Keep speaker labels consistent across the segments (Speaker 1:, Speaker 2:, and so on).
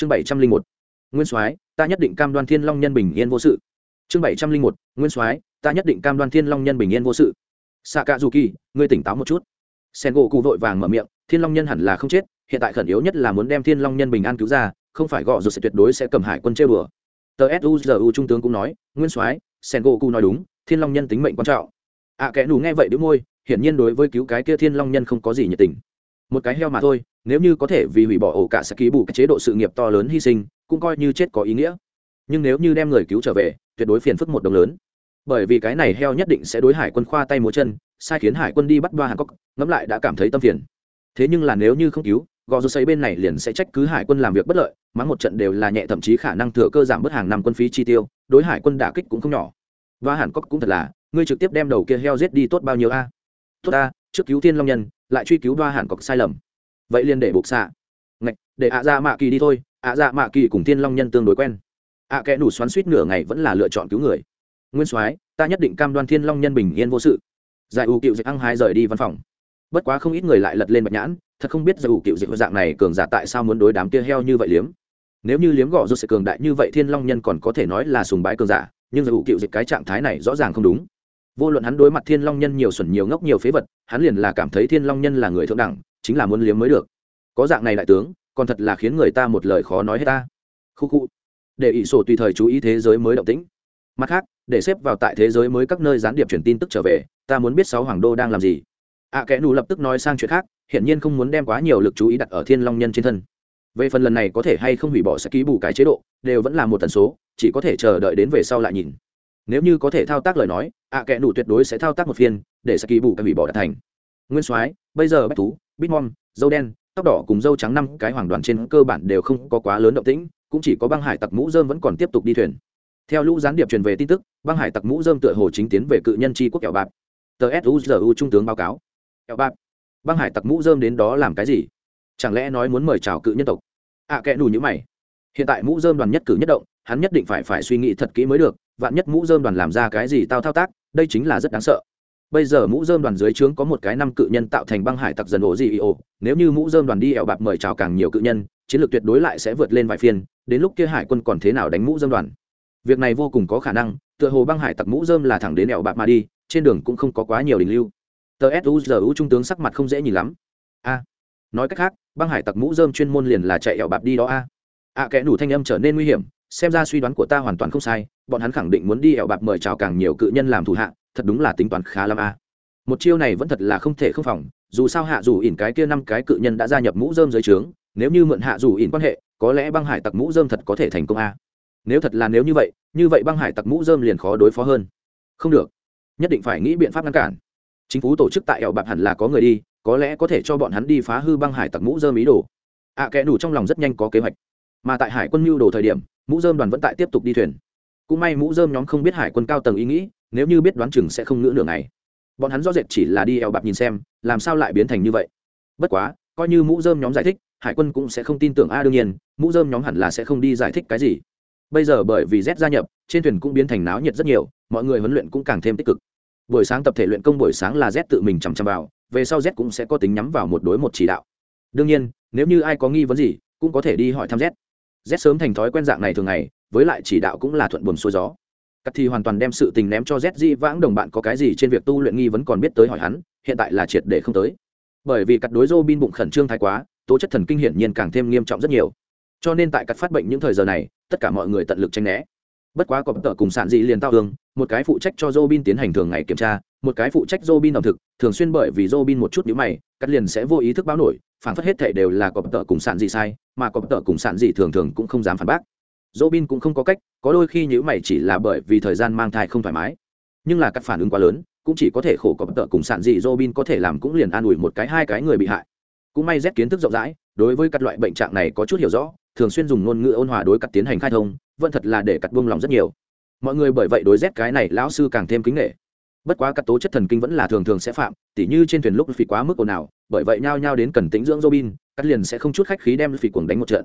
Speaker 1: chương bảy trăm linh một nguyên soái ta nhất định cam đoan thiên long nhân bình yên vô sự. Chương bảy trăm linh một nguyên soái ta nhất định cam đoan thiên long nhân bình yên vô sự. Xạ cạ dù kỳ ngươi tỉnh táo một chút. Sen gỗ cụ vội vàng mở miệng thiên long nhân hẳn là không chết hiện tại khẩn yếu nhất là muốn đem thiên long nhân bình an cứu ra không phải gọ rồi sẽ tuyệt đối sẽ cầm hải quân chơi bừa tờ suzu trung tướng cũng nói nguyên soái sen gỗ cụ nói đúng thiên long nhân tính mệnh quan trọng. Ạ à, kẽ nù nghe vậy đĩu môi hiển nhiên đối với cứu cái kia thiên long nhân không có gì nhiệt tình một cái heo mà thôi, nếu như có thể vì hủy bỏ ổ cả sẽ ký bù cái chế độ sự nghiệp to lớn hy sinh, cũng coi như chết có ý nghĩa. Nhưng nếu như đem người cứu trở về, tuyệt đối phiền phức một đồng lớn. Bởi vì cái này heo nhất định sẽ đối hải quân khoa tay múa chân, sai khiến hải quân đi bắt ba hàn cốc ngẫm lại đã cảm thấy tâm phiền. Thế nhưng là nếu như không cứu, gò dù xây bên này liền sẽ trách cứ hải quân làm việc bất lợi, mắng một trận đều là nhẹ thậm chí khả năng thừa cơ giảm bớt hàng năm quân phí chi tiêu, đối hải quân đả kích cũng không nhỏ. Và hàn cốc cũng thật là, ngươi trực tiếp đem đầu kia heo giết đi tốt bao nhiêu a? Tốt a, trước cứu thiên long nhân lại truy cứu đoa hẳn có sai lầm. Vậy liền để buộc xạ. Ngạch, để ạ dạ mạ kỳ đi thôi, ạ dạ mạ kỳ cùng thiên long nhân tương đối quen. Ạ à kẽ đủ xoắn suýt nửa ngày vẫn là lựa chọn cứu người. Nguyên soái, ta nhất định cam đoan thiên long nhân bình yên vô sự. Giải ủ cựu dịch ăn hai rời đi văn phòng. Bất quá không ít người lại lật lên bạch nhãn, thật không biết giải ủ cựu dịch dạng này cường giả tại sao muốn đối đám kia heo như vậy liếm. Nếu như liếm gọ rút sự cường đại như vậy thiên long nhân còn có thể nói là sùng bái cường giả, nhưng giải ủ cựu dịch cái trạng thái này rõ ràng không đúng vô luận hắn đối mặt thiên long nhân nhiều xuẩn nhiều ngốc nhiều phế vật hắn liền là cảm thấy thiên long nhân là người thượng đẳng chính là muốn liếm mới được. Có dạng này đại tướng còn thật là khiến người ta một lời khó nói hết ta. Khu khu. Để ỷ sổ tùy thời chú ý thế giới mới động tĩnh. Mặt khác để xếp vào tại thế giới mới các nơi gián điệp truyền tin tức trở về ta muốn biết sáu hoàng đô đang làm gì. Ạ à, kẽ nù lập tức nói sang chuyện khác hiển nhiên không muốn đem quá nhiều lực chú ý đặt ở thiên long nhân trên thân. Về phần lần này có thể hay không hủy bỏ sẽ ký bù cái chế độ đều vẫn là một tần số chỉ có thể chờ đợi đến về sau lại nhìn nếu như có thể thao tác lời nói ạ à, kẽ tuyệt đối sẽ thao tác một phiên để sẽ bù cái hủy bỏ đạt thành. Nguyên soái bây giờ bách thú bitmom dâu đen tóc đỏ cùng dâu trắng năm cái hoàng đoàn trên cơ bản đều không có quá lớn động tĩnh cũng chỉ có băng hải tặc mũ dơm vẫn còn tiếp tục đi thuyền. Theo lũ gián điệp truyền về tin tức băng hải tặc mũ dơm tựa hồ chính tiến về cự nhân tri quốc kẹo bạc tờ suzu trung tướng báo cáo. Kẹo bạc băng hải tặc mũ dơm đến đó làm cái gì? Chẳng lẽ nói muốn mời chào cự nhân tộc? Ạ à, kẽ nù như mày. Hiện tại mũ dơm đoàn nhất cử nhất động hắn nhất định phải phải suy nghĩ thật kỹ mới được vạn nhất mũ dơm đoàn làm ra cái gì tao thao tác, đây chính là rất đáng sợ. Bây giờ mũ dơm đoàn dưới trướng có một cái năm cự nhân tạo thành băng hải tặc dần ổ gì ồ nếu như mũ dơm đoàn đi ẻo bạc mời chào càng nhiều cự nhân, chiến lược tuyệt đối lại sẽ vượt lên vài phiên, đến lúc kia hải quân còn thế nào đánh mũ dơm đoàn? Việc này vô cùng có khả năng, tựa hồ băng hải tặc mũ dơm là thẳng đến ẻo bạc mà đi, trên đường cũng không có quá nhiều đình lưu. Tờ suzu trung tướng sắc mặt không dễ nhìn lắm. A, nói cách khác, băng hải tặc mũ dơm chuyên môn liền là chạy ẻo bạc đi đó a. À kẽ đủ thanh âm trở nên nguy hiểm xem ra suy đoán của ta hoàn toàn không sai bọn hắn khẳng định muốn đi ẻo bạc mời chào càng nhiều cự nhân làm thủ hạ thật đúng là tính toán khá lắm a. Một chiêu này vẫn thật là không thể không phòng dù sao hạ dù ỉn cái kia năm cái cự nhân đã gia nhập mũ dơm dưới trướng nếu như mượn hạ dù ỉn quan hệ có lẽ băng hải tặc mũ dơm thật có thể thành công a. Nếu thật là nếu như vậy như vậy băng hải tặc mũ dơm liền khó đối phó hơn. Không được. Nhất định phải nghĩ biện pháp ngăn cản. Chính phủ tổ chức tại ẻo bạc hẳn là có người đi có lẽ có thể cho bọn hắn đi phá hư băng hải tặc mũ dơm ý đồ. Ạ à, kẽ đủ trong lòng rất nhanh có kế hoạch mà tại hải quân mưu đồ thời điểm, mũ dơm đoàn vẫn tại tiếp tục đi thuyền. Cũng may mũ dơm nhóm không biết hải quân cao tầng ý nghĩ, nếu như biết đoán chừng sẽ không ngữ nửa ngày. Bọn hắn rõ rệt chỉ là đi eo bạc nhìn xem, làm sao lại biến thành như vậy. Bất quá, coi như mũ dơm nhóm giải thích, hải quân cũng sẽ không tin tưởng a đương nhiên, mũ dơm nhóm hẳn là sẽ không đi giải thích cái gì. Bây giờ bởi vì z gia nhập, trên thuyền cũng biến thành náo nhiệt rất nhiều, mọi người huấn luyện cũng càng thêm tích cực. Buổi sáng tập thể luyện công buổi sáng là z tự mình chằm chằm vào, về sau z cũng sẽ có tính nhắm vào một đối một chỉ đạo. Đương nhiên, nếu như ai có nghi vấn gì, cũng có thể đi hỏi thăm z. Rét sớm thành thói quen dạng này thường ngày với lại chỉ đạo cũng là thuận buồm xuôi gió. Cắt thì hoàn toàn đem sự tình ném cho z di vãng đồng bạn có cái gì trên việc tu luyện nghi vẫn còn biết tới hỏi hắn hiện tại là triệt để không tới. Bởi vì cắt đối dô bin bụng khẩn trương thái quá tố chất thần kinh hiển nhiên càng thêm nghiêm trọng rất nhiều. Cho nên tại cắt phát bệnh những thời giờ này tất cả mọi người tận lực tranh né. Bất quá có tờ cùng sản dị liền tao hương một cái phụ trách cho Robin tiến hành thường ngày kiểm tra, một cái phụ trách Robin ẩm thực, thường xuyên bởi vì Robin một chút nhíu mày, cắt liền sẽ vô ý thức báo nổi, phản phất hết thảy đều là có tờ cùng sản dị sai, mà có tờ cùng sản dị thường thường cũng không dám phản bác. Robin cũng không có cách, có đôi khi nhữ mày chỉ là bởi vì thời gian mang thai không thoải mái, nhưng là các phản ứng quá lớn, cũng chỉ có thể khổ có tờ cùng sản dị Robin có thể làm cũng liền an ủi một cái hai cái người bị hại. Cũng may rét kiến thức rộng rãi, đối với các loại bệnh trạng này có chút hiểu rõ, thường xuyên dùng ngôn ngữ ôn hòa đối cắt tiến hành khai thông, vẫn thật là để cắt buông lòng rất nhiều mọi người bởi vậy đối rét cái này lão sư càng thêm kính nghệ bất quá các tố chất thần kinh vẫn là thường thường sẽ phạm tỉ như trên thuyền lúc phí quá mức ồn ào bởi vậy nhao nhao đến cần tính dưỡng robin, cắt liền sẽ không chút khách khí đem phì cuồng đánh một trận.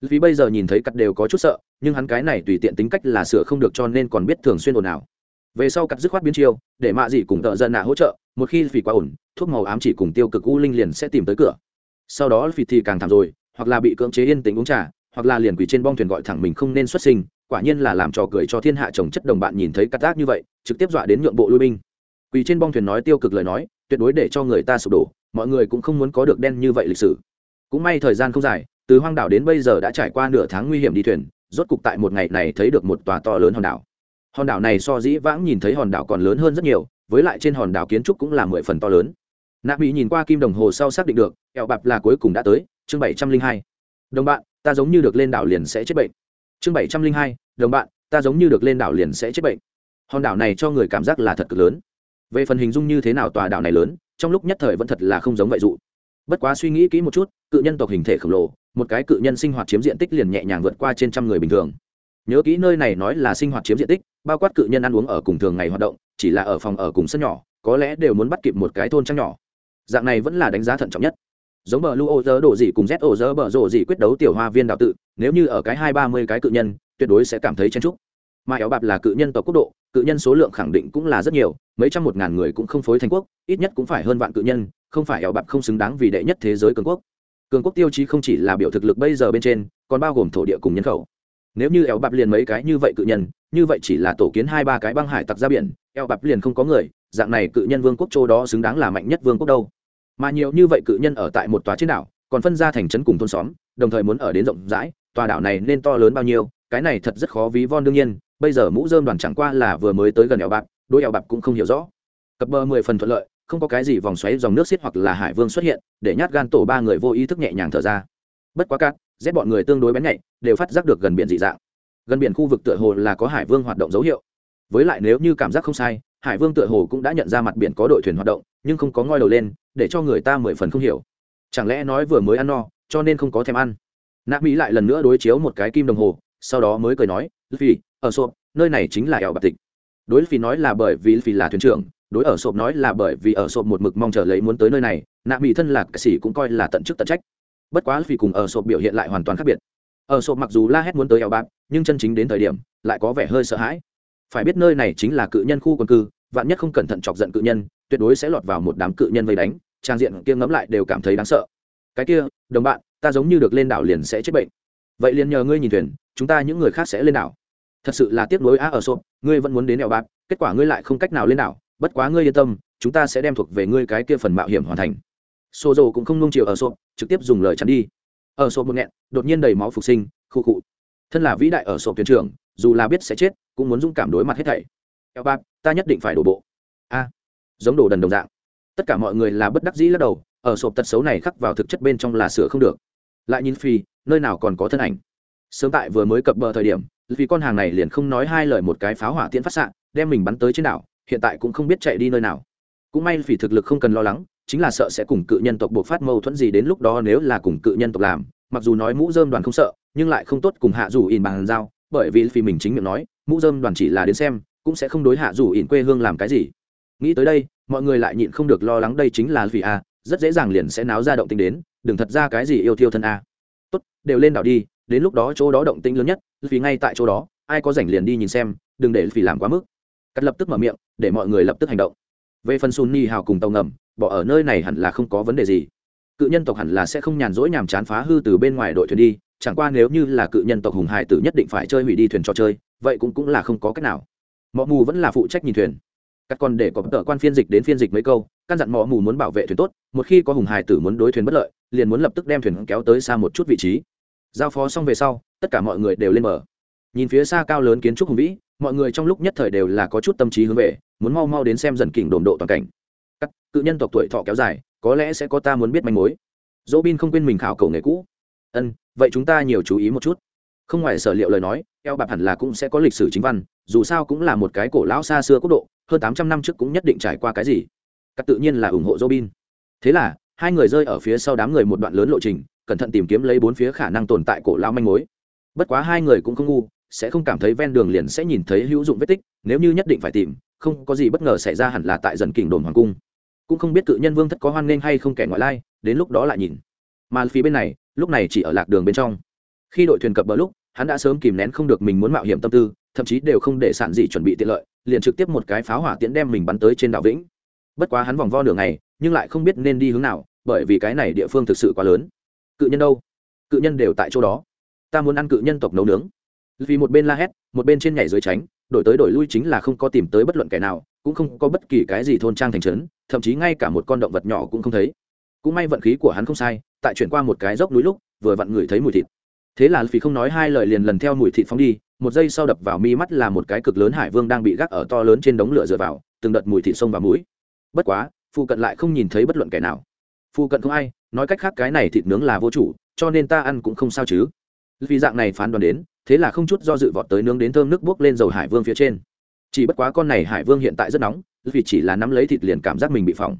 Speaker 1: Vì bây giờ nhìn thấy cắt đều có chút sợ, nhưng hắn cái này tùy tiện tính cách là sửa không được cho nên còn biết thường xuyên ồn ào. Về sau cắt dứt khoát biến chiêu, để mạ gì cùng tợ dân nạ hỗ trợ, một khi phì quá ổn, thuốc màu ám chỉ cùng tiêu cực u linh liền sẽ tìm tới cửa. Sau đó phì thì càng thảm rồi, hoặc là bị cưỡng chế yên tĩnh uống trà, hoặc là liền quỳ trên bong thuyền gọi thẳng mình không nên xuất sinh, quả nhiên là làm trò cười cho thiên hạ chồng chất đồng bạn nhìn thấy cắt tác như vậy, trực tiếp dọa đến nhượng bộ lui binh. Quỳ trên bong thuyền nói tiêu cực lời nói, tuyệt đối để cho người ta sụp đổ mọi người cũng không muốn có được đen như vậy lịch sử. Cũng may thời gian không dài, từ hoang đảo đến bây giờ đã trải qua nửa tháng nguy hiểm đi thuyền, rốt cục tại một ngày này thấy được một tòa to lớn hòn đảo. Hòn đảo này so dĩ vãng nhìn thấy hòn đảo còn lớn hơn rất nhiều, với lại trên hòn đảo kiến trúc cũng là mười phần to lớn. Nạp mỹ nhìn qua kim đồng hồ sau xác định được, kẹo bạp là cuối cùng đã tới, chương bảy trăm linh hai. Đồng bạn, ta giống như được lên đảo liền sẽ chết bệnh. Chương bảy trăm linh hai, đồng bạn, ta giống như được lên đảo liền sẽ chết bệnh. Hòn đảo này cho người cảm giác là thật cực lớn. Về phần hình dung như thế nào tòa đảo này lớn trong lúc nhất thời vẫn thật là không giống vậy dụ. Bất quá suy nghĩ kỹ một chút, cự nhân tộc hình thể khổng lồ, một cái cự nhân sinh hoạt chiếm diện tích liền nhẹ nhàng vượt qua trên trăm người bình thường. Nhớ kỹ nơi này nói là sinh hoạt chiếm diện tích, bao quát cự nhân ăn uống ở cùng thường ngày hoạt động, chỉ là ở phòng ở cùng sân nhỏ, có lẽ đều muốn bắt kịp một cái thôn trang nhỏ. Dạng này vẫn là đánh giá thận trọng nhất. Giống bờ lu ô dơ đổ dị cùng z ô dơ bờ rộ dị quyết đấu tiểu hoa viên đạo tự, nếu như ở cái hai ba mươi cái cự nhân, tuyệt đối sẽ cảm thấy chen trúc mà éo bạp là cự nhân tộc quốc độ, cự nhân số lượng khẳng định cũng là rất nhiều, mấy trăm một ngàn người cũng không phối thành quốc, ít nhất cũng phải hơn vạn cự nhân, không phải éo bạp không xứng đáng vì đệ nhất thế giới cường quốc. Cường quốc tiêu chí không chỉ là biểu thực lực bây giờ bên trên, còn bao gồm thổ địa cùng nhân khẩu. Nếu như éo bạp liền mấy cái như vậy cự nhân, như vậy chỉ là tổ kiến hai ba cái băng hải tặc ra biển éo bạp liền không có người, dạng này cự nhân vương quốc châu đó xứng đáng là mạnh nhất vương quốc đâu. Mà nhiều như vậy cự nhân ở tại một tòa trên đảo, còn phân ra thành trấn cùng thôn xóm, đồng thời muốn ở đến rộng rãi, tòa đảo này nên to lớn bao nhiêu, cái này thật rất khó ví von đương nhiên bây giờ mũ dơm đoàn chẳng qua là vừa mới tới gần eo bạc đôi eo bạc cũng không hiểu rõ. Cập bờ mười phần thuận lợi, không có cái gì vòng xoáy, dòng nước xiết hoặc là hải vương xuất hiện, để nhát gan tổ ba người vô ý thức nhẹ nhàng thở ra. Bất quá cát rét bọn người tương đối bén nhạy, đều phát giác được gần biển dị dạng. Gần biển khu vực tựa hồ là có hải vương hoạt động dấu hiệu. Với lại nếu như cảm giác không sai, hải vương tựa hồ cũng đã nhận ra mặt biển có đội thuyền hoạt động, nhưng không có ngoi đầu lên, để cho người ta mười phần không hiểu. Chẳng lẽ nói vừa mới ăn no, cho nên không có thèm ăn? Nạ mỹ lại lần nữa đối chiếu một cái kim đồng hồ, sau đó mới cười nói vì ở sộp, nơi này chính là ẻo bạc tịch. Đối phi nói là bởi vì phi là thuyền trưởng, đối ở sộp nói là bởi vì ở sộp một mực mong chờ lấy muốn tới nơi này, nạ mỹ thân lạc sĩ cũng coi là tận chức tận trách. Bất quá phi cùng ở sộp biểu hiện lại hoàn toàn khác biệt. Ở sộp mặc dù la hét muốn tới ẻo bạc, nhưng chân chính đến thời điểm, lại có vẻ hơi sợ hãi. Phải biết nơi này chính là cự nhân khu quân cư, vạn nhất không cẩn thận chọc giận cự nhân, tuyệt đối sẽ lọt vào một đám cự nhân vây đánh, trang diện kia ngẫm lại đều cảm thấy đáng sợ. Cái kia, đồng bạn, ta giống như được lên đảo liền sẽ chết bệnh. Vậy liền nhờ ngươi nhìn thuyền, chúng ta những người khác sẽ lên đảo thật sự là tiếc nuối á, ở sộp, ngươi vẫn muốn đến đèo bạc, kết quả ngươi lại không cách nào lên đảo. Bất quá ngươi yên tâm, chúng ta sẽ đem thuộc về ngươi cái kia phần mạo hiểm hoàn thành. Xô dầu cũng không nung chiều ở sộp, trực tiếp dùng lời chắn đi. Ở sộp một nghẹn, đột nhiên đầy máu phục sinh khu cụ thân là vĩ đại ở sộp thuyền trưởng, dù là biết sẽ chết, cũng muốn dũng cảm đối mặt hết thảy. Eo bạc, ta nhất định phải đổ bộ. A, giống đồ đần đồng dạng. Tất cả mọi người là bất đắc dĩ lắc đầu, ở sộp tật xấu này khắc vào thực chất bên trong là sửa không được. Lại nhìn phi, nơi nào còn có thân ảnh sớm tại vừa mới cập bờ thời điểm, vì con hàng này liền không nói hai lời một cái pháo hỏa tiễn phát xạ, đem mình bắn tới trên đảo, hiện tại cũng không biết chạy đi nơi nào. Cũng may vì thực lực không cần lo lắng, chính là sợ sẽ cùng cự nhân tộc buộc phát mâu thuẫn gì đến lúc đó nếu là cùng cự nhân tộc làm, mặc dù nói mũ dơm đoàn không sợ, nhưng lại không tốt cùng hạ dù ỉn bằng dao bởi vì vì mình chính miệng nói, mũ dơm đoàn chỉ là đến xem, cũng sẽ không đối hạ dù ỉn quê hương làm cái gì. Nghĩ tới đây, mọi người lại nhịn không được lo lắng đây chính là vì a, rất dễ dàng liền sẽ náo ra động tính đến, đừng thật ra cái gì yêu thiêu thân a. Tốt, đều lên đảo đi đến lúc đó chỗ đó động tĩnh lớn nhất vì ngay tại chỗ đó, ai có rảnh liền đi nhìn xem, đừng để vì làm quá mức. Cắt lập tức mở miệng, để mọi người lập tức hành động. Về phần sunni hào cùng tàu ngầm, bỏ ở nơi này hẳn là không có vấn đề gì. Cự nhân tộc hẳn là sẽ không nhàn rỗi nhàm chán phá hư từ bên ngoài đội thuyền đi, chẳng qua nếu như là cự nhân tộc hùng hải tử nhất định phải chơi hủy đi thuyền trò chơi, vậy cũng cũng là không có cách nào. Mọ mù vẫn là phụ trách nhìn thuyền. Các con để có tờ quan phiên dịch đến phiên dịch mấy câu, căn dặn mọ mù muốn bảo vệ thuyền tốt, một khi có hùng hải tử muốn đối thuyền bất lợi, liền muốn lập tức đem thuyền kéo tới xa một chút vị trí giao phó xong về sau, tất cả mọi người đều lên mở nhìn phía xa cao lớn kiến trúc hùng vĩ, mọi người trong lúc nhất thời đều là có chút tâm trí hướng về, muốn mau mau đến xem dần kỉnh đồn độ toàn cảnh. Các cự nhân tộc tuổi thọ kéo dài, có lẽ sẽ có ta muốn biết manh mối. Dỗ bin không quên mình khảo cầu nghề cũ. Ân, vậy chúng ta nhiều chú ý một chút. Không ngoài sở liệu lời nói, eo bạc hẳn là cũng sẽ có lịch sử chính văn, dù sao cũng là một cái cổ lão xa xưa quốc độ, hơn tám trăm năm trước cũng nhất định trải qua cái gì. Các tự nhiên là ủng hộ dỗ bin thế là, hai người rơi ở phía sau đám người một đoạn lớn lộ trình cẩn thận tìm kiếm lấy bốn phía khả năng tồn tại cổ lão manh mối. Bất quá hai người cũng không ngu, sẽ không cảm thấy ven đường liền sẽ nhìn thấy hữu dụng vết tích, nếu như nhất định phải tìm, không có gì bất ngờ xảy ra hẳn là tại dần kình đồn hoàng cung. Cũng không biết cự nhân vương thất có hoan nghênh hay không kẻ ngoại lai, đến lúc đó lại nhìn. Mà phía bên này, lúc này chỉ ở lạc đường bên trong. Khi đội thuyền cập bờ lúc, hắn đã sớm kìm nén không được mình muốn mạo hiểm tâm tư, thậm chí đều không để sản dị chuẩn bị tiện lợi, liền trực tiếp một cái pháo hỏa tiễn đem mình bắn tới trên đảo vĩnh. Bất quá hắn vòng vo nửa ngày, nhưng lại không biết nên đi hướng nào, bởi vì cái này địa phương thực sự quá lớn cự nhân đâu? Cự nhân đều tại chỗ đó. Ta muốn ăn cự nhân tộc nấu nướng. Vì một bên la hét, một bên trên nhảy dưới tránh, đổi tới đổi lui chính là không có tìm tới bất luận kẻ nào, cũng không có bất kỳ cái gì thôn trang thành trấn, thậm chí ngay cả một con động vật nhỏ cũng không thấy. Cũng may vận khí của hắn không sai, tại chuyển qua một cái dốc núi lúc, vừa vặn ngửi thấy mùi thịt. Thế là vì không nói hai lời liền lần theo mùi thịt phóng đi, một giây sau đập vào mi mắt là một cái cực lớn hải vương đang bị gác ở to lớn trên đống lửa dựa vào, từng đợt mùi thịt sông vào mũi. Bất quá, phụ cận lại không nhìn thấy bất luận kẻ nào phụ cận không ai, nói cách khác cái này thịt nướng là vô chủ, cho nên ta ăn cũng không sao chứ. Vì dạng này phán đoán đến, thế là không chút do dự vọt tới nướng đến thơm nước buốc lên dầu hải vương phía trên. Chỉ bất quá con này hải vương hiện tại rất nóng, vì chỉ là nắm lấy thịt liền cảm giác mình bị phỏng.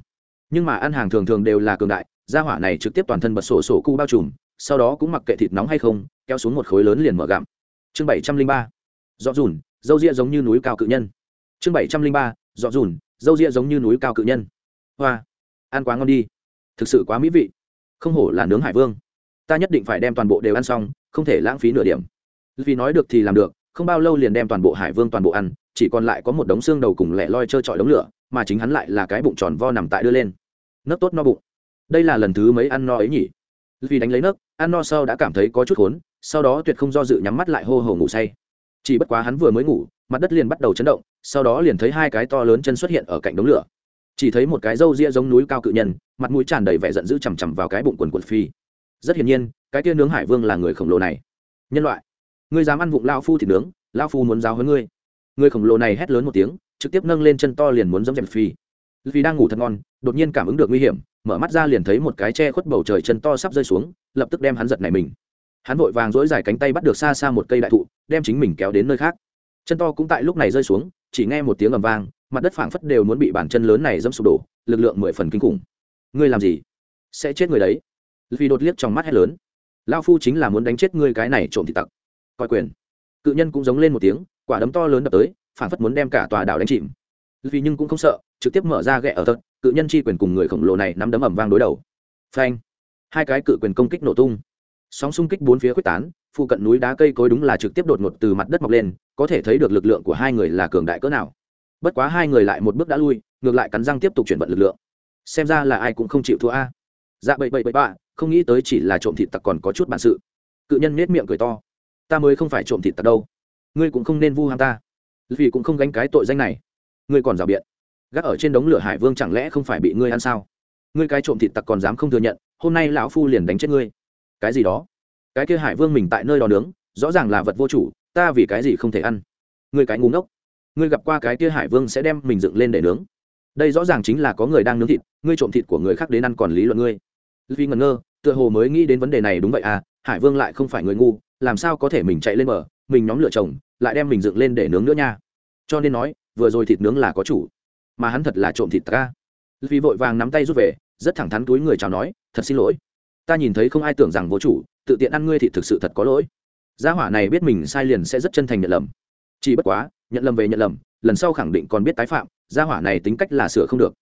Speaker 1: Nhưng mà ăn hàng thường thường đều là cường đại, gia hỏa này trực tiếp toàn thân bật sổ sổ cu bao trùm, sau đó cũng mặc kệ thịt nóng hay không, kéo xuống một khối lớn liền mở gặm. Chương bảy trăm linh ba dọ dùn, dâu ria giống như núi cao cự nhân. Chương bảy trăm linh ba dọ dùn, dâu ria giống như núi cao cự nhân. Hoa, ăn quá ngon đi thực sự quá mỹ vị. Không hổ là nướng hải vương. Ta nhất định phải đem toàn bộ đều ăn xong, không thể lãng phí nửa điểm. Vì nói được thì làm được, không bao lâu liền đem toàn bộ hải vương toàn bộ ăn, chỉ còn lại có một đống xương đầu cùng lẻ loi trơ trọi đống lửa, mà chính hắn lại là cái bụng tròn vo nằm tại đưa lên. Nấc tốt no bụng. Đây là lần thứ mấy ăn no ấy nhỉ? Vì đánh lấy nấc, ăn no sau đã cảm thấy có chút khốn, sau đó tuyệt không do dự nhắm mắt lại hô hổ ngủ say. Chỉ bất quá hắn vừa mới ngủ, mặt đất liền bắt đầu chấn động, sau đó liền thấy hai cái to lớn chân xuất hiện ở cạnh đống lửa chỉ thấy một cái râu ria giống núi cao cự nhân, mặt mũi tràn đầy vẻ giận dữ chằm chằm vào cái bụng quần quần phi. Rất hiển nhiên, cái kia nướng hải vương là người khổng lồ này. Nhân loại, ngươi dám ăn vụng lao phu thịt nướng lao phu muốn giáo hơn ngươi. Người khổng lồ này hét lớn một tiếng, trực tiếp nâng lên chân to liền muốn giống dẹp phi. Vì đang ngủ thật ngon, đột nhiên cảm ứng được nguy hiểm, mở mắt ra liền thấy một cái che khuất bầu trời chân to sắp rơi xuống, lập tức đem hắn giật này mình. Hắn vội vàng dỗi dài cánh tay bắt được xa xa một cây đại thụ, đem chính mình kéo đến nơi khác. Chân to cũng tại lúc này rơi xuống, chỉ nghe một tiếng ầm vang mặt đất phảng phất đều muốn bị bàn chân lớn này dẫm sụp đổ, lực lượng mười phần kinh khủng. Ngươi làm gì? Sẽ chết người đấy. Vì đột liếc trong mắt hét lớn. Lao phu chính là muốn đánh chết ngươi cái này trộm thị tặc. Coi quyền. Cự nhân cũng giống lên một tiếng, quả đấm to lớn đập tới, phảng phất muốn đem cả tòa đảo đánh chìm. Vì nhưng cũng không sợ, trực tiếp mở ra ghẹ ở thật. cự nhân chi quyền cùng người khổng lồ này nắm đấm ẩm vang đối đầu. Phanh. Hai cái cự quyền công kích nổ tung. Sóng xung kích bốn phía quyết tán, phụ cận núi đá cây cối đúng là trực tiếp đột ngột từ mặt đất mọc lên, có thể thấy được lực lượng của hai người là cường đại cỡ nào bất quá hai người lại một bước đã lui, ngược lại cắn răng tiếp tục chuyển vận lực lượng. Xem ra là ai cũng không chịu thua a. Dạ bậy bậy bậy bạ, không nghĩ tới chỉ là trộm thịt tặc còn có chút bản sự. Cự nhân nết miệng cười to. Ta mới không phải trộm thịt tặc đâu. Ngươi cũng không nên vu ham ta. Vì cũng không gánh cái tội danh này. Ngươi còn rào biện. Gác ở trên đống lửa hải vương chẳng lẽ không phải bị ngươi ăn sao? Ngươi cái trộm thịt tặc còn dám không thừa nhận, hôm nay lão phu liền đánh chết ngươi. Cái gì đó? Cái kia hải vương mình tại nơi đó nướng, rõ ràng là vật vô chủ, ta vì cái gì không thể ăn? Ngươi cái ngu ngốc ngươi gặp qua cái kia hải vương sẽ đem mình dựng lên để nướng. Đây rõ ràng chính là có người đang nướng thịt, ngươi trộm thịt của người khác đến ăn còn lý luận ngươi. Vì ngẩn ngơ, tựa hồ mới nghĩ đến vấn đề này đúng vậy à hải vương lại không phải người ngu, làm sao có thể mình chạy lên bờ, mình nhóm lựa chồng, lại đem mình dựng lên để nướng nữa nha. Cho nên nói, vừa rồi thịt nướng là có chủ, mà hắn thật là trộm thịt ta. Vì vội vàng nắm tay rút về, rất thẳng thắn túi người chào nói, thật xin lỗi. Ta nhìn thấy không ai tưởng rằng vô chủ, tự tiện ăn ngươi thịt thực sự thật có lỗi. Gia hỏa này biết mình sai liền sẽ rất chân thành nhận lầm chỉ bất quá, nhận lầm về nhận lầm, lần sau khẳng định còn biết tái phạm, gia hỏa này tính cách là sửa không được.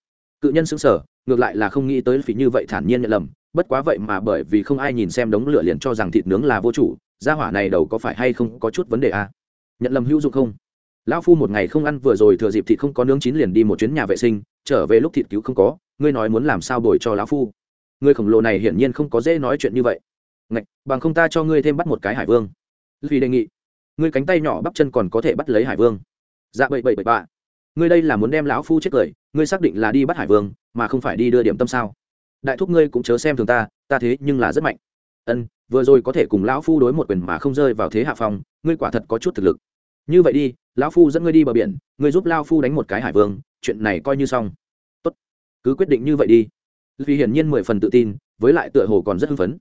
Speaker 1: Cự nhân xứng sở ngược lại là không nghĩ tới phí như vậy thản nhiên nhận lầm, bất quá vậy mà bởi vì không ai nhìn xem đống lửa liền cho rằng thịt nướng là vô chủ, gia hỏa này đầu có phải hay không có chút vấn đề à? nhận lầm hữu dụng không? Lão phu một ngày không ăn vừa rồi thừa dịp thịt không có nướng chín liền đi một chuyến nhà vệ sinh, trở về lúc thịt cứu không có, ngươi nói muốn làm sao đổi cho lão phu? Người khổng lồ này hiển nhiên không có dễ nói chuyện như vậy. Ngạch, bằng không ta cho ngươi thêm bắt một cái hải vương. Vì đề nghị ngươi cánh tay nhỏ bắp chân còn có thể bắt lấy hải vương. Dạ bậy bậy bậy bạ. Ngươi đây là muốn đem lão phu chết cười ngươi xác định là đi bắt hải vương mà không phải đi đưa điểm tâm sao? Đại thúc ngươi cũng chớ xem thường ta ta thế nhưng là rất mạnh. Ân vừa rồi có thể cùng lão phu đối một quyền mà không rơi vào thế hạ phòng, ngươi quả thật có chút thực lực. Như vậy đi lão phu dẫn ngươi đi bờ biển ngươi giúp lao phu đánh một cái hải vương chuyện này coi như xong. Tốt. Cứ quyết định như vậy đi. Vì hiển nhiên mười phần tự tin với lại tựa hồ còn rất hưng phấn.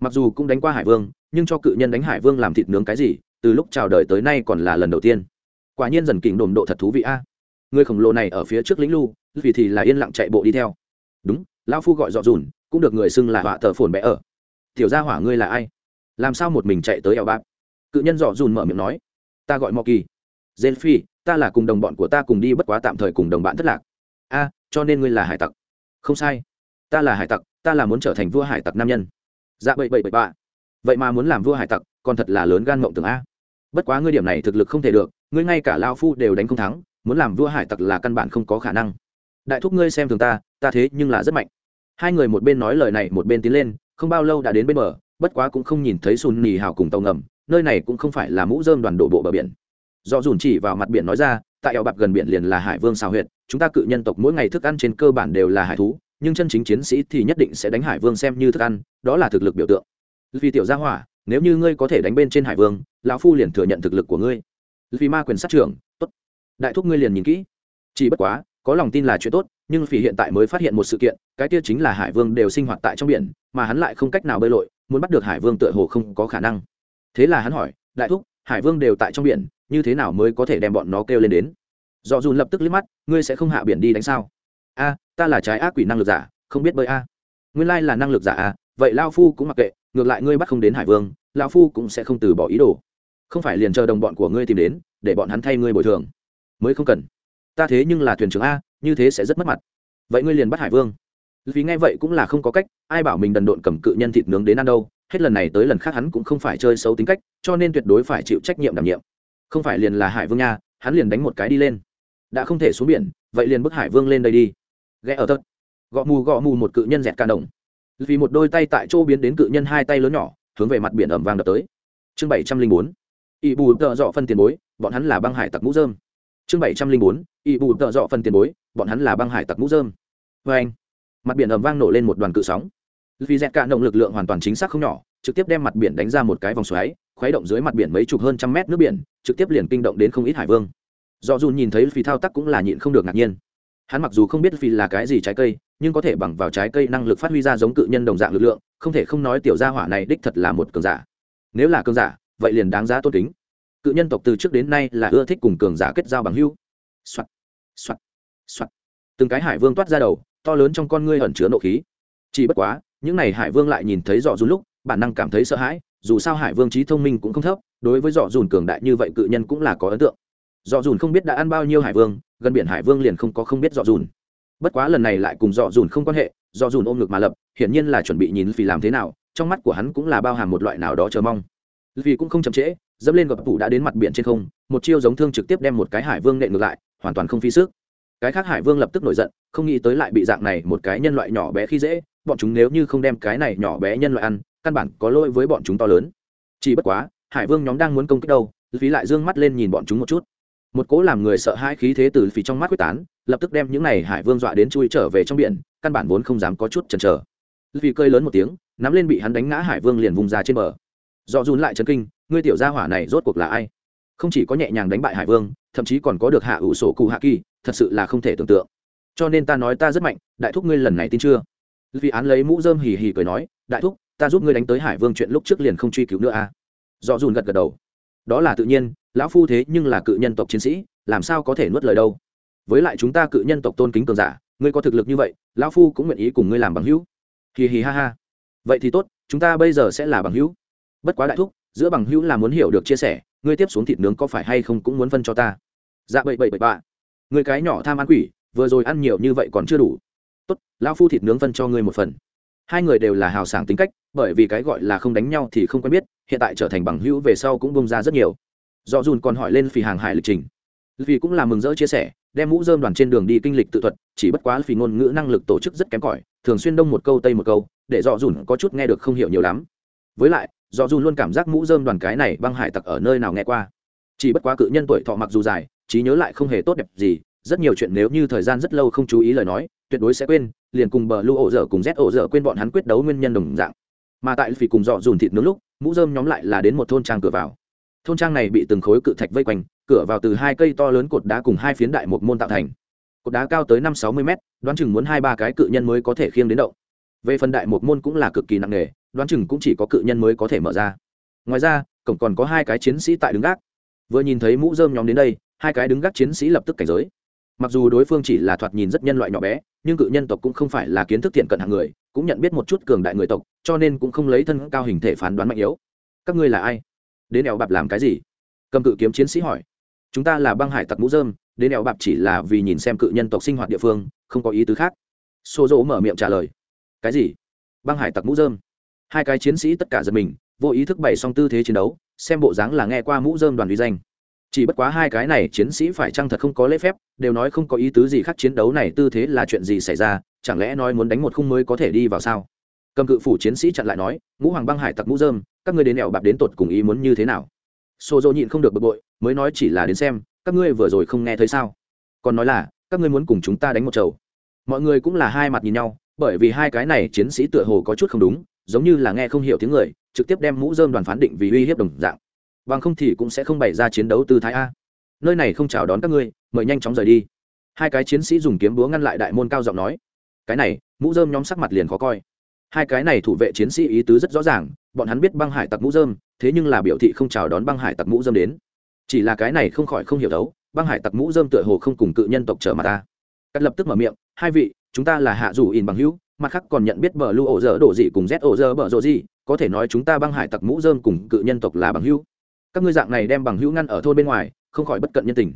Speaker 1: Mặc dù cũng đánh qua hải vương nhưng cho cự nhân đánh hải vương làm thịt nướng cái gì từ lúc chào đời tới nay còn là lần đầu tiên. Quả nhiên dần kình đồn độ thật thú vị a. Người khổng lồ này ở phía trước lĩnh lu vì thì là yên lặng chạy bộ đi theo. Đúng, lão phu gọi dọ dùn, cũng được người xưng là họa thờ phồn bẽ ở. Tiểu gia hỏa ngươi là ai? Làm sao một mình chạy tới eo bạc cự nhân dọ dùn mở miệng nói. Ta gọi mò kỳ gen phi ta là cùng đồng bọn của ta cùng đi bất quá tạm thời cùng đồng bạn thất lạc. A, cho nên ngươi là hải tặc. Không sai. Ta là hải tặc, ta là muốn trở thành vua hải tặc nam nhân. Dạ bậy bậy bậy bạ. Vậy mà muốn làm vua hải tặc, còn thật là lớn gan mộng tưởng a bất quá ngươi điểm này thực lực không thể được, ngươi ngay cả lao phu đều đánh không thắng, muốn làm vua hải tặc là căn bản không có khả năng. Đại thúc ngươi xem thường ta ta thế nhưng là rất mạnh. Hai người một bên nói lời này, một bên tiến lên, không bao lâu đã đến bên bờ, bất quá cũng không nhìn thấy sùn nì hào cùng tàu ngầm, nơi này cũng không phải là mũ dơm đoàn đổ bộ bờ biển. Do dùn chỉ vào mặt biển nói ra, tại eo bạc gần biển liền là hải vương xào huyệt, chúng ta cự nhân tộc mỗi ngày thức ăn trên cơ bản đều là hải thú, nhưng chân chính chiến sĩ thì nhất định sẽ đánh hải vương xem như thức ăn, đó là thực lực biểu tượng. Vì tiểu gia hỏa, nếu như ngươi có thể đánh bên trên hải vương lão phu liền thừa nhận thực lực của ngươi. Vì ma quyền sát trưởng, tốt. Đại thúc ngươi liền nhìn kỹ. Chỉ bất quá, có lòng tin là chuyện tốt, nhưng vì hiện tại mới phát hiện một sự kiện, cái kia chính là hải vương đều sinh hoạt tại trong biển, mà hắn lại không cách nào bơi lội, muốn bắt được hải vương tựa hồ không có khả năng. Thế là hắn hỏi, đại thúc, hải vương đều tại trong biển, như thế nào mới có thể đem bọn nó kêu lên đến? Do dùn lập tức liếc mắt, ngươi sẽ không hạ biển đi đánh sao? A, ta là trái ác quỷ năng lực giả, không biết bơi a. Nguyên lai là năng lực giả a, vậy lao phu cũng mặc kệ, ngược lại ngươi bắt không đến hải vương lao phu cũng sẽ không từ bỏ ý đồ không phải liền chờ đồng bọn của ngươi tìm đến, để bọn hắn thay ngươi bồi thường. Mới không cần. Ta thế nhưng là thuyền trưởng a, như thế sẽ rất mất mặt. Vậy ngươi liền bắt hải vương. Vì nghe vậy cũng là không có cách, ai bảo mình đần độn cầm cự nhân thịt nướng đến ăn đâu, hết lần này tới lần khác hắn cũng không phải chơi xấu tính cách, cho nên tuyệt đối phải chịu trách nhiệm đảm nhiệm. Không phải liền là hải vương nha hắn liền đánh một cái đi lên. Đã không thể xuống biển, vậy liền bức hải vương lên đây đi. Ghé ở tật gõ mù gõ mù một cự nhân dẹt ca đồng. Vì một đôi tay tại chỗ biến đến cự nhân hai tay lớn nhỏ, hướng về mặt biển ẩm vàng đập tới. Chương bảy trăm linh bốn ỵ bù tợ dọ phân tiền bối, bọn hắn là băng hải tặc mũ dơm chương bảy trăm linh bốn ỵ bù tợ dọ phân tiền bối, bọn hắn là băng hải tặc mũ dơm vê anh, mặt biển ẩm vang nổ lên một đoàn cự sóng. Vì dẹt cạn động lực lượng hoàn toàn chính xác không nhỏ, trực tiếp đem mặt biển đánh ra một cái vòng xoáy, khuấy động dưới mặt biển mấy chục hơn trăm mét nước biển, trực tiếp liền kinh động đến không ít hải vương. Do Dù nhìn thấy phi thao tác cũng là nhịn không được ngạc nhiên. Hắn mặc dù không biết phi là cái gì trái cây, nhưng có thể bằng vào trái cây năng lực phát huy ra giống cự nhân đồng dạng lực lượng, không thể không nói tiểu gia hỏa này đích thật là một cường giả. Nếu là cường giả vậy liền đáng giá tôn kính. Cự nhân tộc từ trước đến nay là ưa thích cùng cường giả kết giao bằng hưu soạt soạt soạt. Từng cái hải vương toát ra đầu, to lớn trong con ngươi ẩn chứa nộ khí. Chỉ bất quá, những n à y hải vương lại nhìn thấy dọ dùn lúc, bản năng cảm thấy sợ hãi, dù sao hải vương trí thông minh cũng không thấp, đối với dọ dùn cường đại như vậy cự nhân cũng là có ấn tượng. Dọ dùn không biết đã ăn bao nhiêu hải vương, gần biển hải vương liền không có không biết dọ dùn. Bất quá lần này lại cùng dọ dùn không quan hệ, dọ dùn ôm ngực mà lập, hiển nhiên là chuẩn bị nhìn phi làm thế nào, trong mắt của hắn cũng là bao hàm một loại nào đó chờ mong vì cũng không chậm trễ, dẫm lên gập phủ đã đến mặt biển trên không, một chiêu giống thương trực tiếp đem một cái hải vương nệ ngược lại, hoàn toàn không phí sức. Cái khác hải vương lập tức nổi giận, không nghĩ tới lại bị dạng này một cái nhân loại nhỏ bé khi dễ, bọn chúng nếu như không đem cái này nhỏ bé nhân loại ăn, căn bản có lỗi với bọn chúng to lớn. Chỉ bất quá, hải vương nhóm đang muốn công kích đâu phí lại d ư ơ n g mắt lên nhìn bọn chúng một chút. Một cố làm người sợ hai khí thế từ phí trong mắt quyết tán, lập tức đem những n à y hải vương dọa đến chui trở về trong biển, căn bản vốn không dám có chút chần chờ. Vì cơi lớn một tiếng, nắm lên bị hắn đánh ngã hải vương liền vùng ra trên bờ do run lại chấn kinh, ngươi tiểu gia hỏa này rốt cuộc là ai? Không chỉ có nhẹ nhàng đánh bại hải vương, thậm chí còn có được hạ ủ sổ cụ hạ kỳ, thật sự là không thể tưởng tượng. Cho nên ta nói ta rất mạnh, đại thúc ngươi lần này tin chưa? Vì án lấy mũ dơm hì hì cười nói, đại thúc, ta giúp ngươi đánh tới hải vương chuyện lúc trước liền không truy cứu nữa à? Do dùn gật gật đầu. Đó là tự nhiên, lão phu thế nhưng là cự nhân tộc chiến sĩ, làm sao có thể nuốt lời đâu? Với lại chúng ta cự nhân tộc tôn kính cường giả, ngươi có thực lực như vậy, lão phu cũng nguyện ý cùng ngươi làm bằng hữu. Hì hì ha ha. Vậy thì tốt, chúng ta bây giờ sẽ là bằng hữu bất quá đại thúc, giữa bằng hữu là muốn hiểu được chia sẻ, ngươi tiếp xuống thịt nướng có phải hay không cũng muốn phân cho ta. Dạ bậy bậy bậy bạ. Người cái nhỏ tham ăn quỷ, vừa rồi ăn nhiều như vậy còn chưa đủ. Tốt, lão phu thịt nướng phân cho ngươi một phần. Hai người đều là hào sảng tính cách, bởi vì cái gọi là không đánh nhau thì không quen biết, hiện tại trở thành bằng hữu về sau cũng bông ra rất nhiều. Do dùn còn hỏi lên phì hàng hải lịch trình. Vì cũng là mừng rỡ chia sẻ, đem mũ dơm đoàn trên đường đi kinh lịch tự thuật, chỉ bất quá vì ngôn ngữ năng lực tổ chức rất kém cỏi, thường xuyên đông một câu tây một câu, để dọ dùn có chút nghe được không hiểu nhiều lắm với lại, do dù luôn cảm giác mũ dơm đoàn cái này băng hải tặc ở nơi nào nghe qua. Chỉ bất quá cự nhân tuổi thọ mặc dù dài, trí nhớ lại không hề tốt đẹp gì, rất nhiều chuyện nếu như thời gian rất lâu không chú ý lời nói, tuyệt đối sẽ quên, liền cùng bờ lưu ổ dở cùng z ổ dở quên bọn hắn quyết đấu nguyên nhân đồng dạng. Mà tại vì cùng dọ dùn thịt nướng lúc, mũ dơm nhóm lại là đến một thôn trang cửa vào. Thôn trang này bị từng khối cự thạch vây quanh, cửa vào từ hai cây to lớn cột đá cùng hai phiến đại một môn tạo thành. Cột đá cao tới năm sáu mươi mét, đoán chừng muốn hai ba cái cự nhân mới có thể khiêng đến động. Về phần đại một môn cũng là cực kỳ nặng nề đoán chừng cũng chỉ có cự nhân mới có thể mở ra. Ngoài ra, cổng còn có hai cái chiến sĩ tại đứng gác. Vừa nhìn thấy mũ dơm nhóm đến đây, hai cái đứng gác chiến sĩ lập tức cảnh giới. Mặc dù đối phương chỉ là thoạt nhìn rất nhân loại nhỏ bé, nhưng cự nhân tộc cũng không phải là kiến thức thiện cận hạng người, cũng nhận biết một chút cường đại người tộc, cho nên cũng không lấy thân cao hình thể phán đoán mạnh yếu. Các ngươi là ai? Đến eo bạp làm cái gì? Cầm cự kiếm chiến sĩ hỏi. Chúng ta là băng hải tặc mũ dơm đến eo bạp chỉ là vì nhìn xem cự nhân tộc sinh hoạt địa phương, không có ý tứ khác. Xô dỗ mở miệng trả lời. Cái gì? Băng hải tặc mũ dơm hai cái chiến sĩ tất cả giật mình, vô ý thức bày xong tư thế chiến đấu, xem bộ dáng là nghe qua mũ dơm đoàn uy danh. Chỉ bất quá hai cái này chiến sĩ phải chăng thật không có lễ phép, đều nói không có ý tứ gì khác chiến đấu này tư thế là chuyện gì xảy ra, chẳng lẽ nói muốn đánh một khung mới có thể đi vào sao? Cầm cự phủ chiến sĩ chặn lại nói, ngũ hoàng băng hải tặc mũ dơm các ngươi đến đèo bạp đến tột cùng ý muốn như thế nào? Xô dô nhịn không được bực bội, mới nói chỉ là đến xem, các ngươi vừa rồi không nghe thấy sao? Còn nói là, các ngươi muốn cùng chúng ta đánh một chầu. Mọi người cũng là hai mặt nhìn nhau, bởi vì hai cái này chiến sĩ tựa hồ có chút không đúng giống như là nghe không hiểu tiếng người, trực tiếp đem mũ dơm đoàn phán định vì uy hiếp đồng dạng. Bằng không thì cũng sẽ không bày ra chiến đấu tư thái a. Nơi này không chào đón các ngươi, mời nhanh chóng rời đi. Hai cái chiến sĩ dùng kiếm búa ngăn lại đại môn cao giọng nói. Cái này, mũ dơm nhóm sắc mặt liền khó coi. Hai cái này thủ vệ chiến sĩ ý tứ rất rõ ràng, bọn hắn biết băng hải tặc mũ dơm thế nhưng là biểu thị không chào đón băng hải tặc mũ dơm đến. Chỉ là cái này không khỏi không hiểu đấu băng hải tặc mũ dơm tựa hồ không cùng cự nhân tộc trở mặt ta. Cắt lập tức mở miệng, hai vị chúng ta là hạ dù in bằng hữu mặt khác còn nhận biết bờ lưu ổ dở đổ dị cùng z ổ dở bờ rộ dị, có thể nói chúng ta băng hải tặc mũ dơm cùng cự nhân tộc là bằng hữu. Các ngươi dạng này đem bằng hữu ngăn ở thôn bên ngoài không khỏi bất cận nhân tình.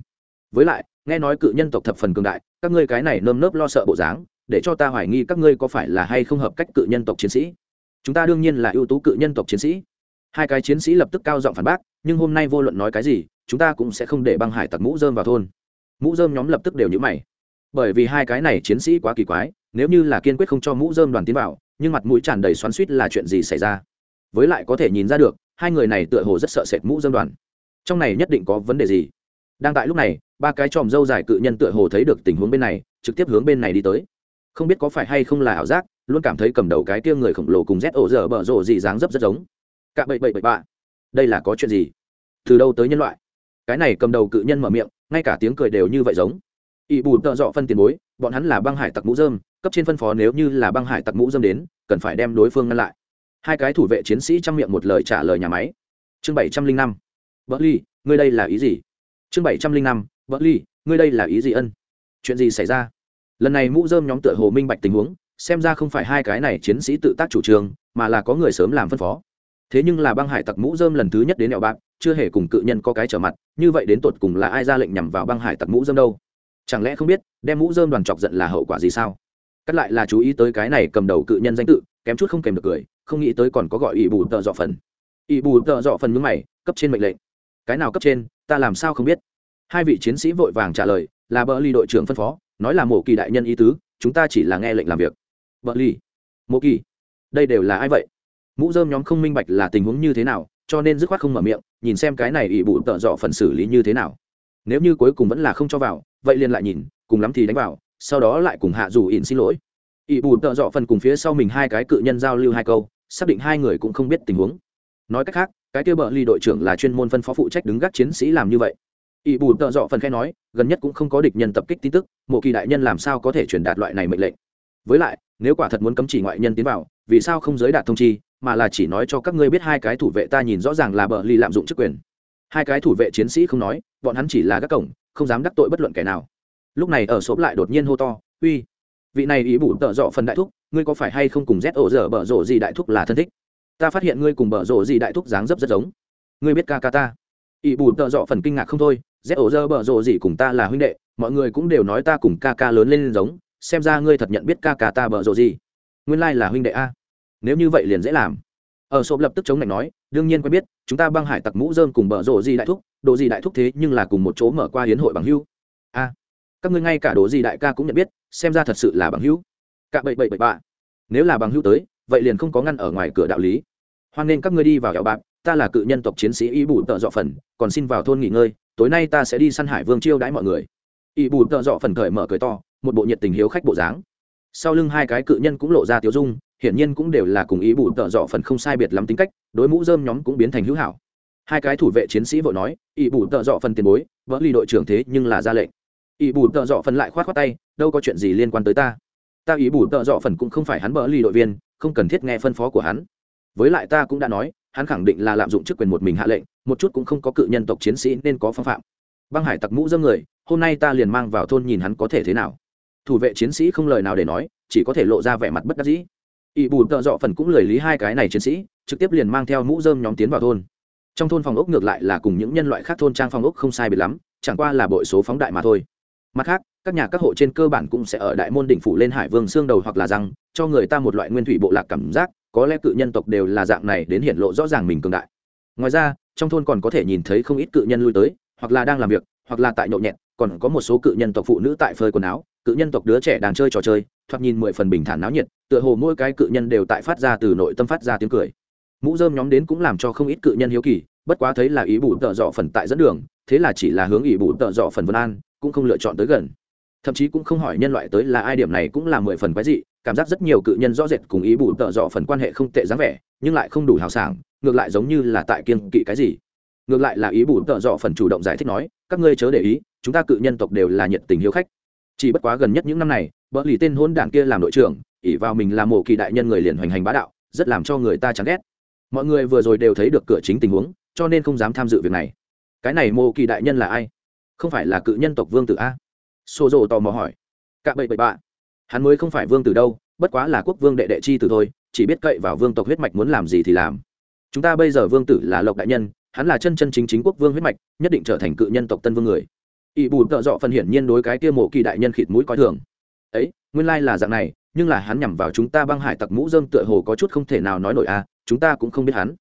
Speaker 1: Với lại nghe nói cự nhân tộc thập phần cường đại các ngươi cái này nơm nớp lo sợ bộ dáng để cho ta hoài nghi các ngươi có phải là hay không hợp cách cự nhân tộc chiến sĩ. Chúng ta đương nhiên là ưu tú cự nhân tộc chiến sĩ. Hai cái chiến sĩ lập tức cao giọng phản bác nhưng hôm nay vô luận nói cái gì chúng ta cũng sẽ không để băng hải tặc mũ dơm vào thôn. Mũ dơm nhóm lập tức đều nhữ mày bởi vì hai cái này chiến sĩ quá kỳ quái, nếu như là kiên quyết không cho mũ dơm đoàn tiến vào, nhưng mặt mũi tràn đầy xoắn suýt là chuyện gì xảy ra? Với lại có thể nhìn ra được, hai người này tựa hồ rất sợ sệt mũ dơm đoàn. Trong này nhất định có vấn đề gì? Đang tại lúc này, ba cái tròm dâu dài cự nhân tựa hồ thấy được tình huống bên này, trực tiếp hướng bên này đi tới. Không biết có phải hay không là ảo giác, luôn cảm thấy cầm đầu cái kia người khổng lồ cùng rét ổ dở bở rộ gì dáng dấp rất giống. Cạ bậy bậy bậy bạ. Đây là có chuyện gì? Từ đâu tới nhân loại? Cái này cầm đầu cự nhân mở miệng, ngay cả tiếng cười đều như vậy giống ỵ bù tợ dọ phân tiền bối, bọn hắn là băng hải tặc mũ dơm, cấp trên phân phó nếu như là băng hải tặc mũ dơm đến, cần phải đem đối phương ngăn lại. Hai cái thủ vệ chiến sĩ trong miệng một lời trả lời nhà máy. Chương bảy trăm linh năm. Bỡ ly ngươi đây là ý gì? Chương bảy trăm linh năm. Bỡ ly ngươi đây là ý gì ân? Chuyện gì xảy ra? Lần này mũ dơm nhóm tựa hồ minh bạch tình huống, xem ra không phải hai cái này chiến sĩ tự tác chủ trương, mà là có người sớm làm phân phó. Thế nhưng là băng hải tặc mũ dơm lần thứ nhất đến đèo bạc, chưa hề cùng cự nhân có cái trở mặt, như vậy đến tột cùng là ai ra lệnh nhằm vào băng hải tặc mũ dơm đâu? Chẳng lẽ không biết, đem mũ dơm đoàn chọc giận là hậu quả gì sao? Cắt lại là chú ý tới cái này cầm đầu cự nhân danh tự, kém chút không kèm được cười, không nghĩ tới còn có gọi ỵ bù tợ dọ phần. Ỵ bù tợ dọ phần mướn mày, cấp trên mệnh lệnh. Cái nào cấp trên, ta làm sao không biết? Hai vị chiến sĩ vội vàng trả lời, là bờ ly đội trưởng phân phó, nói là mộ kỳ đại nhân ý tứ, chúng ta chỉ là nghe lệnh làm việc. Bờ ly mộ kỳ, đây đều là ai vậy? Mũ dơm nhóm không minh bạch là tình huống như thế nào, cho nên dứt khoát không mở miệng, nhìn xem cái này ỵ bụ tợ dọ phần xử lý như thế nào. Nếu như cuối cùng vẫn là không cho vào vậy liền lại nhìn, cùng lắm thì đánh vào, sau đó lại cùng hạ dù ỉn xin lỗi. Ỵ bù tợ dọ phần cùng phía sau mình hai cái cự nhân giao lưu hai câu, xác định hai người cũng không biết tình huống. Nói cách khác, cái kia bờ ly đội trưởng là chuyên môn phân phó phụ trách đứng gác chiến sĩ làm như vậy. Ỵ bù tợ dọ phần khai nói, gần nhất cũng không có địch nhân tập kích tin tức mộ kỳ đại nhân làm sao có thể truyền đạt loại này mệnh lệnh? Với lại, nếu quả thật muốn cấm chỉ ngoại nhân tiến vào, vì sao không giới đạt thông chi, mà là chỉ nói cho các ngươi biết hai cái thủ vệ ta nhìn rõ ràng là bờ ly lạm dụng chức quyền. Hai cái thủ vệ chiến sĩ không nói, bọn hắn chỉ là các cổng không dám đắc tội bất luận kẻ nào. Lúc này ở xốp lại đột nhiên hô to, uy, vị này ý bủ tợ dọ phần đại thúc, ngươi có phải hay không cùng z ổ dở bở rộ gì đại thúc là thân thích? Ta phát hiện ngươi cùng bở rộ gì đại thúc dáng dấp rất giống. Ngươi biết ca ca ta? Ý bủ tợ dọ phần kinh ngạc không thôi, z ổ dở bở rộ gì cùng ta là huynh đệ, mọi người cũng đều nói ta cùng ca ca lớn lên giống, xem ra ngươi thật nhận biết ca ca ta bở rộ gì. Nguyên lai là huynh đệ a. Nếu như vậy liền dễ làm. Ở sộp lập tức chống lạnh nói, đương nhiên quen biết, chúng ta băng hải tặc mũ dơm cùng bở rộ gì đại thúc đồ gì đại thúc thế nhưng là cùng một chỗ mở qua hiến hội bằng hữu. A, các ngươi ngay cả đồ gì đại ca cũng nhận biết, xem ra thật sự là bằng hữu. Cả bậy bậy bậy bạ. Nếu là bằng hữu tới, vậy liền không có ngăn ở ngoài cửa đạo lý. Hoan nên các ngươi đi vào hẹo bạc, ta là cự nhân tộc chiến sĩ y bù tợ dọ phần, còn xin vào thôn nghỉ ngơi, tối nay ta sẽ đi săn hải vương chiêu đãi mọi người. Y bù tợ dọ phần cởi mở cười to, một bộ nhiệt tình hiếu khách bộ dáng. Sau lưng hai cái cự nhân cũng lộ ra tiếu dung, hiển nhiên cũng đều là cùng ý bù tợ dọ phần không sai biệt lắm tính cách, đối mũ dơm nhóm cũng biến thành hữu hảo hai cái thủ vệ chiến sĩ vội nói ý bù tợ dọ phần tiền bối vỡ ly đội trưởng thế nhưng là ra lệnh. Ý bù tợ dọ phần lại khoát khoát tay, đâu có chuyện gì liên quan tới ta. Ta ý bù tợ dọ phần cũng không phải hắn bỡ ly đội viên, không cần thiết nghe phân phó của hắn. Với lại ta cũng đã nói, hắn khẳng định là lạm dụng chức quyền một mình hạ lệnh, một chút cũng không có cự nhân tộc chiến sĩ nên có phong phạm. Băng hải tặc mũ dâm người, hôm nay ta liền mang vào thôn nhìn hắn có thể thế nào. Thủ vệ chiến sĩ không lời nào để nói, chỉ có thể lộ ra vẻ mặt bất đắc dĩ. Ỵ bù tợ dọ phần cũng lời lý hai cái này chiến sĩ, trực tiếp liền mang theo mũ dơm nhóm tiến vào thôn trong thôn phòng ốc ngược lại là cùng những nhân loại khác thôn trang phòng ốc không sai biệt lắm, chẳng qua là bội số phóng đại mà thôi. Mặt khác, các nhà các hộ trên cơ bản cũng sẽ ở đại môn đỉnh phủ lên hải vương xương đầu hoặc là răng, cho người ta một loại nguyên thủy bộ lạc cảm giác, có lẽ cự nhân tộc đều là dạng này đến hiện lộ rõ ràng mình cường đại. Ngoài ra, trong thôn còn có thể nhìn thấy không ít cự nhân lui tới, hoặc là đang làm việc, hoặc là tại nhậu nhẹt, còn có một số cự nhân tộc phụ nữ tại phơi quần áo, cự nhân tộc đứa trẻ đang chơi trò chơi, thoạt nhìn mười phần bình thản náo nhiệt, tựa hồ mỗi cái cự nhân đều tại phát ra từ nội tâm phát ra tiếng cười mũ dơm nhóm đến cũng làm cho không ít cự nhân hiếu kỳ, bất quá thấy là ý bù tợ dọ phần tại dẫn đường, thế là chỉ là hướng ý bù tợ dọ phần vân an, cũng không lựa chọn tới gần. Thậm chí cũng không hỏi nhân loại tới là ai, điểm này cũng là mười phần quái dị, cảm giác rất nhiều cự nhân rõ rệt cùng ý bù tợ dọ phần quan hệ không tệ dáng vẻ, nhưng lại không đủ hào sảng, ngược lại giống như là tại kiên kỵ cái gì. Ngược lại là ý bù tợ dọ phần chủ động giải thích nói, các ngươi chớ để ý, chúng ta cự nhân tộc đều là nhiệt tình hiếu khách. Chỉ bất quá gần nhất những năm này, bỡ lì tên hôn đảng kia làm đội trưởng ỉ vào mình là mộ kỳ đại nhân người liền hoành hành bá đạo, rất làm cho người ta chán ghét mọi người vừa rồi đều thấy được cửa chính tình huống, cho nên không dám tham dự việc này. Cái này mộ kỳ đại nhân là ai? Không phải là cự nhân tộc vương tử a? Xô rộ tò mò hỏi. Cạ bậy bậy bạ. Hắn mới không phải vương tử đâu, bất quá là quốc vương đệ đệ chi tử thôi, chỉ biết cậy vào vương tộc huyết mạch muốn làm gì thì làm. Chúng ta bây giờ vương tử là lộc đại nhân, hắn là chân chân chính chính quốc vương huyết mạch, nhất định trở thành cự nhân tộc tân vương người. Ỵ bù tợ dọ phần hiển nhiên đối cái kia mộ kỳ đại nhân khịt mũi coi thường. Ấy, nguyên lai là dạng này, nhưng là hắn nhằm vào chúng ta băng hải tặc mũ dơm tựa hồ có chút không thể nào nói nổi à chúng ta cũng không biết hắn.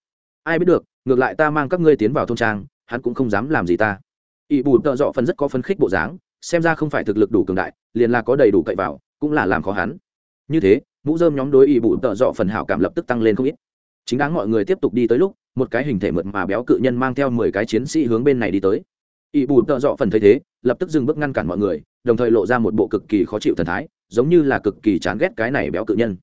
Speaker 1: Ai biết được, ngược lại ta mang các ngươi tiến vào thôn trang, hắn cũng không dám làm gì ta. Ỵ bù tợ dọ phần rất có phấn khích bộ dáng, xem ra không phải thực lực đủ cường đại, liền là có đầy đủ cậy vào, cũng là làm khó hắn. Như thế, mũ dơm nhóm đối ỵ bù tợ dọ phần hảo cảm lập tức tăng lên không ít. Chính đáng mọi người tiếp tục đi tới lúc, một cái hình thể mượt mà béo cự nhân mang theo mười cái chiến sĩ hướng bên này đi tới. Ỵ bù tợ dọ phần thấy thế, lập tức dừng bước ngăn cản mọi người, đồng thời lộ ra một bộ cực kỳ khó chịu thần thái, giống như là cực kỳ chán ghét cái này béo cự nhân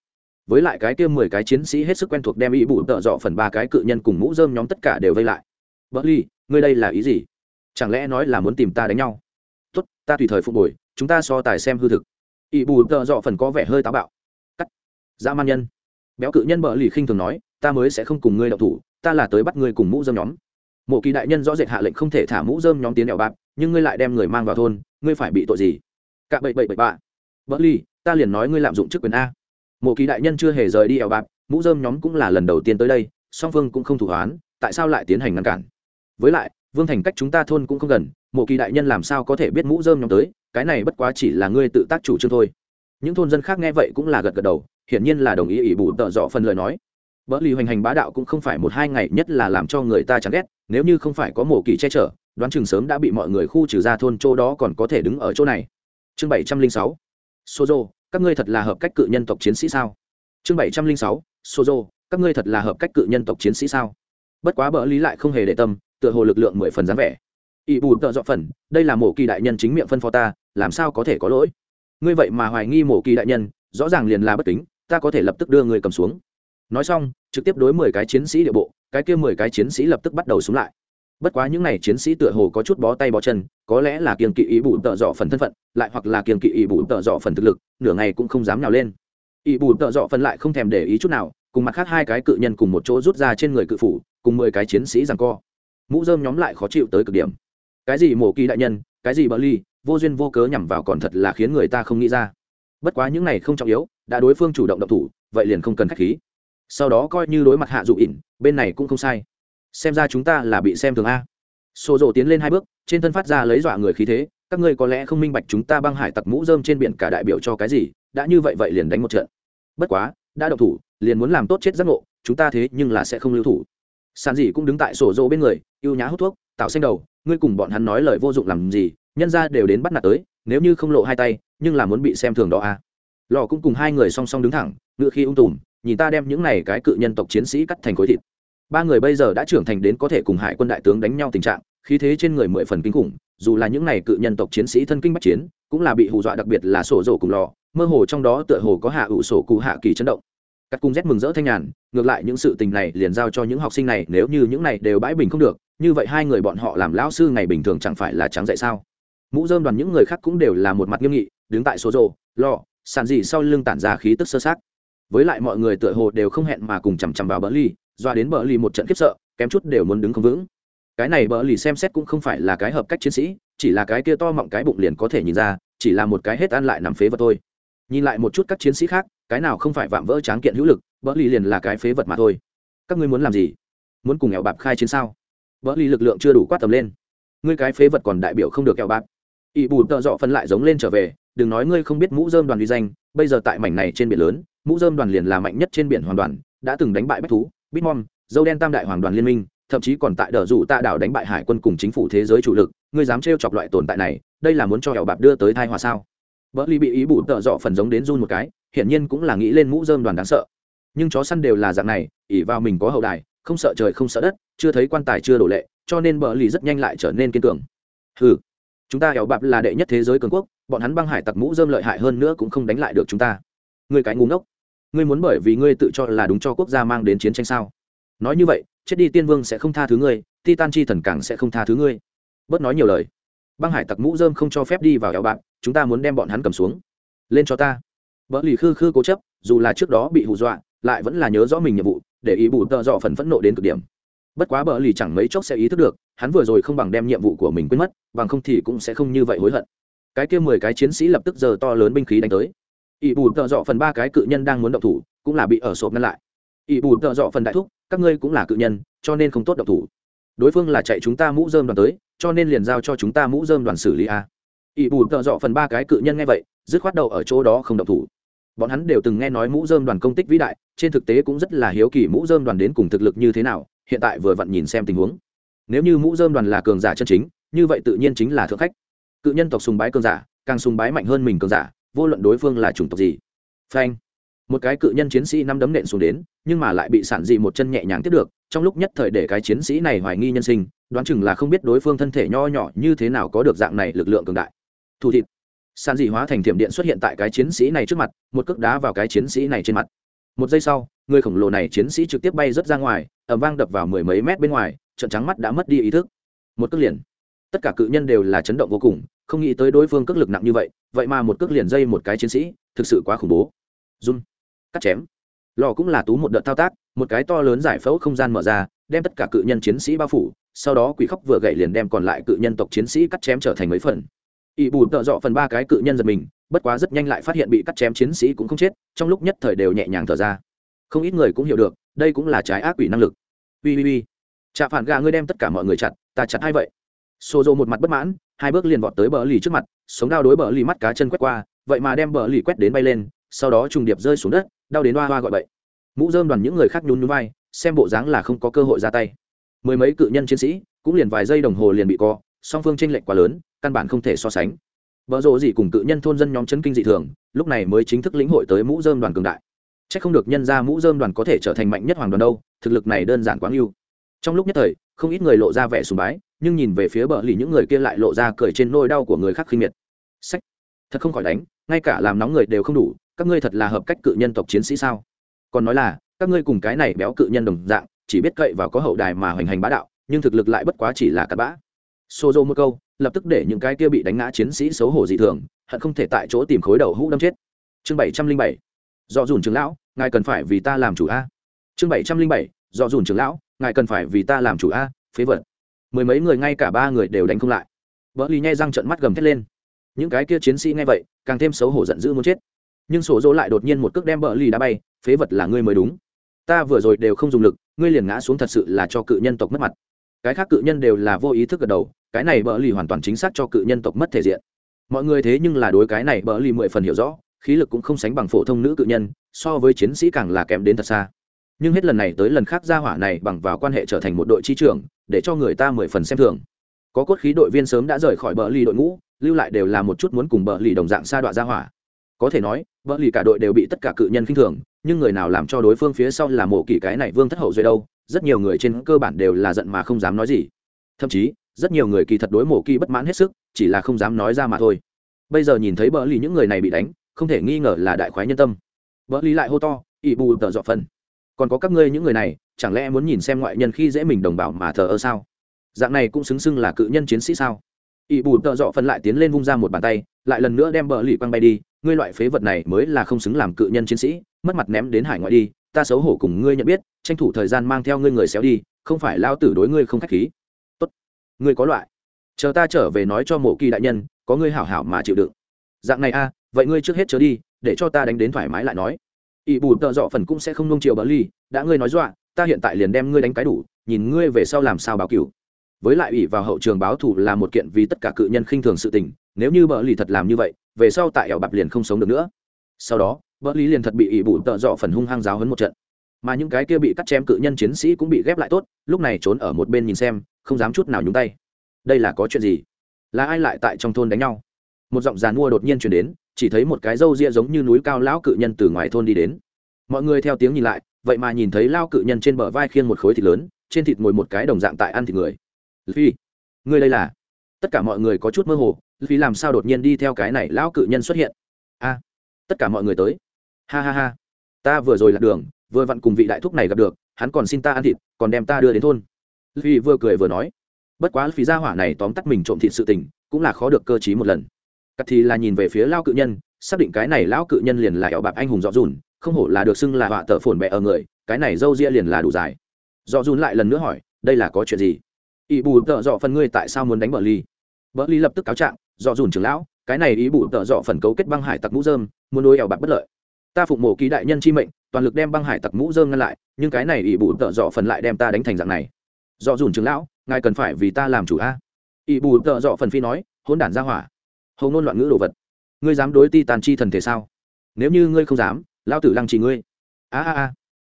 Speaker 1: với lại cái kia mười cái chiến sĩ hết sức quen thuộc đem ý bù tợ dọ phần ba cái cự nhân cùng mũ dơm nhóm tất cả đều vây lại. Bỡ ly, ngươi đây là ý gì? Chẳng lẽ nói là muốn tìm ta đánh nhau? Tốt, ta tùy thời phục bồi chúng ta so tài xem hư thực. Ý bù tợ dọ phần có vẻ hơi táo bạo. Cắt. Dã man nhân. Béo cự nhân bỡ lì khinh thường nói, ta mới sẽ không cùng ngươi đậu thủ, ta là tới bắt ngươi cùng mũ dơm nhóm. Mộ kỳ đại nhân rõ rệt hạ lệnh không thể thả mũ dơm nhóm tiến đèo bạc, nhưng ngươi lại đem người mang vào thôn, ngươi phải bị tội gì? Cả bậy bậy bậy bạ. Vỡ ly, ta liền nói ngươi lạm dụng chức quyền a mộ kỳ đại nhân chưa hề rời đi eo bạc mũ dơm nhóm cũng là lần đầu tiên tới đây song phương cũng không thủ hoán tại sao lại tiến hành ngăn cản? Với lại vương thành cách chúng ta thôn cũng không gần mộ kỳ đại nhân làm sao có thể biết mũ dơm nhóm tới cái này bất quá chỉ là ngươi tự tác chủ trương thôi. Những thôn dân khác nghe vậy cũng là gật gật đầu hiển nhiên là đồng ý ỷ bù tợ dọ phần lời nói. Vợ lì hoành hành bá đạo cũng không phải một hai ngày nhất là làm cho người ta chán ghét, nếu như không phải có mổ kỳ che chở, đoán chừng sớm đã bị mọi người khu trừ ra thôn chỗ đó còn có thể đứng ở chỗ này. Chương bảy trăm linh sáu. Sozo, các ngươi thật là hợp cách cự nhân tộc chiến sĩ sao? Chương bảy trăm linh sáu Sozo, các ngươi thật là hợp cách cự nhân tộc chiến sĩ sao? Bất quá bỡ lý lại không hề để tâm, tựa hồ lực lượng mười phần dáng vẻ. Y bù tợ dọ phần, đây là mổ kỳ đại nhân chính miệng phân phó ta, làm sao có thể có lỗi? Ngươi vậy mà hoài nghi mổ kỳ đại nhân, rõ ràng liền là bất kính, ta có thể lập tức đưa người cầm xuống nói xong trực tiếp đối mười cái chiến sĩ địa bộ cái kia mười cái chiến sĩ lập tức bắt đầu xuống lại bất quá những n à y chiến sĩ tựa hồ có chút bó tay bó chân, có lẽ là kiềm kỵ ý bù tợ dọ phần thân phận, lại hoặc là kiềm kỵ ý bù tợ dọ phần thực lực, nửa ngày cũng không dám nào lên. Ý bù tợ dọ phần lại không thèm để ý chút nào, cùng mặt khác hai cái cự nhân cùng một chỗ rút ra trên người cự phủ, cùng mười cái chiến sĩ rằng co. Mũ dơm nhóm lại khó chịu tới cực điểm. Cái gì mổ kỳ đại nhân, cái gì bờ ly, vô duyên vô cớ nhằm vào còn thật là khiến người ta không nghĩ ra. Bất quá những này không trọng yếu, đã đối phương chủ động động thủ, vậy liền không cần k h á c h khí. Sau đó coi như đối mặt hạ dụ ỉn, bên này cũng không sai xem ra chúng ta là bị xem thường a. Xô rộ tiến lên hai bước, trên thân phát ra lấy dọa người khí thế, các ngươi có lẽ không minh bạch chúng ta băng hải tặc mũ dơm trên biển cả đại biểu cho cái gì, đã như vậy vậy liền đánh một trận. Bất quá, đã đậu thủ, liền muốn làm tốt chết giác ngộ, chúng ta thế nhưng là sẽ không lưu thủ. Sàn dị cũng đứng tại sổ rộ bên người y ê u nhã hút thuốc, tạo xanh đầu, ngươi cùng bọn hắn nói lời vô dụng làm gì, nhân ra đều đến bắt nạt tới, nếu như không lộ hai tay, nhưng là muốn bị xem thường đó à lò cũng cùng hai người song song đứng thẳng, ngựa khi ung tùm, nhìn ta đem những này cái cự nhân tộc chiến sĩ cắt thành khối thịt ba người bây giờ đã trưởng thành đến có thể cùng hải quân đại tướng đánh nhau tình trạng, khí thế trên người mười phần kinh khủng, dù là những này cự nhân tộc chiến sĩ thân kinh bách chiến, cũng là bị hù dọa đặc biệt là sổ rổ cùng lò, mơ hồ trong đó tựa hồ có hạ ủ sổ cụ hạ kỳ chấn động. Cắt cung rét mừng rỡ thanh nhàn, ngược lại những sự tình này liền giao cho những học sinh này, nếu như những này đều bãi bình không được, như vậy hai người bọn họ làm lão sư ngày bình thường chẳng phải là trắng dạy sao? Mũ dơm đoàn những người khác cũng đều là một mặt nghiêm nghị, đứng tại số rồ lò, sàn gì sau lưng tản ra khí tức sơ sát. Với lại mọi người tựa hồ đều không hẹn mà cùng chằm chằm vào bỡ ly doa đến bờ lì một trận khiếp sợ, kém chút đều muốn đứng không vững. Cái này bờ lì xem xét cũng không phải là cái hợp cách chiến sĩ, chỉ là cái kia to mọng cái bụng liền có thể nhìn ra, chỉ là một cái hết ăn lại nằm phế vật thôi. Nhìn lại một chút các chiến sĩ khác, cái nào không phải vạm vỡ tráng kiện hữu lực, bờ lì liền là cái phế vật mà thôi. Các ngươi muốn làm gì? Muốn cùng nghèo bạc khai chiến sao? Bờ lì lực lượng chưa đủ quát tầm lên. Ngươi cái phế vật còn đại biểu không được nghèo bạc ỵ bù tợ dọ phân lại giống lên trở về, đừng nói ngươi không biết mũ dơm đoàn uy danh, bây giờ tại mảnh này trên biển lớn, mũ dơm đoàn liền là mạnh nhất trên biển hoàn đoàn đã từng đánh bại bách thú bitmom, dâu đen tam đại hoàng đoàn liên minh, thậm chí còn tại đờ dụ tạ đảo đánh bại hải quân cùng chính phủ thế giới chủ lực, ngươi dám trêu chọc loại tồn tại này, đây là muốn cho hẻo bạc đưa tới thai hòa sao? Bỡ ly bị ý bụ tợ dọ phần giống đến run một cái, hiển nhiên cũng là nghĩ lên mũ dơm đoàn đáng sợ. Nhưng chó săn đều là dạng này ỉ vào mình có hậu đài, không sợ trời không sợ đất, chưa thấy quan tài chưa đổ lệ, cho nên bờ lì rất nhanh lại trở nên kiên cường. Ừ chúng ta hẻo bạc là đệ nhất thế giới cường quốc, bọn hắn băng hải tặc mũ dơm lợi hại hơn nữa cũng không đánh lại được chúng ta. Người cái ngu ngốc ngươi muốn bởi vì ngươi tự cho là đúng cho quốc gia mang đến chiến tranh sao? Nói như vậy, chết đi tiên vương sẽ không tha thứ ngươi, titan chi thần càng sẽ không tha thứ ngươi. Bớt nói nhiều lời. Băng hải tặc mũ dơm không cho phép đi vào eo bạn, chúng ta muốn đem bọn hắn cầm xuống. Lên cho ta. Vợ lì khư khư cố chấp, dù là trước đó bị hù dọa, lại vẫn là nhớ rõ mình nhiệm vụ, để ý bù tợ dọ phần phẫn nộ đến cực điểm. Bất quá bờ lì chẳng mấy chốc sẽ ý thức được, hắn vừa rồi không bằng đem nhiệm vụ của mình quên mất, bằng không thì cũng sẽ không như vậy hối hận. Cái kia mười cái chiến sĩ lập tức giờ to lớn binh khí đánh tới ỷ bù tợ dọ phần ba cái cự nhân đang muốn động thủ, cũng là bị ở sộp ngăn lại. Ỷ bù tợ dọ phần đại thúc, các ngươi cũng là cự nhân, cho nên không tốt động thủ. Đối phương là chạy chúng ta mũ dơm đoàn tới, cho nên liền giao cho chúng ta mũ dơm đoàn xử lý a. Ỷ bù tợ dọ phần ba cái cự nhân nghe vậy, dứt khoát đầu ở chỗ đó không động thủ. Bọn hắn đều từng nghe nói mũ dơm đoàn công tích vĩ đại, trên thực tế cũng rất là hiếu kỳ mũ dơm đoàn đến cùng thực lực như thế nào, hiện tại vừa vặn nhìn xem tình huống. Nếu như mũ dơm đoàn là cường giả chân chính, như vậy tự nhiên chính là thượng khách. Cự nhân tộc sùng bái cường giả, càng sùng bái mạnh hơn mình cường giả vô luận đối phương là chủng tộc gì. Phanh. Một cái cự nhân chiến sĩ năm đấm nện xuống đến, nhưng mà lại bị sản dị một chân nhẹ nhàng tiếp được, trong lúc nhất thời để cái chiến sĩ này hoài nghi nhân sinh, đoán chừng là không biết đối phương thân thể nho nhỏ như thế nào có được dạng này lực lượng cường đại. Thủ thịt. Sản dị hóa thành thiểm điện xuất hiện tại cái chiến sĩ này trước mặt, một cước đá vào cái chiến sĩ này trên mặt. Một giây sau, người khổng lồ này chiến sĩ trực tiếp bay rớt ra ngoài ẩm vang đập vào mười mấy mét bên ngoài, trận trắng mắt đã mất đi ý thức. Một cước liền. Tất cả cự nhân đều là chấn động vô cùng không nghĩ tới đối phương cước lực nặng như vậy vậy mà một cước liền dây một cái chiến sĩ, thực sự quá khủng bố. Run. Cắt chém. Lò cũng là tú một đợt thao tác, một cái to lớn giải phẫu không gian mở ra, đem tất cả cự nhân chiến sĩ bao phủ, sau đó quỷ khóc vừa gậy liền đem còn lại cự nhân tộc chiến sĩ cắt chém trở thành mấy phần. Ỵ bù tợ dọ phần ba cái cự nhân giật mình, bất quá rất nhanh lại phát hiện bị cắt chém chiến sĩ cũng không chết, trong lúc nhất thời đều nhẹ nhàng thở ra. Không ít người cũng hiểu được, đây cũng là trái ác quỷ năng lực. Ui ui ui chạ phản gà ngươi đem tất cả mọi người chặt, ta chặt hay vậy? Xô dô một mặt bất mãn, hai bước liền vọt tới bờ lì trước mặt, sống đao đối bờ lì mắt cá chân quét qua, vậy mà đem bờ lì quét đến bay lên, sau đó trùng điệp rơi xuống đất, đau đến hoa hoa gọi bậy. Mũ dơm đoàn những người khác nhún nhún vai, xem bộ dáng là không có cơ hội ra tay. Mười mấy cự nhân chiến sĩ, cũng liền vài giây đồng hồ liền bị co, song phương tranh lệch quá lớn, căn bản không thể so sánh. Vợ rộ gì cùng cự nhân thôn dân nhóm chấn kinh dị thường, lúc này mới chính thức lĩnh hội tới mũ dơm đoàn cường đại. C h ắ c không được nhân ra mũ dơm đoàn có thể trở thành mạnh nhất hoàng đoàn đâu, thực lực này đơn giản quá ưu. Trong lúc nhất thời, không ít người lộ ra vẻ sùng bái nhưng nhìn về phía bờ lì những người kia lại lộ ra cười trên nôi đau của người khác khinh miệt. Sách, thật không khỏi đánh, ngay cả làm nóng người đều không đủ, các ngươi thật là hợp cách cự nhân tộc chiến sĩ sao? Còn nói là, các ngươi cùng cái này béo cự nhân đồng dạng, chỉ biết cậy vào có hậu đài mà hoành hành bá đạo, nhưng thực lực lại bất quá chỉ là cặp bã. Xô dô một câu, lập tức để những cái kia bị đánh ngã chiến sĩ xấu hổ dị thường, hận không thể tại chỗ tìm khối đầu hũ đâm chết. Chương bảy trăm linh bảy, do dùn trưởng lão, ngài cần phải vì ta làm chủ a. Chương bảy trăm linh bảy, do dùn trưởng lão, ngài cần phải vì ta làm chủ a, phế vật mười mấy người ngay cả ba người đều đánh không lại. Vợ lì nhai răng trận mắt gầm thét lên. Những cái kia chiến sĩ nghe vậy, càng thêm xấu hổ giận dữ muốn chết. Nhưng sổ dỗ lại đột nhiên một cước đem bờ lì đá bay, phế vật là ngươi mới đúng. Ta vừa rồi đều không dùng lực, ngươi liền ngã xuống thật sự là cho cự nhân tộc mất mặt. Cái khác cự nhân đều là vô ý thức gật đầu, cái này bờ lì hoàn toàn chính xác cho cự nhân tộc mất thể diện. Mọi người thế nhưng là đối cái này bờ lì mười phần hiểu rõ, khí lực cũng không sánh bằng phổ thông nữ cự nhân, so với chiến sĩ càng là kém đến thật xa. Nhưng hết lần này tới lần khác ra hỏa này bằng vào quan hệ trở thành một đội chi trưởng để cho người ta mười phần xem thường. Có cốt khí đội viên sớm đã rời khỏi bờ lì đội ngũ, lưu lại đều là một chút muốn cùng bờ lì đồng dạng sa đọa ra hỏa. Có thể nói, bờ lì cả đội đều bị tất cả cự nhân khinh thường, nhưng người nào làm cho đối phương phía sau là mộ kỳ cái này vương thất hậu duệ đâu, rất nhiều người trên cơ bản đều là giận mà không dám nói gì. Thậm chí, rất nhiều người kỳ thật đối mộ kỳ bất mãn hết sức, chỉ là không dám nói ra mà thôi. Bây giờ nhìn thấy bờ lì những người này bị đánh, không thể nghi ngờ là đại khoái nhân tâm. Bờ lì lại hô to ỵ bù, tợ dọ phần. Còn có các ngươi những người này chẳng lẽ muốn nhìn xem ngoại nhân khi dễ mình đồng bào mà thờ ơ sao? Dạng này cũng xứng xưng là cự nhân chiến sĩ sao? Ỵ bù tợ dọ phân lại tiến lên vung ra một bàn tay, lại lần nữa đem bờ lì quăng bay đi, ngươi loại phế vật này mới là không xứng làm cự nhân chiến sĩ, mất mặt ném đến hải ngoại đi, ta xấu hổ cùng ngươi nhận biết, tranh thủ thời gian mang theo ngươi người xéo đi, không phải lao tử đối ngươi không k h á c h khí. Tốt, ngươi có loại. Chờ ta trở về nói cho mộ kỳ đại nhân, có ngươi hảo hảo mà chịu đựng. Dạng này a, vậy ngươi trước hết trở đi, để cho ta đánh đến thoải mái lại nói. Ỵ bù tợ dọ phần cũng sẽ không nông chiều bờ ly đã ngươi nói dọa ta hiện tại liền đem ngươi đánh cái đủ, nhìn ngươi về sau làm sao báo cửu. Với lại ủy vào hậu trường báo thù là một kiện vì tất cả cự nhân khinh thường sự tình, nếu như bờ lì thật làm như vậy, về sau tại ẻo bạp liền không sống được nữa. Sau đó bờ lì liền thật bị ỷ bụ tợ dọ phần hung hăng giáo hấn một trận. Mà những cái kia bị cắt chém cự nhân chiến sĩ cũng bị ghép lại tốt, lúc này trốn ở một bên nhìn xem, không dám chút nào nhúng tay. Đây là có chuyện gì? Là ai lại tại trong thôn đánh nhau? Một giọng giàn mua đột nhiên chuyển đến, chỉ thấy một cái râu ria giống như núi cao lão cự nhân từ ngoài thôn đi đến. Mọi người theo tiếng nhìn lại vậy mà nhìn thấy lao cự nhân trên bờ vai khiêng một khối thịt lớn, trên thịt ngồi một cái đồng dạng tại ăn thịt người. Phi người đây là? Tất cả mọi người có chút mơ hồ phi làm sao đột nhiên đi theo cái này lão cự nhân xuất hiện? A, tất cả mọi người tới. Ha ha ha. Ta vừa rồi lạc đường, vừa vặn cùng vị đại thúc này gặp được, hắn còn xin ta ăn thịt, còn đem ta đưa đến thôn. Phi vừa cười vừa nói. Bất quá phí gia hỏa này tóm tắt mình trộm thịt sự tình, cũng là khó được cơ trí một lần. Cắt thì là nhìn về phía lao cự nhân, xác định cái này lão cự nhân liền là ẻo bạc anh hùng dọ dùn không hổ là được xưng là họa tợ phồn bẹ ở người, cái này dâu ria liền là đủ dài. Dọ dùn lại lần nữa hỏi, đây là có chuyện gì? Ý bù tợ dọ phần ngươi tại sao muốn đánh bờ ly bờ ly lập tức cáo trạng, dọ dùn trưởng lão, cái này ý bù tợ dọ phần cấu kết băng hải tặc mũ dơm muốn nuôi ẻo bạc bất lợi. Ta phụng mổ ký đại nhân chi mệnh, toàn lực đem băng hải tặc mũ dơm ngăn lại, nhưng cái này ý bù tợ dọ phần lại đem ta đánh thành dạng này. Dọ dùn trưởng lão, ngài cần phải vì ta làm chủ a. Ý bù tợ dọ phần phi nói hôn đản ra hỏa. Hầu ngôn loạn ngữ đồ vật. Ngươi dám đối ti tàn chi thần thể sao? Nếu như ngươi không dám lao tử lăng trì ngươi. A a a.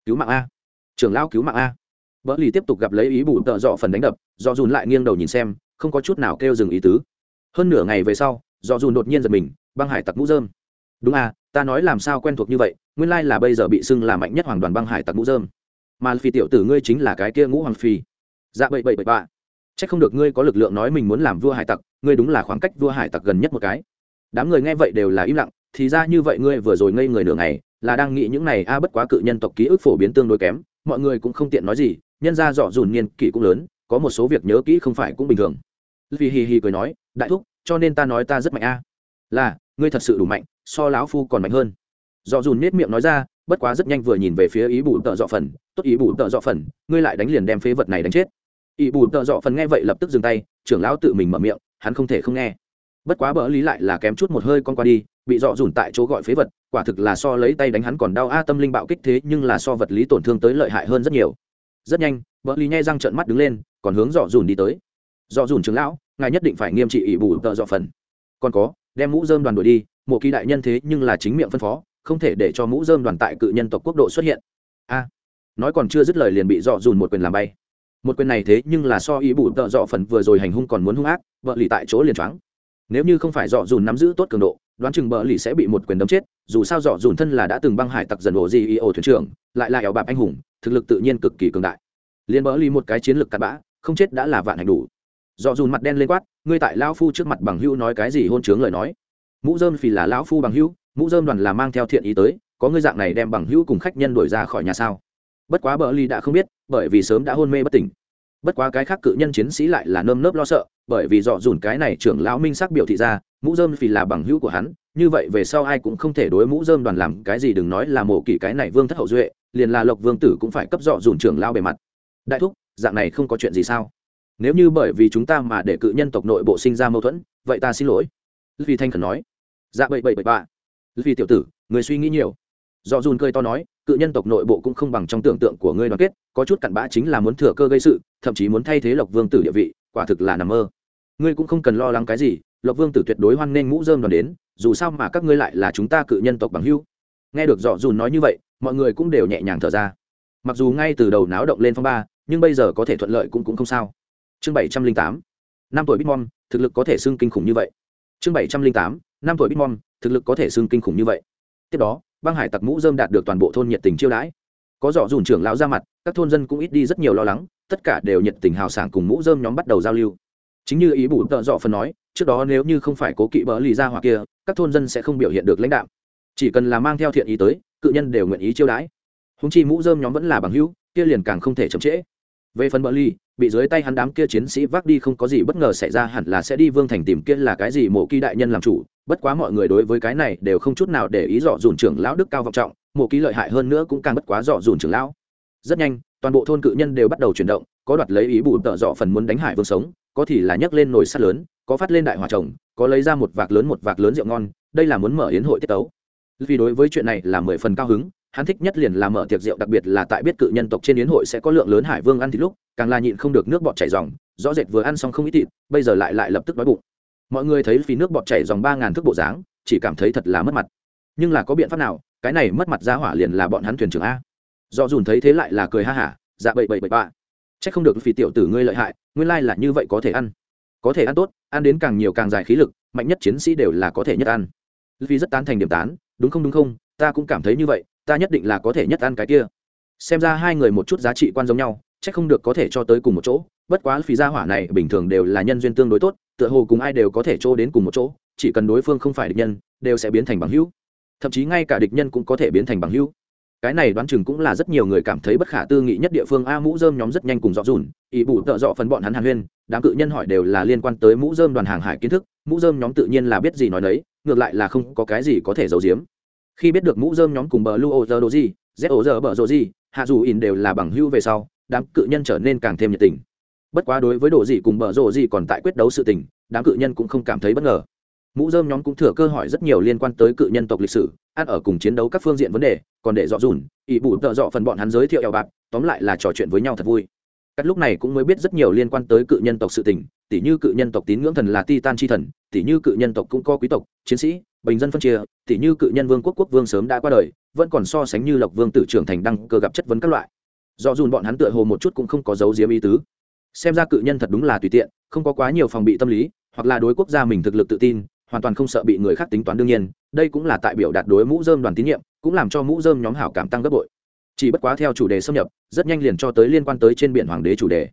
Speaker 1: Cứu mạng a. Trưởng lao cứu mạng a. Vợ lì tiếp tục gặp lấy ý bù tợ dọ phần đánh đập, do dùn lại nghiêng đầu nhìn xem, không có chút nào kêu dừng ý tứ. Hơn nửa ngày về sau, do dùn đột nhiên giật mình, băng hải tặc mũ dơm đúng à ta nói làm sao quen thuộc như vậy, nguyên lai là bây giờ bị xưng là mạnh nhất hoàng đoàn băng hải tặc mũ dơm mà phi tiểu tử ngươi chính là cái kia ngũ hoàng phi. Dạ bậy bậy bậy bạ. C h ắ c không được ngươi có lực lượng nói mình muốn làm vua hải tặc, ngươi đúng là khoảng cách vua hải tặc gần nhất một cái. Đám người nghe vậy đều là im lặng, thì ra như vậy ngươi vừa rồi ngây người nửa ngày là đang nghĩ những này, a, bất quá cự nhân tộc ký ức phổ biến tương đối kém, mọi người cũng không tiện nói gì, nhân ra dọ dùn niên kỷ cũng lớn, có một số việc nhớ kỹ không phải cũng bình thường. Vì hì hì cười nói, đại thúc, cho nên ta nói ta rất mạnh, a. Là, ngươi thật sự đủ mạnh, so lão phu còn mạnh hơn. Dọ dùn nết miệng nói ra, bất quá rất nhanh vừa nhìn về phía ý bù tợ dọ phần. Tốt ý bù tợ dọ phần, ngươi lại đánh liền đem phế vật này đánh chết. Ý bù tợ dọ phần nghe vậy lập tức dừng tay, trưởng lão tự mình mở miệng, hắn không thể không nghe bất quá bỡ lý lại là kém chút một hơi con qua đi, bị dọ dùn tại chỗ gọi phế vật, quả thực là so lấy tay đánh hắn còn đau, a, tâm linh bạo kích thế nhưng là so vật lý tổn thương tới lợi hại hơn rất nhiều. Rất nhanh, bỡ lý nhai răng trợn mắt đứng lên, còn hướng dọ dùn đi tới. Dọ dùn trưởng lão, ngài nhất định phải nghiêm trị ỷ bù tợ dọ phần. Còn có, đem mũ dơm đoàn đuổi đi một kỳ đại nhân thế nhưng là chính miệng phân phó, không thể để cho mũ dơm đoàn tại cự nhân tộc quốc độ xuất hiện. A, nói còn chưa dứt lời liền bị dọ dùn một quyền làm bay. Một quyền này thế nhưng là so ý bù tợ dọ phần vừa rồi hành hung còn muốn hung ác vợ lì tại chỗ liền choáng nếu như không phải dọ dùn nắm giữ tốt cường độ, đoán chừng bờ lì sẽ bị một quyền đấm chết, dù sao dọ dùn thân là đã từng băng hải tặc dần ổ gì ý ổ thuyền trưởng, lại là éo bạp anh hùng, thực lực tự nhiên cực kỳ cường đại. Liền bờ lì một cái chiến lược cặn bã, không chết đã là vạn hành đủ. Dọ dùn mặt đen lên quát, ngươi tại lão phu trước mặt bằng hữu nói cái gì hôn chướng lời nói? Mũ dơm phì là lão phu bằng hữu, mũ dơm đoàn là mang theo thiện ý tới, có ngươi dạng này đem bằng hữu cùng khách nhân đuổi ra khỏi nhà sao? Bất quá bờ lì đã không biết, bởi vì sớm đã hôn mê bất tỉnh bất quá cái khác cự nhân chiến sĩ lại là nơm nớp lo sợ, bởi vì dọ dùn cái này trưởng lão minh sắc biểu thị ra, mũ dơm vì là bằng hữu của hắn, như vậy về sau ai cũng không thể đối mũ dơm đoàn làm cái gì đừng nói là mổ kỷ cái này vương thất hậu duệ, liền là lộc vương tử cũng phải cấp dọ dùn trưởng lao bề mặt. Đại thúc, dạng này không có chuyện gì sao? Nếu như bởi vì chúng ta mà để cự nhân tộc nội bộ sinh ra mâu thuẫn, vậy ta xin lỗi. Vì thanh khẩn nói. Dạ bậy bậy bậy, bạ. Vì tiểu tử, người suy nghĩ nhiều do dùn cười to nói, cự nhân tộc nội bộ cũng không bằng trong tưởng tượng của ngươi đoàn kết, có chút cặn bã chính là muốn thừa cơ gây sự, thậm chí muốn thay thế lộc vương tử địa vị, quả thực là nằm mơ. Ngươi cũng không cần lo lắng cái gì, lộc vương tử tuyệt đối hoan nghênh mũ dơm đoàn đến, dù sao mà các ngươi lại là chúng ta cự nhân tộc bằng hưu nghe được dọ dùn nói như vậy, mọi người cũng đều nhẹ nhàng thở ra. Mặc dù ngay từ đầu náo động lên phong ba, nhưng bây giờ có thể thuận lợi cũng cũng không sao. Chương bảy trăm linh tám, năm tuổi bitmom thực lực có thể xưng kinh khủng như vậy. Chương bảy trăm linh tám, năm tuổi bitmom thực lực có thể xưng kinh khủng như vậy. Tiếp đó băng hải tặc mũ dơm đạt được toàn bộ thôn nhiệt tình chiêu đãi. Có dọ dùn trưởng lão ra mặt, các thôn dân cũng ít đi rất nhiều lo lắng, tất cả đều nhiệt tình hào sảng cùng mũ dơm nhóm bắt đầu giao lưu. Chính như ý bù tợ dọ phần nói, trước đó nếu như không phải cố kỵ bỡ lì ra hoặc kia, các thôn dân sẽ không biểu hiện được lãnh đạo chỉ cần là mang theo thiện ý tới, cự nhân đều nguyện ý chiêu đãi. Húng chi mũ dơm nhóm vẫn là bằng hữu, kia liền càng không thể chậm trễ. Về phần bỡ lì, bị dưới tay hắn đám kia chiến sĩ vác đi không có gì bất ngờ xảy ra hẳn là sẽ đi vương thành tìm kia là cái gì mộ kỳ đại nhân làm chủ bất quá mọi người đối với cái này đều không chút nào để ý dọ dùn trưởng lão đức cao vọng trọng, mộ ký lợi hại hơn nữa cũng càng bất quá dọ dùn trưởng lão. Rất nhanh, toàn bộ thôn cự nhân đều bắt đầu chuyển động, có đoạt lấy ý bù tợ dọ phần muốn đánh hải vương sống, có thì là nhấc lên nồi sắt lớn, có phát lên đại hòa chồng có lấy ra một vạc lớn một vạc lớn rượu ngon, đây là muốn mở yến hội tiết tấu. Vì đối với chuyện này là mười phần cao hứng, hắn thích nhất liền là mở tiệc rượu, đặc biệt là tại biết cự nhân tộc trên yến hội sẽ có lượng lớn hải vương ăn thịt lúc, càng là nhịn không được nước bọt chảy dòng rõ rệt vừa ăn xong không ít thịt, bây giờ lại lại lập tức đói bụng mọi người thấy phí nước bọt chảy dòng ba ngàn thước bộ dáng, chỉ cảm thấy thật là mất mặt. Nhưng là có biện pháp nào? Cái này mất mặt ra hỏa liền là bọn hắn thuyền trưởng a. Do dùn thấy thế lại là cười ha hả dạ bậy bậy bậy bạ. C h ắ c không được phí tiểu tử ngươi lợi hại, nguyên lai là như vậy có thể ăn. Có thể ăn tốt, ăn đến càng nhiều càng dài khí lực, mạnh nhất chiến sĩ đều là có thể nhất ăn. Vì rất tán thành điểm tán, đúng không đúng không, ta cũng cảm thấy như vậy, ta nhất định là có thể nhất ăn cái kia. Xem ra hai người một chút giá trị quan giống nhau c h ắ c không được có thể cho tới cùng một chỗ, bất quá phí gia hỏa này bình thường đều là nhân duyên tương đối tốt tựa hồ cùng ai đều có thể trô đến cùng một chỗ, chỉ cần đối phương không phải địch nhân, đều sẽ biến thành bằng hữu. Thậm chí ngay cả địch nhân cũng có thể biến thành bằng hữu. Cái này đoán chừng cũng là rất nhiều người cảm thấy bất khả tư nghị nhất địa phương. A mũ dơm nhóm rất nhanh cùng dọ dùn ỵ bụ tợ dọ phần bọn hắn hàn huyên, đám cự nhân hỏi đều là liên quan tới mũ dơm đoàn hàng hải kiến thức. Mũ dơm nhóm tự nhiên là biết gì nói đấy ngược lại là không có cái gì có thể giấu giếm. Khi biết được mũ dơm nhóm cùng bờ lu ô giờ đồ gì z ô giờ bờ rồ gì hạ dù in đều là bằng hưu về sau, đám cự nhân trở nên càng thêm nhiệt tình bất quá đối với đồ gì cùng bờ rồ gì còn tại quyết đấu sự tình, đám cự nhân cũng không cảm thấy bất ngờ. Mũ dơm nhóm cũng thừa cơ hỏi rất nhiều liên quan tới cự nhân tộc lịch sử, ăn ở cùng chiến đấu các phương diện vấn đề, còn để dọ dùn ỵ bụ tợ dọ phần bọn hắn giới thiệu eo bạc, tóm lại là trò chuyện với nhau thật vui. Các lúc này cũng mới biết rất nhiều liên quan tới cự nhân tộc sự tình tỷ như cự nhân tộc tín ngưỡng thần là titan chi thần tỷ như cự nhân tộc cũng có quý tộc, chiến sĩ, bình dân phân chia tỷ như cự nhân vương quốc quốc vương sớm đã qua đời, vẫn còn so sánh như lộc vương tử trưởng thành đăng cơ gặp chất vấn các loại. Do dùn bọn hắn tựa hồ một chút cũng không có dấu diếm ý tứ xem ra cự nhân thật đúng là tùy tiện, không có quá nhiều phòng bị tâm lý, hoặc là đối quốc gia mình thực lực tự tin, hoàn toàn không sợ bị người khác tính toán đương nhiên, đây cũng là tại biểu đạt đối mũ dơm đoàn tín nhiệm, cũng làm cho mũ dơm nhóm hảo cảm tăng gấp bội. Chỉ bất quá theo chủ đề xâm nhập, rất nhanh liền cho tới liên quan tới trên biển hoàng đế chủ đề.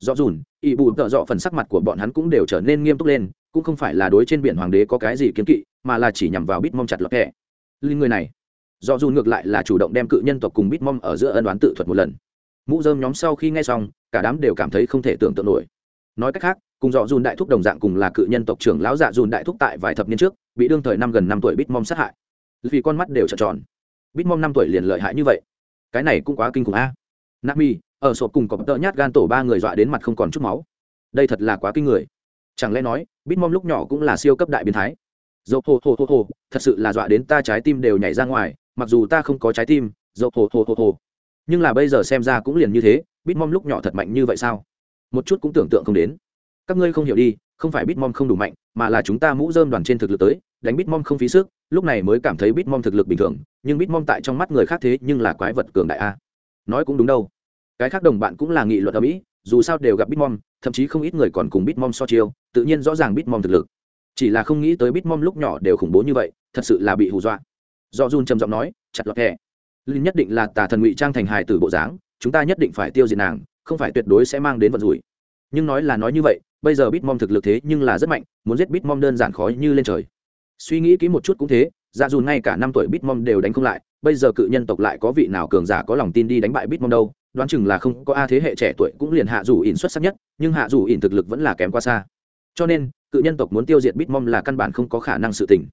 Speaker 1: Rõ dùn ỵ bù tợ dọ phần sắc mặt của bọn hắn cũng đều trở nên nghiêm túc lên, cũng không phải là đối trên biển hoàng đế có cái gì kiến kỵ, mà là chỉ nhằm vào bít mong chặt lập kẹ. Linh người này. Do dùn ngược lại là chủ động đem cự nhân tộc cùng bít mong ở giữa ân đoán tự thuật một lần mũ dơm nhóm sau khi nghe xong, cả đám đều cảm thấy không thể tưởng tượng nổi. Nói cách khác, cùng dọ dùn đại thúc đồng dạng cùng là cự nhân tộc trưởng lão dạ dùn đại thúc tại vài thập niên trước, bị đương thời năm gần năm tuổi bít mom sát hại. Vì con mắt đều trợn tròn. Bít mom năm tuổi liền lợi hại như vậy. Cái này cũng quá kinh khủng a. Nami, ở sộp cùng có tợ nhát gan tổ ba người dọa đến mặt không còn chút máu. Đây thật là quá kinh người. Chẳng lẽ nói bít mom lúc nhỏ cũng là siêu cấp đại biến thái? Dầu hồ hồ hồ hồ thật sự là dọa đến ta trái tim đều nhảy ra ngoài, mặc dù ta không có trái tim dầu hồ hồ hồ hồ nhưng là bây giờ xem ra cũng liền như thế bít lúc nhỏ thật mạnh như vậy sao? Một chút cũng tưởng tượng không đến. Các ngươi không hiểu đi, không phải bitmom không đủ mạnh, mà là chúng ta mũ dơm đoàn trên thực lực tới, đánh bitmom không phí sức, lúc này mới cảm thấy bitmom thực lực bình thường, nhưng bitmom tại trong mắt người khác thế nhưng là quái vật cường đại a. Nói cũng đúng đâu. Cái khác đồng bạn cũng là nghị luận ở mỹ, dù sao đều gặp bitmom, thậm chí không ít người còn cùng bitmom so chiêu, tự nhiên rõ ràng bitmom thực lực. Chỉ là không nghĩ tới bitmom lúc nhỏ đều khủng bố như vậy, thật sự là bị hù dọa. Do jun trầm giọng nói, chặt lọt kẻ linh nhất định là tà thần ngụy trang thành hài tử bộ dáng, chúng ta nhất định phải tiêu diệt nàng, không phải tuyệt đối sẽ mang đến vận rủi. Nhưng nói là nói như vậy, bây giờ bitmom thực lực thế nhưng là rất mạnh, muốn giết bitmom đơn giản khó như lên trời. Suy nghĩ kỹ một chút cũng thế dạ dù ngay cả năm tuổi bitmom đều đánh không lại, bây giờ cự nhân tộc lại có vị nào cường giả có lòng tin đi đánh bại bitmom đâu, đoán chừng là không có a thế hệ trẻ tuổi cũng liền hạ dù ỉn xuất sắc nhất, nhưng hạ dù ỉn thực lực vẫn là kém quá xa. Cho nên, cự nhân tộc muốn tiêu diệt bitmom là căn bản không có khả năng sự tình.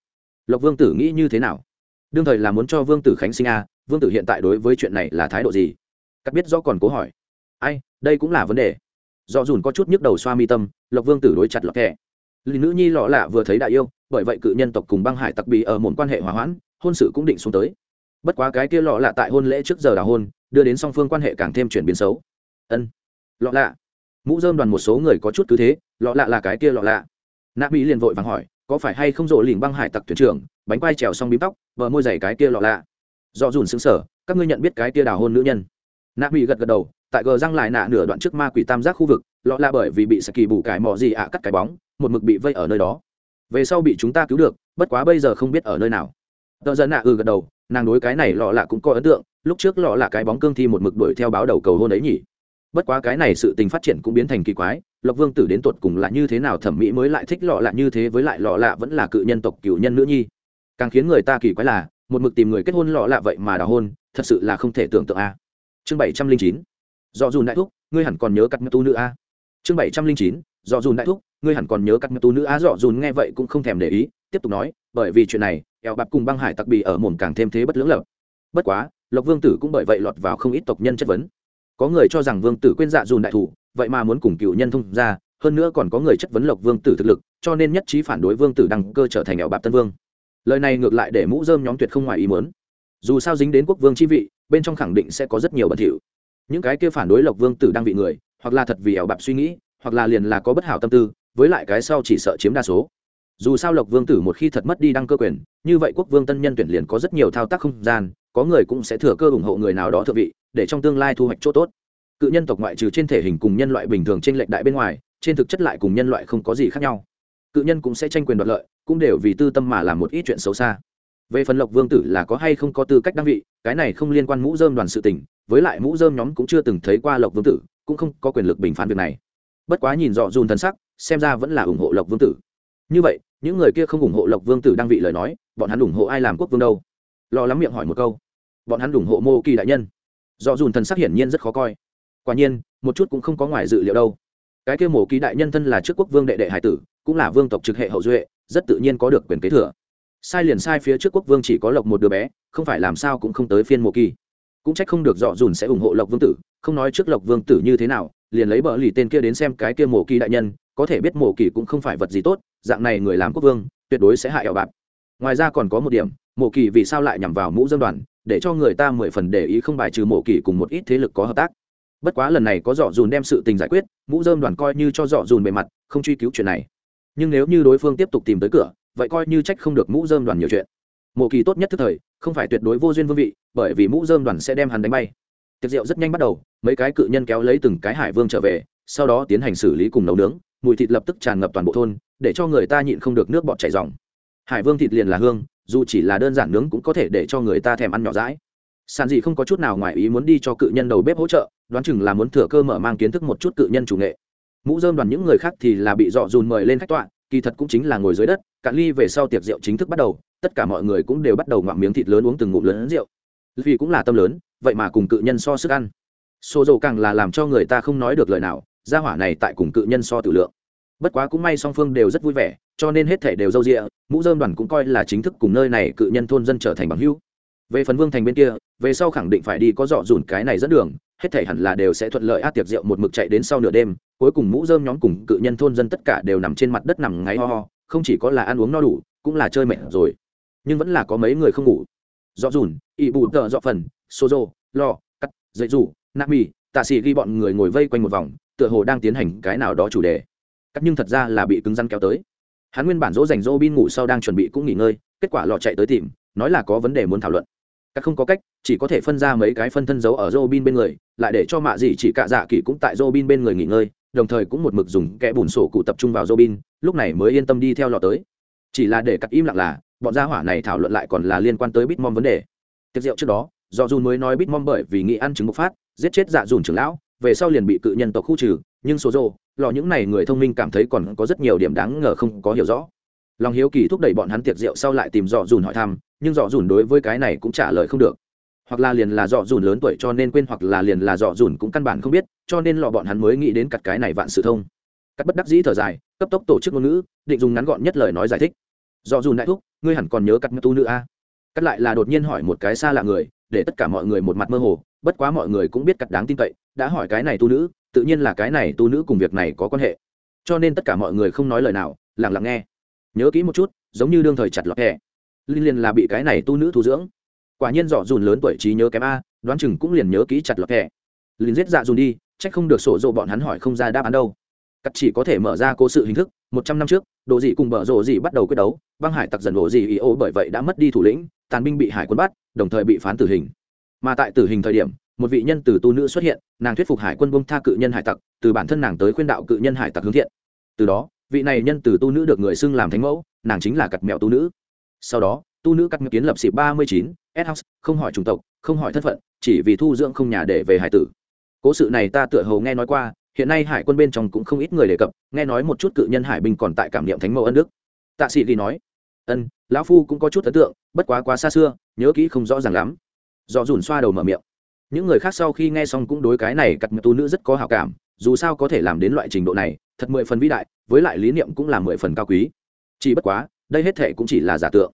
Speaker 1: Lộc vương tử nghĩ như thế nào? Đương thời là muốn cho vương tử khánh sinh a, vương tử hiện tại đối với chuyện này là thái độ gì? Cắt biết do còn cố hỏi. Ai, đây cũng là vấn đề. Do dùn có chút nhức đầu xoa mi tâm, lộc vương tử đối chặt lọc kẹ lý nữ nhi lọ lạ vừa thấy đại yêu, bởi vậy cự nhân tộc cùng băng hải tặc bị ở một quan hệ hòa hoãn, hôn sự cũng định xuống tới. Bất quá cái kia lọ lạ tại hôn lễ trước giờ đào hôn, đưa đến song phương quan hệ càng thêm chuyển biến xấu. Ân, lọ lạ. Mũ dơm đoàn một số người có chút cứ thế, lọ lạ là cái kia lọ lạ. Nạ mỹ liền vội vàng hỏi, có phải hay không rộ lỉnh băng hải tặc thuyền trưởng? Bánh quai trèo xong bím tóc vợ môi dày cái kia lọ lạ. Do dùn xứng sở các ngươi nhận biết cái kia đào hôn nữ nhân. Nạ mỹ gật gật đầu, tại gờ răng lại nạ nửa đoạn trước ma quỷ tam giác khu vực, lọ lạ bởi vì bị saki bù cải mò gì ạ, cắt cái bóng, một mực bị vây ở nơi đó. Về sau bị chúng ta cứu được, bất quá bây giờ không biết ở nơi nào. Tờ dân nạ ừ gật đầu, nàng đối cái này lọ lạ cũng có ấn tượng, lúc trước lọ lạ cái bóng cương thi một mực đuổi theo báo đầu cầu hôn ấy nhỉ. Bất quá cái này sự tình phát triển cũng biến thành kỳ quái, lộc vương tử đến tột cùng là như thế nào thẩm mỹ mới lại thích lọ lạ như thế với lại lọ lạ vẫn là cự nhân tộc cựu nhân nữ nhi càng khiến người ta kỳ quái là, một mực tìm người kết hôn lọ lạ vậy mà đào hôn, thật sự là không thể tưởng tượng a. Chương bảy trăm linh chín, do dù đại thúc, ngươi hẳn còn nhớ cắt tu nữ a. Chương bảy trăm linh chín, do dù đại thúc, ngươi hẳn còn nhớ cắt tu nữ a. Dọ dùn nghe vậy cũng không thèm để ý, tiếp tục nói, bởi vì chuyện này, eo bạc cùng băng hải tặc bị ở mồm càng thêm thế bất lưỡng lập. Bất quá, lộc vương tử cũng bởi vậy lọt vào không ít tộc nhân chất vấn. Có người cho rằng vương tử quên dạ dùn đại thủ, vậy mà muốn cùng cựu nhân thông ra hơn nữa còn có người chất vấn lộc vương tử thực lực, cho nên nhất trí phản đối vương tử đăng cơ trở thành eo bạc tân vương lời này ngược lại để mũ dơm nhóm tuyệt không ngoài ý muốn. Dù sao dính đến quốc vương chi vị, bên trong khẳng định sẽ có rất nhiều bẩn thỉu. Những cái kia phản đối lộc vương tử đang vị người, hoặc là thật vì ẻo bạp suy nghĩ, hoặc là liền là có bất hảo tâm tư, với lại cái sau chỉ sợ chiếm đa số. Dù sao lộc vương tử một khi thật mất đi đăng cơ quyền, như vậy quốc vương tân nhân tuyển liền có rất nhiều thao tác không gian, có người cũng sẽ thừa cơ ủng hộ người nào đó thượng vị, để trong tương lai thu hoạch chỗ tốt. Cự nhân tộc ngoại trừ trên thể hình cùng nhân loại bình thường trên lệch đại bên ngoài, trên thực chất lại cùng nhân loại không có gì khác nhau cự nhân cũng sẽ tranh quyền đoạt lợi, cũng đều vì tư tâm mà làm một ít chuyện xấu xa. Về phần lộc vương tử là có hay không có tư cách đăng vị, cái này không liên quan mũ dơm đoàn sự tình, với lại mũ dơm nhóm cũng chưa từng thấy qua lộc vương tử, cũng không có quyền lực bình phán việc này. Bất quá nhìn dọ dùn thần sắc, xem ra vẫn là ủng hộ lộc vương tử. Như vậy, những người kia không ủng hộ lộc vương tử đăng vị lời nói, bọn hắn ủng hộ ai làm quốc vương đâu? Lo lắm miệng hỏi một câu. Bọn hắn ủng hộ mô kỳ đại nhân. Dọ dùn thần sắc hiển nhiên rất khó coi. Quả nhiên, một chút cũng không có ngoài dự liệu đâu. Cái kia mổ ký đại nhân thân là trước quốc vương đệ đệ hải tử cũng là vương tộc trực hệ hậu duệ, rất tự nhiên có được quyền kế thừa. Sai liền sai phía trước quốc vương chỉ có lộc một đứa bé, không phải làm sao cũng không tới phiên mộ kỳ. Cũng trách không được dọ dùn sẽ ủng hộ lộc vương tử, không nói trước lộc vương tử như thế nào, liền lấy bờ lì tên kia đến xem cái kia mộ kỳ đại nhân, có thể biết mộ kỳ cũng không phải vật gì tốt, dạng này người làm quốc vương, tuyệt đối sẽ hại ảo bạc. Ngoài ra còn có một điểm, mộ kỳ vì sao lại nhằm vào mũ dân đoàn, để cho người ta mười phần để ý không bài trừ mộ kỳ cùng một ít thế lực có hợp tác. Bất quá lần này có dọ dùn đem sự tình giải quyết, mũ dơm đoàn coi như cho dọ dùn bề mặt, không truy cứu chuyện này nhưng nếu như đối phương tiếp tục tìm tới cửa, vậy coi như trách không được mũ dơm đoàn nhiều chuyện. Mộ kỳ tốt nhất thức thời, không phải tuyệt đối vô duyên vương vị, bởi vì mũ dơm đoàn sẽ đem hắn đánh bay. Tiệc rượu rất nhanh bắt đầu, mấy cái cự nhân kéo lấy từng cái hải vương trở về, sau đó tiến hành xử lý cùng nấu nướng, mùi thịt lập tức tràn ngập toàn bộ thôn, để cho người ta nhịn không được nước bọt chảy dòng hải vương thịt liền là hương, dù chỉ là đơn giản nướng cũng có thể để cho người ta thèm ăn nhỏ rãi sàn dị không có chút nào ngoài ý muốn đi cho cự nhân đầu bếp hỗ trợ, đoán chừng là muốn thừa cơ mở mang kiến thức một chút cự nhân chủ nghệ mũ dơm đoàn những người khác thì là bị dọ dùn mời lên khách tọa, kỳ thật cũng chính là ngồi dưới đất, cạn ly về sau tiệc rượu chính thức bắt đầu, tất cả mọi người cũng đều bắt đầu ngoạm miếng thịt lớn uống từng ngụm lớn rượu. Vì cũng là tâm lớn, vậy mà cùng cự nhân so sức ăn. Xô dầu càng là làm cho người ta không nói được lời nào, gia hỏa này tại cùng cự nhân so tử lượng. Bất quá cũng may song phương đều rất vui vẻ, cho nên hết thể đều râu rịa mũ dơm đoàn cũng coi là chính thức cùng nơi này cự nhân thôn dân trở thành bằng hữu về phần vương thành bên kia, về sau khẳng định phải đi có dọ dùn cái này dẫn đường, hết thể hẳn là đều sẽ thuận lợi át tiệc rượu một mực chạy đến sau nửa đêm, cuối cùng mũ dơm nhóm cùng cự nhân thôn dân tất cả đều nằm trên mặt đất nằm ngáy ho ho, không chỉ có là ăn uống no đủ, cũng là chơi mệt rồi. Nhưng vẫn là có mấy người không ngủ. Dọ dùn, ị bù tợ dọ phần xô rô lo, cắt, dậy rủ nạp mì, tạ xì ghi bọn người ngồi vây quanh một vòng, tựa hồ đang tiến hành cái nào đó chủ đề. Cắt nhưng thật ra là bị cứng răn kéo tới. Hắn nguyên bản dỗ dành dô bin ngủ sau đang chuẩn bị cũng nghỉ ngơi, kết quả lọ chạy tới tìm, nói là có vấn đề muốn thảo luận các không có cách chỉ có thể phân ra mấy cái phân thân giấu ở Robin bên người, lại để cho mạ gì chỉ cả dạ kỳ cũng tại Robin bên người nghỉ ngơi, đồng thời cũng một mực dùng kẽ bùn sổ cụ tập trung vào Robin, lúc này mới yên tâm đi theo lọ tới. Chỉ là để cặp im lặng là, bọn gia hỏa này thảo luận lại còn là liên quan tới Bitmom vấn đề. tiệc rượu trước đó, do Dù mới nói Bitmom bởi vì nghĩ ăn trứng bộc phát, giết chết dạ dùn trưởng lão, về sau liền bị cự nhân tộc khu trừ, nhưng số rồ, lọ những này người thông minh cảm thấy còn có rất nhiều điểm đáng ngờ không có hiểu rõ lòng hiếu kỳ thúc đẩy bọn hắn tiệc rượu sau lại tìm dọ dùn hỏi thăm, nhưng dọ dùn đối với cái này cũng trả lời không được. Hoặc là liền là dọ dùn lớn tuổi cho nên quên, hoặc là liền là dọ dùn cũng căn bản không biết, cho nên lọ bọn hắn mới nghĩ đến cặt cái này vạn sự thông. Cắt bất đắc dĩ thở dài, cấp tốc tổ chức ngôn ngữ, định dùng ngắn gọn nhất lời nói giải thích. Dọ dùn đại thúc, ngươi hẳn còn nhớ cắt tu nữ a? Cắt lại là đột nhiên hỏi một cái xa lạ người, để tất cả mọi người một mặt mơ hồ, bất quá mọi người cũng biết cắt đáng tin cậy, đã hỏi cái này tu nữ, tự nhiên là cái này tu nữ cùng việc này có quan hệ. Cho nên tất cả mọi người không nói lời nào, lặng lặng nghe nhớ kỹ một chút, giống như đương thời chặt lọt hẹ linh liền là bị cái này tu nữ thu dưỡng. Quả nhiên dọ dùn lớn tuổi trí nhớ kém a, đoán chừng cũng liền nhớ kỹ chặt lọt hẹ linh giết dạ dùn đi trách không được sổ dộ bọn hắn hỏi không ra đáp án đâu. Cắt chỉ có thể mở ra cố sự hình thức, một trăm năm trước, đồ dị cùng bở rộ dị bắt đầu quyết đấu, băng hải tặc dần đồ dị ý ô bởi vậy đã mất đi thủ lĩnh, tàn binh bị hải quân bắt, đồng thời bị phán tử hình. Mà tại tử hình thời điểm, một vị nhân từ tu nữ xuất hiện, nàng thuyết phục hải quân bông tha cự nhân hải tặc, từ bản thân nàng tới khuyên đạo cự nhân hải tặc hướng thiện. Từ đó vị này nhân từ tu nữ được người xưng làm thánh mẫu, nàng chính là cặt mẹo tu nữ. Sau đó, tu nữ cắt mẹo kiến lập xịp ba mươi chín, s house, không hỏi chủng tộc, không hỏi thân phận, chỉ vì thu dưỡng không nhà để về hải tử. Cố sự này ta tựa hầu nghe nói qua, hiện nay hải quân bên trong cũng không ít người đề cập, nghe nói một chút cự nhân hải binh còn tại cảm niệm thánh mẫu ân đức. Tạ sĩ ghi nói, ân, lão phu cũng có chút ấn tượng, bất quá quá xa xưa, nhớ kỹ không rõ ràng lắm. Do dùn xoa đầu mở miệng. Những người khác sau khi nghe xong cũng đối cái này cặt mẹo tu nữ rất có hào cảm dù sao có thể làm đến loại trình độ này, thật mười phần vĩ đại, với lại lý niệm cũng là mười phần cao quý. Chỉ bất quá, đây hết thể cũng chỉ là giả tượng.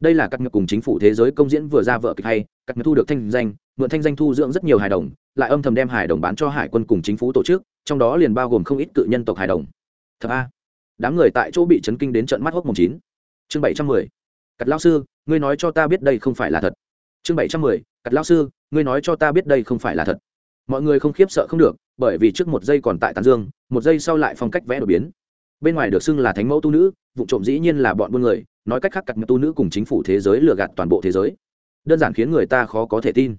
Speaker 1: Đây là các ngược cùng chính phủ thế giới công diễn vừa ra vợ kịch hay, các ngược thu được thanh danh, mượn thanh danh thu dưỡng rất nhiều hài đồng, lại âm thầm đem hài đồng bán cho hải quân cùng chính phủ tổ chức, trong đó liền bao gồm không ít cự nhân tộc hài đồng. Thật a. Đám người tại chỗ bị chấn kinh đến trận mắt hốc mùng chín. Chương bảy trăm mười. Cắt lao sư, ngươi nói cho ta biết đây không phải là thật. Chương bảy trăm mười. Cắt lao sư, ngươi nói cho ta biết đây không phải là thật. Mọi người không khiếp sợ không được bởi vì trước một giây còn tại tàn dương, một giây sau lại phong cách vẽ đổi biến. Bên ngoài được xưng là thánh mẫu tu nữ, vụ trộm dĩ nhiên là bọn buôn người, nói cách khác cặp tu nữ cùng chính phủ thế giới lừa gạt toàn bộ thế giới. Đơn giản khiến người ta khó có thể tin.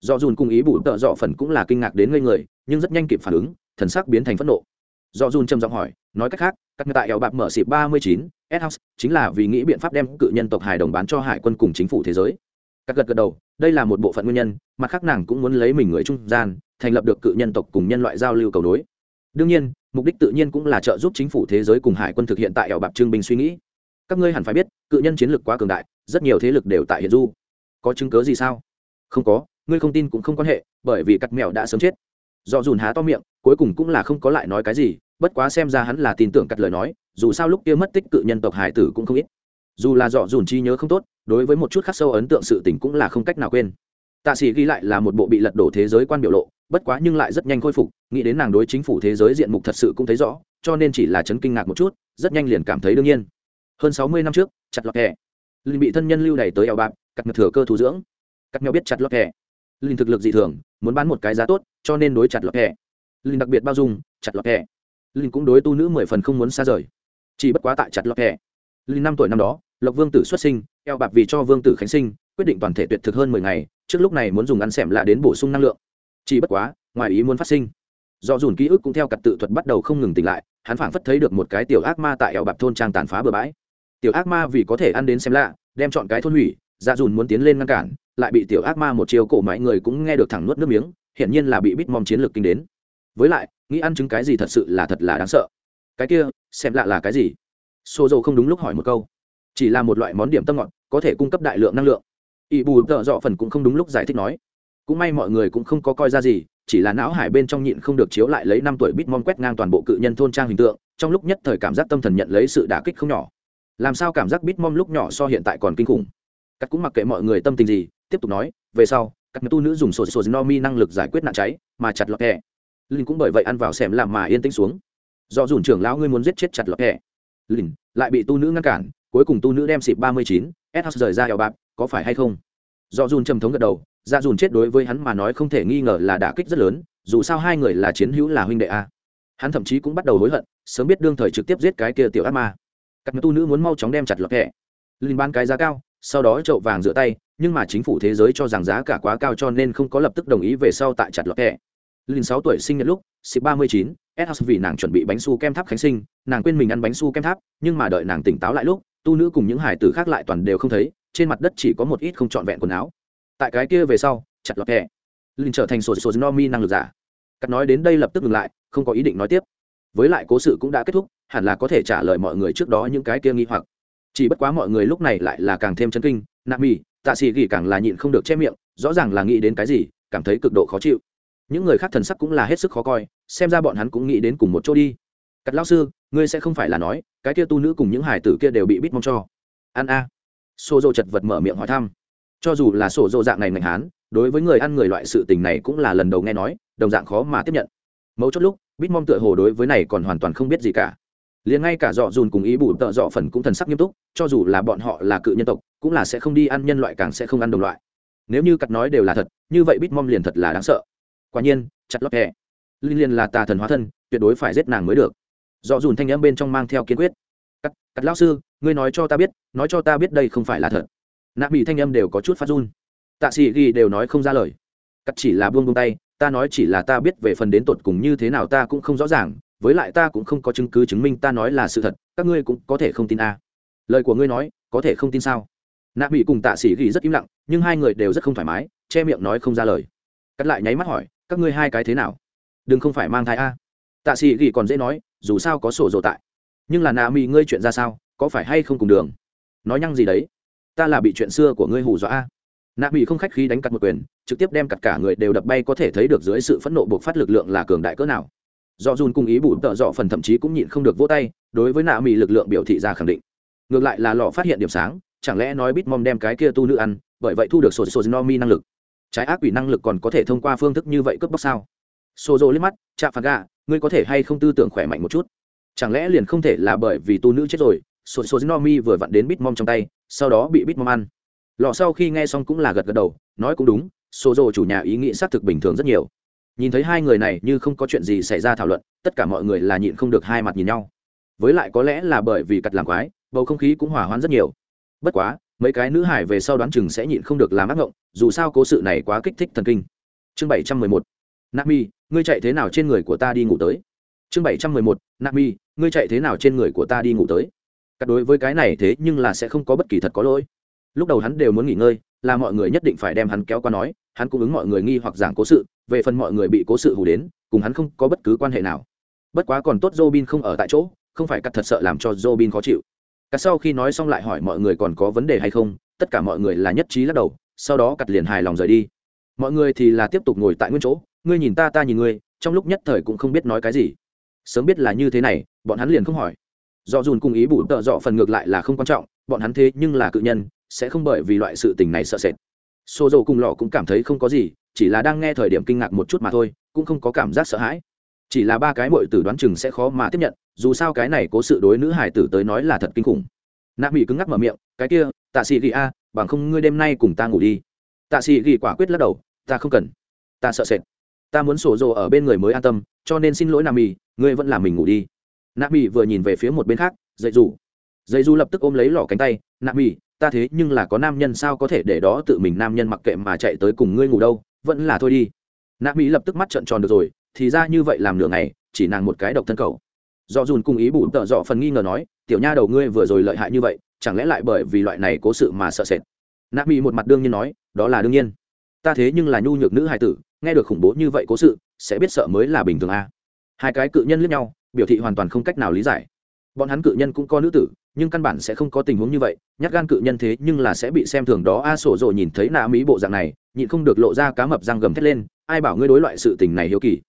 Speaker 1: Do dùn cùng ý bủ tợ dọ phần cũng là kinh ngạc đến ngây người, nhưng rất nhanh kịp phản ứng, thần sắc biến thành phẫn nộ. Do dùn trầm giọng hỏi, nói cách khác, các tại eo bạc mở xịp ba mươi chín s house chính là vì nghĩ biện pháp đem cự nhân tộc hài đồng bán cho hải quân cùng chính phủ thế giới. Các gật gật đầu, đây là một bộ phận nguyên nhân, mặt khác nàng cũng muốn lấy mình người trung gian thành lập được cự nhân tộc cùng nhân loại giao lưu cầu nối. Đương nhiên, mục đích tự nhiên cũng là trợ giúp chính phủ thế giới cùng hải quân thực hiện tại ẻo bạc trương bình suy nghĩ. Các ngươi hẳn phải biết, cự nhân chiến lược quá cường đại, rất nhiều thế lực đều tại hiện du. Có chứng cớ gì sao? Không có, ngươi không tin cũng không quan hệ, bởi vì cắt mèo đã sớm chết. Do dùn há to miệng, cuối cùng cũng là không có lại nói cái gì, bất quá xem ra hắn là tin tưởng cắt lời nói, dù sao lúc kia mất tích cự nhân tộc hải tử cũng không ít. Dù là dọ dùn chi nhớ không tốt, đối với một chút khắc sâu ấn tượng sự tình cũng là không cách nào quên. Tạ sĩ ghi lại là một bộ bị lật đổ thế giới quan biểu lộ bất quá nhưng lại rất nhanh khôi phục, nghĩ đến nàng đối chính phủ thế giới diện mục thật sự cũng thấy rõ, cho nên chỉ là chấn kinh ngạc một chút, rất nhanh liền cảm thấy đương nhiên. Hơn sáu mươi năm trước, chặt lọt hè. Linh bị thân nhân lưu đày tới eo bạc, cắt ngược thừa cơ thủ dưỡng. Cắt nhau biết chặt lọt hè. Linh thực lực dị thường, muốn bán một cái giá tốt, cho nên đối chặt lọt hè. Linh đặc biệt bao dung, chặt lọt hè. Linh cũng đối tu nữ mười phần không muốn xa rời. Chỉ bất quá tại chặt lọt hè. Linh năm tuổi năm đó, lộc vương tử xuất sinh, eo bạc vì cho vương tử khánh sinh, quyết định toàn thể tuyệt thực hơn mười ngày, trước lúc này muốn dùng ăn xẻm lạ đến bổ sung năng lượng chỉ bất quá, ngoài ý muốn phát sinh, do dùn ký ức cũng theo cặp tự thuật bắt đầu không ngừng tỉnh lại, hắn phảng phất thấy được một cái tiểu ác ma tại ẻo bạc thôn trang tàn phá bừa bãi. Tiểu ác ma vì có thể ăn đến xem lạ, đem chọn cái thôn hủy dạ dùn muốn tiến lên ngăn cản, lại bị tiểu ác ma một chiều cổ mãi người cũng nghe được thẳng nuốt nước miếng, hiển nhiên là bị bít mong chiến lược kinh đến. Với lại, nghĩ ăn chứng cái gì thật sự là thật là đáng sợ. Cái kia, xem lạ là cái gì? Xô dầu không đúng lúc hỏi một câu. Chỉ là một loại món điểm tâm ngọt, có thể cung cấp đại lượng năng lượng. Ỵ bù tợ dọ phần cũng không đúng lúc giải thích nói cũng may mọi người cũng không có coi ra gì, chỉ là não hải bên trong nhịn không được chiếu lại lấy năm tuổi bít mong quét ngang toàn bộ cự nhân thôn trang hình tượng, trong lúc nhất thời cảm giác tâm thần nhận lấy sự đả kích không nhỏ. Làm sao cảm giác bít mong lúc nhỏ so hiện tại còn kinh khủng? Cắt cũng mặc kệ mọi người tâm tình gì, tiếp tục nói, về sau, các tu nữ dùng sổ sổ no mi năng lực giải quyết nạn cháy, mà chặt lọt hẹ linh cũng bởi vậy ăn vào xem làm mà yên tĩnh xuống. Do dùn trưởng lão ngươi muốn giết chết chặt lọt hẹ linh, lại bị tu nữ ngăn cản, cuối cùng tu nữ đem xịp ba mươi chín sh rời ra eo bạc, có phải hay không? Do dùn trầm thống gật đầu dạ dùn chết đối với hắn mà nói không thể nghi ngờ là đả kích rất lớn, dù sao hai người là chiến hữu là huynh đệ a. Hắn thậm chí cũng bắt đầu hối hận, sớm biết đương thời trực tiếp giết cái kia tiểu ác ma. Các tu nữ muốn mau chóng đem chặt lọt hẹ linh ban cái giá cao, sau đó trậu vàng rửa tay, nhưng mà chính phủ thế giới cho rằng giá cả quá cao cho nên không có lập tức đồng ý về sau tại chặt lọt kẹ. Linh sáu tuổi sinh nhật lúc, xịp ba mươi chín, s vì nàng chuẩn bị bánh su kem tháp khánh sinh, nàng quên mình ăn bánh su kem tháp, nhưng mà đợi nàng tỉnh táo lại lúc, tu nữ cùng những hải tử khác lại toàn đều không thấy, trên mặt đất chỉ có một ít không trọn vẹn quần áo tại cái kia về sau, chặt lọt hẹ linh trở thành sổ sổ no mi năng lực giả. Cắt nói đến đây lập tức ngừng lại, không có ý định nói tiếp. Với lại cố sự cũng đã kết thúc, hẳn là có thể trả lời mọi người trước đó những cái kia nghi hoặc. Chỉ bất quá mọi người lúc này lại là càng thêm chấn kinh, nạ mi tạ sĩ gỉ càng là nhịn không được che miệng, rõ ràng là nghĩ đến cái gì, cảm thấy cực độ khó chịu. Những người khác thần sắc cũng là hết sức khó coi, xem ra bọn hắn cũng nghĩ đến cùng một chỗ đi. Cắt lao sư, ngươi sẽ không phải là nói, cái kia tu nữ cùng những hải tử kia đều bị bít mong cho. Ăn a. Xô dô chật vật mở miệng hỏi thăm cho dù là sổ dộ dạng này ngành hán, đối với người ăn người loại sự tình này cũng là lần đầu nghe nói, đồng dạng khó mà tiếp nhận. Mấu chốt lúc bít mong tựa hồ đối với này còn hoàn toàn không biết gì cả. Liền ngay cả dọ dùn cùng ý bù tợ dọ phần cũng thần sắc nghiêm túc, cho dù là bọn họ là cự nhân tộc, cũng là sẽ không đi ăn nhân loại càng sẽ không ăn đồng loại. Nếu như cắt nói đều là thật, như vậy bít mong liền thật là đáng sợ. Quả nhiên, chặt lót hẹ. Linh liên là tà thần hóa thân, tuyệt đối phải giết nàng mới được. Dọ dùn thanh n bên trong mang theo kiên quyết. Cắt cắt lao sư, ngươi nói cho ta biết, nói cho ta biết đây không phải là thật nạ bị thanh âm đều có chút phát run. Tạ sĩ ghi đều nói không ra lời. Cắt chỉ là buông buông tay, ta nói chỉ là ta biết về phần đến tột cùng như thế nào ta cũng không rõ ràng, với lại ta cũng không có chứng cứ chứng minh ta nói là sự thật, các ngươi cũng có thể không tin a. À. lời của ngươi nói, có thể không tin sao? Nạ bị cùng tạ sĩ ghi rất im lặng, nhưng hai người đều rất không thoải mái, che miệng nói không ra lời. Cắt lại nháy mắt hỏi, các ngươi hai cái thế nào? Đừng không phải mang thai a. Tạ sĩ ghi còn dễ nói, dù sao có sổ dồ tại. Nhưng là nạ mỹ ngươi chuyện ra sao, có phải hay không cùng đường? Nói nhăng gì đấy? Ta là bị chuyện xưa của ngươi hù dọa a. Nạ mỹ không khách khí đánh cặt một quyền, trực tiếp đem cặt cả người đều đập bay có thể thấy được dưới sự phẫn nộ buộc phát lực lượng là cường đại cỡ nào. Do dùn cùng ý bù tợ dọ phần thậm chí cũng nhịn không được vỗ tay, đối với nạ mỹ lực lượng biểu thị ra khẳng định. Ngược lại là lọ phát hiện điểm sáng, chẳng lẽ nói bít mom đem cái kia tu nữ ăn, bởi vậy thu được sổ sổ no mi năng lực. Trái ác quỷ năng lực còn có thể thông qua phương thức như vậy cướp bóc sao? Sổ rô liếc mắt chạm phạt gà, ngươi có thể hay không tư tưởng khỏe mạnh một chút? Chẳng lẽ liền không thể là bởi vì tu nữ chết rồi? Sổ sổ no mi vừa vặn đến bít mom trong tay sau đó bị bít mom ăn. Lọ sau khi nghe xong cũng là gật gật đầu, nói cũng đúng xô rộ chủ nhà ý nghĩ xác thực bình thường rất nhiều. Nhìn thấy hai người này như không có chuyện gì xảy ra thảo luận, tất cả mọi người là nhịn không được hai mặt nhìn nhau. Với lại có lẽ là bởi vì cặt làm quái, bầu không khí cũng hỏa hoãn rất nhiều. Bất quá, mấy cái nữ hải về sau đoán chừng sẽ nhịn không được làm ác ngộng, dù sao cố sự này quá kích thích thần kinh. Chương bảy trăm mười một. Nami, ngươi chạy thế nào trên người của ta đi ngủ tới? Chương bảy trăm mười một. Nami, ngươi chạy thế nào trên người của ta đi ngủ tới? Cắt đối với cái này thế nhưng là sẽ không có bất kỳ thật có lỗi. Lúc đầu hắn đều muốn nghỉ ngơi, là mọi người nhất định phải đem hắn kéo qua nói, hắn cũng ứng mọi người nghi hoặc giảng cố sự, về phần mọi người bị cố sự hù đến, cùng hắn không có bất cứ quan hệ nào. Bất quá còn tốt Robin không ở tại chỗ, không phải cắt thật sợ làm cho Robin khó chịu. Cắt sau khi nói xong lại hỏi mọi người còn có vấn đề hay không, tất cả mọi người là nhất trí lắc đầu, sau đó cắt liền hài lòng rời đi. Mọi người thì là tiếp tục ngồi tại nguyên chỗ, ngươi nhìn ta ta nhìn ngươi, trong lúc nhất thời cũng không biết nói cái gì. Sớm biết là như thế này, bọn hắn liền không hỏi do dùn cùng ý bù tợ dọ phần ngược lại là không quan trọng, bọn hắn thế nhưng là cự nhân, sẽ không bởi vì loại sự tình này sợ sệt. Xô dầu cùng lọ cũng cảm thấy không có gì, chỉ là đang nghe thời điểm kinh ngạc một chút mà thôi, cũng không có cảm giác sợ hãi. Chỉ là ba cái mội tử đoán chừng sẽ khó mà tiếp nhận, dù sao cái này có sự đối nữ hải tử tới nói là thật kinh khủng. Nạ mỹ cứng ngắc mở miệng, cái kia, tạ sĩ ghi a, bằng không ngươi đêm nay cùng ta ngủ đi. Tạ sĩ ghi quả quyết lắc đầu, ta không cần. Ta sợ sệt. Ta muốn sổ rồ ở bên người mới an tâm, cho nên xin lỗi Nam mỹ ngươi vẫn làm mình ngủ đi nạ mỹ vừa nhìn về phía một bên khác, dậy dù dậy dù lập tức ôm lấy lỏ cánh tay, nạ mỹ ta thế nhưng là có nam nhân sao có thể để đó tự mình nam nhân mặc kệ mà chạy tới cùng ngươi ngủ đâu, vẫn là thôi đi. Nạ mỹ lập tức mắt trợn tròn được rồi, thì ra như vậy làm nửa ngày, chỉ nàng một cái độc thân cầu. Do dùn cùng ý bủ tợ dọ phần nghi ngờ nói, tiểu nha đầu ngươi vừa rồi lợi hại như vậy, chẳng lẽ lại bởi vì loại này cố sự mà sợ sệt? Nạ mỹ một mặt đương nhiên nói, đó là đương nhiên. Ta thế nhưng là nhu nhược nữ hài tử, nghe được khủng bố như vậy cố sự, sẽ biết sợ mới là bình thường a. À. hai cái cự nhân lướt nhau biểu thị hoàn toàn không cách nào lý giải. Bọn hắn cự nhân cũng có nữ tử, nhưng căn bản sẽ không có tình huống như vậy, nhát gan cự nhân thế nhưng là sẽ bị xem thường đó. A sổ rồi nhìn thấy nạ mỹ bộ dạng này, nhịn không được lộ ra cá mập răng gầm thét lên, ai bảo ngươi đối loại sự tình này hiếu kỳ?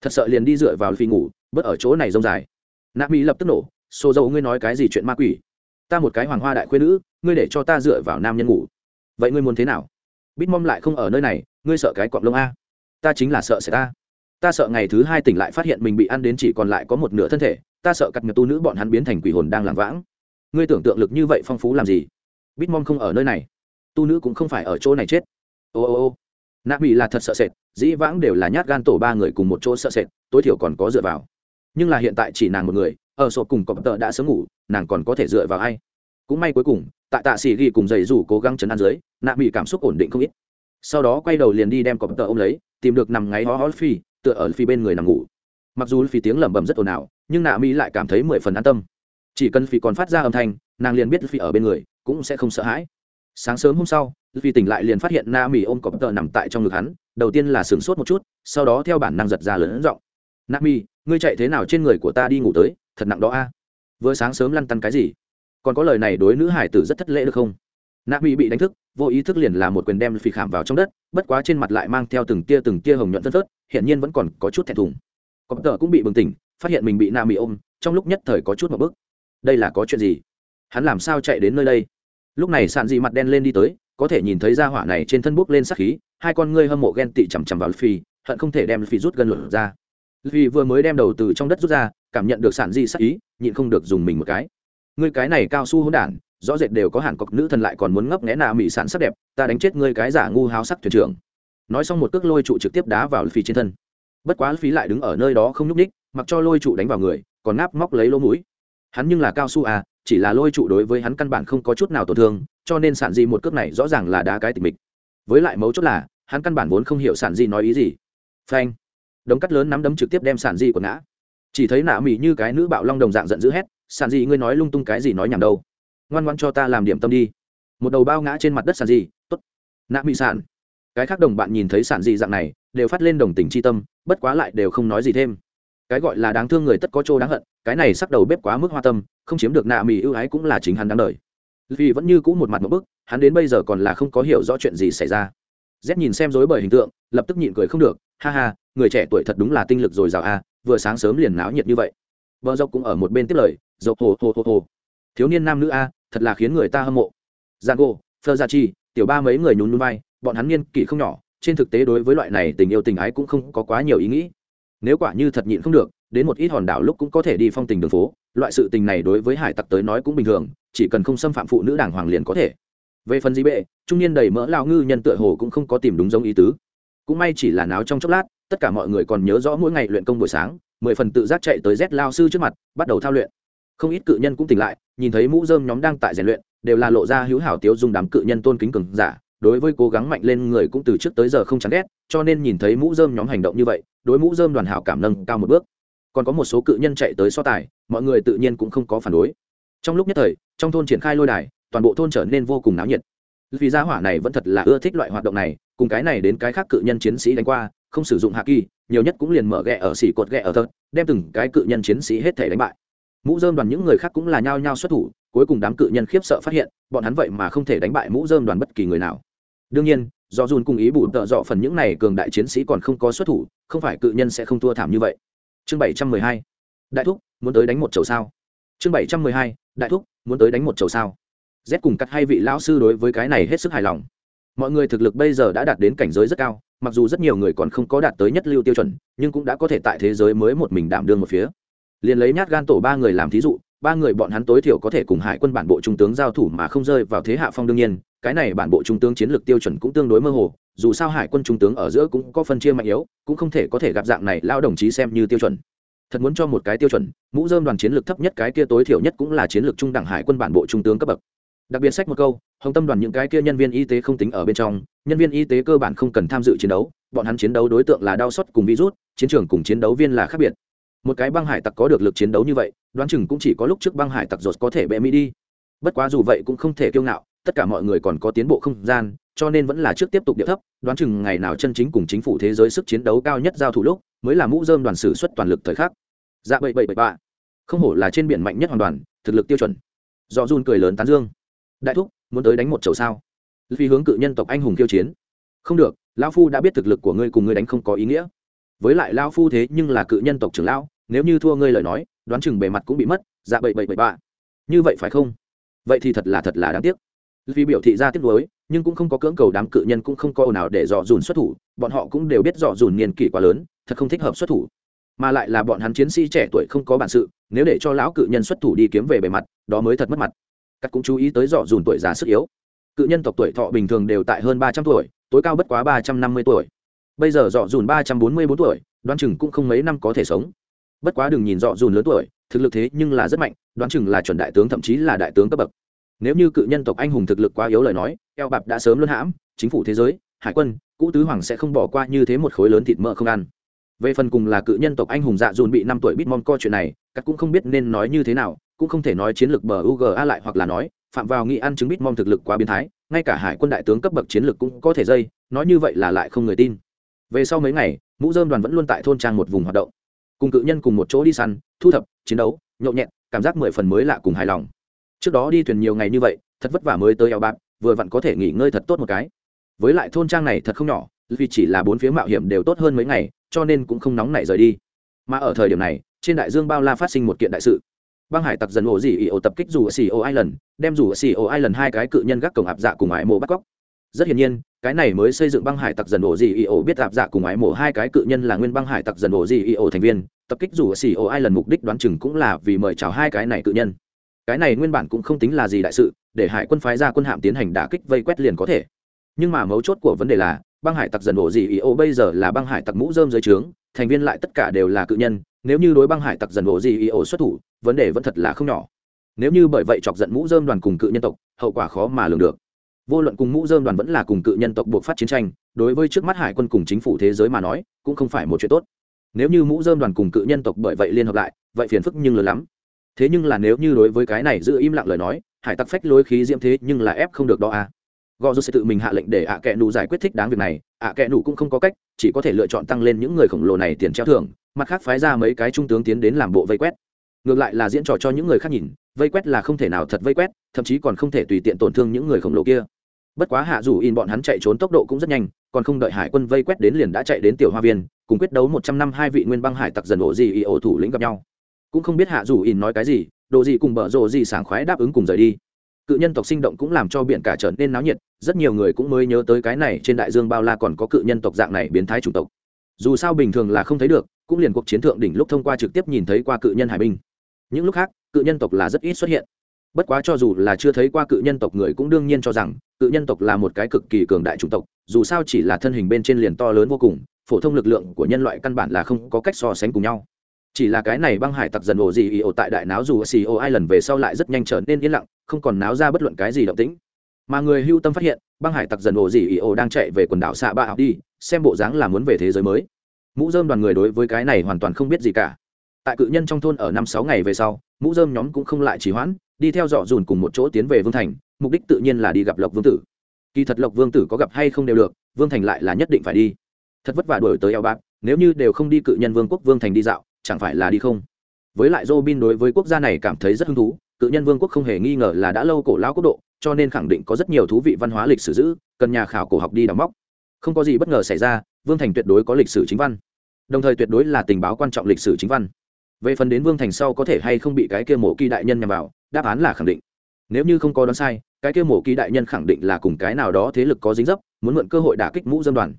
Speaker 1: Thật sợ liền đi dựa vào phi ngủ, bớt ở chỗ này rông dài. Nạ mỹ lập tức nổ, sổ dầu ngươi nói cái gì chuyện ma quỷ? Ta một cái hoàng hoa đại khuê nữ, ngươi để cho ta dựa vào nam nhân ngủ. Vậy ngươi muốn thế nào? Bít mom lại không ở nơi này, ngươi sợ cái cọp lông a, ta chính là sợ sẽ ta ta sợ ngày thứ hai tỉnh lại phát hiện mình bị ăn đến chỉ còn lại có một nửa thân thể, ta sợ cắt nhập tu nữ bọn hắn biến thành quỷ hồn đang làm vãng. Ngươi tưởng tượng lực như vậy phong phú làm gì? Bitmom không ở nơi này. Tu nữ cũng không phải ở chỗ này chết. Ô ô ô. Nạ mỹ là thật sợ sệt, dĩ vãng đều là nhát gan tổ ba người cùng một chỗ sợ sệt, tối thiểu còn có dựa vào. Nhưng là hiện tại chỉ nàng một người, ở sổ cùng cọp tợ đã sớm ngủ, nàng còn có thể dựa vào ai? Cũng may cuối cùng tại tạ xỉ ghi cùng giày rủ cố gắng chấn an dưới, nạ mỹ cảm xúc ổn định không ít. Sau đó quay đầu liền đi đem cọp tợ ôm lấy, tìm được nằm ngáy hó hó phi tựa ở phi bên người nằm ngủ. Mặc dù phi tiếng lẩm bẩm rất ồn ào, nhưng nạ mỹ lại cảm thấy mười phần an tâm. Chỉ cần phi còn phát ra âm thanh, nàng liền biết phi ở bên người, cũng sẽ không sợ hãi. Sáng sớm hôm sau, phi tỉnh lại liền phát hiện na mỹ ôm cọp tợ nằm tại trong ngực hắn, đầu tiên là sửng sốt một chút, sau đó theo bản năng giật ra lớn giọng. Na mỹ, ngươi chạy thế nào trên người của ta đi ngủ tới, thật nặng đó a. Vừa sáng sớm lăn tăn cái gì? Còn có lời này đối nữ hải tử rất thất lễ được không? Nạ mỹ bị đánh thức, vô ý thức liền là một quyền đem phì khảm vào trong đất, bất quá trên mặt lại mang theo từng tia từng tia hồng nhuận phân phớt hiện nhiên vẫn còn có chút thẹn thùng. Cọp tờ cũng bị bừng tỉnh, phát hiện mình bị nạ mỹ ôm, trong lúc nhất thời có chút một bức. Đây là có chuyện gì? Hắn làm sao chạy đến nơi đây? Lúc này sàn dị mặt đen lên đi tới, có thể nhìn thấy ra hỏa này trên thân bốc lên sắc khí, hai con ngươi hâm mộ ghen tị chằm chằm vào phi hận không thể đem phi rút gần lửa ra. Vì vừa mới đem đầu từ trong đất rút ra, cảm nhận được sản di sắc ý, nhịn không được dùng mình một cái. Ngươi cái này cao su hỗn đản rõ rệt đều có hàn cọc nữ thần lại còn muốn ngấp nghẽ nạ mỹ sản sắc đẹp, ta đánh chết ngươi cái giả ngu háo sắc thuyền trưởng. Nói xong một cước lôi trụ trực tiếp đá vào phi trên thân. Bất quá phí lại đứng ở nơi đó không nhúc ních mặc cho lôi trụ đánh vào người, còn ngáp móc lấy lỗ mũi. Hắn nhưng là cao su à chỉ là lôi trụ đối với hắn căn bản không có chút nào tổn thương, cho nên sản di một cước này rõ ràng là đá cái tịch mịch. Với lại mấu chốt là, hắn căn bản vốn không hiểu sản di nói ý gì. Phanh. Đống cắt lớn nắm đấm trực tiếp đem sản di của ngã. Chỉ thấy nạ mỹ như cái nữ bạo long đồng dạng giận dữ hét, sản di ngươi nói lung tung cái gì nói nhảm đâu? Ngoan ngoan cho ta làm điểm tâm đi. Một đầu bao ngã trên mặt đất sản dị t ố t nạ mỹ sản cái khác đồng bạn nhìn thấy sản dị dạng này, đều phát lên đồng tình c h i tâm, bất quá lại đều không nói gì thêm. Cái gọi là đáng thương người tất có chỗ đáng hận, cái này sắc đầu bếp quá mức hoa tâm, không chiếm được nạ mỹ ưu ái cũng là chính hắn đáng đời. Vì vẫn như cũ một mặt một bức, hắn đến bây giờ còn là không có hiểu rõ chuyện gì xảy ra. Z nhìn xem dối bởi hình tượng, lập tức nhịn cười không được, ha ha, người trẻ tuổi thật đúng là tinh lực dồi dào a, vừa sáng sớm liền náo nhiệt như vậy. Vợ dốc cũng ở một bên tiếp lời dốc hồ hồ hồ hồ. Thiếu niên nam nữ a thật là khiến người ta hâm mộ. Giang gô phơ gia chi, tiểu ba mấy người nhún núi vai, bọn hắn niên kỷ không nhỏ, trên thực tế đối với loại này tình yêu tình ái cũng không có quá nhiều ý nghĩ. Nếu quả như thật nhịn không được, đến một ít hòn đảo lúc cũng có thể đi phong tình đường phố, loại sự tình này đối với hải tặc tới nói cũng bình thường, chỉ cần không xâm phạm phụ nữ đảng hoàng liền có thể. Về phần di bệ, trung niên đầy mỡ lao ngư nhân tựa hồ cũng không có tìm đúng giống ý tứ. Cũng may chỉ là náo trong chốc lát, tất cả mọi người còn nhớ rõ mỗi ngày luyện công buổi sáng, mười phần tự giác chạy tới z lao sư trước mặt, bắt đầu thao luyện. Không ít cự nhân cũng tỉnh lại nhìn thấy mũ dơm nhóm đang tại rèn luyện, đều là lộ ra hữu hảo tiếu dung đám cự nhân tôn kính cường giả, đối với cố gắng mạnh lên người cũng từ trước tới giờ không chán ghét, cho nên nhìn thấy mũ dơm nhóm hành động như vậy, đối mũ dơm đoàn hảo cảm nâng cao một bước. Còn có một số cự nhân chạy tới so tài, mọi người tự nhiên cũng không có phản đối. Trong lúc nhất thời, trong thôn triển khai lôi đài, toàn bộ thôn trở nên vô cùng náo nhiệt. Vì gia hỏa này vẫn thật là ưa thích loại hoạt động này, cùng cái này đến cái khác cự nhân chiến sĩ đánh qua, không sử dụng hạ kỳ, nhiều nhất cũng liền mở ghẹ ở xỉ cột ghẹ ở thật đem từng cái cự nhân chiến sĩ hết thể đánh bại mũ dơm đoàn những người khác cũng là nhao nhao xuất thủ, cuối cùng đám cự nhân khiếp sợ phát hiện, bọn hắn vậy mà không thể đánh bại mũ dơm đoàn bất kỳ người nào. Đương nhiên, do dùn cùng ý bù tợ dọ phần những này cường đại chiến sĩ còn không có xuất thủ, không phải cự nhân sẽ không thua thảm như vậy. Chương bảy trăm mười hai. Đại thúc, muốn tới đánh một chầu sao? Chương bảy trăm mười hai. Đại thúc, muốn tới đánh một chầu sao? Z cùng cắt hai vị lão sư đối với cái này hết sức hài lòng. Mọi người thực lực bây giờ đã đạt đến cảnh giới rất cao, mặc dù rất nhiều người còn không có đạt tới nhất lưu tiêu chuẩn, nhưng cũng đã có thể tại thế giới mới một mình đảm đương một phía liền lấy nhát gan tổ ba người làm thí dụ, ba người bọn hắn tối thiểu có thể cùng hải quân bản bộ trung tướng giao thủ mà không rơi vào thế hạ phong đương nhiên, cái này bản bộ trung tướng chiến lược tiêu chuẩn cũng tương đối mơ hồ, dù sao hải quân trung tướng ở giữa cũng có phân chia mạnh yếu, cũng không thể có thể gặp dạng này lao đồng chí xem như tiêu chuẩn. Thật muốn cho một cái tiêu chuẩn, mũ dơm đoàn chiến lược thấp nhất cái kia tối thiểu nhất cũng là chiến lược trung đẳng hải quân bản bộ trung tướng cấp bậc. Đặc biệt sách một câu, hồng tâm đoàn những cái kia nhân viên y tế không tính ở bên trong, nhân viên y tế cơ bản không cần tham dự chiến đấu, bọn hắn chiến đấu đối tượng là đau xót cùng virus, chiến trường cùng chiến đấu viên là khác biệt một cái băng hải tặc có được lực chiến đấu như vậy, đoán chừng cũng chỉ có lúc trước băng hải tặc rột có thể bệ mỹ đi. Bất quá dù vậy cũng không thể kiêu ngạo, tất cả mọi người còn có tiến bộ không gian, cho nên vẫn là trước tiếp tục địa thấp, đoán chừng ngày nào chân chính cùng chính phủ thế giới sức chiến đấu cao nhất giao thủ lúc, mới là mũ dơm đoàn sử xuất toàn lực thời khắc. Dạ bảy bảy bảy ba không hổ là trên biển mạnh nhất hoàn toàn thực lực tiêu chuẩn. Do run cười lớn tán dương. Đại thúc, muốn tới đánh một chầu sao? Vì hướng cự nhân tộc anh hùng kiêu chiến. Không được, lão phu đã biết thực lực của ngươi cùng ngươi đánh không có ý nghĩa. Với lại lão phu thế nhưng là cự nhân tộc trưởng lão nếu như thua ngươi lời nói, đoán chừng bề mặt cũng bị mất dạ bảy bảy bảy ba. Như vậy phải không? Vậy thì thật là thật là đáng tiếc. Vì biểu thị ra tiếc nuối, nhưng cũng không có cưỡng cầu đám cự nhân cũng không có ồn nào để dò dùn xuất thủ, bọn họ cũng đều biết dò dùn niên kỷ quá lớn, thật không thích hợp xuất thủ. Mà lại là bọn hắn chiến sĩ trẻ tuổi không có bản sự, nếu để cho lão cự nhân xuất thủ đi kiếm về bề mặt, đó mới thật mất mặt. Các cũng chú ý tới dò dùn tuổi già sức yếu. Cự nhân tộc tuổi thọ bình thường đều tại hơn ba trăm tuổi, tối cao bất quá ba trăm năm mươi tuổi. Bây giờ dọ dùn ba trăm bốn mươi bốn tuổi, đoán chừng cũng không mấy năm có thể sống bất quá đừng nhìn dọ dùn lớn tuổi, thực lực thế nhưng là rất mạnh, đoán chừng là chuẩn đại tướng, thậm chí là đại tướng cấp bậc. Nếu như cự nhân tộc anh hùng thực lực quá yếu lời nói, eo bạp đã sớm luân hãm, chính phủ thế giới, hải quân, cũ tứ hoàng sẽ không bỏ qua như thế một khối lớn thịt mỡ không ăn. Về phần cùng là cự nhân tộc anh hùng dạ dùn bị năm tuổi bít mong co chuyện này, các cũng không biết nên nói như thế nào, cũng không thể nói chiến lược bờ uga lại hoặc là nói, phạm vào nghị ăn chứng bít mong thực lực quá biến thái, ngay cả hải quân đại tướng cấp bậc chiến lược cũng có thể dây, nói như vậy là lại không người tin. Về sau mấy ngày, mũ dơm đoàn vẫn luôn tại thôn trang một vùng hoạt động cùng cự nhân cùng một chỗ đi săn thu thập chiến đấu nhộn nhẹn cảm giác mười phần mới lạ cùng hài lòng. Trước đó đi thuyền nhiều ngày như vậy thật vất vả mới tới eo bạc vừa vặn có thể nghỉ ngơi thật tốt một cái. Với lại thôn trang này thật không nhỏ vì chỉ là bốn phía mạo hiểm đều tốt hơn mấy ngày cho nên cũng không nóng nảy rời đi. Mà ở thời điểm này trên đại dương bao la phát sinh một kiện đại sự. Băng hải tặc dần ổ dỉ, ỉ ổ tập kích dù ở xì ai island đem dù ở xì ai island hai cái cự nhân gác cổng ạp dạ cùng ải mộ bắt cóc. Rất hiển nhiên cái này mới xây dựng băng hải tặc dần ổ gì y ổ biết áp dạ cùng ái mộ hai cái cự nhân là nguyên băng hải tặc dần ổ gì y ổ thành viên, tập kích dù ở xì ai lần mục đích đoán chừng cũng là vì mời chào hai cái này cự nhân. Cái này nguyên bản cũng không tính là gì đại sự, để hải quân phái ra quân hạm tiến hành đả kích vây quét liền có thể. Nhưng mà mấu chốt của vấn đề là, băng hải tặc dần ổ gì ý ổ bây giờ là băng hải tặc mũ dơm dưới trướng, thành viên lại tất cả đều là cự nhân, nếu như đối băng hải tặc dần ổ gì ý ổ xuất thủ, vấn đề vẫn thật là không nhỏ. Nếu như bởi vậy chọc giận mũ dơm đoàn cùng cự nhân tộc, hậu quả khó mà lường được vô luận cùng mũ dơm đoàn vẫn là cùng cự nhân tộc buộc phát chiến tranh, đối với trước mắt hải quân cùng chính phủ thế giới mà nói, cũng không phải một chuyện tốt. Nếu như mũ dơm đoàn cùng cự nhân tộc bởi vậy liên hợp lại, vậy phiền phức nhưng lớn lắm. Thế nhưng là nếu như đối với cái này giữ im lặng lời nói, hải tặc phách lối khí diễm thế nhưng là ép không được đó à. Gò sẽ tự mình hạ lệnh để ạ à kệ nụ giải quyết thích đáng việc này, ạ à kệ nụ cũng không có cách, chỉ có thể lựa chọn tăng lên những người khổng lồ này tiền treo thưởng, mặt khác phái ra mấy cái trung tướng tiến đến làm bộ vây quét. Ngược lại là diễn trò cho những người khác nhìn vây quét là không thể nào thật vây quét, thậm chí còn không thể tùy tiện tổn thương những người khổng lồ kia. Bất quá hạ dù in bọn hắn chạy trốn tốc độ cũng rất nhanh, còn không đợi hải quân vây quét đến liền đã chạy đến tiểu hoa viên, cùng quyết đấu một trăm năm hai vị nguyên băng hải tặc dần ổ gì ý ổ thủ lĩnh gặp nhau. Cũng không biết hạ dù in nói cái gì, đồ gì cùng bở rộ gì sảng khoái đáp ứng cùng rời đi. Cự nhân tộc sinh động cũng làm cho biển cả trở nên náo nhiệt, rất nhiều người cũng mới nhớ tới cái này trên đại dương bao la còn có cự nhân tộc dạng này biến thái chủng tộc. Dù sao bình thường là không thấy được, cũng liền cuộc chiến thượng đỉnh lúc thông qua trực tiếp nhìn thấy qua cự nhân hải binh những lúc khác, cự nhân tộc là rất ít xuất hiện. Bất quá cho dù là chưa thấy qua cự nhân tộc người cũng đương nhiên cho rằng, cự nhân tộc là một cái cực kỳ cường đại chủng tộc, dù sao chỉ là thân hình bên trên liền to lớn vô cùng, phổ thông lực lượng của nhân loại căn bản là không có cách so sánh cùng nhau. Chỉ là cái này băng hải tặc dần ổ gì ý ổ tại đại náo dù xì ổ ai lần về sau lại rất nhanh trở nên yên lặng, không còn náo ra bất luận cái gì động tĩnh. Mà người hưu tâm phát hiện, băng hải tặc dần ổ gì ý ổ đang chạy về quần đảo xạ ba học đi, xem bộ dáng là muốn về thế giới mới. Mũ dơm đoàn người đối với cái này hoàn toàn không biết gì cả tại cự nhân trong thôn ở năm sáu ngày về sau mũ dơm nhóm cũng không lại chỉ hoãn đi theo dọ dùn cùng một chỗ tiến về vương thành mục đích tự nhiên là đi gặp lộc vương tử kỳ thật lộc vương tử có gặp hay không đều được vương thành lại là nhất định phải đi thật vất vả đổi tới eo bạc nếu như đều không đi cự nhân vương quốc vương thành đi dạo chẳng phải là đi không với lại Robin đối với quốc gia này cảm thấy rất hứng thú, cự nhân vương quốc không hề nghi ngờ là đã lâu cổ lão quốc độ, cho nên khẳng định có rất nhiều thú vị văn hóa lịch sử giữ, cần nhà khảo cổ học đi đóng móc. Không có gì bất ngờ xảy ra, Vương Thành tuyệt đối có lịch sử chính văn. Đồng thời tuyệt đối là tình báo quan trọng lịch sử chính văn. Về phần đến Vương Thành sau có thể hay không bị cái kia mộ kỳ đại nhân nhằm vào, đáp án là khẳng định. Nếu như không có đoán sai, cái kia mộ kỳ đại nhân khẳng định là cùng cái nào đó thế lực có dính dấp, muốn mượn cơ hội đả kích mũ dân đoàn.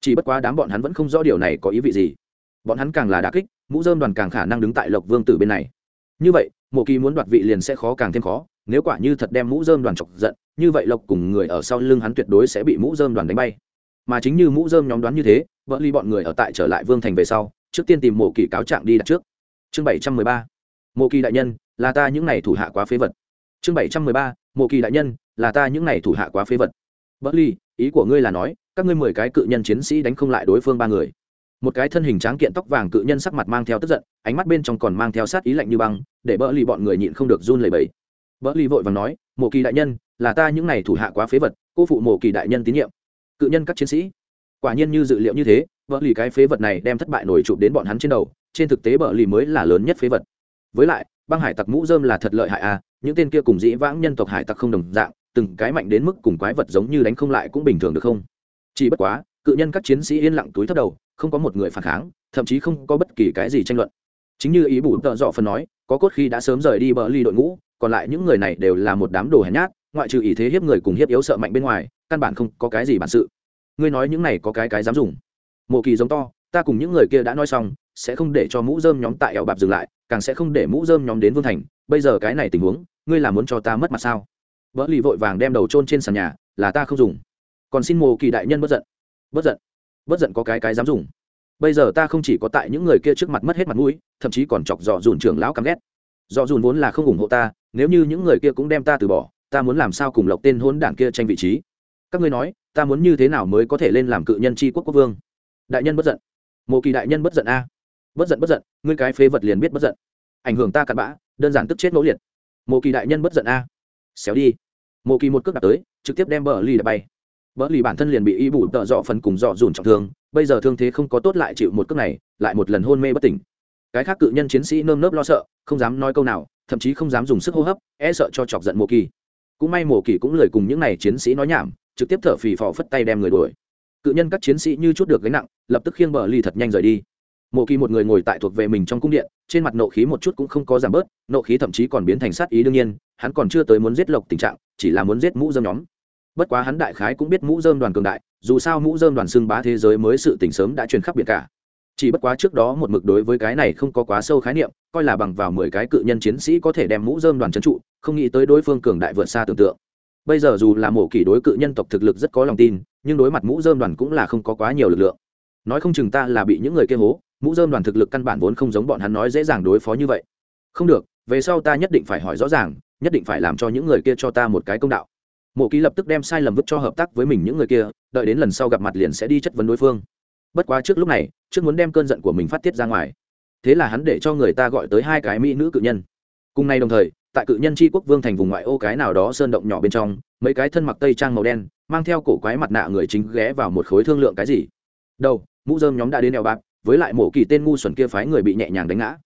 Speaker 1: Chỉ bất quá đám bọn hắn vẫn không rõ điều này có ý vị gì. Bọn hắn càng là đả kích, mũ dơm đoàn càng khả năng đứng tại lộc vương tử bên này như vậy mộ kỳ muốn đoạt vị liền sẽ khó càng thêm khó nếu quả như thật đem mũ dơm đoàn chọc giận như vậy lộc cùng người ở sau lưng hắn tuyệt đối sẽ bị mũ dơm đoàn đánh bay mà chính như mũ dơm nhóm đoán như thế vợ ly bọn người ở tại trở lại vương thành về sau trước tiên tìm mộ kỳ cáo trạng đi đặt trước chương bảy trăm mười ba. Mộ kỳ đại nhân, là ta những n à y thủ hạ quá phế vật. Chương bảy trăm mười ba. Mộ kỳ đại nhân, là ta những n à y thủ hạ quá phế vật. Bất ly, ý của ngươi là nói, các ngươi mười cái cự nhân chiến sĩ đánh không lại đối phương ba người. Một cái thân hình tráng kiện tóc vàng cự nhân sắc mặt mang theo tức giận, ánh mắt bên trong còn mang theo sát ý lạnh như băng, để bỡ lì bọn người nhịn không được run lẩy bẩy. Bỡ lì vội và nói, mộ kỳ đại nhân, là ta những này thủ hạ quá phế vật, cô phụ mộ kỳ đại nhân tín nhiệm. Cự nhân các chiến sĩ, quả nhiên như dự liệu như thế vợ lì cái phế vật này đem thất bại nổi chụp đến bọn hắn trên đầu, trên thực tế vợ lì mới là lớn nhất phế vật. Với lại, băng hải tặc mũ dơm là thật lợi hại à những tên kia cùng dĩ vãng nhân tộc hải tặc không đồng dạng, từng cái mạnh đến mức cùng quái vật giống như đánh không lại cũng bình thường được không? Chỉ bất quá, cự nhân các chiến sĩ yên lặng túi thấp đầu, không có một người phản kháng, thậm chí không có bất kỳ cái gì tranh luận. Chính như ý bù tợ dọ phần nói, có cốt khi đã sớm rời đi bờ ly đội ngũ, còn lại những người này đều là một đám đồ hèn nhát, ngoại trừ ý thế hiếp người cùng hiếp yếu sợ mạnh bên ngoài, căn bản không có cái gì bản sự. Ngươi nói những này có cái cái dám dùng? Mộ kỳ giống to, ta cùng những người kia đã nói xong, sẽ không để cho mũ dơm nhóm tại ẻo bạp dừng lại, càng sẽ không để mũ dơm nhóm đến vương thành. Bây giờ cái này tình huống, ngươi là muốn cho ta mất mặt sao? Vợ lì vội vàng đem đầu trôn trên sàn nhà, là ta không dùng. Còn xin mộ kỳ đại nhân bất giận. Bất giận. Bất giận có cái cái dám dùng. Bây giờ ta không chỉ có tại những người kia trước mặt mất hết mặt mũi, thậm chí còn chọc dọ dùn trưởng lão căm ghét. Dọ dùn vốn là không ủng hộ ta, nếu như những người kia cũng đem ta từ bỏ, ta muốn làm sao cùng lộc tên hôn đảng kia tranh vị trí? Các ngươi nói, ta muốn như thế nào mới có thể lên làm cự nhân tri quốc quốc vương? Đại nhân bất giận. Mộ kỳ đại nhân bất giận a. Bất giận bất giận ngươi cái phế vật liền biết bất giận. Ảnh hưởng ta cặn bã đơn giản tức chết ngẫu liệt. Mộ kỳ đại nhân bất giận a. Xéo đi. Mộ kỳ một cước đặt tới trực tiếp đem bờ ly đạp bay. Bỡ lì bản thân liền bị y bù tợ dọ phần cùng dọ dùn trọng thương, bây giờ thương thế không có tốt lại chịu một cước này, lại một lần hôn mê bất tỉnh. Cái khác cự nhân chiến sĩ nơm nớp lo sợ, không dám nói câu nào, thậm chí không dám dùng sức hô hấp, e sợ cho chọc giận Mộ Kỳ. Cũng may Mộ Kỳ cũng lời cùng những này chiến sĩ nói nhảm, trực tiếp thở phì phò phất tay đem người đuổi. Cự nhân các chiến sĩ như chút được gánh nặng, lập tức khiêng bờ lì thật nhanh rời đi. Mộ Kỳ một người ngồi tại thuộc về mình trong cung điện, trên mặt nộ khí một chút cũng không có giảm bớt, nộ khí thậm chí còn biến thành sát ý đương nhiên, hắn còn chưa tới muốn giết lộc tình trạng, chỉ là muốn giết mũ dơm nhóm. Bất quá hắn đại khái cũng biết mũ dơm đoàn cường đại dù sao mũ dơm đoàn xưng bá thế giới mới sự tỉnh sớm đã truyền khắp biệt cả. Chỉ bất quá trước đó một mực đối với cái này không có quá sâu khái niệm coi là bằng vào mười cái cự nhân chiến sĩ có thể đem mũ dơm đoàn trấn trụ không nghĩ tới đối phương cường đại vượt xa tưởng tượng bây giờ dù là mổ kỷ đối cự nhân tộc thực lực rất có lòng tin, nhưng đối mặt mũ dơm đoàn cũng là không có quá nhiều lực lượng. Nói không chừng ta là bị những người kia hố, mũ dơm đoàn thực lực căn bản vốn không giống bọn hắn nói dễ dàng đối phó như vậy. Không được, về sau ta nhất định phải hỏi rõ ràng, nhất định phải làm cho những người kia cho ta một cái công đạo. Mộ ký lập tức đem sai lầm vứt cho hợp tác với mình những người kia, đợi đến lần sau gặp mặt liền sẽ đi chất vấn đối phương. Bất quá trước lúc này, trước muốn đem cơn giận của mình phát tiết ra ngoài. Thế là hắn để cho người ta gọi tới hai cái mỹ nữ cự nhân. Cùng ngày đồng thời tại cự nhân tri quốc vương thành vùng ngoại ô cái nào đó sơn động nhỏ bên trong, mấy cái thân mặc tây trang màu đen, mang theo cổ quái mặt nạ người chính ghé vào một khối thương lượng cái gì. Đâu mũ dơm nhóm đã đến đèo bạc, với lại mổ kỳ tên ngu xuẩn kia phái người bị nhẹ nhàng đánh ngã.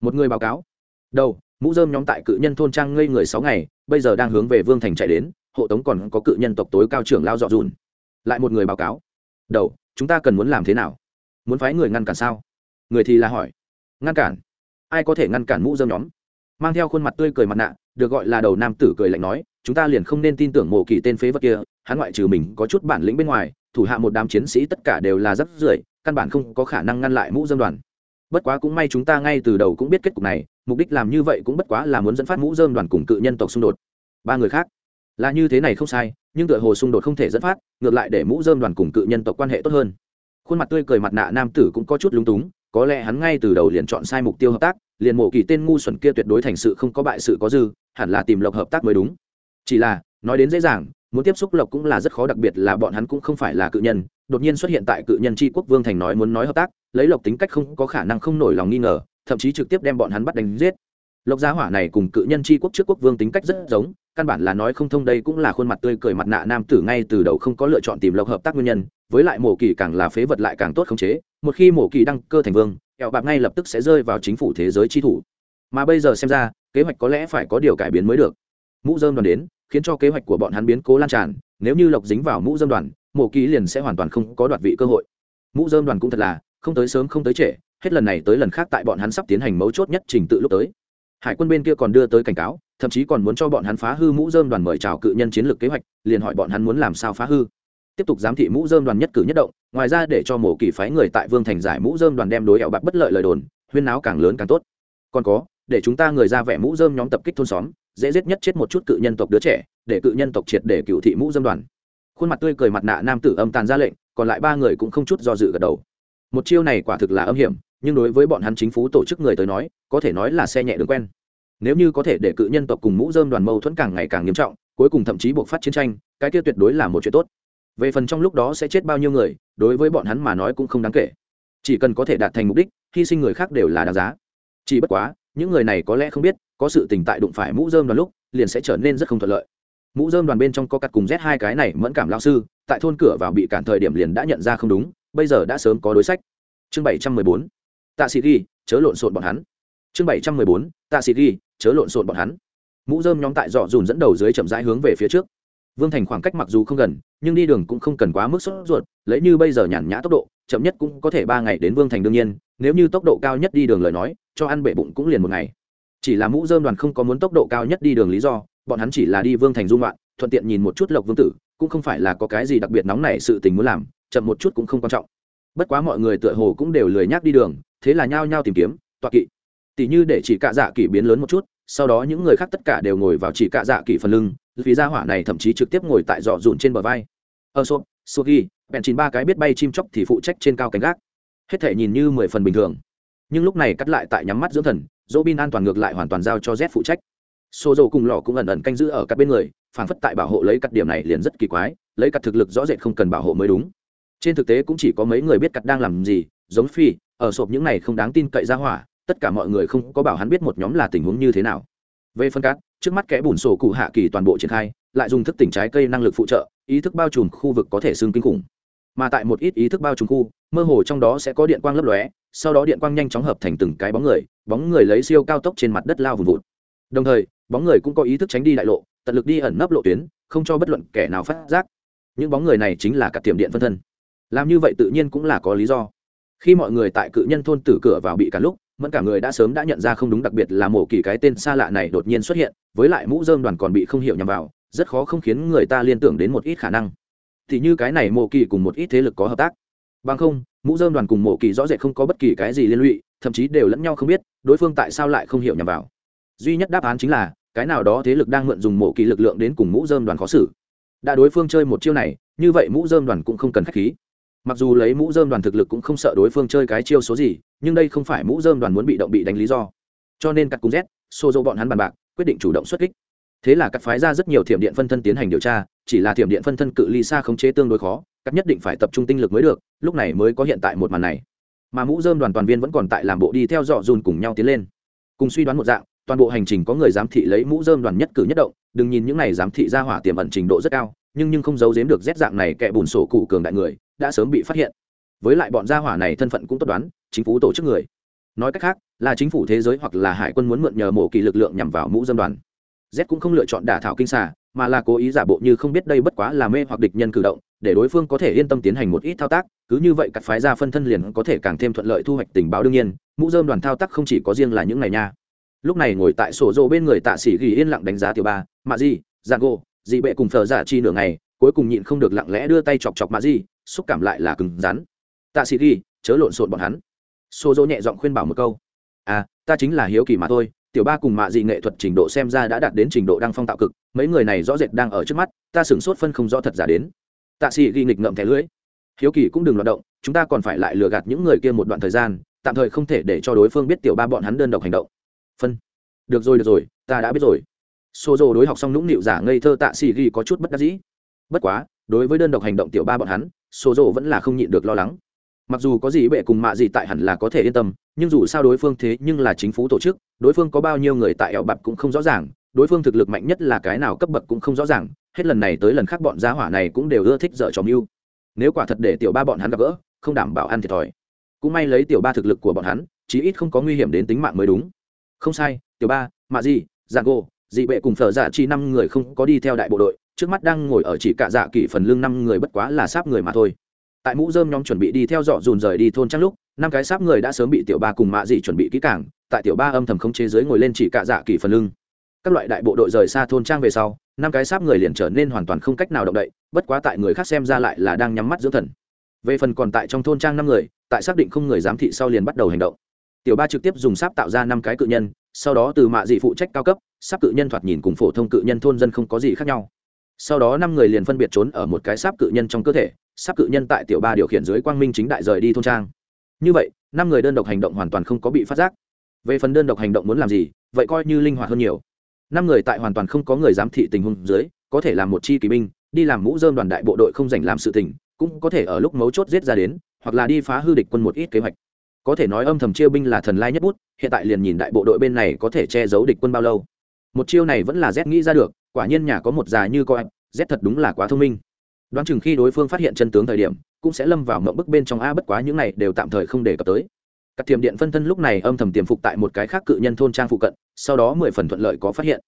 Speaker 1: Một người báo cáo. Đâu mũ dơm nhóm tại cự nhân thôn trang ngây người sáu ngày, bây giờ đang hướng về vương thành chạy đến, hộ tống còn có cự nhân tộc tối cao trưởng lao dọ dùn. Lại một người báo cáo. Đầu, chúng ta cần muốn làm thế nào? Muốn phái người ngăn cản sao? Người thì là hỏi. Ngăn cản. Ai có thể ngăn cản mũ dơm nhóm? Mang theo khuôn mặt tươi cười mặt nạ, được gọi là đầu nam tử cười lạnh nói, chúng ta liền không nên tin tưởng mộ kỳ tên phế vật kia, hắn ngoại trừ mình có chút bản lĩnh bên ngoài, thủ hạ một đám chiến sĩ tất cả đều là rất rưởi, căn bản không có khả năng ngăn lại mũ dơm đoàn. Bất quá cũng may chúng ta ngay từ đầu cũng biết kết cục này, mục đích làm như vậy cũng bất quá là muốn dẫn phát mũ dơm đoàn cùng cự nhân tộc xung đột. Ba người khác, là như thế này không sai, nhưng tựa hồ xung đột không thể dẫn phát, ngược lại để mũ dơm đoàn cùng cự nhân tộc quan hệ tốt hơn. Khuôn mặt tươi cười mặt nạ nam tử cũng có chút lúng túng có lẽ hắn ngay từ đầu liền chọn sai mục tiêu hợp tác, liền mổ kỳ tên ngu xuẩn kia tuyệt đối thành sự không có bại sự có dư, hẳn là tìm lộc hợp tác mới đúng. Chỉ là, nói đến dễ dàng, muốn tiếp xúc lộc cũng là rất khó, đặc biệt là bọn hắn cũng không phải là cự nhân, đột nhiên xuất hiện tại cự nhân tri quốc vương thành nói muốn nói hợp tác, lấy lộc tính cách không có khả năng không nổi lòng nghi ngờ, thậm chí trực tiếp đem bọn hắn bắt đánh giết. Lộc gia hỏa này cùng cự nhân tri quốc trước quốc vương tính cách rất giống, căn bản là nói không thông, đây cũng là khuôn mặt tươi cười mặt nạ nam tử ngay từ đầu không có lựa chọn tìm lộc hợp tác nguyên nhân với lại mổ kỳ càng là phế vật lại càng tốt khống chế, một khi mổ kỳ đăng cơ thành vương, kẹo bạc ngay lập tức sẽ rơi vào chính phủ thế giới chi thủ. Mà bây giờ xem ra, kế hoạch có lẽ phải có điều cải biến mới được. Mũ dơm đoàn đến, khiến cho kế hoạch của bọn hắn biến cố lan tràn, nếu như lộc dính vào mũ dơm đoàn, mổ kỳ liền sẽ hoàn toàn không có đoạt vị cơ hội. Mũ dơm đoàn cũng thật là, không tới sớm không tới trễ, hết lần này tới lần khác tại bọn hắn sắp tiến hành mấu chốt nhất trình tự lúc tới. Hải quân bên kia còn đưa tới cảnh cáo, thậm chí còn muốn cho bọn hắn phá hư mũ dơm đoàn mời chào cự nhân chiến lược kế hoạch, liền hỏi bọn hắn muốn làm sao phá hư tiếp tục giám thị mũ dơm đoàn nhất cử nhất động, ngoài ra để cho mổ kỳ phái người tại vương thành giải mũ dơm đoàn đem đối ẹo bạc bất lợi lời đồn, huyên náo càng lớn càng tốt. Còn có, để chúng ta người ra vẻ mũ dơm nhóm tập kích thôn xóm, dễ giết nhất chết một chút cự nhân tộc đứa trẻ, để cự nhân tộc triệt để cựu thị mũ dơm đoàn. Khuôn mặt tươi cười mặt nạ nam tử âm tàn ra lệnh, còn lại ba người cũng không chút do dự gật đầu. Một chiêu này quả thực là âm hiểm, nhưng đối với bọn hắn chính phủ tổ chức người tới nói, có thể nói là xe nhẹ đường quen. Nếu như có thể để cự nhân tộc cùng mũ dơm đoàn mâu thuẫn càng ngày càng nghiêm trọng, cuối cùng thậm chí buộc phát chiến tranh, cái kia tuyệt đối là một chuyện tốt về phần trong lúc đó sẽ chết bao nhiêu người, đối với bọn hắn mà nói cũng không đáng kể. Chỉ cần có thể đạt thành mục đích, hy sinh người khác đều là đáng giá. Chỉ bất quá, những người này có lẽ không biết, có sự tình tại đụng phải mũ dơm đoàn lúc, liền sẽ trở nên rất không thuận lợi. Mũ dơm đoàn bên trong có cắt cùng z hai cái này mẫn cảm lao sư, tại thôn cửa vào bị cản thời điểm liền đã nhận ra không đúng, bây giờ đã sớm có đối sách. Chương bảy trăm mười bốn, tạ sĩ ghi, chớ lộn xộn bọn hắn. Chương bảy trăm mười bốn, tạ sĩ ghi, chớ lộn xộn bọn hắn. Mũ dơm nhóm tại dọ dùn dẫn đầu dưới chậm rãi hướng về phía trước vương thành khoảng cách mặc dù không gần, nhưng đi đường cũng không cần quá mức sốt ruột, lấy như bây giờ nhàn nhã tốc độ, chậm nhất cũng có thể ba ngày đến vương thành đương nhiên, nếu như tốc độ cao nhất đi đường lời nói, cho ăn bể bụng cũng liền một ngày. Chỉ là mũ dơm đoàn không có muốn tốc độ cao nhất đi đường lý do, bọn hắn chỉ là đi vương thành dung loạn thuận tiện nhìn một chút lộc vương tử, cũng không phải là có cái gì đặc biệt nóng nảy sự tình muốn làm, chậm một chút cũng không quan trọng. Bất quá mọi người tựa hồ cũng đều lười nhác đi đường, thế là nhao nhao tìm kiếm, tọa kỵ. Tỷ như để chỉ cạ dạ kỷ biến lớn một chút sau đó những người khác tất cả đều ngồi vào chỉ cạ dạ kỳ phần lưng, vì gia hỏa này thậm chí trực tiếp ngồi tại dọ dùn trên bờ vai. Ở sộp sô ghi, bèn chín ba cái biết bay chim chóc thì phụ trách trên cao cánh gác. Hết thể nhìn như mười phần bình thường. Nhưng lúc này cắt lại tại nhắm mắt dưỡng thần dỗ bin an toàn ngược lại hoàn toàn giao cho z phụ trách. Xô dầu cùng lò cũng ẩn ẩn canh giữ ở các bên người phản phất tại bảo hộ lấy cắt điểm này liền rất kỳ quái, lấy cắt thực lực rõ rệt không cần bảo hộ mới đúng. Trên thực tế cũng chỉ có mấy người biết cắt đang làm gì, giống phi, ở sộp những này không đáng tin cậy ra hỏa tất cả mọi người không có bảo hắn biết một nhóm là tình huống như thế nào. Về phân cát, trước mắt kẽ bùn sổ cụ hạ kỳ toàn bộ triển khai, lại dùng thức tỉnh trái cây năng lực phụ trợ, ý thức bao trùm khu vực có thể xương kinh khủng. Mà tại một ít ý thức bao trùm khu, mơ hồ trong đó sẽ có điện quang lấp lóe, sau đó điện quang nhanh chóng hợp thành từng cái bóng người bóng người lấy siêu cao tốc trên mặt đất lao vùng vụt. Đồng thời, bóng người cũng có ý thức tránh đi đại lộ, tận lực đi ẩn nấp lộ tuyến, không cho bất luận kẻ nào phát giác. Những bóng người này chính là cả tiềm điện phân thân. Làm như vậy tự nhiên cũng là có lý do. Khi mọi người tại cự nhân thôn tử cửa vào bị cả lúc mẫn cả người đã sớm đã nhận ra không đúng, đặc biệt là mổ kỳ cái tên xa lạ này đột nhiên xuất hiện, với lại mũ dơm đoàn còn bị không hiểu nhằm vào, rất khó không khiến người ta liên tưởng đến một ít khả năng. Thì như cái này mổ kỳ cùng một ít thế lực có hợp tác. Bằng không, mũ dơm đoàn cùng mổ kỳ rõ rệt không có bất kỳ cái gì liên lụy, thậm chí đều lẫn nhau không biết, đối phương tại sao lại không hiểu nhằm vào. Duy nhất đáp án chính là, cái nào đó thế lực đang mượn dùng mổ kỳ lực lượng đến cùng mũ dơm đoàn khó xử. Đã đối phương chơi một chiêu này, như vậy mũ dơm đoàn cũng không cần k h á c h khí mặc dù lấy mũ dơm đoàn thực lực cũng không sợ đối phương chơi cái chiêu số gì, nhưng đây không phải mũ dơm đoàn muốn bị động bị đánh lý do. Cho nên cắt cung z xô dỗ bọn hắn bàn bạc, quyết định chủ động xuất kích. Thế là cắt phái ra rất nhiều thiểm điện phân thân tiến hành điều tra, chỉ là thiểm điện phân thân cự ly xa khống chế tương đối khó, cắt nhất định phải tập trung tinh lực mới được, lúc này mới có hiện tại một màn này. Mà mũ dơm đoàn toàn viên vẫn còn tại làm bộ đi theo dọ dùn cùng nhau tiến lên. Cùng suy đoán một dạng, toàn bộ hành trình có người giám thị lấy mũ dơm đoàn nhất cử nhất động, đừng nhìn những này giám thị ra hỏa tiềm ẩn trình độ rất cao, nhưng nhưng không giấu giếm được rét dạng này kẻ bùn sổ cụ cường đại người đã sớm bị phát hiện. Với lại bọn gia hỏa này thân phận cũng tốt đoán, chính phủ tổ chức người. Nói cách khác, là chính phủ thế giới hoặc là hải quân muốn mượn nhờ mổ kỳ lực lượng nhằm vào mũ dân đoàn. Z cũng không lựa chọn đả thảo kinh xà, mà là cố ý giả bộ như không biết đây bất quá là mê hoặc địch nhân cử động, để đối phương có thể yên tâm tiến hành một ít thao tác, cứ như vậy cắt phái ra phân thân liền có thể càng thêm thuận lợi thu hoạch tình báo đương nhiên, mũ dơm đoàn thao tác không chỉ có riêng là những ngày nha. Lúc này ngồi tại sổ rộ bên người tạ sĩ ghi yên lặng đánh giá tiểu ba, mạ di, giang gỗ dị bệ cùng thờ giả dạ chi nửa ngày, cuối cùng nhịn không được lặng lẽ đưa tay chọc chọc mạ di xúc cảm lại là cứng rắn. Tạ sĩ ghi, chớ lộn xộn bọn hắn. Xô dỗ nhẹ giọng khuyên bảo một câu. À ta chính là hiếu kỳ mà thôi, tiểu ba cùng mạ dị nghệ thuật trình độ xem ra đã đạt đến trình độ đăng phong tạo cực, mấy người này rõ rệt đang ở trước mắt, ta sửng sốt phân không rõ thật giả đến. Tạ sĩ ghi nghịch ngậm thẻ lưỡi. Hiếu kỳ cũng đừng loạt động, chúng ta còn phải lại lừa gạt những người kia một đoạn thời gian, tạm thời không thể để cho đối phương biết tiểu ba bọn hắn đơn độc hành động. Phân. Được rồi được rồi, ta đã biết rồi. Xô dỗ đối học xong nũng nịu giả ngây thơ tạ sĩ ghi có chút bất đắc dĩ. Bất quá, đối với đơn độc hành động tiểu ba bọn hắn sổ rộ vẫn là không nhịn được lo lắng. Mặc dù có gì bệ cùng mạ gì tại hẳn là có thể yên tâm, nhưng dù sao đối phương thế nhưng là chính phủ tổ chức, đối phương có bao nhiêu người tại ẻo bạc cũng không rõ ràng, đối phương thực lực mạnh nhất là cái nào cấp bậc cũng không rõ ràng, hết lần này tới lần khác bọn gia hỏa này cũng đều ưa thích dở trò mưu. Nếu quả thật để tiểu ba bọn hắn gặp gỡ, không đảm bảo ăn thiệt thòi. Cũng may lấy tiểu ba thực lực của bọn hắn, chí ít không có nguy hiểm đến tính mạng mới đúng. Không sai, tiểu ba, mạ gì dạng gô dị bệ cùng phở giả chi năm người không có đi theo đại bộ đội trước mắt đang ngồi ở chỉ cạ dạ kỷ phần lương năm người bất quá là sáp người mà thôi. Tại mũ dơm nhóm chuẩn bị đi theo dọ dùn rời đi thôn trăng lúc, năm cái sáp người đã sớm bị tiểu ba cùng mạ dị chuẩn bị kỹ cảng tại tiểu ba âm thầm không chế giới ngồi lên chỉ cạ dạ kỷ phần lưng. Các loại đại bộ đội rời xa thôn trang về sau, năm cái sáp người liền trở nên hoàn toàn không cách nào động đậy, bất quá tại người khác xem ra lại là đang nhắm mắt dưỡng thần. Về phần còn tại trong thôn trang năm người, tại xác định không người giám thị sau liền bắt đầu hành động. Tiểu ba trực tiếp dùng sáp tạo ra năm cái cự nhân, sau đó từ mạ dị phụ trách cao cấp, sáp cự nhân thoạt nhìn cùng phổ thông cự nhân thôn dân không có gì khác nhau sau đó năm người liền phân biệt trốn ở một cái sáp cự nhân trong cơ thể, sáp cự nhân tại tiểu ba điều khiển dưới quang minh chính đại rời đi thôn trang. Như vậy, năm người đơn độc hành động hoàn toàn không có bị phát giác. Về phần đơn độc hành động muốn làm gì, vậy coi như linh hoạt hơn nhiều. Năm người tại hoàn toàn không có người giám thị tình huống dưới, có thể làm một chi kỳ binh, đi làm mũ dơm đoàn đại bộ đội không dành làm sự tình, cũng có thể ở lúc mấu chốt giết ra đến, hoặc là đi phá hư địch quân một ít kế hoạch. Có thể nói âm thầm chia binh là thần lai nhất bút, hiện tại liền nhìn đại bộ đội bên này có thể che giấu địch quân bao lâu. Một chiêu này vẫn là rét nghĩ ra được quả nhiên nhà có một già như coi z thật đúng là quá thông minh. Đoán chừng khi đối phương phát hiện chân tướng thời điểm, cũng sẽ lâm vào mộng bức bên trong, a, bất quá những này đều tạm thời không đề cập tới. Các tiềm điện phân thân lúc này âm thầm tiềm phục tại một cái khác cự nhân thôn trang phụ cận, sau đó mười phần thuận lợi có phát hiện.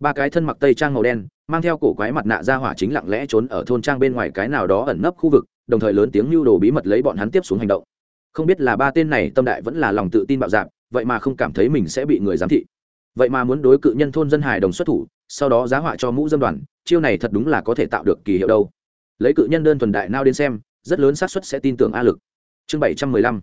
Speaker 1: Ba cái thân mặc tây trang màu đen, mang theo cổ quái mặt nạ ra hỏa chính lặng lẽ trốn ở thôn trang bên ngoài cái nào đó ẩn nấp khu vực, đồng thời lớn tiếng lưu đồ bí mật lấy bọn hắn tiếp xuống hành động. Không biết là ba tên này tâm đại vẫn là lòng tự tin bạo dạp vậy mà không cảm thấy mình sẽ bị người giám thị vậy mà muốn đối cự nhân thôn dân hải đồng xuất thủ, sau đó giá họa cho mũ dân đoàn, chiêu này thật đúng là có thể tạo được kỳ hiệu đâu. Lấy cự nhân đơn thuần đại nao đến xem, rất lớn xác suất sẽ tin tưởng a lực. Chương bảy trăm mười lăm,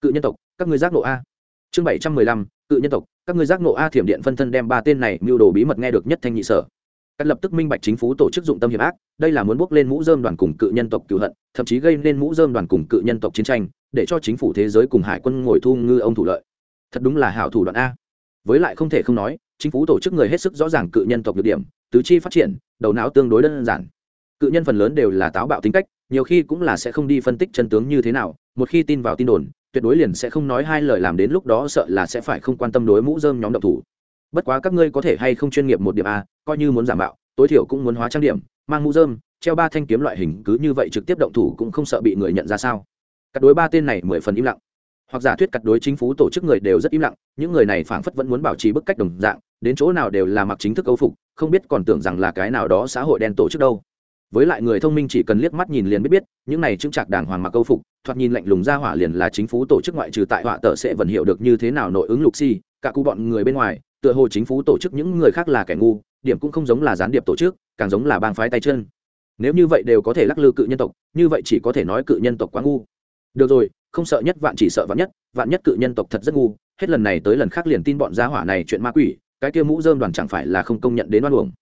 Speaker 1: cự nhân tộc, các ngươi giác nộ a. Chương bảy trăm mười lăm, cự nhân tộc, các ngươi giác nộ a thiểm điện phân thân đem ba tên này mưu đồ bí mật nghe được nhất thanh nhị sở. Cắt lập tức minh bạch chính phủ tổ chức dụng tâm hiệp ác, đây là muốn bước lên mũ dơm đoàn cùng cự nhân tộc cựu hận, thậm chí gây nên mũ dơm đoàn cùng cự nhân tộc chiến tranh, để cho chính phủ thế giới cùng hải quân ngồi thu ngư ông thủ lợi. Thật đúng là hảo thủ đoạn a với lại không thể không nói chính phủ tổ chức người hết sức rõ ràng cự nhân tộc được điểm tứ chi phát triển đầu não tương đối đơn giản. Cự nhân phần lớn đều là táo bạo tính cách nhiều khi cũng là sẽ không đi phân tích chân tướng như thế nào một khi tin vào tin đồn tuyệt đối liền sẽ không nói hai lời làm đến lúc đó sợ là sẽ phải không quan tâm đối mũ dơm nhóm độc thủ. Bất quá các ngươi có thể hay không chuyên nghiệp một điểm a coi như muốn giả mạo, tối thiểu cũng muốn hóa trang điểm mang mũ dơm treo ba thanh kiếm loại hình cứ như vậy trực tiếp động thủ cũng không sợ bị người nhận ra sao. Các đối ba tên này mười phần im lặng hoặc giả thuyết cặt đối chính phủ tổ chức người đều rất im lặng, những người này phảng phất vẫn muốn bảo trì bức cách đồng dạng, đến chỗ nào đều là mặc chính thức âu phục, không biết còn tưởng rằng là cái nào đó xã hội đen tổ chức đâu. Với lại người thông minh chỉ cần liếc mắt nhìn liền biết biết, những này chứng trạc đàng hoàng mặc âu phục, thoạt nhìn lạnh lùng ra hỏa liền là chính phủ tổ chức ngoại trừ tại họa tờ sẽ vẫn hiểu được như thế nào nội ứng lục si, cả cụ bọn người bên ngoài, tựa hồ chính phủ tổ chức những người khác là kẻ ngu, điểm cũng không giống là gián điệp tổ chức, càng giống là bang phái tay chân. Nếu như vậy đều có thể lắc lư cự nhân tộc, như vậy chỉ có thể nói cự nhân tộc quá ngu. Được rồi không sợ nhất, vạn chỉ sợ vạn nhất vạn nhất cự nhân tộc thật rất ngu, hết lần này tới lần khác liền tin bọn gia hỏa này chuyện ma quỷ, cái kia mũ dơm đoàn chẳng phải là không công nhận đến oan uổng.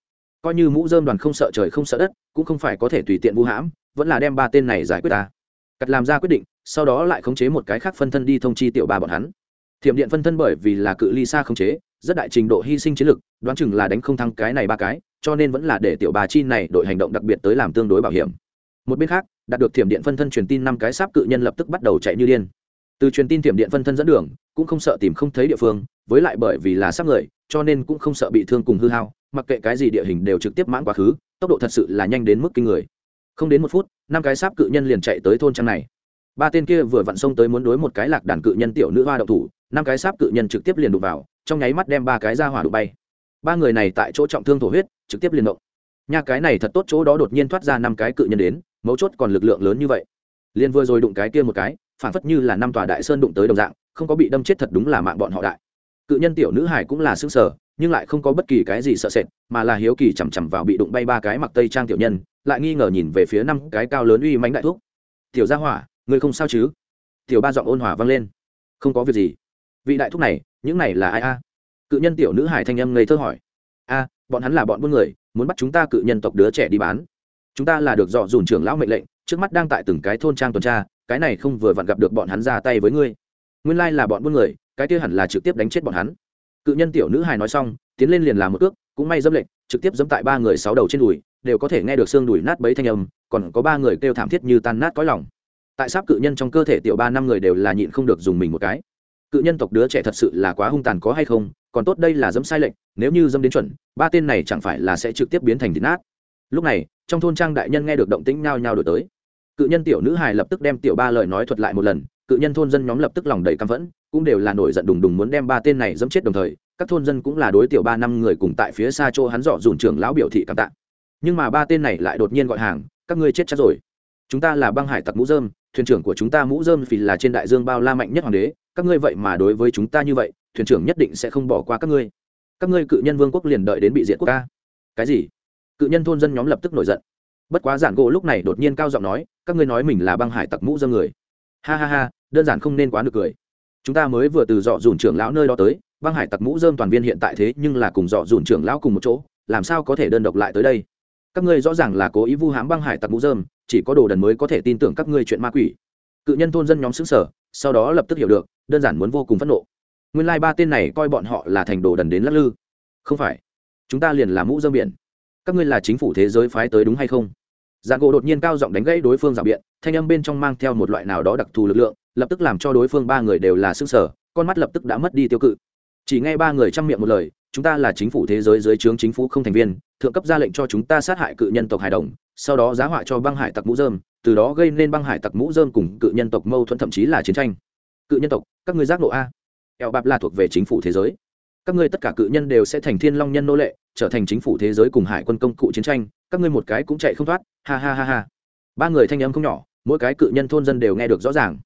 Speaker 1: Coi như mũ dơm đoàn không sợ trời không sợ đất, cũng không phải có thể tùy tiện vũ hãm, vẫn là đem ba tên này giải quyết ta. Cắt làm ra quyết định, sau đó lại khống chế một cái khác phân thân đi thông chi tiểu ba bọn hắn. Thiểm điện phân thân bởi vì là cự ly xa khống chế, rất đại trình độ hy sinh chiến lực, đoán chừng là đánh không thắng cái này ba cái, cho nên vẫn là để tiểu bà chi này đội hành động đặc biệt tới làm tương đối bảo hiểm. Một bên khác đạt được thiểm điện phân thân truyền tin năm cái sáp cự nhân lập tức bắt đầu chạy như điên. Từ truyền tin thiểm điện phân thân dẫn đường, cũng không sợ tìm không thấy địa phương, với lại bởi vì là sáp người, cho nên cũng không sợ bị thương cùng hư hao, mặc kệ cái gì địa hình đều trực tiếp mãn quá khứ, tốc độ thật sự là nhanh đến mức kinh người. Không đến một phút, năm cái sáp cự nhân liền chạy tới thôn trang này. Ba tên kia vừa vặn xông tới muốn đối một cái lạc đàn cự nhân tiểu nữ hoa đậu thủ, năm cái sáp cự nhân trực tiếp liền đụng vào, trong nháy mắt đem ba cái ra hỏa đụng bay. Ba người này tại chỗ trọng thương thổ huyết, trực tiếp liền động. Nha cái này thật tốt chỗ đó đột nhiên thoát ra năm cái cự nhân đến mấu chốt còn lực lượng lớn như vậy. Liền vừa rồi đụng cái kia một cái phản phất như là năm tòa đại sơn đụng tới đồng dạng, không có bị đâm chết thật đúng là mạng bọn họ đại. Cự nhân tiểu nữ hải cũng là xương sở nhưng lại không có bất kỳ cái gì sợ sệt, mà là hiếu kỳ chằm chằm vào bị đụng bay ba cái mặc tây trang tiểu nhân, lại nghi ngờ nhìn về phía năm cái cao lớn uy mánh đại thuốc tiểu gia hỏa người không sao chứ? Tiểu ba giọng ôn hòa vang lên. Không có việc gì. Vị đại thúc này, những này là ai a? Cự nhân tiểu nữ hải thanh âm ngây thơ hỏi. A, bọn hắn là bọn buôn người, muốn bắt chúng ta cự nhân tộc đứa trẻ đi bán chúng ta là được dọ dùn trưởng lão mệnh lệnh, trước mắt đang tại từng cái thôn trang tuần tra, cái này không vừa vặn gặp được bọn hắn ra tay với ngươi. Nguyên lai là bọn buôn người, cái kia hẳn là trực tiếp đánh chết bọn hắn. Cự nhân tiểu nữ hài nói xong, tiến lên liền làm một ước cũng may dâm lệnh, trực tiếp dẫm tại ba người sáu đầu trên đùi, đều có thể nghe được xương đùi nát bấy thanh âm, còn có ba người kêu thảm thiết như tan nát cõi lòng. Tại sáp cự nhân trong cơ thể tiểu ba năm người đều là nhịn không được dùng mình một cái. Cự nhân tộc đứa trẻ thật sự là quá hung tàn có hay không, còn tốt đây là dẫm sai lệnh, nếu như dẫm đến chuẩn, ba tên này chẳng phải là sẽ trực tiếp biến thành thịt nát. Lúc này trong thôn trang đại nhân nghe được động tĩnh nhao nhao đổi tới. Cự nhân tiểu nữ hài lập tức đem tiểu ba lời nói thuật lại một lần, cự nhân thôn dân nhóm lập tức lòng đầy căm phẫn, cũng đều là nổi giận đùng đùng muốn đem ba tên này dẫm chết đồng thời, các thôn dân cũng là đối tiểu ba năm người cùng tại phía xa chỗ hắn dọ dùn trưởng lão biểu thị cảm tạ. Nhưng mà ba tên này lại đột nhiên gọi hàng, các ngươi chết chắc rồi. Chúng ta là băng hải tặc mũ dơm, thuyền trưởng của chúng ta mũ dơm vì là trên đại dương bao la mạnh nhất hoàng đế, các ngươi vậy mà đối với chúng ta như vậy, thuyền trưởng nhất định sẽ không bỏ qua các ngươi. Các ngươi cự nhân vương quốc liền đợi đến bị diệt quốc ca. Cái gì? Cự nhân thôn dân nhóm lập tức nổi giận. Bất quá giản gỗ lúc này đột nhiên cao giọng nói, các ngươi nói mình là băng hải tặc mũ dơ người. Ha ha ha, đơn giản không nên quá được cười. Chúng ta mới vừa từ dọ dùn trưởng lão nơi đó tới, băng hải tặc mũ dơm toàn viên hiện tại thế nhưng là cùng dọ dùn trưởng lão cùng một chỗ, làm sao có thể đơn độc lại tới đây? Các ngươi rõ ràng là cố ý vu hãm băng hải tặc mũ dơm, chỉ có đồ đần mới có thể tin tưởng các ngươi chuyện ma quỷ. Cự nhân thôn dân nhóm xứng sở sau đó lập tức hiểu được, đơn giản muốn vô cùng phẫn nộ. Nguyên lai ba tên này coi bọn họ là thành đồ đần đến lắc lư. Không phải, chúng ta liền là mũ dơm biển các ngươi là chính phủ thế giới phái tới đúng hay không? Dạng gỗ đột nhiên cao giọng đánh gãy đối phương rào biện, thanh âm bên trong mang theo một loại nào đó đặc thù lực lượng, lập tức làm cho đối phương ba người đều là xương sở con mắt lập tức đã mất đi tiêu cự. Chỉ nghe ba người chăm miệng một lời, chúng ta là chính phủ thế giới dưới trướng chính phủ không thành viên, thượng cấp ra lệnh cho chúng ta sát hại cự nhân tộc hải đồng, sau đó giá họa cho băng hải tặc mũ dơm, từ đó gây nên băng hải tặc mũ dơm cùng cự nhân tộc mâu thuẫn thậm chí là chiến tranh. Cự nhân tộc, các ngươi giác nộ a? Eo bạp là thuộc về chính phủ thế giới các ngươi tất cả cự nhân đều sẽ thành thiên long nhân nô lệ, trở thành chính phủ thế giới cùng hải quân công cụ chiến tranh, các ngươi một cái cũng chạy không thoát, ha ha ha ha. Ba người thanh âm không nhỏ, mỗi cái cự nhân thôn dân đều nghe được rõ ràng.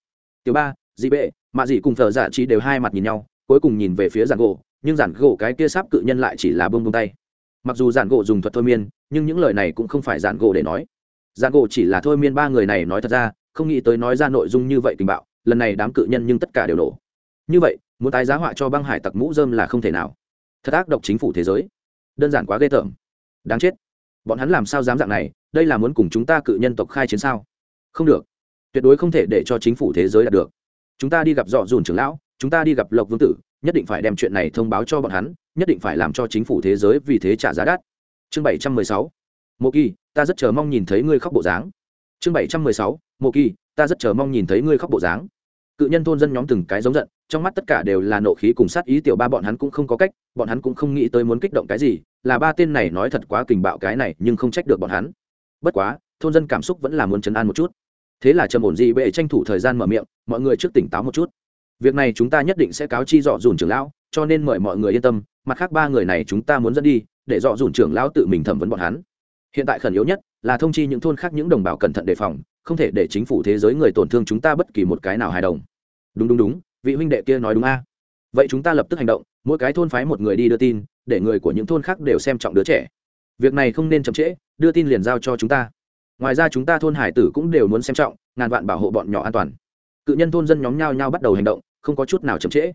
Speaker 1: Tiểu ba dị bệ, mạ dị cùng thờ giả dạ trí đều hai mặt nhìn nhau, cuối cùng nhìn về phía giản gỗ, nhưng giản gỗ cái kia sáp cự nhân lại chỉ là bông bông tay. Mặc dù giản gỗ dùng thuật thôi miên, nhưng những lời này cũng không phải giản gỗ để nói. Giản gỗ chỉ là thôi miên ba người này nói thật ra, không nghĩ tới nói ra nội dung như vậy tình bạo, lần này đám cự nhân nhưng tất cả đều nổ. Như vậy muốn tái giá họa cho băng hải tặc mũ dơm là không thể nào. Thật ác độc chính phủ thế giới. Đơn giản quá ghê tởm. Đáng chết. Bọn hắn làm sao dám dạng này? Đây là muốn cùng chúng ta cự nhân tộc khai chiến sao? Không được. Tuyệt đối không thể để cho chính phủ thế giới đạt được. Chúng ta đi gặp dọ dùn trưởng lão, chúng ta đi gặp lộc vương tử, nhất định phải đem chuyện này thông báo cho bọn hắn, nhất định phải làm cho chính phủ thế giới vì thế trả giá đắt. Chương bảy trăm mười sáu. Mộ kỳ, ta rất chờ mong nhìn thấy ngươi khóc bộ dáng. Chương bảy trăm mười sáu. Mộ kỳ, ta rất chờ mong nhìn thấy ngươi khóc bộ dáng cự nhân thôn dân nhóm từng cái giống giận, trong mắt tất cả đều là nộ khí cùng sát ý, tiểu ba bọn hắn cũng không có cách, bọn hắn cũng không nghĩ tới muốn kích động cái gì, là ba tên này nói thật quá kình bạo cái này, nhưng không trách được bọn hắn. Bất quá, thôn dân cảm xúc vẫn là muốn chấn an một chút. Thế là trầm ổn dị bệ tranh thủ thời gian mở miệng, mọi người trước tỉnh táo một chút. Việc này chúng ta nhất định sẽ cáo chi dọ dùn trưởng lão, cho nên mời mọi người yên tâm, mặt khác ba người này chúng ta muốn dẫn đi, để dọ dùn trưởng lão tự mình thẩm vấn bọn hắn. Hiện tại khẩn yếu nhất là thông chi những thôn khác những đồng bào cẩn thận đề phòng không thể để chính phủ thế giới người tổn thương chúng ta bất kỳ một cái nào hài đồng. Đúng đúng đúng, vị huynh đệ kia nói đúng a. Vậy chúng ta lập tức hành động, mỗi cái thôn phái một người đi đưa tin, để người của những thôn khác đều xem trọng đứa trẻ. Việc này không nên chậm trễ, đưa tin liền giao cho chúng ta. Ngoài ra chúng ta thôn hải tử cũng đều muốn xem trọng, ngàn vạn bảo hộ bọn nhỏ an toàn. Cự nhân thôn dân nhóm nhau nhau bắt đầu hành động, không có chút nào chậm trễ.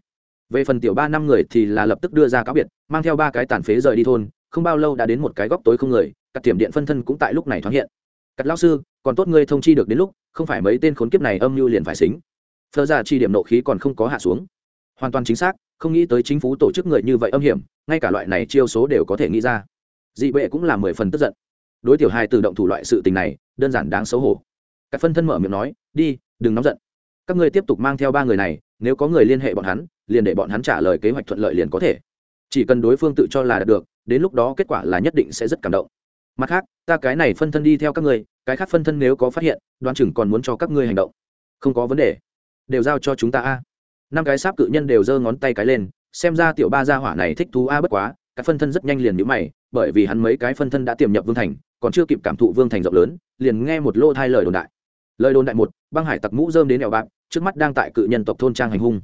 Speaker 1: Về phần tiểu ba năm người thì là lập tức đưa ra cáo biệt, mang theo ba cái tàn phế rời đi thôn, không bao lâu đã đến một cái góc tối không người các tiệm điện phân thân cũng tại lúc này thoáng hiện cắt lao sư, còn tốt ngươi thông chi được đến lúc, không phải mấy tên khốn kiếp này âm mưu liền phải xính. Thơ ra chi điểm nộ khí còn không có hạ xuống. Hoàn toàn chính xác, không nghĩ tới chính phủ tổ chức người như vậy âm hiểm, ngay cả loại này chiêu số đều có thể nghĩ ra. Dị bệ cũng là mười phần tức giận. Đối tiểu hai tự động thủ loại sự tình này, đơn giản đáng xấu hổ. Các phân thân mở miệng nói, đi, đừng nóng giận. Các ngươi tiếp tục mang theo ba người này, nếu có người liên hệ bọn hắn, liền để bọn hắn trả lời kế hoạch thuận lợi liền có thể. Chỉ cần đối phương tự cho là đạt được, đến lúc đó kết quả là nhất định sẽ rất cảm động mặt khác ta cái này phân thân đi theo các người, cái khác phân thân nếu có phát hiện đoán chừng còn muốn cho các ngươi hành động. Không có vấn đề. Đều giao cho chúng ta a. Năm cái sáp cự nhân đều giơ ngón tay cái lên xem ra tiểu ba gia hỏa này thích thú a bất quá các phân thân rất nhanh liền nhíu mày bởi vì hắn mấy cái phân thân đã tiềm nhập vương thành còn chưa kịp cảm thụ vương thành rộng lớn liền nghe một lô thai lời đồn đại. Lời đồn đại một băng hải tặc mũ dơm đến đèo bạc trước mắt đang tại cự nhân tộc thôn trang hành hung.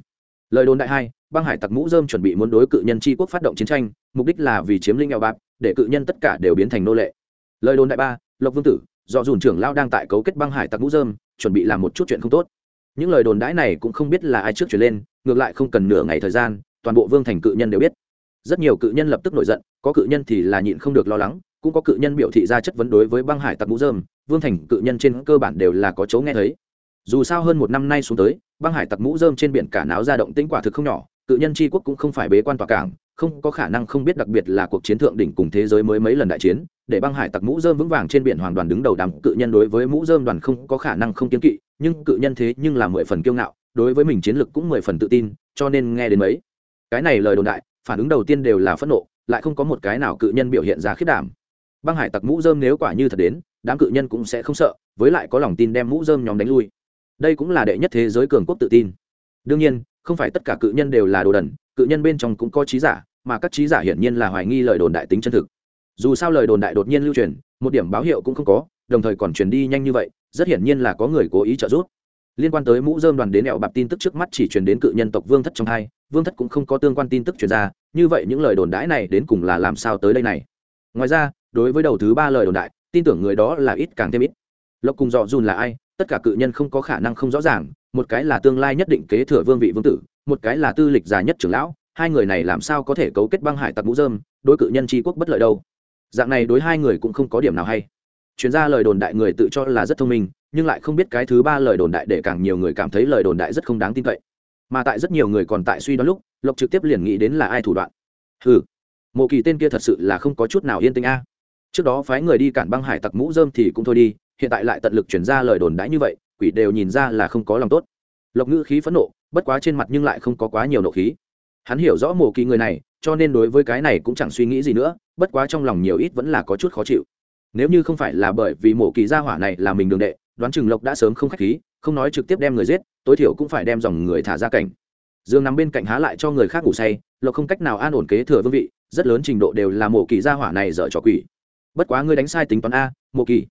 Speaker 1: Lời đồn đại hai băng hải tặc mũ dơm chuẩn bị muốn đối cự nhân tri quốc phát động chiến tranh mục đích là vì chiếm lĩnh đèo bạc để cự nhân tất cả đều biến thành nô lệ lời đồn đại ba, lộc vương tử, do dùn trưởng lao đang tại cấu kết băng hải tặc mũ dơm, chuẩn bị làm một chút chuyện không tốt. Những lời đồn đãi này cũng không biết là ai trước chuyển lên, ngược lại không cần nửa ngày thời gian, toàn bộ vương thành cự nhân đều biết. Rất nhiều cự nhân lập tức nổi giận, có cự nhân thì là nhịn không được lo lắng, cũng có cự nhân biểu thị ra chất vấn đối với băng hải tặc mũ dơm, vương thành cự nhân trên cơ bản đều là có chỗ nghe thấy. Dù sao hơn một năm nay xuống tới, băng hải tặc mũ dơm trên biển cả náo ra động tĩnh quả thực không nhỏ, cự nhân tri quốc cũng không phải bế quan tòa cảng, không có khả năng không biết đặc biệt là cuộc chiến thượng đỉnh cùng thế giới mới mấy lần đại chiến để băng hải tặc mũ dơm vững vàng trên biển hoàn đoàn đứng đầu đám cự nhân đối với mũ dơm đoàn không có khả năng không kiến kỵ, nhưng cự nhân thế nhưng là mười phần kiêu ngạo, đối với mình chiến lược cũng mười phần tự tin, cho nên nghe đến mấy. Cái này lời đồn đại, phản ứng đầu tiên đều là phẫn nộ, lại không có một cái nào cự nhân biểu hiện ra khiết đảm. Băng hải tặc mũ dơm nếu quả như thật đến, đám cự nhân cũng sẽ không sợ, với lại có lòng tin đem mũ dơm nhóm đánh lui. Đây cũng là đệ nhất thế giới cường quốc tự tin. Đương nhiên, không phải tất cả cự nhân đều là đồ đần, cự nhân bên trong cũng có trí giả, mà các trí giả hiển nhiên là hoài nghi lời đồn đại tính chân thực dù sao lời đồn đại đột nhiên lưu truyền, một điểm báo hiệu cũng không có, đồng thời còn truyền đi nhanh như vậy, rất hiển nhiên là có người cố ý trợ giúp. Liên quan tới mũ dơm đoàn đến ẹo bạp tin tức trước mắt chỉ truyền đến cự nhân tộc vương thất trong hai, vương thất cũng không có tương quan tin tức truyền ra, như vậy những lời đồn đãi này đến cùng là làm sao tới đây này? Ngoài ra, đối với đầu thứ ba lời đồn đại, tin tưởng người đó là ít càng thêm ít. Lộc cùng dọ dùn là ai? Tất cả cự nhân không có khả năng không rõ ràng, một cái là tương lai nhất định kế thừa vương vị vương tử, một cái là tư lịch già nhất trưởng lão, hai người này làm sao có thể cấu kết băng hải tặc mũ dơm, đối cự nhân tri quốc bất lợi đâu? Dạng này đối hai người cũng không có điểm nào hay. Chuyên gia lời đồn đại người tự cho là rất thông minh, nhưng lại không biết cái thứ ba lời đồn đại để càng nhiều người cảm thấy lời đồn đại rất không đáng tin cậy. Mà tại rất nhiều người còn tại suy đoán lúc, lộc trực tiếp liền nghĩ đến là ai thủ đoạn. Ừ mộ kỳ tên kia thật sự là không có chút nào yên tĩnh a. Trước đó phái người đi cản băng hải tặc mũ dơm thì cũng thôi đi, hiện tại lại tận lực chuyển ra lời đồn đãi như vậy, quỷ đều nhìn ra là không có lòng tốt. Lộc ngữ khí phẫn nộ, bất quá trên mặt nhưng lại không có quá nhiều nộ khí. Hắn hiểu rõ mộ kỳ người này cho nên đối với cái này cũng chẳng suy nghĩ gì nữa, bất quá trong lòng nhiều ít vẫn là có chút khó chịu. Nếu như không phải là bởi vì mộ kỳ gia hỏa này là mình đường đệ, đoán chừng lộc đã sớm không k h á c h khí, không nói trực tiếp đem người giết, tối thiểu cũng phải đem dòng người thả ra cảnh. Dương nằm bên cạnh há lại cho người khác ngủ say, lộc không cách nào an ổn kế thừa vương vị, rất lớn trình độ đều là mộ kỳ gia hỏa này dở trò quỷ. Bất quá ngươi đánh sai tính toán a mộ kỳ.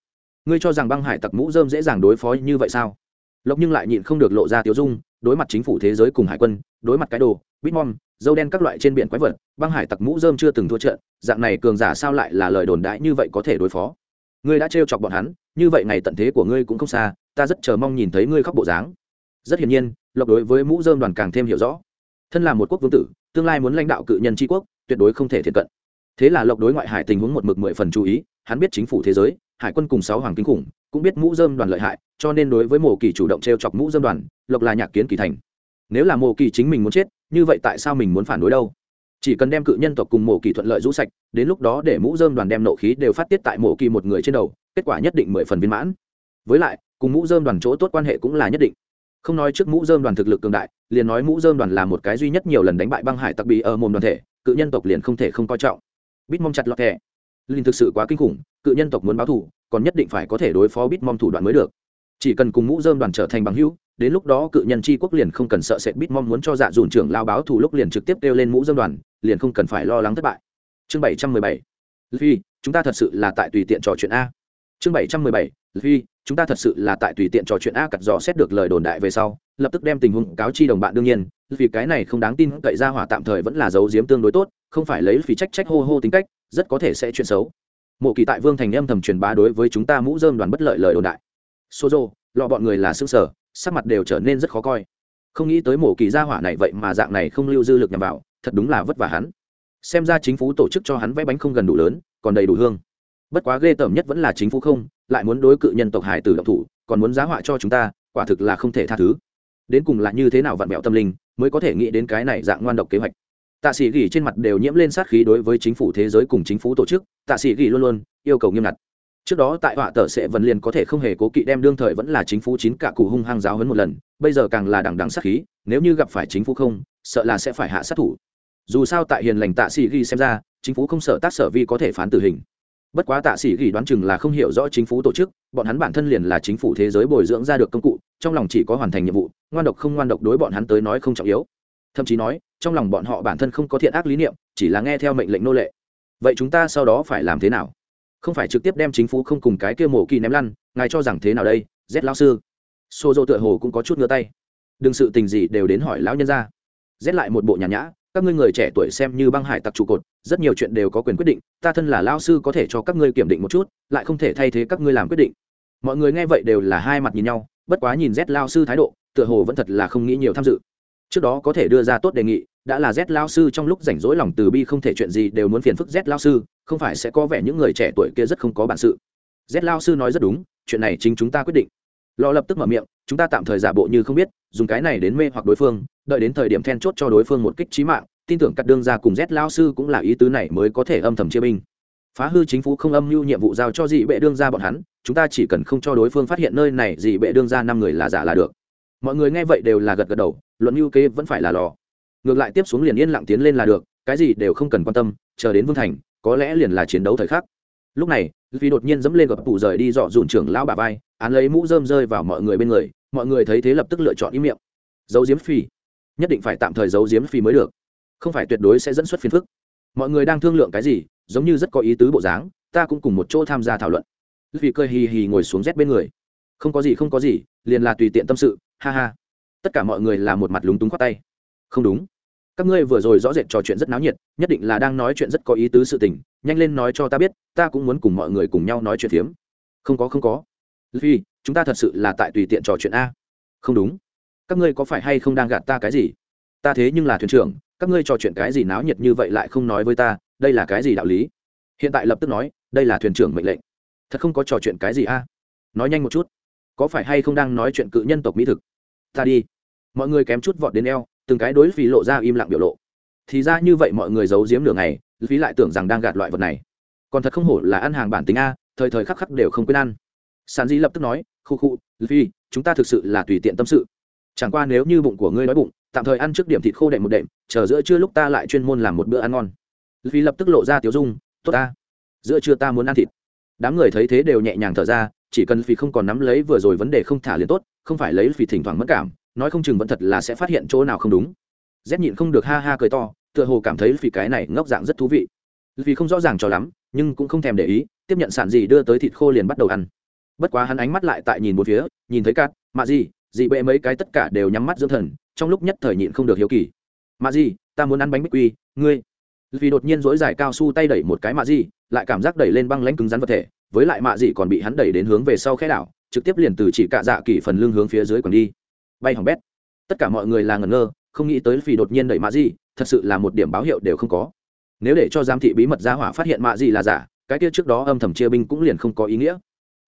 Speaker 1: Ngươi cho rằng băng hải tặc mũ dơm dễ dàng đối phó như vậy sao? Lộc nhưng lại nhịn không được lộ ra tiêu dung, đối mặt chính phủ thế giới cùng hải quân, đối mặt cái đồ bitmom dâu đen các loại trên biển quái vật, băng hải tặc mũ dơm chưa từng thua trận, dạng này cường giả sao lại là lời đồn đãi như vậy có thể đối phó? Ngươi đã trêu chọc bọn hắn, như vậy ngày tận thế của ngươi cũng không xa, ta rất chờ mong nhìn thấy ngươi khóc bộ dáng. Rất hiển nhiên, lộc đối với mũ dơm đoàn càng thêm hiểu rõ. Thân là một quốc vương tử, tương lai muốn lãnh đạo cự nhân tri quốc, tuyệt đối không thể thiện cận. Thế là lộc đối ngoại hải tình huống một mực mười phần chú ý, hắn biết chính phủ thế giới, hải quân cùng sáu hoàng kinh khủng cũng biết mũ dơm đoàn lợi hại, cho nên đối với mộ kỳ chủ động t r e o chọc mũ dơm đoàn, lộc là nhạc kiến kỳ thành. Nếu là mộ kỳ chính mình muốn chết, như vậy tại sao mình muốn phản đối đâu? Chỉ cần đem cự nhân tộc cùng mộ kỳ thuận lợi rũ sạch, đến lúc đó để mũ dơm đoàn đem nộ khí đều phát tiết tại mộ kỳ một người trên đầu, kết quả nhất định mười phần viên mãn. Với lại, cùng mũ dơm đoàn chỗ tốt quan hệ cũng là nhất định. Không nói trước mũ dơm đoàn thực lực cường đại, liền nói mũ dơm đoàn là một cái duy nhất nhiều lần đánh bại băng hải tặc bị ở mồm đoàn thể, cự nhân tộc liền không thể không coi trọng. Bít mong chặt lọt thẻ. Linh thực sự quá kinh khủng, cự nhân tộc muốn báo thù còn nhất định phải có thể đối phó bít mong thủ đoạn mới được. Chỉ cần cùng mũ dơm đoàn trở thành bằng hữu, đến lúc đó cự nhân tri quốc liền không cần sợ sệt bít mong muốn cho dạ dùn trưởng lao báo thù lúc liền trực tiếp kêu lên mũ dơm đoàn, liền không cần phải lo lắng thất bại. Chương bảy trăm mười bảy. Phi, chúng ta thật sự là tại tùy tiện trò chuyện a. Chương bảy trăm mười bảy. Phi, chúng ta thật sự là tại tùy tiện trò chuyện a cặt dò xét được lời đồn đại về sau, lập tức đem tình huống cáo chi đồng bạn đương nhiên, vì cái này không đáng tin cậy ra hỏa tạm thời vẫn là giấu giếm tương đối tốt, không phải lấy phí trách trách hô hô tính cách, rất có thể sẽ chuyện xấu mộ kỳ tại vương thành âm thầm truyền bá đối với chúng ta mũ dơm đoàn bất lợi lời đồn đại. Xô rô lọ bọn người là xương sở sắc mặt đều trở nên rất khó coi. Không nghĩ tới mộ kỳ gia hỏa này vậy mà dạng này không lưu dư lực nhằm vào, thật đúng là vất vả hắn. Xem ra chính phủ tổ chức cho hắn vẽ bánh không gần đủ lớn, còn đầy đủ hương. Bất quá ghê tởm nhất vẫn là chính phủ không, lại muốn đối cự nhân tộc hải tử động thủ, còn muốn giá họa cho chúng ta, quả thực là không thể tha thứ. Đến cùng là như thế nào vặn mẹo tâm linh, mới có thể nghĩ đến cái này dạng ngoan độc kế hoạch tạ sĩ gỉ trên mặt đều nhiễm lên sát khí đối với chính phủ thế giới cùng chính phủ tổ chức. Tạ sĩ gỉ luôn luôn yêu cầu nghiêm ngặt. Trước đó tại họa tờ sẽ vần liền có thể không hề cố kỵ đem đương thời vẫn là chính phủ chín cả cụ hung hăng giáo hấn một lần. Bây giờ càng là đằng đằng sát khí, nếu như gặp phải chính phủ không, sợ là sẽ phải hạ sát thủ. Dù sao tại hiền lành tạ sĩ ghi xem ra, chính phủ không sợ tác sở vi có thể phán tử hình. Bất quá tạ sĩ ghi đoán chừng là không hiểu rõ chính phủ tổ chức, bọn hắn bản thân liền là chính phủ thế giới bồi dưỡng ra được công cụ, trong lòng chỉ có hoàn thành nhiệm vụ, ngoan độc không ngoan độc đối bọn hắn tới nói không trọng yếu. Thậm chí nói trong lòng bọn họ bản thân không có thiện ác lý niệm, chỉ là nghe theo mệnh lệnh nô lệ. Vậy chúng ta sau đó phải làm thế nào? Không phải trực tiếp đem chính phủ không cùng cái kia mổ kỳ ném lăn, ngài cho rằng thế nào đây? Z lao sư. Xô dô tựa hồ cũng có chút ngứa tay. Đừng sự tình gì đều đến hỏi lão nhân ra. Z lại một bộ nhàn nhã, các ngươi người trẻ tuổi xem như băng hải tặc trụ cột, rất nhiều chuyện đều có quyền quyết định, ta thân là lao sư có thể cho các ngươi kiểm định một chút, lại không thể thay thế các ngươi làm quyết định. Mọi người nghe vậy đều là hai mặt nhìn nhau, bất quá nhìn z lao sư thái độ, tựa hồ vẫn thật là không nghĩ nhiều tham dự trước đó có thể đưa ra tốt đề nghị, đã là z lao sư trong lúc rảnh rỗi lòng từ bi không thể chuyện gì đều muốn phiền phức z lao sư, không phải sẽ có vẻ những người trẻ tuổi kia rất không có bản sự. Z lao sư nói rất đúng, chuyện này chính chúng ta quyết định. Lo lập tức mở miệng, chúng ta tạm thời giả bộ như không biết, dùng cái này đến mê hoặc đối phương, đợi đến thời điểm then chốt cho đối phương một kích trí mạng, tin tưởng cắt đương ra cùng z lao sư cũng là ý tứ này mới có thể âm thầm chia binh. Phá hư chính phủ không âm mưu nhiệm vụ giao cho dị bệ đương ra bọn hắn, chúng ta chỉ cần không cho đối phương phát hiện nơi này dị bệ đương ra năm người là giả là được. Mọi người nghe vậy đều là gật gật đầu luận mưu kế vẫn phải là lò. Ngược lại tiếp xuống liền yên lặng tiến lên là được, cái gì đều không cần quan tâm, chờ đến vương thành, có lẽ liền là chiến đấu thời khắc. Lúc này vì đột nhiên dẫm lên gập tủ rời đi dọ dùn trưởng lão bà vai, án lấy mũ rơm rơi vào mọi người bên người, mọi người thấy thế lập tức lựa chọn ý miệng. Giấu diếm phi. Nhất định phải tạm thời giấu diếm phi mới được. Không phải tuyệt đối sẽ dẫn xuất phiền phức. Mọi người đang thương lượng cái gì, giống như rất có ý tứ bộ dáng, ta cũng cùng một chỗ tham gia thảo luận. Vì cười hì hì ngồi xuống rét bên người. Không có gì, không có gì, liền là tùy tiện tâm sự, ha ha tất cả mọi người là một mặt lúng túng khoát tay. Không đúng. Các ngươi vừa rồi rõ rệt trò chuyện rất náo nhiệt, nhất định là đang nói chuyện rất có ý tứ sự tình, nhanh lên nói cho ta biết, ta cũng muốn cùng mọi người cùng nhau nói chuyện phiếm. Không có không có. Vì chúng ta thật sự là tại tùy tiện trò chuyện a. Không đúng. Các ngươi có phải hay không đang gạt ta cái gì? Ta thế nhưng là thuyền trưởng, các ngươi trò chuyện cái gì náo nhiệt như vậy lại không nói với ta, đây là cái gì đạo lý? Hiện tại lập tức nói, đây là thuyền trưởng mệnh lệnh. Thật không có trò chuyện cái gì a? Nói nhanh một chút. Có phải hay không đang nói chuyện cự nhân tộc mỹ thực? Ta đi. Mọi người kém chút vọt đến eo, từng cái đối phí lộ ra im lặng biểu lộ. Thì ra như vậy mọi người giấu giếm lửa này phí lại tưởng rằng đang gạt loại vật này. Còn thật không hổ là ăn hàng bản tính a, thời thời khắc khắc đều không quên ăn. Sàn di lập tức nói, khu khu phi chúng ta thực sự là tùy tiện tâm sự. Chẳng qua nếu như bụng của ngươi đói bụng, tạm thời ăn trước điểm thịt khô đệm một đệm, chờ giữa trưa lúc ta lại chuyên môn làm một bữa ăn ngon. Phi lập tức lộ ra tiếu dung, tốt ta. Giữa trưa ta muốn ăn thịt đám người thấy thế đều nhẹ nhàng thở ra, chỉ cần phi không còn nắm lấy vừa rồi vấn đề không thả liền tốt, không phải lấy phi thỉnh thoảng mất cảm, nói không chừng vẫn thật là sẽ phát hiện chỗ nào không đúng. Rét nhịn không được ha ha cười to, tựa hồ cảm thấy phi cái này ngốc dạng rất thú vị. Vì không rõ ràng cho lắm, nhưng cũng không thèm để ý, tiếp nhận sản gì đưa tới thịt khô liền bắt đầu ăn. Bất quá hắn ánh mắt lại tại nhìn một phía, nhìn thấy cát, mạ gì, dị bệ mấy cái tất cả đều nhắm mắt dưỡng thần, trong lúc nhất thời nhịn không được hiếu kỳ. Mạ gì, ta muốn ăn bánh bích quy, ngươi vì đột nhiên dỗi dài cao su tay đẩy một cái mạ gì lại cảm giác đẩy lên băng lãnh cứng rắn vật thể, với lại mạ gì còn bị hắn đẩy đến hướng về sau khe đảo, trực tiếp liền từ chỉ cạ dạ kỳ phần lưng hướng phía dưới còn đi. Bay hỏng bét. Tất cả mọi người là ngẩn ngơ, không nghĩ tới vì đột nhiên đẩy mạ gì thật sự là một điểm báo hiệu đều không có. Nếu để cho giám thị bí mật gia hỏa phát hiện mạ gì là giả, cái kia trước đó âm thầm chia binh cũng liền không có ý nghĩa.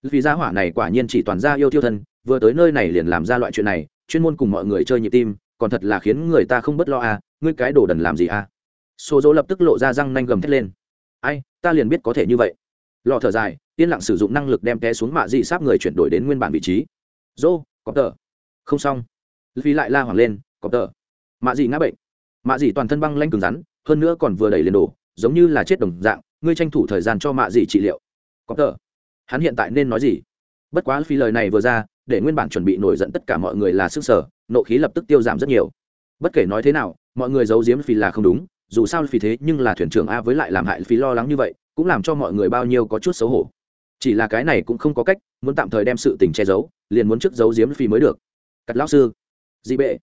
Speaker 1: Vì gia hỏa này quả nhiên chỉ toàn ra yêu thiêu thân, vừa tới nơi này liền làm ra loại chuyện này, chuyên môn cùng mọi người chơi nhịp tim, còn thật là khiến người ta không bất lo à ngươi cái đồ đần làm gì à? Số dỗ lập tức lộ ra răng nanh gầm thét lên. Ai, ta liền biết có thể như vậy. Lò thở dài, yên lặng sử dụng năng lực đem té xuống mạ dị sáp người chuyển đổi đến nguyên bản vị trí. Dô, cọp tờ. Không xong. Vì lại la hoảng lên, cọp tờ. Mạ dị ngã bệnh. Mạ dị toàn thân băng lanh cứng rắn, hơn nữa còn vừa đẩy lên đổ, giống như là chết đồng dạng, ngươi tranh thủ thời gian cho mạ dị trị liệu. Cọp tờ. Hắn hiện tại nên nói gì? Bất quá phi lời này vừa ra, để nguyên bản chuẩn bị nổi giận tất cả mọi người là sức sở nộ khí lập tức tiêu giảm rất nhiều. Bất kể nói thế nào, mọi người giấu giếm phi là không đúng dù sao vì thế nhưng là thuyền trưởng a với lại làm hại phi lo lắng như vậy, cũng làm cho mọi người bao nhiêu có chút xấu hổ. Chỉ là cái này cũng không có cách, muốn tạm thời đem sự tình che giấu, liền muốn trước giấu giếm phi mới được. Cắt lão sư. Dị bệ.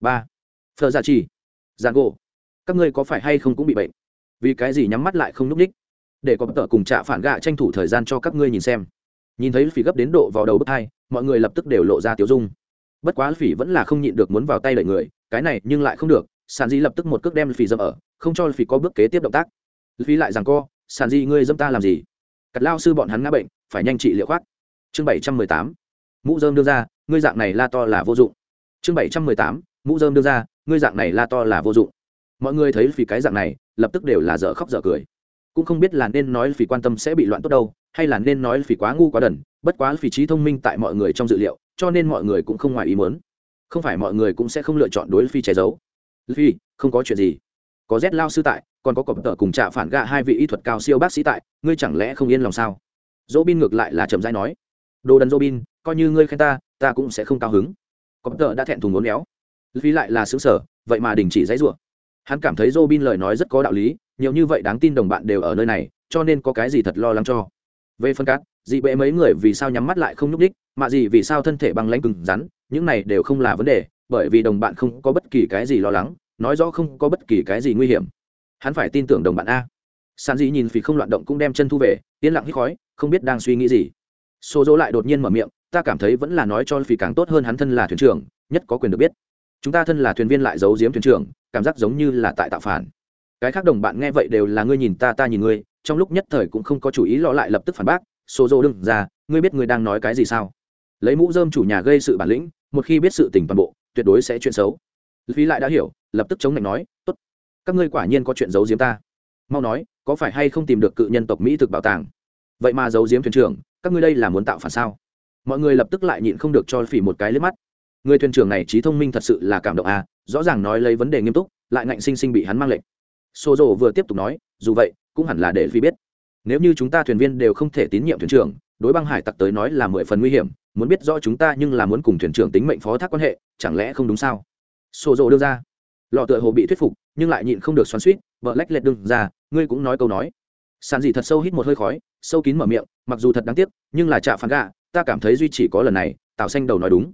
Speaker 1: Ba. Phờ giả trì giàn gỗ các ngươi có phải hay không cũng bị bệnh? Vì cái gì nhắm mắt lại không n ú c ních? Để có tờ cùng trạ phản gạ tranh thủ thời gian cho các ngươi nhìn xem. Nhìn thấy phỉ gấp đến độ vào đầu bước hai, mọi người lập tức đều lộ ra tiếu dung. Bất quá phỉ vẫn là không nhịn được muốn vào tay đợi người, cái này nhưng lại không được sàn di lập tức một cước đem phì dâm ở, không cho phì có bước kế tiếp động tác. Phỉ lại rằng co, sàn di, ngươi dâm ta làm gì? Cắt lao sư bọn hắn ngã bệnh, phải nhanh trị liệu khoát. chương bảy trăm mười tám, mũ dơm đưa ra, ngươi dạng này la to là vô dụng. Chương bảy trăm mười tám, mũ dơm đưa ra, ngươi dạng này la to là vô dụng. Mọi người thấy phì cái dạng này, lập tức đều là dở khóc dở cười. Cũng không biết là nên nói phì quan tâm sẽ bị loạn tốt đâu, hay là nên nói phì quá ngu quá đần, bất quá phì trí thông minh tại mọi người trong dự liệu, cho nên mọi người cũng không ngoài ý muốn. Không phải mọi người cũng sẽ không lựa chọn đối phi che giấu phi, không có chuyện gì. Có z lao sư tại, còn có cọp tợ cùng trạ phản gạ hai vị y thuật cao siêu bác sĩ tại, ngươi chẳng lẽ không yên lòng sao? Dỗ bin ngược lại là chậm rãi nói. Đồ đần dỗ bin coi như ngươi khen ta ta cũng sẽ không cao hứng. Cọp tợ đã thẹn thùng ngốn éo. Phi lại là xứng sở vậy mà đình chỉ dãy rủa. Hắn cảm thấy dỗ bin lời nói rất có đạo lý, nhiều như vậy đáng tin đồng bạn đều ở nơi này, cho nên có cái gì thật lo lắng cho. Về phân cát, dị bệ mấy người vì sao nhắm mắt lại không nhúc đích mà gì vì sao thân thể băng lãnh cứng rắn, những này đều không là vấn đề bởi vì đồng bạn không có bất kỳ cái gì lo lắng, nói rõ không có bất kỳ cái gì nguy hiểm. Hắn phải tin tưởng đồng bạn a. Sàn dĩ nhìn vì không loạn động cũng đem chân thu về, yên lặng hít khói, không biết đang suy nghĩ gì. Xô dỗ lại đột nhiên mở miệng, ta cảm thấy vẫn là nói cho phỉ càng tốt hơn hắn thân là thuyền trưởng, nhất có quyền được biết. Chúng ta thân là thuyền viên lại giấu giếm thuyền trưởng, cảm giác giống như là tại tạo phản. Cái khác đồng bạn nghe vậy đều là ngươi nhìn ta ta nhìn ngươi, trong lúc nhất thời cũng không có chủ ý lo lại lập tức phản bác xô dỗ đừng ra, ngươi biết ngươi đang nói cái gì sao? Lấy mũ dơm chủ nhà gây sự bản lĩnh, một khi biết sự tình toàn bộ tuyệt đối sẽ chuyện xấu. Phí lại đã hiểu, lập tức chống lạnh nói, tốt, các ngươi quả nhiên có chuyện giấu giếm ta. Mau nói, có phải hay không tìm được cự nhân tộc mỹ thực bảo tàng? Vậy mà giấu giếm thuyền trưởng, các ngươi đây là muốn tạo phản sao? Mọi người lập tức lại nhịn không được cho phỉ một cái liếc mắt. Người thuyền trưởng này trí thông minh thật sự là cảm động à rõ ràng nói lấy vấn đề nghiêm túc, lại ngạnh sinh sinh bị hắn mang lệnh. Xô rộ vừa tiếp tục nói, dù vậy, cũng hẳn là để phi biết. Nếu như chúng ta thuyền viên đều không thể tín nhiệm thuyền trưởng đối băng hải tặc tới nói là mười phần nguy hiểm, muốn biết rõ chúng ta nhưng là muốn cùng thuyền trưởng tính mệnh phó thác quan hệ, chẳng lẽ không đúng sao? Xô rộ đưa ra. Lọ tựa hồ bị thuyết phục, nhưng lại nhịn không được xoắn suýt vợ lách lệch đương ra, ngươi cũng nói câu nói. Sàn dị thật sâu hít một hơi khói, sâu kín mở miệng, mặc dù thật đáng tiếc, nhưng là chạ phản gạ, ta cảm thấy duy chỉ có lần này tạo xanh đầu nói đúng.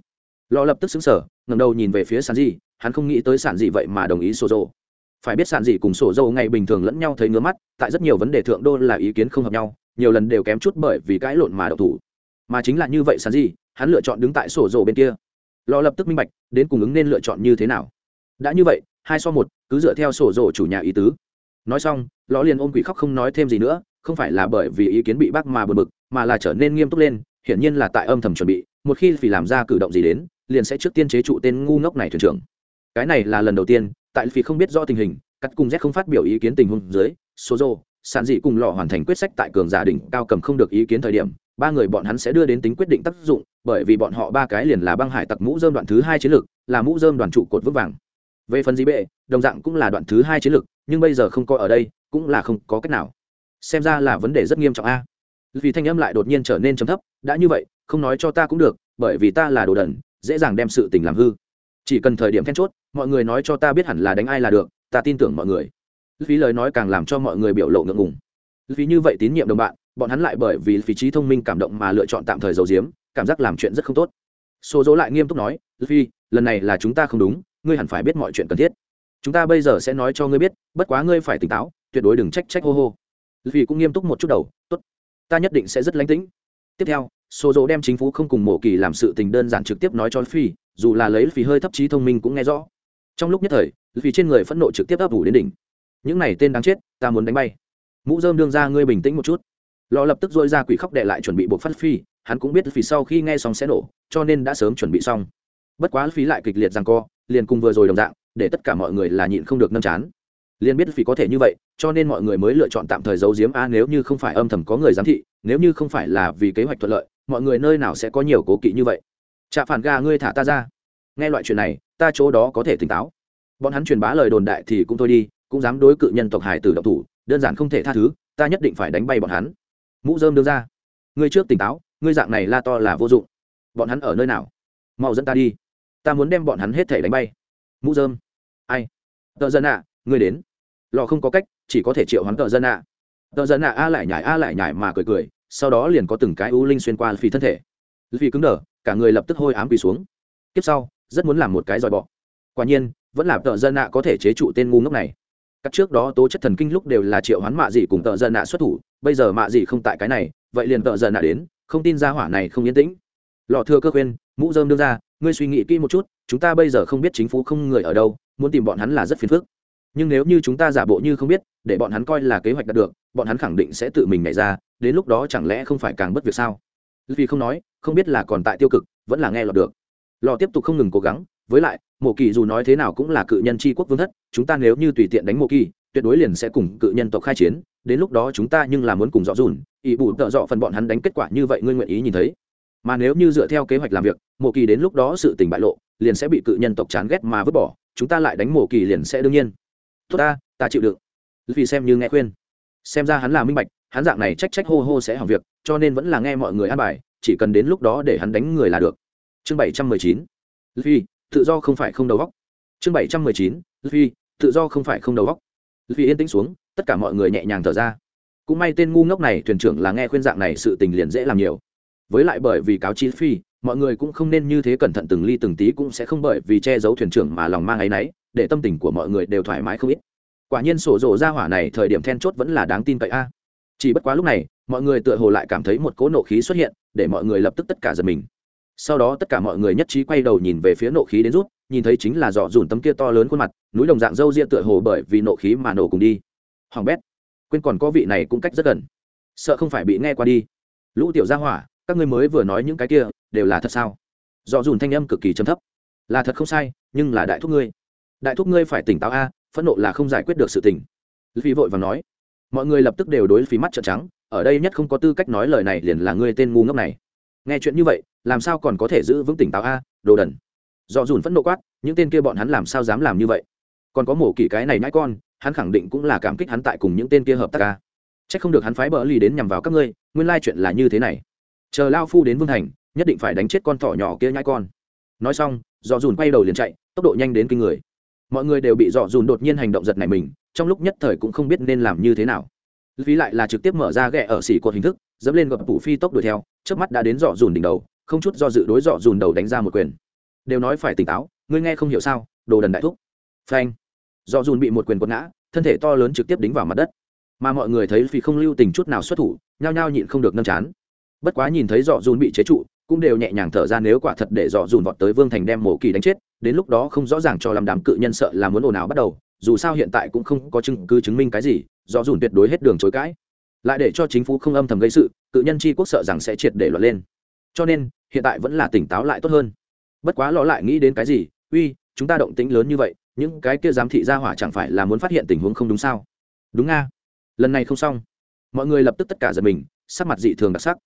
Speaker 1: Lọ lập tức xứng sở ngầm đầu nhìn về phía sàn dị hắn không nghĩ tới sản dị vậy mà đồng ý sổ rộ phải biết sản dị cùng sổ dầu ngày bình thường lẫn nhau thấy ngứa mắt, tại rất nhiều vấn đề thượng đô là ý kiến không hợp nhau nhiều lần đều kém chút bởi vì cãi lộn mà đậu thủ. Mà chính là như vậy sàn gì hắn lựa chọn đứng tại sổ rồ bên kia. Lò lập tức minh bạch, đến cùng ứng nên lựa chọn như thế nào. Đã như vậy, hai so một, cứ dựa theo sổ rồ chủ nhà ý tứ. Nói xong, lò liền ôm quỷ khóc không nói thêm gì nữa, không phải là bởi vì ý kiến bị bác mà bực bực, mà là trở nên nghiêm túc lên, hiển nhiên là tại âm thầm chuẩn bị, một khi vì làm ra cử động gì đến, liền sẽ trước tiên chế trụ tên ngu ngốc này thuyền trưởng. Cái này là lần đầu tiên, tại vì không biết rõ tình hình, cắt cùng z không phát biểu ý kiến tình huống dưới số rồ sản dị cùng lò hoàn thành quyết sách tại cường giả đỉnh cao cầm không được ý kiến thời điểm, ba người bọn hắn sẽ đưa đến tính quyết định tác dụng, bởi vì bọn họ ba cái liền là băng hải tặc mũ dơm đoạn thứ hai chiến lược là mũ dơm đoàn trụ cột vững vàng. Về phần dĩ bệ, đồng dạng cũng là đoạn thứ hai chiến lược nhưng bây giờ không có ở đây, cũng là không có cách nào. Xem ra là vấn đề rất nghiêm trọng a. Vì thanh âm lại đột nhiên trở nên trầm thấp, đã như vậy, không nói cho ta cũng được, bởi vì ta là đồ đần, dễ dàng đem sự tình làm hư. Chỉ cần thời điểm then chốt, mọi người nói cho ta biết hẳn là đánh ai là được, ta tin tưởng mọi người phí lời nói càng làm cho mọi người biểu lộ ngượng ngùng. Vì như vậy tín nhiệm đồng bạn, bọn hắn lại bởi vì phí trí thông minh cảm động mà lựa chọn tạm thời giấu giếm, cảm giác làm chuyện rất không tốt. Số dỗ lại nghiêm túc nói phi lần này là chúng ta không đúng, ngươi hẳn phải biết mọi chuyện cần thiết. Chúng ta bây giờ sẽ nói cho ngươi biết, bất quá ngươi phải tỉnh táo, tuyệt đối đừng trách trách hô hô. Vì cũng nghiêm túc một chút đầu, tốt, ta nhất định sẽ rất lánh tĩnh. Tiếp theo số dỗ đem chính phủ không cùng mộ kỳ làm sự tình đơn giản trực tiếp nói cho phi dù là lấy phi hơi thấp trí thông minh cũng nghe rõ. Trong lúc nhất thời vì trên người phẫn nộ trực tiếp ấp ủ đến đỉnh những này tên đáng chết, ta muốn đánh bay. Mũ dơm đương ra ngươi bình tĩnh một chút. Lò lập tức dội ra quỷ khóc đệ lại chuẩn bị buộc phát phi, hắn cũng biết phi sau khi nghe xong sẽ nổ, cho nên đã sớm chuẩn bị xong. Bất quá phí lại kịch liệt rằng co, liền cùng vừa rồi đồng dạng, để tất cả mọi người là nhịn không được nâm chán. Liền biết phí có thể như vậy, cho nên mọi người mới lựa chọn tạm thời giấu giếm, a, nếu như không phải âm thầm có người giám thị, nếu như không phải là vì kế hoạch thuận lợi, mọi người nơi nào sẽ có nhiều cố kỵ như vậy? Chạ phản ga ngươi thả ta ra. Nghe loại chuyện này, ta chỗ đó có thể tỉnh táo. Bọn hắn truyền bá lời đồn đại thì cũng thôi đi cũng dám đối cự nhân tộc hải tử động thủ, đơn giản không thể tha thứ, ta nhất định phải đánh bay bọn hắn. Mũ dơm đưa ra. Ngươi trước tỉnh táo ngươi dạng này la to là vô dụng. Bọn hắn ở nơi nào? Mau dẫn ta đi. Ta muốn đem bọn hắn hết thể đánh bay. Mũ dơm ai? Tợ dân ạ ngươi đến. Lò không có cách, chỉ có thể triệu hắn tợ dân ạ. Tợ dân ạ a lại nhải a lại nhải mà cười cười, sau đó liền có từng cái u linh xuyên qua phi thân thể. Phi cứng đờ, cả người lập tức hôi ám quỳ xuống. Tiếp sau, rất muốn làm một cái dòi bọ. Quả nhiên, vẫn là tợ dân ạ có thể chế trụ tên ngu ngốc này các trước đó tố chất thần kinh lúc đều là triệu hoán mạ dị cùng tợ giận nạ xuất thủ, bây giờ mạ dị không tại cái này, vậy liền tợ giận nạ đến, không tin ra hỏa này không yên tĩnh. Lọ thừa cơ khuyên, mũ dơm đưa ra, ngươi suy nghĩ kỹ một chút, chúng ta bây giờ không biết chính phủ không người ở đâu, muốn tìm bọn hắn là rất phiền phức. Nhưng nếu như chúng ta giả bộ như không biết, để bọn hắn coi là kế hoạch đạt được, bọn hắn khẳng định sẽ tự mình nhảy ra, đến lúc đó chẳng lẽ không phải càng bất việc sao? Vì không nói, không biết là còn tại tiêu cực, vẫn là nghe lọt được. Lò tiếp tục không ngừng cố gắng, với lại mộ kỳ dù nói thế nào cũng là cự nhân tri quốc vương thất, chúng ta nếu như tùy tiện đánh mộ kỳ, tuyệt đối liền sẽ cùng cự nhân tộc khai chiến, đến lúc đó chúng ta nhưng là muốn cùng dọ dùn ỵ bụ tợ dọ phần bọn hắn đánh kết quả như vậy ngươi nguyện ý nhìn thấy. Mà nếu như dựa theo kế hoạch làm việc, mộ kỳ đến lúc đó sự tình bại lộ, liền sẽ bị cự nhân tộc chán ghét mà vứt bỏ, chúng ta lại đánh mộ kỳ liền sẽ đương nhiên. Tốt ta ta chịu đựng. Vì xem như nghe khuyên. Xem ra hắn là minh bạch, hắn dạng này trách trách hô hô sẽ hỏng việc, cho nên vẫn là nghe mọi người an bài, chỉ cần đến lúc đó để hắn đánh người là được. Chương bảy trăm mười chín. Vì tự do không phải không đầu góc chương bảy trăm mười chín vì tự do không phải không đầu góc vì yên tĩnh xuống, tất cả mọi người nhẹ nhàng thở ra. Cũng may tên ngu ngốc này, thuyền trưởng là nghe khuyên dạng này sự tình liền dễ làm nhiều. Với lại bởi vì cáo chi phi mọi người cũng không nên như thế cẩn thận từng ly từng tí cũng sẽ không bởi vì che giấu thuyền trưởng mà lòng mang áy náy, để tâm tình của mọi người đều thoải mái không ít. Quả nhiên sổ rộ ra hỏa này thời điểm then chốt vẫn là đáng tin cậy a. Chỉ bất quá lúc này, mọi người tựa hồ lại cảm thấy một cỗ nộ khí xuất hiện, để mọi người lập tức tất cả giật mình sau đó tất cả mọi người nhất trí quay đầu nhìn về phía nộ khí đến rút, nhìn thấy chính là dọ dùn tấm kia to lớn khuôn mặt, núi đồng dạng râu ria tựa hồ bởi vì nộ khí mà nổ cùng đi. Hoàng bét, quên còn có vị này cũng cách rất gần. Sợ không phải bị nghe qua đi. Lũ tiểu gia hỏa, các ngươi mới vừa nói những cái kia, đều là thật sao? Dọ dùn thanh âm cực kỳ chấm thấp. Là thật không sai, nhưng là đại thúc ngươi. Đại thúc ngươi phải tỉnh táo a, phẫn nộ là không giải quyết được sự tình. Vì vội và nói. Mọi người lập tức đều đối phí mắt trợn trắng, ở đây nhất không có tư cách nói lời này liền là ngươi tên ngu ngốc này nghe chuyện như vậy, làm sao còn có thể giữ vững tỉnh táo a, đồ đần. Dọ dùn phẫn nộ quát, những tên kia bọn hắn làm sao dám làm như vậy? Còn có mổ kỳ cái này nhãi con, hắn khẳng định cũng là cảm kích hắn tại cùng những tên kia hợp tác ca c h ắ c không được hắn phái bờ lì đến nhằm vào các ngươi, nguyên lai chuyện là như thế này. Chờ lao phu đến vương thành, nhất định phải đánh chết con thỏ nhỏ kia nhãi con. Nói xong dọ dùn quay đầu liền chạy, tốc độ nhanh đến kinh người. Mọi người đều bị dọ dùn đột nhiên hành động giật này mình, trong lúc nhất thời cũng không biết nên làm như thế nào phí lại là trực tiếp mở ra ghẹ ở xỉ cột hình thức, dẫm lên gập phủ phi tốc đuổi theo trước mắt đã đến dọ dùn đỉnh đầu, không chút do dự đối dọ dùn đầu đánh ra một quyền. Đều nói phải tỉnh táo, ngươi nghe không hiểu sao, đồ đần đại thúc. Phanh. Dọ dùn bị một quyền quật ngã, thân thể to lớn trực tiếp đính vào mặt đất. Mà mọi người thấy phi không lưu tình chút nào xuất thủ, nhao nhao nhịn không được nâng chán. Bất quá nhìn thấy dọ dùn bị chế trụ, cũng đều nhẹ nhàng thở ra nếu quả thật để dọ dùn vọt tới vương thành đem mổ kỳ đánh chết, đến lúc đó không rõ ràng cho làm đám cự nhân sợ là muốn ồn ào bắt đầu dù sao hiện tại cũng không có chứng cứ chứng minh cái gì, do dùn tuyệt đối hết đường chối cãi. Lại để cho chính phủ không âm thầm gây sự, cự nhân tri quốc sợ rằng sẽ triệt để loạn lên. Cho nên, hiện tại vẫn là tỉnh táo lại tốt hơn. Bất quá lo lại nghĩ đến cái gì, uy, chúng ta động tĩnh lớn như vậy, những cái kia giám thị ra hỏa chẳng phải là muốn phát hiện tình huống không đúng sao? Đúng nga. Lần này không xong. Mọi người lập tức tất cả giật mình, sắc mặt dị thường đặc sắc.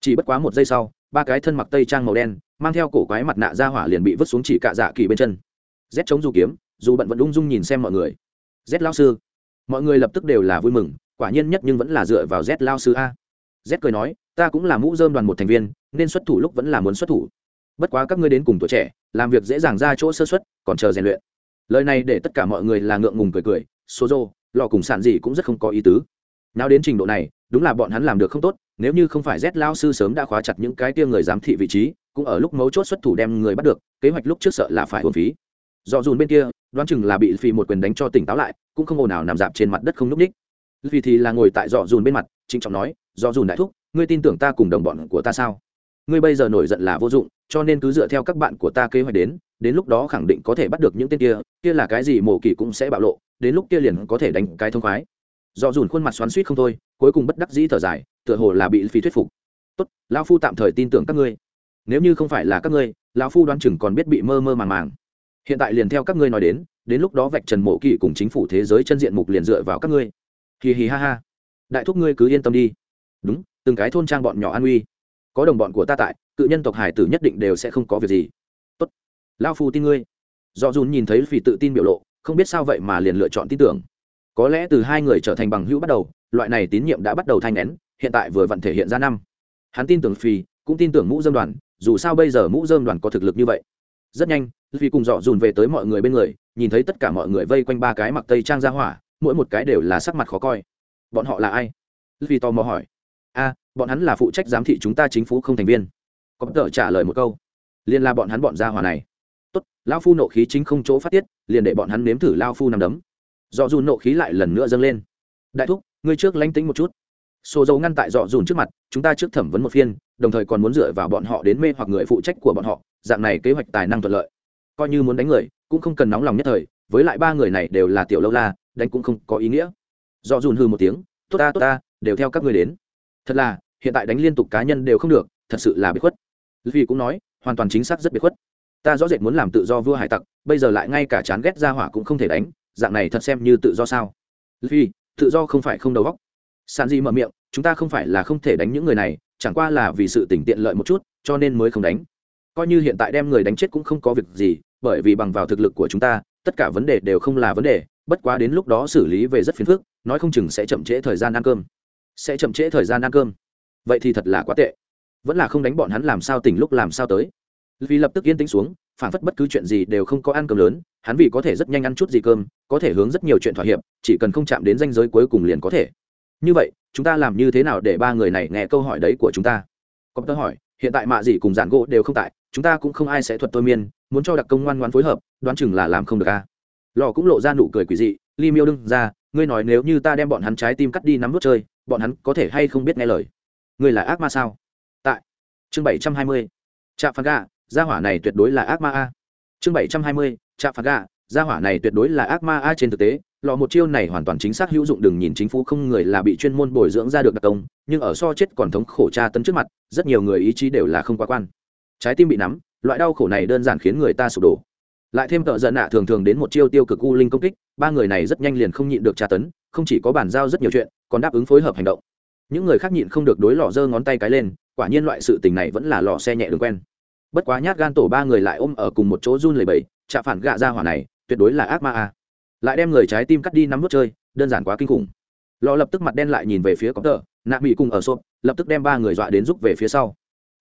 Speaker 1: Chỉ bất quá một giây sau, ba cái thân mặc tây trang màu đen, mang theo cổ quái mặt nạ ra hỏa liền bị vứt xuống chỉ cạ dạ kỳ bên chân. Rét chống dù kiếm dù bận vẫn ung dung nhìn xem mọi người. Z lao sư. Mọi người lập tức đều là vui mừng, quả nhiên nhất nhưng vẫn là dựa vào z lao sư a. Z cười nói, ta cũng là mũ dơm đoàn một thành viên, nên xuất thủ lúc vẫn là muốn xuất thủ. Bất quá các ngươi đến cùng tuổi trẻ, làm việc dễ dàng ra chỗ sơ xuất còn chờ rèn luyện. Lời này để tất cả mọi người là ngượng ngùng cười cười, số dô, lò cùng sản gì cũng rất không có ý tứ. Nào đến trình độ này, đúng là bọn hắn làm được không tốt, nếu như không phải z lao sư sớm đã khóa chặt những cái tia người giám thị vị trí, cũng ở lúc mấu chốt xuất thủ đem người bắt được, kế hoạch lúc trước sợ là phải hồn phí dọ dùn bên kia, đoán chừng là bị phi một quyền đánh cho tỉnh táo lại, cũng không ồn nào nằm dạp trên mặt đất không núp ních vì thì là ngồi tại dọ dùn bên mặt, trịnh trọng nói dọ dùn đại thúc, ngươi tin tưởng ta cùng đồng bọn của ta sao? Ngươi bây giờ nổi giận là vô dụng, cho nên cứ dựa theo các bạn của ta kế hoạch đến đến lúc đó khẳng định có thể bắt được những tên kia kia là cái gì mổ kỳ cũng sẽ bạo lộ, đến lúc kia liền có thể đánh cái thông khoái. Dọ dùn khuôn mặt xoắn suýt không thôi, cuối cùng bất đắc dĩ thở dài, tựa hồ là bị phi thuyết phục. Tốt, lão phu tạm thời tin tưởng các ngươi. Nếu như không phải là các ngươi, lão phu đoán chừng còn biết bị mơ mơ màng màng hiện tại liền theo các ngươi nói đến đến lúc đó vạch trần mộ kỳ cùng chính phủ thế giới chân diện mục liền dựa vào các ngươi. Hì hì ha ha. Đại thúc ngươi cứ yên tâm đi. Đúng, từng cái thôn trang bọn nhỏ an uy. Có đồng bọn của ta tại, cự nhân tộc hải tử nhất định đều sẽ không có việc gì. Tốt. Lao phu tin ngươi. Do dùn nhìn thấy vì tự tin biểu lộ, không biết sao vậy mà liền lựa chọn tin tưởng. Có lẽ từ hai người trở thành bằng hữu bắt đầu, loại này tín nhiệm đã bắt đầu thanh nén, hiện tại vừa vặn thể hiện ra năm. Hắn tin tưởng phi cũng tin tưởng mũ dơm đoàn, dù sao bây giờ mũ dơm đoàn có thực lực như vậy. Rất nhanh vì cùng dọ dùn về tới mọi người bên người, nhìn thấy tất cả mọi người vây quanh ba cái mặc tây trang ra hỏa, mỗi một cái đều là sắc mặt khó coi. Bọn họ là ai? Vì tò mò hỏi. A, bọn hắn là phụ trách giám thị chúng ta chính phủ không thành viên. Có tờ trả lời một câu. Liền là bọn hắn bọn gia hỏa này. Tốt lao phu nộ khí chính không chỗ phát tiết, liền để bọn hắn nếm thử lao phu nằm đấm. Dọ dùn nộ khí lại lần nữa dâng lên. Đại thúc, ngươi trước lánh tính một chút. Số dầu ngăn tại dọ dùn trước mặt, chúng ta trước thẩm vấn một phiên, đồng thời còn muốn dựa vào bọn họ đến mê hoặc người phụ trách của bọn họ, dạng này kế hoạch tài năng thuận lợi coi như muốn đánh người, cũng không cần nóng lòng nhất thời, với lại ba người này đều là tiểu lâu la, đánh cũng không có ý nghĩa. Do dùn hư một tiếng, tốt ta tốt ta, đều theo các người đến. Thật là, hiện tại đánh liên tục cá nhân đều không được, thật sự là bị khuất. Vì cũng nói, hoàn toàn chính xác rất bị khuất. Ta rõ rệt muốn làm tự do vua hải tặc, bây giờ lại ngay cả chán ghét ra hỏa cũng không thể đánh, dạng này thật xem như tự do sao? Vì tự do không phải không đầu góc sàn di mở miệng, chúng ta không phải là không thể đánh những người này, chẳng qua là vì sự tỉnh tiện lợi một chút, cho nên mới không đánh coi như hiện tại đem người đánh chết cũng không có việc gì, bởi vì bằng vào thực lực của chúng ta, tất cả vấn đề đều không là vấn đề, bất quá đến lúc đó xử lý về rất phiền phức, nói không chừng sẽ chậm trễ thời gian ăn cơm. Sẽ chậm trễ thời gian ăn cơm. Vậy thì thật là quá tệ. Vẫn là không đánh bọn hắn làm sao tỉnh lúc làm sao tới. Vì lập tức yên tĩnh xuống phản phất bất cứ chuyện gì đều không có ăn cơm lớn, hắn vì có thể rất nhanh ăn chút gì cơm, có thể hướng rất nhiều chuyện thỏa hiệp, chỉ cần không chạm đến danh giới cuối cùng liền có thể. Như vậy, chúng ta làm như thế nào để ba người này nghe câu hỏi đấy của chúng ta? Có tớ hỏi, hiện tại mạ gì cùng giản gỗ đều không tại chúng ta cũng không ai sẽ thuật tôi miên, muốn cho đặc công ngoan ngoan phối hợp, đoán chừng là làm không được a à. lò cũng lộ ra nụ cười quỷ dị li miêu đương ra, ngươi nói nếu như ta đem bọn hắn trái tim cắt đi nắm vút chơi, bọn hắn có thể hay không biết nghe lời? Ngươi là ác ma sao? Tại chương bảy trăm hai mươi trạm phạt gà gia hỏa này tuyệt đối là ác ma a. Chương bảy trăm hai mươi trạm phạt gà gia hỏa này tuyệt đối là ác ma a trên thực tế, lò một chiêu này hoàn toàn chính xác hữu dụng, đừng nhìn chính phủ không người là bị chuyên môn bồi dưỡng ra được đặc công, nhưng ở so chết còn thống khổ tra tấn trước mặt, rất nhiều người ý chí đều là không quá quan trái tim bị nắm, loại đau khổ này đơn giản khiến người ta sụp đổ. Lại thêm tợ giận nạ thường thường đến một chiêu tiêu cực u linh công kích, ba người này rất nhanh liền không nhịn được tra tấn, không chỉ có bàn giao rất nhiều chuyện, còn đáp ứng phối hợp hành động. Những người khác nhịn không được đối lò giơ ngón tay cái lên, quả nhiên loại sự tình này vẫn là lò xe nhẹ đường quen. Bất quá nhát gan tổ ba người lại ôm ở cùng một chỗ run lầy bầy chạ phản gạ ra hỏa này, tuyệt đối là ác ma a. Lại đem người trái tim cắt đi nắm vút chơi, đơn giản quá kinh khủng. Lò lập tức mặt đen lại nhìn về phía có tờ nạ bị cùng ở xốp, lập tức đem ba người dọa đến giúp về phía sau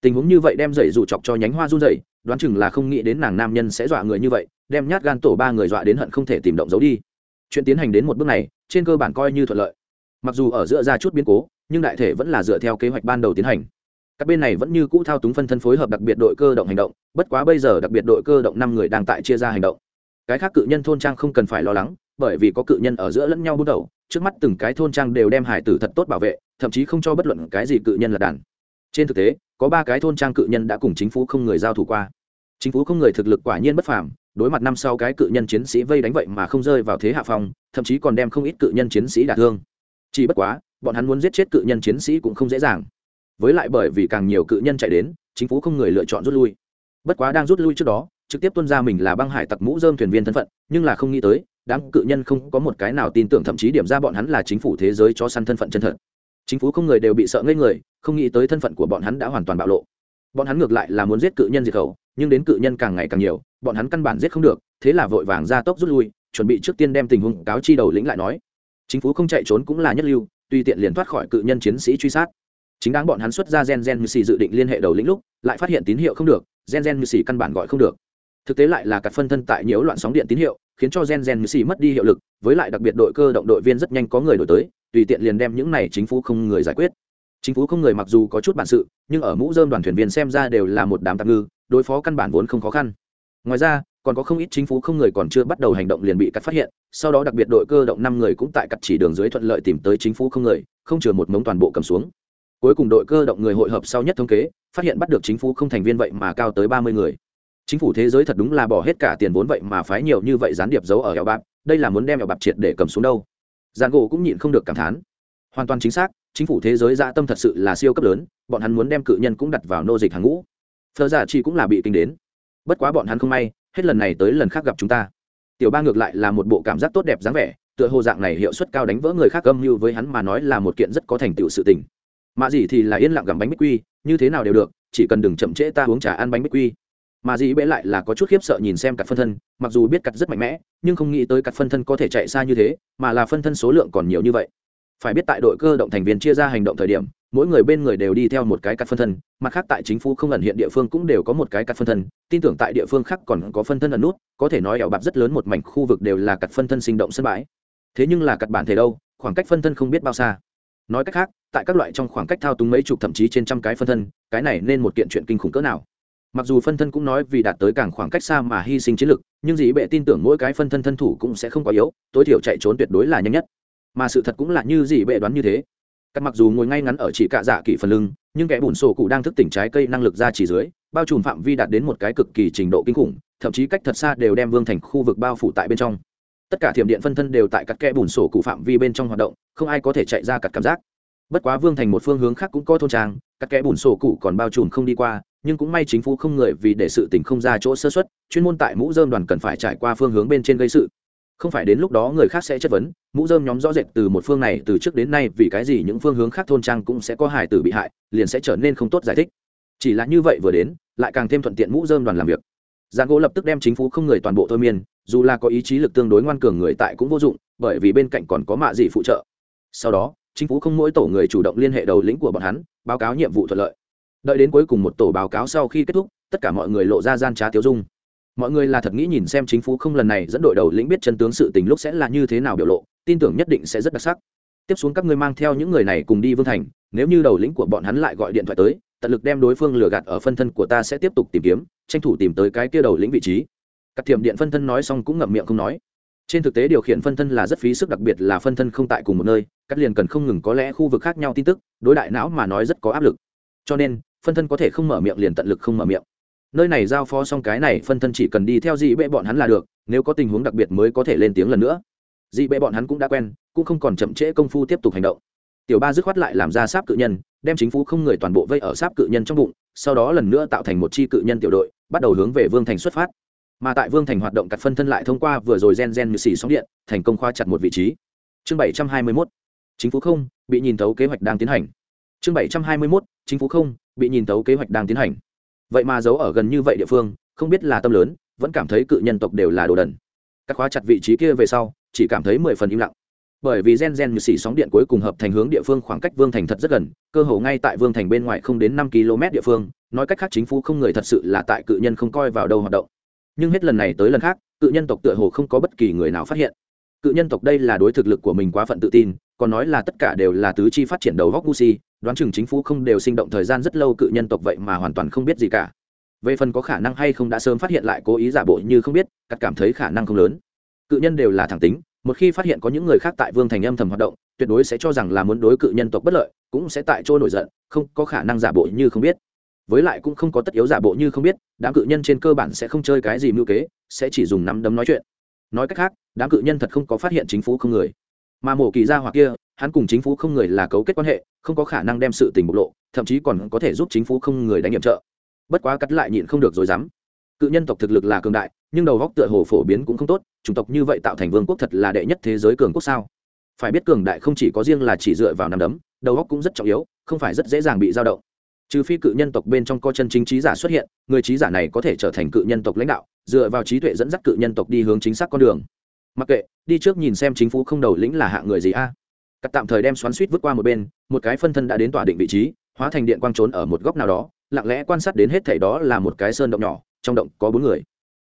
Speaker 1: tình huống như vậy đem dậy dụ chọc cho nhánh hoa run dậy đoán chừng là không nghĩ đến nàng nam nhân sẽ dọa người như vậy, đem nhát gan tổ ba người dọa đến hận không thể tìm động giấu đi. Chuyện tiến hành đến một bước này, trên cơ bản coi như thuận lợi. Mặc dù ở giữa ra chút biến cố, nhưng đại thể vẫn là dựa theo kế hoạch ban đầu tiến hành. Các bên này vẫn như cũ thao túng phân thân phối hợp đặc biệt đội cơ động hành động, bất quá bây giờ đặc biệt đội cơ động năm người đang tại chia ra hành động. Cái khác cự nhân thôn trang không cần phải lo lắng, bởi vì có cự nhân ở giữa lẫn nhau bút đầu, trước mắt từng cái thôn trang đều đem hải tử thật tốt bảo vệ, thậm chí không cho bất luận cái gì cự nhân là đàn trên thực tế, có ba cái thôn trang cự nhân đã cùng chính phủ không người giao thủ qua. Chính phủ không người thực lực quả nhiên bất phàm, đối mặt năm sau cái cự nhân chiến sĩ vây đánh vậy mà không rơi vào thế hạ phong, thậm chí còn đem không ít cự nhân chiến sĩ đả thương. Chỉ bất quá, bọn hắn muốn giết chết cự nhân chiến sĩ cũng không dễ dàng. Với lại bởi vì càng nhiều cự nhân chạy đến, chính phủ không người lựa chọn rút lui. Bất quá đang rút lui trước đó, trực tiếp tuân ra mình là băng hải tặc mũ dơm thuyền viên thân phận, nhưng là không nghĩ tới, đám cự nhân không có một cái nào tin tưởng thậm chí điểm ra bọn hắn là chính phủ thế giới cho săn thân phận chân thật chính phủ không người đều bị sợ ngây người, không nghĩ tới thân phận của bọn hắn đã hoàn toàn bạo lộ. Bọn hắn ngược lại là muốn giết cự nhân diệt khẩu, nhưng đến cự nhân càng ngày càng nhiều, bọn hắn căn bản giết không được, thế là vội vàng ra tốc rút lui, chuẩn bị trước tiên đem tình huống cáo chi đầu lĩnh lại nói. Chính phủ không chạy trốn cũng là nhất lưu tùy tiện liền thoát khỏi cự nhân chiến sĩ truy sát. Chính đáng bọn hắn xuất ra gen gen như xì dự định liên hệ đầu lĩnh lúc, lại phát hiện tín hiệu không được, gen gen như xì căn bản gọi không được. Thực tế lại là cặp phân thân tại nhiễu loạn sóng điện tín hiệu, khiến cho gen gen như xì mất đi hiệu lực, với lại đặc biệt đội cơ động đội viên rất nhanh có người đổi tới tùy tiện liền đem những này chính phủ không người giải quyết. Chính phủ không người mặc dù có chút bản sự, nhưng ở mũ dơm đoàn thuyền viên xem ra đều là một đám tạm ngư, đối phó căn bản vốn không khó khăn. Ngoài ra, còn có không ít chính phủ không người còn chưa bắt đầu hành động liền bị cắt phát hiện, sau đó đặc biệt đội cơ động năm người cũng tại cắt chỉ đường dưới thuận lợi tìm tới chính phủ không người, không chừa một mống toàn bộ cầm xuống. Cuối cùng đội cơ động người hội hợp sau nhất thống kế, phát hiện bắt được chính phủ không thành viên vậy mà cao tới ba mươi người. Chính phủ thế giới thật đúng là bỏ hết cả tiền vốn vậy mà phái nhiều như vậy gián điệp giấu ở eo bạc đây là muốn đem eo bạc triệt để cầm xuống đâu giàn gỗ cũng nhịn không được cảm thán. Hoàn toàn chính xác, chính phủ thế giới dạ tâm thật sự là siêu cấp lớn, bọn hắn muốn đem cự nhân cũng đặt vào nô dịch hàng ngũ. Phờ giả dạ chi cũng là bị kinh đến. Bất quá bọn hắn không may, hết lần này tới lần khác gặp chúng ta. Tiểu ba ngược lại là một bộ cảm giác tốt đẹp dáng vẻ, tựa hồ dạng này hiệu suất cao đánh vỡ người khác âm mưu với hắn mà nói là một kiện rất có thành tựu sự tình. Mà gì thì là yên lặng gặm bánh bích quy, như thế nào đều được, chỉ cần đừng chậm trễ ta uống trà ăn bánh bích quy mà dĩ bệ lại là có chút khiếp sợ nhìn xem cặt phân thân, mặc dù biết cặt rất mạnh mẽ, nhưng không nghĩ tới cặt phân thân có thể chạy xa như thế, mà là phân thân số lượng còn nhiều như vậy. Phải biết tại đội cơ động thành viên chia ra hành động thời điểm, mỗi người bên người đều đi theo một cái cặt phân thân, mặt khác tại chính phủ không ẩn hiện địa phương cũng đều có một cái cặt phân thân, tin tưởng tại địa phương khác còn có phân thân ẩn nút, có thể nói ẻo bạc rất lớn một mảnh khu vực đều là cặt phân thân sinh động sân bãi. Thế nhưng là cặt bản thể đâu, khoảng cách phân thân không biết bao xa. Nói cách khác, tại các loại trong khoảng cách thao túng mấy chục thậm chí trên trăm cái phân thân, cái này nên một kiện chuyện kinh khủng cỡ nào? Mặc dù phân thân cũng nói vì đạt tới càng khoảng cách xa mà hy sinh chiến lực, nhưng dĩ bệ tin tưởng mỗi cái phân thân thân thủ cũng sẽ không quá yếu, tối thiểu chạy trốn tuyệt đối là nhanh nhất. Mà sự thật cũng là như dĩ bệ đoán như thế. Cắt mặc dù ngồi ngay ngắn ở chỉ cạ dạ kỷ phần lưng, nhưng kẻ bùn sổ cụ đang thức tỉnh trái cây năng lực ra chỉ dưới, bao trùm phạm vi đạt đến một cái cực kỳ trình độ kinh khủng, thậm chí cách thật xa đều đem vương thành khu vực bao phủ tại bên trong. Tất cả thiểm điện phân thân đều tại các kẽ bùn sổ cụ phạm vi bên trong hoạt động, không ai có thể chạy ra cặt cảm giác. Bất quá vương thành một phương hướng khác cũng có thôn trang, các kẽ bùn sổ cụ còn bao trùm không đi qua nhưng cũng may chính phủ không người vì để sự tình không ra chỗ sơ xuất chuyên môn tại mũ dơm đoàn cần phải trải qua phương hướng bên trên gây sự. Không phải đến lúc đó người khác sẽ chất vấn, mũ dơm nhóm rõ rệt từ một phương này, từ trước đến nay vì cái gì những phương hướng khác thôn trang cũng sẽ có hải tử bị hại, liền sẽ trở nên không tốt giải thích. Chỉ là như vậy vừa đến, lại càng thêm thuận tiện mũ dơm đoàn làm việc. Giang gỗ lập tức đem chính phủ không người toàn bộ thôi miên, dù là có ý chí lực tương đối ngoan cường người tại cũng vô dụng, bởi vì bên cạnh còn có mạ gì phụ trợ. Sau đó, chính phủ không mỗi tổ người chủ động liên hệ đầu lĩnh của bọn hắn, báo cáo nhiệm vụ thuận lợi đợi đến cuối cùng một tổ báo cáo sau khi kết thúc, tất cả mọi người lộ ra gian trá tiêu dung. Mọi người là thật nghĩ nhìn xem chính phủ không lần này dẫn đội đầu lĩnh biết chân tướng sự tình lúc sẽ là như thế nào biểu lộ, tin tưởng nhất định sẽ rất đặc sắc. Tiếp xuống các ngươi mang theo những người này cùng đi vương thành, nếu như đầu lĩnh của bọn hắn lại gọi điện thoại tới, tận lực đem đối phương lừa gạt ở phân thân của ta sẽ tiếp tục tìm kiếm, tranh thủ tìm tới cái kia đầu lĩnh vị trí. Các thiểm điện phân thân nói xong cũng ngậm miệng không nói. Trên thực tế điều khiển phân thân là rất phí sức, đặc biệt là phân thân không tại cùng một nơi các liền cần không ngừng có lẽ khu vực khác nhau tin tức, đối đại não mà nói rất có áp lực. Cho nên phân thân có thể không mở miệng liền tận lực không mở miệng. Nơi này giao phó xong cái này, phân thân chỉ cần đi theo dị bệ bọn hắn là được, nếu có tình huống đặc biệt mới có thể lên tiếng lần nữa. Dị bệ bọn hắn cũng đã quen, cũng không còn chậm trễ công phu tiếp tục hành động. Tiểu ba dứt khoát lại làm ra sáp cự nhân, đem chính phủ không người toàn bộ vây ở sáp cự nhân trong bụng, sau đó lần nữa tạo thành một chi cự nhân tiểu đội, bắt đầu hướng về vương thành xuất phát. Mà tại vương thành hoạt động cặt phân thân lại thông qua vừa rồi gen gen như xì sóng điện, thành công khoa chặt một vị trí. Chương bảy trăm hai mươi mốt, chính phủ không, bị nhìn thấu kế hoạch đang tiến hành. Chương bảy trăm hai mươi mốt, chính phủ không bị nhìn thấu kế hoạch đang tiến hành. Vậy mà giấu ở gần như vậy địa phương, không biết là tâm lớn, vẫn cảm thấy cự nhân tộc đều là đồ đần. Các khóa chặt vị trí kia về sau, chỉ cảm thấy mười phần im lặng. Bởi vì gen gen như xỉ sóng điện cuối cùng hợp thành hướng địa phương khoảng cách vương thành thật rất gần, cơ hồ ngay tại vương thành bên ngoài không đến năm km địa phương, nói cách khác chính phủ không người thật sự là tại cự nhân không coi vào đâu hoạt động. Nhưng hết lần này tới lần khác, cự nhân tộc tựa hồ không có bất kỳ người nào phát hiện. Cự nhân tộc đây là đối thực lực của mình quá phận tự tin còn nói là tất cả đều là tứ chi phát triển đầu góc gucci, đoán chừng chính phủ không đều sinh động thời gian rất lâu cự nhân tộc vậy mà hoàn toàn không biết gì cả. Về phần có khả năng hay không đã sớm phát hiện lại cố ý giả bộ như không biết, cắt cảm thấy khả năng không lớn. Cự nhân đều là thẳng tính, một khi phát hiện có những người khác tại vương thành âm thầm hoạt động, tuyệt đối sẽ cho rằng là muốn đối cự nhân tộc bất lợi, cũng sẽ tại chỗ nổi giận, không có khả năng giả bộ như không biết. Với lại cũng không có tất yếu giả bộ như không biết, đám cự nhân trên cơ bản sẽ không chơi cái gì mưu kế, sẽ chỉ dùng nắm đấm nói chuyện. Nói cách khác, đám cự nhân thật không có phát hiện chính phủ không người mà mổ kỳ ra hoặc kia, hắn cùng chính phủ không người là cấu kết quan hệ, không có khả năng đem sự tình bộc lộ, thậm chí còn có thể giúp chính phủ không người đánh nhiệm trợ. Bất quá cắt lại nhịn không được rồi dám. Cự nhân tộc thực lực là cường đại, nhưng đầu góc tựa hồ phổ biến cũng không tốt, chủng tộc như vậy tạo thành vương quốc thật là đệ nhất thế giới cường quốc sao? Phải biết cường đại không chỉ có riêng là chỉ dựa vào nằm đấm, đầu góc cũng rất trọng yếu, không phải rất dễ dàng bị dao động. Trừ phi cự nhân tộc bên trong có chân chính trí giả xuất hiện, người trí giả này có thể trở thành cự nhân tộc lãnh đạo, dựa vào trí tuệ dẫn dắt cự nhân tộc đi hướng chính xác con đường mặc kệ, đi trước nhìn xem chính phủ không đầu lĩnh là hạng người gì a. À. cắt tạm thời đem xoắn suýt vứt qua một bên, một cái phân thân đã đến tỏa định vị trí, hóa thành điện quang trốn ở một góc nào đó, lặng lẽ quan sát đến hết thảy đó là một cái sơn động nhỏ, trong động có bốn người.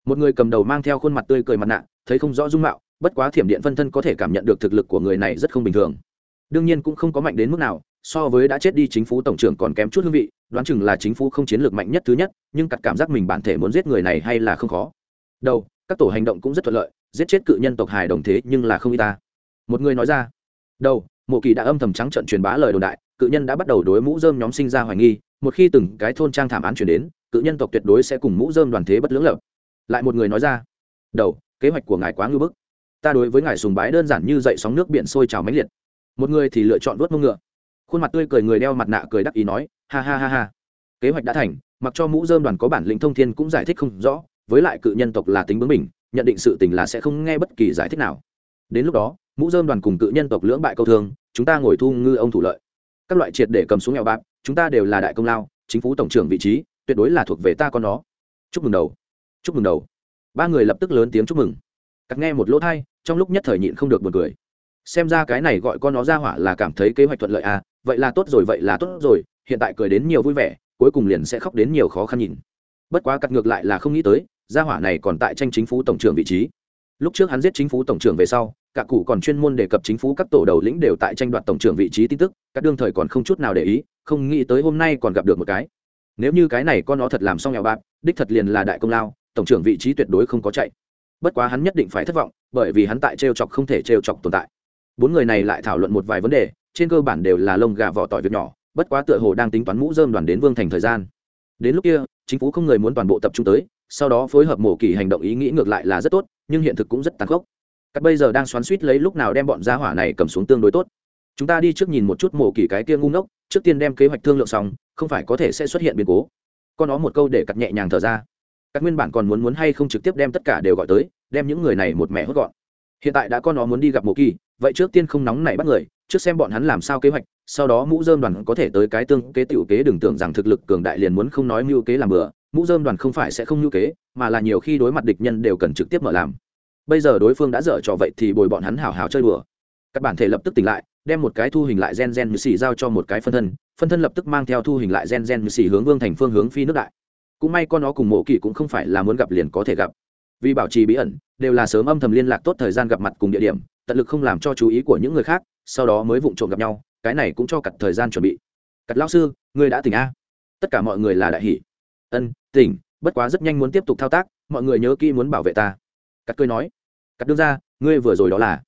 Speaker 1: Một người cầm đầu mang theo khuôn mặt tươi cười mặt nạ, thấy không rõ dung mạo, bất quá thiểm điện phân thân có thể cảm nhận được thực lực của người này rất không bình thường. Đương nhiên cũng không có mạnh đến mức nào, so với đã chết đi chính phủ tổng trưởng còn kém chút hương vị, đoán chừng là chính phủ không chiến lược mạnh nhất thứ nhất, nhưng cặt cảm giác mình bản thể muốn giết người này hay là không khó. Đâu các tổ hành động cũng rất thuận lợi giết chết cự nhân tộc hài đồng thế nhưng là không y ta. Một người nói ra đâu mộ kỳ đã âm thầm trắng trận truyền bá lời đồn đại, cự nhân đã bắt đầu đối mũ dơm nhóm sinh ra hoài nghi, một khi từng cái thôn trang thảm án chuyển đến, cự nhân tộc tuyệt đối sẽ cùng mũ dơm đoàn thế bất lưỡng lập. Lại một người nói ra, đầu, kế hoạch của ngài quá ngưỡng bức. Ta đối với ngài sùng bái đơn giản như dậy sóng nước biển sôi trào mãnh liệt. Một người thì lựa chọn vớt mông ngựa. Khuôn mặt tươi cười người đeo mặt nạ cười đắc ý nói, ha ha ha ha. Kế hoạch đã thành, mặc cho mũ dơm đoàn có bản lĩnh thông thiên cũng giải thích không rõ, với lại cự nhân tộc là tính bướng mình nhận định sự tình là sẽ không nghe bất kỳ giải thích nào. Đến lúc đó, mũ dơm đoàn cùng cự nhân tộc lưỡng bại câu thương, chúng ta ngồi thu ngư ông thủ lợi. Các loại triệt để cầm xuống nghèo bạc, chúng ta đều là đại công lao, chính phủ tổng trưởng vị trí, tuyệt đối là thuộc về ta con nó chúc mừng đầu. Chúc mừng đầu. Ba người lập tức lớn tiếng chúc mừng. Cắt nghe một lỗ thai, trong lúc nhất thời nhịn không được buồn cười. Xem ra cái này gọi con nó ra hỏa là cảm thấy kế hoạch thuận lợi à vậy là tốt rồi, vậy là tốt rồi, hiện tại cười đến nhiều vui vẻ, cuối cùng liền sẽ khóc đến nhiều khó khăn nhìn bất quá cắt ngược lại là không nghĩ tới, gia hỏa này còn tại tranh chính phủ tổng trưởng vị trí. Lúc trước hắn giết chính phủ tổng trưởng về sau, cả cụ còn chuyên môn đề cập chính phủ các tổ đầu lĩnh đều tại tranh đoạt tổng trưởng vị trí tin tức các đương thời còn không chút nào để ý, không nghĩ tới hôm nay còn gặp được một cái. Nếu như cái này con nó thật làm xong nghèo bạc, đích thật liền là đại công lao, tổng trưởng vị trí tuyệt đối không có chạy. Bất quá hắn nhất định phải thất vọng, bởi vì hắn tại t chọc không thể t chọc tồn tại. Bốn người này lại thảo luận một vài vấn đề, trên cơ bản đều là lông gà vỏ tỏi việc nhỏ, bất quá tựa hồ đang tính toán mũ dơm đoàn đến vương thành thời gian đến lúc kia, chính phủ không người muốn toàn bộ tập trung tới, sau đó phối hợp mổ kỳ hành động ý nghĩ ngược lại là rất tốt, nhưng hiện thực cũng rất tàn khốc. Các bây giờ đang xoắn suýt lấy lúc nào đem bọn gia hỏa này cầm xuống tương đối tốt. Chúng ta đi trước nhìn một chút mổ kỳ cái kia ngu ngốc, trước tiên đem kế hoạch thương lượng xong, không phải có thể sẽ xuất hiện biến cố. Con nó một câu để cắt nhẹ nhàng thở ra. Các nguyên bản còn muốn muốn hay không trực tiếp đem tất cả đều gọi tới, đem những người này một mẹ hốt gọn. Hiện tại đã con nó muốn đi gặp mộ kỳ, vậy trước tiên không nóng này bắt người, trước xem bọn hắn làm sao kế hoạch sau đó mũ dơm đoàn có thể tới cái tương kế tiểu kế, đừng tưởng rằng thực lực cường đại liền muốn không nói mưu kế làm bừa. Mũ dơm đoàn không phải sẽ không mưu kế, mà là nhiều khi đối mặt địch nhân đều cần trực tiếp mở làm. Bây giờ đối phương đã dở trò vậy thì bồi bọn hắn hào hào chơi đùa. Các bản thể lập tức tỉnh lại, đem một cái thu hình lại gen gen như xì giao cho một cái phân thân. Phân thân lập tức mang theo thu hình lại gen gen như xì hướng vương thành phương hướng phi nước đại. Cũng may con nó cùng mộ kỳ cũng không phải là muốn gặp liền có thể gặp. Vì bảo trì bí ẩn, đều là sớm âm thầm liên lạc tốt thời gian gặp mặt cùng địa điểm, tận lực không làm cho chú ý của những người khác, sau đó mới vụng trộm gặp nhau cái này cũng cho cặt thời gian chuẩn bị. Cặt lao sư, ngươi đã tỉnh a? Tất cả mọi người là đại hỷ ân, tỉnh, bất quá rất nhanh muốn tiếp tục thao tác, mọi người nhớ kỹ muốn bảo vệ ta. Cắt cười nói. Cắt đương ra, ngươi vừa rồi đó là?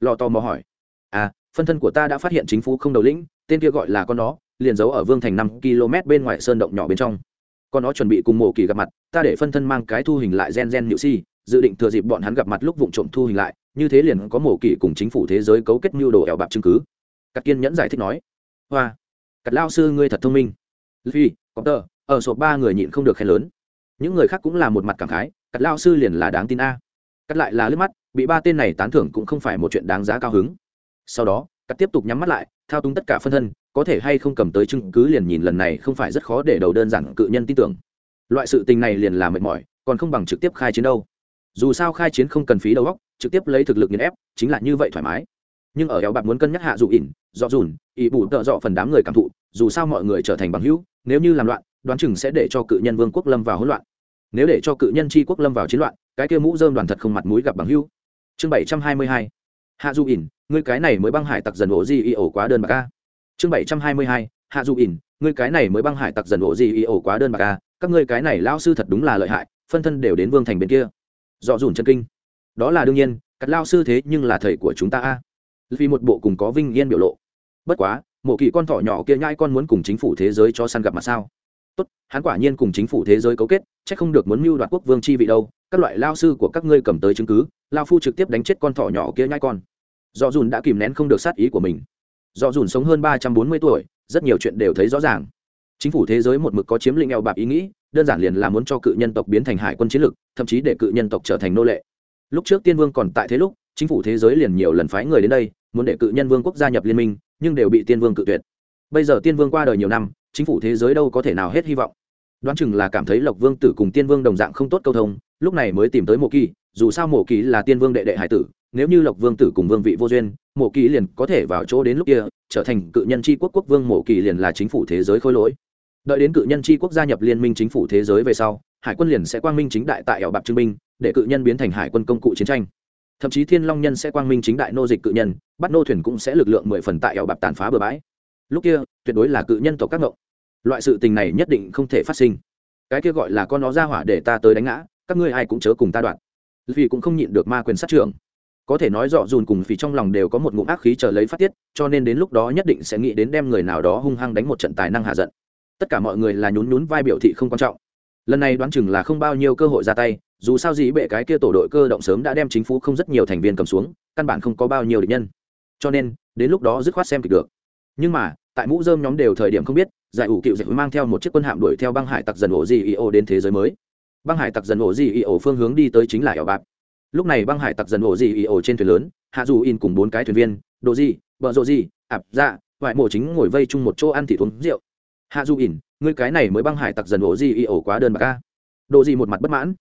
Speaker 1: Lò tò mò hỏi. À phân thân của ta đã phát hiện chính phủ không đầu lĩnh, tên kia gọi là con nó liền giấu ở vương thành năm km bên ngoài sơn động nhỏ bên trong. Con nó chuẩn bị cùng mộ kỳ gặp mặt, ta để phân thân mang cái thu hình lại gen gen nhự si, dự định thừa dịp bọn hắn gặp mặt lúc vụ trộm thu hình lại, như thế liền có mộ kỳ cùng chính phủ thế giới cấu kết mưu đồ ẻo bạc chứng cứ cắt kiên nhẫn giải thích nói, hoa cắt lao sư ngươi thật thông minh. Phi có tờ ở số ba người nhịn không được khen lớn. Những người khác cũng là một mặt cảm khái cắt lao sư liền là đáng tin a. Cắt lại là lướt mắt, bị ba tên này tán thưởng cũng không phải một chuyện đáng giá cao hứng. Sau đó cắt tiếp tục nhắm mắt lại, thao túng tất cả phân thân, có thể hay không cầm tới chứng cứ liền nhìn lần này không phải rất khó để đầu đơn giản cự nhân tin tưởng. Loại sự tình này liền là mệt mỏi, còn không bằng trực tiếp khai chiến đâu. Dù sao khai chiến không cần phí đầu óc, trực tiếp lấy thực lực nghiền ép, chính là như vậy thoải mái. Nhưng ở éo bạc muốn cân nhắc hạ dụ ỉn dọ dùn ỵ bụ tợ dọ phần đám người cảm thụ, dù sao mọi người trở thành bằng hữu, nếu như làm loạn, đoán chừng sẽ để cho cự nhân vương quốc lâm vào hỗn loạn. Nếu để cho cự nhân tri quốc lâm vào chiến loạn, cái kia mũ dơm đoàn thật không mặt mũi gặp bằng hữu. Chương bảy trăm hai mươi hai. Hạ du ỉn, ngươi cái này mới băng hải tặc dần ổ gì y ổ quá đơn bạc a? Chương bảy trăm hai mươi hai. Hạ du ỉn, ngươi cái này mới băng hải tặc dần ổ gì y ổ quá đơn bạc a? Các ngươi cái này lao sư thật đúng là lợi hại, phân thân đều đến vương thành bên kia. Dọ dùn chân kinh. Đó là đương nhiên cắt lao sư thế nhưng là thầy của chúng ta a. Vì một bộ cùng có vinh yên biểu lộ bất quá mộ kỳ con thỏ nhỏ kia nhai con muốn cùng chính phủ thế giới cho săn gặp mà sao? Tốt, hắn quả nhiên cùng chính phủ thế giới cấu kết c h ắ c không được muốn mưu đoạt quốc vương chi vị đâu, các loại lao sư của các ngươi cầm tới chứng cứ, lao phu trực tiếp đánh chết con thỏ nhỏ kia nhai con. Do dùn đã kìm nén không được sát ý của mình. Do dùn sống hơn ba trăm bốn mươi tuổi, rất nhiều chuyện đều thấy rõ ràng. Chính phủ thế giới một mực có chiếm lĩnh eo bạc ý nghĩ, đơn giản liền là muốn cho cự nhân tộc biến thành hải quân chiến lực thậm chí để cự nhân tộc trở thành nô lệ. Lúc trước tiên vương còn tại thế lúc, chính phủ thế giới liền nhiều lần phái người đến đây, muốn để cự nhân vương quốc gia nhập liên minh nhưng đều bị tiên vương cự tuyệt. Bây giờ tiên vương qua đời nhiều năm, chính phủ thế giới đâu có thể nào hết hy vọng. Đoán chừng là cảm thấy lộc vương tử cùng tiên vương đồng dạng không tốt câu thông, lúc này mới tìm tới mộ kỳ dù sao mộ kỳ là tiên vương đệ đệ hải tử, nếu như lộc vương tử cùng vương vị vô duyên, mộ kỳ liền có thể vào chỗ đến lúc kia, trở thành cự nhân tri quốc quốc vương mộ kỳ liền là chính phủ thế giới khôi lỗi. Đợi đến cự nhân tri quốc gia nhập liên minh chính phủ thế giới về sau, hải quân liền sẽ quang minh chính đại tại ảo bạc trưng binh, để cự nhân biến thành hải quân công cụ chiến tranh thậm chí thiên long nhân sẽ quang minh chính đại nô dịch cự nhân, bắt nô thuyền cũng sẽ lực lượng mười phần tại eo bạc tàn phá bờ bãi. Lúc kia, tuyệt đối là cự nhân tộc các ngộng loại sự tình này nhất định không thể phát sinh. Cái kia gọi là con nó ra hỏa để ta tới đánh ngã, các ngươi ai cũng chớ cùng ta đoạn. Vì cũng không nhịn được ma quyền sát trưởng. Có thể nói rõ dùn cùng vì trong lòng đều có một ngụm ác khí chờ lấy phát tiết, cho nên đến lúc đó nhất định sẽ nghĩ đến đem người nào đó hung hăng đánh một trận tài năng hạ giận. Tất cả mọi người là nhún nhún vai biểu thị không quan trọng lần này đoán chừng là không bao nhiêu cơ hội ra tay, dù sao gì bệ cái kia tổ đội cơ động sớm đã đem chính phủ không rất nhiều thành viên cầm xuống, căn bản không có bao nhiêu địch nhân. Cho nên, đến lúc đó dứt khoát xem kịch được. Nhưng mà, tại mũ dơm nhóm đều thời điểm không biết, giải ủ cựu dạy mang theo một chiếc quân hạm đuổi theo băng hải tặc dần ổ gì io đến thế giới mới. Băng hải tặc dần ổ gì io phương hướng đi tới chính là ẻo bạc lúc này băng hải tặc dần ổ gì io trên thuyền lớn, hạ dù in cùng bốn cái thuyền viên, đồ gì vợ rộ gì ạp dạ ngoại mộ chính ngồi vây chung một chỗ ăn thịt uống rượu hạ du ỉn, ngươi cái này mới băng hải tặc dần ổ gì io quá đơn bạc ca đồ gì một mặt bất mãn?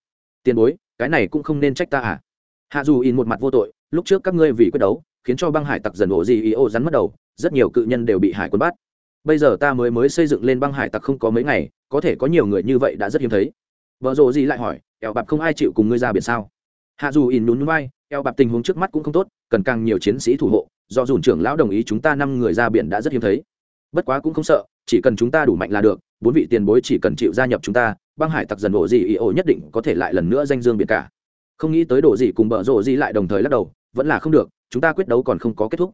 Speaker 1: Tiền bối, cái này cũng không nên trách ta à? Hạ dù in một mặt vô tội, lúc trước các ngươi vì quyết đấu, khiến cho băng hải tặc dần ổ gì io rắn mất đầu, rất nhiều cự nhân đều bị hải quân bắt. Bây giờ ta mới mới xây dựng lên băng hải tặc không có mấy ngày, có thể có nhiều người như vậy đã rất hiếm thấy. Vợ rộ gì lại hỏi, eo bạp không ai chịu cùng ngươi ra biển sao? Hạ dù in nhún vai, eo bạp tình huống trước mắt cũng không tốt, cần càng nhiều chiến sĩ thủ hộ, do dùn trưởng lão đồng ý chúng ta năm người ra biển đã rất hiếm thấy. Bất quá cũng không sợ chỉ cần chúng ta đủ mạnh là được, bốn vị tiền bối chỉ cần chịu gia nhập chúng ta, băng hải tặc dần đổ gì ý ổ nhất định có thể lại lần nữa danh dương biệt cả. Không nghĩ tới đổ gì cùng bờ rộ gì lại đồng thời lắc đầu, vẫn là không được, chúng ta quyết đấu còn không có kết thúc.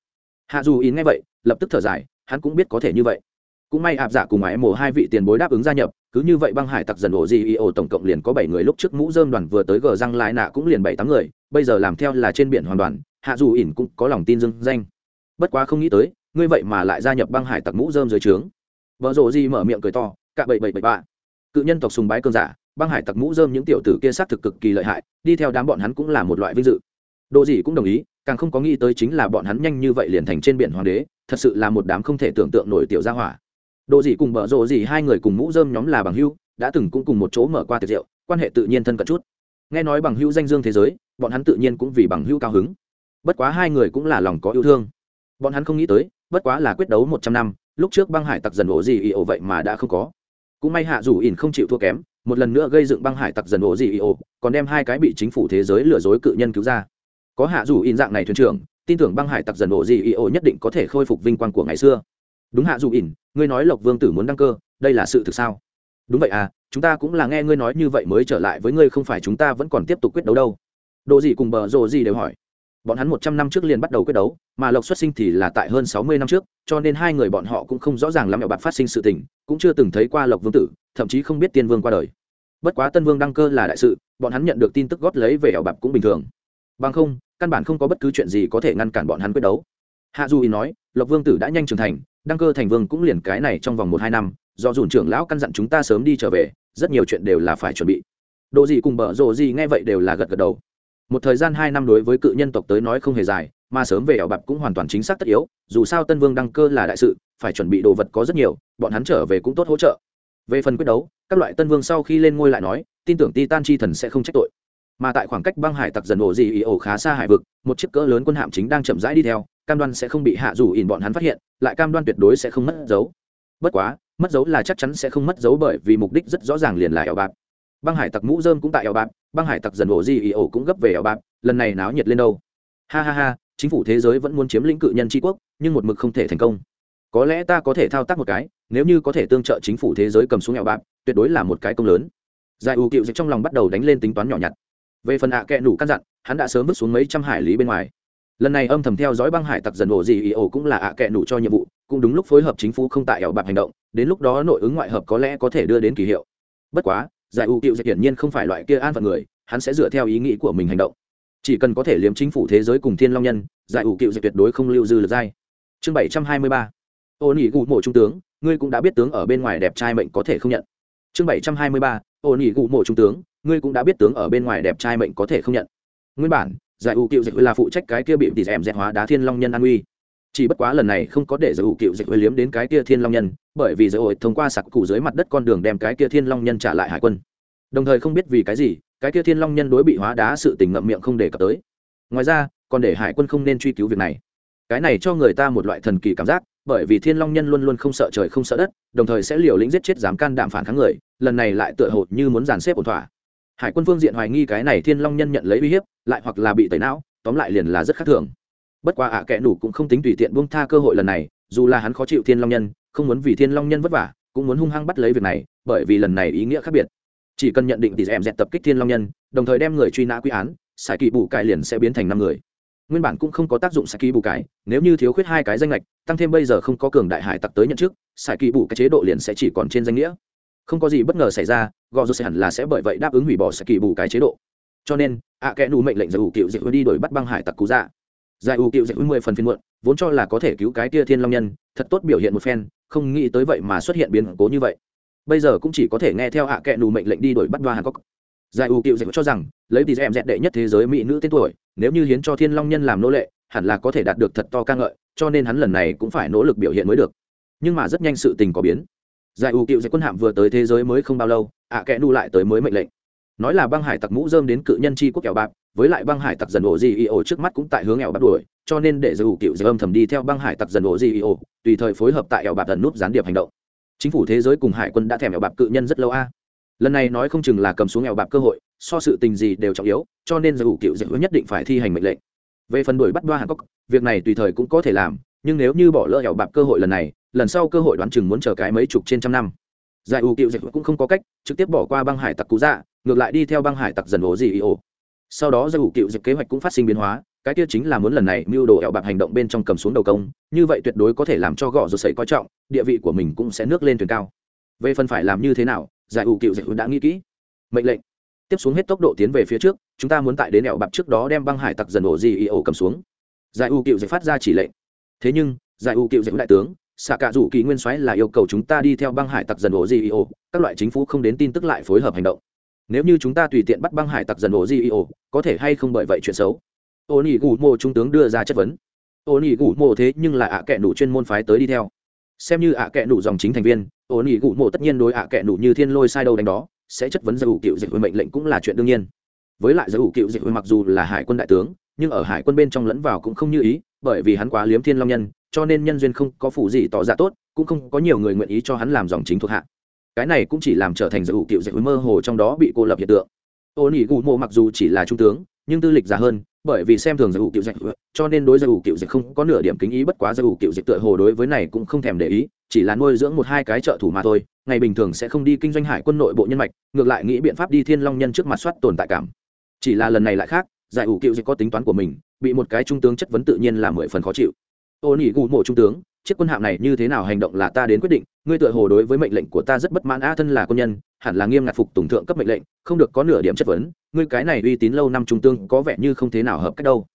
Speaker 1: Hạ dù ý nghe vậy, lập tức thở dài, hắn cũng biết có thể như vậy. Cũng may áp giả dạ cùng ái mổ hai vị tiền bối đáp ứng gia nhập, cứ như vậy băng hải tặc dần ổ gì ý ổ tổng cộng liền có bảy người lúc trước mũ dơm đoàn vừa tới gờ răng lại nạ cũng liền bảy tám người, bây giờ làm theo là trên biển hoàn toàn, hạ dù ỉn cũng có lòng tin dưng danh. Bất quá không nghĩ tới, ngươi vậy mà lại gia nhập băng hải tặc mũ dơm dưới trướng vợ rộ gì mở miệng cười to, cả bảy bảy bảy ba cự nhân tộc sùng bái cơn giả, băng hải tặc mũ dơm những tiểu tử kia xác thực cực kỳ lợi hại, đi theo đám bọn hắn cũng là một loại vinh dự. Độ gì cũng đồng ý, càng không có nghĩ tới chính là bọn hắn nhanh như vậy liền thành trên biển hoàng đế, thật sự là một đám không thể tưởng tượng nổi tiểu gia hỏa. Độ gì cùng bở rộ gì hai người cùng mũ dơm nhóm là bằng hưu đã từng cũng cùng một chỗ mở qua tiệc rượu, quan hệ tự nhiên thân cận chút. Nghe nói bằng hưu danh dương thế giới, bọn hắn tự nhiên cũng vì bằng hưu cao hứng. Bất quá hai người cũng là lòng có yêu thương. Bọn hắn không nghĩ tới, bất quá là quyết đấu một trăm năm lúc trước băng hải tặc dần ổ gì ý ổ vậy mà đã không có. Cũng may hạ dù ỉn không chịu thua kém, một lần nữa gây dựng băng hải tặc dần ổ gì ý ổ, còn đem hai cái bị chính phủ thế giới lừa dối cự nhân cứu ra. Có hạ dù ỉn dạng này thuyền trưởng, tin tưởng băng hải tặc dần ổ gì ý ổ nhất định có thể khôi phục vinh quang của ngày xưa. Đúng hạ dù ỉn, ngươi nói lộc vương tử muốn đăng cơ, đây là sự thực sao? Đúng vậy à chúng ta cũng là nghe ngươi nói như vậy mới trở lại với ngươi, không phải chúng ta vẫn còn tiếp tục quyết đấu đâu. Đồ gì cùng bờ rồ gì đều hỏi bọn hắn một trăm năm trước liền bắt đầu quyết đấu, mà lộc xuất sinh thì là tại hơn sáu mươi năm trước, cho nên hai người bọn họ cũng không rõ ràng lắm mẹo bạc phát sinh sự tình, cũng chưa từng thấy qua lộc vương tử, thậm chí không biết tiên vương qua đời. Bất quá tân vương đăng cơ là đại sự, bọn hắn nhận được tin tức góp lấy về ẻo bạc cũng bình thường. Bằng không, căn bản không có bất cứ chuyện gì có thể ngăn cản bọn hắn quyết đấu. Hạ du ý nói, lộc vương tử đã nhanh trưởng thành, đăng cơ thành vương cũng liền cái này trong vòng một hai năm, do dùn trưởng lão căn dặn chúng ta sớm đi trở về, rất nhiều chuyện đều là phải chuẩn bị. Độ gì cùng bở rộ gì nghe vậy đều là gật gật đầu một thời gian hai năm đối với cự nhân tộc tới nói không hề dài, mà sớm về ảo bạc cũng hoàn toàn chính xác tất yếu, dù sao tân vương đăng cơ là đại sự, phải chuẩn bị đồ vật có rất nhiều, bọn hắn trở về cũng tốt hỗ trợ. Về phần quyết đấu, các loại tân vương sau khi lên ngôi lại nói, tin tưởng titan chi thần sẽ không trách tội. Mà tại khoảng cách băng hải tặc dần ổ gì ý ổ khá xa hải vực, một chiếc cỡ lớn quân hạm chính đang chậm rãi đi theo, cam đoan sẽ không bị hạ dù ỉn bọn hắn phát hiện, lại cam đoan tuyệt đối sẽ không mất dấu. Bất quá, mất dấu là chắc chắn sẽ không mất dấu bởi vì mục đích rất rõ ràng liền là ẻo bạc băng hải tặc mũ dơm cũng tại eo bạc băng hải tặc dần ổ di ý ổ cũng gấp về eo bạc lần này náo nhiệt lên đâu. Ha ha ha, chính phủ thế giới vẫn muốn chiếm lĩnh cự nhân tri quốc, nhưng một mực không thể thành công. Có lẽ ta có thể thao tác một cái, nếu như có thể tương trợ chính phủ thế giới cầm xuống eo bạc tuyệt đối là một cái công lớn. Giải ưu cựu dịch trong lòng bắt đầu đánh lên tính toán nhỏ nhặt. Về phần ạ à kẹ nủ căn dặn, hắn đã sớm vứt xuống mấy trăm hải lý bên ngoài. Lần này âm thầm theo dõi băng hải tặc dần ổ gì ý ổ cũng là ạ à kẹ nủ cho nhiệm vụ, cũng đúng lúc phối hợp chính phủ không tại ẻo bạc hành động, đến lúc đó nội ứng ngoại hợp có lẽ có thể đưa đến kỳ hiệu. Bất quá giải ưu cựu dạy hiển nhiên không phải loại kia an phận người, hắn sẽ dựa theo ý nghĩ của mình hành động. Chỉ cần có thể liếm chính phủ thế giới cùng thiên long nhân, giải ủ cựu dạy tuyệt đối không lưu dư lực dai. Chương bảy trăm hai mươi ba. Ô nỉ gù mộ trung tướng, ngươi cũng đã biết tướng ở bên ngoài đẹp trai mệnh có thể không nhận. Chương bảy trăm hai mươi ba. Ô nỉ gù mộ trung tướng, ngươi cũng đã biết tướng ở bên ngoài đẹp trai mệnh có thể không nhận. Nguyên bản, giải ủ cựu dạy là phụ trách cái kia bị tỉ rèm dẹt hóa đá thiên long nhân an uy chỉ bất quá lần này không có để giới ủ cựu dịch liếm đến cái kia thiên long nhân, bởi vì giới ủ thông qua sặc cụ dưới mặt đất con đường đem cái kia thiên long nhân trả lại hải quân. Đồng thời không biết vì cái gì, cái kia thiên long nhân đối bị hóa đá sự tình ngậm miệng không để cập tới. Ngoài ra, còn để hải quân không nên truy cứu việc này. Cái này cho người ta một loại thần kỳ cảm giác, bởi vì thiên long nhân luôn luôn không sợ trời không sợ đất, đồng thời sẽ liều lĩnh giết chết dám can đảm phản kháng người, lần này lại tựa hồ như muốn dàn xếp ổn thỏa. Hải quân phương diện hoài nghi cái này thiên long nhân nhận lấy uy hiếp, lại hoặc là bị tẩy não, tóm lại liền là rất khác thường bất quá ạ à kẽ nủ cũng không tính tùy tiện buông tha cơ hội lần này, dù là hắn khó chịu thiên long nhân, không muốn vì thiên long nhân vất vả, cũng muốn hung hăng bắt lấy việc này, bởi vì lần này ý nghĩa khác biệt. Chỉ cần nhận định thì em dẹt tập kích thiên long nhân, đồng thời đem người truy nã quy án, sải kỳ bù cải liền sẽ biến thành năm người. Nguyên bản cũng không có tác dụng sải kỳ bù cải, nếu như thiếu khuyết hai cái danh lệch, tăng thêm bây giờ không có cường đại hải tặc tới nhận trước, sải kỳ bù cái chế độ liền sẽ chỉ còn trên danh nghĩa. Không có gì bất ngờ xảy ra, gò dù sẽ hẳn là sẽ bởi vậy đáp ứng hủy bỏ sải kỳ bù cái chế độ. Cho nên, ạ à kẽ nù mệnh lệnh giải ủ cựu dịch đi đổi bắt băng hải tặc cú dạ giải ưu cựu dịch mười phần phiên muộn, vốn cho là có thể cứu cái kia thiên long nhân, thật tốt biểu hiện một phen, không nghĩ tới vậy mà xuất hiện biến cố như vậy. Bây giờ cũng chỉ có thể nghe theo hạ à kệ nù mệnh lệnh đi đổi bắt đoa hàn cốc giải ưu cựu dịch cho rằng, lấy tỷ em dẹt đệ nhất thế giới mỹ nữ tên tuổi, nếu như hiến cho thiên long nhân làm nô lệ, hẳn là có thể đạt được thật to ca ngợi, cho nên hắn lần này cũng phải nỗ lực biểu hiện mới được. Nhưng mà rất nhanh sự tình có biến. Giải ưu cựu dạy quân hạm vừa tới thế giới mới không bao lâu, ạ à kẽ nù lại tới mới mệnh lệnh nói là băng hải tặc mũ dơm đến cự nhân chi quốc kẹo bạc, với lại băng hải tặc dần ổ gì y ổ trước mắt cũng tại hướng ẻo bắt đuổi, cho nên để giải ủ cựu dịch âm thầm đi theo băng hải tặc dần ổ gì y ổ, tùy thời phối hợp tại ẻo bạc tần núp gián điệp hành động. Chính phủ thế giới cùng hải quân đã thèm ẻo bạc cự nhân rất lâu a. Lần này nói không chừng là cầm xuống ẻo bạc cơ hội, so sự tình gì đều trọng yếu, cho nên giải ủ cựu dịch nhất định phải thi hành mệnh lệnh. Về phần đuổi bắt đoa hàn cốc việc này tùy thời cũng có thể làm, nhưng nếu như bỏ lỡ ẻo bạc cơ hội lần này, lần sau cơ hội đoán chừng muốn chờ cái mấy chục trên trăm năm. Giải ủ cựu dịch cũng không có cách, trực tiếp bỏ qua băng hải tặc cú dạ ngược lại đi theo băng hải tặc dần ố gì ý ổ. Sau đó giải ủ cựu dịch kế hoạch cũng phát sinh biến hóa, cái kia chính là muốn lần này mưu đồ ẹo bạc hành động bên trong cầm xuống đầu công, như vậy tuyệt đối có thể làm cho gõ rồi sấy coi trọng, địa vị của mình cũng sẽ nước lên thuyền cao. Về phần phải làm như thế nào giải ủ cựu dịch đã nghĩ kỹ. Mệnh lệnh. Tiếp xuống hết tốc độ tiến về phía trước, chúng ta muốn tại đến ẹo bạc trước đó đem băng hải tặc dần ổ gì ý ổ cầm xuống. Giải ủ cựu dịch phát ra chỉ lệnh. Thế nhưng giải ủ cựu dịch đại tướng, xạ cả rủ kỳ nguyên soái là yêu cầu chúng ta đi theo băng hải tặc dần ổ gì ý ổ, các loại chính phủ không đến tin tức lại phối hợp hành động nếu như chúng ta tùy tiện bắt băng hải tặc dần ổ di ổ, có thể hay không bởi vậy chuyện xấu? Ô nỉ gù mô trung tướng đưa ra chất vấn. Ô nỉ gù mô thế nhưng là ạ à kệ nụ chuyên môn phái tới đi theo. Xem như ạ à kệ nụ dòng chính thành viên, ô nỉ gù mô tất nhiên đối ạ à kệ nụ như thiên lôi sai đâu đánh đó, sẽ chất vấn giải ủ cựu dịch mệnh lệnh cũng là chuyện đương nhiên. Với lại giải ủ cựu dịch mặc dù là hải quân đại tướng, nhưng ở hải quân bên trong lẫn vào cũng không như ý, bởi vì hắn quá liếm thiên long nhân, cho nên nhân duyên không có phủ gì tỏ ra tốt, cũng không có nhiều người nguyện ý cho hắn làm dòng chính thuộc hạ cái này cũng chỉ làm trở thành giải ủ cựu dịch mơ hồ trong đó bị cô lập hiện tượng. Ô nỉ gù mộ mặc dù chỉ là trung tướng, nhưng tư lịch già hơn, bởi vì xem thường giải ủ cựu dịch cho nên đối giải ủ cựu dịch không có nửa điểm kính ý, bất quá giải ủ cựu dịch tựa hồ đối với này cũng không thèm để ý, chỉ là nuôi dưỡng một hai cái trợ thủ mà thôi, ngày bình thường sẽ không đi kinh doanh hải quân nội bộ nhân mạch, ngược lại nghĩ biện pháp đi thiên long nhân trước mặt soát tồn tại cảm. Chỉ là lần này lại khác, giải ủ cựu dịch có tính toán của mình, bị một cái trung tướng chất vấn tự nhiên là mười phần khó chịu. Ô nỉ gù mộ trung tướng chiếc quân hạm này như thế nào hành động là ta đến quyết định, ngươi tựa hồ đối với mệnh lệnh của ta rất bất mãn. A, thân là quân nhân, hẳn là nghiêm ngặt phục tùng thượng cấp mệnh lệnh, không được có nửa điểm chất vấn, ngươi cái này uy tín lâu năm trung tương có vẻ như không thế nào hợp cách đâu.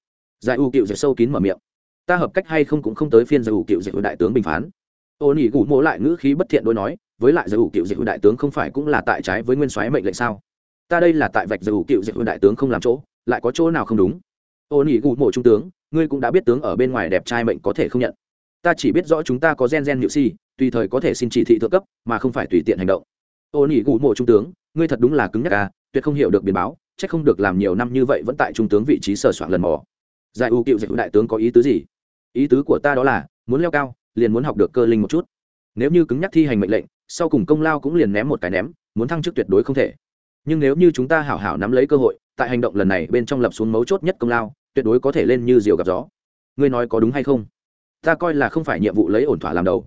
Speaker 1: Giải u cựu dệt sâu kín mở miệng. Ta hợp cách hay không cũng không tới phiên giải u cựu dệt đại tướng bình phán. Ô nỉ gù mỗ lại ngữ khí bất thiện đối nói, với lại giải u cựu dệt đại tướng không phải cũng là tại trái với nguyên soái mệnh lệnh sao? Ta đây là tại vạch giải u cựu dệt đại tướng không làm chỗ, lại có chỗ nào không đúng? Ô nỉ gù mỗ trung tướng, ngươi cũng đã biết tướng ở bên ngoài đẹp trai mệnh có thể không nhận ta chỉ biết rõ chúng ta có gen gen nhự si tùy thời có thể xin chỉ thị thượng cấp, mà không phải tùy tiện hành động. Ô nỉ gù mộ trung tướng, ngươi thật đúng là cứng nhắc à tuyệt không hiểu được biến báo c h ắ c không được làm nhiều năm như vậy vẫn tại trung tướng vị trí sờ soạn lần mò. Giải u cựu dạy đại tướng có ý tứ gì? Ý tứ của ta đó là, muốn leo cao, liền muốn học được cơ linh một chút. Nếu như cứng nhắc thi hành mệnh lệnh, sau cùng công lao cũng liền ném một cái ném, muốn thăng chức tuyệt đối không thể. Nhưng nếu như chúng ta hảo hảo nắm lấy cơ hội, tại hành động lần này bên trong lập xuống mấu chốt nhất công lao, tuyệt đối có thể lên như diều gặp gió. Ngươi nói có đúng hay không? Ta coi là không phải nhiệm vụ lấy ổn thỏa làm đầu.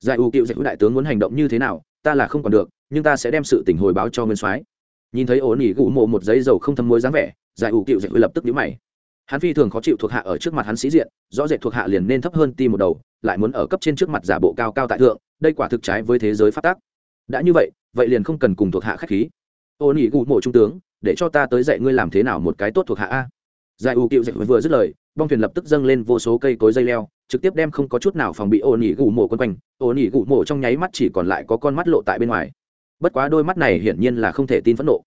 Speaker 1: Giải u cựu dạy đại tướng muốn hành động như thế nào, ta là không còn được, nhưng ta sẽ đem sự tình hồi báo cho nguyên soái. Nhìn thấy ổn ỉ gụ mộ một giấy dầu không thâm mối dáng vẻ, giải ưu cựu dạy lập tức nhíu mày. Hắn phi thường khó chịu thuộc hạ ở trước mặt hắn sĩ diện, rõ rệt thuộc hạ liền nên thấp hơn ti một đầu, lại muốn ở cấp trên trước mặt giả bộ cao cao tại thượng, đây quả thực trái với thế giới phát tác đã như vậy vậy liền không cần cùng thuộc hạ khách khí. Ổn ỉ gụ mộ trung tướng, để cho ta tới dạy ngươi làm thế nào một cái tốt thuộc hạ a giải ủ cựu dạy vừa dứt lời, bong thuyền lập tức dâng lên vô số cây cối dây leo, trực tiếp đem không có chút nào phòng bị ô nỉ gù mổ quân quanh, ô nỉ gù mổ trong nháy mắt chỉ còn lại có con mắt lộ tại bên ngoài. Bất quá đôi mắt này hiển nhiên là không thể tin phẫn nộ.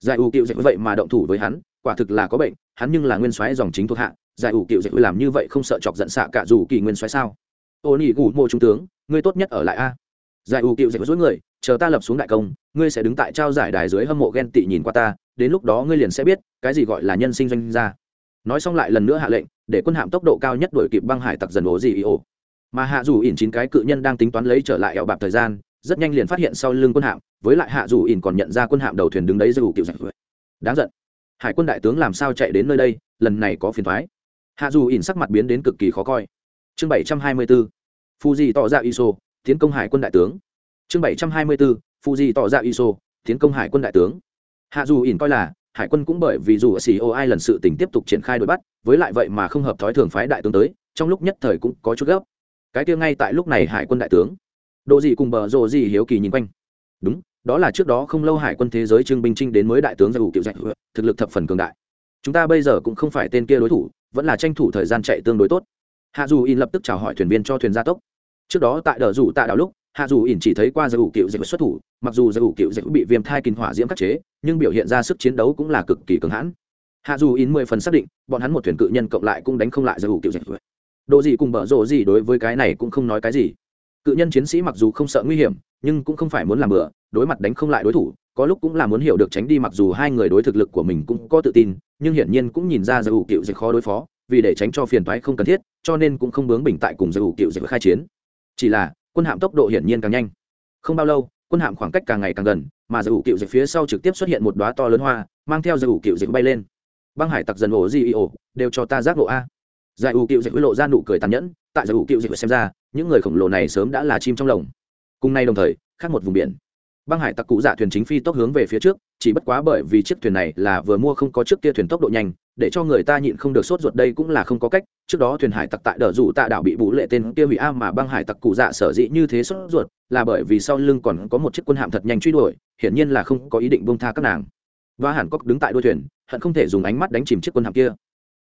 Speaker 1: Giải ủ cựu dạy vậy mà động thủ với hắn, quả thực là có bệnh, hắn nhưng là nguyên soái dòng chính thuộc hạ, giải ủ cựu dạy làm như vậy không sợ chọc giận xạ cả dù kỳ nguyên soái sao? Ô nỉ gù mổ trung tướng, ngươi tốt nhất ở lại a. Giải ủ cựu dạy dối người, chờ ta lập xuống đại công, ngươi sẽ đứng tại trao giải đài dưới hâm mộ ghen tị nhìn qua ta, đến lúc đó ngươi liền sẽ biết, cái gì gọi là nhân sinh doanh gia nói xong lại lần nữa hạ lệnh, để quân hạm tốc độ cao nhất đuổi kịp băng hải tặc dần ố gì ý ổ. Mà hạ dù ỉn chín cái cự nhân đang tính toán lấy trở lại ẻo bạc thời gian, rất nhanh liền phát hiện sau lưng quân hạm, với lại hạ dù ỉn còn nhận ra quân hạm đầu thuyền đứng đấy dù cựu dạy đáng giận. Hải quân đại tướng làm sao chạy đến nơi đây, lần này có phiền thoái. Hạ dù ỉn sắc mặt biến đến cực kỳ khó coi. Chương bảy trăm hai mươi bốn fuji tỏ ra iso, tiến công hải quân đại tướng. Chương bảy trăm hai mươi bốn fuji tỏ ra iso, tiến công hải quân đại tướng. Hạ dù ỉn coi là hải quân cũng bởi vì dù ở xì ô ai lần sự tình tiếp tục triển khai đuổi bắt, với lại vậy mà không hợp thói thường phái đại tướng tới, trong lúc nhất thời cũng có chút gấp. Cái kia ngay tại lúc này hải quân đại tướng độ gì cùng bờ rồ gì hiếu kỳ nhìn quanh. Đúng, đó là trước đó không lâu hải quân thế giới trưng binh trinh đến mới đại tướng ra ủ kiệu dạy thực lực thập phần cường đại. Chúng ta bây giờ cũng không phải tên kia đối thủ, vẫn là tranh thủ thời gian chạy tương đối tốt. Hạ dù in lập tức chào hỏi thuyền viên cho thuyền gia tốc. Trước đó tại đờ rủ tạ đảo lúc hạ dù ỉn chỉ thấy qua giải ủ kiệu dịch xuất thủ, mặc dù giải ủ kiệu dịch bị viêm thai kinh hỏa diễm khắc chế, nhưng biểu hiện ra sức chiến đấu cũng là cực kỳ cường hãn. Hạ dù ỉn mười phần xác định, bọn hắn một thuyền cự nhân cộng lại cũng đánh không lại giải ủ kiệu dịch độ gì cùng bở rộ gì đối với cái này cũng không nói cái gì. Cự nhân chiến sĩ mặc dù không sợ nguy hiểm, nhưng cũng không phải muốn làm bừa, đối mặt đánh không lại đối thủ, có lúc cũng là muốn hiểu được tránh đi mặc dù hai người đối thực lực của mình cũng có tự tin, nhưng hiển nhiên cũng nhìn ra giải ủ cựu dịch khó đối phó, vì để tránh cho phiền toái không cần thiết, cho nên cũng không bướng bình tại cùng giải ủ cựu dịch khai chiến. Chỉ là quân hạm tốc độ hiển nhiên càng nhanh. Không bao lâu, quân hạm khoảng cách càng ngày càng gần, mà giải ủ cựu dịch phía sau trực tiếp xuất hiện một đoá to lớn hoa, mang theo giải ủ cựu dịch bay lên. Băng hải tặc dần ổ di ổ, đều cho ta giác ngộ a. Giải ủ cựu dịch lộ ra nụ cười tàn nhẫn, tại giải ủ cựu dịch xem ra, những người khổng lồ này sớm đã là chim trong lồng. Cùng nay đồng thời, khác một vùng biển. Băng hải tặc cụ dạ thuyền chính phi tốc hướng về phía trước, chỉ bất quá bởi vì chiếc thuyền này là vừa mua không có trước kia thuyền tốc độ nhanh để cho người ta nhịn không được sốt ruột đây cũng là không có cách. Trước đó thuyền hải tặc tại đờ rủ tạ đảo bị bú lệ tên kia hủy a mà băng hải tặc cụ dạ sở dĩ như thế sốt ruột là bởi vì sau lưng còn có một chiếc quân hạm thật nhanh truy đuổi, hiển nhiên là không có ý định bông tha các nàng. Và hàn cốc đứng tại đuôi thuyền, hận không thể dùng ánh mắt đánh chìm chiếc quân hạm kia.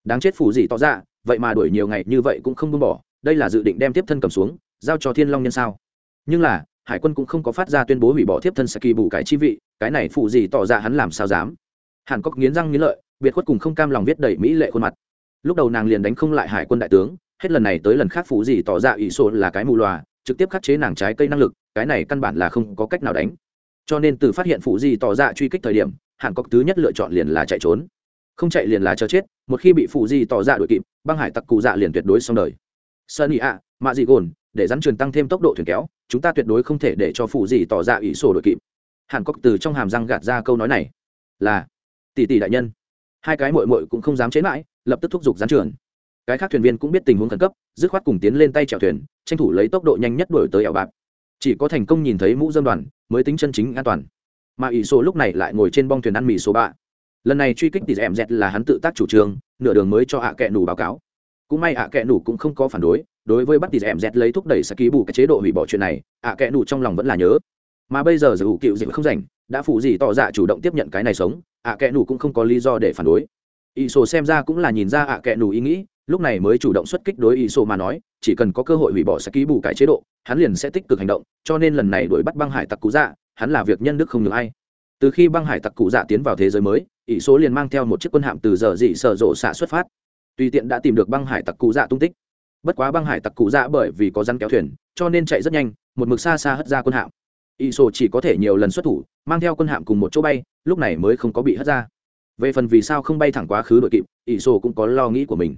Speaker 1: Đáng chết phủ gì tỏ ra vậy mà đuổi nhiều ngày như vậy cũng không buông bỏ, đây là dự định đem tiếp thân cầm xuống, giao cho thiên long nhân sao? Nhưng là, hải quân cũng không có phát ra tuyên bố hủy bỏ tiếp thân saki bù cái chi vị, cái này phù gì tỏ ra hắn làm sao dám? Hàn cốc nghiến răng nghiến lợi biệt khuất cùng không cam lòng viết đầy mỹ lệ khuôn mặt. Lúc đầu nàng liền đánh không lại hải quân đại tướng, hết lần này tới lần khác phụ gì tỏ ra ủy sổ là cái mù loà, trực tiếp khắc chế nàng trái cây năng lực, cái này căn bản là không có cách nào đánh. Cho nên từ phát hiện phụ gì tỏ ra truy kích thời điểm hàn cốc thứ nhất lựa chọn liền là chạy trốn. Không chạy liền là chờ chết, một khi bị phụ gì tỏ ra đuổi kịp, băng hải tặc cụ dạ liền tuyệt đối xong đời. Sơn ý ạ, mạ dị gồn, để rắn truyền tăng thêm tốc độ thuyền kéo, chúng ta tuyệt đối không thể để cho phụ gì tỏ ra ủy sổ đuổi kịp. Hàn cốc từ trong hàm răng gạt ra câu nói này là, tỷ tỷ đại nhân hai cái mội mội cũng không dám chế mãi, lập tức thúc giục gián trường cái khác thuyền viên cũng biết tình huống khẩn cấp, dứt khoát cùng tiến lên tay chèo thuyền, tranh thủ lấy tốc độ nhanh nhất đổi tới ảo bạc. Chỉ có thành công nhìn thấy mũ dâm đoàn, mới tính chân chính an toàn. Mà ỷ số lúc này lại ngồi trên bong thuyền ăn mì số ba. Lần này truy kích tỷ dẻm dẹt là hắn tự tác chủ trương, nửa đường mới cho hạ kệ nủ báo cáo. Cũng may ạ kệ nủ cũng không có phản đối đối với bắt tỷ dẻm dẹt lấy thúc đẩy sẽ ký bù cái chế độ hủy bỏ chuyện này, ạ kệ nủ trong lòng vẫn là nhớ. Mà bây giờ dù cựu dịu không rảnh, đã phụ gì tỏ dạ chủ động tiếp nhận cái này sống ạ kẽ nủ cũng không có lý do để phản đối. Ý sổ xem ra cũng là nhìn ra ạ kẽ nủ ý nghĩ, lúc này mới chủ động xuất kích đối ý sổ mà nói, chỉ cần có cơ hội hủy bỏ sẽ ký bù cái chế độ, hắn liền sẽ tích cực hành động, cho nên lần này đuổi bắt băng hải tặc cụ dạ hắn là việc nhân đức không được ai. Từ khi băng hải tặc cụ dạ tiến vào thế giới mới ỷ số liền mang theo một chiếc quân hạm từ giờ dị sở rộ xạ xuất phát. Tùy tiện đã tìm được băng hải tặc cụ dạ tung tích. Bất quá băng hải tặc cụ dạ bởi vì có rắn kéo thuyền, cho nên chạy rất nhanh, một mực xa xa hất ra quân hạm ỷ sổ chỉ có thể nhiều lần xuất thủ, mang theo quân hạm cùng một chỗ bay, lúc này mới không có bị hất ra. Về phần vì sao không bay thẳng quá khứ đội kịp ỷ sổ cũng có lo nghĩ của mình.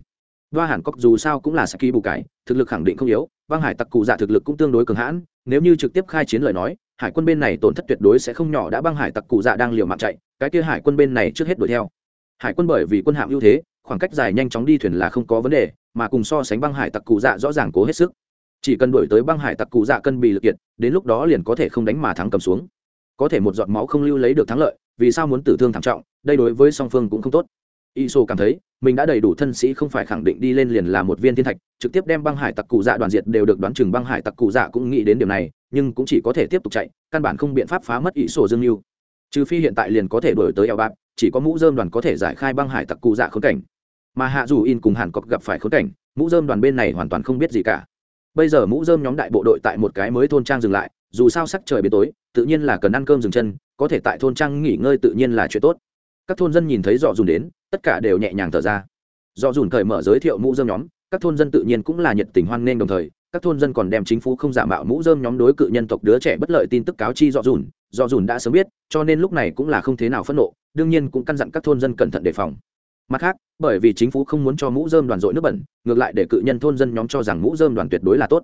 Speaker 1: Đoa hẳn cóc dù sao cũng là saki bù cái thực lực khẳng định không yếu băng hải tặc cụ dạ thực lực cũng tương đối cường hãn, nếu như trực tiếp khai chiến lời nói, hải quân bên này tổn thất tuyệt đối sẽ không nhỏ đã băng hải tặc cụ dạ đang liều mạng chạy, cái kia hải quân bên này trước hết đuổi theo. Hải quân bởi vì quân hạm ưu thế, khoảng cách dài nhanh chóng đi thuyền là không có vấn đề, mà cùng so sánh băng hải tặc cụ dạ rõ ràng cố hết sức. Chỉ cần đuổi tới băng hải tặc cụ dạ cân bị lực kiệt đến lúc đó liền có thể không đánh mà thắng cầm xuống. Có thể một giọt máu không lưu lấy được thắng lợi, vì sao muốn tử thương thảm trọng, đây đối với song phương cũng không tốt. Y sô cảm thấy, mình đã đầy đủ thân sĩ không phải khẳng định đi lên liền là một viên thiên thạch, trực tiếp đem băng hải tặc cụ dạ đoàn diệt đều được đoán chừng băng hải tặc cụ dạ cũng nghĩ đến điều này, nhưng cũng chỉ có thể tiếp tục chạy, căn bản không biện pháp phá mất y sô dương mưu trừ phi hiện tại liền có thể đổi tới eo bạc chỉ có mũ dơm đoàn có thể giải khai băng hải tặc cụ dạ khốn cảnh. Mà hạ dù in cùng hàn cọc gặp phải khốn cảnh, mũ dơm đoàn bên này hoàn toàn không biết gì cả bây giờ mũ dơm nhóm đại bộ đội tại một cái mới thôn trang dừng lại, dù sao sắc trời biến tối, tự nhiên là cần ăn cơm dừng chân, có thể tại thôn trang nghỉ ngơi tự nhiên là chuyện tốt. Các thôn dân nhìn thấy dọ dùn đến, tất cả đều nhẹ nhàng thở ra. Dọ dùn cởi mở giới thiệu mũ dơm nhóm, các thôn dân tự nhiên cũng là nhiệt tình hoan nghênh đồng thời, các thôn dân còn đem chính phủ không giả mạo mũ dơm nhóm đối cự nhân tộc đứa trẻ bất lợi tin tức cáo chi dọ dùn dọ dùn đã sớm biết, cho nên lúc này cũng là không thế nào phẫn nộ, đương nhiên cũng căn dặn các thôn dân cẩn thận đề phòng mặt khác, bởi vì chính phủ không muốn cho mũ dơm đoàn dội nước bẩn, ngược lại để cự nhân thôn dân nhóm cho rằng mũ dơm đoàn tuyệt đối là tốt.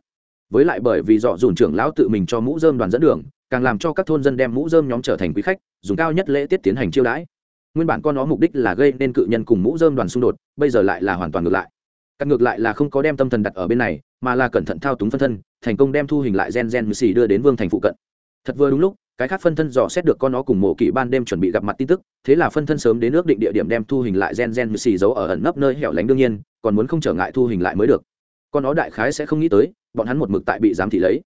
Speaker 1: Với lại bởi vì dọ dùn trưởng lão tự mình cho mũ dơm đoàn dẫn đường, càng làm cho các thôn dân đem mũ dơm nhóm trở thành quý khách, dùng cao nhất lễ tiết tiến hành chiêu đãi. Nguyên bản con nó mục đích là gây nên cự nhân cùng mũ dơm đoàn xung đột, bây giờ lại là hoàn toàn ngược lại. Các ngược lại là không có đem tâm thần đặt ở bên này, mà là cẩn thận thao túng phân thân, thành công đem thu hình lại gen gen mười xì đưa đến vương thành phụ cận. Thật vừa đúng lúc cái khác phân thân dò xét được con nó cùng mộ kỷ ban đêm chuẩn bị gặp mặt tin tức, thế là phân thân sớm đến ước định địa điểm đem thu hình lại gen gen mười xì giấu ở ẩn nấp nơi hẻo lánh đương nhiên, còn muốn không trở ngại thu hình lại mới được. Con nó đại khái sẽ không nghĩ tới, bọn hắn một mực tại bị giám thị lấy.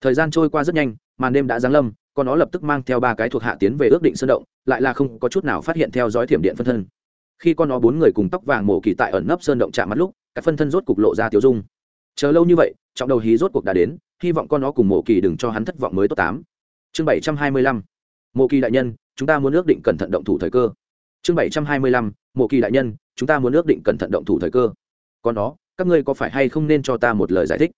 Speaker 1: Thời gian trôi qua rất nhanh, màn đêm đã giáng lâm, con nó lập tức mang theo ba cái thuộc hạ tiến về ước định sơn động, lại là không có chút nào phát hiện theo dõi thiểm điện phân thân. Khi con nó bốn người cùng tóc vàng mổ kỳ tại ẩn nấp sơn động chạm mắt lúc, các phân thân rốt cục lộ ra tiêu dung. Chờ lâu như vậy, trọng đầu hí rốt cuộc đã đến, hy vọng con nó cùng mổ kỳ đừng cho hắn thất vọng mới tốt tám chương bảy trăm hai mươi lăm, Mộ kỳ đại nhân, chúng ta muốn ước định cẩn thận động thủ thời cơ. Chương bảy trăm hai mươi lăm, Mộ kỳ đại nhân, chúng ta muốn ước định cẩn thận động thủ thời cơ. Con nó các ngươi có phải hay không nên cho ta một lời giải thích?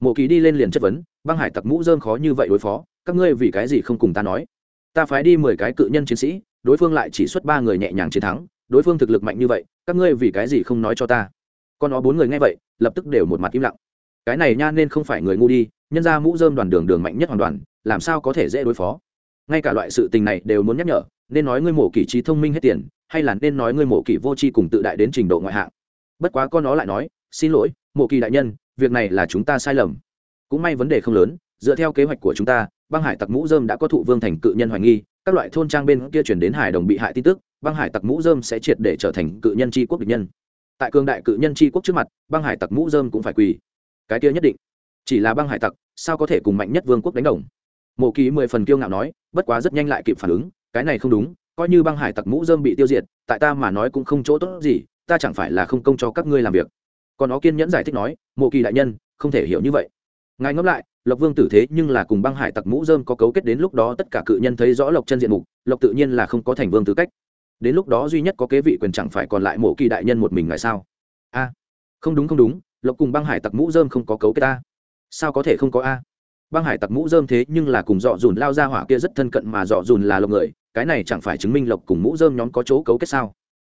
Speaker 1: Mộ kỳ đi lên liền chất vấn, băng hải tặc mũ dơm khó như vậy đối phó, các ngươi vì cái gì không cùng ta nói? Ta phái đi mười cái cự nhân chiến sĩ, đối phương lại chỉ xuất ba người nhẹ nhàng chiến thắng, đối phương thực lực mạnh như vậy, các ngươi vì cái gì không nói cho ta? Con nó bốn người nghe vậy, lập tức đều một mặt im lặng. Cái này nha nên không phải người ngu đi, nhân ra mũ dơm đoàn đường đường mạnh nhất hoàn toàn làm sao có thể dễ đối phó? Ngay cả loại sự tình này đều muốn nhắc nhở, nên nói ngươi mổ kỷ trí thông minh hết tiền, hay là nên nói ngươi mổ kỷ vô tri cùng tự đại đến trình độ ngoại hạng. Bất quá con nó lại nói, xin lỗi, mổ kỳ đại nhân, việc này là chúng ta sai lầm. Cũng may vấn đề không lớn, dựa theo kế hoạch của chúng ta, băng hải tặc mũ dơm đã có thụ vương thành cự nhân hoài nghi, các loại thôn trang bên kia chuyển đến hải đồng bị hại tin tức, băng hải tặc mũ dơm sẽ triệt để trở thành cự nhân tri quốc địch nhân. Tại cường đại cự nhân tri quốc trước mặt, băng hải tặc mũ dơm cũng phải quỳ. Cái kia nhất định. Chỉ là băng hải tặc, sao có thể cùng mạnh nhất vương quốc đánh đồng? Mộ Kỳ mười phần kiêu ngạo nói, bất quá rất nhanh lại kịp phản ứng, cái này không đúng, coi như băng hải tặc mũ dơm bị tiêu diệt, tại ta mà nói cũng không chỗ tốt gì, ta chẳng phải là không công cho các ngươi làm việc. Còn nó kiên nhẫn giải thích nói, mộ kỳ đại nhân, không thể hiểu như vậy. Ngài ngẫm lại, lộc vương tử thế nhưng là cùng băng hải tặc mũ dơm có cấu kết đến lúc đó tất cả cự nhân thấy rõ lộc chân diện mục, lộc tự nhiên là không có thành vương tư cách. Đến lúc đó duy nhất có kế vị quyền chẳng phải còn lại mộ kỳ đại nhân một mình ngài sao? A, không đúng không đúng, lộc cùng băng hải tặc mũ dơm không có cấu kết ta sao có thể không có a? Băng hải tặc mũ dơm thế nhưng là cùng dọ dùn lao ra hỏa kia rất thân cận mà dọ dùn là lộc người, cái này chẳng phải chứng minh lộc cùng mũ dơm nhóm có chỗ cấu kết sao?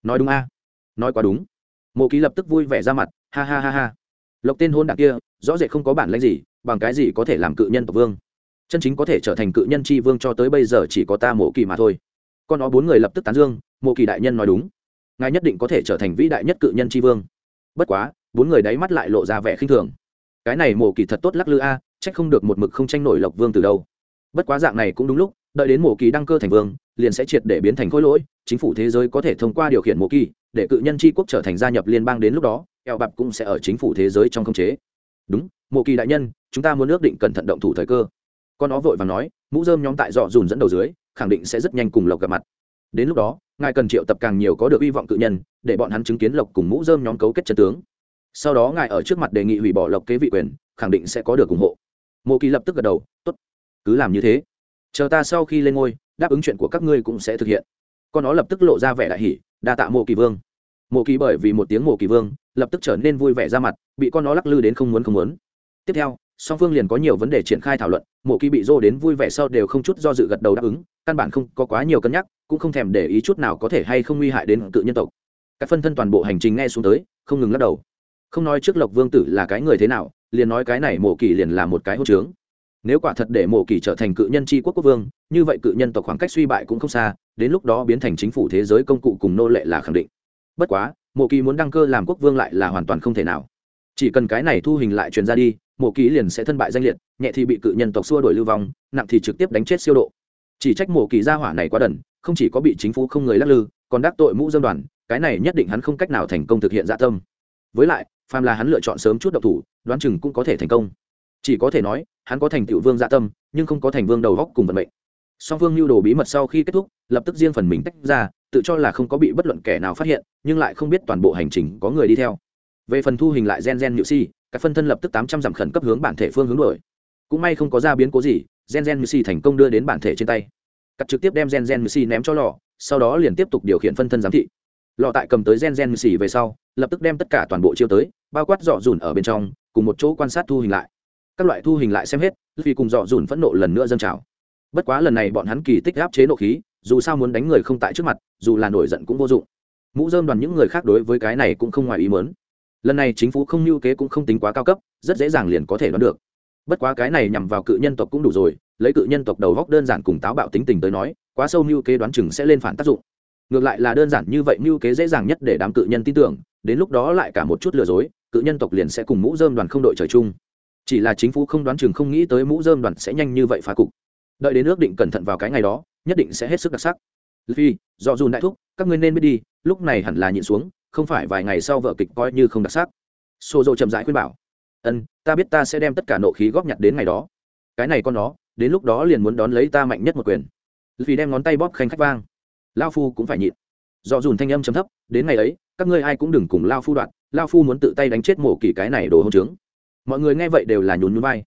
Speaker 1: Nói đúng a? Nói quá đúng. Mộ ký lập tức vui vẻ ra mặt, ha ha ha ha. Lộc tên hôn đ kia, rõ rệt không có bản lãnh gì, bằng cái gì có thể làm cự nhân tộc vương? Chân chính có thể trở thành cự nhân tri vương cho tới bây giờ chỉ có ta mộ kỳ mà thôi. Con nó bốn người lập tức tán dương, mộ kỳ đại nhân nói đúng. Ngài nhất định có thể trở thành vĩ đại nhất cự nhân tri vương. Bất quá, bốn người đáy mắt lại lộ ra vẻ khinh thường. Cái này mộ kỳ thật tốt lắc lư a trách không được một mực không tranh nổi lộc vương từ đâu. Bất quá dạng này cũng đúng lúc, đợi đến mộ kỳ đăng cơ thành vương, liền sẽ triệt để biến thành khối lỗi, chính phủ thế giới có thể thông qua điều khiển mộ kỳ, để cự nhân tri quốc trở thành gia nhập liên bang đến lúc đó, eo bạp cũng sẽ ở chính phủ thế giới trong khống chế. Đúng mộ kỳ đại nhân, chúng ta muốn ước định cẩn thận động thủ thời cơ. Con nó vội và nói, mũ dơm nhóm tại dọ dùn dẫn đầu dưới, khẳng định sẽ rất nhanh cùng lộc gặp mặt. Đến lúc đó, ngài cần triệu tập càng nhiều có được hy vọng cự nhân, để bọn hắn chứng kiến lộc cùng mũ dơm nhóm cấu kết chân tướng. Sau đó ngài ở trước mặt đề nghị hủy bỏ lộc kế vị quyền, khẳng định sẽ có được ủng hộ mộ kỳ lập tức gật đầu tốt cứ làm như thế. Chờ ta sau khi lên ngôi, đáp ứng chuyện của các ngươi cũng sẽ thực hiện. Con nó lập tức lộ ra vẻ đại hỉ, đa tạ mộ kỳ vương. Mộ kỳ bởi vì một tiếng mộ kỳ vương, lập tức trở nên vui vẻ ra mặt, bị con nó lắc lư đến không muốn không muốn. Tiếp theo, song phương liền có nhiều vấn đề triển khai thảo luận, mộ kỳ bị dô đến vui vẻ sau đều không chút do dự gật đầu đáp ứng, căn bản không có quá nhiều cân nhắc, cũng không thèm để ý chút nào có thể hay không nguy hại đến cự nhân tộc. Các phân thân toàn bộ hành trình nghe xuống tới, không ngừng lắc đầu. Không nói trước lộc vương tử là cái người thế nào liền nói cái này mộ kỳ liền là một cái hô trướng. Nếu quả thật để mộ kỳ trở thành cự nhân tri quốc quốc vương, như vậy cự nhân tộc khoảng cách suy bại cũng không xa, đến lúc đó biến thành chính phủ thế giới công cụ cùng nô lệ là khẳng định. Bất quá mộ kỳ muốn đăng cơ làm quốc vương lại là hoàn toàn không thể nào. Chỉ cần cái này thu hình lại truyền ra đi mộ kỳ liền sẽ thân bại danh liệt, nhẹ thì bị cự nhân tộc xua đổi lưu vong, nặng thì trực tiếp đánh chết siêu độ. Chỉ trách mộ kỳ gia hỏa này quá đần, không chỉ có bị chính phủ không người lắc lư, còn đắc tội mũ dân đoàn, cái này nhất định hắn không cách nào thành công thực hiện dạ tâm. Với lại phàm là hắn lựa chọn sớm chút độc thủ, đoán chừng cũng có thể thành công. Chỉ có thể nói, hắn có thành tựu vương dạ tâm, nhưng không có thành vương đầu góc cùng vận mệnh. Song phương lưu đồ bí mật sau khi kết thúc, lập tức riêng phần mình tách ra, tự cho là không có bị bất luận kẻ nào phát hiện, nhưng lại không biết toàn bộ hành trình có người đi theo. Về phần thu hình lại gen gen nhự si, các phân thân lập tức tám trăm dặm khẩn cấp hướng bản thể phương hướng đổi cũng may không có ra biến cố gì, gen gen nhự si thành công đưa đến bản thể trên tay. Cắt trực tiếp đem gen gen nhự si ném cho lò, sau đó liền tiếp tục điều khiển phân thân giám thị. Lò tại cầm tới gen gen nhự si về sau, lập tức đem tất cả toàn bộ chiêu tới bao quát dọ dùn ở bên trong, cùng một chỗ quan sát thu hình lại. Các loại thu hình lại xem hết vì cùng dọ dùn phẫn nộ lần nữa dâng trào. Bất quá lần này bọn hắn kỳ tích áp chế nộ khí, dù sao muốn đánh người không tại trước mặt, dù là nổi giận cũng vô dụng. Mũ dơm đoàn những người khác đối với cái này cũng không ngoài ý mớn lần này chính phủ không lưu kế cũng không tính quá cao cấp, rất dễ dàng liền có thể đoán được. Bất quá cái này nhằm vào cự nhân tộc cũng đủ rồi, lấy cự nhân tộc đầu góc đơn giản cùng táo bạo tính tình tới nói, quá sâu mưu kế đoán chừng sẽ lên phản tác dụng. Ngược lại là đơn giản như vậy mưu kế dễ dàng nhất để đám cự nhân tin tưởng, đến lúc đó lại cả một chút lừa dối cự nhân tộc liền sẽ cùng mũ dơm đoàn không đội trời chung. Chỉ là chính phủ không đoán chừng không nghĩ tới mũ dơm đoàn sẽ nhanh như vậy phá cục. Đợi đến ước định cẩn thận vào cái ngày đó, nhất định sẽ hết sức đặc sắc. Vì do dù đại thúc, các ngươi nên biết đi, lúc này hẳn là nhịn xuống, không phải vài ngày sau vợ kịch coi như không đặc sắc. Xô dô chậm rãi khuyên bảo, ân, ta biết ta sẽ đem tất cả nộ khí góp nhặt đến ngày đó. Cái này con nó, đến lúc đó liền muốn đón lấy ta mạnh nhất một quyền. Vì đem ngón tay bóp khanh khách vang. Lao phu cũng phải nhịn. Do dùn thanh âm chấm thấp, đến ngày ấy, các ngươi ai cũng đừng cùng lao phu đoạn lao phu muốn tự tay đánh chết mổ kỳ cái này đồ hỗn trướng. Mọi người nghe vậy đều là nhún nhún vai.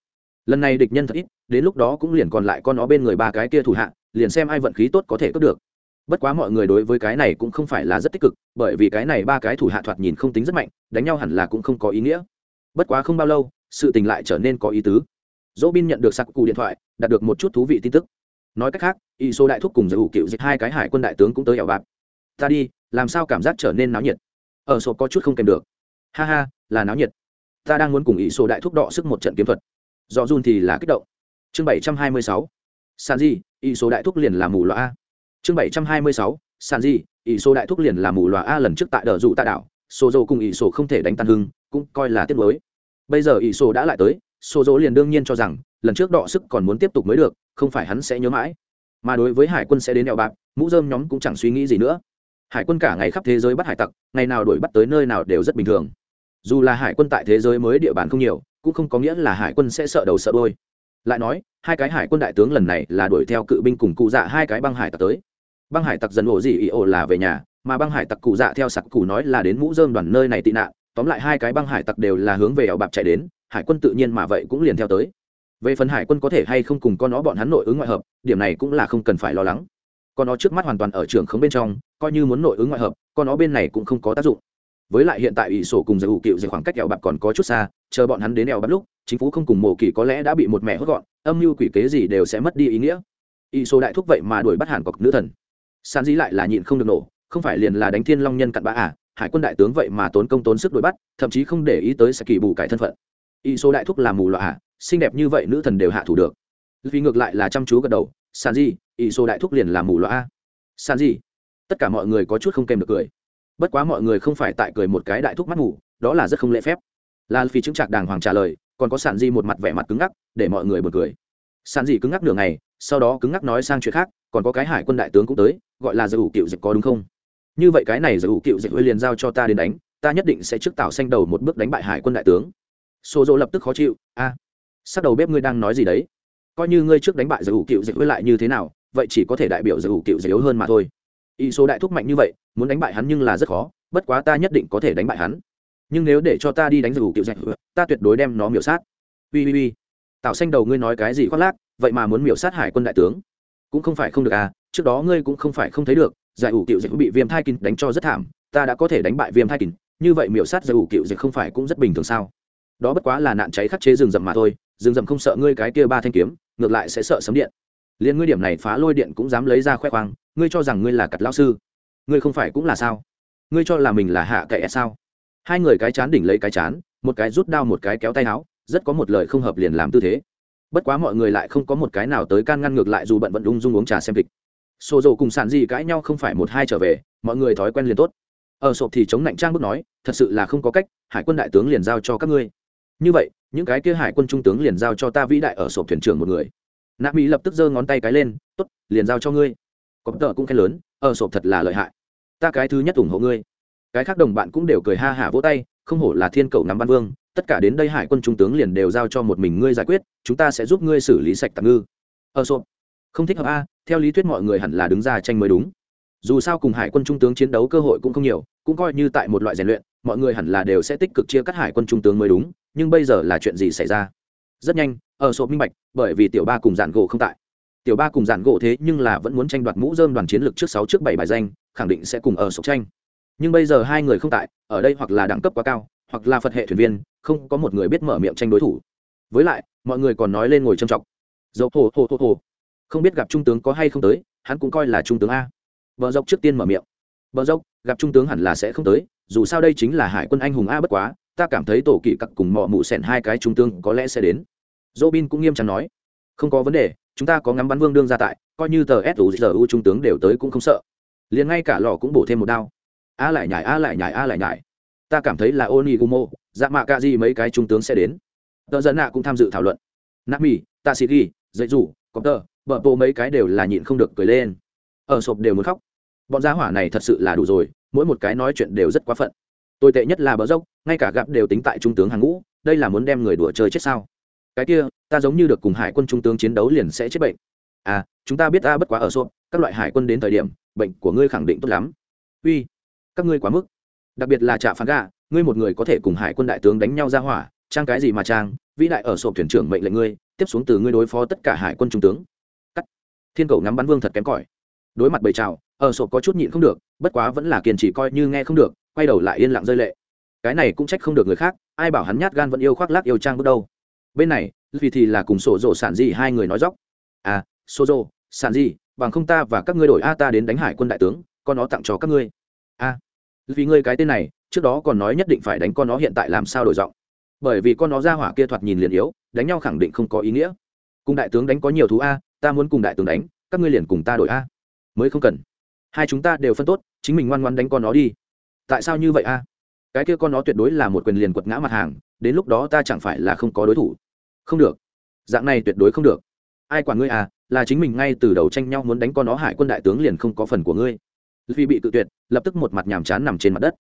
Speaker 1: Lần này địch nhân thật ít, đến lúc đó cũng liền còn lại con nó bên người ba cái kia thủ hạ, liền xem ai vận khí tốt có thể cướp được. Bất quá mọi người đối với cái này cũng không phải là rất tích cực, bởi vì cái này ba cái thủ hạ thoạt nhìn không tính rất mạnh, đánh nhau hẳn là cũng không có ý nghĩa. Bất quá không bao lâu, sự tình lại trở nên có ý tứ. Dỗ bin nhận được sạc cụ điện thoại, đạt được một chút thú vị tin tức. Nói cách khác y số đại thúc cùng giới hữu cựu dịch hai cái hải quân đại tướng cũng tới ẻo bạc ta đi, làm sao cảm giác trở nên náo nhiệt? Ở sổ có chút không kèm được ha ha, là náo nhiệt. Ta đang muốn cùng ý số đại thúc đọ sức một trận kiếm thuật. Do run thì là kích động. Chương bảy trăm hai mươi sáu. Sàn di ý số đại thúc liền là mù loa a. Chương bảy trăm hai mươi sáu. Sàn di ý số đại thúc liền là mù loa a lần trước tại đờ dụ tạ đảo. Số dô cùng ý số không thể đánh tan hưng, cũng coi là tiết mới bây giờ ý số đã lại tới số dô liền đương nhiên cho rằng, lần trước đọ sức còn muốn tiếp tục mới được, không phải hắn sẽ nhớ mãi. Mà đối với hải quân sẽ đến đèo bạc, mũ dơm nhóm cũng chẳng suy nghĩ gì nữa. Hải quân cả ngày khắp thế giới bắt hải tặc, ngày nào đuổi bắt tới nơi nào đều rất bình thường dù là hải quân tại thế giới mới địa bàn không nhiều, cũng không có nghĩa là hải quân sẽ sợ đầu sợ đôi lại nói, hai cái hải quân đại tướng lần này là đuổi theo cự binh cùng cụ dạ hai cái băng hải tặc tới. Băng hải tặc dần ổ gì ý ổ là về nhà, mà băng hải tặc cụ dạ theo sặc cụ nói là đến mũ dơm đoàn nơi này tị nạn. Tóm lại hai cái băng hải tặc đều là hướng về ảo bạc chạy đến, hải quân tự nhiên mà vậy cũng liền theo tới. Về phần hải quân có thể hay không cùng con nó bọn hắn nội ứng ngoại hợp, điểm này cũng là không cần phải lo lắng. Con nó trước mắt hoàn toàn ở trường không bên trong, coi như muốn nội ứng ngoại hợp, con nó bên này cũng không có tác dụng với lại hiện tại ỷ sổ cùng giải hữu cựu giải khoảng cách eo bạc còn có chút xa, chờ bọn hắn đến eo bạc lúc, chính phủ không cùng mồ kỳ có lẽ đã bị một mẹ hốt gọn, âm mưu quỷ kế gì đều sẽ mất đi ý nghĩa. Y số đại thúc vậy mà đuổi bắt hàn cọc nữ thần. San dĩ lại là nhịn không được nổ, không phải liền là đánh thiên long nhân cặn bã à hải quân đại tướng vậy mà tốn công tốn sức đuổi bắt, thậm chí không để ý tới sẽ kỳ bù cải thân phận. Y số đại thúc là mù loạ à xinh đẹp như vậy nữ thần đều hạ thủ được. Vì ngược lại là chăm chú gật đầu, san di y số đại thúc liền là mù loạ à? san di tất cả mọi người có chút không kèm được cười bất quá mọi người không phải tại cười một cái đại thúc mắt ngủ đó là rất không lễ phép. Là phi chứng trạc đàng hoàng trả lời còn có sản di một mặt vẻ mặt cứng ngắc để mọi người bật cười. Sản di cứng ngắc nửa ngày sau đó cứng ngắc nói sang chuyện khác còn có cái hải quân đại tướng cũng tới gọi là giải ủ cựu dịch có đúng không? Như vậy cái này giải ủ cựu dịch huy liền giao cho ta đến đánh ta nhất định sẽ trước tạo xanh đầu một bước đánh bại hải quân đại tướng. Xô dỗ lập tức khó chịu a à, sắc đầu bếp ngươi đang nói gì đấy? Coi như ngươi trước đánh bại giải ủ cựu dịch hơi lại như thế nào vậy chỉ có thể đại biểu giải ủ cựu dịch yếu hơn mà thôi y số đại thúc mạnh như vậy, muốn đánh bại hắn nhưng là rất khó, bất quá ta nhất định có thể đánh bại hắn. Nhưng nếu để cho ta đi đánh dù kiểu dạch ta tuyệt đối đem nó miểu sát. Ui ui ui tạo xanh đầu ngươi nói cái gì khoác lác, vậy mà muốn miểu sát hải quân đại tướng. Cũng không phải không được à trước đó ngươi cũng không phải không thấy được, giải ủ kiểu dịch bị viêm thai kín đánh cho rất thảm, ta đã có thể đánh bại viêm thai kín như vậy miểu sát giải ủ kiểu dịch không phải cũng rất bình thường sao? Đó bất quá là nạn cháy khắc chế rừng rậm mà thôi, rừng rậm không sợ ngươi cái kia ba thanh kiếm, ngược lại sẽ sợ sấm điện. Liên ngươi điểm này phá lôi điện cũng dám lấy ra khoe khoang ngươi cho rằng ngươi là cặt lao sư? Ngươi không phải cũng là sao? Ngươi cho là mình là hạ kệ sao? Hai người cái chán đỉnh lấy cái chán, một cái rút đao một cái kéo tay áo, rất có một lời không hợp liền làm tư thế. Bất quá mọi người lại không có một cái nào tới can ngăn ngược lại dù bận vận ung dung uống trà xem kịch. Xô dầu cùng sàn gì cãi nhau không phải một hai trở về, mọi người thói quen liền tốt. Ở sộp thì chống lạnh trang bước nói, thật sự là không có cách, hải quân đại tướng liền giao cho các ngươi. Như vậy, những cái kia hải quân trung tướng liền giao cho ta vĩ đại ở sộp thuyền trưởng một người. Nạ mỹ lập tức giơ ngón tay cái lên, tốt, liền giao cho ngươi có tờ cũng khen lớn ở sộp thật là lợi hại. Ta cái thứ nhất ủng hộ ngươi. Cái khác đồng bạn cũng đều cười ha hả vỗ tay, không hổ là thiên cầu nắm văn vương, tất cả đến đây hải quân trung tướng liền đều giao cho một mình ngươi giải quyết, chúng ta sẽ giúp ngươi xử lý sạch tạm ngư. Ở sộp. Không thích hợp a, theo lý thuyết mọi người hẳn là đứng ra tranh mới đúng. Dù sao cùng hải quân trung tướng chiến đấu cơ hội cũng không nhiều, cũng coi như tại một loại rèn luyện, mọi người hẳn là đều sẽ tích cực chia cắt hải quân trung tướng mới đúng, nhưng bây giờ là chuyện gì xảy ra? Rất nhanh ở sộp minh bạch, bởi vì tiểu ba cùng giản gỗ không tại tiểu ba cùng giản gỗ thế nhưng là vẫn muốn tranh đoạt mũ dơm đoàn chiến lược trước sáu trước bảy bài danh, khẳng định sẽ cùng ở sộp tranh. Nhưng bây giờ hai người không tại, ở đây hoặc là đẳng cấp quá cao, hoặc là phật hệ thuyền viên, không có một người biết mở miệng tranh đối thủ. Với lại, mọi người còn nói lên ngồi trầm trọng. Dầu hồ hồ hồ hồ. Không biết gặp trung tướng có hay không tới, hắn cũng coi là trung tướng a. Vợ dốc trước tiên mở miệng. Vợ dốc, gặp trung tướng hẳn là sẽ không tới, dù sao đây chính là hải quân anh hùng a bất quá, ta cảm thấy tổ kỵ cặc cùng mọ mụ sẻn hai cái trung tướng có lẽ sẽ đến. Dỗ bin cũng nghiêm trọng nói. Không có vấn đề chúng ta có ngắm bắn vương đương ra tại, coi như tờ suzu trung tướng đều tới cũng không sợ. Liền ngay cả lò cũng bổ thêm một đao. A lại nhải a lại nhải a lại nhải ta cảm thấy là onigumo dạ mạ ca di mấy cái trung tướng sẽ đến. Tờ dân nạ cũng tham dự thảo luận. Nami ta sĩ ghi dạy dù có tờ, bờ bộ mấy cái đều là nhịn không được cười lên. Ở sộp đều muốn khóc. Bọn gia hỏa này thật sự là đủ rồi, mỗi một cái nói chuyện đều rất quá phận. Tồi tệ nhất là bờ dốc, ngay cả gặp đều tính tại trung tướng hàng ngũ, đây là muốn đem người đùa chơi chết sao? Cái kia, ta giống như được cùng hải quân trung tướng chiến đấu liền sẽ chết bệnh. À chúng ta biết ta bất quá ở sộp các loại hải quân đến thời điểm, bệnh của ngươi khẳng định tốt lắm. Uy, các ngươi quá mức. Đặc biệt là trạ phán gà, ngươi một người có thể cùng hải quân đại tướng đánh nhau ra hỏa, trang cái gì mà trang, vĩ đại ở sộp thuyền trưởng mệnh lệnh ngươi, tiếp xuống từ ngươi đối phó tất cả hải quân trung tướng. Cắt. Thiên cầu ngắm bắn vương thật kém cỏi. Đối mặt bầy trào, ở sộp có chút nhịn không được, bất quá vẫn là kiên trì coi như nghe không được, quay đầu lại yên lặng rơi lệ. Cái này cũng trách không được người khác, ai bảo hắn nhát gan vẫn yêu khoác lác yêu trang bước đâu bên này, vì thì là cùng sổ rộ sản gì hai người nói dóc. À sổ rộ sản gì bằng không ta và các ngươi đổi a ta đến đánh hải quân đại tướng, con nó tặng cho các ngươi. A vì ngươi cái tên này, trước đó còn nói nhất định phải đánh con nó hiện tại làm sao đổi giọng. Bởi vì con nó ra hỏa kia thoạt nhìn liền yếu, đánh nhau khẳng định không có ý nghĩa. Cùng đại tướng đánh có nhiều thú a, ta muốn cùng đại tướng đánh, các ngươi liền cùng ta đổi a. Mới không cần. Hai chúng ta đều phân tốt, chính mình ngoan ngoan đánh con nó đi. Tại sao như vậy a? Cái kia con nó tuyệt đối là một quyền liền quật ngã mặt hàng, đến lúc đó ta chẳng phải là không có đối thủ không được. Dạng này tuyệt đối không được. Ai quản ngươi à là chính mình ngay từ đầu tranh nhau muốn đánh con nó hải quân đại tướng liền không có phần của ngươi. Vì bị tự tuyệt, lập tức một mặt nhàm chán nằm trên mặt đất.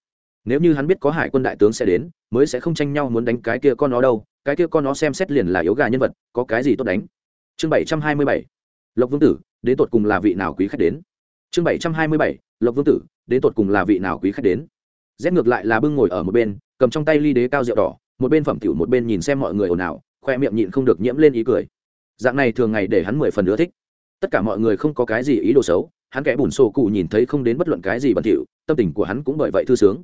Speaker 1: Nếu như hắn biết có hải quân đại tướng sẽ đến, mới sẽ không tranh nhau muốn đánh cái kia con nó đâu, cái kia con nó xem xét liền là yếu gà nhân vật, có cái gì tốt đánh? Chương bảy trăm hai mươi bảy. Lộc vương tử, đến tột cùng là vị nào quý khách đến? Chương bảy trăm hai mươi bảy. Lộc vương tử, đến tột cùng là vị nào quý khách đến? Rét ngược lại là bưng ngồi ở một bên, cầm trong tay ly đế cao rượu đỏ, một bên phẩm tiểu một bên nhìn xem mọi người ồn ào khoe miệng nhịn không được nhiễm lên ý cười. Dạng này thường ngày để hắn mười phần ưa thích. Tất cả mọi người không có cái gì ý đồ xấu, hắn kẻ bùn sổ cụ nhìn thấy không đến bất luận cái gì bẩn thỉu, tâm tình của hắn cũng bởi vậy thư sướng.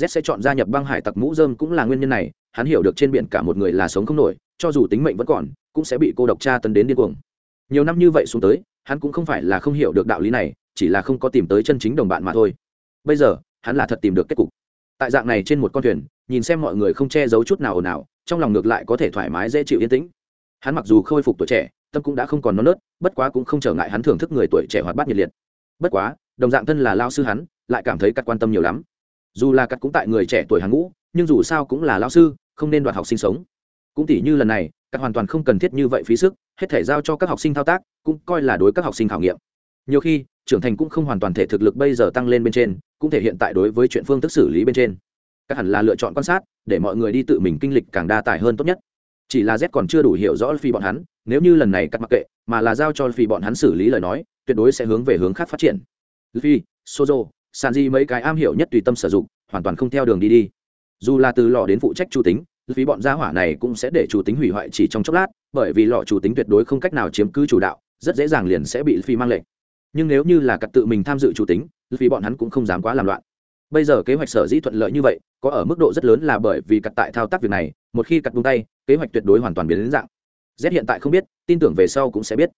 Speaker 1: Z sẽ chọn gia nhập băng hải tặc mũ dơm cũng là nguyên nhân này, hắn hiểu được trên biển cả một người là sống không nổi, cho dù tính mệnh vẫn còn, cũng sẽ bị cô độc tra tấn đến điên cuồng. Nhiều năm như vậy xuống tới, hắn cũng không phải là không hiểu được đạo lý này, chỉ là không có tìm tới chân chính đồng bạn mà thôi. Bây giờ, hắn là thật tìm được kết cục. Tại dạng này trên một con thuyền, nhìn xem mọi người không che giấu chút nào ồn ào trong lòng ngược lại có thể thoải mái, dễ chịu, yên tĩnh. Hắn mặc dù khôi phục tuổi trẻ, tâm cũng đã không còn non nớt, bất quá cũng không trở ngại hắn thưởng thức người tuổi trẻ hoạt bát nhiệt liệt. Bất quá, đồng dạng thân là lao sư hắn, lại cảm thấy cắt quan tâm nhiều lắm. Dù là cắt cũng tại người trẻ tuổi hàng ngũ, nhưng dù sao cũng là lao sư, không nên đoạt học sinh sống. Cũng tỉ như lần này, cắt hoàn toàn không cần thiết như vậy phí sức, hết thể giao cho các học sinh thao tác, cũng coi là đối các học sinh khảo nghiệm. Nhiều khi, trưởng thành cũng không hoàn toàn thể thực lực bây giờ tăng lên bên trên, cũng thể hiện tại đối với chuyện phương thức xử lý bên trên. Các hẳn là lựa chọn quan sát để mọi người đi tự mình kinh lịch càng đa tài hơn tốt nhất. Chỉ là z còn chưa đủ hiểu rõ phi bọn hắn, nếu như lần này cắt mặc kệ, mà là giao cho phi bọn hắn xử lý lời nói, tuyệt đối sẽ hướng về hướng khác phát triển. Phi sozo sàn di mấy cái am hiểu nhất tùy tâm sử dụng, hoàn toàn không theo đường đi đi. Dù là từ lò đến phụ trách chủ tính phí bọn gia hỏa này cũng sẽ để chủ tính hủy hoại chỉ trong chốc lát, bởi vì lọ chủ tính tuyệt đối không cách nào chiếm cứ chủ đạo, rất dễ dàng liền sẽ bị phi mang lệnh. Nhưng nếu như là cắt tự mình tham dự chủ tính vì bọn hắn cũng không dám quá làm loạn bây giờ kế hoạch sở dĩ thuận lợi như vậy, có ở mức độ rất lớn là bởi vì cặt tại thao tác việc này, một khi cặt buông tay, kế hoạch tuyệt đối hoàn toàn biến đến dạng. Z hiện tại không biết, tin tưởng về sau cũng sẽ biết.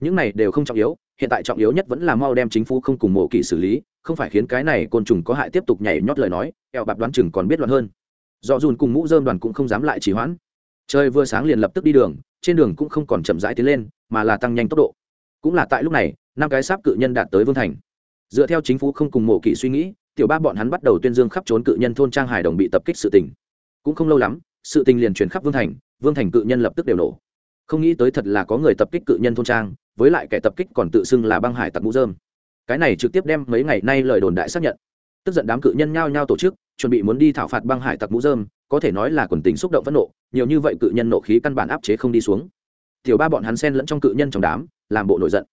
Speaker 1: Những này đều không trọng yếu, hiện tại trọng yếu nhất vẫn là mau đem chính phủ không cùng mộ kỵ xử lý, không phải khiến cái này côn trùng có hại tiếp tục nhảy nhót lời nói, eo bạc đoán chừng còn biết loạn hơn. Do dùn cùng mũ dơm đoàn cũng không dám lại trì hoãn. Trời vừa sáng liền lập tức đi đường, trên đường cũng không còn chậm rãi tiến lên, mà là tăng nhanh tốc độ. Cũng là tại lúc này, năm cái sáp cự nhân đạt tới vương thành. Dựa theo chính phủ không cùng mộ kỵ suy nghĩ tiểu ba bọn hắn bắt đầu tuyên dương khắp trốn cự nhân thôn trang hải đồng bị tập kích sự tình. Cũng không lâu lắm, sự tình liền truyền khắp vương thành vương thành cự nhân lập tức đều nổ. Không nghĩ tới thật là có người tập kích cự nhân thôn trang, với lại kẻ tập kích còn tự xưng là băng hải tặc mũ dơm cái này trực tiếp đem mấy ngày nay lời đồn đại xác nhận. Tức giận đám cự nhân nhao nhao tổ chức, chuẩn bị muốn đi thảo phạt băng hải tặc mũ dơm có thể nói là quần tình xúc động phẫn nộ, nhiều như vậy cự nhân nộ khí căn bản áp chế không đi xuống. Tiểu ba bọn hắn xen lẫn trong cự nhân trong đám, làm bộ nổi giận.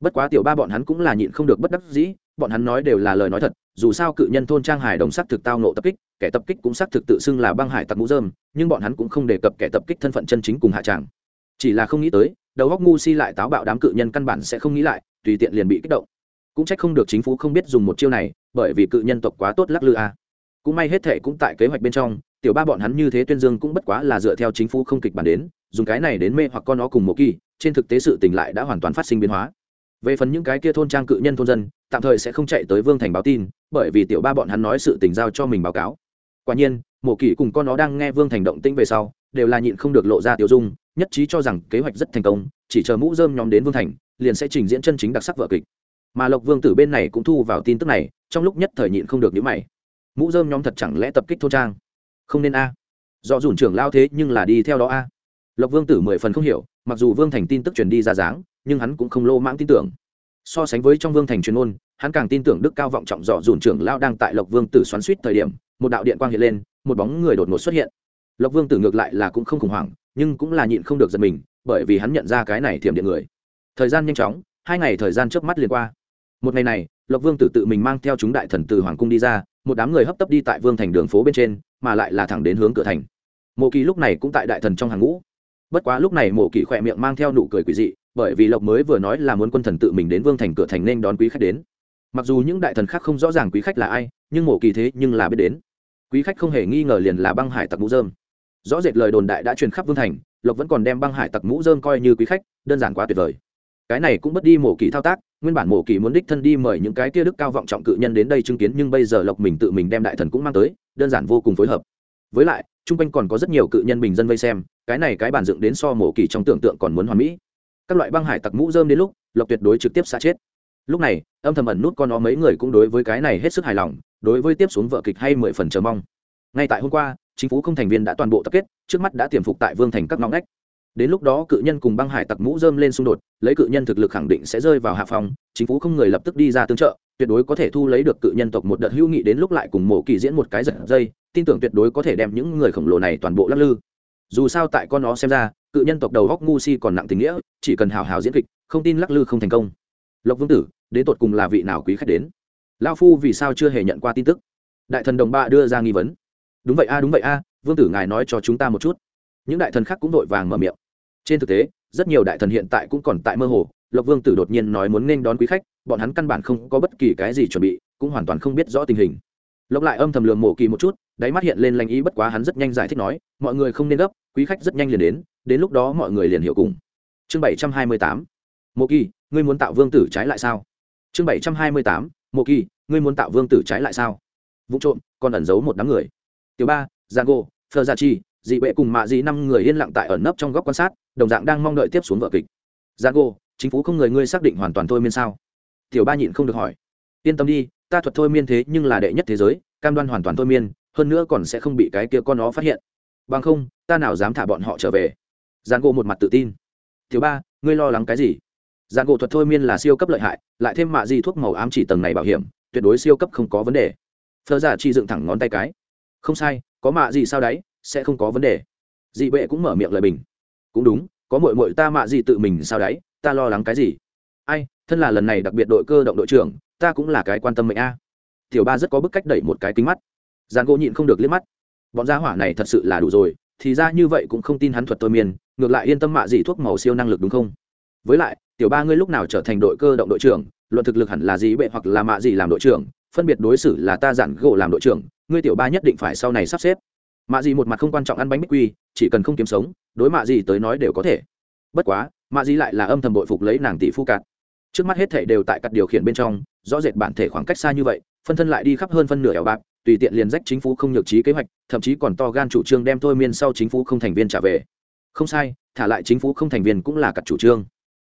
Speaker 1: Bất quá tiểu ba bọn hắn cũng là nhịn không được bất đắc dĩ bọn hắn nói đều là lời nói thật, dù sao cự nhân thôn trang hải đồng sắc thực tao nộ tập kích, kẻ tập kích cũng xác thực tự xưng là băng hải tặc mũ dơm nhưng bọn hắn cũng không đề cập kẻ tập kích thân phận chân chính cùng hạ tràng. Chỉ là không nghĩ tới, đầu góc ngu si lại táo bạo đám cự nhân căn bản sẽ không nghĩ lại, tùy tiện liền bị kích động. Cũng trách không được chính phủ không biết dùng một chiêu này, bởi vì cự nhân tộc quá tốt lắc lư a. Cũng may hết thệ cũng tại kế hoạch bên trong, tiểu ba bọn hắn như thế tuyên dương cũng bất quá là dựa theo chính phủ không kịch bản đến, dùng cái này đến mê hoặc con nó cùng một kỳ, trên thực tế sự tình lại đã hoàn toàn phát sinh biến hóa. Về phần những cái kia thôn trang cự nhân thôn dân tạm thời sẽ không chạy tới vương thành báo tin, bởi vì tiểu ba bọn hắn nói sự tình giao cho mình báo cáo. Quả nhiên, mộ kỳ cùng con nó đang nghe vương thành động tĩnh về sau, đều là nhịn không được lộ ra tiểu dung, nhất trí cho rằng kế hoạch rất thành công, chỉ chờ mũ dơm nhóm đến vương thành, liền sẽ trình diễn chân chính đặc sắc vở kịch. Mà lộc vương tử bên này cũng thu vào tin tức này, trong lúc nhất thời nhịn không được nhữ mày. Mũ dơm nhóm thật chẳng lẽ tập kích thôn trang? Không nên a. Do dùn trưởng lao thế nhưng là đi theo đó a. Lộc vương tử mười phần không hiểu, mặc dù vương thành tin tức truyền đi ra dáng, nhưng hắn cũng không lô mãng tin tưởng so sánh với trong vương thành truyền ôn hắn càng tin tưởng đức cao vọng trọng dọ dùn trưởng lao đang tại lộc vương tử xoắn suýt thời điểm, một đạo điện quang hiện lên, một bóng người đột ngột xuất hiện. Lộc vương tử ngược lại là cũng không khủng hoảng, nhưng cũng là nhịn không được giật mình, bởi vì hắn nhận ra cái này thiểm điện người. Thời gian nhanh chóng, hai ngày thời gian trước mắt liền qua. Một ngày này, lộc vương tử tự mình mang theo chúng đại thần từ hoàng cung đi ra, một đám người hấp tấp đi tại vương thành đường phố bên trên, mà lại là thẳng đến hướng cửa thành. Mộ kỳ lúc này cũng tại đại thần trong hàng ngũ. Bất quá lúc này mộ kỳ khỏe miệng mang theo nụ cười quỷ dị bởi vì lộc mới vừa nói là muốn quân thần tự mình đến vương thành cửa thành nên đón quý khách đến. Mặc dù những đại thần khác không rõ ràng quý khách là ai, nhưng mộ kỳ thế nhưng là biết đến. Quý khách không hề nghi ngờ liền là băng hải tặc mũ dơm rõ rệt lời đồn đại đã truyền khắp vương thành, lộc vẫn còn đem băng hải tặc mũ dơm coi như quý khách, đơn giản quá tuyệt vời. Cái này cũng bất đi mổ kỳ thao tác, nguyên bản mổ kỳ muốn đích thân đi mời những cái kia đức cao vọng trọng cự nhân đến đây chứng kiến, nhưng bây giờ lộc mình tự mình đem đại thần cũng mang tới, đơn giản vô cùng phối hợp. Với lại, chung quanh còn có rất nhiều cự nhân bình dân vây xem, cái này cái bản dựng đến so mổ kỳ trong tưởng tượng còn muốn hoàn mỹ các loại băng hải tặc mũ rơm đến lúc, lộc tuyệt đối trực tiếp xả chết. Lúc này, âm thầm ẩn nút con nó mấy người cũng đối với cái này hết sức hài lòng, đối với tiếp xuống vợ kịch hay mười phần chờ mong. Ngay tại hôm qua, chính phủ không thành viên đã toàn bộ tập kết, trước mắt đã tiềm phục tại vương thành các ngõ ngách. Đến lúc đó cự nhân cùng băng hải tặc mũ dơm lên xung đột, lấy cự nhân thực lực khẳng định sẽ rơi vào hạ phòng chính phủ không người lập tức đi ra tương trợ, tuyệt đối có thể thu lấy được cự nhân tộc một đợt hữu nghị đến lúc lại cùng mổ kỳ diễn một cái giật dây, tin tưởng tuyệt đối có thể đem những người khổng lồ này toàn bộ lắc lư. Dù sao tại con nó xem ra cự nhân tộc đầu góc ngu si còn nặng tình nghĩa, chỉ cần hào hào diễn kịch, không tin lắc lư không thành công. Lộc vương tử, đến tột cùng là vị nào quý khách đến? Lao phu vì sao chưa hề nhận qua tin tức? Đại thần đồng Ba đưa ra nghi vấn. Đúng vậy a, đúng vậy a, vương tử ngài nói cho chúng ta một chút. Những đại thần khác cũng vội vàng mở miệng. Trên thực tế, rất nhiều đại thần hiện tại cũng còn tại mơ hồ, lộc vương tử đột nhiên nói muốn nên đón quý khách, bọn hắn căn bản không có bất kỳ cái gì chuẩn bị, cũng hoàn toàn không biết rõ tình hình. Lộc lại âm thầm lường mổ kỳ một chút đáy mắt hiện lên lanh ý bất quá hắn rất nhanh giải thích nói, mọi người không nên gấp, quý khách rất nhanh liền đến đến lúc đó mọi người liền hiểu cùng. Chương bảy trăm hai mươi tám, mộ kỳ, ngươi muốn tạo vương tử trái lại sao? Chương bảy trăm hai mươi tám, mộ kỳ, ngươi muốn tạo vương tử trái lại sao? Vụ trộm, còn ẩn giấu một đám người. Tiểu ba, giang phờ gia chi, dị bệ cùng mạ dị năm người yên lặng tại ẩn nấp trong góc quan sát, đồng dạng đang mong đợi tiếp xuống vở kịch. Giang chính phủ không người ngươi xác định hoàn toàn thôi miên sao? Tiểu ba nhịn không được hỏi. Yên tâm đi, ta thuật thôi miên thế nhưng là đệ nhất thế giới, cam đoan hoàn toàn thôi miên hơn nữa còn sẽ không bị cái kia con nó phát hiện. Bằng không, ta nào dám thả bọn họ trở về? Giang một mặt tự tin. Thứ ba, ngươi lo lắng cái gì? Giang thuật thôi miên là siêu cấp lợi hại, lại thêm mạ di thuốc màu ám chỉ tầng này bảo hiểm, tuyệt đối siêu cấp không có vấn đề. Phờ giả chi dựng thẳng ngón tay cái. Không sai, có mạ gì sao đấy, sẽ không có vấn đề. Dị bệ cũng mở miệng lời bình. Cũng đúng, có mội mội ta mạ gì tự mình sao đấy, ta lo lắng cái gì? Ai, thân là lần này đặc biệt đội cơ động đội trưởng, ta cũng là cái quan tâm mệnh a. Tiểu ba rất có bức cách đẩy một cái kính mắt giàn gỗ nhịn không được liếc mắt. Bọn gia hỏa này thật sự là đủ rồi, thì ra như vậy cũng không tin hắn thuật thôi miên, ngược lại yên tâm mạ gì thuốc màu siêu năng lực đúng không? Với lại, tiểu ba ngươi lúc nào trở thành đội cơ động đội trưởng, luận thực lực hẳn là gì bệ hoặc là mạ gì làm đội trưởng, phân biệt đối xử là ta giản gỗ làm đội trưởng, ngươi tiểu ba nhất định phải sau này sắp xếp. Mạ gì một mặt không quan trọng ăn bánh bích quy, chỉ cần không kiếm sống, đối mạ gì tới nói đều có thể. Bất quá, mạ gì lại là âm thầm bội phục lấy nàng tỷ phu cạn. Trước mắt hết thể đều tại cặt điều khiển bên trong, rõ rệt bản thể khoảng cách xa như vậy, phân thân lại đi khắp hơn phân nửa ẻo bạc tùy tiện liền rách chính phủ không nhược trí kế hoạch, thậm chí còn to gan chủ trương đem thôi miên sau chính phủ không thành viên trả về. Không sai, thả lại chính phủ không thành viên cũng là cặp chủ trương.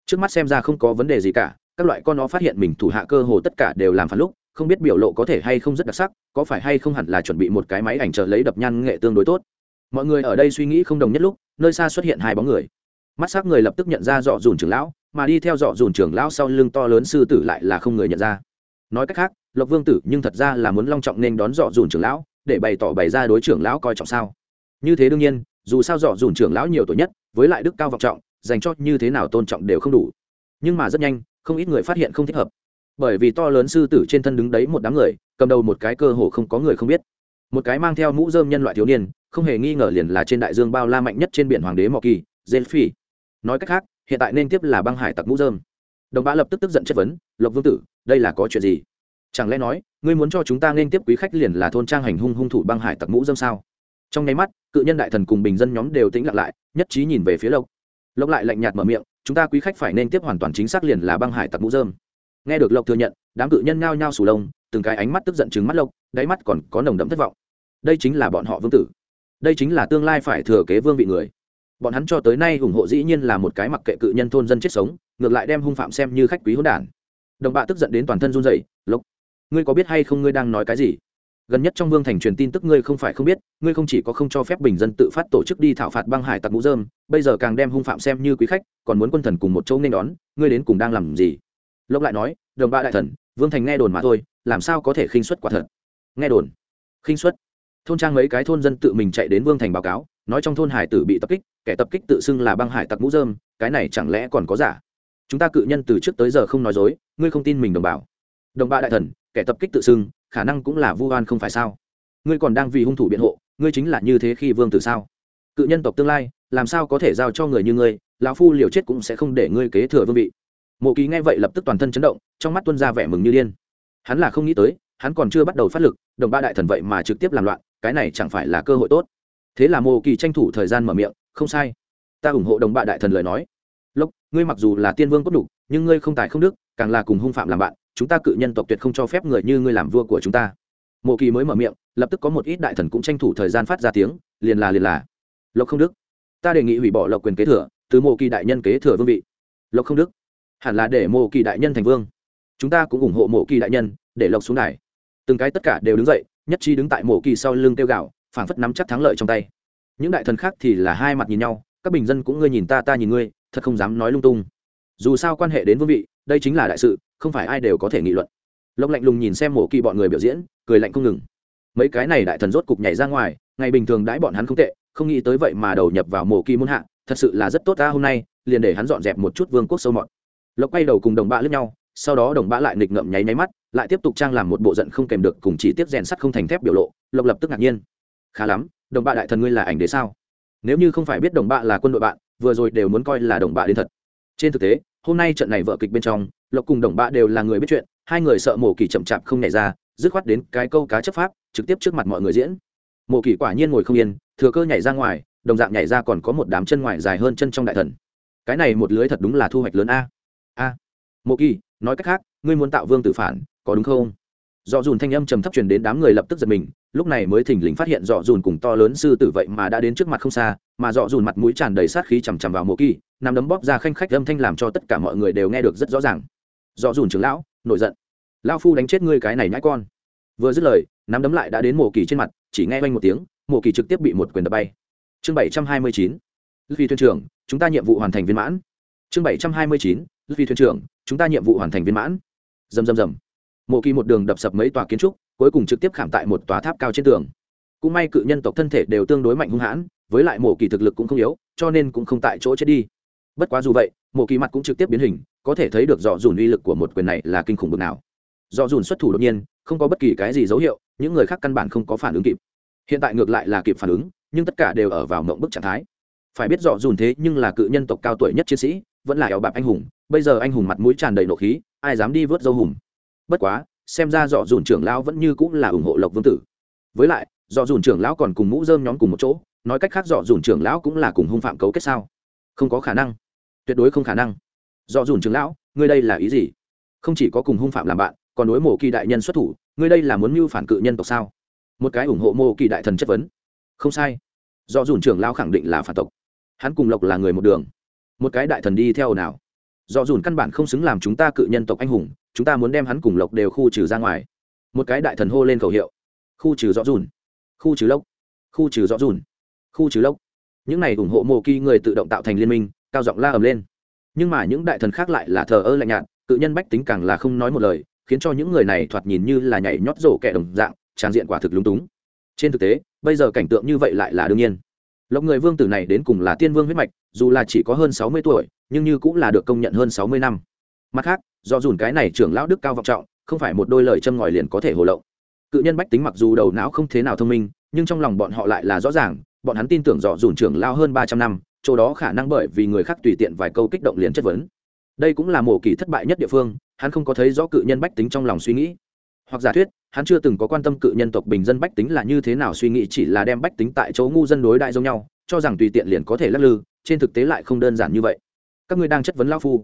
Speaker 1: Trước mắt xem ra không có vấn đề gì cả, các loại con nó phát hiện mình thủ hạ cơ hồ tất cả đều làm phản lúc, không biết biểu lộ có thể hay không rất đặc sắc, có phải hay không hẳn là chuẩn bị một cái máy ảnh trợ lấy đập nhan nghệ tương đối tốt. Mọi người ở đây suy nghĩ không đồng nhất lúc, nơi xa xuất hiện hai bóng người. Mắt s người lập tức nhận ra dọ dùn trưởng lão, mà đi theo dọ dùn trưởng lão sau lưng to lớn sư tử lại là không người nhận ra. Nói cách khác lộc vương tử nhưng thật ra là muốn long trọng nên đón dọ dùn trưởng lão, để bày tỏ bày ra đối trưởng lão coi trọng sao? Như thế đương nhiên, dù sao dọ dùn trưởng lão nhiều tuổi nhất, với lại đức cao vọng trọng, dành cho như thế nào tôn trọng đều không đủ. Nhưng mà rất nhanh, không ít người phát hiện không thích hợp. Bởi vì to lớn sư tử trên thân đứng đấy một đám người, cầm đầu một cái cơ hồ không có người không biết. Một cái mang theo mũ dơm nhân loại thiếu niên, không hề nghi ngờ liền là trên đại dương bao la mạnh nhất trên biển hoàng đế mò kỳ dê phi nói cách khác, hiện tại nên tiếp là băng hải tặc mũ dơm đồng bá lập tức tức giận chất vấn, lộc vương tử, đây là có chuyện gì? Chẳng lẽ nói, ngươi muốn cho chúng ta nên tiếp quý khách liền là thôn trang hành hung hung thủ băng hải tặc mũ dâm sao? Trong nháy mắt, cự nhân đại thần cùng bình dân nhóm đều tĩnh lặng lại, nhất trí nhìn về phía lộc. Lộc lại lạnh nhạt mở miệng, chúng ta quý khách phải nên tiếp hoàn toàn chính xác liền là băng hải tặc mũ dơm nghe được lộc thừa nhận, đám cự nhân ngao nhao sù lông, từng cái ánh mắt tức giận chứng mắt lộc, đáy mắt còn có nồng đậm thất vọng. Đây chính là bọn họ vương tử. Đây chính là tương lai phải thừa kế vương vị người. Bọn hắn cho tới nay ủng hộ dĩ nhiên là một cái mặc kệ cự nhân thôn dân chết sống, ngược lại đem hung phạm xem như khách quý hỗn đản. Đồng bạ tức giận đến toàn thân run rẩy, lộc ngươi có biết hay không ngươi đang nói cái gì? Gần nhất trong vương thành truyền tin tức ngươi không phải không biết, ngươi không chỉ có không cho phép bình dân tự phát tổ chức đi thảo phạt băng hải tặc mũ dơm bây giờ càng đem hung phạm xem như quý khách, còn muốn quân thần cùng một chỗ nên đón, ngươi đến cùng đang làm gì? Lộc lại nói, đồng ba đại thần, vương thành nghe đồn mà thôi, làm sao có thể khinh xuất quả thật? Nghe đồn. Khinh xuất thôn trang mấy cái thôn dân tự mình chạy đến vương thành báo cáo, nói trong thôn hải tử bị tập kích, kẻ tập kích tự xưng là băng hải tặc mũ dơm cái này chẳng lẽ còn có giả? Chúng ta cự nhân từ trước tới giờ không nói dối, ngươi không tin mình đồng bào. Đồng ba đại thần kẻ tập kích tự xưng, khả năng cũng là vu oan không phải sao? Ngươi còn đang vì hung thủ biện hộ, ngươi chính là như thế khi vương tử sao? Cự nhân tộc tương lai, làm sao có thể giao cho người như ngươi, lão phu liều chết cũng sẽ không để ngươi kế thừa vương vị. Mộ ký nghe vậy lập tức toàn thân chấn động, trong mắt tuân ra vẻ mừng như điên. Hắn là không nghĩ tới, hắn còn chưa bắt đầu phát lực, đồng ba đại thần vậy mà trực tiếp làm loạn, cái này chẳng phải là cơ hội tốt. Thế là mộ kỳ tranh thủ thời gian mở miệng, không sai. Ta ủng hộ đồng bạ đại thần lời nói. Lốc ngươi mặc dù là tiên vương cốt đủ, nhưng ngươi không tài không đức, càng là cùng hung phạm làm bạn chúng ta cự nhân tộc tuyệt không cho phép người như ngươi làm vua của chúng ta. Mộ kỳ mới mở miệng, lập tức có một ít đại thần cũng tranh thủ thời gian phát ra tiếng, liền là liền là. Lộc không đức, ta đề nghị hủy bỏ lộc quyền kế thừa, từ mộ kỳ đại nhân kế thừa vương vị. Lộc không đức, hẳn là để mộ kỳ đại nhân thành vương. Chúng ta cũng ủng hộ mộ kỳ đại nhân, để lộc xuống đài. Từng cái tất cả đều đứng dậy, nhất trí đứng tại mộ kỳ sau lưng tiêu gạo phảng phất nắm chắc thắng lợi trong tay. Những đại thần khác thì là hai mặt nhìn nhau, các bình dân cũng ngươi nhìn ta ta nhìn ngươi, thật không dám nói lung tung. Dù sao quan hệ đến vương vị đây chính là đại sự, không phải ai đều có thể nghị luận. Lộc lạnh lùng nhìn xem mổ kỳ bọn người biểu diễn, cười lạnh không ngừng. Mấy cái này đại thần rốt cục nhảy ra ngoài, ngày bình thường đãi bọn hắn không tệ, không nghĩ tới vậy mà đầu nhập vào mổ kỳ muôn hạ, thật sự là rất tốt ta hôm nay, liền để hắn dọn dẹp một chút vương quốc sâu mọt. Lộc quay đầu cùng đồng bạ lướt nhau, sau đó đồng bạ lại nghịch ngậm nháy nháy mắt, lại tiếp tục trang làm một bộ giận không kèm được cùng chỉ tiếp rèn sắt không thành thép biểu lộ, lộc lập tức ngạc nhiên. Khá lắm, đồng bạ đại thần ngươi là ảnh đế sao? Nếu như không phải biết đồng bạ là quân đội bạn, vừa rồi đều muốn coi là đồng bạ đến thật. Trên thực tế hôm nay trận này vợ kịch bên trong, lộc cùng đồng bạ đều là người biết chuyện, hai người sợ mổ kỳ chậm chạp không nhảy ra, dứt khoát đến cái câu cá chấp pháp, trực tiếp trước mặt mọi người diễn. Mổ kỳ quả nhiên ngồi không yên, thừa cơ nhảy ra ngoài, đồng dạng nhảy ra còn có một đám chân ngoài dài hơn chân trong đại thần. Cái này một lưới thật đúng là thu hoạch lớn a. A. Mộ kỳ nói cách khác, ngươi muốn tạo vương tử phản, có đúng không? Dọ dùn thanh âm trầm thấp truyền đến đám người lập tức giật mình, lúc này mới thỉnh lình phát hiện dọ dùn cùng to lớn sư tử vậy mà đã đến trước mặt không xa, mà dọ dùn mặt mũi tràn đầy sát khí chằm chằm vào mộ kỳ nằm đấm bóp ra khanh khách âm thanh làm cho tất cả mọi người đều nghe được rất rõ ràng. Dọ dùn trưởng lão, nổi giận. Lao phu đánh chết ngươi cái này nhãi con. Vừa dứt lời, nắm đấm lại đã đến mộ kỳ trên mặt, chỉ nghe oanh một tiếng, mộ kỳ trực tiếp bị một quyền đập bay. Chương bảy trăm hai mươi chín vì thuyền trưởng, chúng ta nhiệm vụ hoàn thành viên mãn. Chương bảy trăm hai mươi chín vì thuyền trưởng, chúng ta nhiệm vụ hoàn thành viên mãn. Dầm dầm dầm mộ kỳ một đường đập sập mấy tòa kiến trúc, cuối cùng trực tiếp khảm tại một tòa tháp cao trên tường. Cũng may cự nhân tộc thân thể đều tương đối mạnh hung hãn, với lại mộ kỳ thực lực cũng không yếu, cho nên cũng không tại chỗ chết đi. Bất quá dù vậy, mộ kỳ mặt cũng trực tiếp biến hình, có thể thấy được dọ dùn uy lực của một quyền này là kinh khủng bực nào. Dọ dùn xuất thủ đột nhiên, không có bất kỳ cái gì dấu hiệu, những người khác căn bản không có phản ứng kịp. Hiện tại ngược lại là kịp phản ứng, nhưng tất cả đều ở vào mộng bức trạng thái. Phải biết dọ dùn thế nhưng là cự nhân tộc cao tuổi nhất chiến sĩ, vẫn là eo bạc anh hùng, bây giờ anh hùng mặt mũi tràn đầy nộ khí, ai dám đi vớt dâu hùng? Bất quá, xem ra dọ dùn trưởng lão vẫn như cũng là ủng hộ lộc vương tử. Với lại, dọ dùn trưởng lão còn cùng mũ dơm nhóm cùng một chỗ, nói cách khác dọ dùn trưởng lão cũng là cùng hung phạm cấu kết sao? Không có khả năng. Tuyệt đối không khả năng. Dọ dùn trưởng lão, ngươi đây là ý gì? Không chỉ có cùng hung phạm làm bạn, còn đối mộ kỳ đại nhân xuất thủ, ngươi đây là muốn mưu phản cự nhân tộc sao? Một cái ủng hộ mộ kỳ đại thần chất vấn. Không sai. Do dùn trưởng lão khẳng định là phản tộc. Hắn cùng lộc là người một đường. Một cái đại thần đi theo nào? Do dùn căn bản không xứng làm chúng ta cự nhân tộc anh hùng, chúng ta muốn đem hắn cùng lộc đều khu trừ ra ngoài. Một cái đại thần hô lên khẩu hiệu. Khu trừ rõ dùn. Khu trừ lốc khu trừ rõ dùn. Khu trừ lốc những này ủng hộ mộ kỳ người tự động tạo thành liên minh, cao giọng la ầm lên. Nhưng mà những đại thần khác lại là thờ ơ lạnh nhạt, cự nhân bách tính càng là không nói một lời, khiến cho những người này thoạt nhìn như là nhảy nhót rổ kẻ đồng dạng, tràn diện quả thực lúng túng. Trên thực tế, bây giờ cảnh tượng như vậy lại là đương nhiên. Lộc người vương tử này đến cùng là tiên vương huyết mạch, dù là chỉ có hơn sáu mươi tuổi nhưng như cũng là được công nhận hơn sáu mươi năm. Mặt khác, do dùn cái này trưởng lão đức cao vọng trọng, không phải một đôi lời châm ngòi liền có thể hồ lộng. Cự nhân bách tính mặc dù đầu não không thế nào thông minh, nhưng trong lòng bọn họ lại là rõ ràng, bọn hắn tin tưởng dọ dùn trưởng lao hơn ba trăm năm, chỗ đó khả năng bởi vì người khác tùy tiện vài câu kích động liền chất vấn. Đây cũng là mổ kỳ thất bại nhất địa phương, hắn không có thấy rõ cự nhân bách tính trong lòng suy nghĩ. Hoặc giả thuyết, hắn chưa từng có quan tâm cự nhân tộc bình dân bách tính là như thế nào suy nghĩ chỉ là đem bách tính tại chỗ ngu dân đối đại giống nhau, cho rằng tùy tiện liền có thể lắc lư, trên thực tế lại không đơn giản như vậy các ngươi đang chất vấn lão phu.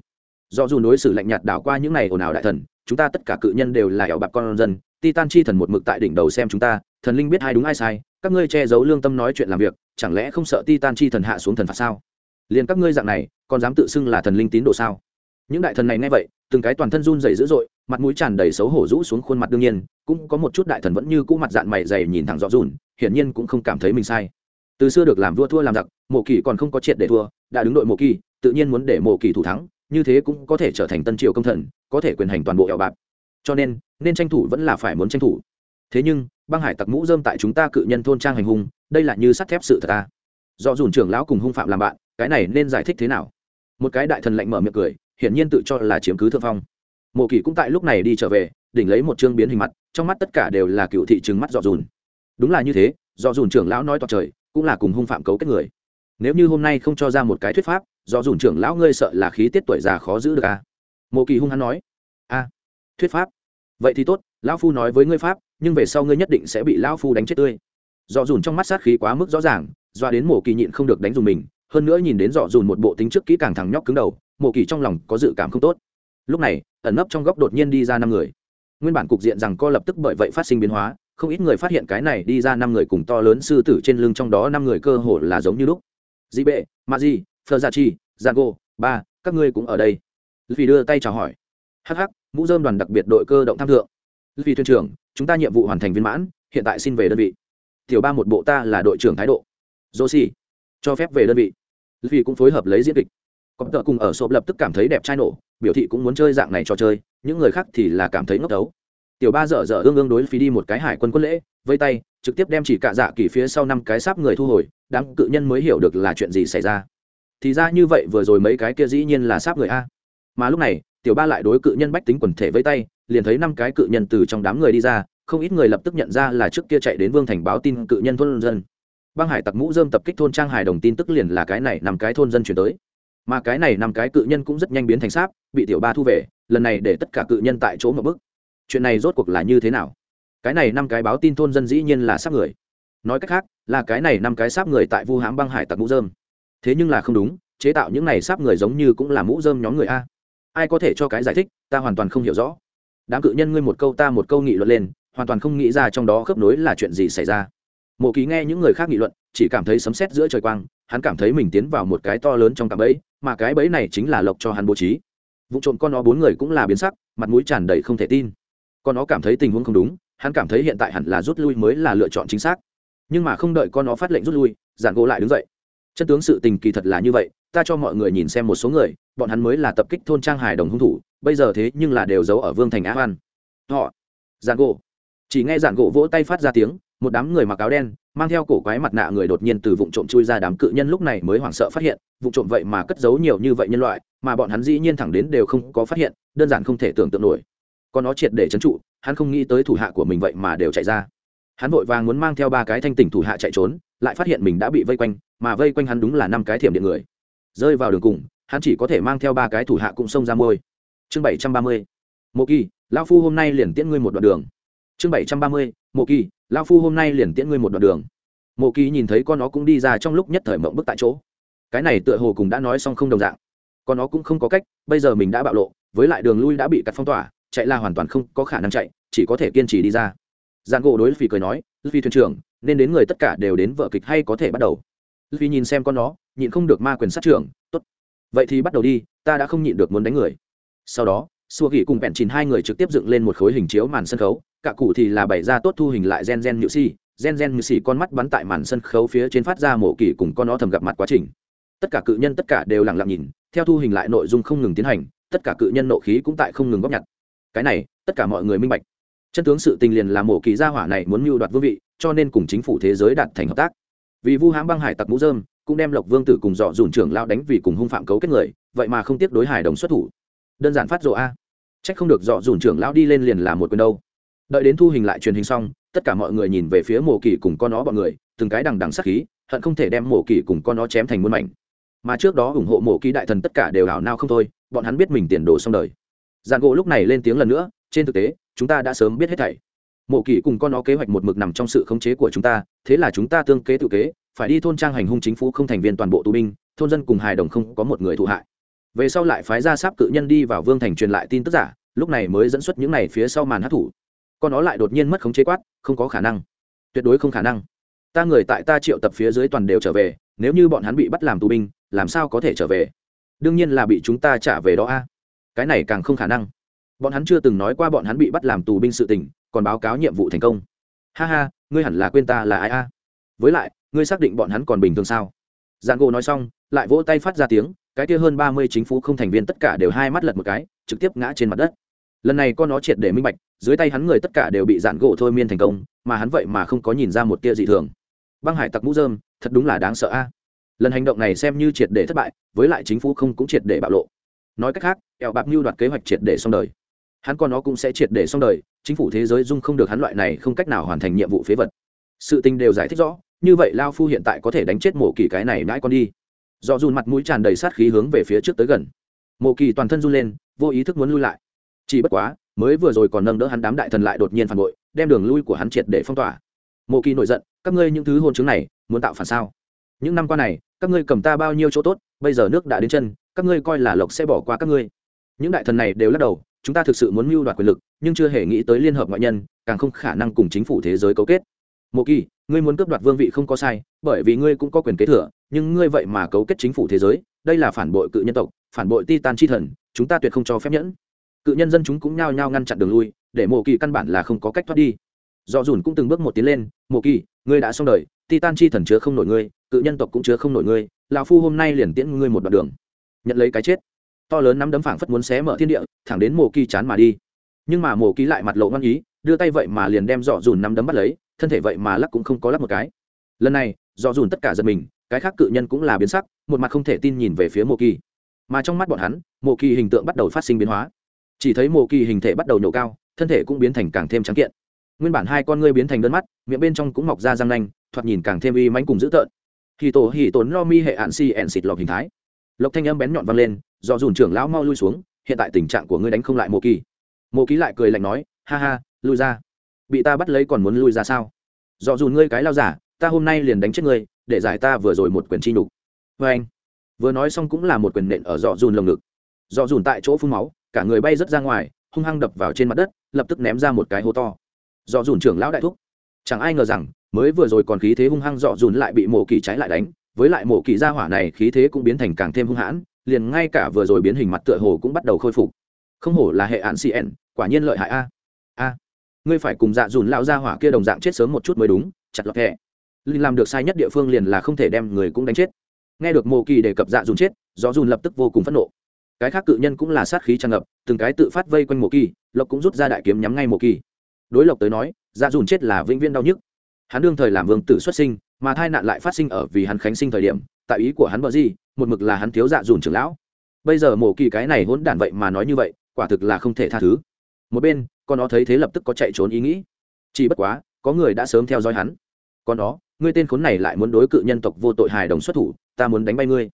Speaker 1: Do dù đối xử lạnh nhạt đảo qua những này ồn ào đại thần, chúng ta tất cả cự nhân đều là ẻo bạc con dân. Titan chi thần một mực tại đỉnh đầu xem chúng ta, thần linh biết ai đúng ai sai, các ngươi che giấu lương tâm nói chuyện làm việc, chẳng lẽ không sợ titan chi thần hạ xuống thần phạt sao? Liền các ngươi dạng này, còn dám tự xưng là thần linh tín đồ sao? Những đại thần này nghe vậy, từng cái toàn thân run dày dữ dội, mặt mũi tràn đầy xấu hổ rũ xuống khuôn mặt đương nhiên, cũng có một chút đại thần vẫn như cũ mặt dạng mày dày nhìn thẳng rõ rùn hiển nhiên cũng không cảm thấy mình sai. Từ xưa được làm vua thua làm giặc, mộ kỳ còn không có triệt để thua, đã đứng đội mộ kỳ tự nhiên muốn để mộ kỳ thủ thắng, như thế cũng có thể trở thành tân triều công thần, có thể quyền hành toàn bộ ẻo bạc cho nên nên tranh thủ vẫn là phải muốn tranh thủ. Thế nhưng, băng hải tặc mũ dơm tại chúng ta cự nhân thôn trang hành hung, đây là như sắt thép sự thật ta. Do dùn trưởng lão cùng hung phạm làm bạn, cái này nên giải thích thế nào? Một cái đại thần lạnh mở miệng cười, hiển nhiên tự cho là chiếm cứ thượng phong. Mộ kỳ cũng tại lúc này đi trở về, đỉnh lấy một chương biến hình mặt, trong mắt tất cả đều là cựu thị trừng mắt dọ dùn. Đúng là như thế dọ dùn trưởng lão nói to trời, cũng là cùng hung phạm cấu kết người. Nếu như hôm nay không cho ra một cái thuyết pháp do dùn trưởng lão ngươi sợ là khí tiết tuổi già khó giữ được à? Mộ kỳ hung hắn nói. A thuyết pháp. Vậy thì tốt, lão phu nói với ngươi pháp, nhưng về sau ngươi nhất định sẽ bị lão phu đánh chết tươi. Dọ dùn trong mắt sát khí quá mức rõ ràng, doa đến mộ kỳ nhịn không được đánh dùng mình, hơn nữa nhìn đến dọ dùn một bộ tính trước kỹ càng thằng nhóc cứng đầu, mộ kỳ trong lòng có dự cảm không tốt. Lúc này, ẩn nấp trong góc đột nhiên đi ra năm người. Nguyên bản cục diện rằng co lập tức bởi vậy phát sinh biến hóa, không ít người phát hiện cái này đi ra năm người cùng to lớn sư tử trên lưng trong đó năm người cơ hồ là giống như lúc. Di bệ, ma di phờ gia dạ chi giang gô, ba, các ngươi cũng ở đây. Vì đưa tay chào hỏi. Hh mũ dơm đoàn đặc biệt đội cơ động tham thượng. Vì thuyền trưởng, chúng ta nhiệm vụ hoàn thành viên mãn, hiện tại xin về đơn vị. Tiểu ba một bộ ta là đội trưởng thái độ. Joshi, cho phép về đơn vị. Vì cũng phối hợp lấy diễn kịch. Có tợ cùng ở sộp lập tức cảm thấy đẹp trai nổ, biểu thị cũng muốn chơi dạng này cho chơi, những người khác thì là cảm thấy ngốc đấu. Tiểu ba dở dở ương ương đối phí đi một cái hải quân quân lễ, vây tay, trực tiếp đem chỉ cạ dạ kỳ phía sau năm cái sáp người thu hồi, đám cự nhân mới hiểu được là chuyện gì xảy ra thì ra như vậy vừa rồi mấy cái kia dĩ nhiên là sáp người a. Mà lúc này, tiểu ba lại đối cự nhân bách tính quần thể với tay, liền thấy năm cái cự nhân từ trong đám người đi ra, không ít người lập tức nhận ra là trước kia chạy đến vương thành báo tin cự nhân thôn dân. Băng hải tặc mũ dơm tập kích thôn trang hải đồng tin tức liền là cái này nằm cái thôn dân chuyển tới. Mà cái này năm cái cự nhân cũng rất nhanh biến thành sáp, bị tiểu ba thu về, lần này để tất cả cự nhân tại chỗ một bức. Chuyện này rốt cuộc là như thế nào? Cái này năm cái báo tin thôn dân dĩ nhiên là sáp người. Nói cách khác, là cái này năm cái sáp người tại vu hãm băng hải tặc mũ dơm thế nhưng là không đúng, chế tạo những này sáp người giống như cũng là mũ dơm nhóm người a. Ai có thể cho cái giải thích, ta hoàn toàn không hiểu rõ. Đám cự nhân ngươi một câu ta một câu nghị luận lên, hoàn toàn không nghĩ ra trong đó khớp nối là chuyện gì xảy ra. Mộ ký nghe những người khác nghị luận, chỉ cảm thấy sấm sét giữa trời quang, hắn cảm thấy mình tiến vào một cái to lớn trong cạm bẫy, mà cái bẫy này chính là lộc cho hắn bố trí. Vụ trộm con nó bốn người cũng là biến sắc, mặt mũi tràn đầy không thể tin. Con nó cảm thấy tình huống không đúng, hắn cảm thấy hiện tại hẳn là rút lui mới là lựa chọn chính xác. Nhưng mà không đợi con nó phát lệnh rút lui, giản gỗ lại đứng dậy chân tướng sự tình kỳ thật là như vậy, ta cho mọi người nhìn xem một số người, bọn hắn mới là tập kích thôn trang Hải đồng hung thủ, bây giờ thế nhưng là đều giấu ở vương thành á hoan. Họ giản gỗ. Chỉ nghe giản gỗ vỗ tay phát ra tiếng, một đám người mặc áo đen, mang theo cổ quái mặt nạ người đột nhiên từ vụ trộm chui ra đám cự nhân lúc này mới hoảng sợ phát hiện, vụ trộm vậy mà cất giấu nhiều như vậy nhân loại, mà bọn hắn dĩ nhiên thẳng đến đều không có phát hiện, đơn giản không thể tưởng tượng nổi. Còn nó triệt để trấn trụ, hắn không nghĩ tới thủ hạ của mình vậy mà đều chạy ra. Hắn vội vàng muốn mang theo ba cái thanh tỉnh thủ hạ chạy trốn lại phát hiện mình đã bị vây quanh, mà vây quanh hắn đúng là năm cái thiểm điện người. Rơi vào đường cùng, hắn chỉ có thể mang theo ba cái thủ hạ cũng xông ra môi. Chương bảy trăm ba mươi, mộ kỳ lao phu hôm nay liền tiễn ngươi một đoạn đường. Chương bảy trăm ba mươi, mộ kỳ lao phu hôm nay liền tiễn ngươi một đoạn đường. Mộ kỳ nhìn thấy con nó cũng đi ra trong lúc nhất thời mộng bức tại chỗ. Cái này tựa hồ cùng đã nói xong không đồng dạng. Con nó cũng không có cách, bây giờ mình đã bạo lộ, với lại đường lui đã bị cắt phong tỏa, chạy là hoàn toàn không có khả năng chạy, chỉ có thể kiên trì đi ra. Giàn gỗ đối phi cười nói vì thuyền trưởng, nên đến người tất cả đều đến vợ kịch hay có thể bắt đầu. Vì nhìn xem con nó, nhịn không được ma quyền sát trưởng, tốt. Vậy thì bắt đầu đi, ta đã không nhịn được muốn đánh người. Sau đó xua gỉ cùng bẹn chìn hai người trực tiếp dựng lên một khối hình chiếu màn sân khấu, cả cụ thì là bày ra tốt thu hình lại gen gen nhự si. Gen gen nhự si con mắt bắn tại màn sân khấu phía trên phát ra mổ kỳ cùng con nó thầm gặp mặt quá trình. Tất cả cự nhân tất cả đều lặng lặng nhìn, theo thu hình lại nội dung không ngừng tiến hành, tất cả cự nhân nộ khí cũng tại không ngừng góp nhặt. Cái này, tất cả mọi người minh bạch chân tướng sự tình liền là mổ kỳ gia hỏa này muốn mưu đoạt vương vị, cho nên cùng chính phủ thế giới đạt thành hợp tác. Vì vu hãm băng hải tặc mũ dơm cũng đem lộc vương tử cùng dọ dùn trưởng lao đánh vì cùng hung phạm cấu kết người, vậy mà không tiếp đối hải đồng xuất thủ. Đơn giản phát rộ a. Trách không được dọ dùn trưởng lao đi lên liền là một quyền đâu. Đợi đến thu hình lại truyền hình xong, tất cả mọi người nhìn về phía mổ kỳ cùng con nó bọn người, từng cái đằng đằng sắc khí, hận không thể đem mổ kỳ cùng con nó chém thành muôn mảnh. Mà trước đó ủng hộ mổ kỳ đại thần tất cả đều ảo nao không thôi, bọn hắn biết mình tiền đồ xong đời. Giàn gỗ lúc này lên tiếng lần nữa trên thực tế, chúng ta đã sớm biết hết thảy. Mộ kỳ cùng con nó kế hoạch một mực nằm trong sự khống chế của chúng ta, thế là chúng ta tương kế tự kế, phải đi thôn trang hành hung chính phủ không thành viên toàn bộ tù binh, thôn dân cùng hài đồng không có một người thụ hại. Về sau lại phái ra sáp cự nhân đi vào vương thành truyền lại tin tức giả, lúc này mới dẫn xuất những này phía sau màn hát thủ con nó lại đột nhiên mất khống chế quát, không có khả năng. Tuyệt đối không khả năng. Ta người tại ta triệu tập phía dưới toàn đều trở về, nếu như bọn hắn bị bắt làm tù binh, làm sao có thể trở về? Đương nhiên là bị chúng ta trả về đó a. Cái này càng không khả năng bọn hắn chưa từng nói qua bọn hắn bị bắt làm tù binh sự tình, còn báo cáo nhiệm vụ thành công. Ha ha, ngươi hẳn là quên ta là ai a? Với lại, ngươi xác định bọn hắn còn bình thường sao? Giang gỗ nói xong, lại vỗ tay phát ra tiếng, cái kia hơn ba mươi chính phủ không thành viên tất cả đều hai mắt lật một cái, trực tiếp ngã trên mặt đất. Lần này con nó triệt để minh bạch, dưới tay hắn người tất cả đều bị dạn gỗ thôi miên thành công, mà hắn vậy mà không có nhìn ra một tia dị thường. Băng hải tặc mũ dơm thật đúng là đáng sợ a. Lần hành động này xem như triệt để thất bại, với lại chính phủ không cũng triệt để bạo lộ. Nói cách khác eo bạc mưu đoạt kế hoạch triệt để xong đời hắn con nó cũng sẽ triệt để xong đời, chính phủ thế giới dung không được hắn loại này không cách nào hoàn thành nhiệm vụ phế vật. Sự tình đều giải thích rõ, như vậy lao phu hiện tại có thể đánh chết mộ kỳ cái này mãi con đi. Do dùn mặt mũi tràn đầy sát khí hướng về phía trước tới gần. Mộ kỳ toàn thân run lên, vô ý thức muốn lui lại. Chỉ bất quá, mới vừa rồi còn nâng đỡ hắn đám đại thần lại đột nhiên phản bội, đem đường lui của hắn triệt để phong tỏa. Mộ kỳ nổi giận, các ngươi những thứ hôn chứng này, muốn tạo phản sao? Những năm qua này, các ngươi cầm ta bao nhiêu chỗ tốt, bây giờ nước đã đến chân, các ngươi coi là lộc sẽ bỏ qua các ngươi. Những đại thần này đều lắc đầu chúng ta thực sự muốn mưu đoạt quyền lực, nhưng chưa hề nghĩ tới liên hợp ngoại nhân, càng không khả năng cùng chính phủ thế giới cấu kết. Mộ kỳ, ngươi muốn cướp đoạt vương vị không có sai, bởi vì ngươi cũng có quyền kế thừa, nhưng ngươi vậy mà cấu kết chính phủ thế giới, đây là phản bội cự nhân tộc, phản bội titan chi thần, chúng ta tuyệt không cho phép nhẫn. Cự nhân dân chúng cũng nhao nhao ngăn chặn đường lui, để mộ kỳ căn bản là không có cách thoát đi. Do dùn cũng từng bước một tiến lên, mộ kỳ, ngươi đã xong đời, titan chi thần chứa không nổi ngươi, cự nhân tộc cũng chứa không nổi ngươi, lão phu hôm nay liền tiễn ngươi một đoạn đường. Nhận lấy cái chết to lớn nắm đấm phảng phất muốn xé mở thiên địa, thẳng đến mồ kỳ chán mà đi. Nhưng mà mồ kỳ lại mặt lộ ngon ý, đưa tay vậy mà liền đem dọ dùn nắm đấm bắt lấy, thân thể vậy mà lắc cũng không có lắc một cái. Lần này dọ dùn tất cả giật mình, cái khác cự nhân cũng là biến sắc, một mặt không thể tin nhìn về phía mồ kỳ. Mà trong mắt bọn hắn mồ kỳ hình tượng bắt đầu phát sinh biến hóa. Chỉ thấy mồ kỳ hình thể bắt đầu nhổ cao, thân thể cũng biến thành càng thêm trắng kiện. Nguyên bản hai con ngươi biến thành đơn mắt, miệng bên trong cũng mọc ra răng nanh, thoạt nhìn càng thêm uy mãnh cùng dữ tợn. Hì tổ hì tốn lo mi hệ hạn si ẹn xịt lọc hình thái. Lộc thanh âm bén nhọn vang lên do dùn trưởng lão mau lui xuống, hiện tại tình trạng của ngươi đánh không lại mộ kỳ. Mộ ký lại cười lạnh nói, ha ha, lui ra. Bị ta bắt lấy còn muốn lui ra sao? Do dùn ngươi cái lao giả, ta hôm nay liền đánh chết ngươi, để giải ta vừa rồi một quyền chi nhục. Vê anh, vừa nói xong cũng là một quyền nện ở dọ dùn lồng ngực. Dọ dùn tại chỗ phun máu, cả người bay rớt ra ngoài, hung hăng đập vào trên mặt đất, lập tức ném ra một cái hố to. Dọ dùn trưởng lão đại thúc. Chẳng ai ngờ rằng, mới vừa rồi còn khí thế hung hăng dọ dùn lại bị mộ kỳ trái lại đánh, với lại mộ kỳ gia hỏa này khí thế cũng biến thành càng thêm hung hãn liền ngay cả vừa rồi biến hình mặt tựa hồ cũng bắt đầu khôi phục. Không hổ là hệ án cn quả nhiên lợi hại a. A, ngươi phải cùng dạ dùn lão gia hỏa kia đồng dạng chết sớm một chút mới đúng, chặt lọt hẹ. Linh làm được sai nhất địa phương liền là không thể đem người cũng đánh chết. Nghe được mồ kỳ đề cập dạ dùn chết, gió dùn lập tức vô cùng phẫn nộ. Cái khác cự nhân cũng là sát khí tràn ngập, từng cái tự phát vây quanh mồ kỳ, lộc cũng rút ra đại kiếm nhắm ngay mồ kỳ. Đối lộc tới nói dạ dùn chết là vĩnh viên đau nhức. Hắn đương thời làm vương tử xuất sinh, mà thai nạn lại phát sinh ở vì hắn khánh sinh thời điểm tại ý của hắn bờ gì, một mực là hắn thiếu dạ dùn trưởng lão. Bây giờ mổ kỳ cái này hỗn đản vậy mà nói như vậy, quả thực là không thể tha thứ. Một bên, con nó thấy thế lập tức có chạy trốn ý nghĩ. Chỉ bất quá, có người đã sớm theo dõi hắn. Con đó ngươi tên khốn này lại muốn đối cự nhân tộc vô tội hài đồng xuất thủ, ta muốn đánh bay ngươi.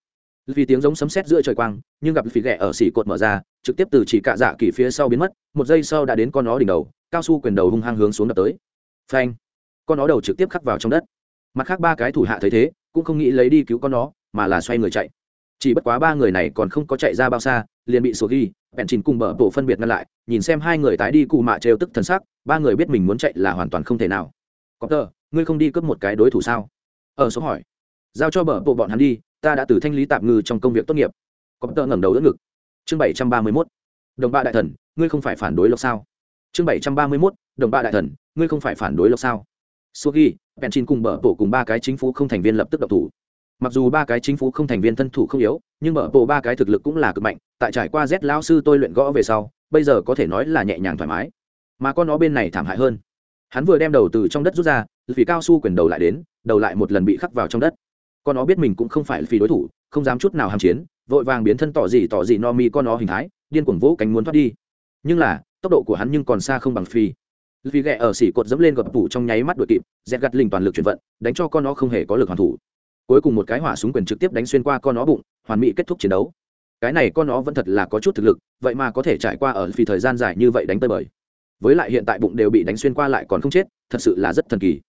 Speaker 1: Vì tiếng giống sấm sét giữa trời quang, nhưng gặp phí ghẹ ở xỉ cột mở ra, trực tiếp từ chỉ cạ dạ kỳ phía sau biến mất, một giây sau đã đến con nó đỉnh đầu, cao su quyền đầu hung hăng hướng xuống đập tới. Phanh! Con nó đầu trực tiếp khắc vào trong đất. Mặt khác ba cái thủ hạ thấy thế cũng không nghĩ lấy đi cứu con nó, mà là xoay người chạy. Chỉ bất quá ba người này còn không có chạy ra bao xa, liền bị sổ ghi, bèn chìn cùng bờ bộ phân biệt ngăn lại, nhìn xem hai người tái đi cù mạ trêu tức thần sắc, ba người biết mình muốn chạy là hoàn toàn không thể nào. Có tờ, ngươi không đi cướp một cái đối thủ sao? Ở số hỏi. Giao cho bờ bộ bọn hắn đi, ta đã từ thanh lý tạm ngư trong công việc tốt nghiệp. Có tờ ngẩng đầu đỡ ngực. Chương bảy trăm ba mươi mốt. Đồng ba đại thần, ngươi không phải phản đối lộc sao? Chương bảy trăm ba mươi mốt. Đồng ba đại thần, ngươi không phải phản đối lộc sao? Sugi penchin cùng bờ bộ cùng ba cái chính phủ không thành viên lập tức độc thủ. Mặc dù ba cái chính phủ không thành viên thân thủ không yếu, nhưng bờ bộ ba cái thực lực cũng là cực mạnh, tại trải qua z lao sư tôi luyện gõ về sau, bây giờ có thể nói là nhẹ nhàng thoải mái. Mà con nó bên này thảm hại hơn. Hắn vừa đem đầu từ trong đất rút ra, vì cao su quyền đầu lại đến, đầu lại một lần bị khắc vào trong đất. Con nó biết mình cũng không phải vì đối thủ, không dám chút nào hàm chiến, vội vàng biến thân tỏ gì tỏ gì no mi con nó hình thái, điên cuồng vỗ cánh muốn thoát đi. Nhưng là, tốc độ của hắn nhưng còn xa không bằng phi vì ghẹ ở xỉ cột dẫm lên gập tủ trong nháy mắt đuổi kịp, dẹt gặt linh toàn lực chuyển vận, đánh cho con nó không hề có lực hoàn thủ. Cuối cùng một cái hỏa súng quyền trực tiếp đánh xuyên qua con nó bụng, hoàn mỹ kết thúc chiến đấu. Cái này con nó vẫn thật là có chút thực lực, vậy mà có thể trải qua ở vì thời gian dài như vậy đánh tơi bời. Với lại hiện tại bụng đều bị đánh xuyên qua lại còn không chết, thật sự là rất thần kỳ.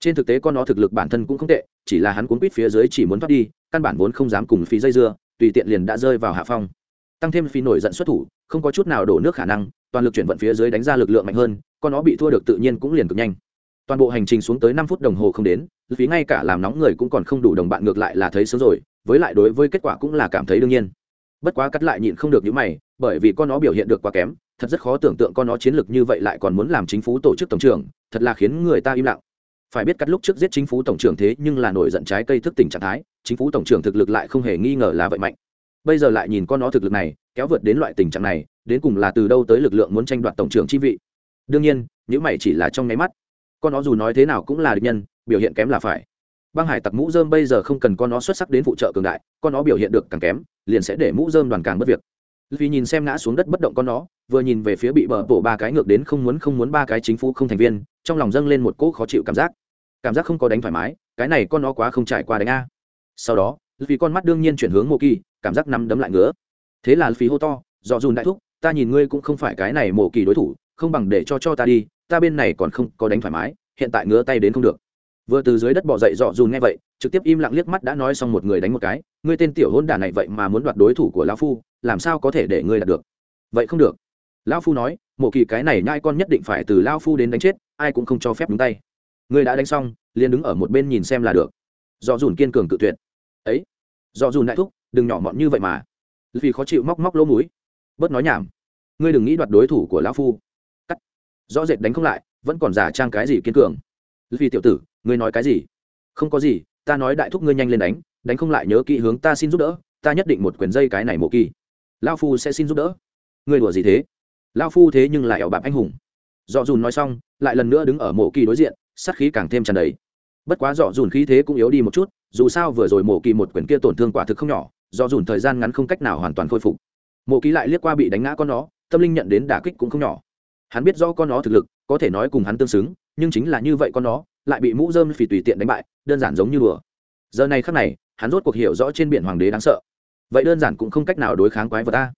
Speaker 1: Trên thực tế con nó thực lực bản thân cũng không tệ, chỉ là hắn cuốn quýt phía dưới chỉ muốn thoát đi, căn bản vốn không dám cùng phí dây dưa, tùy tiện liền đã rơi vào hạ phong. Tăng thêm phí nổi giận xuất thủ, không có chút nào đổ nước khả năng, toàn lực chuyển vận phía dưới đánh ra lực lượng mạnh hơn con nó bị thua được tự nhiên cũng liền cực nhanh. Toàn bộ hành trình xuống tới năm phút đồng hồ không đến, phí ngay cả làm nóng người cũng còn không đủ đồng bạn ngược lại là thấy sớm rồi, với lại đối với kết quả cũng là cảm thấy đương nhiên. Bất quá cắt lại nhịn không được những mày, bởi vì con nó biểu hiện được quá kém, thật rất khó tưởng tượng con nó chiến lược như vậy lại còn muốn làm chính phủ tổ chức tổng trưởng, thật là khiến người ta im lặng. Phải biết cắt lúc trước giết chính phủ tổng trưởng thế nhưng là nổi giận trái cây thức tỉnh trạng thái, chính phủ tổng trưởng thực lực lại không hề nghi ngờ là vậy mạnh. Bây giờ lại nhìn con nó thực lực này, kéo vượt đến loại tình trạng này, đến cùng là từ đâu tới lực lượng muốn tranh đoạt tổng trưởng chi vị? Đương nhiên những mày chỉ là trong nháy mắt. Con nó dù nói thế nào cũng là địch nhân, biểu hiện kém là phải. Băng hải tặc mũ dơm bây giờ không cần con nó xuất sắc đến phụ trợ cường đại, con nó biểu hiện được càng kém, liền sẽ để mũ dơm đoàn càng mất việc. Vì nhìn xem ngã xuống đất bất động con nó, vừa nhìn về phía bị bờ bổ ba cái ngược đến không muốn không muốn ba cái chính phủ không thành viên, trong lòng dâng lên một cỗ khó chịu cảm giác. Cảm giác không có đánh thoải mái, cái này con nó quá không trải qua đánh a. Sau đó, vì con mắt đương nhiên chuyển hướng mô kỳ, cảm giác nắm đấm lại ngứa. Thế là phí hô to, dọ dùn đại thúc, ta nhìn ngươi cũng không phải cái này mộ kỳ đối thủ không bằng để cho cho ta đi, ta bên này còn không có đánh thoải mái, hiện tại ngứa tay đến không được. Vừa từ dưới đất bỏ dậy dọ dùn nghe vậy, trực tiếp im lặng liếc mắt đã nói xong một người đánh một cái, ngươi tên tiểu hôn đả này vậy mà muốn đoạt đối thủ của lão phu, làm sao có thể để ngươi đạt được? Vậy không được. Lão phu nói, mộ kỳ cái này nhai con nhất định phải từ lão phu đến đánh chết, ai cũng không cho phép đúng tay. Ngươi đã đánh xong, liền đứng ở một bên nhìn xem là được. Dọ dùn kiên cường cự tuyệt. Ấy, dọ dùn đại thúc, đừng nhỏ mọn như vậy mà. Vì khó chịu móc móc lỗ mũi. Bớt nói nhảm. Ngươi đừng nghĩ đoạt đối thủ của lão phu rõ rệt đánh không lại, vẫn còn giả trang cái gì kiên cường. Vì tiểu tử, ngươi nói cái gì? Không có gì, ta nói đại thúc ngươi nhanh lên đánh đánh không lại nhớ kỹ hướng ta xin giúp đỡ, ta nhất định một quyền dây cái này mộ kỳ. Lao phu sẽ xin giúp đỡ. Ngươi đùa gì thế? Lao phu thế nhưng lại ảo bạc anh hùng. Dọ dùn nói xong, lại lần nữa đứng ở mộ kỳ đối diện, sát khí càng thêm tràn đầy. Bất quá dọ dùn khí thế cũng yếu đi một chút, dù sao vừa rồi mộ kỳ một quyền kia tổn thương quả thực không nhỏ do dùn thời gian ngắn không cách nào hoàn toàn khôi phục. Mộ kỳ lại liếc qua bị đánh ngã con nó, tâm linh nhận đến đả kích cũng không nhỏ hắn biết do con nó thực lực, có thể nói cùng hắn tương xứng, nhưng chính là như vậy con nó, lại bị mũ dơm phì tùy tiện đánh bại, đơn giản giống như đùa. Giờ này khắc này, hắn rốt cuộc hiểu rõ trên biển hoàng đế đáng sợ. Vậy đơn giản cũng không cách nào đối kháng quái vật ta.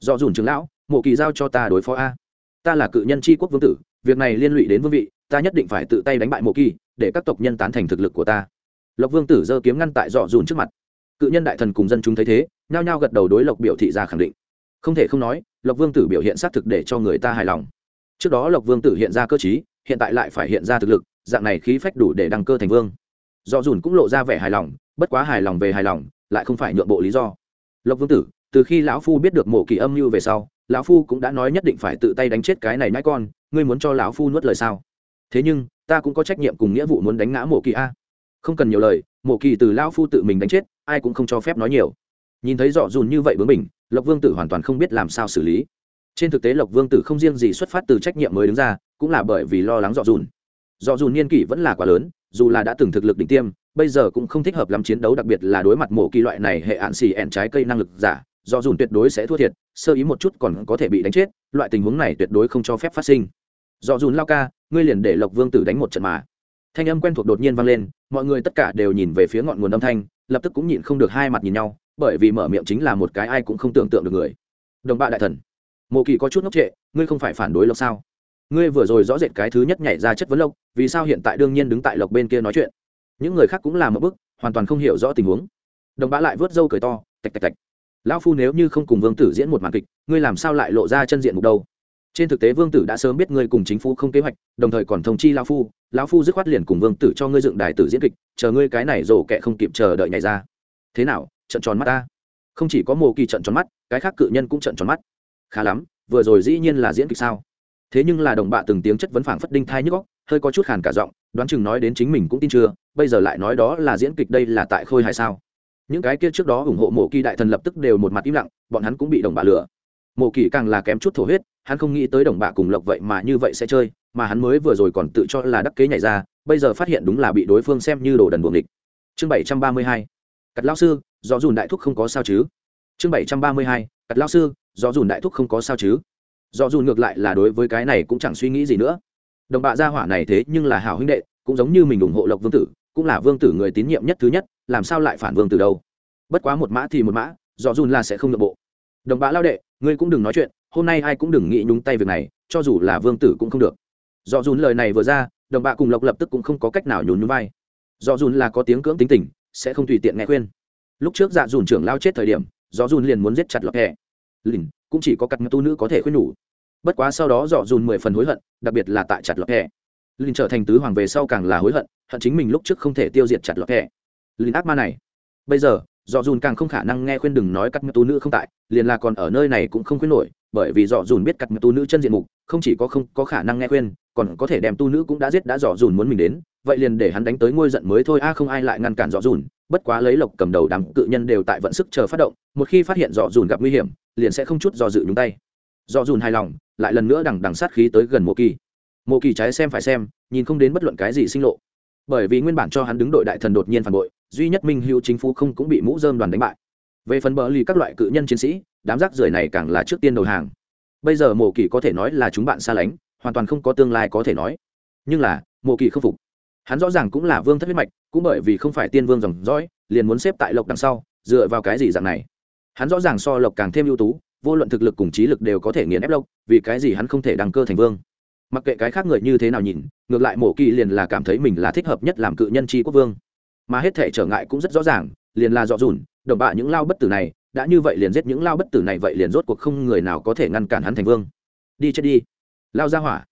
Speaker 1: do dùn trưởng lão, mộ kỳ giao cho ta đối phó a. Ta là cự nhân tri quốc vương tử, việc này liên lụy đến vương vị, ta nhất định phải tự tay đánh bại mộ kỳ, để các tộc nhân tán thành thực lực của ta. Lộc vương tử giơ kiếm ngăn tại dọ dùn trước mặt. Cự nhân đại thần cùng dân chúng thấy thế, nhao nhao gật đầu đối lộc biểu thị ra khẳng định. Không thể không nói, lộc vương tử biểu hiện xác thực để cho người ta hài lòng trước đó lộc vương tử hiện ra cơ t hiện tại lại phải hiện ra thực lực, dạng này khí phách đủ để đăng cơ thành vương. Do dùn cũng lộ ra vẻ hài lòng, bất quá hài lòng về hài lòng, lại không phải nhượng bộ lý do. Lộc vương tử, từ khi lão phu biết được mộ kỳ âm mưu về sau, lão phu cũng đã nói nhất định phải tự tay đánh chết cái này nãi con, ngươi muốn cho lão phu nuốt lời sao? Thế nhưng, ta cũng có trách nhiệm cùng nghĩa vụ muốn đánh ngã mộ kỳ a. Không cần nhiều lời, mộ kỳ từ lão phu tự mình đánh chết, ai cũng không cho phép nói nhiều. Nhìn thấy dọ dùn như vậy bướng mình lộc vương tử hoàn toàn không biết làm sao xử lý trên thực tế lộc vương tử không riêng gì xuất phát từ trách nhiệm mới đứng ra, cũng là bởi vì lo lắng dọ dùn. Dọ dùn niên kỷ vẫn là quá lớn, dù là đã từng thực lực đỉnh tiêm, bây giờ cũng không thích hợp lắm chiến đấu, đặc biệt là đối mặt mổ kỳ loại này hệ hạn xì ẹn trái cây năng lực giả do dùn tuyệt đối sẽ thua thiệt, sơ ý một chút còn có thể bị đánh chết, loại tình huống này tuyệt đối không cho phép phát sinh. Do dùn lao ca, ngươi liền để lộc vương tử đánh một trận mà. Thanh âm quen thuộc đột nhiên vang lên, mọi người tất cả đều nhìn về phía ngọn nguồn âm thanh, lập tức cũng nhịn không được hai mặt nhìn nhau, bởi vì mở miệng chính là một cái ai cũng không tưởng tượng được người. Đồng bạ đại thần mộ kỳ có chút ngốc trệ, ngươi không phải phản đối lộc sao? Ngươi vừa rồi rõ rệt cái thứ nhất nhảy ra chất vấn lộc, vì sao hiện tại đương nhiên đứng tại lộc bên kia nói chuyện? Những người khác cũng làm một bức, hoàn toàn không hiểu rõ tình huống. Đồng Bã lại vớt râu cười to, tạch tạch tạch. Lão phu nếu như không cùng vương tử diễn một màn kịch, ngươi làm sao lại lộ ra chân diện mục đâu? Trên thực tế vương tử đã sớm biết ngươi cùng chính phủ không kế hoạch, đồng thời còn thông chi lão phu. Lão phu dứt khoát liền cùng vương tử cho ngươi dựng đài tử diễn kịch, chờ ngươi cái này rổ kẹ không kịp chờ đợi nhảy ra. Thế nào? Trận tròn mắt ta. Không chỉ có mồ kỳ trận tròn mắt, cái khác cự nhân cũng trận tròn mắt khá lắm, vừa rồi dĩ nhiên là diễn kịch sao. Thế nhưng là đồng bạ từng tiếng chất vấn phảng phất đinh thai nhức góc hơi có chút khàn cả giọng, đoán chừng nói đến chính mình cũng tin chưa, bây giờ lại nói đó là diễn kịch đây là tại khôi hài sao. Những cái kia trước đó ủng hộ mộ kỳ đại thần lập tức đều một mặt im lặng, bọn hắn cũng bị đồng bạ lừa. Mộ kỳ càng là kém chút thổ huyết, hắn không nghĩ tới đồng bạ cùng lộc vậy mà như vậy sẽ chơi, mà hắn mới vừa rồi còn tự cho là đắc kế nhảy ra, bây giờ phát hiện đúng là bị đối phương xem như đồ đần buồng địch chương bảy trăm ba mươi hai. Cắt lao sư, do dùn đại thúc không có sao chứ? Chương bảy trăm ba mươi hai, cắt lao sư, do dùn đại thúc không có sao chứ? Do dùn ngược lại là đối với cái này cũng chẳng suy nghĩ gì nữa. Đồng bạ gia hỏa này thế nhưng là hảo huynh đệ, cũng giống như mình ủng hộ lộc vương tử, cũng là vương tử người tín nhiệm nhất thứ nhất, làm sao lại phản vương tử đâu? Bất quá một mã thì một mã, do dùn là sẽ không nội bộ. Đồng bạ lao đệ, ngươi cũng đừng nói chuyện, hôm nay ai cũng đừng nghĩ nhúng tay việc này, cho dù là vương tử cũng không được. Do dùn lời này vừa ra, đồng bạ cùng lộc lập tức cũng không có cách nào nhún nhún vai. Do dùn là có tiếng cưỡng tính tình, sẽ không tùy tiện nghe khuyên. Lúc trước dạ dùn trưởng lao chết thời điểm do dùn liền muốn giết chặt lọc hẹ lìn, cũng chỉ có cắt tu nữ có thể khuyên nhủ. Bất quá sau đó dọ dùn mười phần hối hận, đặc biệt là tại chặt lọc hẹ lìn trở thành tứ hoàng về sau càng là hối hận hận chính mình lúc trước không thể tiêu diệt chặt lọc hẹ lìn ác ma này. Bây giờ dọ dùn càng không khả năng nghe khuyên đừng nói cắt tu nữ không tại, liền là còn ở nơi này cũng không khuyên nổi, bởi vì dọ dùn biết cắt tu nữ chân diện mục, không chỉ có không có khả năng nghe khuyên, còn có thể đem tu nữ cũng đã giết đã dọ dùn muốn mình đến, vậy liền để hắn đánh tới ngôi giận mới thôi. A, không ai lại ngăn cản dọ dùn bất quá lấy lộc cầm đầu đám cự nhân đều tại vận sức chờ phát động, một khi phát hiện dọ dùn gặp nguy hiểm, liền sẽ không chút do dự nhúng tay. Dọ dùn hài lòng, lại lần nữa đằng đằng sát khí tới gần mộ kỳ. Mộ kỳ trái xem phải xem, nhìn không đến bất luận cái gì sinh lộ. Bởi vì nguyên bản cho hắn đứng đội đại thần đột nhiên phản bội, duy nhất minh hữu chính phủ không cũng bị mũ dơm đoàn đánh bại. Về phần bờ lì các loại cự nhân chiến sĩ, đám rác rưởi này càng là trước tiên đầu hàng. Bây giờ mộ kỳ có thể nói là chúng bạn xa lánh, hoàn toàn không có tương lai có thể nói. Nhưng là, mộ kỳ không phục. Hắn rõ ràng cũng là vương thất huyết mạch cũng bởi vì không phải tiên vương dòng dõi, liền muốn xếp tại lộc đằng sau, dựa vào cái gì dạng này? Hắn rõ ràng so lộc càng thêm ưu tú, vô luận thực lực cùng trí lực đều có thể nghiền ép lộc, vì cái gì hắn không thể đăng cơ thành vương? Mặc kệ cái khác người như thế nào nhìn, ngược lại mổ kỳ liền là cảm thấy mình là thích hợp nhất làm cự nhân tri quốc vương. Mà hết thể trở ngại cũng rất rõ ràng, liền là dọ dùn, đồng bạ những lao bất tử này, đã như vậy liền giết những lao bất tử này vậy liền rốt cuộc không người nào có thể ngăn cản hắn thành vương. Đi chết đi. Lao ra hỏa.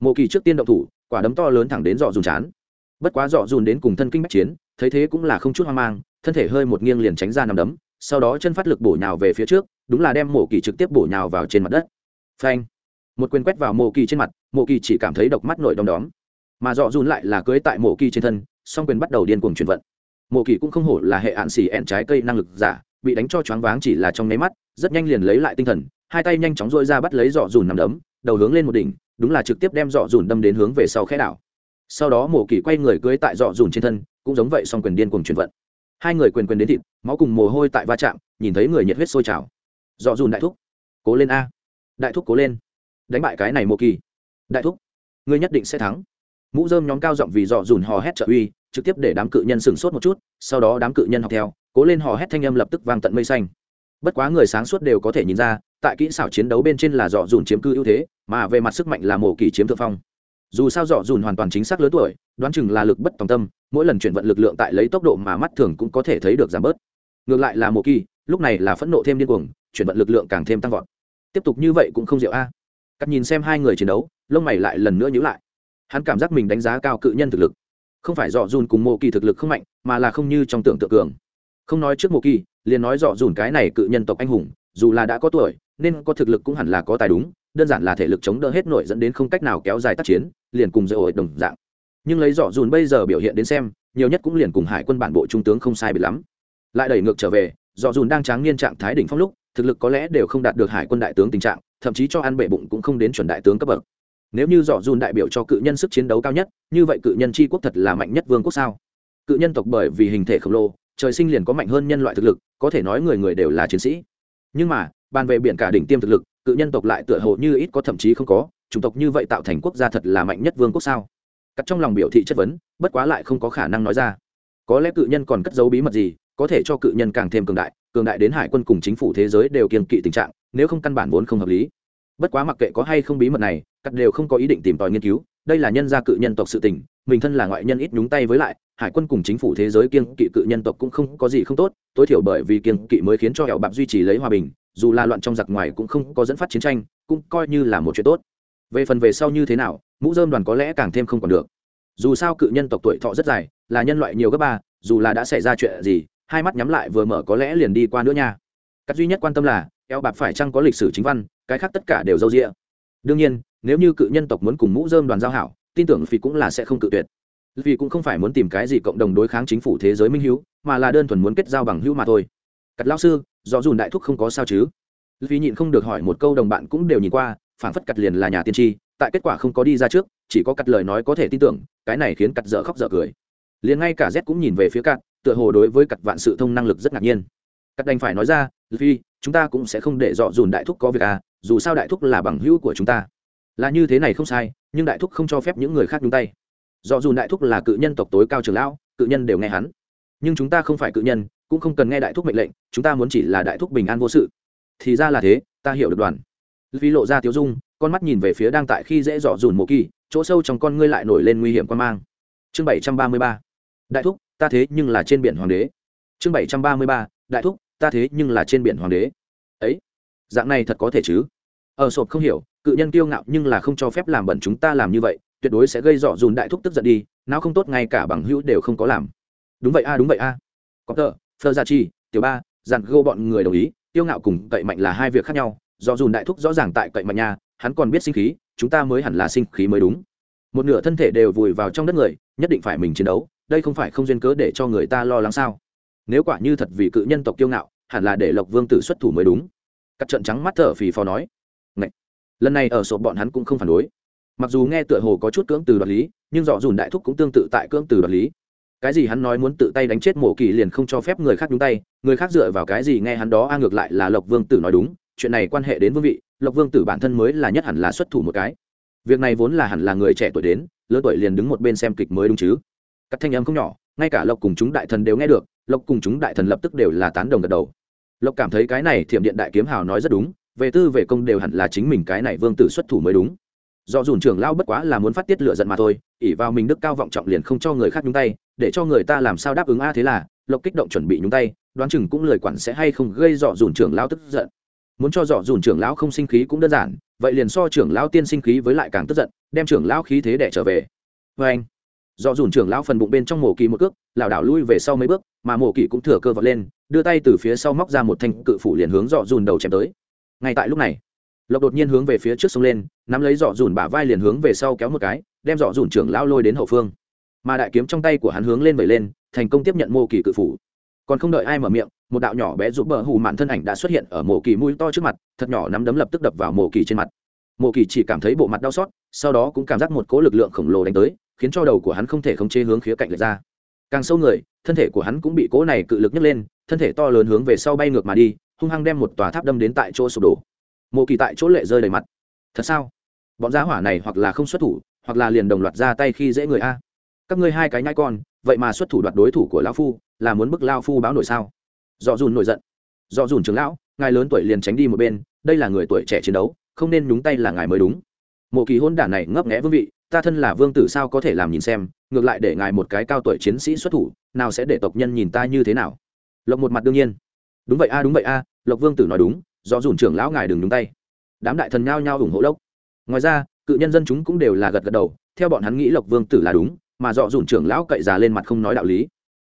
Speaker 1: Mộ kỳ trước tiên động thủ, quả đấm to lớn thẳng đến dọ dùn chán bất quá dọ dùn đến cùng thân kinh bách chiến, thấy thế cũng là không chút hoang mang, thân thể hơi một nghiêng liền tránh ra nằm đấm, sau đó chân phát lực bổ nhào về phía trước, đúng là đem mộ kỳ trực tiếp bổ nhào vào trên mặt đất. Phanh! Một quyền quét vào mộ kỳ trên mặt, mộ kỳ chỉ cảm thấy độc mắt nổi đom đóm. Mà dọ dùn lại là cưới tại mộ kỳ trên thân, song quyền bắt đầu điên cuồng chuyển vận. Mộ kỳ cũng không hổ là hệ hạn xỉ ẹn trái cây năng lực giả, bị đánh cho choáng váng chỉ là trong nháy mắt, rất nhanh liền lấy lại tinh thần, hai tay nhanh chóng dội ra bắt lấy dọ dùn nằm đấm, đầu hướng lên một đỉnh, đúng là trực tiếp đem dọ dùn đâm đến hướng về sau khẽ đảo sau đó mổ kỳ quay người cưới tại dọ dùn trên thân, cũng giống vậy song quyền điên cùng truyền vận. Hai người quyền quyền đến thịt, máu cùng mồ hôi tại va chạm, nhìn thấy người nhiệt huyết sôi trào. Dọ dùn đại thúc, cố lên a. Đại thúc cố lên. Đánh bại cái này mổ kỳ. Đại thúc, ngươi nhất định sẽ thắng. Mũ dơm nhóm cao giọng vì dọ dùn hò hét trợ uy, trực tiếp để đám cự nhân sửng sốt một chút, sau đó đám cự nhân học theo, cố lên hò hét thanh âm lập tức vang tận mây xanh. Bất quá người sáng suốt đều có thể nhìn ra, tại kỹ xảo chiến đấu bên trên là dọ dùn chiếm cư ưu thế, mà về mặt sức mạnh là mổ kỳ chiếm thượng phong dù sao dọ dùn hoàn toàn chính xác lớn tuổi, đoán chừng là lực bất tòng tâm, mỗi lần chuyển vận lực lượng tại lấy tốc độ mà mắt thường cũng có thể thấy được giảm bớt. Ngược lại là Mộ kỳ, lúc này là phẫn nộ thêm điên cuồng, chuyển vận lực lượng càng thêm tăng vọt. Tiếp tục như vậy cũng không diệu a. Cắt nhìn xem hai người chiến đấu, lông mày lại lần nữa nhữ lại. Hắn cảm giác mình đánh giá cao cự nhân thực lực. Không phải dọ dùn cùng mộ kỳ thực lực không mạnh, mà là không như trong tưởng tượng cường. Không nói trước mộ kỳ, liền nói dọ dùn cái này cự nhân tộc anh hùng, dù là đã có tuổi, nên có thực lực cũng hẳn là có tài đúng, đơn giản là thể lực chống đỡ hết nổi dẫn đến không cách nào kéo dài tác chiến liền cùng dễ ổi đồng dạng. Nhưng lấy dọ dùn bây giờ biểu hiện đến xem, nhiều nhất cũng liền cùng hải quân bản bộ trung tướng không sai bị lắm. Lại đẩy ngược trở về, dọ dùn đang tráng niên trạng thái đỉnh phong lúc, thực lực có lẽ đều không đạt được hải quân đại tướng tình trạng, thậm chí cho ăn bệ bụng cũng không đến chuẩn đại tướng cấp bậc. Nếu như dọ dùn đại biểu cho cự nhân sức chiến đấu cao nhất, như vậy cự nhân tri quốc thật là mạnh nhất vương quốc sao? Cự nhân tộc bởi vì hình thể khổng lồ, trời sinh liền có mạnh hơn nhân loại thực lực, có thể nói người người đều là chiến sĩ. Nhưng mà, bàn về biển cả đỉnh tiêm thực lực, cự nhân tộc lại tựa hồ như ít có thậm chí không có chủng tộc như vậy tạo thành quốc gia thật là mạnh nhất vương quốc sao? Cắt trong lòng biểu thị chất vấn, bất quá lại không có khả năng nói ra. Có lẽ cự nhân còn cất giấu bí mật gì, có thể cho cự nhân càng thêm cường đại cường đại đến hải quân cùng chính phủ thế giới đều kiên kỵ tình trạng, nếu không căn bản vốn không hợp lý. Bất quá mặc kệ có hay không bí mật này, cắt đều không có ý định tìm tòi nghiên cứu, đây là nhân gia cự nhân tộc sự tình, mình thân là ngoại nhân ít nhúng tay với lại, hải quân cùng chính phủ thế giới kiên kỵ cự nhân tộc cũng không có gì không tốt, tối thiểu bởi vì kiên kỵ mới khiến cho hẻo bạc duy trì lấy hòa bình, dù là loạn trong giặc ngoài cũng không có dẫn phát chiến tranh, cũng coi như là một chuyện tốt về phần về sau như thế nào, mũ dơm đoàn có lẽ càng thêm không còn được. Dù sao cự nhân tộc tuổi thọ rất dài, là nhân loại nhiều gấp ba, dù là đã xảy ra chuyện gì, hai mắt nhắm lại vừa mở có lẽ liền đi qua nữa nha. Cách duy nhất quan tâm là, eo bạc phải chăng có lịch sử chính văn, cái khác tất cả đều dâu rĩa đương nhiên, nếu như cự nhân tộc muốn cùng mũ dơm đoàn giao hảo, tin tưởng phi cũng là sẽ không cự tuyệt. Vì cũng không phải muốn tìm cái gì cộng đồng đối kháng chính phủ thế giới minh hữu mà là đơn thuần muốn kết giao bằng hữu mà thôi. Cắt lao sư, do dùn đại thúc không có sao chứ? Vì nhịn không được hỏi một câu đồng bạn cũng đều nhìn qua phản phất cặt liền là nhà tiên tri, tại kết quả không có đi ra trước, chỉ có cặt lời nói có thể tin tưởng, cái này khiến cặt dở khóc dở cười. Liền ngay cả z cũng nhìn về phía cặt tựa hồ đối với cặt vạn sự thông năng lực rất ngạc nhiên. Cắt đành phải nói ra vì chúng ta cũng sẽ không để dọ dùn đại thúc có việc à dù sao đại thúc là bằng hữu của chúng ta. Là như thế này không sai, nhưng đại thúc không cho phép những người khác nhúng tay. Dọ dùn đại thúc là cự nhân tộc tối cao trường lão, cự nhân đều nghe hắn. Nhưng chúng ta không phải cự nhân, cũng không cần nghe đại thúc mệnh lệnh, chúng ta muốn chỉ là đại thúc bình an vô sự. Thì ra là thế, ta hiểu được đoàn vì lộ ra tiếu dung, con mắt nhìn về phía đang tại khi dễ dọ dùn mộ kỳ, chỗ sâu trong con ngươi lại nổi lên nguy hiểm quan mang. Chương bảy trăm ba mươi ba. Đại thúc, ta thế nhưng là trên biển hoàng đế. Chương bảy trăm ba mươi ba. Đại thúc, ta thế nhưng là trên biển hoàng đế. Ấy, dạng này thật có thể chứ? Ở sộp không hiểu, cự nhân kiêu ngạo nhưng là không cho phép làm bẩn chúng ta làm như vậy, tuyệt đối sẽ gây dọ dùn đại thúc tức giận đi, nào không tốt ngay cả bằng hữu đều không có làm. Đúng vậy a, đúng vậy a. Có tờ phơ gia chi, tiểu ba dặn gô bọn người đồng ý tiêu ngạo cùng cậy mạnh là hai việc khác nhau do dùn đại thúc rõ ràng tại cậy mạnh nhà, hắn còn biết sinh khí, chúng ta mới hẳn là sinh khí mới đúng. Một nửa thân thể đều vùi vào trong đất người, nhất định phải mình chiến đấu, đây không phải không duyên cớ để cho người ta lo lắng sao? Nếu quả như thật vì cự nhân tộc kiêu ngạo, hẳn là để lộc vương tử xuất thủ mới đúng. Cắt trận trắng mắt thở phì phò nói, Ngậy! lần này ở sổ bọn hắn cũng không phản đối. Mặc dù nghe tựa hồ có chút cưỡng từ đoạt lý, nhưng dọ dùn đại thúc cũng tương tự tại cưỡng từ đoạt lý. Cái gì hắn nói muốn tự tay đánh chết mổ kỳ liền không cho phép người khác đúng tay, người khác dựa vào cái gì nghe hắn đó, a ngược lại là lộc vương tử nói đúng chuyện này quan hệ đến vương vị, lộc vương tử bản thân mới là nhất hẳn là xuất thủ một cái. Việc này vốn là hẳn là người trẻ tuổi đến, lớn tuổi liền đứng một bên xem kịch mới đúng chứ. Các thanh âm không nhỏ, ngay cả lộc cùng chúng đại thần đều nghe được, lộc cùng chúng đại thần lập tức đều là tán đồng gật đầu. Lộc cảm thấy cái này thiểm điện đại kiếm hào nói rất đúng, về tư về công đều hẳn là chính mình cái này vương tử xuất thủ mới đúng. Do dùn trưởng lao bất quá là muốn phát tiết lựa giận mà thôi ỉ vào mình đức cao vọng trọng liền không cho người khác nhúng tay, để cho người ta làm sao đáp ứng a thế là, lộc kích động chuẩn bị nhúng tay, đoán chừng cũng lời quản sẽ hay không gây dọ dùn trưởng lao tức giận muốn cho dọ dùn trưởng lão không sinh khí cũng đơn giản, vậy liền so trưởng lão tiên sinh khí với lại càng tức giận, đem trưởng lão khí thế để trở về. Vê anh, dọ dùn trưởng lão phần bụng bên trong mổ kỳ một cước, lảo đảo lui về sau mấy bước, mà mổ kỳ cũng thừa cơ vọt lên, đưa tay từ phía sau móc ra một thanh cự phủ liền hướng dọ dùn đầu chém tới. Ngay tại lúc này, lộc đột nhiên hướng về phía trước sông lên, nắm lấy dọ dùn bả vai liền hướng về sau kéo một cái, đem dọ dùn trưởng lão lôi đến hậu phương. Mà đại kiếm trong tay của hắn hướng lên vẩy lên, thành công tiếp nhận mô kỳ cự phủ. Còn không đợi ai mở miệng một đạo nhỏ bé giúp bờ hù mạn thân ảnh đã xuất hiện ở mộ kỳ mũi to trước mặt, thật nhỏ nắm đấm lập tức đập vào mộ kỳ trên mặt. Mộ kỳ chỉ cảm thấy bộ mặt đau xót, sau đó cũng cảm giác một cỗ lực lượng khổng lồ đánh tới, khiến cho đầu của hắn không thể khống chế hướng khía cạnh lệch ra. Càng sâu người, thân thể của hắn cũng bị cỗ này cự lực nhấc lên, thân thể to lớn hướng về sau bay ngược mà đi, hung hăng đem một tòa tháp đâm đến tại chỗ sụp đổ. Mộ kỳ tại chỗ lệ rơi đầy mặt. Thật sao? Bọn giá hỏa này hoặc là không xuất thủ, hoặc là liền đồng loạt ra tay khi dễ người a. Các ngươi hai cái nhai con, vậy mà xuất thủ đoạt đối thủ của lão phu, là muốn bức lao phu báo nổi sao? Dọ dùn nổi giận. Dọ dùn trưởng lão, ngài lớn tuổi liền tránh đi một bên, đây là người tuổi trẻ chiến đấu, không nên nhúng tay là ngài mới đúng. Mộ kỳ hôn đản này ngấp nghẽ vương vị, ta thân là vương tử sao có thể làm nhìn xem, ngược lại để ngài một cái cao tuổi chiến sĩ xuất thủ, nào sẽ để tộc nhân nhìn ta như thế nào? Lộc một mặt đương nhiên. Đúng vậy a, đúng vậy a, lộc vương tử nói đúng do dùn trưởng lão ngài đừng nhúng tay. Đám đại thần nhao nhao ủng hộ lộc. Ngoài ra, cự nhân dân chúng cũng đều là gật gật đầu, theo bọn hắn nghĩ lộc vương tử là đúng, mà dọ dùn trưởng lão cậy già lên mặt không nói đạo lý.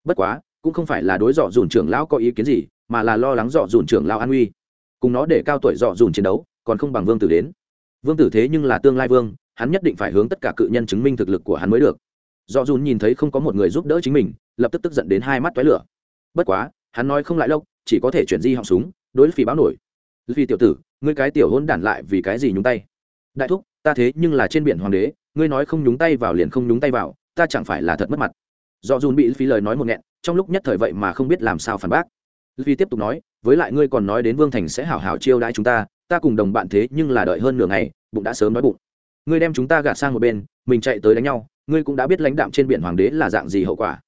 Speaker 1: Bất quá cũng không phải là đối dọ dùn trưởng lão có ý kiến gì, mà là lo lắng dọ dùn trưởng lão an uy cùng nó để cao tuổi dọ dùn chiến đấu, còn không bằng vương tử đến. Vương tử thế nhưng là tương lai vương, hắn nhất định phải hướng tất cả cự nhân chứng minh thực lực của hắn mới được. Dọ dùn nhìn thấy không có một người giúp đỡ chính mình, lập tức tức giận đến hai mắt toái lửa. Bất quá, hắn nói không lại lâu chỉ có thể chuyển di họng súng, đối phi báo nổi. Vì tiểu tử, ngươi cái tiểu hôn đản lại vì cái gì nhúng tay? Đại thúc, ta thế nhưng là trên biển hoàng đế, ngươi nói không nhúng tay vào liền không nhúng tay vào, ta chẳng phải là thật mất mặt. Do dùn bị phí lời nói một nghẹn trong lúc nhất thời vậy mà không biết làm sao phản bác. Vì tiếp tục nói, với lại ngươi còn nói đến vương thành sẽ hảo hảo chiêu đãi chúng ta ta cùng đồng bạn thế nhưng là đợi hơn nửa ngày, bụng đã sớm nói bụng. Ngươi đem chúng ta gạt sang một bên, mình chạy tới đánh nhau, ngươi cũng đã biết lãnh đạm trên biển hoàng đế là dạng gì hậu quả.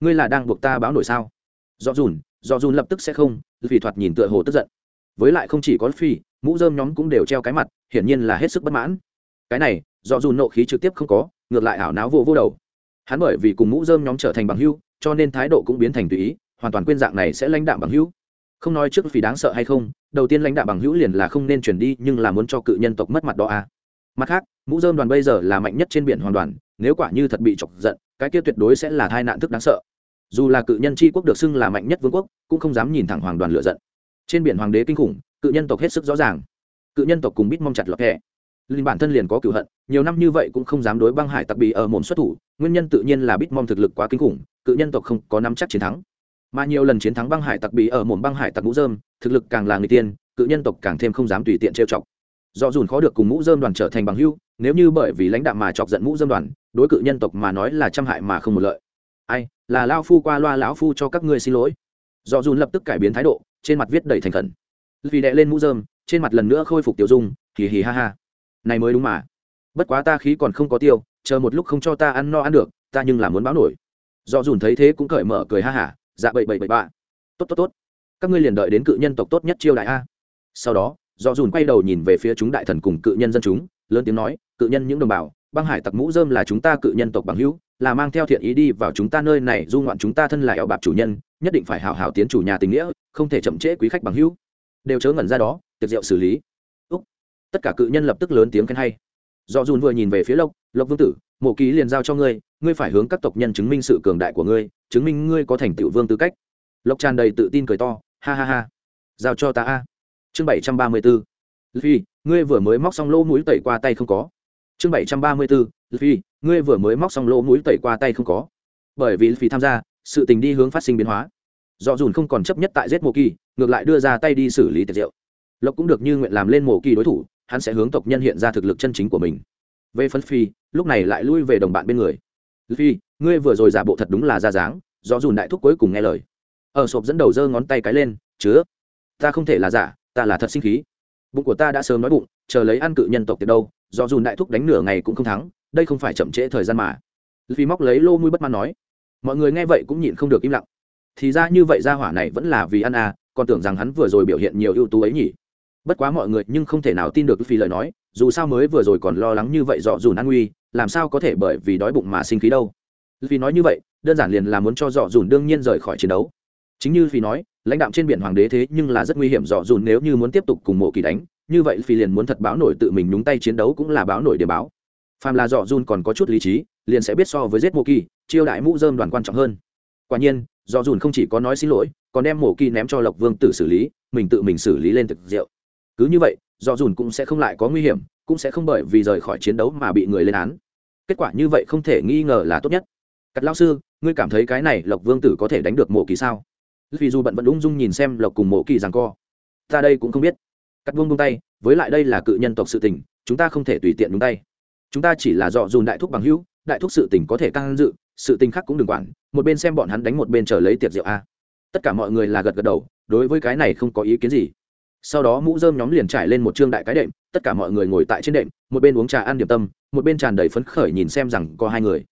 Speaker 1: Ngươi là đang buộc ta báo nổi sao? Do dùn do dùn lập tức sẽ không vì thoạt nhìn tựa hồ tức giận. Với lại không chỉ có phi mũ dơm nhóm cũng đều treo cái mặt, hiển nhiên là hết sức bất mãn. Cái này, do dùn nộ khí trực tiếp không có, ngược lại ảo náo vô vô đầu. Hắn bởi vì cùng mũ dơm nhóm trở thành bằng hưu cho nên thái độ cũng biến thành tùy ý, hoàn toàn quên dạng này sẽ lãnh đạm bằng hữu. Không nói trước vì đáng sợ hay không, đầu tiên lãnh đạm bằng hữu liền là không nên chuyển đi, nhưng là muốn cho cự nhân tộc mất mặt đó à. mặt khác, mũ dơm đoàn bây giờ là mạnh nhất trên biển hoàn đoàn nếu quả như thật bị chọc giận, cái kia tuyệt đối sẽ là tai nạn thức đáng sợ. Dù là cự nhân tri quốc được xưng là mạnh nhất vương quốc, cũng không dám nhìn thẳng hoàng đoàn lựa giận. Trên biển hoàng đế kinh khủng, cự nhân tộc hết sức rõ ràng. Cự nhân tộc cùng bít mong chặt lọt hẹ linh bản thân liền có cựu hận, nhiều năm như vậy cũng không dám đối băng hải tặc bị ở mồm xuất thủ nguyên nhân tự nhiên là bitmom thực lực quá kinh khủng, cự nhân tộc không có nắm chắc chiến thắng. Mà nhiều lần chiến thắng băng hải tặc bị ở mồm băng hải tặc mũ dơm thực lực càng là người tiên, cự nhân tộc càng thêm không dám tùy tiện trêu chọc. Do dùn khó được cùng mũ dơm đoàn trở thành bằng hưu nếu như bởi vì lãnh đạo mà chọc giận mũ dơm đoàn, đối cự nhân tộc mà nói là trăm hại mà không một lợi. Ai, là lao phu qua loa lão phu cho các ngươi xin lỗi. Do dùn lập tức cải biến thái độ, trên mặt viết đầy thành khẩn. Vì đệ lên mũ dơm trên mặt lần nữa khôi phục tiểu dung, hì hì ha ha. Này mới đúng mà. Bất quá ta khí còn không có tiêu chờ một lúc không cho ta ăn no ăn được, ta nhưng là muốn báo nổi. Do dùn thấy thế cũng cởi mở cười ha hả dạ bảy bảy bảy bạ. tốt tốt tốt. Các ngươi liền đợi đến cự nhân tộc tốt nhất chiêu đại a. Sau đó, do dùn quay đầu nhìn về phía chúng đại thần cùng cự nhân dân chúng, lớn tiếng nói, cự nhân những đồng bào, băng hải tặc mũ dơm là chúng ta cự nhân tộc bằng hữu, là mang theo thiện ý đi vào chúng ta nơi này du ngoạn chúng ta thân là eo bạc chủ nhân, nhất định phải hào hào tiến chủ nhà tình nghĩa, không thể chậm trễ quý khách bằng hữu. Đều chớ ngẩn ra đó, tiệc rượu xử lý. Úc. Tất cả cự nhân lập tức lớn tiếng khen hay do dùn vừa nhìn về phía lộc lộc vương tử, mộ ký liền giao cho ngươi ngươi phải hướng các tộc nhân chứng minh sự cường đại của ngươi, chứng minh ngươi có thành tựu vương tư cách. Lộc tràn đầy tự tin cười to, ha ha ha. Giao cho ta a. Chương bảy trăm ba mươi phi ngươi vừa mới móc xong lỗ mũi tẩy qua tay không có. Chương bảy trăm ba mươi phi ngươi vừa mới móc xong lỗ mũi tẩy qua tay không có. Bởi vì phi tham gia, sự tình đi hướng phát sinh biến hóa. Do dùn không còn chấp nhất tại giết mộ kỳ, ngược lại đưa ra tay đi xử lý tiệc rượu lộc cũng được như nguyện làm lên mộ kỳ đối thủ hắn sẽ hướng tộc nhân hiện ra thực lực chân chính của mình. Về phân phi, lúc này lại lui về đồng bạn bên người. Phi, ngươi vừa rồi giả bộ thật đúng là ra dáng do dùn đại thúc cuối cùng nghe lời. Ở sộp dẫn đầu giơ ngón tay cái lên, chứa, ta không thể là giả, ta là thật sinh khí. Bụng của ta đã sớm nói bụng, chờ lấy ăn cự nhân tộc từ đâu do dùn đại thúc đánh nửa ngày cũng không thắng, đây không phải chậm trễ thời gian mà. Phi móc lấy lô mũi bất mãn nói, mọi người nghe vậy cũng nhịn không được im lặng. Thì ra như vậy ra hỏa này vẫn là vì ăn à còn tưởng rằng hắn vừa rồi biểu hiện nhiều ưu tú ấy nhỉ bất quá mọi người nhưng không thể nào tin được phi lời nói, dù sao mới vừa rồi còn lo lắng như vậy dọ dùn an nguy, làm sao có thể bởi vì đói bụng mà sinh khí đâu. Vì nói như vậy, đơn giản liền là muốn cho dọ dùn đương nhiên rời khỏi chiến đấu. Chính như phi nói, lãnh đạo trên biển hoàng đế thế nhưng là rất nguy hiểm, dọ dùn nếu như muốn tiếp tục cùng mộ kỳ đánh, như vậy phi liền muốn thật báo nổi tự mình nhúng tay chiến đấu cũng là báo nổi để báo. Phàm là dọ dùn còn có chút lý trí, liền sẽ biết so với giết mộ kỳ, chiêu đại mũ dơm đoàn quan trọng hơn. Quả nhiên, dọ dùn không chỉ có nói xin lỗi, còn đem mộ kỳ ném cho lộc vương tử xử lý, mình tự mình xử lý lên thực rượu cứ như vậy dọ dùn cũng sẽ không lại có nguy hiểm, cũng sẽ không bởi vì rời khỏi chiến đấu mà bị người lên án. Kết quả như vậy không thể nghi ngờ là tốt nhất. Cắt lao sư, ngươi cảm thấy cái này lộc vương tử có thể đánh được mộ kỳ sao? Vì dù bận vẫn ung dung nhìn xem lộc cùng mộ kỳ rằng co. Ta đây cũng không biết. Cắt vương buông tay, với lại đây là cự nhân tộc sự tình, chúng ta không thể tùy tiện đúng tay. Chúng ta chỉ là dọ dùn đại thúc bằng hữu, đại thúc sự tình có thể căng dự, sự tình khác cũng đừng quản, một bên xem bọn hắn đánh một bên chờ lấy tiệc rượu a. Tất cả mọi người là gật gật đầu, đối với cái này không có ý kiến gì sau đó mũ dơm nhóm liền trải lên một trương đại cái đệm, tất cả mọi người ngồi tại trên đệm, một bên uống trà ăn điểm tâm, một bên tràn đầy phấn khởi nhìn xem rằng có hai người.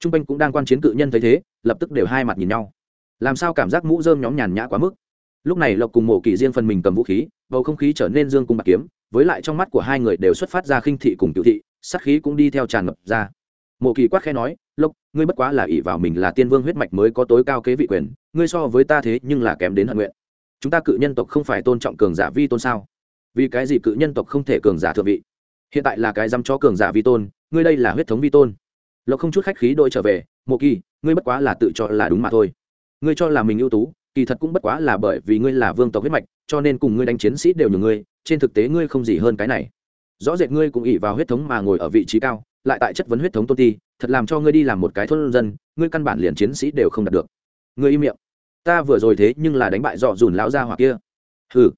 Speaker 1: T r u n g quanh cũng đang quan chiến cự nhân thấy thế, lập tức đều hai mặt nhìn nhau. Làm sao cảm giác mũ dơm nhóm nhàn nhã quá mức? Lúc này lộc cùng mổ kỳ riêng phần mình cầm vũ khí, bầu không khí trở nên dương cung bạc kiếm, với lại trong mắt của hai người đều xuất phát ra khinh thị cùng cựu thị sắc khí cũng đi theo tràn ngập ra. Mộ kỳ quát khe nói, lộc, ngươi bất quá là ỷ vào mình là tiên vương huyết mạch mới có tối cao kế vị quyền, ngươi so với ta thế nhưng là kém đến hận nguyện chúng ta cự nhân tộc không phải tôn trọng cường giả vi tôn sao? Vì cái gì cự nhân tộc không thể cường giả thượng vị? Hiện tại là cái dám cho cường giả vi tôn, ngươi đây là huyết thống vi tôn. Lộc không chút khách khí đội trở về, mộ kỳ, ngươi bất quá là tự cho là đúng mà thôi. Ngươi cho là mình ưu tú, kỳ thật cũng bất quá là bởi vì ngươi là vương tộc huyết mạch, cho nên cùng ngươi đánh chiến sĩ đều nhường ngươi, trên thực tế ngươi không gì hơn cái này. Rõ rệt ngươi cũng ỉ vào huyết thống mà ngồi ở vị trí cao, lại tại chất vấn huyết thống tôn ti, thật làm cho ngươi đi làm một cái thôn dân, ngươi căn bản liền chiến sĩ đều không đạt được. Ngươi im miệng ta vừa rồi thế nhưng là đánh bại dọ dùn lão gia hoặc kia. Hừ,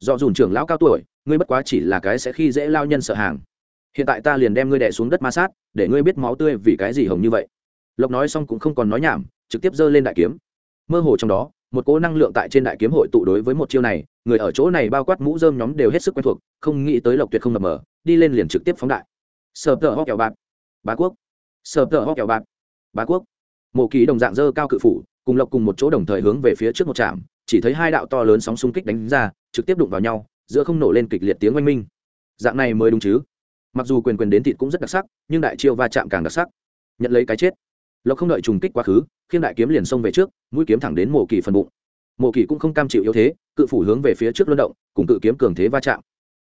Speaker 1: dọ dùn trưởng lão cao tuổi, ngươi bất quá chỉ là cái sẽ khi dễ lao nhân sợ hàng. Hiện tại ta liền đem ngươi đẻ xuống đất ma sát, để ngươi biết máu tươi vì cái gì hồng như vậy. Lộc nói xong cũng không còn nói nhảm, trực tiếp giơ lên đại kiếm. Mơ hồ trong đó, một cỗ năng lượng tại trên đại kiếm hội tụ đối với một chiêu này, người ở chỗ này bao quát mũ rơm nhóm đều hết sức quen thuộc, không nghĩ tới lộc tuyệt không mập mờ, đi lên liền trực tiếp phóng đại. Sờ tờ ho kẹo bạc. Bá quốc. Sờ tờ ho kẹo bạc. Bá quốc. Mộ kỳ đồng dạng dơ cao cự phủ cùng lộc cùng một chỗ đồng thời hướng về phía trước một trạm, chỉ thấy hai đạo to lớn sóng xung kích đánh ra, trực tiếp đụng vào nhau, giữa không nổ lên kịch liệt tiếng oanh minh. Dạng này mới đúng chứ? Mặc dù quyền quyền đến thịt cũng rất đặc sắc, nhưng đại chiêu va chạm càng đặc sắc. Nhận lấy cái chết. Lộc không đợi trùng kích quá khứ khiêm đại kiếm liền xông về trước, mũi kiếm thẳng đến mộ kỳ phần bụng. Mộ kỳ cũng không cam chịu yếu thế, cự phủ hướng về phía trước luân động, cùng cự kiếm cường thế va chạm.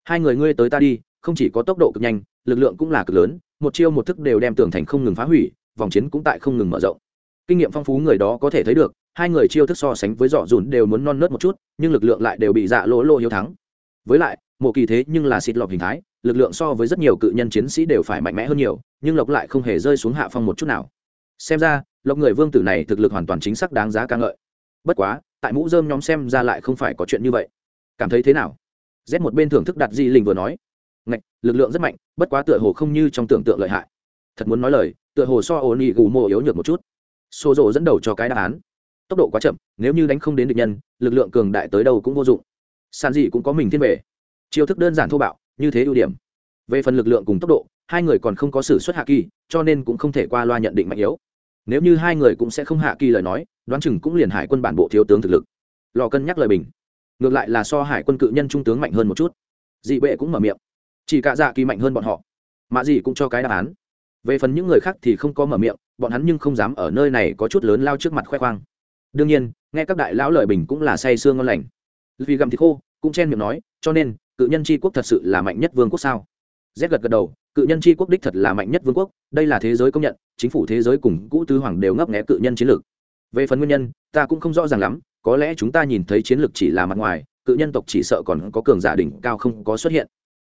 Speaker 1: Hai người ngươi tới ta đi, không chỉ có tốc độ cực nhanh, lực lượng cũng là cực lớn, một chiêu một thức đều đem tường thành không ngừng phá hủy, vòng chiến cũng tại không ngừng mở rộng kinh nghiệm phong phú người đó có thể thấy được, hai người chiêu thức so sánh với dọ dùn đều muốn non nớt một chút, nhưng lực lượng lại đều bị dạ lỗ lô hiếu thắng. Với lại mộ kỳ thế nhưng là xịt lọc hình thái, lực lượng so với rất nhiều cự nhân chiến sĩ đều phải mạnh mẽ hơn nhiều, nhưng lộc lại không hề rơi xuống hạ phong một chút nào. Xem ra, lộc người vương tử này thực lực hoàn toàn chính xác đáng giá ca ngợi. Bất quá, tại mũ dơm nhóm xem ra lại không phải có chuyện như vậy. Cảm thấy thế nào? Z một bên thưởng thức đặt di linh vừa nói. Ngạch, lực lượng rất mạnh, bất quá tựa hồ không như trong tưởng tượng lợi hại. Thật muốn nói lời, tựa hồ so ổn ỉ gù mộ yếu nhược một chút xô rộ dẫn đầu cho cái đáp án. Tốc độ quá chậm, nếu như đánh không đến địch nhân, lực lượng cường đại tới đâu cũng vô dụng. Sàn dị cũng có mình thiên về. Chiêu thức đơn giản thô bạo, như thế ưu điểm. Về phần lực lượng cùng tốc độ, hai người còn không có sự xuất hạ kỳ, cho nên cũng không thể qua loa nhận định mạnh yếu. Nếu như hai người cũng sẽ không hạ kỳ lời nói, đoán chừng cũng liền hải quân bản bộ thiếu tướng thực lực. Lò cân nhắc lời bình. Ngược lại là so hải quân cự nhân trung tướng mạnh hơn một chút. Dị bệ cũng mở miệng. Chỉ cả dạ kỳ mạnh hơn bọn họ. Mà dị cũng cho cái đáp án. Về phần những người khác thì không có mở miệng bọn hắn nhưng không dám ở nơi này có chút lớn lao trước mặt khoe khoang. Đương nhiên, nghe các đại lão lời bình cũng là say sương ngon lành. Vì gặm thịt khô, cũng chen miệng nói, cho nên, cự nhân tri quốc thật sự là mạnh nhất vương quốc sao? Z gật gật đầu, cự nhân tri quốc đích thật là mạnh nhất vương quốc, đây là thế giới công nhận, chính phủ thế giới cùng cũ tứ hoàng đều ngấp nghẽ cự nhân chiến lược. Về phần nguyên nhân, ta cũng không rõ ràng lắm, có lẽ chúng ta nhìn thấy chiến lược chỉ là mặt ngoài, cự nhân tộc chỉ sợ còn có cường giả đỉnh cao không có xuất hiện.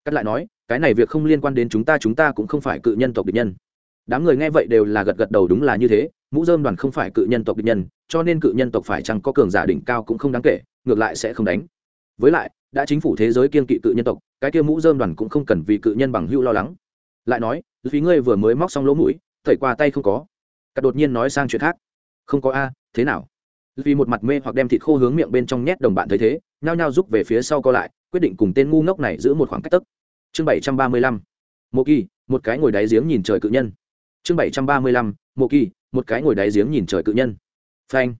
Speaker 1: Cắt lại nói, cái này việc không liên quan đến chúng ta chúng ta cũng không phải cự nhân tộc địch nhân đám người nghe vậy đều là gật gật đầu đúng là như thế, mũ dơm đoàn không phải cự nhân tộc địch nhân, cho nên cự nhân tộc phải chăng có cường giả đỉnh cao cũng không đáng kể, ngược lại sẽ không đánh. Với lại, đã chính phủ thế giới kiên kỵ cự nhân tộc, cái kia mũ dơm đoàn cũng không cần vì cự nhân bằng hưu lo lắng. Lại nói, phí ngươi vừa mới móc xong lỗ mũi thẩy qua tay không có. Cắt đột nhiên nói sang chuyện khác. Không có a, thế nào? Vì một mặt mê hoặc đem thịt khô hướng miệng bên trong nhét đồng bạn thấy thế, nhao nhao rút về phía sau co lại, quyết định cùng tên ngu ngốc này giữ một khoảng cách tấc chương bảy trăm ba mươi lăm. Mộ kỳ, một cái ngồi đáy giếng nhìn trời cự nhân chương bảy trăm ba mươi lăm, mộ kỳ, một cái ngồi đáy giếng nhìn trời cự nhân. Phanh.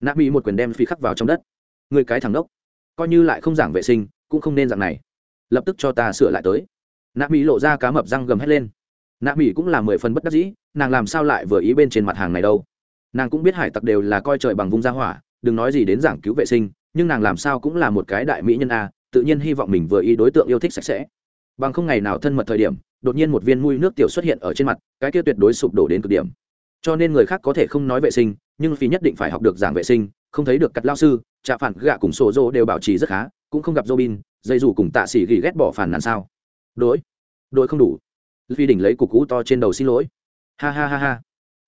Speaker 1: Nạ bị một quyền đem phi khắc vào trong đất. Người cái thằng đốc coi như lại không giảng vệ sinh, cũng không nên dạng này. Lập tức cho ta sửa lại tới. Nạ mỹ lộ ra cá mập răng gầm hét lên. Nạ mỹ cũng là mười phần bất đắc dĩ, nàng làm sao lại vừa ý bên trên mặt hàng này đâu. Nàng cũng biết hải tặc đều là coi trời bằng vung ra hỏa, đừng nói gì đến giảng cứu vệ sinh, nhưng nàng làm sao cũng là một cái đại mỹ nhân a, tự nhiên hy vọng mình vừa ý đối tượng yêu thích sạch sẽ. Bằng không ngày nào thân mật thời điểm đột nhiên một viên mũi nước tiểu xuất hiện ở trên mặt, cái kia tuyệt đối sụp đổ đến cực điểm. Cho nên người khác có thể không nói vệ sinh, nhưng vì nhất định phải học được giảng vệ sinh, không thấy được cắt lao sư trạ phản gạ cùng sổ dô đều bảo trì rất khá, cũng không gặp robin, dây dù cùng tạ xỉ gỉ ghét bỏ phản nàn sao. Đối đối không đủ. Phi đỉnh lấy cục cũ to trên đầu xin lỗi. Ha ha ha ha.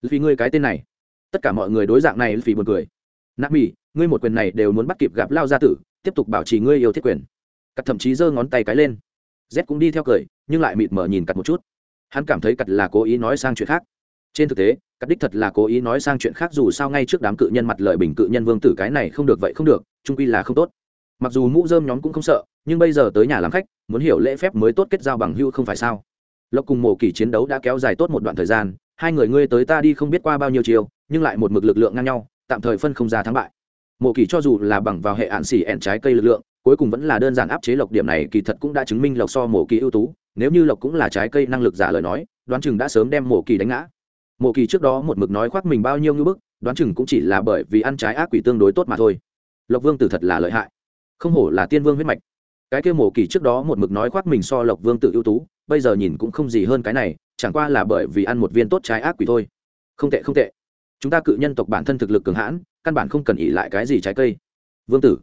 Speaker 1: Vì ngươi cái tên này. Tất cả mọi người đối dạng này vì buồn cười. Nạp mỹ ngươi một quyền này đều muốn bắt kịp gặp lao gia tử, tiếp tục bảo trì ngươi yêu thiết quyền. Cắt thậm chí giơ ngón tay cái lên z cũng đi theo cười, nhưng lại mịt mờ nhìn cặt một chút. Hắn cảm thấy cặt là cố ý nói sang chuyện khác. Trên thực tế, cắt đích thật là cố ý nói sang chuyện khác dù sao ngay trước đám cự nhân mặt lợi bình cự nhân vương tử cái này không được vậy không được, trung quy là không tốt. Mặc dù mũ dơm nhóm cũng không sợ, nhưng bây giờ tới nhà làm khách, muốn hiểu lễ phép mới tốt kết giao bằng hưu không phải sao? Lộc cùng mổ kỳ chiến đấu đã kéo dài tốt một đoạn thời gian, hai người ngươi tới ta đi không biết qua bao nhiêu chiều, nhưng lại một mực lực lượng ngang nhau, tạm thời phân không ra thắng bại. Mổ kỳ cho dù là bằng vào hệ ạn xỉ ẹn trái cây lực lượng cuối cùng vẫn là đơn giản áp chế lộc điểm này, kỳ thật cũng đã chứng minh lộc so mổ kỳ ưu tú. Nếu như lộc cũng là trái cây năng lực giả lời nói, đoán chừng đã sớm đem mổ kỳ đánh ngã. Mổ kỳ trước đó một mực nói khoác mình bao nhiêu ngưỡng bức, đoán chừng cũng chỉ là bởi vì ăn trái ác quỷ tương đối tốt mà thôi. Lộc vương tử thật là lợi hại. Không hổ là tiên vương huyết mạch. Cái kia mổ kỳ trước đó một mực nói khoác mình so lộc vương tử ưu tú, bây giờ nhìn cũng không gì hơn cái này, chẳng qua là bởi vì ăn một viên tốt trái ác quỷ thôi. Không tệ không tệ. Chúng ta cự nhân tộc bản thân thực lực cường hãn, căn bản không cần ỉ lại cái gì trái cây. Vương tử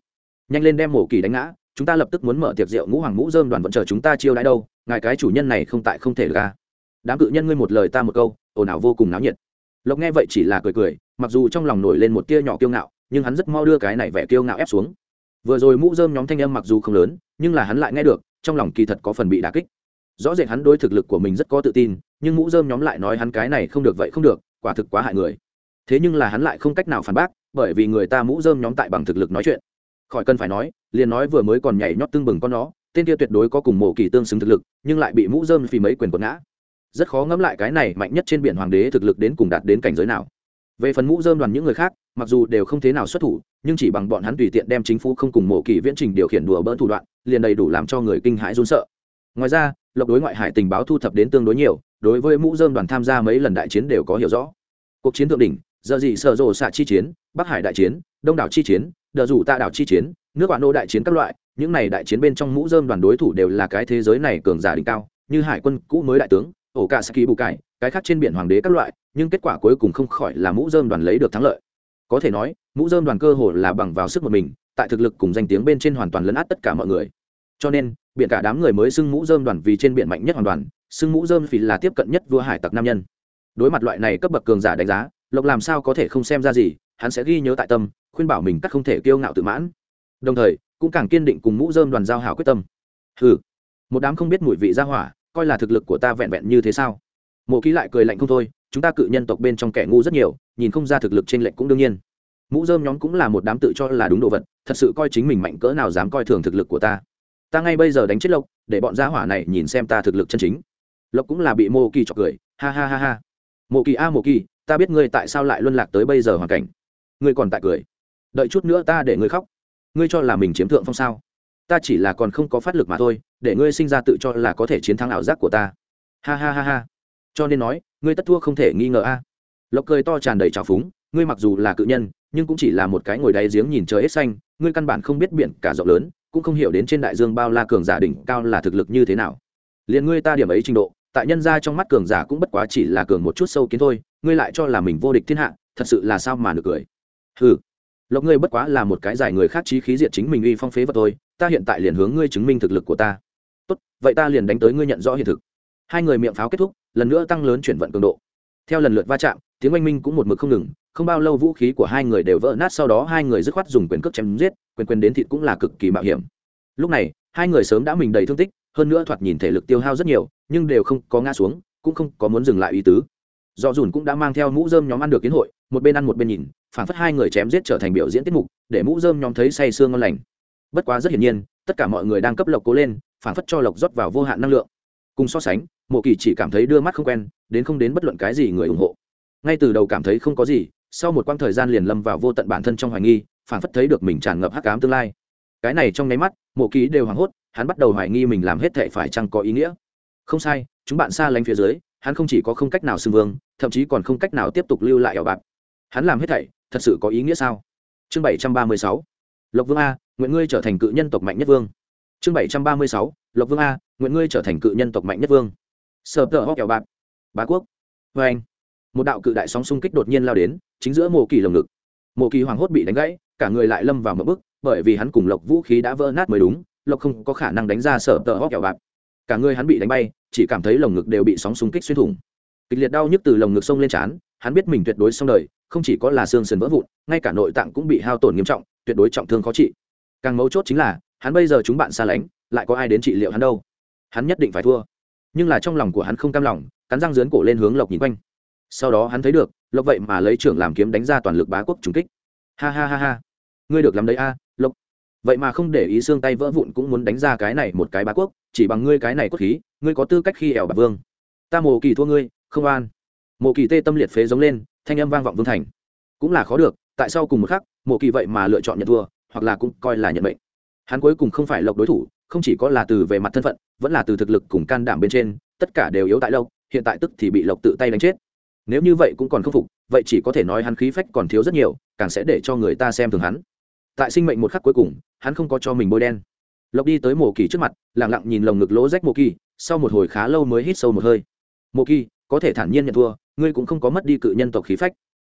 Speaker 1: nhanh lên đem mổ kỳ đánh ngã, chúng ta lập tức muốn mở tiệc rượu ngũ hoàng ngũ dơm đoàn vẫn chờ chúng ta chiêu đãi đâu, ngài cái chủ nhân này không tại không thể ra à? đám cự nhân ngươi một lời ta một câu, ồn ào vô cùng náo nhiệt. Lộc nghe vậy chỉ là cười cười, mặc dù trong lòng nổi lên một tia nhỏ kiêu ngạo, nhưng hắn rất mau đưa cái này vẻ kiêu ngạo ép xuống. Vừa rồi mũ dơm nhóm thanh âm mặc dù không lớn, nhưng là hắn lại nghe được, trong lòng kỳ thật có phần bị đà kích. Rõ rệt hắn đối thực lực của mình rất có tự tin, nhưng mũ dơm nhóm lại nói hắn cái này không được vậy không được, quả thực quá hại người. Thế nhưng là hắn lại không cách nào phản bác, bởi vì người ta mũ dơm nhóm tại bằng thực lực nói chuyện khỏi cần phải nói, liền nói vừa mới còn nhảy nhót tương bừng con nó, tên kia tuyệt đối có cùng mổ kỳ tương xứng thực lực, nhưng lại bị mũ dơm phì mấy quyền quật ngã. Rất khó ngẫm lại cái này mạnh nhất trên biển hoàng đế thực lực đến cùng đạt đến cảnh giới nào. Về phần mũ dơm đoàn những người khác, mặc dù đều không thế nào xuất thủ, nhưng chỉ bằng bọn hắn tùy tiện đem chính phủ không cùng mộ kỳ viễn trình điều khiển đùa bỡn thủ đoạn, liền đầy đủ làm cho người kinh hãi run sợ. Ngoài ra, lộc đối ngoại hải tình báo thu thập đến tương đối nhiều, đối với mũ dơm đoàn tham gia mấy lần đại chiến đều có hiểu rõ. Cuộc chiến thượng đỉnh, giờ gì sở rộ xạ chi chiến, bắc hải đại chiến, đông đảo chi chiến đờ rủ tạ đảo chi chiến, nước bạn nô đại chiến các loại, những này đại chiến bên trong mũ dơm đoàn đối thủ đều là cái thế giới này cường giả đỉnh cao, như hải quân cũ mới đại tướng, ổ cả saki bù cải, cái khác trên biển hoàng đế các loại, nhưng kết quả cuối cùng không khỏi là mũ dơm đoàn lấy được thắng lợi. Có thể nói, mũ dơm đoàn cơ hồ là bằng vào sức một mình, tại thực lực cùng danh tiếng bên trên hoàn toàn lấn át tất cả mọi người. Cho nên, biển cả đám người mới xưng mũ dơm đoàn vì trên biển mạnh nhất hoàn toàn xưng mũ dơm vì là tiếp cận nhất vua hải tặc nam nhân. Đối mặt loại này cấp bậc cường giả đánh giá, lộc làm sao có thể không xem ra gì, hắn sẽ ghi nhớ tại tâm khuyên bảo mình cắt không thể kiêu ngạo tự mãn. Đồng thời, cũng càng kiên định cùng mũ dơm đoàn giao hảo quyết tâm. Ừ một đám không biết mùi vị ra hỏa, coi là thực lực của ta vẹn vẹn như thế sao? Mộ ký lại cười lạnh không thôi, chúng ta cự nhân tộc bên trong kẻ ngu rất nhiều, nhìn không ra thực lực trên lệnh cũng đương nhiên. Mũ dơm nhóm cũng là một đám tự cho là đúng đồ vật, thật sự coi chính mình mạnh cỡ nào dám coi thường thực lực của ta. Ta ngay bây giờ đánh chết lộc, để bọn gia hỏa này nhìn xem ta thực lực chân chính. Lộc cũng là bị mô kỳ chọc cười, ha ha ha ha. Mộ kỳ a, mộ kỳ ta biết ngươi tại sao lại luân lạc tới bây giờ hoàn cảnh. Ngươi còn tại cười đợi chút nữa ta để ngươi khóc. Ngươi cho là mình chiếm thượng phong sao? Ta chỉ là còn không có phát lực mà thôi, để ngươi sinh ra tự cho là có thể chiến thắng ảo giác của ta. Ha ha ha ha. Cho nên nói, ngươi tất thua không thể nghi ngờ a. Lộc cười to tràn đầy trào phúng, ngươi mặc dù là cự nhân, nhưng cũng chỉ là một cái ngồi đáy giếng nhìn trời hết xanh, ngươi căn bản không biết biển cả rộng lớn, cũng không hiểu đến trên đại dương bao la cường giả đỉnh cao là thực lực như thế nào. Liền ngươi ta điểm ấy trình độ, tại nhân ra trong mắt cường giả cũng bất quá chỉ là cường một chút sâu kiến thôi, ngươi lại cho là mình vô địch thiên hạ, thật sự là sao mà được cười. Ừ lộc ngươi bất quá là một cái giải người khác trí khí diệt chính mình uy phong phế vật thôi, ta hiện tại liền hướng ngươi chứng minh thực lực của ta. Tốt, vậy ta liền đánh tới ngươi nhận rõ hiện thực. Hai người miệng pháo kết thúc, lần nữa tăng lớn chuyển vận cường độ. Theo lần lượt va chạm, tiếng oanh minh cũng một mực không ngừng, không bao lâu vũ khí của hai người đều vỡ nát sau đó hai người dứt khoát dùng quyền cước chém giết, quyền quyền đến thịt cũng là cực kỳ mạo hiểm. Lúc này, hai người sớm đã mình đầy thương tích, hơn nữa thoạt nhìn thể lực tiêu hao rất nhiều, nhưng đều không có ngã xuống, cũng không có muốn dừng lại ý tứ do dùn cũng đã mang theo mũ dơm nhóm ăn được kiến hội, một bên ăn một bên nhìn phản phất hai người chém giết trở thành biểu diễn tiết mục, để mũ dơm nhóm thấy say sương ngon lành. Bất quá rất hiển nhiên, tất cả mọi người đang cấp lộc cố lên phản phất cho lộc rót vào vô hạn năng lượng. Cùng so sánh, mộ kỳ chỉ cảm thấy đưa mắt không quen, đến không đến bất luận cái gì người ủng hộ. Ngay từ đầu cảm thấy không có gì, sau một quãng thời gian liền lâm vào vô tận bản thân trong hoài nghi phản phất thấy được mình tràn ngập hắc cám tương lai. Cái này trong nháy mắt, mộ kỳ đều hoảng hốt, hắn bắt đầu hoài nghi mình làm hết thệ phải chăng có ý nghĩa. Không sai, chúng bạn xa lánh phía dưới hắn không chỉ có không cách nào xưng vương, thậm chí còn không cách nào tiếp tục lưu lại ở bạc. Hắn làm hết thảy, thật sự có ý nghĩa sao? Chương bảy trăm ba mươi sáu. Lộc vương a, nguyện ngươi trở thành cự nhân tộc mạnh nhất vương. Chương bảy trăm ba mươi sáu. Lộc vương a, nguyện ngươi trở thành cự nhân tộc mạnh nhất vương. Sợ tờ hóc kẹo bạc. Bá quốc. Vê anh. Một đạo cự đại sóng xung kích đột nhiên lao đến, chính giữa mộ kỳ lồng ngực. Mộ kỳ hoàng hốt bị đánh gãy, cả người lại lâm vào mỡ bức, bởi vì hắn cùng lộc vũ khí đã vỡ nát mới đúng, lộc không có khả năng đánh ra sở tờ hóc kẹo bạc. Cả người hắn bị đánh bay chỉ cảm thấy lồng ngực đều bị sóng xung kích xuyên thủng. Kịch liệt đau nhức từ lồng ngực sông lên trán, hắn biết mình tuyệt đối xong đời, không chỉ có là xương sườn vỡ vụn, ngay cả nội tạng cũng bị hao tổn nghiêm trọng, tuyệt đối trọng thương khó trị. Càng mấu chốt chính là, hắn bây giờ chúng bạn xa lánh, lại có ai đến trị liệu hắn đâu? Hắn nhất định phải thua. Nhưng là trong lòng của hắn không cam lòng, cắn răng dướn cổ lên hướng lộc nhìn quanh. Sau đó hắn thấy được, lộc vậy mà lấy trưởng làm kiếm đánh ra toàn lực bá quốc trùng kích. Ha ha ha ha. Ngươi được làm đấy a vậy mà không để ý xương tay vỡ vụn cũng muốn đánh ra cái này một cái bá quốc, chỉ bằng ngươi cái này cốt khí, ngươi có tư cách khi ẻo bạc vương. Ta mồ kỳ thua ngươi, không an mồ kỳ tê tâm liệt phế giống lên, thanh âm vang vọng vương thành. Cũng là khó được, tại sao cùng một khắc, mồ kỳ vậy mà lựa chọn nhận thua, hoặc là cũng coi là nhận mệnh. Hắn cuối cùng không phải lộc đối thủ, không chỉ có là từ về mặt thân phận, vẫn là từ thực lực cùng can đảm bên trên, tất cả đều yếu tại lộc, hiện tại tức thì bị lộc tự tay đánh chết. Nếu như vậy cũng còn không phục, vậy chỉ có thể nói hắn khí phách còn thiếu rất nhiều, càng sẽ để cho người ta xem thường hắn tại sinh mệnh một khắc cuối cùng, hắn không có cho mình bôi đen. Lộc đi tới mộ kỳ trước mặt lẳng lặng nhìn lồng ngực lỗ rách mộ kỳ, sau một hồi khá lâu mới hít sâu một hơi. Mộ kỳ, có thể thản nhiên nhận thua, ngươi cũng không có mất đi cự nhân tộc khí phách.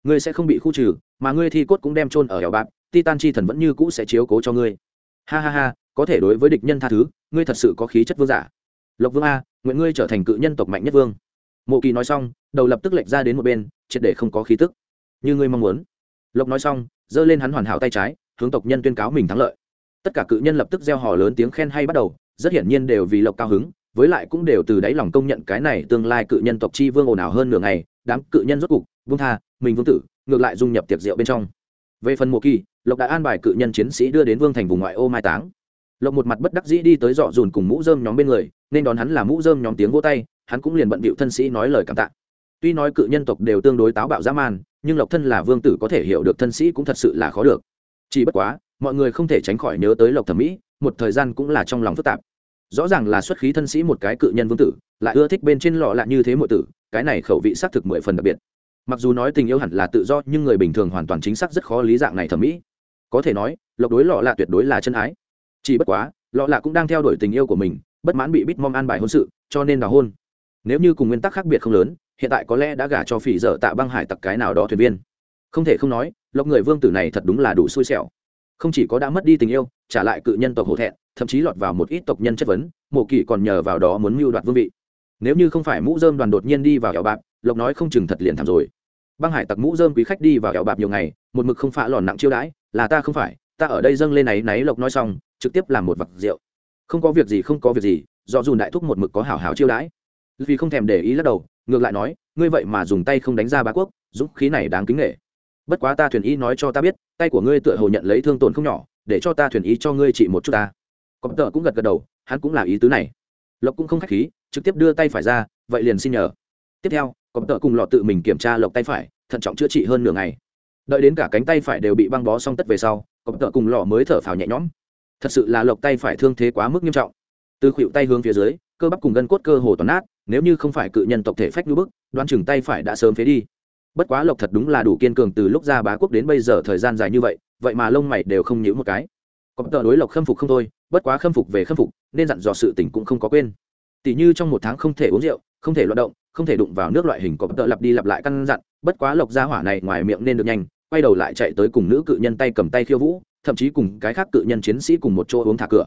Speaker 1: Ngươi sẽ không bị khu trừ, mà ngươi thi cốt cũng đem trôn ở hẻo bạc, titan chi thần vẫn như cũ sẽ chiếu cố cho ngươi. Ha ha ha, có thể đối với địch nhân tha thứ, ngươi thật sự có khí chất vương giả. Lộc vương a, nguyện ngươi trở thành cự nhân tộc mạnh nhất vương. Mộ kỳ nói xong, đầu lập tức lệch ra đến một bên, triệt để không có khí tức. Như ngươi mong muốn. Lộc nói xong, giơ lên hắn hoàn hảo tay trái hướng tộc nhân tuyên cáo mình thắng lợi. Tất cả cự nhân lập tức gieo hò lớn tiếng khen hay bắt đầu, rất hiển nhiên đều vì lộc cao hứng, với lại cũng đều từ đáy lòng công nhận cái này tương lai cự nhân tộc chi vương ồn ào hơn nửa ngày, đám cự nhân rốt cục vương tha, mình vương tử, ngược lại dung nhập tiệc rượu bên trong. Về phần mùa kỳ, lộc đã an bài cự nhân chiến sĩ đưa đến vương thành vùng ngoại ô mai táng. Lộc một mặt bất đắc dĩ đi tới dọ dùn cùng mũ dơm nhóm bên người, nên đón hắn là mũ dơm nhóm tiếng vô tay, hắn cũng liền bận bịu thân sĩ nói lời cảm tạ. Tuy nói cự nhân tộc đều tương đối táo bạo dã man, nhưng lộc thân là vương tử có thể hiểu được thân sĩ cũng thật sự là khó được chỉ bất quá, mọi người không thể tránh khỏi nhớ tới lộc thẩm mỹ, một thời gian cũng là trong lòng phức tạp. Rõ ràng là xuất khí thân sĩ một cái cự nhân vương tử, lại ưa thích bên trên lọ lạ như thế mọi tử, cái này khẩu vị xác thực mười phần đặc biệt. Mặc dù nói tình yêu hẳn là tự do, nhưng người bình thường hoàn toàn chính xác rất khó lý dạng này thẩm mỹ. Có thể nói, lộc đối lọ lạ tuyệt đối là chân ái. Chỉ bất quá, lọ lạ cũng đang theo đuổi tình yêu của mình, bất mãn bị bít mong an bài hôn sự, cho nên đào hôn. Nếu như cùng nguyên tắc khác biệt không lớn, hiện tại có lẽ đã gả cho phỉ dở tạ băng hải tặc cái nào đó thuyền viên. Không thể không nói lộc người vương tử này thật đúng là đủ xui xẻo. Không chỉ có đã mất đi tình yêu, trả lại cự nhân tộc hổ thẹn, thậm chí lọt vào một ít tộc nhân chất vấn, mộ kỳ còn nhờ vào đó muốn mưu đoạt vương vị. Nếu như không phải mũ dơm đoàn đột nhiên đi vào ẻo bạc lộc nói không chừng thật liền thảm rồi. Băng hải tặc mũ dơm quý khách đi vào ẻo bạc nhiều ngày, một mực không phá lòn nặng chiêu đãi, là ta không phải, ta ở đây dâng lên náy náy lộc nói xong, trực tiếp làm một vặc rượu. Không có việc gì, không có việc gì, do dù đại thúc một mực có hảo hảo chiêu đãi. Vì không thèm để ý lắc đầu, ngược lại nói, ngươi vậy mà dùng tay không đánh ra bá quốc, dũng khí này đáng kính nghệ bất quá ta thuyền y nói cho ta biết, tay của ngươi tựa hồ nhận lấy thương tổn không nhỏ, để cho ta thuyền y cho ngươi trị một chút ta. Cọp tợ cũng gật gật đầu, hắn cũng là ý tứ này. Lộc cũng không k h á c h khí, trực tiếp đưa tay phải ra, vậy liền xin nhờ. Tiếp theo cọp tợ cùng lọ tự mình kiểm tra lộc tay phải, thận trọng chữa trị hơn nửa ngày. Đợi đến cả cánh tay phải đều bị băng bó xong tất về sau cọp tợ cùng lọ mới thở phào nhẹ nhõm. Thật sự là lộc tay phải thương thế quá mức nghiêm trọng. Từ khuỵu tay hướng phía dưới, cơ bắp cùng gân cốt cơ hồ toàn nát, nếu như không phải cự nhân tộc thể phách như bức, đoan chừng tay phải đã sớm phế đi bất quá lộc thật đúng là đủ kiên cường từ lúc ra bá quốc đến bây giờ thời gian dài như vậy vậy mà lông mày đều không nhíu một cái. Có tờ đối lộc khâm phục không thôi, bất quá khâm phục về khâm phục, nên dặn dò sự tình cũng không có quên. Tỷ như trong một tháng không thể uống rượu, không thể loạt động, không thể đụng vào nước loại hình có tờ lặp đi lặp lại căn dặn, bất quá lộc gia hỏa này ngoài miệng nên được nhanh, quay đầu lại chạy tới cùng nữ cự nhân tay cầm tay khiêu vũ, thậm chí cùng cái khác cự nhân chiến sĩ cùng một chỗ uống thả cửa.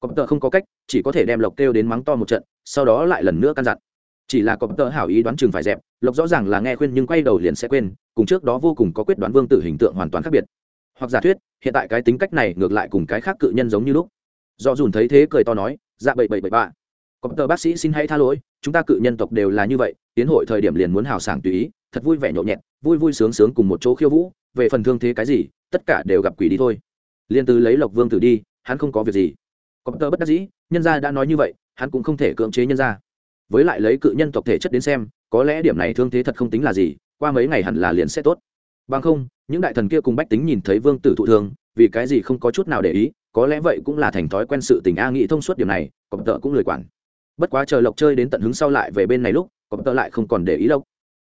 Speaker 1: Có tờ không có cách, chỉ có thể đem lộc kêu đến mắng to một trận, sau đó lại lần nữa căn dặn chỉ là có tờ hảo ý đoán chừng phải dẹp, lộc rõ ràng là nghe khuyên nhưng quay đầu liền sẽ quên, cùng trước đó vô cùng có quyết đoán vương tử hình tượng hoàn toàn khác biệt. Hoặc giả thuyết, hiện tại cái tính cách này ngược lại cùng cái khác cự nhân giống như lúc. Do dùn thấy thế cười to nói dạ bậy bậy bậy ba có tờ bác sĩ xin hãy tha lỗi, chúng ta cự nhân tộc đều là như vậy, tiến hội thời điểm liền muốn hào sảng tùy ý, thật vui vẻ nhộn nhẹt, vui vui sướng sướng cùng một chỗ khiêu vũ, về phần thương thế cái gì, tất cả đều gặp quỷ đi thôi. Liên tư lấy lộc vương tử đi, hắn không có việc gì. Có tờ bất đắc dĩ, nhân gia đã nói như vậy, hắn cũng không thể cưỡng chế nhân gia với lại lấy cự nhân tộc thể chất đến xem, có lẽ điểm này thương thế thật không tính là gì, qua mấy ngày hẳn là liền sẽ tốt. Bằng không, những đại thần kia cùng bách tính nhìn thấy vương tử thụ thương, vì cái gì không có chút nào để ý, có lẽ vậy cũng là thành thói quen sự tình a nghĩ thông suốt điểm này, cọp tợ cũng lười quản. Bất quá chờ lộc chơi đến tận hứng sau lại về bên này lúc, cọp tợ lại không còn để ý lộc.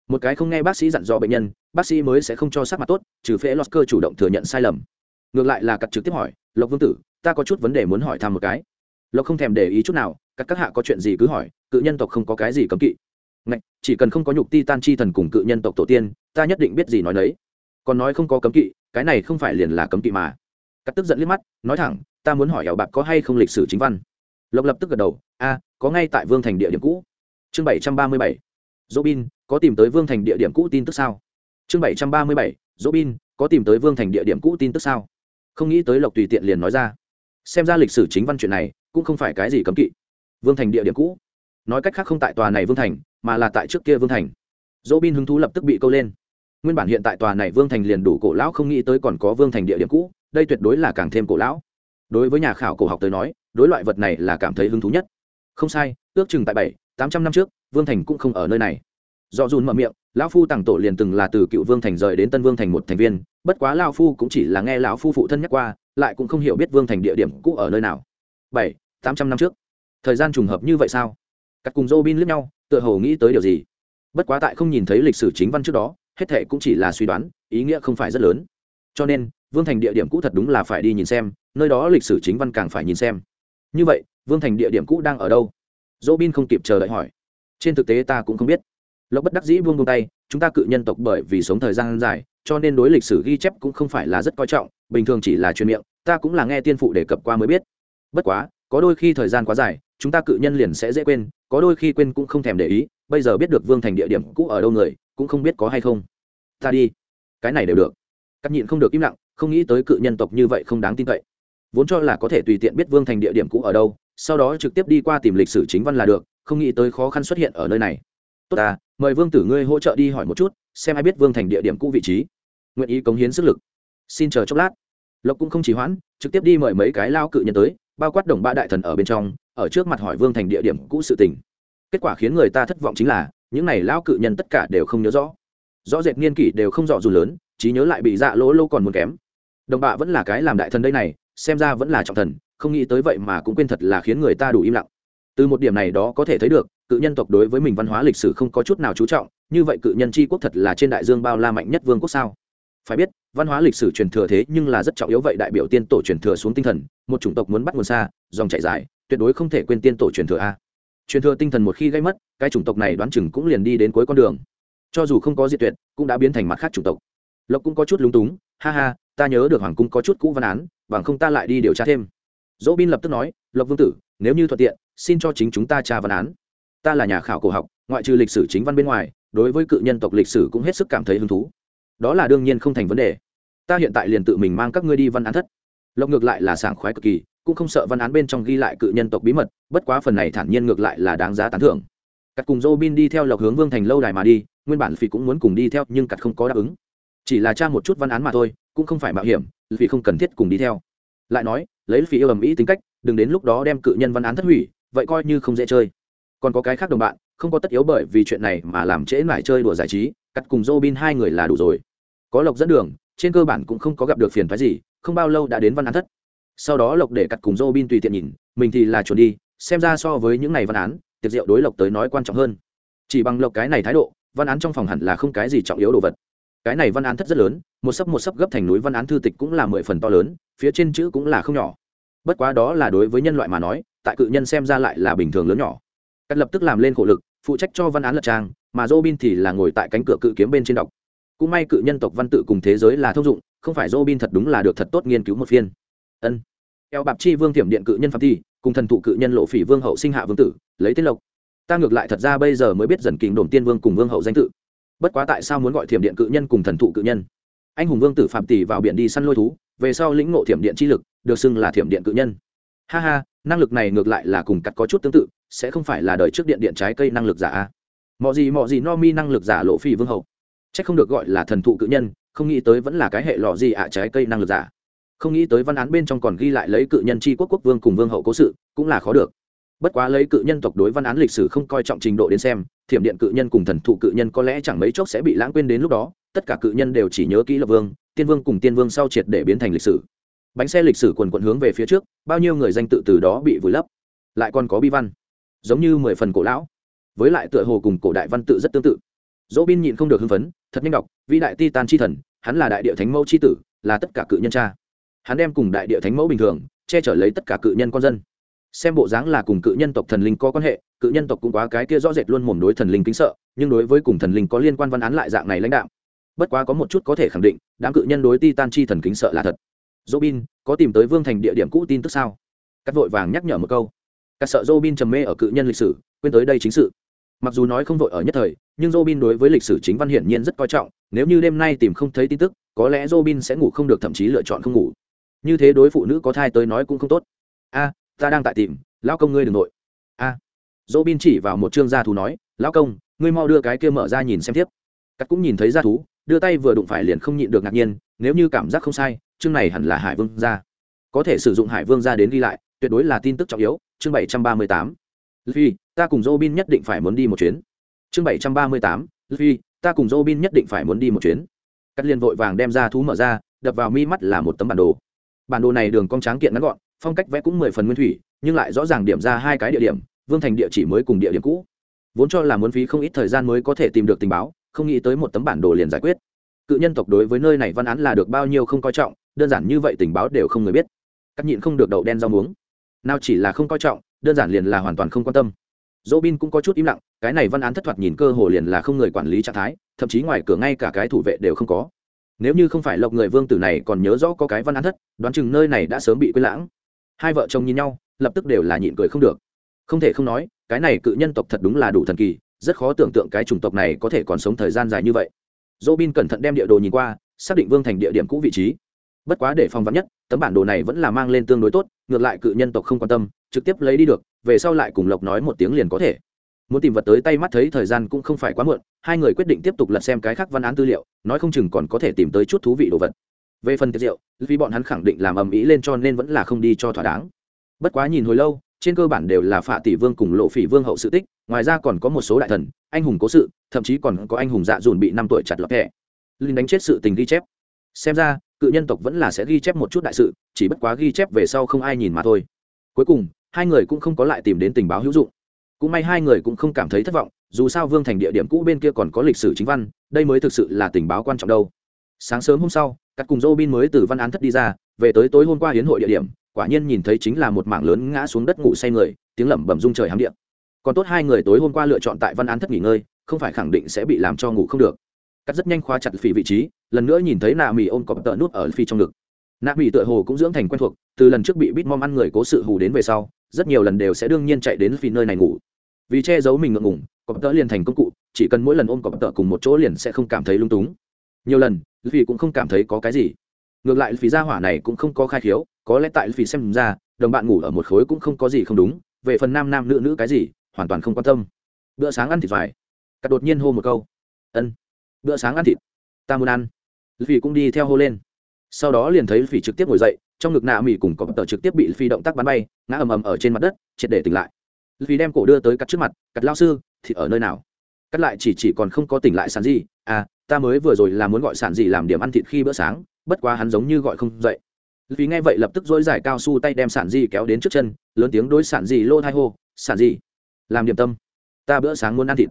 Speaker 1: Một cái không nghe bác sĩ dặn dò bệnh nhân, bác sĩ mới sẽ không cho sắc mặt tốt, trừ phễ lót cơ chủ động thừa nhận sai lầm. Ngược lại là cặp trực tiếp hỏi, lộc vương tử, ta có chút vấn đề muốn hỏi thăm một cái lộc không thèm để ý chút nào các các hạ có chuyện gì cứ hỏi cự nhân tộc không có cái gì cấm kỵ. Ngạch, chỉ cần không có nhục ti tan chi thần cùng cự nhân tộc tổ tiên ta nhất định biết gì nói đấy còn nói không có cấm kỵ cái này không phải liền là cấm kỵ mà. Cắt tức giận liếc mắt nói thẳng ta muốn hỏi ảo bạc có hay không lịch sử chính văn. Lộc lập tức gật đầu a có ngay tại vương thành địa điểm cũ. Chương bảy trăm ba mươi bảy dỗ bin có tìm tới vương thành địa điểm cũ tin tức sao? Chương bảy trăm ba mươi bảy dỗ bin có tìm tới vương thành địa điểm cũ tin tức sao? Không nghĩ tới lộc tùy tiện liền nói ra. Xem ra lịch sử chính văn chuyện này cũng không phải cái gì cấm kỵ. Vương thành địa điểm cũ. Nói cách khác không tại tòa này vương thành, mà là tại trước kia vương thành. Dỗ bin hứng thú lập tức bị câu lên. Nguyên bản hiện tại tòa này vương thành liền đủ cổ lão không nghĩ tới còn có vương thành địa điểm cũ, đây tuyệt đối là càng thêm cổ lão. Đối với nhà khảo cổ học tới nói, đối loại vật này là cảm thấy hứng thú nhất. Không sai, ước chừng tại bảy, tám trăm năm trước, vương thành cũng không ở nơi này. Do dùn mở miệng, lão phu tàng tổ liền từng là từ cựu vương thành rời đến tân vương thành một thành viên, bất quá lão phu cũng chỉ là nghe lão phu phụ thân nhắc qua, lại cũng không hiểu biết vương thành địa điểm cũ ở nơi nào bảy, tám trăm năm trước. Thời gian trùng hợp như vậy sao? Cắt cùng dô bin lướt nhau, tựa hồ nghĩ tới điều gì. Bất quá tại không nhìn thấy lịch sử chính văn trước đó, hết thệ cũng chỉ là suy đoán, ý nghĩa không phải rất lớn. Cho nên, vương thành địa điểm cũ thật đúng là phải đi nhìn xem, nơi đó lịch sử chính văn càng phải nhìn xem. Như vậy, vương thành địa điểm cũ đang ở đâu? Dỗ bin không kịp chờ đợi hỏi. Trên thực tế ta cũng không biết. Lộc bất đắc dĩ vương buông tay, chúng ta cự nhân tộc bởi vì sống thời gian dài, cho nên đối lịch sử ghi chép cũng không phải là rất coi trọng, bình thường chỉ là truyền miệng, ta cũng là nghe tiên phụ đề cập qua mới biết bất quá, có đôi khi thời gian quá dài, chúng ta cự nhân liền sẽ dễ quên, có đôi khi quên cũng không thèm để ý, bây giờ biết được vương thành địa điểm cũ ở đâu người, cũng không biết có hay không. Ta đi. Cái này đều được. Cắt nhịn không được im lặng, không nghĩ tới cự nhân tộc như vậy không đáng tin cậy. Vốn cho là có thể tùy tiện biết vương thành địa điểm cũ ở đâu, sau đó trực tiếp đi qua tìm lịch sử chính văn là được, không nghĩ tới khó khăn xuất hiện ở nơi này. Tốt ta, mời vương tử ngươi hỗ trợ đi hỏi một chút, xem ai biết vương thành địa điểm cũ vị trí. Nguyện ý cống hiến sức lực. Xin chờ chốc lát. Lộc cũng không chỉ hoãn, trực tiếp đi mời mấy cái lao cự nhân tới bao quát đồng ba đại thần ở bên trong, ở trước mặt hỏi vương thành địa điểm cũ sự tình. Kết quả khiến người ta thất vọng chính là, những này lão cự nhân tất cả đều không nhớ rõ. Rõ rệt niên kỷ đều không rõ dù lớn, trí nhớ lại bị dạ lỗ lô còn muốn kém. Đồng bạ vẫn là cái làm đại thần đây này, xem ra vẫn là trọng thần, không nghĩ tới vậy mà cũng quên thật là khiến người ta đủ im lặng. Từ một điểm này đó có thể thấy được, cự nhân tộc đối với mình văn hóa lịch sử không có chút nào chú trọng, như vậy cự nhân tri quốc thật là trên đại dương bao la mạnh nhất vương quốc sao? Phải biết, văn hóa lịch sử truyền thừa thế nhưng là rất trọng yếu vậy đại biểu tiên tổ truyền thừa xuống tinh thần, một chủng tộc muốn bắt nguồn xa, dòng chảy dài, tuyệt đối không thể quên tiên tổ truyền thừa a. Truyền thừa tinh thần một khi gây mất, cái chủng tộc này đoán chừng cũng liền đi đến cuối con đường. Cho dù không có diệt tuyệt, cũng đã biến thành mặt khác chủng tộc. Lộc cũng có chút lúng túng, ha ha, ta nhớ được hoàng cung có chút cũ văn án, bằng không ta lại đi điều tra thêm. Dỗ bin lập tức nói, lộc vương tử, nếu như thuận tiện, xin cho chính chúng ta tra văn án. Ta là nhà khảo cổ học, ngoại trừ lịch sử chính văn bên ngoài, đối với cự nhân tộc lịch sử cũng hết sức cảm thấy hứng thú đó là đương nhiên không thành vấn đề. Ta hiện tại liền tự mình mang các ngươi đi văn án thất. Lộc ngược lại là sảng khoái cực kỳ, cũng không sợ văn án bên trong ghi lại cự nhân tộc bí mật, bất quá phần này thản nhiên ngược lại là đáng giá tán thưởng. Cắt cùng dô bin đi theo lộc hướng vương thành lâu đài mà đi, nguyên bản phi cũng muốn cùng đi theo, nhưng cắt không có đáp ứng. Chỉ là tra một chút văn án mà thôi, cũng không phải mạo hiểm vì không cần thiết cùng đi theo. Lại nói, lấy phi yêu ầm ĩ tính cách, đừng đến lúc đó đem cự nhân văn án thất hủy, vậy coi như không dễ chơi. Còn có cái khác đồng bạn, không có tất yếu bởi vì chuyện này mà làm trễ mải chơi đùa giải trí, cắt cùng Robin hai người là đủ rồi có lộc dẫn đường, trên cơ bản cũng không có gặp được phiền phái gì, không bao lâu đã đến văn án thất. Sau đó lộc để cặt cùng Robin tùy tiện nhìn, mình thì là chuẩn đi, xem ra so với những ngày văn án, tiệc rượu đối lộc tới nói quan trọng hơn. Chỉ bằng lộc cái này thái độ, văn án trong phòng hẳn là không cái gì trọng yếu đồ vật. Cái này văn án thất rất lớn, một sấp một sấp gấp thành núi văn án thư tịch cũng là mười phần to lớn, phía trên chữ cũng là không nhỏ. Bất quá đó là đối với nhân loại mà nói, tại cự nhân xem ra lại là bình thường lớn nhỏ. Cắt lập tức làm lên khổ lực, phụ trách cho văn án lật trang, mà Robin thì là ngồi tại cánh cửa cự kiếm bên trên đọc cũng may cự nhân tộc văn tự cùng thế giới là thông dụng, không phải Robin thật đúng là được thật tốt nghiên cứu một phiên. Ân. Eo bạp chi vương tiểm điện cự nhân phạm thi, cùng thần thụ cự nhân lộ phỉ vương hậu sinh hạ vương tử, lấy tên lộc. Ta ngược lại thật ra bây giờ mới biết dần kình đồn tiên vương cùng vương hậu danh tự. Bất quá tại sao muốn gọi thiểm điện cự nhân cùng thần thụ cự nhân? Anh hùng vương tử phạm tỷ vào biển đi săn lôi thú, về sau lĩnh ngộ thiểm điện chi lực, được xưng là thiểm điện cự nhân. Ha ha, năng lực này ngược lại là cùng cắt có chút tương tự, sẽ không phải là đời trước điện điện trái cây năng lực giả a. Mọi gì mọi gì no mi năng lực giả lộ phi vương hậu c h ắ c không được gọi là thần thụ cự nhân, không nghĩ tới vẫn là cái hệ lọ gì ạ, trái cây năng lực giả. Không nghĩ tới văn án bên trong còn ghi lại lấy cự nhân c h i quốc quốc vương cùng vương hậu cố sự, cũng là khó được. Bất quá lấy cự nhân tộc đối văn án lịch sử không coi trọng trình độ đến xem, thiểm điện cự nhân cùng thần thụ cự nhân có lẽ chẳng mấy chốc sẽ bị lãng quên đến lúc đó, tất cả cự nhân đều chỉ nhớ kỹ lập vương, tiên vương cùng tiên vương sau triệt để biến thành lịch sử. Bánh xe lịch sử quần quận hướng về phía trước, bao nhiêu người danh tự từ đó bị vùi lấp. Lại còn có bi văn. Giống như mười phần cổ lão. Với lại tựa hồ cùng cổ đại văn tự rất tương tự. Dỗ bin nhịn không được hưng phấn thật nhanh đọc vĩ đại ti tan chi thần hắn là đại địa thánh mẫu c h i tử là tất cả cự nhân cha hắn đem cùng đại địa thánh mẫu bình thường che chở lấy tất cả cự nhân con dân xem bộ dáng là cùng cự nhân tộc thần linh có quan hệ cự nhân tộc cũng quá cái kia rõ rệt luôn mồm đối thần linh kính sợ nhưng đối với cùng thần linh có liên quan văn án lại dạng này lãnh đạo bất quá có một chút có thể khẳng định đám cự nhân đối ti tan chi thần kính sợ là thật Robin, có tìm tới Vương Thành địa điểm cũ tin tức sao? Cắt vội vàng nhắc nhở một câu. Cắt sợ Robin trầm mê ở cự nhân lịch sử, quên tới đây chính sự. Mặc dù nói không vội ở nhất thời, nhưng Robin đối với lịch sử chính văn hiển nhiên rất coi trọng, nếu như đêm nay tìm không thấy tin tức, có lẽ Robin sẽ ngủ không được thậm chí lựa chọn không ngủ. Như thế đối phụ nữ có thai tới nói cũng không tốt. A, ta đang tại tìm, lão công ngươi đừng nội. A. Robin chỉ vào một trương gia thú nói, lão công, ngươi mau đưa cái kia mở ra nhìn xem tiếp. Cắt cũng nhìn thấy gia thú, đưa tay vừa đụng phải liền không nhịn được ngạc nhiên, nếu như cảm giác không sai, chương này hẳn là hải vương gia có thể sử dụng hải vương gia đến ghi lại tuyệt đối là tin tức trọng yếu chương bảy trăm ba mươi tám Luffy, ta cùng robin nhất định phải muốn đi một chuyến. Chương 738, Luffy, ta cùng robin nhất định phải muốn đi một chuyến. Cắt liên vội vàng đem ra thú mở ra đập vào mi mắt là một tấm bản đồ. Bản đồ này đường cong tráng kiện ngắn gọn phong cách vẽ cũng mười phần nguyên thủy nhưng lại rõ ràng điểm ra hai cái địa điểm vương thành địa chỉ mới cùng địa điểm cũ. Vốn cho là muốn phí không ít thời gian mới có thể tìm được tình báo không nghĩ tới một tấm bản đồ liền giải quyết. Cự nhân tộc đối với nơi này văn án là được bao nhiêu không coi trọng đơn giản như vậy tình báo đều không người biết. Cắt nhịn không được đậu đen rau muống. Nào chỉ là không coi trọng đơn giản liền là hoàn toàn không quan tâm. Dỗ bin cũng có chút im lặng, cái này văn án thất thoạt nhìn cơ hồ liền là không người quản lý trạng thái, thậm chí ngoài cửa ngay cả cái thủ vệ đều không có. Nếu như không phải lộc người vương tử này còn nhớ rõ có cái văn án thất, đoán chừng nơi này đã sớm bị quên lãng. Hai vợ chồng nhìn nhau, lập tức đều là nhịn cười không được. Không thể không nói, cái này cự nhân tộc thật đúng là đủ thần kỳ, rất khó tưởng tượng cái chủng tộc này có thể còn sống thời gian dài như vậy. Dỗ bin cẩn thận đem địa đồ nhìn qua, xác định vương thành địa điểm cũ vị trí. Bất quá để phòng vắn nhất, tấm bản đồ này vẫn là mang lên tương đối tốt, ngược lại cự nhân tộc không quan tâm trực tiếp lấy đi được, về sau lại cùng lộc nói một tiếng liền có thể. Muốn tìm vật tới tay mắt thấy thời gian cũng không phải quá muộn, hai người quyết định tiếp tục lật xem cái khác văn án tư liệu, nói không chừng còn có thể tìm tới chút thú vị đồ vật. Về phần tiệc rượu, vì bọn hắn khẳng định làm ầm ĩ lên cho nên vẫn là không đi cho thỏa đáng. Bất quá nhìn hồi lâu, trên cơ bản đều là phạ tỷ vương cùng lộ phỉ vương hậu sự tích, ngoài ra còn có một số đại thần, anh hùng cố sự, thậm chí còn có anh hùng dạ dùn bị năm tuổi chặt lọt thẻ linh đánh chết sự tình ghi chép. Xem ra, cự nhân tộc vẫn là sẽ ghi chép một chút đại sự, chỉ bất quá ghi chép về sau không ai nhìn mà thôi. Cuối cùng hai người cũng không có lại tìm đến tình báo hữu dụng. Cũng may hai người cũng không cảm thấy thất vọng, dù sao vương thành địa điểm cũ bên kia còn có lịch sử chính văn, đây mới thực sự là tình báo quan trọng đâu. Sáng sớm hôm sau, các cùng dô bin mới từ văn án thất đi ra, về tới tối hôm qua hiến hội địa điểm, quả nhiên nhìn thấy chính là một mảng lớn ngã xuống đất ngủ say người, tiếng lẩm bẩm rung trời hám điện còn tốt hai người tối hôm qua lựa chọn tại văn án thất nghỉ ngơi, không phải khẳng định sẽ bị làm cho ngủ không được. Cắt rất nhanh khóa chặt phỉ vị trí, lần nữa nhìn thấy nạ mì ôm cọp tợ nút ở phi trong ngực nạ mỹ tựa hồ cũng dưỡng thành quen thuộc, từ lần trước bị bít mom ăn người cố sự hù đến về sau, rất nhiều lần đều sẽ đương nhiên chạy đến vì nơi này ngủ. Vì che giấu mình ngượng ngủng cọp tợ liền thành công cụ, chỉ cần mỗi lần ôm cọp tợ cùng một chỗ liền sẽ không cảm thấy lung túng. Nhiều lần vì cũng không cảm thấy có cái gì. Ngược lại phí gia hỏa này cũng không có khai khiếu, có lẽ tại phí xem ra, đồng bạn ngủ ở một khối cũng không có gì không đúng, về phần nam nam nữ nữ cái gì, hoàn toàn không quan tâm. Bữa sáng ăn thịt vải cắt đột nhiên hô một câu. Ân. Bữa sáng ăn thịt. Ta muốn ăn. Vì cũng đi theo hô lên sau đó liền thấy phỉ trực tiếp ngồi dậy, trong ngực nạ mỹ cùng có tờ trực tiếp bị phi động tác bắn bay, ngã ầm ầm ở trên mặt đất, triệt để tỉnh lại. Vì đem cổ đưa tới cắt trước mặt, cắt lao sư, thì ở nơi nào? Cắt lại chỉ chỉ còn không có tỉnh lại sản gì à ta mới vừa rồi là muốn gọi sản gì làm điểm ăn thịt khi bữa sáng, bất quá hắn giống như gọi không dậy. Vì nghe vậy lập tức dỗi giải cao su tay đem sản gì kéo đến trước chân, lớn tiếng đối sản gì lô thai hô sản gì, làm điểm tâm, ta bữa sáng muốn ăn thịt.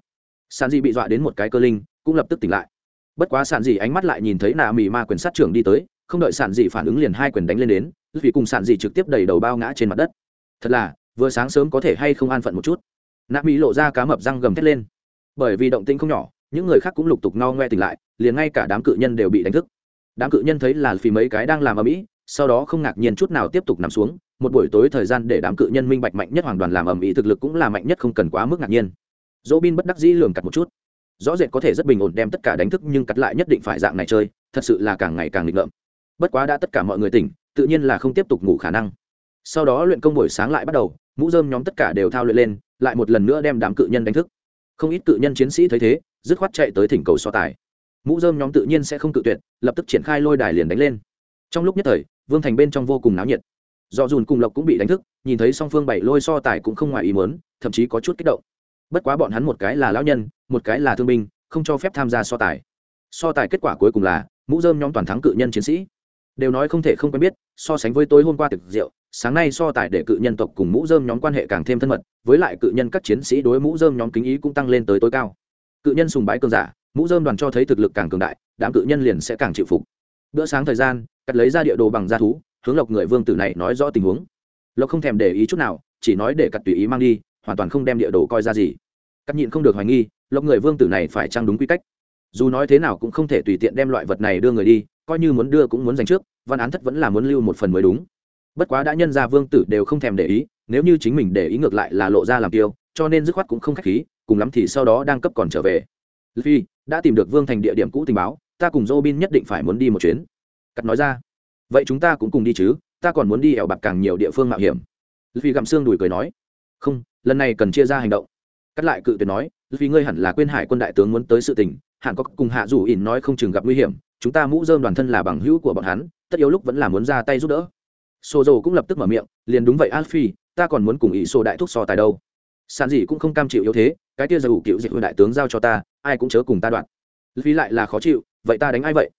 Speaker 1: Sản gì bị dọa đến một cái cơ linh, cũng lập tức tỉnh lại. Bất quá sản gì ánh mắt lại nhìn thấy nạ mì ma quyền sát trưởng đi tới không đợi sản dị phản ứng liền hai quyền đánh lên đến vì cùng sản dị trực tiếp đầy đầu bao ngã trên mặt đất. Thật là, vừa sáng sớm có thể hay không an phận một chút. Nạ mỹ lộ ra cá mập răng gầm thét lên. Bởi vì động tĩnh không nhỏ, những người khác cũng lục tục no ngoe tỉnh lại, liền ngay cả đám cự nhân đều bị đánh thức. Đám cự nhân thấy là vì mấy cái đang làm ở mỹ sau đó không ngạc nhiên chút nào tiếp tục nằm xuống, một buổi tối thời gian để đám cự nhân minh bạch mạnh nhất hoàn toàn làm ầm ĩ thực lực cũng là mạnh nhất không cần quá mức ngạc nhiên. Dỗ bin bất đắc dĩ lường cặt một chút. Rõ rệt có thể rất bình ổn đem tất cả đánh thức nhưng cắt lại nhất định phải dạng này chơi, thật sự là càng ngày càng nghịch ngợm bất quá đã tất cả mọi người tỉnh, tự nhiên là không tiếp tục ngủ khả năng. Sau đó luyện công buổi sáng lại bắt đầu, mũ dơm nhóm tất cả đều thao luyện lên, lại một lần nữa đem đám cự nhân đánh thức. Không ít cự nhân chiến sĩ thấy thế, dứt khoát chạy tới thỉnh cầu so tài. Mũ dơm nhóm tự nhiên sẽ không cự tuyệt, lập tức triển khai lôi đài liền đánh lên. Trong lúc nhất thời, vương thành bên trong vô cùng náo nhiệt. Do dùn cùng lộc cũng bị đánh thức, nhìn thấy song phương bảy lôi so tài cũng không ngoài ý mớn thậm chí có chút kích động. Bất quá bọn hắn một cái là lão nhân, một cái là thương binh, không cho phép tham gia so tài. So tài kết quả cuối cùng là, mũ dơm nhóm toàn thắng cự nhân chiến sĩ đều nói không thể không quen biết, so sánh với tối hôm qua thực rượu, sáng nay so tài để cự nhân tộc cùng mũ dơm nhóm quan hệ càng thêm thân mật, với lại cự nhân các chiến sĩ đối mũ dơm nhóm kính ý cũng tăng lên tới tối cao. Cự nhân sùng bái cường giả, mũ dơm đoàn cho thấy thực lực càng cường đại, đám cự nhân liền sẽ càng chịu phục. Bữa sáng thời gian, cắt lấy ra địa đồ bằng da thú, hướng lộc người vương tử này nói rõ tình huống. Lộc không thèm để ý chút nào, chỉ nói để cắt tùy ý mang đi, hoàn toàn không đem địa đồ coi ra gì. Cắt nhịn không được hoài nghi, lộc người vương tử này phải trang đúng quy cách? Dù nói thế nào cũng không thể tùy tiện đem loại vật này đưa người đi coi như muốn đưa cũng muốn dành trước, văn án thất vẫn là muốn lưu một phần mới đúng. Bất quá đã nhân ra vương tử đều không thèm để ý, nếu như chính mình để ý ngược lại là lộ ra làm tiêu, cho nên dứt khoát cũng không k h á c h khí, cùng lắm thì sau đó đang cấp còn trở về. Phi đã tìm được vương thành địa điểm cũ tình báo, ta cùng dô bin nhất định phải muốn đi một chuyến. Cắt nói ra. Vậy chúng ta cũng cùng đi chứ, ta còn muốn đi ẻo bạc càng nhiều địa phương mạo hiểm. Vì gặm xương đùi cười nói. Không, lần này cần chia ra hành động. Cắt lại cự tuyệt nói vì ngươi hẳn là quên hải quân đại tướng muốn tới sự tình, hẳn có cùng hạ rủ ỉn nói không chừng gặp nguy hiểm chúng ta mũ dơm đoàn thân là bằng hữu của bọn hắn, tất yếu lúc vẫn là muốn ra tay giúp đỡ. Sô dầu cũng lập tức mở miệng, liền đúng vậy alphi ta còn muốn cùng ý Sô đại thúc so tài đâu. Sàn gì cũng không cam chịu yếu thế, cái tia dầu cựu dịch đại tướng giao cho ta, ai cũng chớ cùng ta đoạn. Phí lại là khó chịu, vậy ta đánh ai vậy?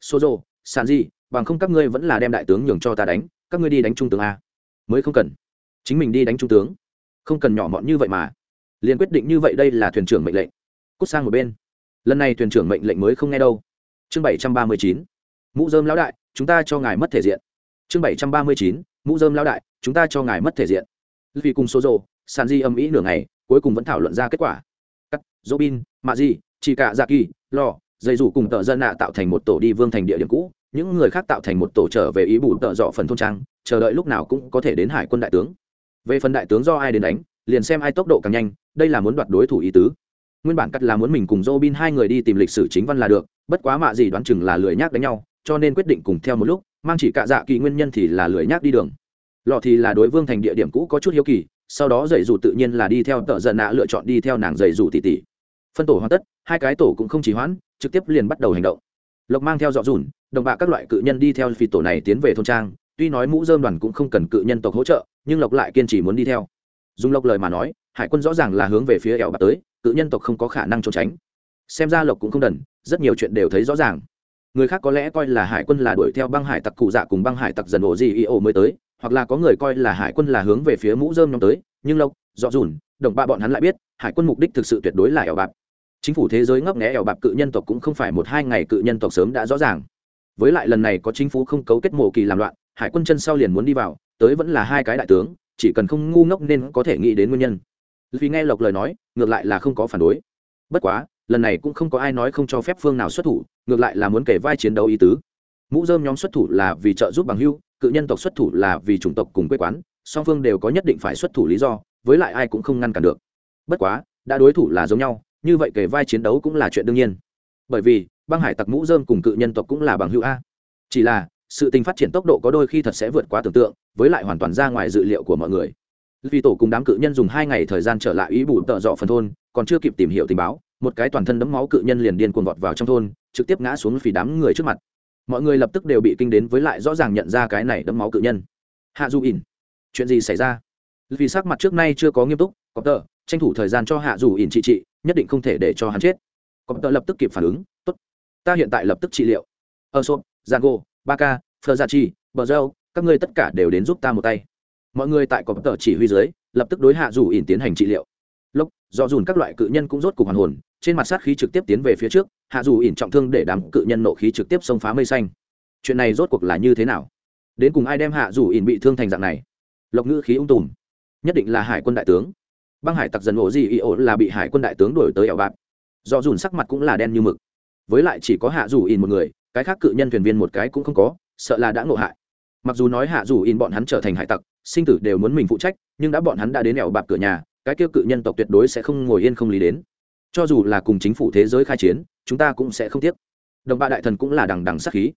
Speaker 1: Sô dầu, sàn gì bằng không các ngươi vẫn là đem đại tướng nhường cho ta đánh, các ngươi đi đánh trung tướng a. Mới không cần. Chính mình đi đánh trung tướng. Không cần nhỏ mọn như vậy mà. Liền quyết định như vậy đây là thuyền trưởng mệnh lệnh. Cút sang một bên. Lần này thuyền trưởng mệnh lệnh mới không nghe đâu chương bảy trăm ba mươi chín, mũ dơm lão đại, chúng ta cho ngài mất thể diện. Chương bảy trăm ba mươi chín, mũ dơm lão đại, chúng ta cho ngài mất thể diện. Vì cùng số rồ sàn di âm ý nửa ngày, cuối cùng vẫn thảo luận ra kết quả. Cắt dỗ bin mạ di chỉ cả dạ kỳ lò dây rủ cùng tợ dân nạ tạo thành một tổ đi vương thành địa điểm cũ. Những người khác tạo thành một tổ trở về ý bù tợ dọ phần thôn trang, chờ đợi lúc nào cũng có thể đến hải quân đại tướng. Về phần đại tướng do ai đến đánh, liền xem ai tốc độ càng nhanh, đây là muốn đoạt đối thủ ý tứ nguyên bản cắt là muốn mình cùng Robin hai người đi tìm lịch sử chính văn là được, bất quá mạ gì đoán chừng là lười nhác đánh nhau, cho nên quyết định cùng theo một lúc, mang chỉ cạ dạ kỳ nguyên nhân thì là lười nhác đi đường. Lọ thì là đối vương thành địa điểm cũ có chút hiếu kỳ, sau đó dạy dù tự nhiên là đi theo tợ giận nạ lựa chọn đi theo nàng dạy dù tỷ tỷ phân tổ hoàn tất, hai cái tổ cũng không chỉ hoãn, trực tiếp liền bắt đầu hành động. Lộc mang theo dọ dùn, đồng bạ các loại cự nhân đi theo phi tổ này tiến về thôn trang, tuy nói mũ dơm đoàn cũng không cần cự nhân tộc hỗ trợ, nhưng lộc lại kiên trì muốn đi theo. Dùng lộc lời mà nói, hải quân rõ ràng là hướng về phía ẻo bạc tới cự nhân tộc không có khả năng trốn tránh. Xem ra lộc cũng không đần, rất nhiều chuyện đều thấy rõ ràng. Người khác có lẽ coi là hải quân là đuổi theo băng hải tặc cụ dạ cùng băng hải tặc dần ổ gì y ổ mới tới, hoặc là có người coi là hải quân là hướng về phía mũ dơm nhóm tới, nhưng lộc dọ dùn đồng ba bọn hắn lại biết, hải quân mục đích thực sự tuyệt đối là ẻo bạc chính phủ thế giới ngấp nghé ẻo bạc cự nhân tộc cũng không phải một hai ngày cự nhân tộc sớm đã rõ ràng. Với lại lần này có chính phủ không cấu kết mộ kỳ làm loạn, hải quân chân sau liền muốn đi vào, tới vẫn là hai cái đại tướng, chỉ cần không ngu ngốc nên có thể nghĩ đến nguyên nhân vì nghe lộc lời nói, ngược lại là không có phản đối. Bất quá, lần này cũng không có ai nói không cho phép phương nào xuất thủ, ngược lại là muốn kể vai chiến đấu ý tứ. Mũ dơm nhóm xuất thủ là vì trợ giúp bằng hưu, cự nhân tộc xuất thủ là vì chủng tộc cùng quê quán, song phương đều có nhất định phải xuất thủ lý do, với lại ai cũng không ngăn cản được. Bất quá, đã đối thủ là giống nhau, như vậy kể vai chiến đấu cũng là chuyện đương nhiên. Bởi vì, băng hải tặc mũ dơm cùng cự nhân tộc cũng là bằng hữu a. Chỉ là, sự tình phát triển tốc độ có đôi khi thật sẽ vượt quá tưởng tượng, với lại hoàn toàn ra ngoài dự liệu của mọi người vì tổ cùng đám cự nhân dùng hai ngày thời gian trở lại ý bù tợ dọ phần thôn, còn chưa kịp tìm hiểu tình báo, một cái toàn thân đấm máu cự nhân liền điên cuồng vọt vào trong thôn, trực tiếp ngã xuống phì đám người trước mặt. Mọi người lập tức đều bị kinh đến với lại rõ ràng nhận ra cái này đấm máu cự nhân. Hạ du ỉn, chuyện gì xảy ra? Vì sắc mặt trước nay chưa có nghiêm túc có tờ, tranh thủ thời gian cho hạ dù ỉn trị trị, nhất định không thể để cho hắn chết. Có tờ lập tức kịp phản ứng, tốt, ta hiện tại lập tức trị liệu. Ờ Ơ sộp gô, ba ca, phờ gia chi, bờ dâu các ngươi tất cả đều đến giúp ta một tay mọi người tại cọp tờ chỉ huy dưới, lập tức đối hạ dù ỉn tiến hành trị liệu. Lốc, do dùn các loại cự nhân cũng rốt cục hoàn hồn, trên mặt sát khí trực tiếp tiến về phía trước, hạ dù ỉn trọng thương để đám cự nhân nộ khí trực tiếp xông phá mây xanh. Chuyện này rốt cuộc là như thế nào? Đến cùng ai đem hạ dù ỉn bị thương thành dạng này? Lộc ngữ khí ung tùm. Nhất định là hải quân đại tướng. Băng hải tặc dần ổ gì ý ổ là bị hải quân đại tướng đổi tới ẻo bạc do dùn sắc mặt cũng là đen như mực. Với lại chỉ có hạ dù ỉn một người, cái khác cự nhân thuyền viên một cái cũng không có, sợ là đã ngộ hại. Mặc dù nói hạ dù ỉn bọn hắn trở thành hải tặc sinh tử đều muốn mình phụ trách, nhưng đã bọn hắn đã đến ẻo bạc cửa nhà, cái kia cự nhân tộc tuyệt đối sẽ không ngồi yên không lý đến. Cho dù là cùng chính phủ thế giới khai chiến, chúng ta cũng sẽ không tiếc. Đồng ba đại thần cũng là đằng đằng sắc khí.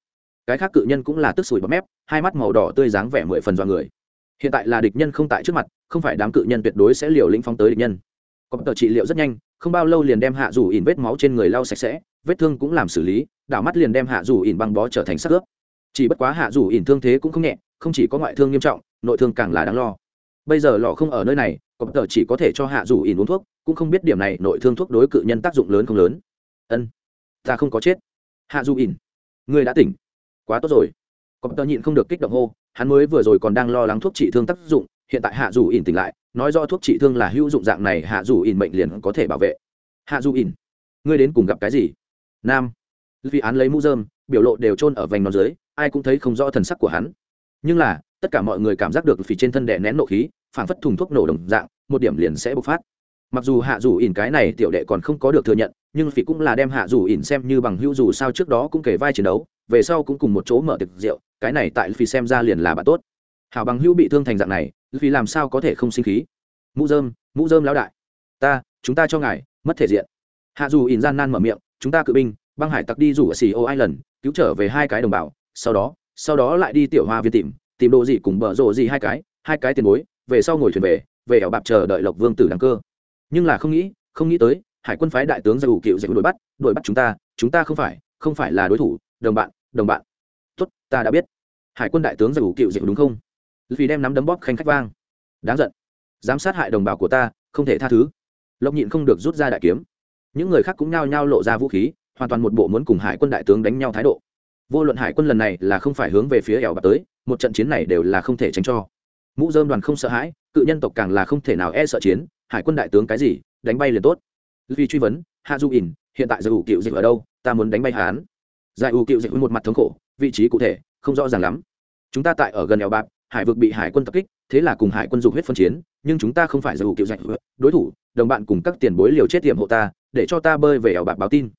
Speaker 1: Cái khác cự nhân cũng là tức sủi bọt mép, hai mắt màu đỏ tươi dáng vẻ mười phần do người. Hiện tại là địch nhân không tại trước mặt, không phải đám cự nhân tuyệt đối sẽ liều lĩnh phóng tới địch nhân. Có tờ trị liệu rất nhanh, không bao lâu liền đem hạ rủ ỉn vết máu trên người lau sạch sẽ, vết thương cũng làm xử lý, đảo mắt liền đem hạ rủ ỉn băng bó trở thành sắc ướp chỉ bất quá hạ dù ỉn thương thế cũng không nhẹ, không chỉ có ngoại thương nghiêm trọng, nội thương càng là đáng lo. Bây giờ lọ không ở nơi này cọp tờ chỉ có thể cho hạ dù ỉn uống thuốc, cũng không biết điểm này nội thương thuốc đối cự nhân tác dụng lớn không lớn. Ân, ta không có chết. Hạ dù ỉn người đã tỉnh. Quá tốt rồi. Cọp tờ nhịn không được kích động hô, hắn mới vừa rồi còn đang lo lắng thuốc trị thương tác dụng, hiện tại hạ dù ỉn tỉnh lại, nói do thuốc trị thương là hữu dụng dạng này, hạ dù ỉn mệnh liền có thể bảo vệ. Hạ dù ỉn, ngươi đến cùng gặp cái gì? Nam vì án lấy mũ dơm biểu lộ đều trôn ở vành nó dưới ai cũng thấy không rõ thần sắc của hắn. Nhưng là, tất cả mọi người cảm giác được phì trên thân đè nén nộ khí phản phất thùng thuốc nổ đồng dạng, một điểm liền sẽ bộc phát. Mặc dù hạ dù ỉn cái này tiểu đệ còn không có được thừa nhận, nhưng phì cũng là đem hạ dù ỉn xem như bằng hữu dù sao trước đó cũng kể vai chiến đấu, về sau cũng cùng một chỗ mở tiệc rượu, cái này tại phì xem ra liền là bạn tốt. Hảo bằng hữu bị thương thành dạng này vì làm sao có thể không sinh khí? Mũ dơm mũ dơm lão đại. Ta, chúng ta cho ngài, mất thể diện. Hạ dù ỉn gian nan mở miệng, chúng ta cự binh, băng hải tặc đi rủ ở xì ô ai lần cứu trở về hai cái đồng bào sau đó sau đó lại đi tiểu hoa viên tìm tìm đồ gì cùng bở rộ gì hai cái hai cái tiền bối, về sau ngồi thuyền về về ẻo bạp chờ đợi lộc vương tử đăng cơ. Nhưng là không nghĩ không nghĩ tới, hải quân phái đại tướng ra ủ cựu dạy đuổi bắt đuổi bắt chúng ta chúng ta không phải không phải là đối thủ, đồng bạn đồng bạn. Tốt, ta đã biết. Hải quân đại tướng ra ủ cựu dạy đúng không? Vì đem nắm đấm bóp khanh khách vang. Đáng giận. Dám sát hại đồng bào của ta, không thể tha thứ. Lộc nhịn không được rút ra đại kiếm. Những người khác cũng nhao nhao lộ ra vũ khí, hoàn toàn một bộ muốn cùng hải quân đại tướng đánh nhau thái độ vô luận hải quân lần này là không phải hướng về phía ẻo bạc tới, một trận chiến này đều là không thể tránh cho. Mũ dơm đoàn không sợ hãi, cự nhân tộc càng là không thể nào e sợ chiến, hải quân đại tướng cái gì, đánh bay liền tốt. Vì truy vấn, hạ du ỉn, hiện tại giải ủ cựu dịch ở đâu, ta muốn đánh bay hán giải ủ cựu dịch với một mặt thống khổ, vị trí cụ thể, không rõ ràng lắm. Chúng ta tại ở gần ẻo bạc hải vực bị hải quân tập kích, thế là cùng hải quân dục huyết phân chiến, nhưng chúng ta không phải giải ủ cựu dịch. Đối thủ, đồng bạn cùng các tiền bối liều chết tiệm hộ ta, để cho ta bơi về ẻo bạc báo tin.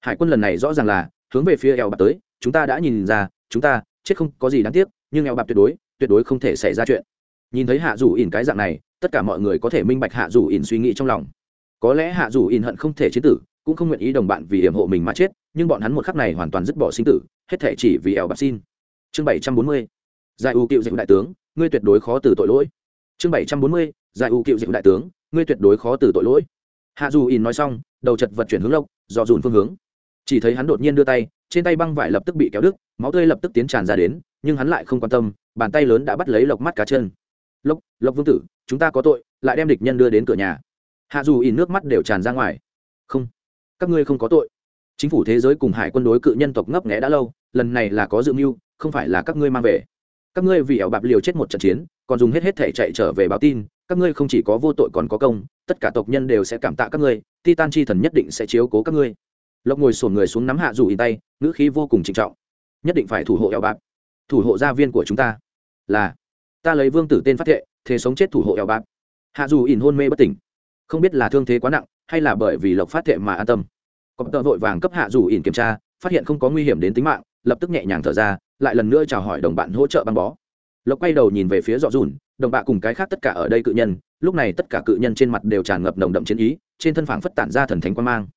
Speaker 1: Hải quân lần này rõ ràng là hướng về phía eo bạc tới, chúng ta đã nhìn ra, chúng ta, chết không có gì đáng tiếc, nhưng eo bạc tuyệt đối tuyệt đối không thể xảy ra chuyện. Nhìn thấy hạ dù ỉn cái dạng này, tất cả mọi người có thể minh bạch hạ dù ỉn suy nghĩ trong lòng. Có lẽ hạ dù ỉn hận không thể chế tử, cũng không nguyện ý đồng bạn vì hiểm hộ mình mà chết, nhưng bọn hắn một khắc này hoàn toàn dứt bỏ sinh tử, hết thể chỉ vì eo bạc xin. Chương bảy trăm bốn mươi, giải u cựu dịch đại tướng, ngươi tuyệt đối khó từ tội lỗi. Chương bảy trăm bốn mươi, giải u cựu dịch đại tướng, ngươi tuyệt đối khó từ tội lỗi. Hạ dù ỉn nói xong, đầu chật vật chuyển hướng lộc dò dùn phương hướng chỉ thấy hắn đột nhiên đưa tay, trên tay băng vải lập tức bị kéo đứt, máu tươi lập tức tiến tràn ra đến, nhưng hắn lại không quan tâm, bàn tay lớn đã bắt lấy lộc mắt cá chân. Lộc lộc vương tử, chúng ta có tội, lại đem địch nhân đưa đến cửa nhà. Hạ dù ỉn nước mắt đều tràn ra ngoài. Không, các ngươi không có tội. Chính phủ thế giới cùng hải quân đối cự nhân tộc ngấp nghẽ đã lâu, lần này là có dự mưu, không phải là các ngươi mang về. Các ngươi vì ảo bạc liều chết một trận chiến, còn dùng hết hết thể chạy trở về báo tin, các ngươi không chỉ có vô tội còn có công, tất cả tộc nhân đều sẽ cảm tạ các ngươi titan chi thần nhất định sẽ chiếu cố các ngươi lộc ngồi sổn người xuống nắm hạ dù in tay, ngữ khí vô cùng trịnh trọng. Nhất định phải thủ hộ eo bạc thủ hộ gia viên của chúng ta. Là, ta lấy vương tử tên phát thệ, thế sống chết thủ hộ eo bạc hạ dù in hôn mê bất tỉnh. Không biết là thương thế quá nặng, hay là bởi vì lộc phát thệ mà an tâm. Cọp tợ vội vàng cấp hạ dù ỉn kiểm tra, phát hiện không có nguy hiểm đến tính mạng, lập tức nhẹ nhàng thở ra, lại lần nữa chào hỏi đồng bạn hỗ trợ băng bó. Lộc quay đầu nhìn về phía dọ dùn, đồng bạn cùng cái khác tất cả ở đây cự nhân, lúc này tất cả cự nhân trên mặt đều tràn ngập nồng đậm chiến ý, trên thân phảng phất tản ra thần thánh quan mang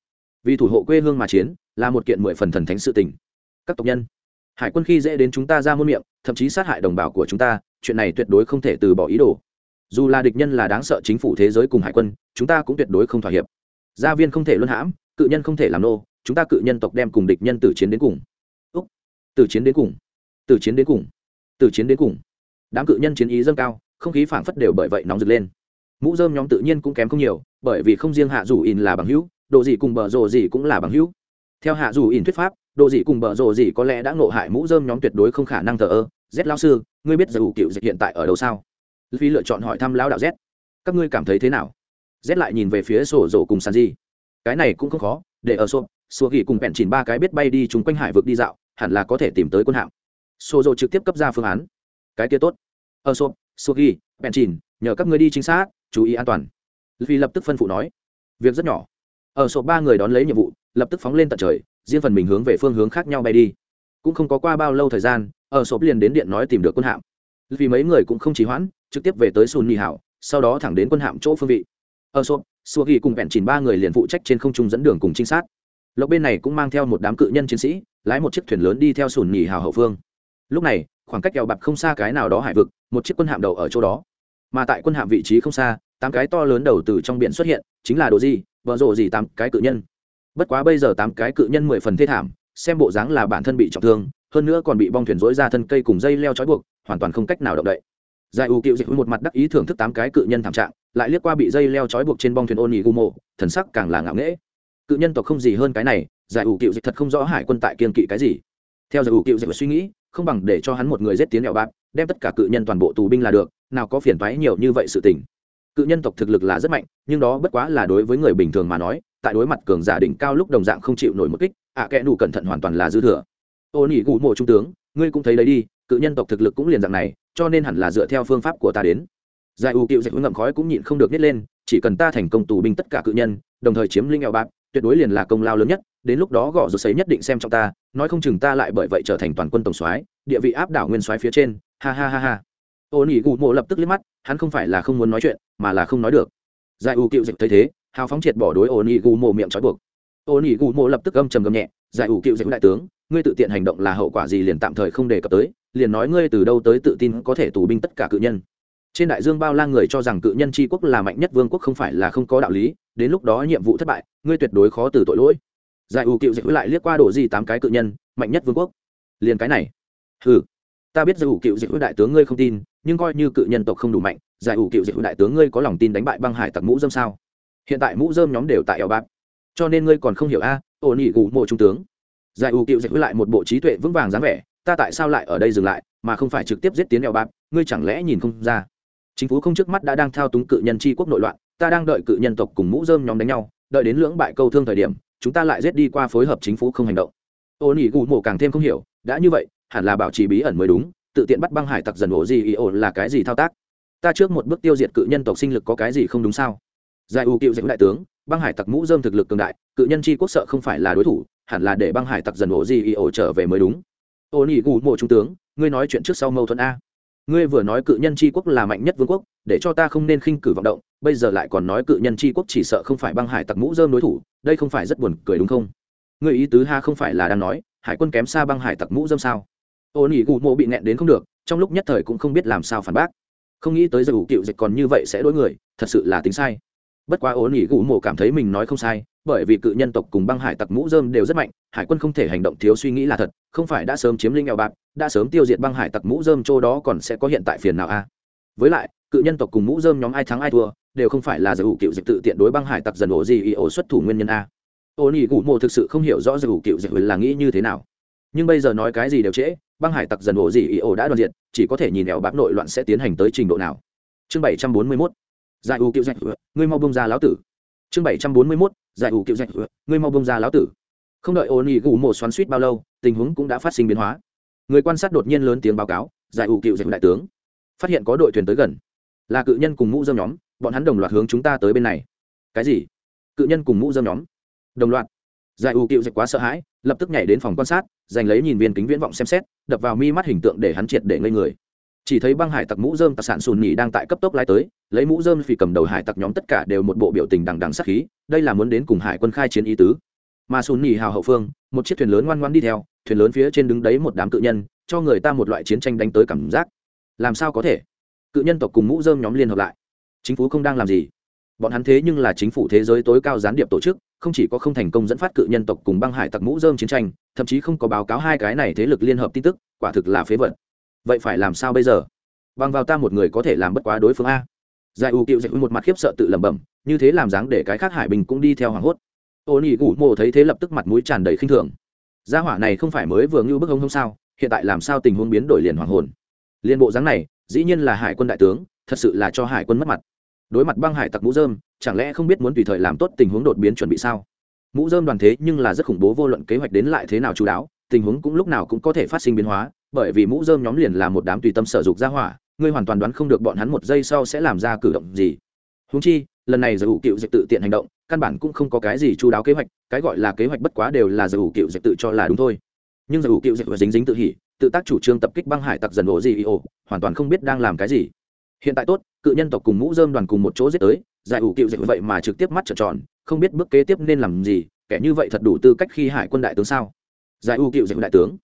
Speaker 1: vì thủ hộ quê hương mà chiến, là một kiện mười phần thần thánh sự tình. Các tộc nhân, hải quân khi dễ đến chúng ta ra muôn miệng, thậm chí sát hại đồng bào của chúng ta, chuyện này tuyệt đối không thể từ bỏ ý đồ. Dù là địch nhân là đáng sợ chính phủ thế giới cùng hải quân, chúng ta cũng tuyệt đối không thỏa hiệp. Gia viên không thể luân hãm, cự nhân không thể làm nô, chúng ta cự nhân tộc đem cùng địch nhân tử chiến đến cùng. Úc, tử chiến đến cùng, tử chiến đến cùng, tử chiến đến cùng. Đám cự nhân chiến ý dâng cao, không khí phảng phất đều bởi vậy nóng rực lên. Mũ dơm nhóm tự nhiên cũng kém không nhiều, bởi vì không riêng hạ rủ in là bằng hữu độ gì cùng bờ rồ gì cũng là bằng hữu. Theo hạ dù in thuyết pháp độ gì cùng bờ rồ gì có lẽ đã ngộ hại mũ dơm nhóm tuyệt đối không khả năng thờ ơ. Z lao sư, ngươi biết dù cựu dịch hiện tại ở đâu sao? Phi lựa chọn hỏi thăm lão đạo z các ngươi cảm thấy thế nào? Z lại nhìn về phía sổ rổ cùng sanji. Cái này cũng không khó, để ở xô xua ghi cùng bẹn chìn ba cái biết bay đi chúng quanh hải vực đi dạo, hẳn là có thể tìm tới quân hạm. Sổ rổ trực tiếp cấp ra phương án. Cái kia tốt. Ở xô xua ghi, bẹn chìn nhờ các ngươi đi chính xác chú ý an toàn. Phi lập tức phân phụ nói. Việc rất nhỏ ở sổ ba người đón lấy nhiệm vụ, lập tức phóng lên tận trời, riêng phần mình hướng về phương hướng khác nhau bay đi. Cũng không có qua bao lâu thời gian, ở sổ liền đến điện nói tìm được quân hạm. Vì mấy người cũng không trì hoãn, trực tiếp về tới sùn nhì hảo, sau đó thẳng đến quân hạm chỗ phương vị. Ở sổ sùa ghi cùng bẹn chìn ba người liền phụ trách trên không trung dẫn đường cùng trinh sát. Lộc bên này cũng mang theo một đám cự nhân chiến sĩ, lái một chiếc thuyền lớn đi theo sùn nhì hào hậu phương. Lúc này, khoảng cách kẹo bạc không xa cái nào đó hải vực, một chiếc quân hạm đầu ở chỗ đó. Mà tại quân hạm vị trí không xa, tám cái to lớn đầu từ trong biển xuất hiện, chính là đồ gì vợ rộ gì tám cái cự nhân. Bất quá bây giờ tám cái cự nhân mười phần thê thảm, xem bộ dáng là bản thân bị trọng thương, hơn nữa còn bị bong thuyền dối ra thân cây cùng dây leo trói buộc, hoàn toàn không cách nào động đậy. Giải ưu cựu dịch một mặt đắc ý thưởng thức tám cái cự nhân thảm trạng, lại liếc qua bị dây leo trói buộc trên bong thuyền ôn nhị gu mộ thần sắc càng là ngạo nghễ. Cự nhân tộc không gì hơn cái này, giải ưu cựu dịch thật không rõ hải quân tại kiên kỵ cái gì. Theo giải ưu cựu dịch suy nghĩ, không bằng để cho hắn một người giết tiến đèo bạc đem tất cả cự nhân toàn bộ tù binh là được, nào có phiền toái nhiều như vậy sự tình cự nhân tộc thực lực là rất mạnh nhưng đó bất quá là đối với người bình thường mà nói tại đối mặt cường giả đỉnh cao lúc đồng dạng không chịu nổi một kích ạ à, kẽ đủ cẩn thận hoàn toàn là dư thừa. Ô nỉ gù mộ trung tướng ngươi cũng thấy đấy đi cự nhân tộc thực lực cũng liền dạng này cho nên hẳn là dựa theo phương pháp của ta đến. Giải ủ cựu dạy ngậm khói cũng nhịn không được nít lên chỉ cần ta thành công tù binh tất cả cự nhân đồng thời chiếm linh eo bạc tuyệt đối liền là công lao lớn nhất đến lúc đó gõ rồi sấy nhất định xem trong ta nói không chừng ta lại bởi vậy trở thành toàn quân tổng soái địa vị áp đảo nguyên soái phía trên ha ha ha ha ô nỉ gù mộ lập tức liếc mắt, hắn không phải là không muốn nói chuyện, mà là không nói được. Giải ủ cựu dịch thấy thế, hào phóng triệt bỏ đối ô nỉ gù mộ miệng trói buộc. Ô nỉ gù mộ lập tức âm trầm gầm nhẹ, giải ủ cựu dịch đại tướng, ngươi tự tiện hành động là hậu quả gì liền tạm thời không đề cập tới, liền nói ngươi từ đâu tới tự tin có thể tù binh tất cả cự nhân. Trên đại dương bao la người cho rằng cự nhân tri quốc là mạnh nhất vương quốc không phải là không có đạo lý, đến lúc đó nhiệm vụ thất bại, ngươi tuyệt đối khó từ tội lỗi. Giải ủ cựu dịch lại liếc qua đồ gì tám cái cự nhân, mạnh nhất vương quốc. Liền cái này. Hừ, ta biết giải ủ cựu dịch đại tướng ngươi không tin nhưng coi như cự nhân tộc không đủ mạnh giải ủ cựu dịch đại tướng ngươi có lòng tin đánh bại băng hải tặc mũ dơm sao? Hiện tại mũ dơm nhóm đều tại eo bạc. Cho nên ngươi còn không hiểu a à, ổn ỉ gù mộ trung tướng. Giải ủ cựu dịch lại một bộ trí tuệ vững vàng dáng vẻ ta tại sao lại ở đây dừng lại mà không phải trực tiếp giết tiến eo bạc ngươi chẳng lẽ nhìn không ra? Chính phủ không trước mắt đã đang thao túng cự nhân tri quốc nội loạn ta đang đợi cự nhân tộc cùng mũ dơm nhóm đánh nhau đợi đến lưỡng bại câu thương thời điểm chúng ta lại giết đi qua phối hợp chính phủ không hành động. Ô nỉ gù mộ càng thêm không hiểu đã như vậy hẳn là bảo trì bí ẩn mới đúng tự tiện bắt băng hải tặc dần ổ gì ý ổ là cái gì thao tác? Ta trước một bước tiêu diệt cự nhân tộc sinh lực có cái gì không đúng sao? Giải u cựu dạy đại tướng, băng hải tặc mũ dơm thực lực cường đại, cự nhân chi quốc sợ không phải là đối thủ, hẳn là để băng hải tặc dần ổ gì ý ổ trở về mới đúng. Ô nỉ gù mộ trung tướng, ngươi nói chuyện trước sau mâu thuẫn a. Ngươi vừa nói cự nhân tri quốc là mạnh nhất vương quốc, để cho ta không nên khinh cử vọng động, bây giờ lại còn nói cự nhân tri quốc chỉ sợ không phải băng hải tặc mũ dơm đối thủ, đây không phải rất buồn cười đúng không? Ngươi ý tứ ha không phải là đang nói, hải quân kém xa băng hải tặc mũ dơm sao? Ô nỉ gù mộ bị nẹn đến không được, trong lúc nhất thời cũng không biết làm sao phản bác. Không nghĩ tới giờ ủ cựu dịch còn như vậy sẽ đối người, thật sự là tính sai. Bất quá ô nỉ gù mộ cảm thấy mình nói không sai, bởi vì cự nhân tộc cùng băng hải tặc mũ dơm đều rất mạnh, hải quân không thể hành động thiếu suy nghĩ là thật, không phải đã sớm chiếm linh eo bạc, đã sớm tiêu diệt băng hải tặc mũ dơm châu đó còn sẽ có hiện tại phiền nào a với lại, cự nhân tộc cùng mũ dơm nhóm ai thắng ai thua, đều không phải là giải ủ cựu dịch tự tiện đối băng hải tặc dần ổ gì ý ổ xuất thủ nguyên nhân a ô nỉ gù mộ thực sự không hiểu rõ giải ủ cựu dịch là nghĩ như thế nào nhưng bây giờ nói cái gì đều trễ, băng hải tặc dần ổ gì ý ổ đã đoàn diện chỉ có thể nhìn ẻo bạc nội loạn sẽ tiến hành tới trình độ nào. Chương bảy trăm bốn mươi mốt, giải ủ cựu dịch ngươi mau bông ra lão tử. Chương bảy trăm bốn mươi mốt, giải ủ cựu dịch ngươi mau bông ra lão tử. Không đợi ô nhi gù mổ xoắn suýt bao lâu, tình huống cũng đã phát sinh biến hóa. Người quan sát đột nhiên lớn tiếng báo cáo, giải ủ cựu dịch đại tướng. Phát hiện có đội thuyền tới gần. Là cự nhân cùng mũ dơm nhóm, bọn hắn đồng loạt hướng chúng ta tới bên này. Cái gì? Cự nhân cùng mũ dơm nhóm? Đồng loạt. Giải ủ cựu dịch quá sợ hãi, lập tức nhảy đến phòng quan sát giành lấy nhìn viên kính viễn vọng xem xét, đập vào mi mắt hình tượng để hắn triệt để ngây người. Chỉ thấy băng hải tặc mũ dơm tặc sản sùn nhì đang tại cấp tốc lái tới, lấy mũ dơm phì cầm đầu hải tặc nhóm tất cả đều một bộ biểu tình đằng đằng sắc khí, đây là muốn đến cùng hải quân khai chiến ý tứ. Mà sùn nhì hào hậu phương, một chiếc thuyền lớn ngoan ngoan đi theo, thuyền lớn phía trên đứng đấy một đám cự nhân, cho người ta một loại chiến tranh đánh tới cảm giác. Làm sao có thể? Cự nhân tộc cùng mũ dơm nhóm liên hợp lại. Chính phủ không đang làm gì bọn hắn thế nhưng là chính phủ thế giới tối cao gián điệp tổ chức, không chỉ có không thành công dẫn phát cự nhân tộc cùng băng hải tặc mũ dơm chiến tranh, thậm chí không có báo cáo hai cái này thế lực liên hợp tin tức, quả thực là phế vật. Vậy phải làm sao bây giờ? Bằng vào ta một người có thể làm bất quá đối phương a. Giải ưu cựu dạy một mặt khiếp sợ tự lẩm bẩm, như thế làm dáng để cái khác hải bình cũng đi theo hoảng hốt. Ô nỉ gủ mộ thấy thế lập tức mặt mũi tràn đầy khinh thường. Gia hỏa này không phải mới vừa ngưu bức hông không sao, hiện tại làm sao tình huống biến đổi liền hoàng hồn. Liên bộ dáng này, dĩ nhiên là hải quân đại tướng, thật sự là cho hải quân mất mặt đối mặt băng hải tặc mũ dơm, chẳng lẽ không biết muốn tùy thời làm tốt tình huống đột biến chuẩn bị sao? Mũ dơm đoàn thế nhưng là rất khủng bố vô luận kế hoạch đến lại thế nào chú đáo, tình huống cũng lúc nào cũng có thể phát sinh biến hóa, bởi vì mũ dơm nhóm liền là một đám tùy tâm sở dục ra hỏa, ngươi hoàn toàn đoán không được bọn hắn một giây sau sẽ làm ra cử động gì. Húng chi, lần này giới ủ cựu dịch tự tiện hành động, căn bản cũng không có cái gì chú đáo kế hoạch, cái gọi là kế hoạch bất quá đều là giới ủ cựu dịch tự cho là đúng thôi. Nhưng giới ủ cựu dịch dính dính tự hỉ, tự tác chủ trương tập kích băng hải tặc dần ổ gì ồ hoàn toàn không biết đang làm cái gì hiện tại tốt, cự nhân tộc cùng mũ dơm đoàn cùng một chỗ giết tới, giải ủ cựu dịch vậy mà trực tiếp mắt trợn tròn, không biết bước kế tiếp nên làm gì, kẻ như vậy thật đủ tư cách khi hải quân đại tướng sao? Giải ủ cựu dịch đại tướng,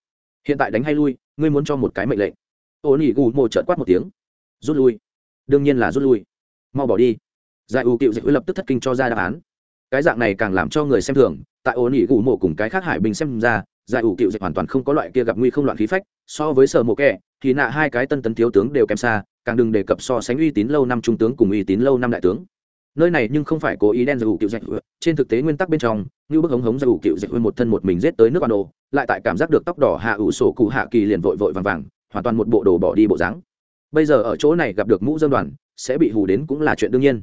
Speaker 1: hiện tại đánh hay lui, ngươi muốn cho một cái mệnh lệnh. Ô nỉ gù mồ trợt quát một tiếng, rút lui. Đương nhiên là rút lui. Mau bỏ đi. Giải ủ cựu dịch lập tức thất kinh cho ra đáp án. Cái dạng này càng làm cho người xem thường, tại ô nỉ gù mồ cùng cái khác hải bình xem ra, giải ủ cựu dịch hoàn toàn không có loại kia gặp nguy không loạn khí phách, so với sở mộ kẹ thì nạ hai cái tân tấn thiếu tướng đều kém xa càng đừng đề cập so sánh uy tín lâu năm trung tướng cùng uy tín lâu năm đại tướng. Nơi này nhưng không phải cố ý đen giải ủ cựu dịch trên thực tế nguyên tắc bên trong, như bức hống hống giải ủ cựu dịch một thân một mình rết tới nước bà đồ lại tại cảm giác được tóc đỏ hạ ủ sổ cụ hạ kỳ liền vội vội vàng vàng, hoàn toàn một bộ đồ bỏ đi bộ dáng. Bây giờ ở chỗ này gặp được mũ dân đoàn, sẽ bị hù đến cũng là chuyện đương nhiên.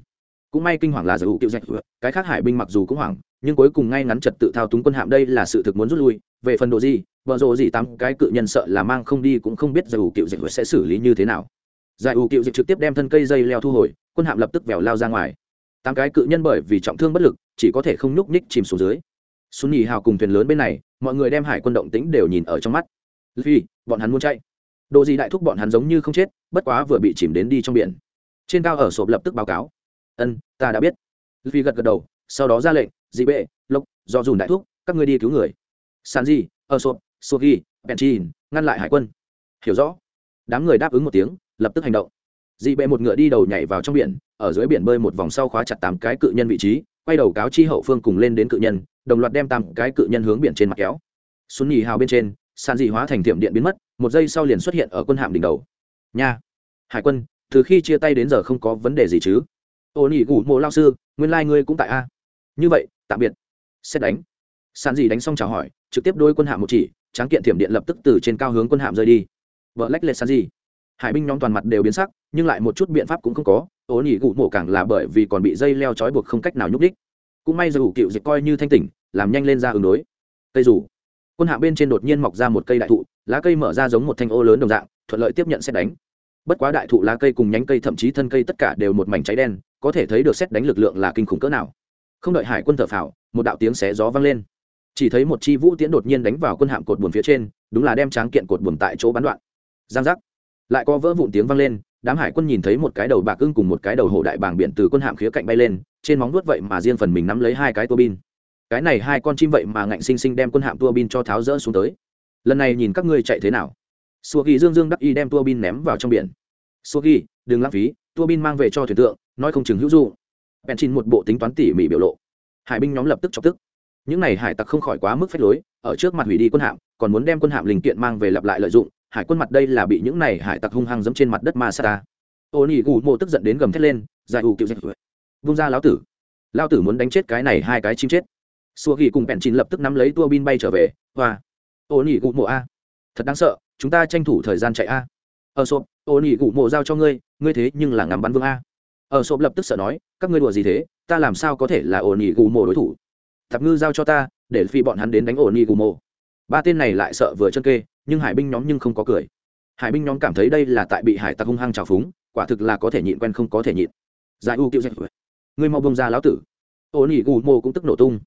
Speaker 1: Cũng may kinh hoàng là giải ủ cựu dịch cái khác hải binh mặc dù cũng hoảng, nhưng cuối cùng ngay ngắn trật tự thao túng quân hạm đây là sự thực muốn rút lui. Về phần độ gì vợ rồ gì tám cái cự nhân sợ là mang không đi cũng không biết giải ủ cựu dịch sẽ xử lý như thế nào giải ủ cựu dịch trực tiếp đem thân cây dây leo thu hồi, quân hạm lập tức vèo lao ra ngoài. Tám cái cự nhân bởi vì trọng thương bất lực, chỉ có thể không nhúc nhích chìm xuống dưới. Xuân nhì hào cùng thuyền lớn bên này, mọi người đem hải quân động tĩnh đều nhìn ở trong mắt. Vì bọn hắn muốn chạy. Đồ gì đại thúc bọn hắn giống như không chết, bất quá vừa bị chìm đến đi trong biển. Trên cao ở sộp lập tức báo cáo. Ân, ta đã biết. Vì gật gật đầu, sau đó ra lệnh dị bệ, lộc, do dùn đại thúc, các ngươi đi cứu người. Sàn di ở sộp, sogi penchin ngăn lại hải quân. Hiểu rõ. Đám người đáp ứng một tiếng lập tức hành động. Dị bệ một ngựa đi đầu nhảy vào trong biển, ở dưới biển bơi một vòng sau khóa chặt tám cái cự nhân vị trí, quay đầu cáo chi hậu phương cùng lên đến cự nhân, đồng loạt đem tám cái cự nhân hướng biển trên mặt kéo. Xuân nhì hào bên trên, sàn dị hóa thành tiệm điện biến mất, một giây sau liền xuất hiện ở quân hạm đỉnh đầu. Nha! Hải quân, từ khi chia tay đến giờ không có vấn đề gì chứ? Ô nhị gủ mộ lao sư, nguyên lai、like、ngươi cũng tại a. Như vậy, tạm biệt. Xét đánh. Sàn dị đánh xong chào hỏi, trực tiếp đôi quân hạm một chỉ, tráng kiện thiểm điện lập tức từ trên cao hướng quân hạm rơi đi. Vợ lách lệ sàn dị hải binh nhóm toàn mặt đều biến sắc, nhưng lại một chút biện pháp cũng không có. Ố nhị gụ mổ càng là bởi vì còn bị dây leo trói buộc không cách nào nhúc đích cũng may dù cựu dịch coi như thanh tỉnh, làm nhanh lên ra ứng đối. Cây rủ quân hạ bên trên đột nhiên mọc ra một cây đại thụ, lá cây mở ra giống một thanh ô lớn đồng dạng, thuận lợi tiếp nhận xét đánh. Bất quá đại thụ lá cây cùng nhánh cây thậm chí thân cây tất cả đều một mảnh cháy đen, có thể thấy được xét đánh lực lượng là kinh khủng cỡ nào. Không đợi hải quân thở phào, một đạo tiếng xé gió vang lên. Chỉ thấy một chi vũ tiễn đột nhiên đánh vào quân hạm cột buồn phía trên, đúng là đem tráng kiện cột buồn tại chỗ bắn đoạn. Giang giác lại có vỡ vụn tiếng vang lên, đám hải quân nhìn thấy một cái đầu bạc ưng cùng một cái đầu hổ đại bàng biển từ quân hạm khía cạnh bay lên, trên móng nuốt vậy mà riêng phần mình nắm lấy hai cái tua bin. Cái này hai con chim vậy mà ngạnh sinh sinh đem quân hạm tua bin cho tháo rỡ xuống tới. Lần này nhìn các ngươi chạy thế nào? Sua ghi dương dương đắc y đem tua bin ném vào trong biển. Sua ghi, đừng lãng phí, tua bin mang về cho thuyền tượng, nói không chừng hữu du bèn chín một bộ tính toán tỉ mỉ biểu lộ. Hải binh nhóm lập tức chọc tức. Những n à y hải tặc không khỏi quá mức phép lối, ở trước mặt hủy đi quân hạm, còn muốn đem quân hạm linh kiện mang về lặp lại lợi dụng hải quân mặt đây là bị những này hải tặc hung hăng giẫm trên mặt đất ma Sát ta. ô nỉ gù mộ tức giận đến gầm thét lên, giải ủ cựu dịch vung ra lão tử. Lão tử muốn đánh chết cái này hai cái chim chết. Xua ghi cùng bẹn chín lập tức nắm lấy tua bin bay trở về. Hoa. Ô nỉ gù mộ a. Thật đáng sợ, chúng ta tranh thủ thời gian chạy a. Ở sộp ô nỉ gù mộ giao cho ngươi ngươi thế nhưng là ngắm bắn vương a. Ờ Ở sộp lập tức sợ nói, các ngươi đùa gì thế, ta làm sao có thể là ô nỉ gù mộ đối thủ? Tạp ngư giao cho ta, để phi bọn hắn đến đánh ô nỉ gù mộ. Ba tên này lại sợ vừa chân kê nhưng hải binh nhóm nhưng không có cười. Hải binh nhóm cảm thấy đây là tại bị hải tặc hung hăng trào phúng, quả thực là có thể nhịn quen không có thể nhịn. Giải u kiệu dạch ngươi mau bông ra lão tử. Ô nỉ gù mô cũng tức nổ tung.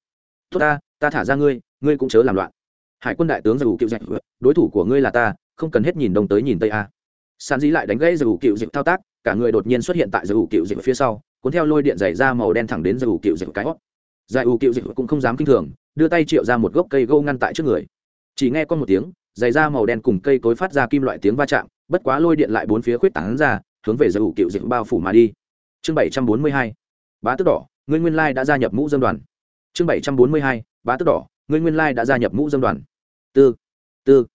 Speaker 1: Tốt ta ta thả ra ngươi ngươi cũng chớ làm loạn. Hải quân đại tướng giải u kiệu dạch đối thủ của ngươi là ta, không cần hết nhìn đông tới nhìn tây a. Sàn dĩ lại đánh gãy giải u kiệu dạch thao tác, cả người đột nhiên xuất hiện tại giải u kiệu dạch phía sau, cuốn theo lôi điện dày ra màu đen thẳng đến giải u kiệu dạch cái hót. Giải u kiệu dạch cũng không dám kinh thường, đưa tay triệu ra một gốc cây gâu ngăn tại trước người. Chỉ nghe con một tiếng dày ra màu đen cùng cây cối phát ra kim loại tiếng va chạm, bất quá lôi điện lại bốn phía khuyết tảng ra, hướng về giải u kiệu dịch bao phủ mà đi. Chương bảy trăm bốn mươi hai, bá tước đỏ, ngươi nguyên lai đã gia nhập mũ dân đoàn. Chương bảy trăm bốn mươi hai, bá tước đỏ, ngươi nguyên lai đã gia nhập mũ dân đoàn. Tư tư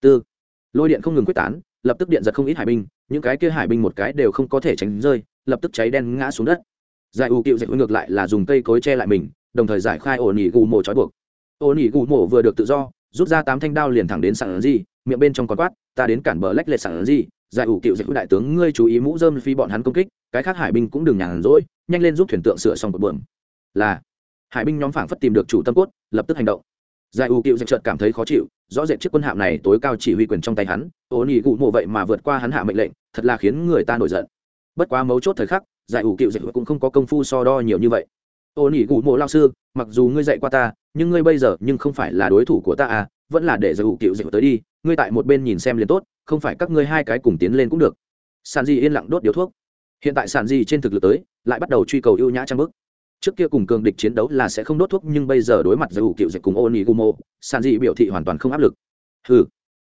Speaker 1: tư. Lôi điện không ngừng quyết tán, lập tức điện giật không ít hải binh, những cái kia hải binh một cái đều không có thể tránh rơi, lập tức cháy đen ngã xuống đất. Giải ủ cựu dịch ngược lại là dùng cây cối che lại mình, đồng thời giải khai ổ ỉ gù mổ trói buộc. Ổ ỉ gù mổ vừa được tự do rút ra tám thanh đao liền thẳng đến sẵn gì, miệng bên trong còn quát, ta đến cản bờ lách lệ sẵn gì, giải ủ cựu dịch đại tướng, ngươi chú ý mũ rơm phi bọn hắn công kích, cái khác hải binh cũng đừng nhàn rỗi, nhanh lên giúp thuyền tượng sửa xong một buồm. là, hải binh nhóm phảng phất tìm được chủ tâm cốt, lập tức hành động. Giải ủ cựu dịch chợt cảm thấy khó chịu, rõ rệt chiếc quân hạm này tối cao chỉ huy quyền trong tay hắn ôn nhị cụ mộ vậy mà vượt qua hắn hạ mệnh lệnh, thật là khiến người ta nổi giận. Bất quá mấu chốt thời khắc, giải ủ cựu dịch cũng không có công phu so đo nhiều như vậy. Ôn nhị cụ mộ lao sư, mặc dù ngươi dạy qua ta nhưng ngươi bây giờ nhưng không phải là đối thủ của ta à vẫn là để giải hữu cựu dịu tới đi, ngươi tại một bên nhìn xem liền tốt, không phải các ngươi hai cái cùng tiến lên cũng được. Sàn di yên lặng đốt điếu thuốc. Hiện tại sàn di trên thực lực tới, lại bắt đầu truy cầu ưu nhã trang bức. Trước kia cùng cường địch chiến đấu là sẽ không đốt thuốc, nhưng bây giờ đối mặt giải hữu cựu dạy cùng ô Ý gù mộ sàn di biểu thị hoàn toàn không áp lực. Hừ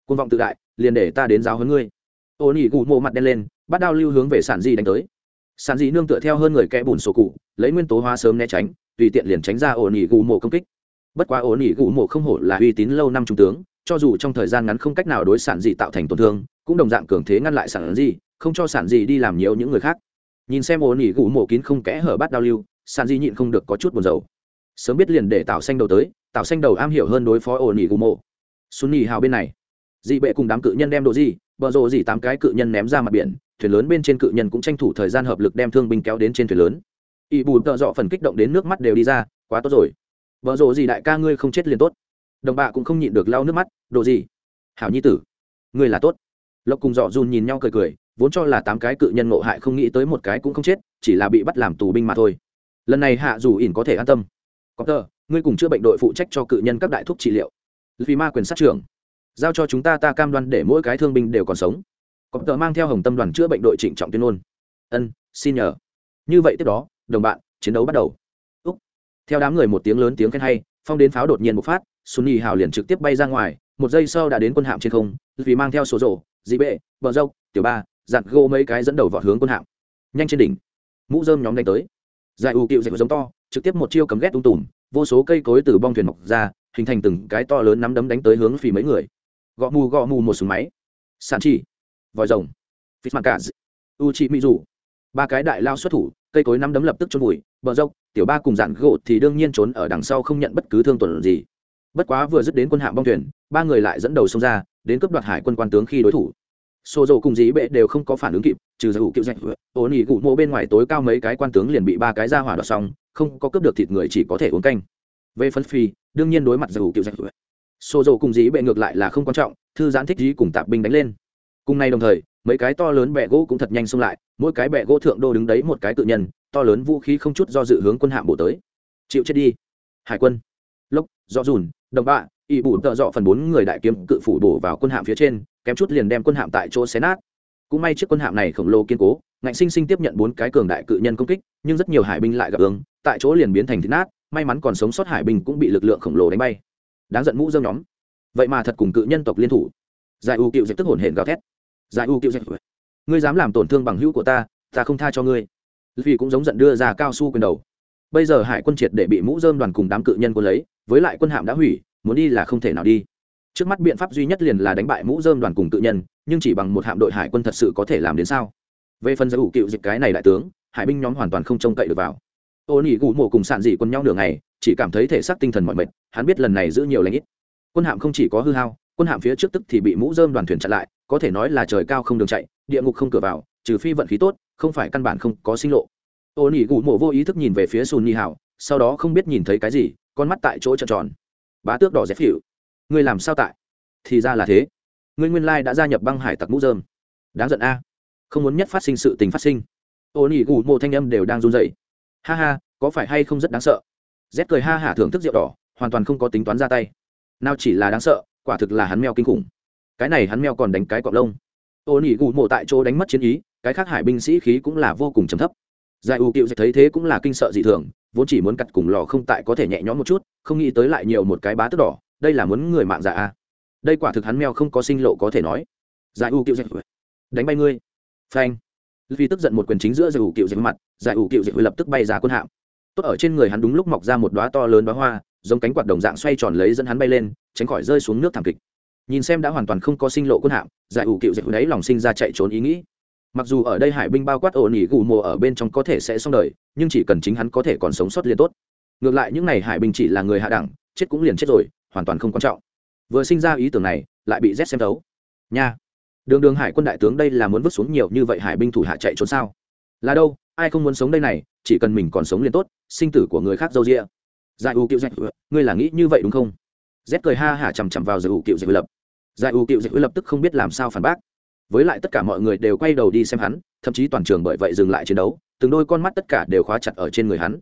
Speaker 1: côn vọng tự đại, liền để ta đến giáo hơn ngươi. Ô Ý gù mộ mặt đen lên, bắt đao lưu hướng về Sàn di đánh tới. Sàn di nương tựa theo hơn người kẽ bùn sổ cụ, lấy nguyên tố hoa sớm né tránh, tùy tiện liền tránh ra ô Ý gù mộ công kích bất quá ổn ỉ gù mộ không hổ là uy tín lâu năm trung tướng cho dù trong thời gian ngắn không cách nào đối sản dị tạo thành tổn thương cũng đồng dạng cường thế ngăn lại sản dị, không cho sản dị đi làm nhiều những người khác. Nhìn xem ổn ỉ gù mộ kín không kẽ hở bắt đao lưu sản dị nhịn không được có chút buồn rầu. Sớm biết liền để tạo xanh đầu tới tạo xanh đầu am hiểu hơn đối phó ổn ỉ gù mộ. Xuân hào bên này. Dị bệ cùng đám cự nhân đem đồ gì bờ rộ gì tám cái cự nhân ném ra mặt biển thuyền lớn bên trên cự nhân cũng tranh thủ thời gian hợp lực đem thương binh kéo đến trên thuyền lớn. Ỵ bù tợ dọ phần kích động đến nước mắt đều đi ra quá tốt rồi vợ rộ gì đại ca ngươi không chết liền tốt. Đồng bạ cũng không nhịn được lau nước mắt, đồ gì? Hảo nhi tử, ngươi là tốt. Lộc cùng dọ dùn nhìn nhau cười cười, vốn cho là tám cái cự nhân ngộ hại không nghĩ tới một cái cũng không chết, chỉ là bị bắt làm tù binh mà thôi. Lần này hạ dù ỉn có thể an tâm. Có tờ, ngươi cùng chữa bệnh đội phụ trách cho cự nhân các đại thuốc trị liệu. Vì ma quyền sát trưởng, giao cho chúng ta ta cam đoan để mỗi cái thương binh đều còn sống. Có tờ mang theo hồng tâm đoàn chữa bệnh đội trịnh trọng tuyên ngôn, ân, xin nhờ. Như vậy tiếp đó, đồng bạn, chiến đấu bắt đầu theo đám người một tiếng lớn tiếng khen hay, phong đến pháo đột nhiên bộc phát sunny hào liền trực tiếp bay ra ngoài, một giây sau đã đến quân hạm trên không, vì mang theo số rổ, dị bệ, bờ dâu tiểu ba dặn gô mấy cái dẫn đầu vọt hướng quân hạm. Nhanh trên đỉnh. Mũ dơm nhóm đánh tới. Giải ưu cựu dạy giống to, trực tiếp một chiêu cấm ghét tung tùm, vô số cây cối từ bong thuyền mọc ra, hình thành từng cái to lớn nắm đấm đánh tới hướng phì mấy người. Gõ mù gõ mù một súng máy. Sản chỉ. Vòi rồng. Phít mặt cả u chị mỹ dù ba cái đại lao xuất thủ cây cối nắm đấm lập tức trôn vùi, bờ dốc, tiểu ba cùng dạn gỗ thì đương nhiên trốn ở đằng sau không nhận bất cứ thương tổn gì. Bất quá vừa dứt đến quân hạm bong thuyền, ba người lại dẫn đầu xông ra, đến cướp đoạt hải quân quan tướng khi đối thủ. Xô dầu cùng dí bệ đều không có phản ứng kịp, trừ giải hủ cựu dạch ổ nỉ cụ mộ bên ngoài tối cao mấy cái quan tướng liền bị ba cái ra hỏa đoạt xong, không có cướp được thịt người chỉ có thể uống canh. Về phân phi, đương nhiên đối mặt giải hủ cựu dạch. Xô dầu cùng dí bệ ngược lại là không quan trọng, thư giãn thích dí cùng tạp binh đánh lên. Cùng nay đồng thời mấy cái to lớn bẹ gỗ cũng thật nhanh xông lại, mỗi cái bẹ gỗ thượng đô đứng đấy một cái tự nhân, to lớn vũ khí không chút do dự hướng quân hạm bổ tới. Chịu chết đi. Hải quân. Lốc do dùn đồng bạ ỵ bủ tợ dọ phần bốn người đại kiếm cự phủ bổ vào quân hạm phía trên, kém chút liền đem quân hạm tại chỗ xé nát. Cũng may chiếc quân hạm này khổng lồ kiên cố, ngạnh sinh sinh tiếp nhận bốn cái cường đại cự nhân công kích, nhưng rất nhiều hải binh lại gặp ứng tại chỗ liền biến thành thịt nát, may mắn còn sống sót hải binh cũng bị lực lượng khổng lồ đánh bay. Đáng giận mũ dơm nhóm. Vậy mà thật cùng cự nhân tộc liên thủ. Giải u cựu dịch tức hồn hển gào thét giải u cựu dạy ngươi dám làm tổn thương bằng hữu của ta ta không tha cho ngươi. Vì cũng giống giận đưa ra cao su quyền đầu. Bây giờ hải quân triệt để bị mũ dơm đoàn cùng đám cự nhân quân lấy, với lại quân hạm đã hủy, muốn đi là không thể nào đi. Trước mắt biện pháp duy nhất liền là đánh bại mũ dơm đoàn cùng cự nhân, nhưng chỉ bằng một hạm đội hải quân thật sự có thể làm đến sao? Về phần giải u cựu dịch cái này đại tướng, hải binh nhóm hoàn toàn không trông cậy được vào. Ô nỉ gù mộ cùng sạn dị quân nhau nửa ngày, chỉ cảm thấy thể xác tinh thần mọi mệt, hắn biết lần này giữ nhiều lãnh ít. Quân hạm không chỉ có hư hao, quân hạm phía trước tức thì bị mũ dơm đoàn thuyền chặn lại có thể nói là trời cao không đường chạy, địa ngục không cửa vào, trừ phi vận khí tốt, không phải căn bản không có sinh lộ. Ô nỉ gù mộ vô ý thức nhìn về phía sùn nhi hảo sau đó không biết nhìn thấy cái gì, con mắt tại chỗ trợn tròn. Bá tước đỏ dép phịu ngươi làm sao tại? Thì ra là thế. Ngươi nguyên lai đã gia nhập băng hải tặc mũ dơm đáng giận a. Không muốn nhất phát sinh sự tình phát sinh. Ô nỉ gù mộ thanh âm đều đang run dậy ha ha, có phải hay không rất đáng sợ? Rét cười ha hả thưởng thức rượu đỏ, hoàn toàn không có tính toán ra tay. Nào chỉ là đáng sợ, quả thực là hắn mèo kinh khủng cái này hắn meo còn đánh cái cọp lông. Ô nỉ gù mộ tại chỗ đánh mất chiến ý, cái khác hải binh sĩ khí cũng là vô cùng trầm thấp. Giải ưu cựu thấy thế cũng là kinh sợ dị thường, vốn chỉ muốn cặt cùng lò không tại có thể nhẹ nhõm một chút, không nghĩ tới lại nhiều một cái bá tức đỏ, đây là muốn người mạng dạ a. Đây quả thực hắn meo không có sinh lộ có thể nói. Giải ưu cựu dịch đánh bay ngươi. Phanh. Vì tức giận một quyền chính giữa giải ưu cựu dịch mặt, giải ưu cựu dịch lập tức bay ra quân hạm. Tốt ở trên người hắn đúng lúc mọc ra một đoá to lớn đoá hoa, giống cánh quạt đồng dạng xoay tròn lấy dẫn hắn bay lên, tránh khỏi rơi xuống nước thảm kịch nhìn xem đã hoàn toàn không có sinh lộ quân hạm, giải ủ cựu dịch đấy lòng sinh ra chạy trốn ý nghĩ. Mặc dù ở đây hải binh bao quát ổn ỉ gù mùa ở bên trong có thể sẽ xong đời, nhưng chỉ cần chính hắn có thể còn sống sót liền tốt. Ngược lại những n à y hải binh chỉ là người hạ đẳng, chết cũng liền chết rồi, hoàn toàn không quan trọng. Vừa sinh ra ý tưởng này, lại bị rét xem thấu. Nha! Đường đường hải quân đại tướng đây là muốn vứt xuống nhiều như vậy hải binh thủ hạ chạy trốn sao? Là đâu, ai không muốn sống đây này, chỉ cần mình còn sống liền tốt, sinh tử của người khác dâu rịa giải u cựu dạy ngươi là nghĩ như vậy đúng không? Z cười ha hả chằm chằm vào giải u cựu dạy lập giải u cựu dịch lập tức không biết làm sao phản bác. Với lại tất cả mọi người đều quay đầu đi xem hắn, thậm chí toàn trường bởi vậy dừng lại chiến đấu, từng đôi con mắt tất cả đều khóa chặt ở trên người hắn.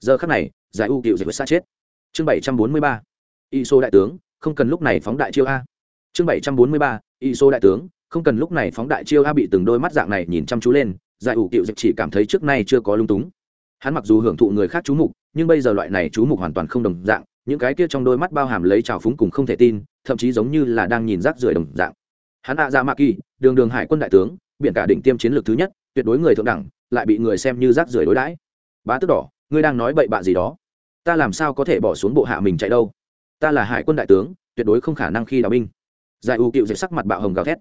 Speaker 1: Giờ khắc này, giải u cựu dạy xa chết. Chương bảy trăm bốn mươi ba y số đại tướng, không cần lúc này phóng đại chiêu a. Chương bảy trăm bốn mươi ba y số đại tướng, không cần lúc này phóng đại chiêu a bị từng đôi mắt dạng này nhìn chăm chú lên, giải ủ cựu dịch chỉ cảm thấy trước nay chưa có lung túng. Hắn mặc dù hưởng thụ người khác chú mục, nhưng bây giờ loại này chú mục hoàn toàn không đồng dạng, những cái kia trong đôi mắt bao hàm lấy trào phúng cùng không thể tin thậm chí giống như là đang nhìn rác rưởi đồng dạng. Hắn ạ ra mạ kỳ, đường đường hải quân đại tướng, biển cả đỉnh tiêm chiến lược thứ nhất, tuyệt đối người thượng đẳng, lại bị người xem như rác rưởi đối đãi. Bá tức đỏ, ngươi đang nói bậy bạ gì đó? Ta làm sao có thể bỏ xuống bộ hạ mình chạy đâu? Ta là hải quân đại tướng, tuyệt đối không khả năng khi đào binh. Giải u cựu dệt sắc mặt bạo hồng gào thét.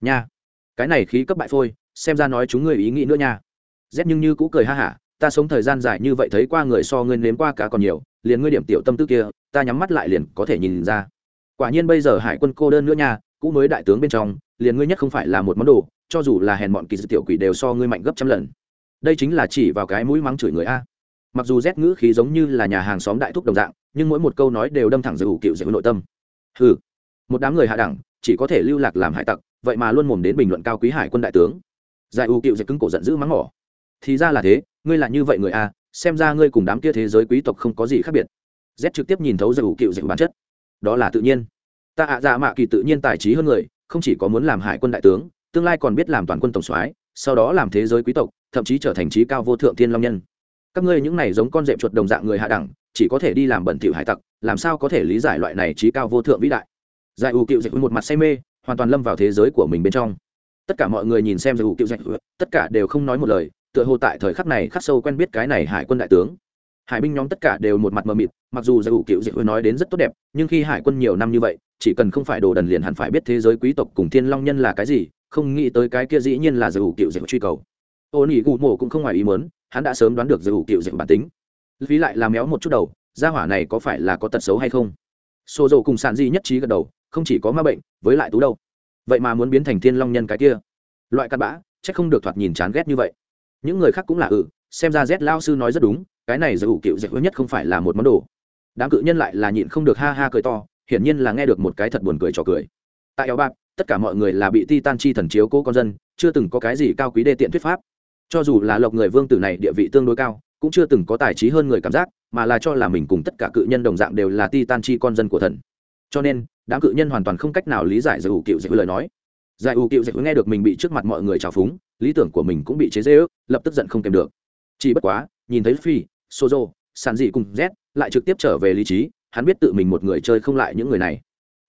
Speaker 1: Nha, cái này khí cấp bại phôi, xem ra nói chúng ngươi ý nghĩ nữa nha. Rét nhưng như cũ cười ha hả, ta sống thời gian dài như vậy thấy qua người so ngươi nếm qua cả còn nhiều, liền ngươi điểm tiểu tâm tư kia, ta nhắm mắt lại liền có thể nhìn ra quả nhiên bây giờ hải quân cô đơn nữa nha, cũ mới đại tướng bên trong, liền ngươi nhất không phải là một món đồ, cho dù là hèn bọn kỳ dự tiểu quỷ đều so ngươi mạnh gấp trăm lần. Đây chính là chỉ vào cái mũi mắng chửi người a. Mặc dù rét ngữ khí giống như là nhà hàng xóm đại thúc đồng dạng, nhưng mỗi một câu nói đều đâm thẳng giữ cựu giữ nội tâm. Ừ một đám người hạ đẳng, chỉ có thể lưu lạc làm hải tặc, vậy mà luôn mồm đến bình luận cao quý hải quân đại tướng. Giải u cựu dạy cứng cổ giận dữ mắng mỏ. Thì ra là thế, ngươi là như vậy người a, xem ra ngươi cùng đám kia thế giới quý tộc không có gì khác biệt. Z trực tiếp nhìn thấu giải ưu cựu dạy bản chất. Đó là tự nhiên ta ạ dạ mạ kỳ tự nhiên tài trí hơn người, không chỉ có muốn làm hải quân đại tướng, tương lai còn biết làm toàn quân tổng soái, sau đó làm thế giới quý tộc, thậm chí trở thành trí cao vô thượng thiên long nhân. Các ngươi những này giống con rệm chuột đồng dạng người hạ đẳng, chỉ có thể đi làm bẩn thỉu hải tặc, làm sao có thể lý giải loại này trí cao vô thượng vĩ đại? Giải u cựu dạy một mặt say mê, hoàn toàn lâm vào thế giới của mình bên trong. Tất cả mọi người nhìn xem giải u cựu dạy tất cả đều không nói một lời, tựa hồ tại thời khắc này khắc sâu quen biết cái này hải quân đại tướng hải binh nhóm tất cả đều một mặt mờ mịt, mặc dù giải u cựu dạy nói đến rất tốt đẹp, nhưng khi hải quân nhiều năm như vậy, chỉ cần không phải đồ đần liền hẳn phải biết thế giới quý tộc cùng thiên long nhân là cái gì, không nghĩ tới cái kia dĩ nhiên là giải u cựu dạy truy cầu. Ô nỉ gù mổ cũng không ngoài ý muốn, hắn đã sớm đoán được giải u cựu dạy bản tính. Phí lại làm méo một chút đầu, gia hỏa này có phải là có tật xấu hay không? Xô dầu cùng sàn di nhất trí gật đầu, không chỉ có ma bệnh, với lại tú đâu. Vậy mà muốn biến thành thiên long nhân cái kia. Loại cắt bã c h ắ c không được thoạt nhìn chán ghét như vậy. Những người khác cũng là ừ xem ra z lao sư nói rất đúng cái này giữ ủ cựu dạy nhất không phải là một món đồ. Đám cự nhân lại là nhịn không được ha ha cười to, hiển nhiên là nghe được một cái thật buồn cười trò cười. Tại eo bạc, tất cả mọi người là bị ti tan chi thần chiếu cố con dân, chưa từng có cái gì cao quý đê tiện thuyết pháp. Cho dù là lộc người vương tử này địa vị tương đối cao, cũng chưa từng có tài trí hơn người cảm giác, mà là cho là mình cùng tất cả cự nhân đồng dạng đều là ti tan chi con dân của thần. Cho nên, đám cự nhân hoàn toàn không cách nào lý giải giải ủ cựu dạy lời nói. Giải ủ cựu dạy nghe được mình bị trước mặt mọi người trào phúng, lý tưởng của mình cũng bị chế dễ ước lập tức giận không kèm được. Chỉ bất quá nhìn thấy phi, sozo sàn dị cùng z, lại trực tiếp trở về lý trí, hắn biết tự mình một người chơi không lại những người này.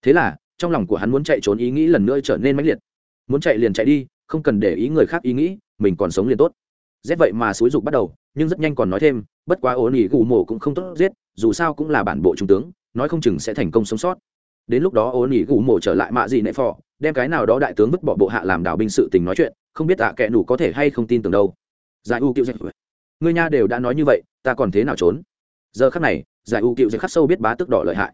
Speaker 1: Thế là, trong lòng của hắn muốn chạy trốn ý nghĩ lần nữa trở nên mãnh liệt. Muốn chạy liền chạy đi, không cần để ý người khác ý nghĩ, mình còn sống liền tốt. Rét vậy mà xúi dục bắt đầu, nhưng rất nhanh còn nói thêm, bất quá ổn ỉ gù mổ cũng không tốt giết, dù sao cũng là bản bộ trung tướng, nói không chừng sẽ thành công sống sót. Đến lúc đó ổn ỉ gù mổ trở lại mạ gì nệ phò, đem cái nào đó đại tướng vứt bỏ bộ hạ làm đảo binh sự tình nói chuyện, không biết tạ à kẻ nủ có thể hay không tin tưởng đâu. Giải u kiệu dạy ngươi nha đều đã nói như vậy, ta còn thế nào trốn? Giờ khắc này, giải u cựu sẽ khắc sâu biết bá tước đỏ lợi hại.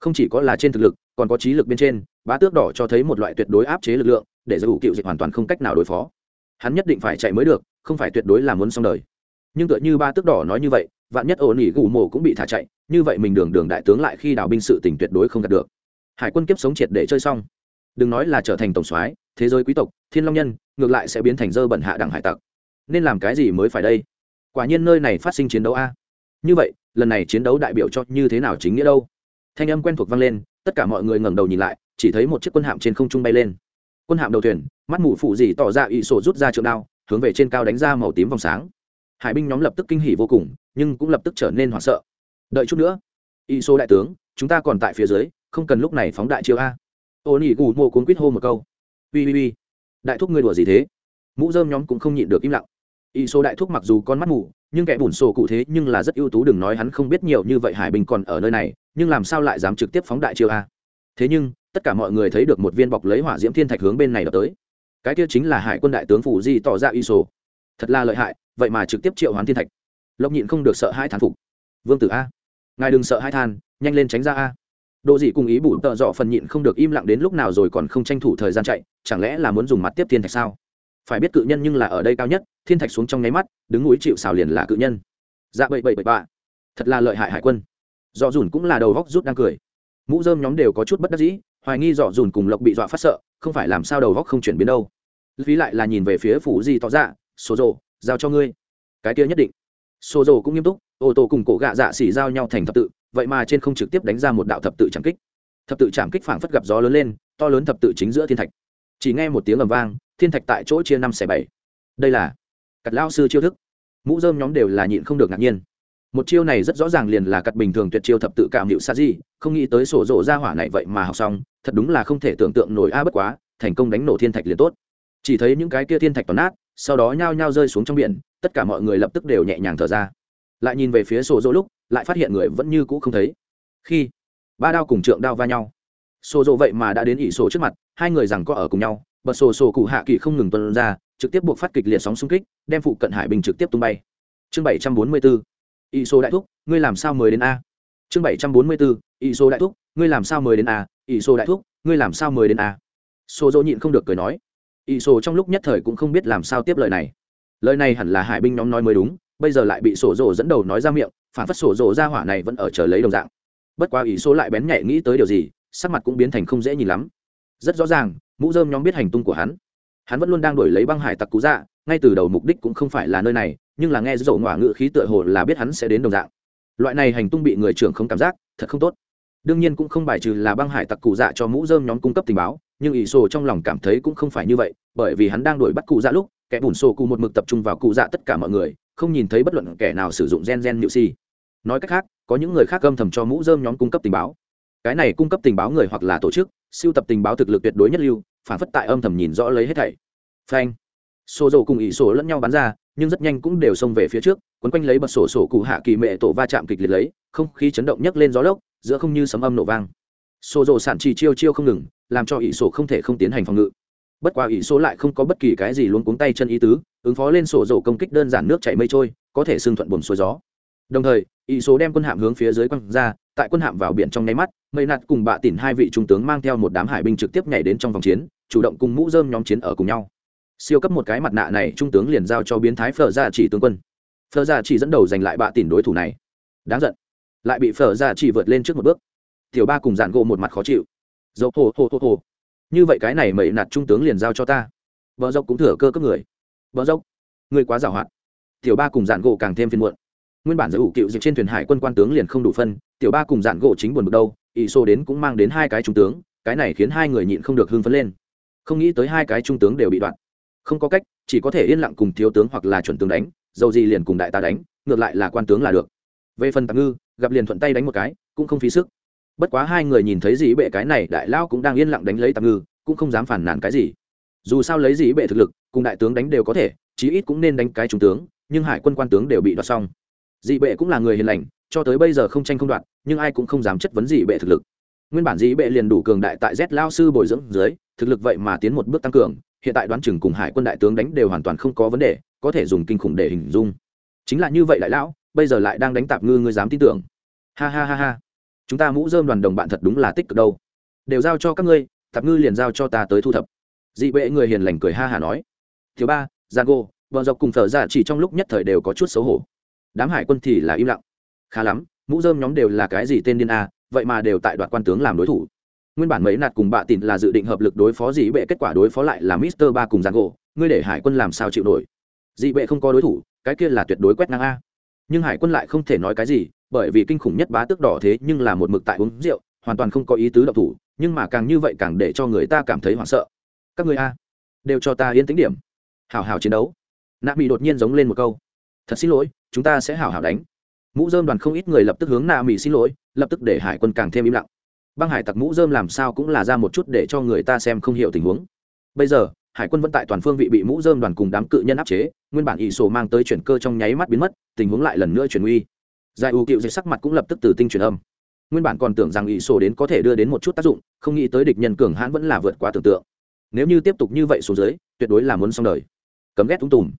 Speaker 1: Không chỉ có là trên thực lực, còn có trí lực bên trên, bá tước đỏ cho thấy một loại tuyệt đối áp chế lực lượng, để giải u cựu dịch hoàn toàn không cách nào đối phó. Hắn nhất định phải chạy mới được, không phải tuyệt đối là muốn xong đời. Nhưng tựa như ba tước đỏ nói như vậy, vạn nhất ổn ỉ gù mồ cũng bị thả chạy, như vậy mình đường đường đại tướng lại khi đào binh sự tỉnh tuyệt đối không đạt được. Hải quân kiếp sống triệt để chơi xong. Đừng nói là trở thành tổng soái, thế giới quý tộc, thiên long nhân, ngược lại sẽ biến thành dơ bẩn hạ đẳng hải tặc. Nên làm cái gì mới phải đây? Quả nhiên nơi này phát sinh chiến đấu a. Như vậy, lần này chiến đấu đại biểu cho như thế nào chính nghĩa đâu? Thanh âm quen thuộc vang lên, tất cả mọi người ngẩng đầu nhìn lại, chỉ thấy một chiếc quân hạm trên không trung bay lên. Quân hạm đầu thuyền, mắt mù phụ dì tỏ ra ị sổ rút ra trượng đao, hướng về trên cao đánh ra màu tím vòng sáng. Hải binh nhóm lập tức kinh hỉ vô cùng, nhưng cũng lập tức trở nên hoảng sợ. Đợi chút nữa ị sổ đại tướng, chúng ta còn tại phía dưới, không cần lúc này phóng đại chiêu a. Ô nỉ gù mô cuốn quýt hô một câu. Ui ui ui đại thúc ngươi đùa gì thế? Mũ dơm nhóm cũng không nhịn được im lặng. Y số đại thúc mặc dù con mắt mù, nhưng kẻ bùn sổ cụ thế nhưng là rất ưu tú, đừng nói hắn không biết nhiều như vậy hải binh còn ở nơi này, nhưng làm sao lại dám trực tiếp phóng đại chiêu a? Thế nhưng, tất cả mọi người thấy được một viên bọc lấy hỏa diễm thiên thạch hướng bên này đập tới. Cái kia chính là hải quân đại tướng phủ di tỏ ra y sổ thật là lợi hại, vậy mà trực tiếp triệu hoán thiên thạch. Lộc nhịn không được sợ hai thán phục. Vương tử a, ngài đừng sợ hai than, nhanh lên tránh ra a. Độ dị cùng ý bủ tợ dọ phần nhịn không được im lặng đến lúc nào rồi còn không tranh thủ thời gian chạy, chẳng lẽ là muốn dùng mặt tiếp thiên thạch sao? Phải biết cự nhân nhưng là ở đây cao nhất, thiên thạch xuống trong nháy mắt, đứng núi chịu xào liền là cự nhân. Dạ bậy bậy bậy bạ. Thật là lợi hại hải quân. Dọ dùn cũng là đầu góc rút đang cười. Mũ dơm nhóm đều có chút bất đắc dĩ, hoài nghi dọ dùn cùng lộc bị dọa phát sợ, không phải làm sao đầu góc không chuyển biến đâu. Phí lại là nhìn về phía phủ di tỏ ra số rồ giao cho ngươi. Cái kia nhất định. Số rồ cũng nghiêm túc, ô tô cùng cổ gạ dạ xỉ giao nhau thành thập tự, vậy mà trên không trực tiếp đánh ra một đạo thập tự trảm kích. Thập tự trảm kích phảng phất gặp gió lớn lên, to lớn thập tự chính giữa thiên thạch. Chỉ nghe một tiếng ầm vang thiên thạch tại chỗ chia năm xẻ bảy. Đây là cặt lao sư chiêu thức. Mũ dơm nhóm đều là nhịn không được ngạc nhiên. Một chiêu này rất rõ ràng liền là cặt bình thường tuyệt chiêu thập tự cảm hiệu sa di, không nghĩ tới sổ rộ ra hỏa này vậy mà học xong, thật đúng là không thể tưởng tượng nổi a bất quá, thành công đánh nổ thiên thạch liền tốt. Chỉ thấy những cái kia thiên thạch toàn nát, sau đó nhao nhao rơi xuống trong biển, tất cả mọi người lập tức đều nhẹ nhàng thở ra. Lại nhìn về phía sổ rộ lúc, lại phát hiện người vẫn như cũ không thấy. Khi ba đao cùng trượng đao va nhau, sổ rộ vậy mà đã đến ỷ sổ trước mặt, hai người rằng có ở cùng nhau bật sổ sổ cụ hạ kỳ không ngừng tuân ra, trực tiếp buộc phát kịch liệt sóng xung kích, đem phụ cận hải bình trực tiếp tung bay. Chương bảy trăm bốn mươi bốn ỷ số đại thúc, ngươi làm sao mới đến a? Chương bảy trăm bốn mươi bốn ỷ số đại thúc, ngươi làm sao mới đến a? Ỷ số đại thúc, ngươi làm sao mới đến a? Số dỗ nhịn không được cười nói. Ỷ số trong lúc nhất thời cũng không biết làm sao tiếp lời này. Lời này hẳn là hải binh nhóm nói mới đúng, bây giờ lại bị sổ dỗ dẫn đầu nói ra miệng, phản phất sổ dỗ ra hỏa này vẫn ở chờ lấy đồng dạng. Bất quá ỷ số lại bén nhạy nghĩ tới điều gì, sắc mặt cũng biến thành không dễ nhìn lắm. Rất rõ ràng mũ dơm nhóm biết hành tung của hắn. Hắn vẫn luôn đang đổi lấy băng hải tặc cú dạ ngay từ đầu mục đích cũng không phải là nơi này, nhưng là nghe dỗ ngỏa ngự khí tựa hồ là biết hắn sẽ đến đồng dạng. Loại này hành tung bị người trưởng không cảm giác, thật không tốt. Đương nhiên cũng không bài trừ là băng hải tặc cụ dạ cho mũ dơm nhóm cung cấp tình báo, nhưng ỷ sổ trong lòng cảm thấy cũng không phải như vậy, bởi vì hắn đang đuổi bắt cụ dạ lúc, kẻ bùn sổ cụ một mực tập trung vào cụ dạ tất cả mọi người, không nhìn thấy bất luận kẻ nào sử dụng gen gen nhự si nói cách khác, có những người khác âm thầm cho mũ dơm nhóm cung cấp tình báo. Cái này cung cấp tình báo người hoặc là tổ chức sưu tập tình báo thực lực tuyệt đối nhất lưu, phản phất tại âm thầm nhìn rõ lấy hết thảy. Phanh. Xô dầu cùng ỷ sổ lẫn nhau bắn ra, nhưng rất nhanh cũng đều xông về phía trước, quấn quanh lấy bật sổ sổ cụ hạ kỳ mệ tổ va chạm kịch liệt lấy, không khí chấn động nhấc lên gió lốc, giữa không như sấm âm nổ vang. Xô dầu sản trì chiêu chiêu không ngừng, làm cho ỷ sổ không thể không tiến hành phòng ngự. Bất quá ỷ số lại không có bất kỳ cái gì luôn cuống tay chân ý tứ, ứng phó lên sổ dầu công kích đơn giản nước chảy mây trôi, có thể xương thuận buồn xuôi gió. Đồng thời, ỷ số đem quân hạm hướng phía dưới quăng ra tại quân hạm vào biển trong nháy mắt, mây nạt cùng bạ tỉn hai vị trung tướng mang theo một đám hải binh trực tiếp nhảy đến trong vòng chiến, chủ động cùng mũ dơm nhóm chiến ở cùng nhau. Siêu cấp một cái mặt nạ này, trung tướng liền giao cho biến thái phở ra chỉ tướng quân. Phở ra chỉ dẫn đầu giành lại bạ tỉn đối thủ này. Đáng giận. Lại bị phở ra chỉ vượt lên trước một bước. Tiểu ba cùng dàn gỗ một mặt khó chịu. Dầu hồ hồ hồ hồ như vậy cái này mẩy nạt trung tướng liền giao cho ta. Vợ dốc cũng thừa cơ cấp người. Vợ dốc, người quá giảo hoạt tiểu ba cùng dàn gỗ càng thêm phiền muộn nguyên bản giới ủ cựu dịch trên thuyền hải quân quan tướng liền không đủ phân, tiểu ba cùng dạn gỗ chính buồn bực đâu, ỷ xô đến cũng mang đến hai cái trung tướng, cái này khiến hai người nhịn không được hưng phấn lên. Không nghĩ tới hai cái trung tướng đều bị đoạn. Không có cách, chỉ có thể yên lặng cùng thiếu tướng hoặc là chuẩn tướng đánh, dầu gì liền cùng đại ta đánh, ngược lại là quan tướng là được. Về phần tạm ngư, gặp liền thuận tay đánh một cái, cũng không phí sức. Bất quá hai người nhìn thấy dĩ bệ cái này, đại lao cũng đang yên lặng đánh lấy tạm ngư, cũng không dám phản nản cái gì. Dù sao lấy dĩ bệ thực lực, cùng đại tướng đánh đều có thể, chí ít cũng nên đánh cái trung tướng, nhưng hải quân quan tướng đều bị đoạt xong dị bệ cũng là người hiền lành, cho tới bây giờ không tranh không đoạt, nhưng ai cũng không dám chất vấn dị bệ thực lực. Nguyên bản dị bệ liền đủ cường đại tại z lao sư bồi dưỡng dưới, thực lực vậy mà tiến một bước tăng cường, hiện tại đoán chừng cùng hải quân đại tướng đánh đều hoàn toàn không có vấn đề, có thể dùng kinh khủng để hình dung. Chính là như vậy đại lão, bây giờ lại đang đánh tạp ngư ngươi dám tin tưởng. Ha ha ha ha. Chúng ta mũ dơm đoàn đồng bạn thật đúng là tích cực đâu. Đều giao cho các ngươi, tạp ngư liền giao cho ta tới thu thập. Dị bệ người hiền lành cười ha hà nói. Thứ ba, giang gô vợ dọc cùng thở ra chỉ trong lúc nhất thời đều có chút xấu hổ đám hải quân thì là im lặng. Khá lắm, mũ dơm nhóm đều là cái gì tên điên a, vậy mà đều tại đoạt quan tướng làm đối thủ. Nguyên bản mấy nạt cùng bạ tịn là dự định hợp lực đối phó dị bệ, kết quả đối phó lại là mister ba cùng giang gỗ. Ngươi để hải quân làm sao chịu nổi? Dị bệ không có đối thủ, cái kia là tuyệt đối quét ngang a. Nhưng hải quân lại không thể nói cái gì, bởi vì kinh khủng nhất bá tước đỏ thế nhưng là một mực tại uống rượu, hoàn toàn không có ý tứ độc thủ, nhưng mà càng như vậy càng để cho người ta cảm thấy hoảng sợ. Các người a, đều cho ta yên tĩnh điểm. Hào hào chiến đấu. Nạ bị đột nhiên giống lên một câu. Thật xin lỗi chúng ta sẽ hào hào đánh. Mũ dơm đoàn không ít người lập tức hướng nạ mỹ xin lỗi, lập tức để hải quân càng thêm im lặng. Băng hải tặc mũ dơm làm sao cũng là ra một chút để cho người ta xem không hiểu tình huống. Bây giờ, hải quân vẫn tại toàn phương vị bị mũ dơm đoàn cùng đám cự nhân áp chế, nguyên bản ỷ sổ mang tới chuyển cơ trong nháy mắt biến mất, tình huống lại lần nữa chuyển uy. Giải ưu cựu dịch sắc mặt cũng lập tức từ tinh truyền âm. Nguyên bản còn tưởng rằng ỷ sổ đến có thể đưa đến một chút tác dụng, không nghĩ tới địch nhân cường hãn vẫn là vượt quá tưởng tượng. Nếu như tiếp tục như vậy xuống dưới, tuyệt đối là muốn xong đời. Cấm ghét túng tùm.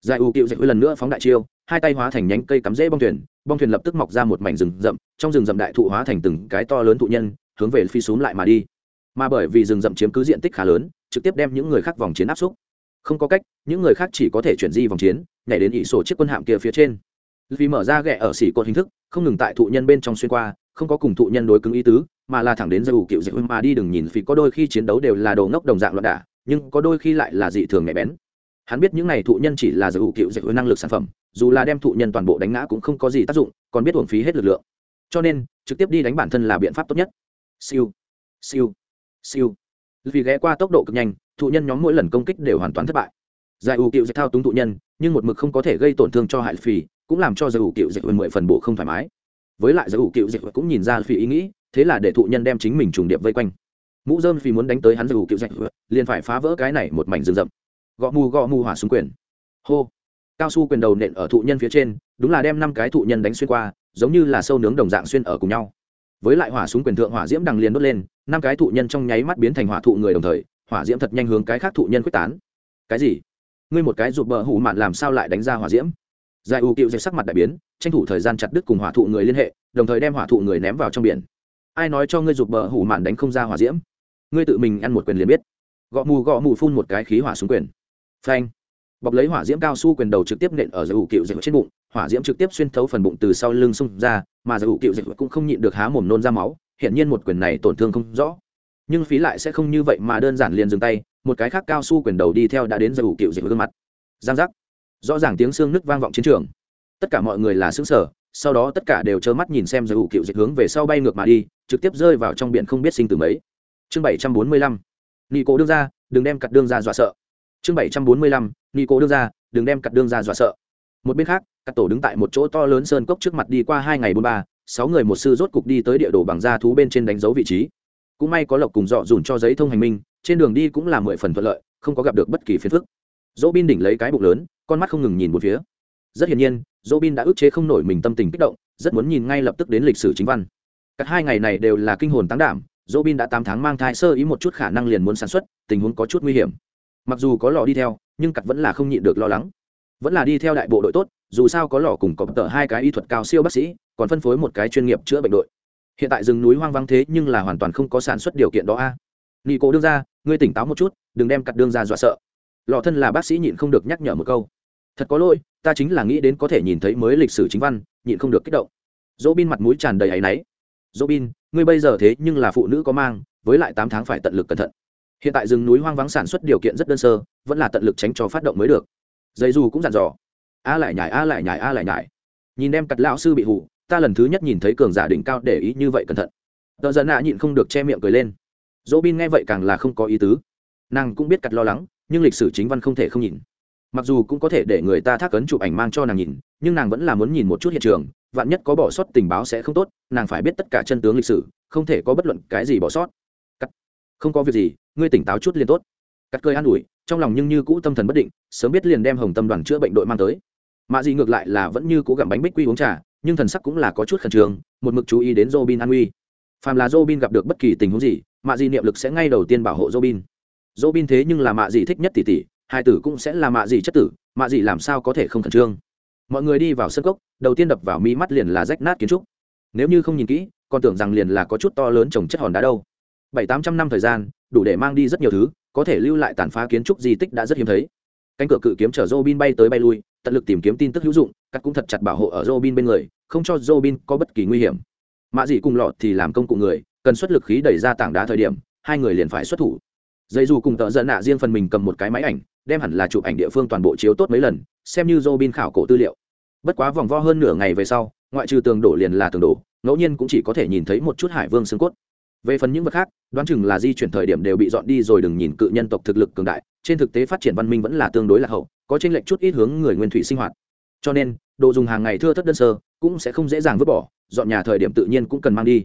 Speaker 1: Giải ưu cựu dịch lần nữa phóng đại chiêu hai tay hóa thành nhánh cây cắm rễ bong thuyền bong thuyền lập tức mọc ra một mảnh rừng rậm, trong rừng rậm đại thụ hóa thành từng cái to lớn thụ nhân, hướng về phi xuống lại mà đi. Mà bởi vì rừng rậm chiếm cứ diện tích khá lớn, trực tiếp đem những người khác vòng chiến áp xúc. Không có cách, những người khác chỉ có thể chuyển di vòng chiến, nhảy đến ỷ sổ chiếc quân hạm kia phía trên. Vì mở ra ghẹ ở xỉ cột hình thức, không ngừng tại thụ nhân bên trong xuyên qua, không có cùng thụ nhân đối cứng ý tứ, mà là thẳng đến dầu cựu dịch mà đi đừng nhìn vì có đôi khi chiến đấu đều là đồ ngốc đồng dạng loạn đả, nhưng có đôi khi lại là dị thường nhạy bén. Hắn biết những này thụ nhân chỉ là dầu cựu dịch năng lực sản phẩm dù là đem thụ nhân toàn bộ đánh ngã cũng không có gì tác dụng, còn biết uổng phí hết lực lượng. Cho nên, trực tiếp đi đánh bản thân là biện pháp tốt nhất. Siêu siêu siêu. Vì ghé qua tốc độ cực nhanh, thụ nhân nhóm mỗi lần công kích đều hoàn toàn thất bại. Giải ủ cựu dịch thao túng thụ nhân, nhưng một mực không có thể gây tổn thương cho hại phì, cũng làm cho giải ủ cựu dịch mười phần bộ không thoải mái. Với lại giải ủ cựu dịch cũng nhìn ra phì ý nghĩ, thế là để thụ nhân đem chính mình trùng điệp vây quanh. Mũ dơm phì muốn đánh tới hắn giải ủ cựu dịch liền phải phá vỡ cái này một mảnh rừng rậm. Gõ mù gõ mù hỏa xuống quyền. Hô cao su quyền đầu nện ở thụ nhân phía trên, đúng là đem năm cái thụ nhân đánh xuyên qua, giống như là sâu nướng đồng dạng xuyên ở cùng nhau. Với lại hỏa súng quyền thượng hỏa diễm đằng liền đốt lên, năm cái thụ nhân trong nháy mắt biến thành hỏa thụ người đồng thời, hỏa diễm thật nhanh hướng cái khác thụ nhân quyết tán. Cái gì? Ngươi một cái rụt bờ hủ mạn làm sao lại đánh ra hỏa diễm? Giải ưu cựu dây sắc mặt đại biến, tranh thủ thời gian chặt đứt cùng hỏa thụ người liên hệ, đồng thời đem hỏa thụ người ném vào trong biển. Ai nói cho ngươi rụt bờ hủ mạn đánh không ra hỏa diễm? Ngươi tự mình ăn một quyền liền biết. Gõ mù gõ mù phun một cái khí hỏa xuống quyền. Phanh bọc lấy hỏa diễm cao su quyền đầu trực tiếp nện ở giải ủ cựu dịch trên bụng, hỏa diễm trực tiếp xuyên thấu phần bụng từ sau lưng xung ra, mà giải ủ cựu dịch cũng không nhịn được há mồm nôn ra máu, hiển nhiên một quyền này tổn thương không rõ. Nhưng phí lại sẽ không như vậy mà đơn giản liền dừng tay, một cái khác cao su quyền đầu đi theo đã đến giải ủ cựu dịch gương mặt. Giang giác. Rõ ràng tiếng xương nứt vang vọng chiến trường. Tất cả mọi người là xứng sở sau đó tất cả đều trơ mắt nhìn xem giải ủ cựu dịch hướng về sau bay ngược mà đi, trực tiếp rơi vào trong biển không biết sinh từ mấy. Chương bảy trăm bốn mươi lăm. Nghi cố đương ra, đừng đem cặt đương ra dọa sợ. Chương bảy trăm bốn mươi lăm nghi cố đương ra, đừng đem cặt đương ra dọa sợ. Một bên khác, các tổ đứng tại một chỗ to lớn sơn cốc trước mặt đi qua hai ngày bốn ba, sáu người một sư rốt cục đi tới địa đồ bằng da thú bên trên đánh dấu vị trí. Cũng may có lộc cùng dọ dùn cho giấy thông hành minh, trên đường đi cũng là mười phần thuận lợi, không có gặp được bất kỳ phiền phức. Dỗ bin đỉnh lấy cái bụng lớn, con mắt không ngừng nhìn một phía. Rất hiển nhiên dỗ bin đã ức chế không nổi mình tâm tình kích động, rất muốn nhìn ngay lập tức đến lịch sử chính văn. Cả hai ngày này đều là kinh hồn táng đảm dỗ bin đã tám tháng mang thai sơ ý một chút khả năng liền muốn sản xuất, tình huống có chút nguy hiểm. Mặc dù có lò đi theo nhưng cặt vẫn là không nhịn được lo lắng. Vẫn là đi theo đại bộ đội tốt, dù sao có lò cùng cọp tờ hai cái y thuật cao siêu bác sĩ, còn phân phối một cái chuyên nghiệp chữa bệnh đội. Hiện tại rừng núi hoang vắng thế nhưng là hoàn toàn không có sản xuất điều kiện đó a. À. nghi cố đương ra, ngươi tỉnh táo một chút, đừng đem cặt đương ra dọa sợ. Lò thân là bác sĩ nhịn không được nhắc nhở một câu. Thật có lỗi, ta chính là nghĩ đến có thể nhìn thấy mới lịch sử chính văn, nhịn không được kích động. Dỗ bin mặt mũi tràn đầy áy náy. Dỗ bin ngươi bây giờ thế nhưng là phụ nữ có mang, với lại tám tháng phải tận lực cẩn thận. Hiện tại rừng núi hoang vắng sản xuất điều kiện rất đơn sơ vẫn là tận lực tránh cho phát động mới được. Dây dù cũng dặn dò, a lại nhải, a lại nhải, a lại nhải. Nhìn em cặt lão sư bị hụ ta lần thứ nhất nhìn thấy cường giả đỉnh cao để ý như vậy cẩn thận. Tờ giận nạ nhịn không được che miệng cười lên. Dỗ bin nghe vậy càng là không có ý tứ. Nàng cũng biết cặt lo lắng, nhưng lịch sử chính văn không thể không nhìn. Mặc dù cũng có thể để người ta thác ấn chụp ảnh mang cho nàng nhìn, nhưng nàng vẫn là muốn nhìn một chút hiện trường, vạn nhất có bỏ sót tình báo sẽ không tốt, nàng phải biết tất cả chân tướng lịch sử, không thể có bất luận cái gì bỏ sót. Cắt, không có việc gì, ngươi tỉnh táo chút liền tốt cắt cơi an ủi, trong lòng nhưng như cũ tâm thần bất định, sớm biết liền đem hồng tâm đoàn chữa bệnh đội mang tới. Mạ dị ngược lại là vẫn như cũ gặm bánh bích quy uống trà, nhưng thần sắc cũng là có chút khẩn trương, một mực chú ý đến robin an uy phàm là robin gặp được bất kỳ tình huống gì, mạ dị niệm lực sẽ ngay đầu tiên bảo hộ robin. Robin thế nhưng là mạ dị thích nhất tỷ tỷ, hai tử cũng sẽ là mạ dị chất tử, mạ dị làm sao có thể không khẩn trương? Mọi người đi vào sân cốc, đầu tiên đập vào mi mắt liền là rách nát kiến trúc. Nếu như không nhìn kỹ, còn tưởng rằng liền là có chút to lớn trồng chất hòn đá đâu. Bảy tám trăm năm thời gian, đủ để mang đi rất nhiều thứ có thể lưu lại tàn phá kiến trúc di tích đã rất hiếm thấy cánh cửa cự kiếm chở Robin bay tới bay lui, tận lực tìm kiếm tin tức hữu dụng, cắt cũng thật chặt bảo hộ ở Robin bên người, không cho Robin có bất kỳ nguy hiểm. Mã dĩ cùng lọt thì làm công cụ người, cần xuất lực khí đẩy ra tảng đá thời điểm, hai người liền phải xuất thủ. Dây dù cùng tợ giận nạ riêng phần mình cầm một cái máy ảnh, đem hẳn là chụp ảnh địa phương toàn bộ chiếu tốt mấy lần, xem như Robin khảo cổ tư liệu. Bất quá vòng vo hơn nửa ngày về sau, ngoại trừ tường đổ liền là tường đổ, ngẫu nhiên cũng chỉ có thể nhìn thấy một chút hải vương xương cốt về phần những vật khác, đoán chừng là di chuyển thời điểm đều bị dọn đi rồi đừng nhìn cự nhân tộc thực lực cường đại, trên thực tế phát triển văn minh vẫn là tương đối lạc hậu, có tranh lệch chút ít hướng người nguyên thủy sinh hoạt. Cho nên, đồ dùng hàng ngày thưa thất đơn sơ, cũng sẽ không dễ dàng vứt bỏ, dọn nhà thời điểm tự nhiên cũng cần mang đi.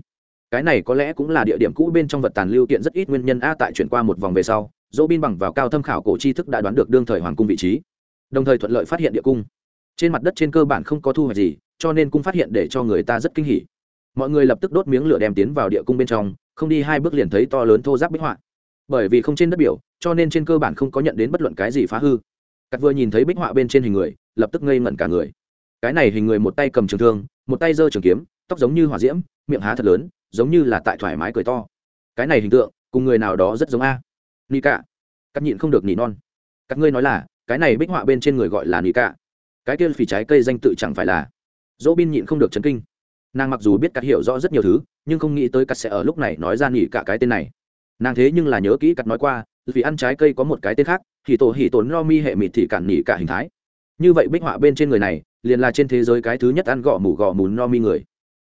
Speaker 1: Cái này có lẽ cũng là địa điểm cũ bên trong vật tàn lưu kiện rất ít nguyên nhân a tại chuyển qua một vòng về sau, dỗ bin bằng vào cao thâm khảo cổ tri thức đã đoán được đương thời hoàng cung vị trí. Đồng thời thuận lợi phát hiện địa cung. Trên mặt đất trên cơ bản không có thu hoạch gì, cho nên cung phát hiện để cho người ta rất kinh hỉ mọi người lập tức đốt miếng lửa đem tiến vào địa cung bên trong, không đi hai bước liền thấy to lớn thô giáp bích họa. Bởi vì không trên đất biểu, cho nên trên cơ bản không có nhận đến bất luận cái gì phá hư. Cắt vừa nhìn thấy bích họa bên trên hình người, lập tức ngây ngẩn cả người. Cái này hình người một tay cầm trường thương, một tay giơ trường kiếm, tóc giống như hỏa diễm, miệng há thật lớn, giống như là tại thoải mái cười to. Cái này hình tượng, cùng người nào đó rất giống a. Ni cả cắt nhịn không được nỉ non. Các ngươi nói là, cái này bích họa bên trên người gọi là ni cả cái kia phỉ trái cây danh tự chẳng phải là. Dỗ bin nhịn không được chấn kinh nàng mặc dù biết cắt hiểu rõ rất nhiều thứ, nhưng không nghĩ tới cắt sẽ ở lúc này nói ra nghỉ cả cái tên này. Nàng thế nhưng là nhớ kỹ cắt nói qua, vì ăn trái cây có một cái tên khác thì tổ hỉ tốn no mi hệ mịt thì cản nghỉ cả hình thái. Như vậy bích họa bên trên người này, liền là trên thế giới cái thứ nhất ăn gõ mủ gõ mù no mi người.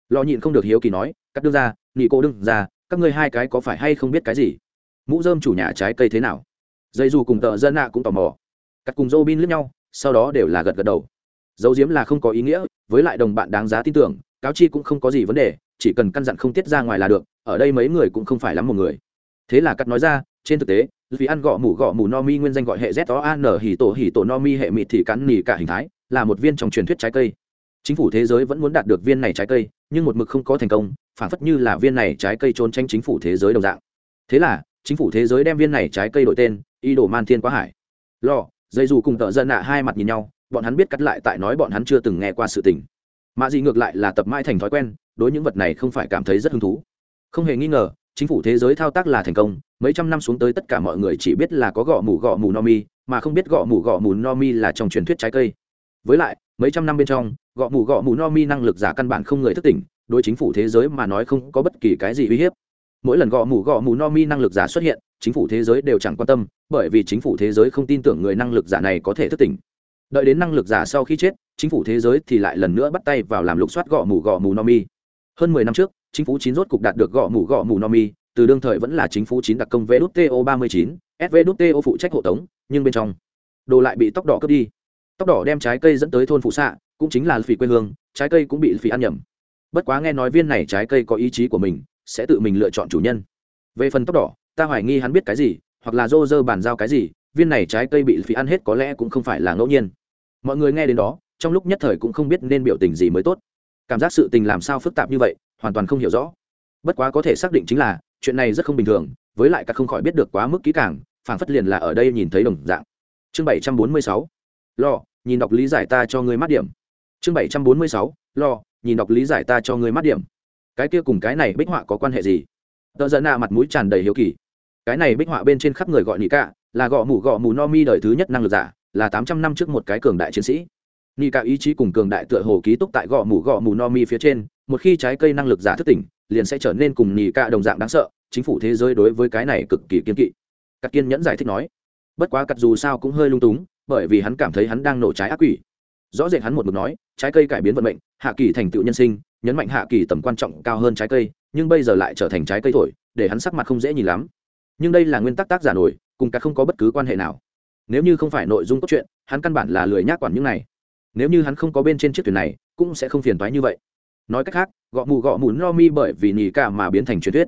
Speaker 1: Lo nhịn không được hiếu kỳ nói, cắt đương ra nghỉ cô đương ra, các ngươi hai cái có phải hay không biết cái gì? Mũ dơm chủ nhà trái cây thế nào? Dây dù cùng tợ dân nạ cũng tò mò. Cắt cùng dô bin lướt nhau, sau đó đều là gật gật đầu. Dấu diếm là không có ý nghĩa, với lại đồng bạn đáng giá tin tưởng cáo chi cũng không có gì vấn đề, chỉ cần căn dặn không tiết ra ngoài là được, ở đây mấy người cũng không phải lắm một người. Thế là cắt nói ra, trên thực tế, vì ăn gõ mủ gõ mủ no mi nguyên danh gọi hệ z o a n tổ hỉ tổ no mi hệ mịt thì cắn nỉ cả hình thái, là một viên trong truyền thuyết trái cây. Chính phủ thế giới vẫn muốn đạt được viên này trái cây, nhưng một mực không có thành công, phản phất như là viên này trái cây trốn tranh chính phủ thế giới đồng dạng. Thế là, chính phủ thế giới đem viên này trái cây đổi tên, y đổ man thiên quá hải. Lo dây dù cùng tợ dân nạ hai mặt nhìn nhau, bọn hắn biết cắt lại tại nói bọn hắn chưa từng nghe qua sự tình mạ dị ngược lại là tập mãi thành thói quen, đối những vật này không phải cảm thấy rất hứng thú. Không hề nghi ngờ, chính phủ thế giới thao tác là thành công, mấy trăm năm xuống tới tất cả mọi người chỉ biết là có gõ mù gõ mù no mi, mà không biết gõ mù gõ mù no mi là trong truyền thuyết trái cây. Với lại, mấy trăm năm bên trong gõ mù gõ mù no mi năng lực giả căn bản không người thức tỉnh, đối chính phủ thế giới mà nói không có bất kỳ cái gì uy hiếp. Mỗi lần gõ mù gõ mù no mi năng lực giả xuất hiện, chính phủ thế giới đều chẳng quan tâm, bởi vì chính phủ thế giới không tin tưởng người năng lực giả này có thể thức tỉnh đợi đến năng lực giả sau khi chết, chính phủ thế giới thì lại lần nữa bắt tay vào làm lục soát gõ mù gõ mù no mi. Hơn mười năm trước, chính phủ chín rốt cục đạt được gõ mù gõ mù no mi, từ đương thời vẫn là chính phủ chín đặc công vto ba mươi chín svto phụ trách hộ tống, nhưng bên trong, đồ lại bị tóc đỏ cướp đi. Tóc đỏ đem trái cây dẫn tới thôn phụ xạ, cũng chính là phỉ quê hương, trái cây cũng bị phỉ ăn nhầm. Bất quá nghe nói viên này trái cây có ý chí của mình, sẽ tự mình lựa chọn chủ nhân. Về phần tóc đỏ, ta hoài nghi hắn biết cái gì, hoặc là dô dơ bàn giao cái gì viên này trái cây bị phí ăn hết có lẽ cũng không phải là ngẫu nhiên. Mọi người nghe đến đó, trong lúc nhất thời cũng không biết nên biểu tình gì mới tốt. Cảm giác sự tình làm sao phức tạp như vậy, hoàn toàn không hiểu rõ. Bất quá có thể xác định chính là, chuyện này rất không bình thường, với lại các không khỏi biết được quá mức kỹ càng phản phất liền là ở đây nhìn thấy đồng dạng. Chương bảy trăm bốn mươi sáu lo nhìn đọc lý giải ta cho người mát điểm. Chương bảy trăm bốn mươi sáu lo nhìn đọc lý giải ta cho người mát điểm. Cái kia cùng cái này bích họa có quan hệ gì? Tờ giận nạ mặt mũi tràn đầy hiếu kỳ. Cái này bích họa bên trên khắp người gọi nhị cả là gõ mù gõ mù no mi đời thứ nhất năng lực giả, là tám trăm năm trước một cái cường đại chiến sĩ. Ni cả ý chí cùng cường đại tựa hồ ký túc tại gò mù gò mù no mi phía trên, một khi trái cây năng lực giả thức tỉnh, liền sẽ trở nên cùng ni cả đồng dạng đáng sợ, chính phủ thế giới đối với cái này cực kỳ kiên kỵ. Cắt kiên nhẫn giải thích nói, bất quá cắt dù sao cũng hơi lung túng, bởi vì hắn cảm thấy hắn đang nổ trái ác quỷ. Rõ rệt hắn một mực nói, trái cây cải biến vận mệnh, hạ kỳ thành tựu nhân sinh, nhấn mạnh hạ kỳ tầm quan trọng cao hơn trái cây, nhưng bây giờ lại trở thành trái cây thổi, để hắn sắc mặt không dễ nhìn lắm. Nhưng đây là nguyên tắc tác giả nổi cùng cả không có bất cứ quan hệ nào. Nếu như không phải nội dung cốt truyện, hắn căn bản là lười nhác quản những này. Nếu như hắn không có bên trên chiếc thuyền này, cũng sẽ không phiền toái như vậy. Nói cách khác, gọ mù gọ mù no mi bởi vì nhỉ cả mà biến thành truyền thuyết.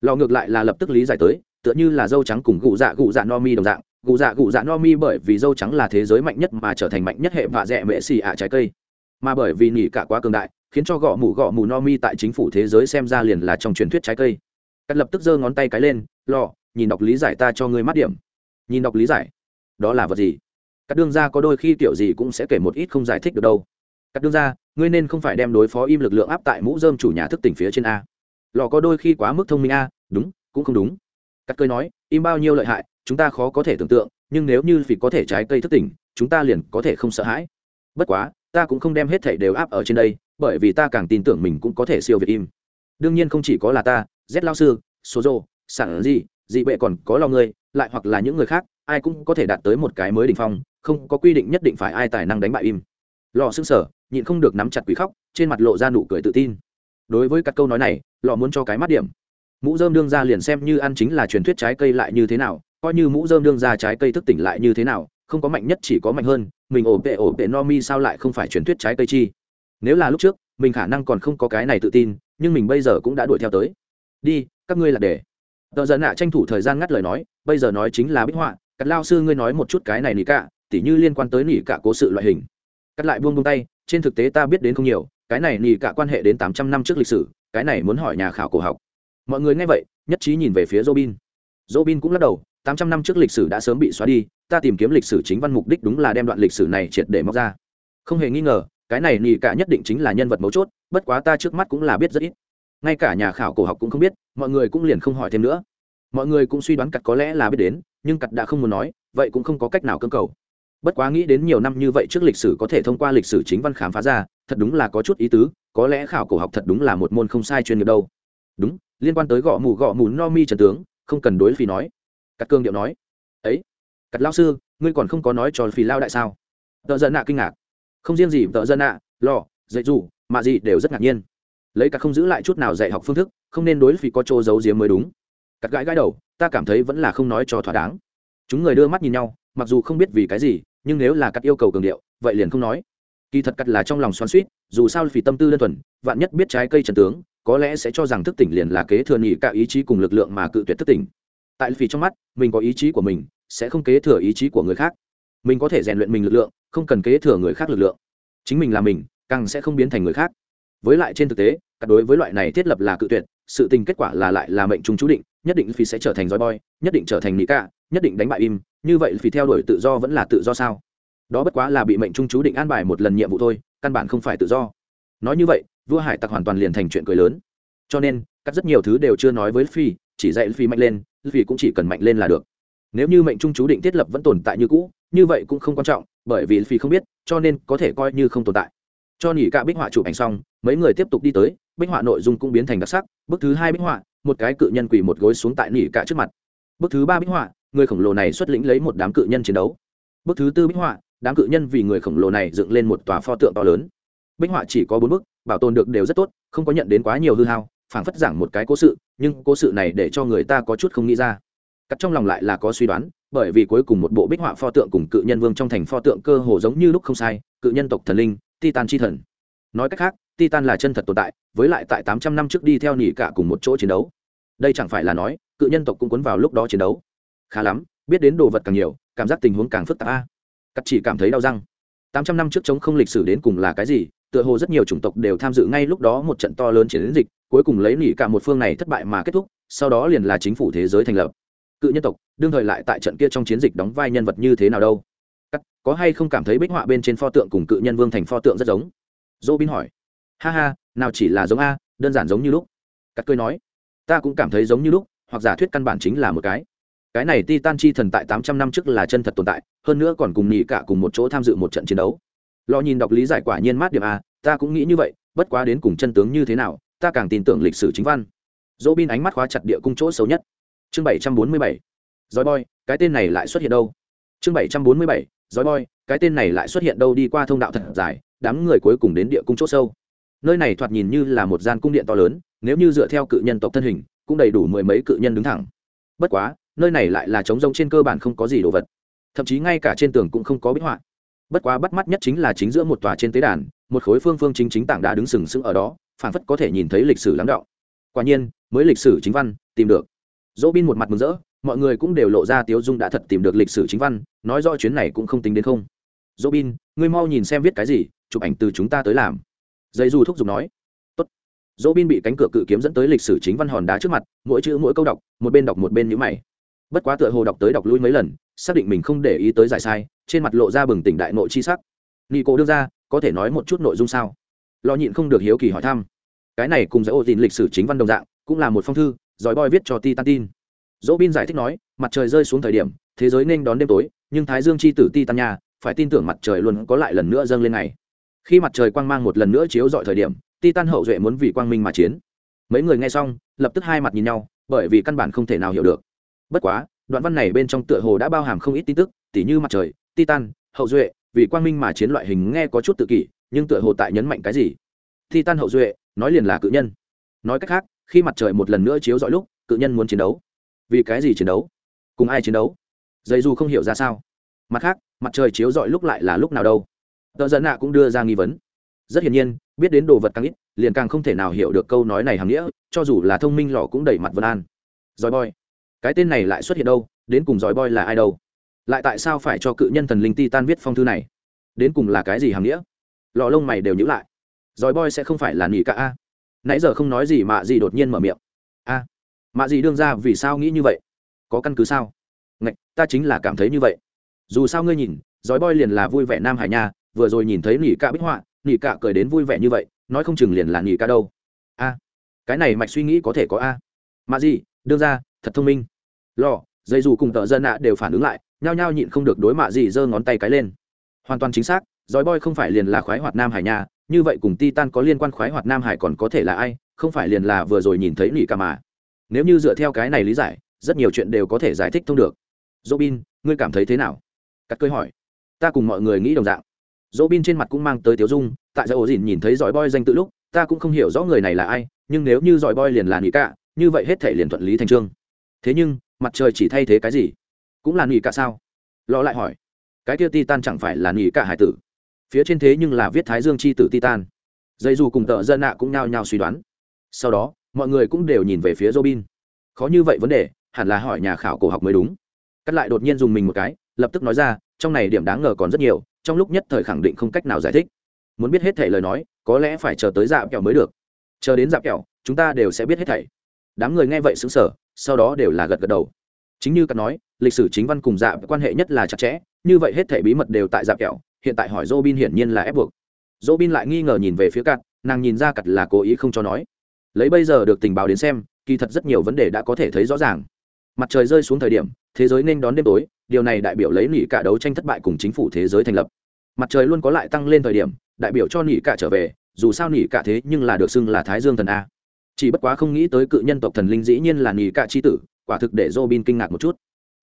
Speaker 1: Lò ngược lại là lập tức lý giải tới, tựa như là dâu trắng cùng gụ dạ gụ dạ no mi đồng dạng. Gụ dạ gụ dạ no mi bởi vì dâu trắng là thế giới mạnh nhất mà trở thành mạnh nhất hệ vạ dẹ mệ xì ạ trái cây. Mà bởi vì nhỉ cả quá cường đại, khiến cho gọ mù gọ mù no mi tại chính phủ thế giới xem ra liền là trong truyền thuyết trái cây. Cắt lập tức giơ ngón tay cái lên, lò nhìn đọc lý giải ta cho ngươi mát điểm. Nhìn đọc lý giải đó là vật gì? Các đương gia có đôi khi tiểu gì cũng sẽ kể một ít không giải thích được đâu. Các đương gia, ngươi nên không phải đem đối phó im lực lượng áp tại mũ dơm chủ nhà thức tỉnh phía trên a. Lò có đôi khi quá mức thông minh a đúng cũng không đúng. Cắt cười nói im bao nhiêu lợi hại chúng ta khó có thể tưởng tượng nhưng nếu như vì có thể trái cây thức tỉnh chúng ta liền có thể không sợ hãi. Bất quá ta cũng không đem hết thảy đều áp ở trên đây bởi vì ta càng tin tưởng mình cũng có thể siêu việt im. Đương nhiên không chỉ có là ta z lao sư số rô sản gì dị bệ còn có lo ngươi, lại hoặc là những người khác, ai cũng có thể đạt tới một cái mới đỉnh phong, không có quy định nhất định phải ai tài năng đánh bại im. Lò xương sở nhịn không được nắm chặt quý khóc, trên mặt lộ ra nụ cười tự tin. Đối với các câu nói này lò muốn cho cái mắt điểm. Mũ dơm đương ra liền xem như ăn chính là truyền thuyết trái cây lại như thế nào, coi như mũ dơm đương ra trái cây thức tỉnh lại như thế nào, không có mạnh nhất chỉ có mạnh hơn, mình ổ vệ ổ vệ no mi sao lại không phải truyền thuyết trái cây chi? Nếu là lúc trước, mình khả năng còn không có cái này tự tin, nhưng mình bây giờ cũng đã đuổi theo tới. Đi, các ngươi là để tờ giận nạ tranh thủ thời gian ngắt lời nói, bây giờ nói chính là bích họa, cắt lao sư ngươi nói một chút cái này nỉ cả, tỉ như liên quan tới nỉ cả cố sự loại hình. Cắt lại buông buông tay, trên thực tế ta biết đến không nhiều, cái này nỉ cả quan hệ đến tám trăm năm trước lịch sử, cái này muốn hỏi nhà khảo cổ học. Mọi người nghe vậy, nhất trí nhìn về phía robin. Robin cũng lắc đầu, tám trăm năm trước lịch sử đã sớm bị xóa đi, ta tìm kiếm lịch sử chính văn mục đích đúng là đem đoạn lịch sử này triệt để móc ra. Không hề nghi ngờ, cái này nỉ cả nhất định chính là nhân vật mấu chốt, bất quá ta trước mắt cũng là biết rất ít ngay cả nhà khảo cổ học cũng không biết, mọi người cũng liền không hỏi thêm nữa. Mọi người cũng suy đoán cặt có lẽ là biết đến, nhưng cặt đã không muốn nói, vậy cũng không có cách nào cơ cầu. Bất quá nghĩ đến nhiều năm như vậy trước lịch sử có thể thông qua lịch sử chính văn khám phá ra, thật đúng là có chút ý tứ, có lẽ khảo cổ học thật đúng là một môn không sai chuyên nghiệp đâu. Đúng, liên quan tới gõ mù gõ mù no mi trần tướng, không cần đối phi nói. Cắt cương điệu nói. Ấy cắt lao sư, ngươi còn không có nói cho phi lao đại sao? Tợ dân nạ kinh ngạc. Không riêng gì, tợ dân nạ, lò dạy dù mà gì đều rất ngạc nhiên lấy cả không giữ lại chút nào dạy học phương thức, không nên đối phí có chỗ giấu giếm mới đúng. Cắt gãi gãi đầu, ta cảm thấy vẫn là không nói cho thỏa đáng. Chúng người đưa mắt nhìn nhau, mặc dù không biết vì cái gì, nhưng nếu là cắt yêu cầu cường điệu, vậy liền không nói. Kỳ thật cắt là trong lòng xoắn suýt dù sao vì tâm tư đơn thuần, vạn nhất biết trái cây trần tướng, có lẽ sẽ cho rằng thức tỉnh liền là kế thừa nhị cả ý chí cùng lực lượng mà cự tuyệt thức tỉnh. Tại vì trong mắt, mình có ý chí của mình, sẽ không kế thừa ý chí của người khác. Mình có thể rèn luyện mình lực lượng, không cần kế thừa người khác lực lượng. Chính mình là mình, càng sẽ không biến thành người khác với lại trên thực tế cả đối với loại này thiết lập là cự tuyệt, sự tình kết quả là lại là mệnh trung chú định, nhất định phi sẽ trở thành roi boy, nhất định trở thành nị cả nhất định đánh bại im, như vậy phi theo đuổi tự do vẫn là tự do sao? Đó bất quá là bị mệnh trung chú định an bài một lần nhiệm vụ thôi, căn bản không phải tự do. Nói như vậy, vua hải tặc hoàn toàn liền thành chuyện cười lớn. Cho nên cắt rất nhiều thứ đều chưa nói với phi chỉ dạy phi mạnh lên phi cũng chỉ cần mạnh lên là được. Nếu như mệnh trung chú định thiết lập vẫn tồn tại như cũ, như vậy cũng không quan trọng, bởi vì phi không biết, cho nên có thể coi như không tồn tại cho nỉ cả bích họa chụp ảnh xong, mấy người tiếp tục đi tới, bích họa nội dung cũng biến thành đặc sắc. Bức thứ hai bích họa, một cái cự nhân quỳ một gối xuống tại nỉ cả trước mặt. Bức thứ ba bích họa, người khổng lồ này xuất lĩnh lấy một đám cự nhân chiến đấu. Bức thứ tư bích họa, đám cự nhân vì người khổng lồ này dựng lên một tòa pho tượng to lớn. Bích họa chỉ có bốn bức bảo tồn được đều rất tốt, không có nhận đến quá nhiều hư hao, phảng phất giảng một cái cố sự, nhưng cố sự này để cho người ta có chút không nghĩ ra. Cắt trong lòng lại là có suy đoán, bởi vì cuối cùng một bộ bích họa pho tượng cùng cự nhân vương trong thành pho tượng cơ hồ giống như lúc không sai, cự nhân tộc thần linh titan chi thần. Nói cách khác, titan là chân thật tồn tại, với lại tại tám trăm năm trước đi theo nỉ cả cùng một chỗ chiến đấu. Đây chẳng phải là nói, cự nhân tộc cũng cuốn vào lúc đó chiến đấu. Khá lắm, biết đến đồ vật càng nhiều, cảm giác tình huống càng phức tạp a. Cắt chỉ cảm thấy đau răng. Tám trăm năm trước chống không lịch sử đến cùng là cái gì, tựa hồ rất nhiều chủng tộc đều tham dự ngay lúc đó một trận to lớn chiến dịch, cuối cùng lấy nỉ cả một phương này thất bại mà kết thúc, sau đó liền là chính phủ thế giới thành lập. Cự nhân tộc, đương thời lại tại trận kia trong chiến dịch đóng vai nhân vật như thế nào đâu? Có hay không cảm thấy bích họa bên trên pho tượng cùng cự nhân vương thành pho tượng rất giống? Dô bin hỏi. Ha ha, nào chỉ là giống a, đơn giản giống như lúc. Cắt cười nói. Ta cũng cảm thấy giống như lúc, hoặc giả thuyết căn bản chính là một cái. Cái này titan chi thần tại tám trăm năm trước là chân thật tồn tại, hơn nữa còn cùng nhị cả cùng một chỗ tham dự một trận chiến đấu. Lo nhìn đọc lý giải quả nhiên mát điểm a, ta cũng nghĩ như vậy, bất quá đến cùng chân tướng như thế nào, ta càng tin tưởng lịch sử chính văn. Dỗ bin ánh mắt khóa chặt địa cung chỗ xấu nhất. Chương bảy trăm bốn mươi bảy. Dòi boy cái tên này lại xuất hiện đâu? Chương bảy trăm bốn mươi bảy dói boy cái tên này lại xuất hiện đâu đi qua thông đạo thật dài, đám người cuối cùng đến địa cung chỗ sâu. Nơi này thoạt nhìn như là một gian cung điện to lớn, nếu như dựa theo cự nhân tộc thân hình, cũng đầy đủ mười mấy cự nhân đứng thẳng. Bất quá, nơi này lại là trống rông trên cơ bản không có gì đồ vật. Thậm chí ngay cả trên tường cũng không có bích họa. Bất quá bắt mắt nhất chính là chính giữa một tòa trên tế đàn, một khối phương phương chính chính tảng đá đứng sừng sững ở đó phản phất có thể nhìn thấy lịch sử lắng đọng quả nhiên, mới lịch sử chính văn, tìm được. Dỗ bin một mặt mừng rỡ mọi người cũng đều lộ ra tiếu dung đã thật tìm được lịch sử chính văn, nói rõ chuyến này cũng không tính đến không. Dỗ bin ngươi mau nhìn xem viết cái gì, chụp ảnh từ chúng ta tới làm. Dây du thúc giục nói. Tốt. dỗ bin bị cánh cửa cự kiếm dẫn tới lịch sử chính văn hòn đá trước mặt, mỗi chữ mỗi câu đọc, một bên đọc một bên nhữ mày. Bất quá tựa hồ đọc tới đọc lui mấy lần, xác định mình không để ý tới giải sai, trên mặt lộ ra bừng tỉnh đại nội chi sắc. Nghi cố đưa ra, có thể nói một chút nội dung sao? Lo nhịn không được hiếu kỳ hỏi thăm. Cái này cùng giải ô tin lịch sử chính văn đồng dạng, cũng là một phong thư, giỏi boy viết cho titan tin dỗ bin giải thích nói, mặt trời rơi xuống thời điểm, thế giới nên đón đêm tối, nhưng thái dương c h i tử titan nha phải tin tưởng mặt trời luôn có lại lần nữa dâng lên ngày. Khi mặt trời quang mang một lần nữa chiếu dọi thời điểm, titan hậu duệ muốn vì quang minh mà chiến. Mấy người nghe xong, lập tức hai mặt nhìn nhau, bởi vì căn bản không thể nào hiểu được. Bất quá, đoạn văn này bên trong tựa hồ đã bao hàm không ít tin tức, tỉ như mặt trời, titan, hậu duệ, vì quang minh mà chiến loại hình nghe có chút tự kỷ, nhưng tựa hồ tại nhấn mạnh cái gì? Titan hậu duệ, nói liền là cự nhân. Nói cách khác, khi mặt trời một lần nữa chiếu dọi lúc, cự nhân muốn chiến đấu vì cái gì chiến đấu? Cùng ai chiến đấu? Dây dù không hiểu ra sao. Mặt khác mặt trời chiếu dọi lúc lại là lúc nào đâu. Tờ dân nạ cũng đưa ra nghi vấn. Rất hiển nhiên biết đến đồ vật càng ít liền càng không thể nào hiểu được câu nói này hàm nghĩa cho dù là thông minh lọ cũng đẩy mặt vân an. Dòi boy cái tên này lại xuất hiện đâu? Đến cùng dòi boy là ai đâu? Lại tại sao phải cho cự nhân thần linh ti tan viết phong thư này? Đến cùng là cái gì hàm nghĩa? Lò lông mày đều nhữ lại. Dòi boy sẽ không phải là nghỉ cả a. Nãy giờ không nói gì mà gì đột nhiên mở miệng. A. à, mạ gì đương ra vì sao nghĩ như vậy? Có căn cứ sao? Ngạch, ta chính là cảm thấy như vậy. Dù sao ngươi nhìn dói boy liền là vui vẻ nam hải nha, vừa rồi nhìn thấy nỉ ca bích họa, nỉ ca cười đến vui vẻ như vậy, nói không chừng liền là nỉ ca đâu. A, cái này mạch suy nghĩ có thể có a. Mạ gì đương ra, thật thông minh. Lò, dây dù cùng tợ dân ạ đều phản ứng lại, nhao nhao nhịn không được đối mạ gì giơ ngón tay cái lên. Hoàn toàn chính xác dói boy không phải liền là khoái hoạt nam hải nha, như vậy cùng titan có liên quan khoái hoạt nam hải còn có thể là ai, không phải liền là vừa rồi nhìn thấy nỉ ca mà nếu như dựa theo cái này lý giải rất nhiều chuyện đều có thể giải thích thông được Robin, ngươi cảm thấy thế nào? Cắt cơ hỏi. Ta cùng mọi người nghĩ đồng dạng. Robin trên mặt cũng mang tới tiếu dung, tại giải ổ dìn nhìn thấy giỏi boy danh tự lúc, ta cũng không hiểu rõ người này là ai, nhưng nếu như giỏi boy liền là nghỉ cả, như vậy hết thể liền thuận lý thành trương. Thế nhưng, mặt trời chỉ thay thế cái gì? Cũng là nghỉ cả sao? Lọ lại hỏi. Cái kia Titan chẳng phải là nghỉ cả hải tử? Phía trên thế nhưng là viết Thái Dương chi tử Titan. Dây dù cùng tợ dân nạ cũng nhao nhao suy đoán. Sau đó, mọi người cũng đều nhìn về phía Robin. Khó như vậy vấn đề, hẳn là hỏi nhà khảo cổ học mới đúng. Cắt lại đột nhiên dùng mình một cái lập tức nói ra trong này điểm đáng ngờ còn rất nhiều trong lúc nhất thời khẳng định không cách nào giải thích. Muốn biết hết thảy lời nói có lẽ phải chờ tới dạp kẹo mới được. Chờ đến dạp kẹo chúng ta đều sẽ biết hết thảy. Đám người nghe vậy xứng sở sau đó đều là gật gật đầu. Chính như cắt nói lịch sử chính văn cùng dạp quan hệ nhất là chặt chẽ như vậy hết thảy bí mật đều tại dạp kẹo hiện tại hỏi Robin hiển nhiên là ép buộc. Robin lại nghi ngờ nhìn về phía cắt nàng nhìn ra cắt là cố ý không cho nói lấy bây giờ được tình báo đến xem, kỳ thật rất nhiều vấn đề đã có thể thấy rõ ràng. Mặt trời rơi xuống thời điểm, thế giới nên đón đêm tối, điều này đại biểu lấy nỉ cả đấu tranh thất bại cùng chính phủ thế giới thành lập. Mặt trời luôn có lại tăng lên thời điểm, đại biểu cho nỉ cả trở về, dù sao nỉ cả thế nhưng là được xưng là thái dương thần a. Chỉ bất quá không nghĩ tới cự nhân tộc thần linh dĩ nhiên là nỉ cả c h i tử, quả thực để robin kinh ngạc một chút.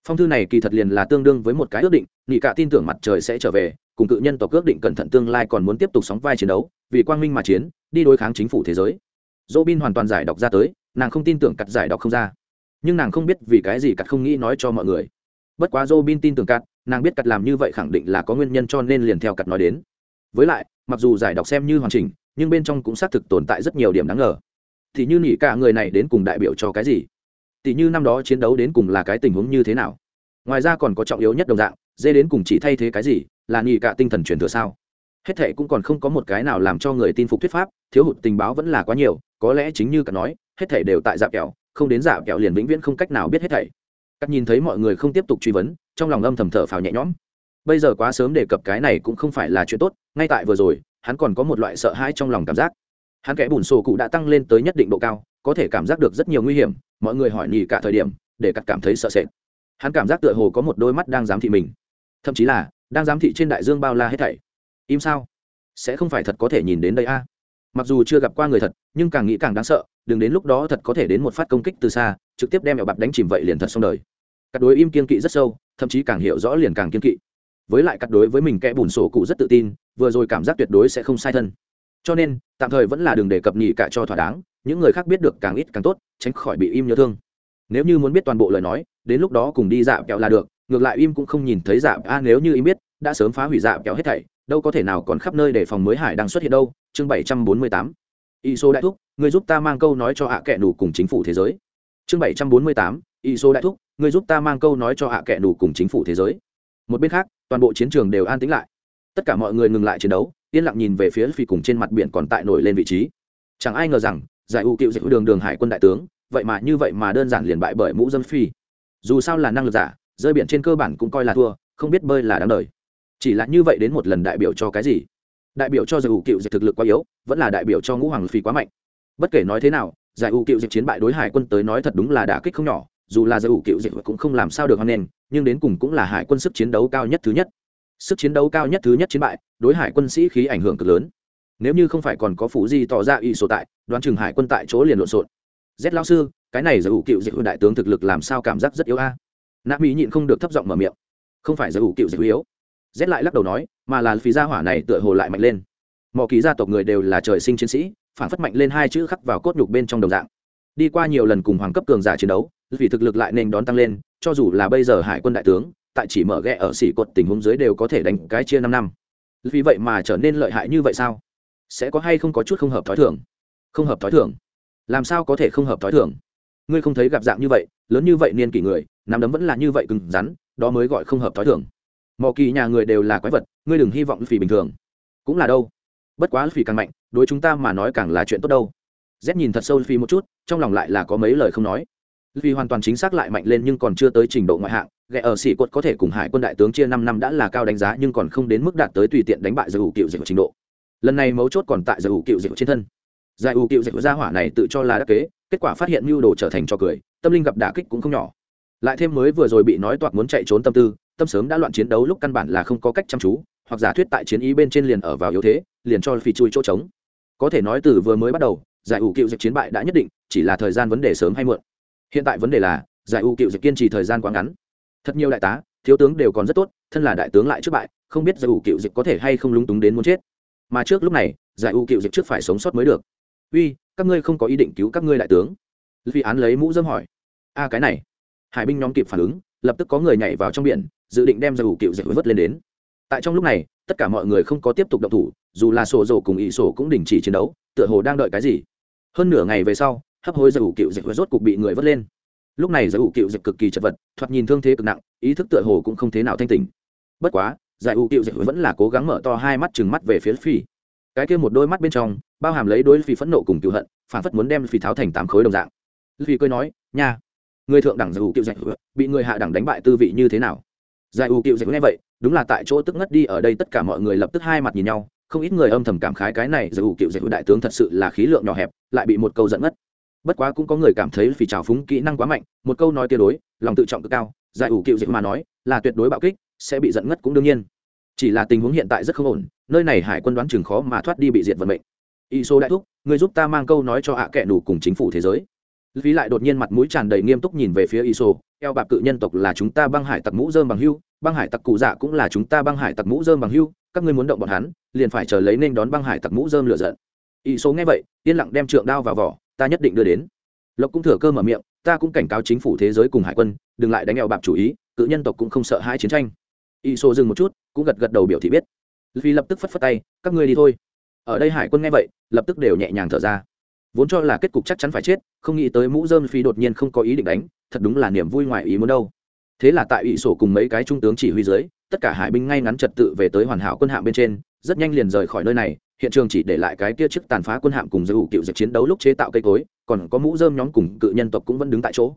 Speaker 1: Phong thư này kỳ thật liền là tương đương với một cái ước định nỉ cả tin tưởng mặt trời sẽ trở về, cùng cự nhân tộc ước định cẩn thận tương lai còn muốn tiếp tục sóng vai chiến đấu, vì quang minh mà chiến, đi đối kháng chính phủ thế giới robin hoàn toàn giải đọc ra tới, nàng không tin tưởng cặt giải đọc không ra. Nhưng nàng không biết vì cái gì cắt không nghĩ nói cho mọi người. Bất quá Robin tin tưởng cắt, nàng biết cắt làm như vậy khẳng định là có nguyên nhân cho nên liền theo cắt nói đến. Với lại, mặc dù giải đọc xem như hoàn chỉnh, nhưng bên trong cũng xác thực tồn tại rất nhiều điểm đáng ngờ. Thì như nỉ cả người này đến cùng đại biểu cho cái gì? Tỷ như năm đó chiến đấu đến cùng là cái tình huống như thế nào? Ngoài ra còn có trọng yếu nhất đồng dạng, dê đến cùng chỉ thay thế cái gì, là nỉ cả tinh thần truyền thừa sao? Hết thệ cũng còn không có một cái nào làm cho người tin phục thuyết pháp, thiếu hụt tình báo vẫn là quá nhiều có lẽ chính như cả nói, hết thảy đều tại dạp kẹo, không đến giả kẹo liền vĩnh viễn không cách nào biết hết thảy. Cắt nhìn thấy mọi người không tiếp tục truy vấn, trong lòng âm thầm thở phào nhẹ nhõm. Bây giờ quá sớm đề cập cái này cũng không phải là chuyện tốt, ngay tại vừa rồi, hắn còn có một loại sợ hãi trong lòng cảm giác. Hắn kẽ bùn sổ cụ đã tăng lên tới nhất định độ cao, có thể cảm giác được rất nhiều nguy hiểm, mọi người hỏi nhì cả thời điểm, để cắt cảm thấy sợ sệt. Hắn cảm giác tựa hồ có một đôi mắt đang giám thị mình. Thậm chí là, đang giám thị trên đại dương bao la hết thảy. Im sao? Sẽ không phải thật có thể nhìn đến đây a? Mặc dù chưa gặp qua người thật, nhưng càng nghĩ càng đáng sợ, đừng đến lúc đó thật có thể đến một phát công kích từ xa, trực tiếp đem mẹo bạc đánh chìm vậy liền thật xong đời. Cắt đối im kiên kỵ rất sâu, thậm chí càng hiểu rõ liền càng kiên kỵ. Với lại cắt đối với mình kẽ bùn sổ cụ rất tự tin, vừa rồi cảm giác tuyệt đối sẽ không sai thân. Cho nên, tạm thời vẫn là đường đề cập nhị cả cho thỏa đáng, những người khác biết được càng ít càng tốt, tránh khỏi bị im nhớ thương. Nếu như muốn biết toàn bộ lời nói, đến lúc đó cùng đi dạo kẹo là được, ngược lại im cũng không nhìn thấy dạo a nếu như im biết, đã sớm phá hủy dạo kẹo hết thảy đâu có thể nào còn khắp nơi để phòng mới hải đang xuất hiện đâu, chương bảy trăm bốn mươi tám. Y số đại thúc, người giúp ta mang câu nói cho hạ kệ nủ cùng chính phủ thế giới. Chương bảy trăm bốn mươi tám y số đại thúc, người giúp ta mang câu nói cho hạ kệ nủ cùng chính phủ thế giới. Một bên khác, toàn bộ chiến trường đều an tĩnh lại. Tất cả mọi người ngừng lại chiến đấu, yên lặng nhìn về phía phi cùng trên mặt biển còn tại nổi lên vị trí. Chẳng ai ngờ rằng, giải u cựu dịch đường đường hải quân đại tướng, vậy mà như vậy mà đơn giản liền bại bởi mũ dâm phi. Dù sao là năng lực giả, rơi biển trên cơ bản cũng coi là thua, không biết bơi là đáng đời chỉ là như vậy đến một lần đại biểu cho cái gì? Đại biểu cho giải ủ cựu dịch thực lực quá yếu, vẫn là đại biểu cho ngũ hoàng phi quá mạnh. Bất kể nói thế nào, giải ủ cựu dịch chiến bại đối hải quân tới nói thật đúng là đả kích không nhỏ, dù là giải ủ cựu dịch cũng không làm sao được hoan nghênh, nhưng đến cùng cũng là hải quân sức chiến đấu cao nhất thứ nhất. Sức chiến đấu cao nhất thứ nhất chiến bại, đối hải quân sĩ khí ảnh hưởng cực lớn. Nếu như không phải còn có phủ di tỏ ra y số tại, đoán chừng hải quân tại chỗ liền lộn xộn. Z lao sư, cái này giải ủ cựu dịch đại tướng thực lực làm sao cảm giác rất yếu a? À? nạ mỹ nhịn không được thấp giọng mở miệng. Không phải giải ủ cựu dịch yếu rét lại lắc đầu nói, mà là phí gia hỏa này tựa hồ lại mạnh lên. Mọi kỳ gia tộc người đều là trời sinh chiến sĩ phản phất mạnh lên hai chữ khắc vào cốt nhục bên trong đồng dạng. Đi qua nhiều lần cùng hoàng cấp cường giả chiến đấu, vì thực lực lại nên đón tăng lên, cho dù là bây giờ hải quân đại tướng, tại chỉ mở ghẹ ở xỉ cột tình huống dưới đều có thể đánh cái chia năm năm. Vì vậy mà trở nên lợi hại như vậy sao? Sẽ có hay không có chút không hợp thói thường? Không hợp thói thường. Làm sao có thể không hợp thói thường? Ngươi không thấy gặp dạng như vậy, lớn như vậy niên kỷ người, nắm đấm vẫn là như vậy cứng rắn, đó mới gọi không hợp thói thường mọi kỳ nhà người đều là quái vật, ngươi đừng hy vọng phỉ bình thường. Cũng là đâu. Bất quá phỉ càng mạnh, đối chúng ta mà nói càng là chuyện tốt đâu. Z nhìn thật sâu phi một chút, trong lòng lại là có mấy lời không nói. Vì hoàn toàn chính xác lại mạnh lên nhưng còn chưa tới trình độ ngoại hạng ghẹ ở sĩ quật có thể cùng hải quân đại tướng chia năm năm đã là cao đánh giá nhưng còn không đến mức đạt tới tùy tiện đánh bại giải ủ cựu dịch trình độ. Lần này mấu chốt còn tại giải ủ cựu dịch trên thân. Giải ủ cựu dịch gia hỏa này tự cho là đắc kế, kết quả phát hiện mưu đồ trở thành cho cười, tâm linh gặp đả kích cũng không nhỏ. Lại thêm mới vừa rồi bị nói toạc muốn chạy trốn tâm tư tâm sớm đã loạn chiến đấu lúc căn bản là không có cách chăm chú, hoặc giả thuyết tại chiến ý bên trên liền ở vào yếu thế, liền cho phi chui chỗ trống. Có thể nói từ vừa mới bắt đầu, giải ủ cựu dịch chiến bại đã nhất định, chỉ là thời gian vấn đề sớm hay muộn. Hiện tại vấn đề là, giải ủ cựu dịch kiên trì thời gian quá ngắn. Thật nhiều đại tá, thiếu tướng đều còn rất tốt, thân là đại tướng lại trước bại, không biết giải ủ cựu dịch có thể hay không lúng túng đến muốn chết. Mà trước lúc này, giải ủ cựu dịch trước phải sống sót mới được. Uy, các ngươi không có ý định cứu các ngươi đại tướng? Vì án lấy mũ dâm hỏi. A, cái này. Hải binh nhóm kịp phản ứng, lập tức có người nhảy vào trong biển dự định đem giải ủ cựu dịch vớt lên đến. Tại trong lúc này, tất cả mọi người không có tiếp tục động thủ, dù là sổ rồ cùng ỷ sổ cũng đình chỉ chiến đấu, tựa hồ đang đợi cái gì. Hơn nửa ngày về sau, hấp hối giải ủ cựu dịch rốt cục bị người vớt lên. Lúc này giải ủ cựu dịch cực kỳ chật vật, thoạt nhìn thương thế cực nặng, ý thức tựa hồ cũng không thế nào thanh tình bất quá giải ủ cựu dịch vẫn là cố gắng mở to hai mắt chừng mắt về phía phi. Cái kia một đôi mắt bên trong, bao hàm lấy đôi phi phẫn nộ cùng cựu hận, phản phất muốn đem phi tháo thành tám khối đồng dạng. Phi cười nói, nha, người thượng đẳng giải ủ cựu dịch bị người hạ đẳng đánh bại tư vị như thế nào? Giải ủ cựu dịch nghe vậy đúng là tại chỗ tức ngất đi ở đây tất cả mọi người lập tức hai mặt nhìn nhau không ít người âm thầm cảm khái cái này giải ủ cựu giải đại tướng thật sự là khí lượng nhỏ hẹp lại bị một câu giận ngất. Bất quá cũng có người cảm thấy vì trào phúng kỹ năng quá mạnh một câu nói tuyệt đối lòng tự trọng cực cao giải u cựu dịch mà nói là tuyệt đối bạo kích sẽ bị giận ngất cũng đương nhiên. Chỉ là tình huống hiện tại rất không ổn nơi này hải quân đoán chừng khó mà thoát đi bị diệt vận mệnh. Y số đại thúc người giúp ta mang câu nói cho hạ kệ đủ cùng chính phủ thế giới. Vì lại đột nhiên mặt mũi tràn đầy nghiêm túc nhìn về phía Iso, eo bạc cự nhân tộc là chúng ta băng hải tặc mũ dơm bằng hưu, băng hải tặc cụ dạ cũng là chúng ta băng hải tặc mũ dơm bằng hưu, các ngươi muốn động bọn hắn, liền phải chờ lấy nên đón băng hải tặc mũ dơm lựa giận. số nghe vậy, yên lặng đem trượng đao vào vỏ, ta nhất định đưa đến. Lộc cũng thừa cơ mở miệng, ta cũng cảnh cáo chính phủ thế giới cùng hải quân, đừng lại đánh eo bạc chủ ý, cự nhân tộc cũng không sợ hai chiến tranh. Iso dừng một chút, cũng gật gật đầu biểu thị biết. Phi lập tức phất phất tay, các ngươi đi thôi. Ở đây hải quân nghe vậy, lập tức đều nhẹ nhàng thở ra vốn cho là kết cục chắc chắn phải chết, không nghĩ tới mũ dơm phi đột nhiên không có ý định đánh, thật đúng là niềm vui ngoài ý muốn đâu. Thế là tại ủy sổ cùng mấy cái trung tướng chỉ huy dưới, tất cả hải binh ngay ngắn trật tự về tới hoàn hảo quân hạm bên trên, rất nhanh liền rời khỏi nơi này, hiện trường chỉ để lại cái kia chiếc tàn phá quân hạm cùng giới ủ cựu dịch chiến đấu lúc chế tạo cây cối, còn có mũ dơm nhóm cùng cự nhân tộc cũng vẫn đứng tại chỗ.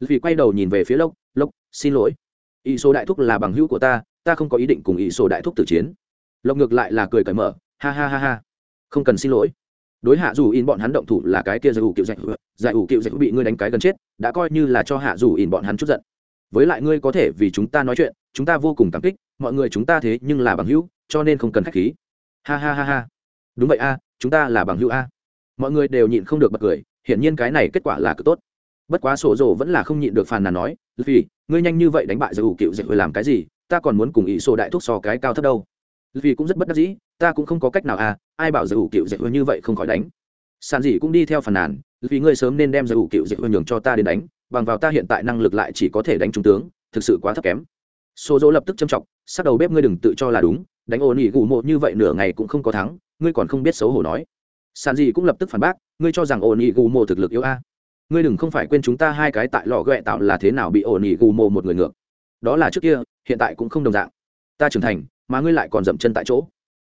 Speaker 1: Vì quay đầu nhìn về phía lốc lốc xin lỗi. Ý số đại thúc là bằng hữu của ta ta không có ý định cùng ý số đại thúc tử chiến. Lộc ngược lại là cười cởi mở, ha ha ha ha. Không cần xin lỗi đối hạ dù in bọn hắn động thủ là cái kia giải ủ kiệu dạy giải ủ kiệu dạy bị ngươi đánh cái gần chết, đã coi như là cho hạ dù in bọn hắn chút giận. Với lại ngươi có thể vì chúng ta nói chuyện, chúng ta vô cùng cảm kích, mọi người chúng ta thế nhưng là bằng hữu, cho nên không cần khách khí. Ha ha ha ha. Đúng vậy a, chúng ta là bằng hữu a. Mọi người đều nhịn không được bật cười, hiển nhiên cái này kết quả là cực tốt. Bất quá sổ rồ vẫn là không nhịn được phàn nàn nói vì ngươi nhanh như vậy đánh bại giải ủ kiệu dạy làm cái gì? Ta còn muốn cùng ý sổ đại thúc so cái cao thấp đâu. Vì cũng rất bất đắc dĩ ta cũng không có cách nào à ai bảo giải ủ cựu dạy như vậy không khỏi đánh. Sàn dị cũng đi theo phần nàn, vì ngươi sớm nên đem giải ủ cựu dạy nhường cho ta đến đánh, bằng vào ta hiện tại năng lực lại chỉ có thể đánh trung tướng, thực sự quá thấp kém. Số dỗ lập tức châm trọng sắc đầu bếp ngươi đừng tự cho là đúng, đánh ồn ỉ gù mộ như vậy nửa ngày cũng không có thắng, ngươi còn không biết xấu hổ nói. Sàn dị cũng lập tức phản bác, ngươi cho rằng ồn ỉ gù mộ thực lực yếu a. Ngươi đừng không phải quên chúng ta hai cái tại lò ghẹ tạo là thế nào bị ồn ỉ gù mộ một người ngược. Đó là trước kia, hiện tại cũng không đồng dạng. Ta trưởng thành, mà ngươi lại còn dậm chân tại chỗ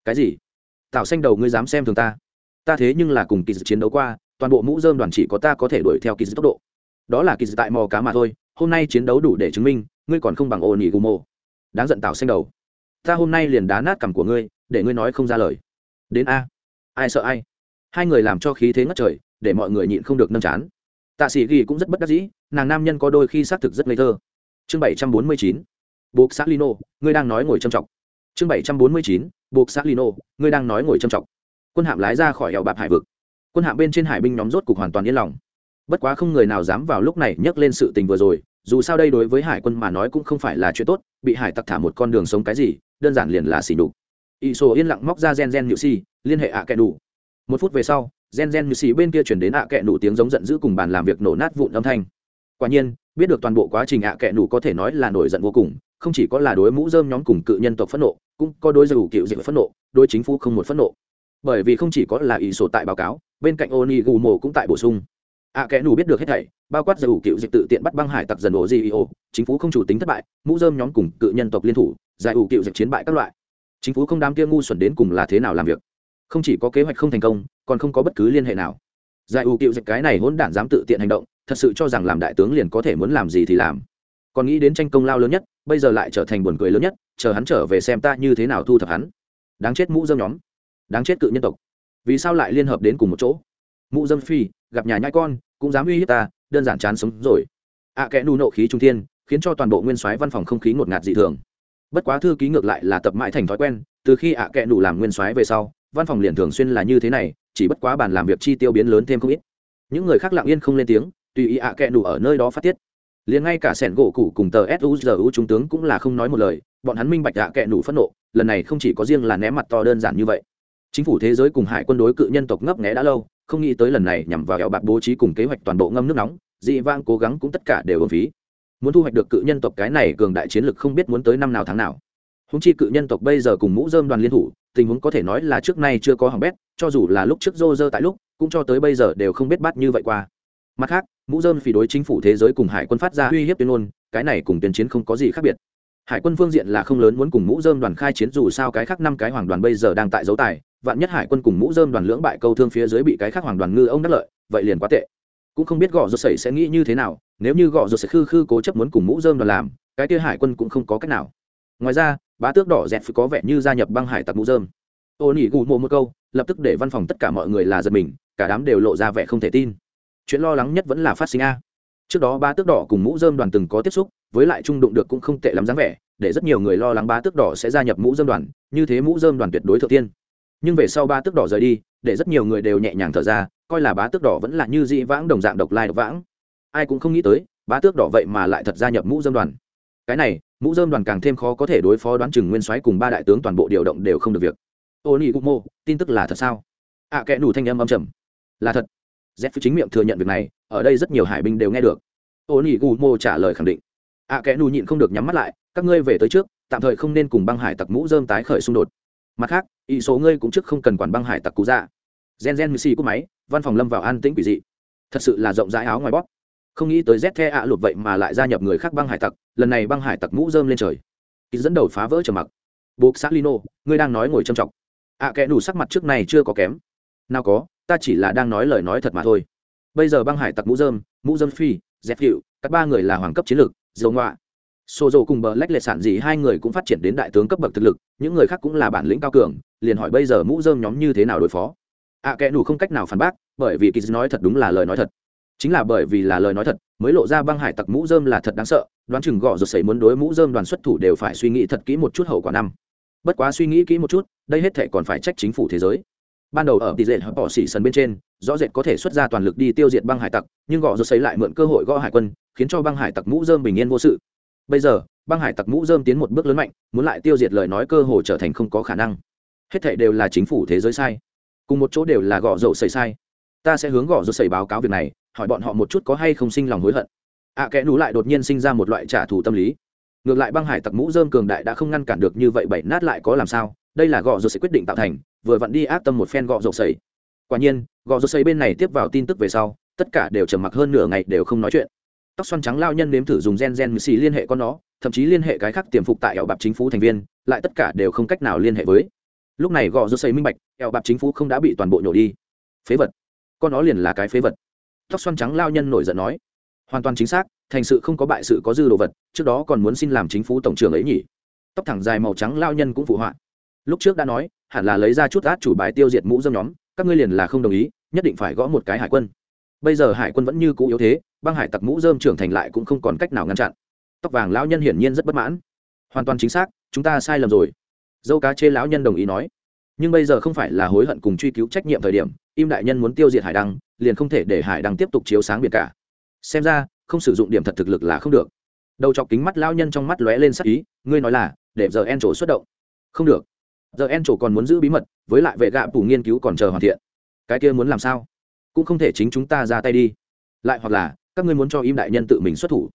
Speaker 1: cái gì? Tào xanh đầu ngươi dám xem thường ta. Ta thế nhưng là cùng kỳ dự chiến đấu qua, toàn bộ mũ dơm đoàn chỉ có ta có thể đuổi theo kỳ dự tốc độ. Đó là kỳ dự tại mò cá mà thôi, hôm nay chiến đấu đủ để chứng minh, ngươi còn không bằng ô nỉ gù mô. Đáng giận tào xanh đầu. Ta hôm nay liền đá nát cằm của ngươi, để ngươi nói không ra lời. Đến a. Ai sợ ai? Hai người làm cho khí thế ngất trời, để mọi người nhịn không được nâng chán. Tạ sĩ ghi cũng rất bất đắc dĩ, nàng nam nhân có đôi khi xác thực rất ngây thơ. Chương bảy trăm bốn mươi chín. Buộc xã lino, ngươi đang nói ngồi trầm trọng. Chương bảy trăm bốn mươi chín buộc xã lino, ngươi đang nói ngồi trầm trọng quân hạm lái ra khỏi hẻo bạp hải vực. Quân hạm bên trên hải binh nhóm rốt cục hoàn toàn yên lòng. Bất quá không người nào dám vào lúc này nhắc lên sự tình vừa rồi, dù sao đây đối với hải quân mà nói cũng không phải là chuyện tốt, bị hải tặc thả một con đường sống cái gì, đơn giản liền là xỉ đục ỷ sổ yên lặng móc ra gen gen nhự si, liên hệ ạ kẹ đủ một phút về sau, gen gen nhự si bên kia chuyển đến ạ kẹ đủ tiếng giống giận dữ cùng bàn làm việc nổ nát vụn âm thanh. Quả nhiên, biết được toàn bộ quá trình ạ kẹ đủ có thể nói là nổi giận vô cùng không chỉ có là đối mũ dơm nhóm cùng cự nhân tộc phẫn nộ, cũng có đối dù cựu diệu phẫn nộ, đối chính phủ không một phẫn nộ. Bởi vì không chỉ có là ý sổ tại báo cáo, bên cạnh oni gù mồ cũng tại bổ sung. Ạ kẽ nù biết được hết thảy, bao quát dù cựu dịch tự tiện bắt băng hải tặc dần ổ gio chính phủ không chủ tính thất bại, mũ dơm nhóm cùng cự nhân tộc liên thủ, giải ủ cựu dịch chiến bại các loại. Chính phủ không đám kia ngu xuẩn đến cùng là thế nào làm việc? Không chỉ có kế hoạch không thành công, còn không có bất cứ liên hệ nào. Giải ủ cựu dịch cái này hỗn đản dám tự tiện hành động, thật sự cho rằng làm đại tướng liền có thể muốn làm gì thì làm còn nghĩ đến tranh công lao lớn nhất bây giờ lại trở thành buồn cười lớn nhất chờ hắn trở về xem ta như thế nào thu thập hắn. Đáng chết mũ dâm nhóm. Đáng chết cự nhân tộc. Vì sao lại liên hợp đến cùng một chỗ? Mũ dâm phi gặp nhà nhai con cũng dám uy hiếp ta đơn giản chán sống rồi. Ạ à, kẽ nụ nộ khí trung thiên khiến cho toàn bộ nguyên soái văn phòng không khí ngột ngạt dị thường. Bất quá thư ký ngược lại là tập mãi thành thói quen từ khi ạ à kẽ nụ làm nguyên soái về sau văn phòng liền thường xuyên là như thế này chỉ bất quá bàn làm việc chi tiêu biến lớn thêm không ít. Những người khác lặng yên không lên tiếng tùy ý ạ à kẽ nụ ở nơi đó phát tiết liền ngay cả sẻn gỗ cụ cùng tờ suzu trung tướng cũng là không nói một lời, bọn hắn minh bạch hạ kệ nụ phẫn nộ, lần này không chỉ có riêng là ném mặt to đơn giản như vậy. Chính phủ thế giới cùng hải quân đối cự nhân tộc ngấp nghé đã lâu, không nghĩ tới lần này nhằm vào kẹo bạc bố trí cùng kế hoạch toàn bộ ngâm nước nóng, dị vang cố gắng cũng tất cả đều ưng phí. Muốn thu hoạch được cự nhân tộc cái này cường đại chiến lực không biết muốn tới năm nào tháng nào. Húng chi cự nhân tộc bây giờ cùng mũ dơm đoàn liên thủ, tình huống có thể nói là trước nay chưa có hỏng bét, cho dù là lúc trước rô rơ tại lúc, cũng cho tới bây giờ đều không biết bắt như vậy qua mặt khác, mũ dơm phỉ đối chính phủ thế giới cùng hải quân phát ra uy hiếp tuyên ngôn, cái này cùng tuyên chiến không có gì khác biệt. Hải quân phương diện là không lớn muốn cùng mũ dơm đoàn khai chiến dù sao cái khác năm cái hoàng đoàn bây giờ đang tại dấu tài, vạn nhất hải quân cùng mũ dơm đoàn lưỡng bại câu thương phía dưới bị cái khác hoàng đoàn ngư ông đắc lợi, vậy liền quá tệ. Cũng không biết gõ ruột sẩy sẽ nghĩ như thế nào, nếu như gõ ruột sẩy khư khư cố chấp muốn cùng mũ dơm đoàn làm, cái kia hải quân cũng không có cách nào. Ngoài ra, bá tước đỏ dẹt có vẻ như gia nhập băng hải tặc mũ dơm. Ô nỉ gù mộ một câu, lập tức để văn phòng tất cả mọi người là giật mình, cả đám đều lộ ra vẻ không thể tin chuyện lo lắng nhất vẫn là phát sinh a. Trước đó ba tước đỏ cùng mũ dơm đoàn từng có tiếp xúc với lại trung đụng được cũng không tệ lắm dáng vẻ để rất nhiều người lo lắng ba tước đỏ sẽ gia nhập mũ dơm đoàn như thế mũ dơm đoàn tuyệt đối thượng tiên. Nhưng về sau ba tước đỏ rời đi để rất nhiều người đều nhẹ nhàng thở ra coi là bá tước đỏ vẫn là như dị vãng đồng dạng độc lai độc vãng. Ai cũng không nghĩ tới bá tước đỏ vậy mà lại thật gia nhập mũ dơm đoàn. Cái này mũ dơm đoàn càng thêm khó có thể đối phó đoán chừng nguyên soái cùng ba đại tướng toàn bộ điều động đều không được việc. Ô nỉ cục mô tin tức là thật sao? Ạ à, kẽ nủ thanh âm âm trầm. Là thật z chính miệng thừa nhận việc này ở đây rất nhiều hải binh đều nghe được. Ô nỉ gù mô trả lời khẳng định. Ạ à, kẽ nủ nhịn không được nhắm mắt lại các ngươi về tới trước tạm thời không nên cùng băng hải tặc mũ dơm tái khởi xung đột. Mặt khác ý số ngươi cũng trước không cần quản băng hải tặc cú dạ. Gen gen mười xì cúp máy văn phòng lâm vào an tĩnh quỷ dị. Thật sự là rộng rãi áo ngoài bóp. Không nghĩ tới z the ạ lụt vậy mà lại gia nhập người khác băng hải tặc lần này băng hải tặc mũ dơm lên trời. Ý dẫn đầu phá vỡ trầm mặc. Buộc xác lino ngươi đang nói ngồi trầm trọng. Ạ à, kẽ đủ sắc mặt trước này chưa có kém. Nào có ta chỉ là đang nói lời nói thật mà thôi bây giờ băng hải tặc mũ dơm, mũ dơm phi dép hiệu các ba người là hoàng cấp chiến lược dầu ngoạ Sô Dầu cùng bờ lách lệ sản gì hai người cũng phát triển đến đại tướng cấp bậc thực lực, những người khác cũng là bản lĩnh cao cường, liền hỏi bây giờ mũ dơm nhóm như thế nào đối phó. À kẻ đủ không cách nào phản bác, bởi vì kỳ nói thật đúng là lời nói thật. Chính là bởi vì là lời nói thật, mới lộ ra băng hải tặc mũ dơm là thật đáng sợ, đoán chừng gọ rột sẩy muốn đối mũ dơm đoàn xuất thủ đều phải suy nghĩ thật kỹ một chút hậu quả năm. Bất quá suy nghĩ kỹ một chút, đây hết thể còn phải trách chính phủ thế giới. Ban đầu ở tỷ dệt bỏ xỉ sân bên trên, rõ rệt có thể xuất ra toàn lực đi tiêu diệt băng hải tặc, nhưng gõ rột xấy lại mượn cơ hội gõ hải quân, khiến cho băng hải tặc mũ dơm bình yên vô sự, bây giờ băng hải tặc mũ dơm tiến một bước lớn mạnh muốn lại tiêu diệt lời nói cơ hồ trở thành không có khả năng. Hết thề đều là chính phủ thế giới sai. Cùng một chỗ đều là gõ dầu xảy sai. Ta sẽ hướng gõ dầu xảy báo cáo việc này hỏi bọn họ một chút có hay không sinh lòng hối hận. Ạ à, kẽ nú lại đột nhiên sinh ra một loại trả thù tâm lý. Ngược lại băng hải tặc mũ dơm cường đại đã không ngăn cản được như vậy bảy nát lại có làm sao? Đây là gò dầu sẽ quyết định tạo thành, vừa vặn đi ác tâm một phen gò dầu xảy quả nhiên gò dầu xảy bên này tiếp vào tin tức về sau, tất cả đều trầm mặc hơn nửa ngày đều không nói chuyện. Tóc xoăn trắng lao nhân nếm thử dùng gen gen xì liên hệ con nó, thậm chí liên hệ cái khác tiềm phục tại ẻo bạp chính phủ thành viên, lại tất cả đều không cách nào liên hệ với. Lúc này gò rô xây minh bạch, ẻo bạp chính phủ không đã bị toàn bộ nhổ đi. Phế vật. Con nó liền là cái phế vật. Tóc xoăn trắng lao nhân nổi giận nói. Hoàn toàn chính xác, thành sự không có bại sự có dư đồ vật, trước đó còn muốn xin làm chính phủ tổng trưởng ấy nhỉ. Tóc thẳng dài màu trắng lao nhân cũng phụ họa lúc trước đã nói, hẳn là lấy ra chút át chủ bài tiêu diệt mũ dâm nhóm, các ngươi liền là không đồng ý, nhất định phải gõ một cái hải quân. Bây giờ hải quân vẫn như cũ yếu thế, băng hải tặc mũ dơm trưởng thành lại cũng không còn cách nào ngăn chặn. Tóc vàng lão nhân hiển nhiên rất bất mãn. Hoàn toàn chính xác, chúng ta sai lầm rồi. Dâu cá chê lão nhân đồng ý nói. Nhưng bây giờ không phải là hối hận cùng truy cứu trách nhiệm thời điểm, im đại nhân muốn tiêu diệt hải đăng, liền không thể để hải đăng tiếp tục chiếu sáng biển cả. Xem ra, không sử dụng điểm thật thực lực là không được. Đầu chọc kính mắt lão nhân trong mắt lóe lên sắc ý, ngươi nói là, để giờ en trổ xuất động. Không được giờ en chỗ còn muốn giữ bí mật, với lại vệ gạ phủ nghiên cứu còn chờ hoàn thiện. Cái kia muốn làm sao? Cũng không thể chính chúng ta ra tay đi. Lại hoặc là, các ngươi muốn cho im đại nhân tự mình xuất thủ.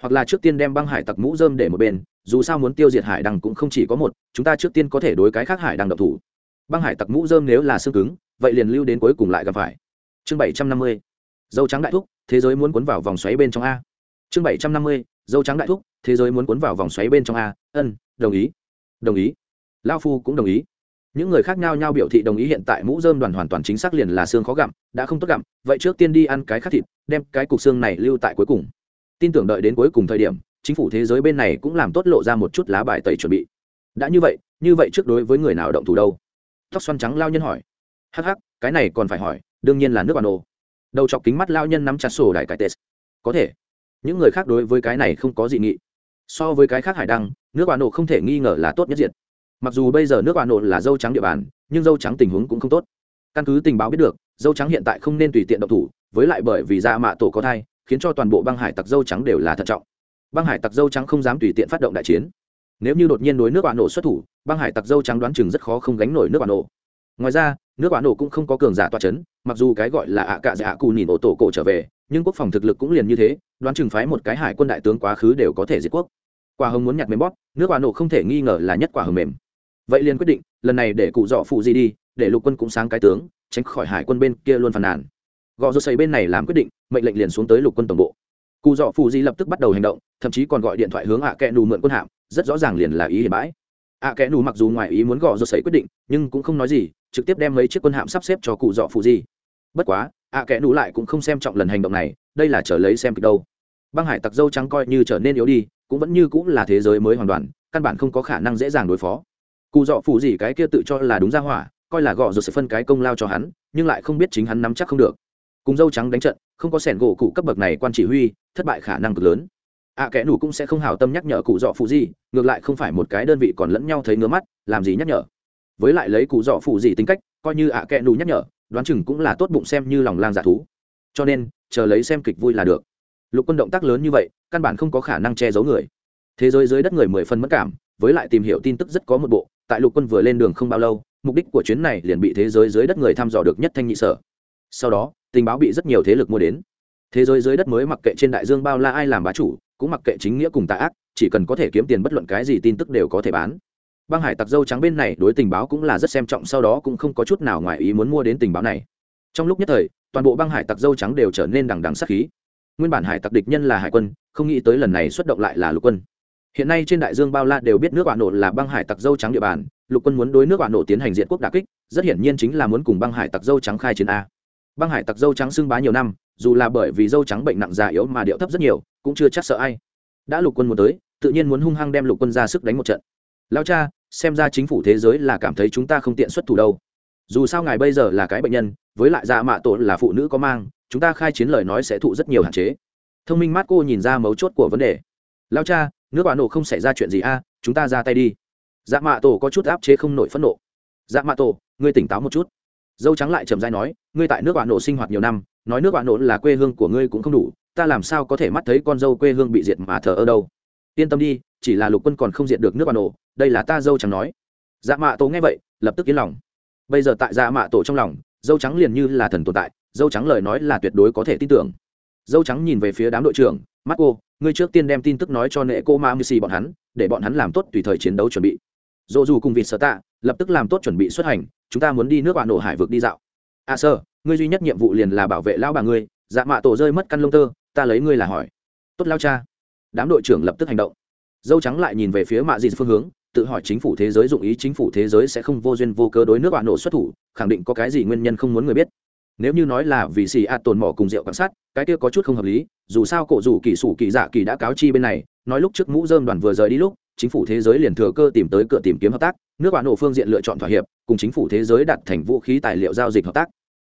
Speaker 1: Hoặc là trước tiên đem băng hải tặc mũ dơm để một bên, dù sao muốn tiêu diệt hải đăng cũng không chỉ có một, chúng ta trước tiên có thể đối cái khác hải đăng độc thủ. Băng hải tặc mũ dơm nếu là xương cứng, vậy liền lưu đến cuối cùng lại gặp phải. Chương bảy trăm năm mươi, dâu trắng đại thúc, thế giới muốn cuốn vào vòng xoáy bên trong a. Chương bảy trăm năm mươi, dâu trắng đại thúc, thế giới muốn cuốn vào vòng xoáy bên trong a. Ân, đồng ý. Đồng ý lao phu cũng đồng ý. Những người khác nhau nhau biểu thị đồng ý hiện tại mũ dơm đoàn hoàn toàn chính xác liền là xương khó gặm, đã không tốt gặm, vậy trước tiên đi ăn cái khác thịt, đem cái cục xương này lưu tại cuối cùng. Tin tưởng đợi đến cuối cùng thời điểm, chính phủ thế giới bên này cũng làm tốt lộ ra một chút lá bài tẩy chuẩn bị. Đã như vậy như vậy trước đối với người nào động thủ đâu? Tóc xoăn trắng lao nhân hỏi. Hắc hắc, cái này còn phải hỏi, đương nhiên là nước bà nô. Đầu chọc kính mắt lao nhân nắm chặt sổ đại cải tết có thể. Những người khác đối với cái này không có dị nghị. So với cái khác hải đăng, nước bà nổ không thể nghi ngờ là tốt nhất diệt mặc dù bây giờ nước hà nội là dâu trắng địa bàn, nhưng dâu trắng tình huống cũng không tốt. Căn cứ tình báo biết được, dâu trắng hiện tại không nên tùy tiện động thủ, với lại bởi vì da mạ tổ có thai, khiến cho toàn bộ băng hải tặc dâu trắng đều là thận trọng. Băng hải tặc dâu trắng không dám tùy tiện phát động đại chiến. Nếu như đột nhiên đối nước bạn nổ xuất thủ, băng hải tặc dâu trắng đoán chừng rất khó không gánh nổi nước bạn nổ ngoài ra, nước bạn nổ cũng không có cường giả toa c h ấ n mặc dù cái gọi là ạ cạ dạ cù nhìn ổ tổ cổ trở về, nhưng quốc phòng thực lực cũng liền như thế, đoán chừng phái một cái hải quân đại tướng quá khứ đều có thể diệt quốc. Quả hồng muốn nhặt mềm bóp, nước bạn nổ không thể nghi ngờ là nhất quả hồng mềm vậy liền quyết định, lần này để cụ dọ phụ gì đi, để lục quân cũng sáng cái tướng, tránh khỏi hải quân bên kia luôn phàn nàn. Gò rô xây bên này làm quyết định, mệnh lệnh liền xuống tới lục quân tổng bộ. Cụ dọ phụ di lập tức bắt đầu hành động, thậm chí còn gọi điện thoại hướng ạ kẽ nù mượn quân hạm, rất rõ ràng liền là ý hiểm bãi. Ạ kẽ nù mặc dù ngoài ý muốn gò rô xây quyết định, nhưng cũng không nói gì, trực tiếp đem mấy chiếc quân hạm sắp xếp cho cụ dọ phụ di bất quá, ạ kẽ nù lại cũng không xem trọng lần hành động này, đây là trở lấy xem kịch đâu. Băng hải tặc dâu trắng coi như trở nên yếu đi, cũng vẫn như cũng là thế giới mới hoàn toàn, căn bản không có khả năng dễ dàng đối phó cụ dọ Phủ gì cái kia tự cho là đúng ra hỏa coi là gọ rồi sẽ phân cái công lao cho hắn nhưng lại không biết chính hắn nắm chắc không được. Cùng dâu trắng đánh trận không có sẻn gỗ cụ cấp bậc này quan chỉ huy thất bại khả năng cực lớn. Ạ à, kẽ nủ cũng sẽ không hào tâm nhắc nhở cụ dọ phụ gì ngược lại không phải một cái đơn vị còn lẫn nhau thấy ngứa mắt làm gì nhắc nhở? Với lại lấy cụ dọ phụ gì tính cách coi như ạ à kẽ nủ nhắc nhở đoán chừng cũng là tốt bụng xem như lòng lang giả thú. Cho nên chờ lấy xem kịch vui là được. Lục quân động tác lớn như vậy căn bản không có khả năng che giấu người. Thế giới dưới đất người mười phân mất cảm với lại tìm hiểu tin tức rất có một bộ tại lục quân vừa lên đường không bao lâu, mục đích của chuyến này liền bị thế giới dưới đất người thăm dò được nhất thanh nhị sở. Sau đó, tình báo bị rất nhiều thế lực mua đến. Thế giới dưới đất mới mặc kệ trên đại dương bao la ai làm bá chủ, cũng mặc kệ chính nghĩa cùng tạ ác, chỉ cần có thể kiếm tiền bất luận cái gì tin tức đều có thể bán. Băng hải tặc dâu trắng bên này đối tình báo cũng là rất xem trọng, sau đó cũng không có chút nào ngoài ý muốn mua đến tình báo này. Trong lúc nhất thời, toàn bộ băng hải tặc dâu trắng đều trở nên đằng đằng sắc khí. Nguyên bản hải tặc địch nhân là hải quân, không nghĩ tới lần này xuất động lại là lục quân hiện nay trên đại dương bao la đều biết nước quả nổ là băng hải tặc dâu trắng địa bàn, lục quân muốn đối nước quả nổ tiến hành diện quốc đà kích, rất hiển nhiên chính là muốn cùng băng hải tặc dâu trắng khai chiến a. Băng hải tặc dâu trắng xưng bá nhiều năm, dù là bởi vì dâu trắng bệnh nặng già yếu mà điệu thấp rất nhiều, cũng chưa chắc sợ ai. Đã lục quân muốn tới, tự nhiên muốn hung hăng đem lục quân ra sức đánh một trận. Lao cha, xem ra chính phủ thế giới là cảm thấy chúng ta không tiện xuất thủ đâu. Dù sao ngài bây giờ là cái bệnh nhân, với lại dạ mạ tổ là phụ nữ có mang, chúng ta khai chiến lời nói sẽ thụ rất nhiều hạn chế. Thông minh mát cô nhìn ra mấu chốt của vấn đề. Lao cha nước bà nổ không xảy ra chuyện gì a, chúng ta ra tay đi. Dạ mạ tổ có chút áp chế không nổi phẫn nộ. Dạ mạ tổ, ngươi tỉnh táo một chút. Dâu trắng lại trầm dai nói, ngươi tại nước bạn nổ sinh hoạt nhiều năm, nói nước bạn nổ là quê hương của ngươi cũng không đủ, ta làm sao có thể mắt thấy con dâu quê hương bị diệt mà thờ ở đâu. Yên tâm đi, chỉ là lục quân còn không diệt được nước bạn nổ, đây là ta dâu trắng nói. Dạ mạ tổ nghe vậy, lập tức yên lòng. Bây giờ tại dạ mạ tổ trong lòng, dâu trắng liền như là thần tồn tại, dâu trắng lời nói là tuyệt đối có thể tin tưởng dâu trắng nhìn về phía đám đội trưởng mắt cô ngươi trước tiên đem tin tức nói cho nệ cô ma mưu xì bọn hắn, để bọn hắn làm tốt tùy thời chiến đấu chuẩn bị. Dỗ dù cùng vịt sở tạ, lập tức làm tốt chuẩn bị xuất hành, chúng ta muốn đi nước bạn nổ hải vực đi dạo. À sơ ngươi duy nhất nhiệm vụ liền là bảo vệ lão bà ngươi. Dạ mạ tổ rơi mất căn lông tơ, ta lấy ngươi là hỏi. Tốt lao cha. Đám đội trưởng lập tức hành động. Dâu trắng lại nhìn về phía mạ dịt phương hướng, tự hỏi chính phủ thế giới dụng ý, chính phủ thế giới sẽ không vô duyên vô cớ đối nước bạn nổ xuất thủ, khẳng định có cái gì nguyên nhân không muốn người biết nếu như nói là vì xì ạt tồn mỏ cùng rượu quan sát, cái kia có chút không hợp lý, dù sao cổ rủ kỳ sủ kỳ dạ kỳ đã cáo chi bên này, nói lúc trước mũ dơm đoàn vừa rời đi lúc, chính phủ thế giới liền thừa cơ tìm tới cửa tìm kiếm hợp tác, nước bạn nổ phương diện lựa chọn thỏa hiệp, cùng chính phủ thế giới đặt thành vũ khí tài liệu giao dịch hợp tác.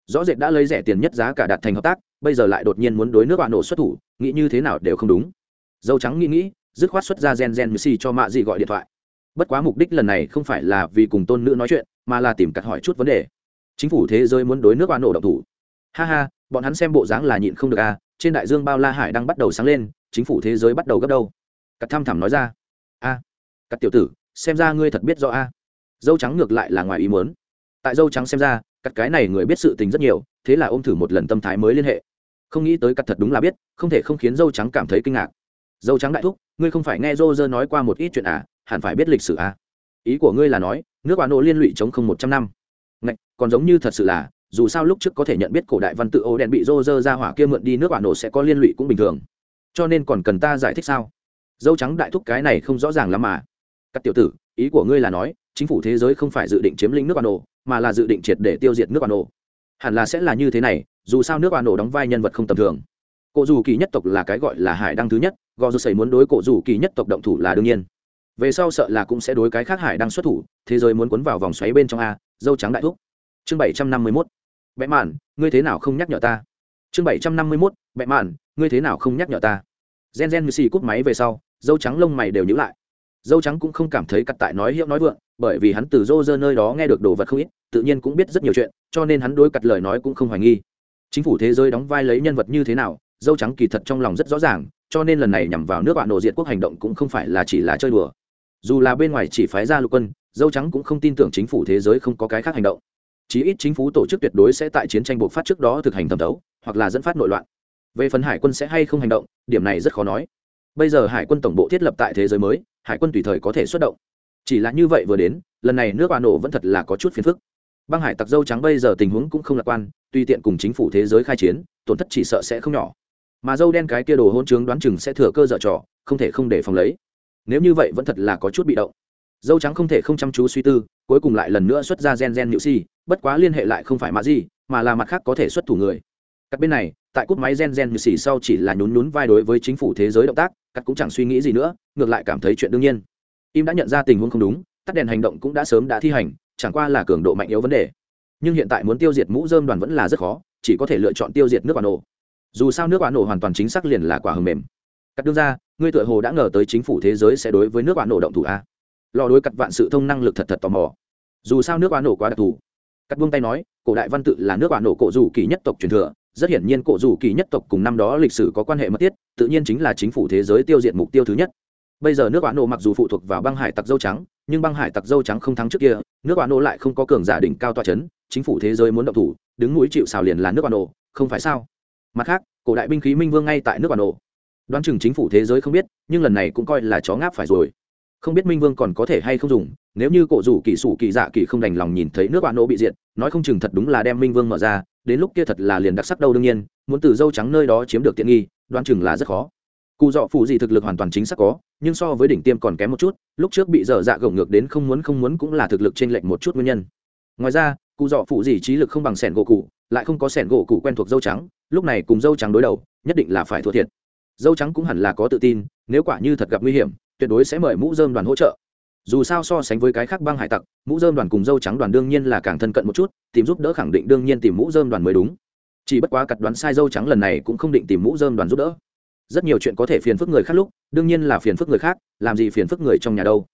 Speaker 1: Rõ rệt đã lấy rẻ tiền nhất giá cả đặt thành hợp tác, bây giờ lại đột nhiên muốn đối nước bạn nổ xuất thủ, nghĩ như thế nào đều không đúng. Dâu trắng nghĩ nghĩ, dứt khoát xuất ra gen gen mc cho mạ dị gọi điện thoại. Bất quá mục đích lần này không phải là vì cùng tôn nữ nói chuyện, mà là tìm cặt hỏi chút vấn đề chính phủ thế giới muốn đối nước oan nổ độc thủ. Ha ha, bọn hắn xem bộ dáng là nhịn không được à trên đại dương bao la hải đang bắt đầu sáng lên, chính phủ thế giới bắt đầu gấp đâu? Cặp thăm thẳm nói ra. A cặp tiểu tử, xem ra ngươi thật biết rõ a. Dâu trắng ngược lại là ngoài ý muốn. Tại dâu trắng xem ra cặp cái này người biết sự tình rất nhiều, thế là ôm thử một lần tâm thái mới liên hệ. Không nghĩ tới cặp thật đúng là biết, không thể không khiến dâu trắng cảm thấy kinh ngạc. Dâu trắng đại thúc, ngươi không phải nghe dô dơ nói qua một ít chuyện à hẳn phải biết lịch sử à. Ý của ngươi là nói, nước bà Nô liên lụy chống không một trăm năm còn giống như thật sự là, dù sao lúc trước có thể nhận biết cổ đại văn tự ô đen bị rô rơ ra hỏa kia mượn đi nước quả nổ sẽ có liên lụy cũng bình thường. Cho nên còn cần ta giải thích sao? Dâu trắng đại thúc cái này không rõ ràng lắm mà. Các tiểu tử, ý của ngươi là nói, chính phủ thế giới không phải dự định chiếm lĩnh nước quả nổ, mà là dự định triệt để tiêu diệt nước quả nổ. Hẳn là sẽ là như thế này, dù sao nước quả nổ đóng vai nhân vật không tầm thường. Cổ dù kỳ nhất tộc là cái gọi là hải đăng thứ nhất, gò dù sầy muốn đối cổ dù kỳ nhất tộc động thủ là đương nhiên. Về sau sợ là cũng sẽ đối cái khác hải đăng xuất thủ, thế giới muốn cuốn vào vòng xoáy bên trong a, dâu trắng đại thúc chương bảy trăm năm mươi mốt. Vẽ mạn, ngươi thế nào không nhắc nhở ta? Chương bảy trăm năm mươi mốt vẽ mạn, ngươi thế nào không nhắc nhở ta? Gen gen như xì cút máy về sau, dâu trắng lông mày đều nhữ lại. Dâu trắng cũng không cảm thấy cặt tại nói hiệu nói vượng, bởi vì hắn từ dô dơ nơi đó nghe được đồ vật không ít, tự nhiên cũng biết rất nhiều chuyện, cho nên hắn đối cặt lời nói cũng không hoài nghi. Chính phủ thế giới đóng vai lấy nhân vật như thế nào, dâu trắng kỳ thật trong lòng rất rõ ràng, cho nên lần này nhằm vào nước bạn nổ diệt quốc hành động cũng không phải là chỉ là chơi đùa. Dù là bên ngoài chỉ phái ra lục quân, dâu trắng cũng không tin tưởng chính phủ thế giới không có cái khác hành động chí ít chính phủ tổ chức tuyệt đối sẽ tại chiến tranh bộc phát trước đó thực hành thẩm thấu, hoặc là dẫn phát nội loạn. Về phần hải quân sẽ hay không hành động, điểm này rất khó nói. Bây giờ hải quân tổng bộ thiết lập tại thế giới mới, hải quân tùy thời có thể xuất động. Chỉ là như vậy vừa đến, lần này nước bà nổ vẫn thật là có chút phiền phức. Băng hải tặc dâu trắng bây giờ tình huống cũng không lạc quan tùy tiện cùng chính phủ thế giới khai chiến, tổn thất chỉ sợ sẽ không nhỏ. Mà dâu đen cái kia đồ hôn trướng đoán chừng sẽ thừa cơ dở trò, không thể không để phòng lấy. Nếu như vậy vẫn thật là có chút bị động dâu trắng không thể không chăm chú suy tư, cuối cùng lại lần nữa xuất ra gen gen nhự si bất quá liên hệ lại không phải mã gì, mà là mặt khác có thể xuất thủ người. Các bên này, tại cúp máy gen gen như si sau chỉ là nhún nhún vai đối với chính phủ thế giới động tác, cắt cũng chẳng suy nghĩ gì nữa, ngược lại cảm thấy chuyện đương nhiên. Im đã nhận ra tình huống không đúng, tắt đèn hành động cũng đã sớm đã thi hành, chẳng qua là cường độ mạnh yếu vấn đề. Nhưng hiện tại muốn tiêu diệt mũ dơm đoàn vẫn là rất khó, chỉ có thể lựa chọn tiêu diệt nước quả nổ. Dù sao nước quả nổ hoàn toàn chính xác liền là quả hầm mềm. Cắt đương ra, ngươi tựa hồ đã ngờ tới chính phủ thế giới sẽ đối với nước quả nổ động thủ a lò đối cặt vạn sự thông năng lực thật thật tò mò. Dù sao nước quả nổ quá đặc thù. Cắt buông tay nói, cổ đại văn tự là nước quả nổ cổ dù kỳ nhất tộc truyền thừa, rất hiển nhiên cổ dù kỳ nhất tộc cùng năm đó lịch sử có quan hệ mật thiết, tự nhiên chính là chính phủ thế giới tiêu diệt mục tiêu thứ nhất. Bây giờ nước quả nổ mặc dù phụ thuộc vào băng hải tặc dâu trắng, nhưng băng hải tặc dâu trắng không thắng trước kia, nước quả nổ lại không có cường giả đỉnh cao toa c h ấ n chính phủ thế giới muốn động thủ, đứng núi chịu xào liền là nước quả nổ, không phải sao? Mặt khác, cổ đại binh khí minh vương ngay tại nước quả nổ. Đoán chừng chính phủ thế giới không biết, nhưng lần này cũng coi là chó ngáp phải rồi không biết minh vương còn có thể hay không dùng, nếu như cổ rủ kỳ sủ kỳ dạ kỳ không đành lòng nhìn thấy nước quả nổ bị diệt, nói không chừng thật đúng là đem minh vương mở ra, đến lúc kia thật là liền đặc sắc đâu đương nhiên, muốn từ dâu trắng nơi đó chiếm được tiện nghi đoan chừng là rất khó. Cụ dọ phụ gì thực lực hoàn toàn chính xác có, nhưng so với đỉnh tiêm còn kém một chút, lúc trước bị dở dạ gồng ngược đến không muốn không muốn cũng là thực lực trên lệnh một chút nguyên nhân. Ngoài ra, cụ dọ phụ gì trí lực không bằng sẻn gỗ cụ, lại không có sẻn gỗ cụ quen thuộc dâu trắng, lúc này cùng dâu trắng đối đầu, nhất định là phải thua thiệt. Dâu trắng cũng hẳn là có tự tin, nếu quả như thật gặp nguy hiểm tuyệt đối sẽ mời mũ dơm đoàn hỗ trợ. Dù sao so sánh với cái khác băng hải tặc, mũ dơm đoàn cùng dâu trắng đoàn đương nhiên là càng thân cận một chút, tìm giúp đỡ khẳng định đương nhiên tìm mũ dơm đoàn mới đúng. Chỉ bất quá cặt đoán sai dâu trắng lần này cũng không định tìm mũ dơm đoàn giúp đỡ. Rất nhiều chuyện có thể phiền phức người khác lúc, đương nhiên là phiền phức người khác, làm gì phiền phức người trong nhà đâu.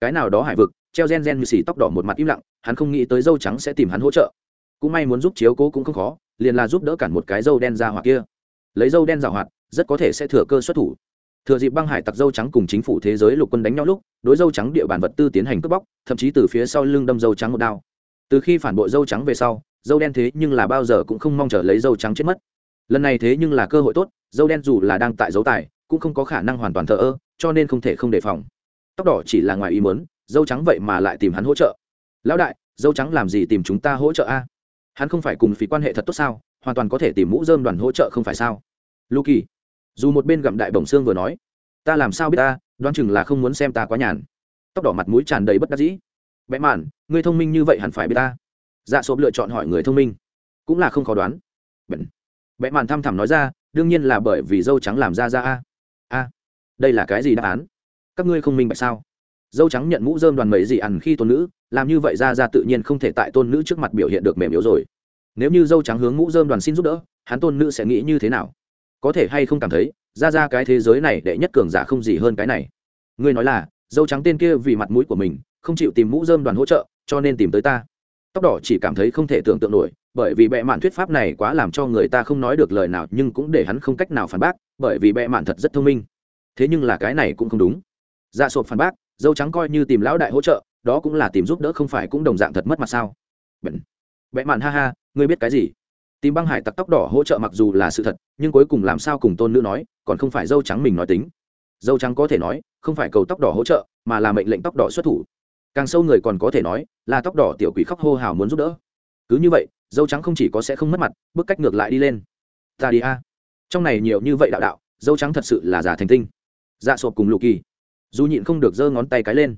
Speaker 1: Cái nào đó hải vực, treo gen gen như xì tóc đỏ một mặt im lặng, hắn không nghĩ tới dâu trắng sẽ tìm hắn hỗ trợ. Cũng may muốn giúp chiếu cố cũng không khó, liền là giúp đỡ cản một cái dâu đen ra hoặc kia. Lấy dâu đen rào hoạt, rất có thể sẽ thừa cơ xuất thủ thừa dịp băng hải tặc dâu trắng cùng chính phủ thế giới lục quân đánh nhau lúc, đối dâu trắng địa bàn vật tư tiến hành cướp bóc, thậm chí từ phía sau lưng đâm dâu trắng một đao. Từ khi phản bội dâu trắng về sau, dâu đen thế nhưng là bao giờ cũng không mong chờ lấy dâu trắng chết mất. Lần này thế nhưng là cơ hội tốt, dâu đen dù là đang tại dấu tài, cũng không có khả năng hoàn toàn thờ ơ, cho nên không thể không đề phòng. Tóc đỏ chỉ là ngoài ý muốn, dâu trắng vậy mà lại tìm hắn hỗ trợ. Lão đại, dâu trắng làm gì tìm chúng ta hỗ trợ a? Hắn không phải cùng phí quan hệ thật tốt sao? Hoàn toàn có thể tìm mũ dơm đoàn hỗ trợ không phải sao? Luki dù một bên gặm đại bổng xương vừa nói, ta làm sao biết ta, đoán chừng là không muốn xem ta quá nhàn. Tóc đỏ mặt mũi tràn đầy bất đắc dĩ. Bẽ mạn người thông minh như vậy hẳn phải biết ta. Dạ sộp lựa chọn hỏi người thông minh. Cũng là không khó đoán. Bẩn vẽ mạn thăm thẳm nói ra, đương nhiên là bởi vì dâu trắng làm ra ra a. A, đây là cái gì đáp án? Các ngươi không minh bạch sao? Dâu trắng nhận mũ dơm đoàn mấy gì ăn khi tôn nữ, làm như vậy ra ra tự nhiên không thể tại tôn nữ trước mặt biểu hiện được mềm yếu rồi. Nếu như dâu trắng hướng mũ dơm đoàn xin giúp đỡ, hắn tôn nữ sẽ nghĩ như thế nào? Có thể hay không cảm thấy ra ra cái thế giới này đệ nhất cường giả không gì hơn cái này. Ngươi nói là dâu trắng tên kia vì mặt mũi của mình không chịu tìm mũ dơm đoàn hỗ trợ cho nên tìm tới ta. Tóc đỏ chỉ cảm thấy không thể tưởng tượng nổi bởi vì bệ mạn thuyết pháp này quá làm cho người ta không nói được lời nào nhưng cũng để hắn không cách nào phản bác bởi vì bệ mạn thật rất thông minh. Thế nhưng là cái này cũng không đúng. Dạ sộp phản bác dâu trắng coi như tìm lão đại hỗ trợ đó cũng là tìm giúp đỡ không phải cũng đồng dạng thật mất mặt sao? Bệ, bệ mạn ha ha ngươi biết cái gì? Tìm băng hải tặc tóc đỏ hỗ trợ mặc dù là sự thật, nhưng cuối cùng làm sao cùng tôn nữ nói, còn không phải dâu trắng mình nói tính. Dâu trắng có thể nói, không phải cầu tóc đỏ hỗ trợ, mà là mệnh lệnh tóc đỏ xuất thủ. Càng sâu người còn có thể nói, là tóc đỏ tiểu quỷ khóc hô hào muốn giúp đỡ. Cứ như vậy, dâu trắng không chỉ có sẽ không mất mặt, bước cách ngược lại đi lên. Ta đi a. Trong này nhiều như vậy đạo đạo, dâu trắng thật sự là giả thành tinh. Dạ sộp cùng lù kỳ. Dù nhịn không được giơ ngón tay cái lên.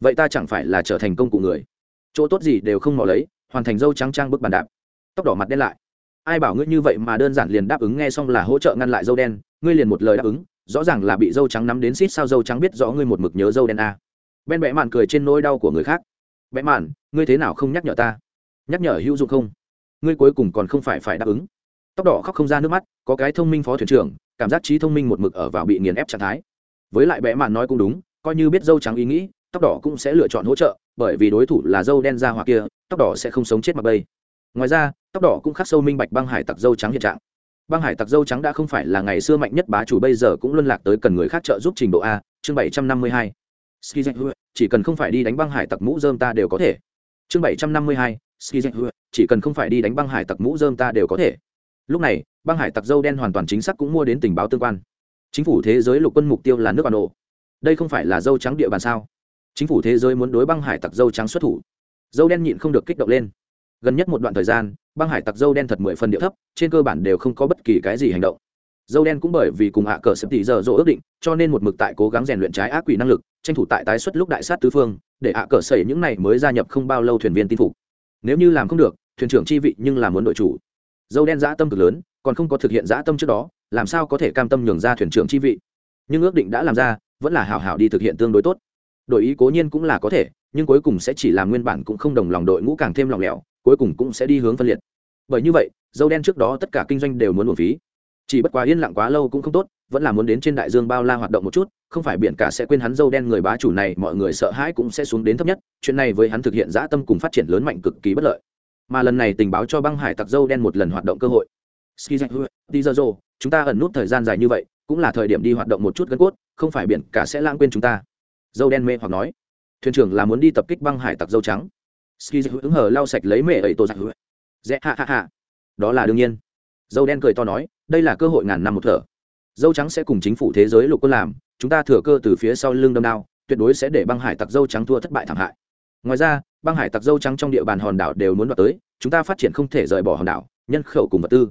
Speaker 1: Vậy ta chẳng phải là trở thành công cụ người. Chỗ tốt gì đều không mò lấy, hoàn thành dâu trắng trang bước bàn đạp. Tóc đỏ mặt đen lại ai bảo ngươi như vậy mà đơn giản liền đáp ứng nghe xong là hỗ trợ ngăn lại dâu đen, ngươi liền một lời đáp ứng, rõ ràng là bị dâu trắng nắm đến xít sao dâu trắng biết rõ ngươi một mực nhớ dâu đen a. Ben bẽ mạn cười trên nỗi đau của người khác. Bẽ mạn, ngươi thế nào không nhắc nhở ta? Nhắc nhở hữu dụng không? Ngươi cuối cùng còn không phải phải đáp ứng. Tóc đỏ khóc không ra nước mắt, có cái thông minh phó thuyền trưởng, cảm giác trí thông minh một mực ở vào bị nghiền ép trạng thái. Với lại bẽ mạn nói cũng đúng, coi như biết dâu trắng ý nghĩ, tóc đỏ cũng sẽ lựa chọn hỗ trợ, bởi vì đối thủ là dâu đen ra hoặc kia, tóc đỏ sẽ không sống chết mặc bây ngoài ra, tóc đỏ cũng khắc sâu minh bạch băng hải tặc dâu trắng hiện trạng. Băng hải tặc dâu trắng đã không phải là ngày xưa mạnh nhất bá chủ, bây giờ cũng luân lạc tới cần người khác trợ giúp trình độ a, chương bảy trăm năm mươi hai. Chỉ cần không phải đi đánh băng hải tặc mũ dơm ta đều có thể. Chương bảy trăm năm mươi hai chỉ cần không phải đi đánh băng hải tặc mũ dơm ta đều có thể. Lúc này, băng hải tặc dâu đen hoàn toàn chính xác cũng mua đến tình báo tương quan. Chính phủ thế giới lục quân mục tiêu là nước bà nộ đây không phải là dâu trắng địa bàn sao? Chính phủ thế giới muốn đối băng hải tặc dâu trắng xuất thủ. Dâu đen nhịn không được kích động lên gần nhất một đoạn thời gian, băng hải tặc dâu đen thật mười phần địa thấp, trên cơ bản đều không có bất kỳ cái gì hành động. Dâu đen cũng bởi vì cùng hạ cờ sập tỷ giờ dỗ ước định, cho nên một mực tại cố gắng rèn luyện trái ác quỷ năng lực, tranh thủ tại tái xuất lúc đại sát tứ phương, để hạ cờ sẩy những này mới gia nhập không bao lâu thuyền viên tin phục. Nếu như làm không được, thuyền trưởng chi vị nhưng là muốn đội chủ. Dâu đen dã tâm cực lớn, còn không có thực hiện dã tâm trước đó, làm sao có thể cam tâm nhường ra thuyền trưởng chi vị? Nhưng ước định đã làm ra, vẫn là hào hào đi thực hiện tương đối tốt. Đội ý cố nhiên cũng là có thể, nhưng cuối cùng sẽ chỉ làm nguyên bản cũng không đồng lòng đội ngũ càng thêm lòng lẻo cuối cùng cũng sẽ đi hướng phân liệt. Bởi như vậy, dâu đen trước đó tất cả kinh doanh đều muốn luồng phí. Chỉ bất quá yên lặng quá lâu cũng không tốt, vẫn là muốn đến trên đại dương bao la hoạt động một chút, không phải biển cả sẽ quên hắn dâu đen người bá chủ này, mọi người sợ hãi cũng sẽ xuống đến thấp nhất, chuyện này với hắn thực hiện dã tâm cùng phát triển lớn mạnh cực kỳ bất lợi. Mà lần này tình báo cho băng hải tặc dâu đen một lần hoạt động cơ hội. Ski đi chúng ta ẩn nút thời gian dài như vậy, cũng là thời điểm đi hoạt động một chút gân cốt, không phải biển cả sẽ lãng quên chúng ta. Dâu đen mê hoặc nói, thuyền trưởng là muốn đi tập kích băng hải tặc dâu trắng ski ứng hờ lau sạch lấy mẹ ấy tổ giặc dễ hạ hạ hạ đó là đương nhiên. Dâu đen cười to nói, đây là cơ hội ngàn năm một thở. Dâu trắng sẽ cùng chính phủ thế giới lục quân làm, chúng ta thừa cơ từ phía sau lưng đâm đao, tuyệt đối sẽ để băng hải tặc dâu trắng thua thất bại thảm hại. Ngoài ra, băng hải tặc dâu trắng trong địa bàn hòn đảo đều muốn đoạt tới, chúng ta phát triển không thể rời bỏ hòn đảo, nhân khẩu cùng vật tư.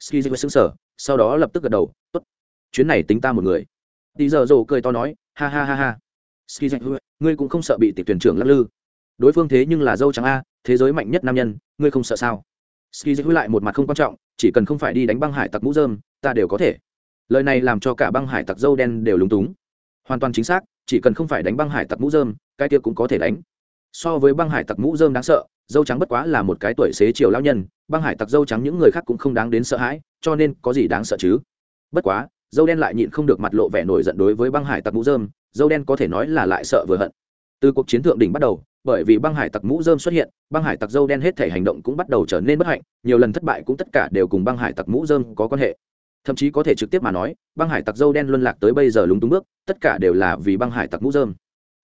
Speaker 1: Ski xứng sở sau đó lập tức gật đầu, tốt. Chuyến này tính ta một người. Đi giờ dồ cười to nói, ha ha ha ha. Ski ngươi cũng không sợ bị tịch tuyển trưởng lắc lư đối phương thế nhưng là dâu trắng a, thế giới mạnh nhất nam nhân, ngươi không sợ sao? Ski dạy lại một mặt không quan trọng, chỉ cần không phải đi đánh băng hải tặc mũ dơm ta đều có thể. Lời này làm cho cả băng hải tặc dâu đen đều lúng túng. Hoàn toàn chính xác, chỉ cần không phải đánh băng hải tặc mũ dơm cái kia cũng có thể đánh. So với băng hải tặc mũ dơm đáng sợ, dâu trắng bất quá là một cái tuổi xế chiều lao nhân, băng hải tặc dâu trắng những người khác cũng không đáng đến sợ hãi, cho nên có gì đáng sợ chứ? Bất quá, dâu đen lại nhịn không được mặt lộ vẻ nổi giận đối với băng hải tặc mũ dơm dâu đen có thể nói là lại sợ vừa hận từ cuộc chiến thượng đỉnh bắt đầu, bởi vì băng hải tặc mũ dơm xuất hiện, băng hải tặc dâu đen hết thể hành động cũng bắt đầu trở nên bất hạnh, nhiều lần thất bại cũng tất cả đều cùng băng hải tặc mũ dơm có quan hệ. Thậm chí có thể trực tiếp mà nói, băng hải tặc dâu đen luân lạc tới bây giờ lúng túng bước, tất cả đều là vì băng hải tặc mũ dơm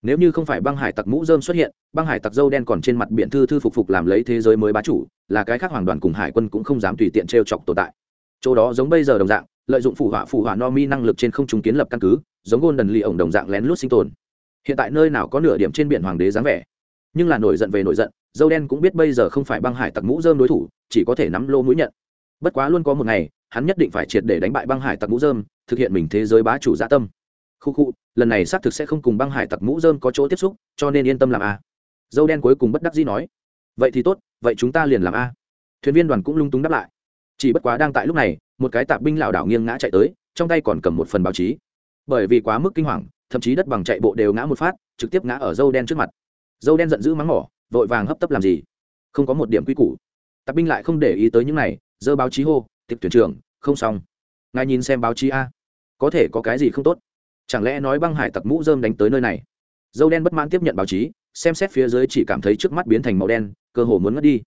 Speaker 1: nếu như không phải băng hải tặc mũ dơm xuất hiện, băng hải tặc dâu đen còn trên mặt biển thư thư phục phục làm lấy thế giới mới bá chủ, là cái khác hoàng đoàn cùng hải quân cũng không dám tùy tiện t r e o chọc tồn tại. Chỗ đó giống bây giờ đồng dạng, lợi dụng phụ họa phụ họa no mi năng lực trên không trung kiến lập căn cứ, giống gôn đần lì ổng đồng dạng lén lút sinh tồn hiện tại nơi nào có nửa điểm trên biển hoàng đế dáng vẻ. Nhưng là nổi giận về nổi giận, dâu đen cũng biết bây giờ không phải băng hải tặc mũ dơm đối thủ, chỉ có thể nắm lô mũi nhận. Bất quá luôn có một ngày, hắn nhất định phải triệt để đánh bại băng hải tặc mũ dơm, thực hiện mình thế giới bá chủ gia tâm. Khu khu, lần này xác thực sẽ không cùng băng hải tặc mũ dơm có chỗ tiếp xúc, cho nên yên tâm làm a. Dâu đen cuối cùng bất đắc dĩ nói. Vậy thì tốt, vậy chúng ta liền làm a. Thuyền viên đoàn cũng lung túng đáp lại. Chỉ bất quá đang tại lúc này, một cái tạp binh lảo đảo nghiêng ngã chạy tới, trong tay còn cầm một phần báo chí. Bởi vì quá mức kinh hoàng thậm chí đất bằng chạy bộ đều ngã một phát, trực tiếp ngã ở dâu đen trước mặt. Dâu đen giận dữ mắng mỏ, vội vàng hấp tấp làm gì? Không có một điểm quy củ. Tạp binh lại không để ý tới những này, dơ báo chí hô tiệc tuyển trưởng, không xong. Ngài nhìn xem báo chí a. Có thể có cái gì không tốt? Chẳng lẽ nói băng hải tặc mũ dơm đánh tới nơi này? Dâu đen bất mãn tiếp nhận báo chí, xem xét phía dưới chỉ cảm thấy trước mắt biến thành màu đen, cơ hồ muốn ngất đi.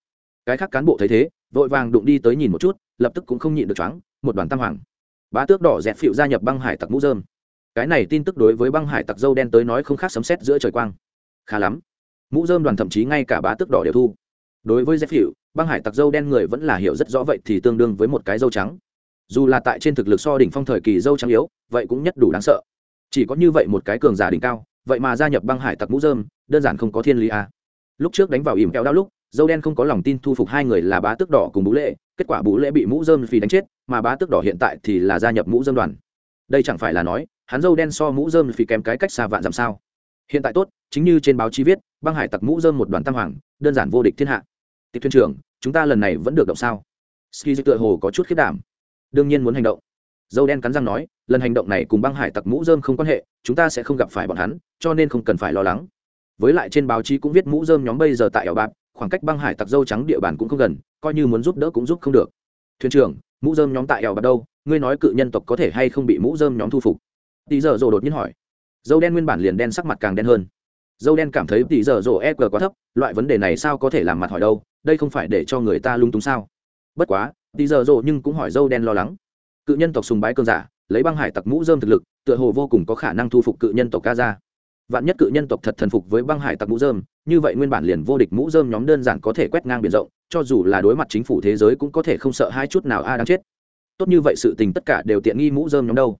Speaker 1: Cái khác cán bộ thấy thế, vội vàng đụng đi tới nhìn một chút, lập tức cũng không nhịn được choáng, một đoàn tam hoàng. Bá tước đỏ dẹp phịu gia nhập băng hải tặc mũ dơm cái này tin tức đối với băng hải tặc dâu đen tới nói không khác sấm xét giữa trời quang. Khá lắm. Mũ dơm đoàn thậm chí ngay cả bá tước đỏ đều thu. Đối với dép hiệu băng hải tặc dâu đen người vẫn là hiểu rất rõ vậy thì tương đương với một cái dâu trắng. Dù là tại trên thực lực so đỉnh phong thời kỳ dâu trắng yếu, vậy cũng nhất đủ đáng sợ. Chỉ có như vậy một cái cường giả đỉnh cao, vậy mà gia nhập băng hải tặc mũ dơm đơn giản không có thiên lý a à. lúc trước đánh vào ỉm kẹo đau lúc, dâu đen không có lòng tin thu phục hai người là bá tước đỏ cùng bú lệ, kết quả bú lệ bị mũ dơm phì đánh chết, mà bá tước đỏ hiện tại thì là gia nhập mũ dơm đoàn. Đây chẳng phải là nói hắn dâu đen so mũ dơm phì kèm cái cách xa vạn dặm sao. Hiện tại tốt, chính như trên báo chí viết, băng hải tặc mũ dơm một đoàn tam hoàng, đơn giản vô địch thiên hạ. Tịch thuyền trưởng, chúng ta lần này vẫn được động sao? Ski tựa hồ có chút khiết đảm. Đương nhiên muốn hành động. Dâu đen cắn răng nói, lần hành động này cùng băng hải tặc mũ dơm không quan hệ, chúng ta sẽ không gặp phải bọn hắn, cho nên không cần phải lo lắng. Với lại trên báo chí cũng viết mũ dơm nhóm bây giờ tại ẻo bạc khoảng cách băng hải tặc dâu trắng địa bàn cũng không gần, coi như muốn giúp đỡ cũng giúp không được. Thuyền trưởng, mũ dơm nhóm tại ẻo bạc đâu? Ngươi nói cự nhân tộc có thể hay không bị mũ dơm nhóm thu phục? Tí giờ rồ đột nhiên hỏi. Dâu đen nguyên bản liền đen sắc mặt càng đen hơn. Dâu đen cảm thấy tỷ giờ rồ e g quá thấp, loại vấn đề này sao có thể làm mặt hỏi đâu, đây không phải để cho người ta lung túng sao? Bất quá tỷ giờ rồ nhưng cũng hỏi dâu đen lo lắng. Cự nhân tộc sùng bái cơn giả, lấy băng hải tặc mũ dơm thực lực, tựa hồ vô cùng có khả năng thu phục cự nhân tộc ca ra vạn nhất cự nhân tộc thật thần phục với băng hải tặc mũ dơm như vậy nguyên bản liền vô địch mũ dơm nhóm đơn giản có thể quét ngang biển rộng, cho dù là đối mặt chính phủ thế giới cũng có thể không sợ hai chút nào a à đáng chết. Tốt như vậy sự tình tất cả đều tiện nghi mũ dơm nhóm đâu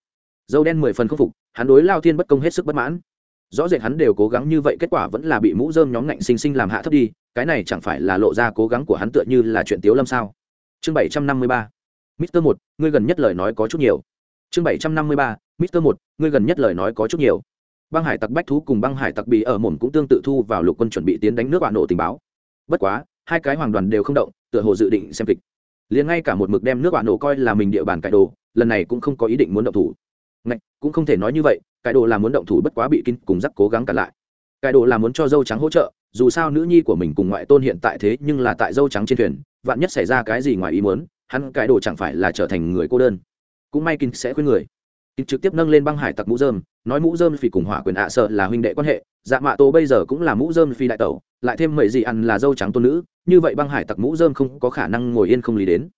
Speaker 1: dâu đen mười phần khâm phục, hắn đối lao thiên bất công hết sức bất mãn. Rõ rệt hắn đều cố gắng như vậy, kết quả vẫn là bị mũ dơm nhóm ngạnh sinh sinh làm hạ thấp đi, cái này chẳng phải là lộ ra cố gắng của hắn tựa như là chuyện tiếu lâm sao? Chương bảy trăm năm mươi ba, mister một, ngươi gần nhất lời nói có chút nhiều. Chương bảy trăm năm mươi ba, mister một, ngươi gần nhất lời nói có chút nhiều. Băng hải tặc bách thú cùng băng hải tặc bị ở mồn cũng tương tự thu vào lục quân chuẩn bị tiến đánh nước bạn nổ tình báo. Bất quá, hai cái hoàng đoàn đều không động, tựa hồ dự định xem kịch. Liền ngay cả một mực đem nước bạn nổ coi là mình địa bàn cải đồ, lần này cũng không có ý định muốn động thủ ngạch, cũng không thể nói như vậy cải đồ là muốn động thủ bất quá bị kinh cùng rắc cố gắng cả lại. Cải đồ là muốn cho dâu trắng hỗ trợ, dù sao nữ nhi của mình cùng ngoại tôn hiện tại thế nhưng là tại dâu trắng trên thuyền, vạn nhất xảy ra cái gì ngoài ý muốn, hắn cải đồ chẳng phải là trở thành người cô đơn. Cũng may kinh sẽ khuyên người. Kinh trực tiếp nâng lên băng hải tặc mũ dơm, nói mũ dơm phi cùng hỏa quyền ạ sợ là huynh đệ quan hệ dạ mạ tô bây giờ cũng là mũ dơm phi đại tẩu, lại thêm mẩy gì ăn là dâu trắng tôn nữ, như vậy băng hải tặc mũ dơm không có khả năng ngồi yên không lý đến.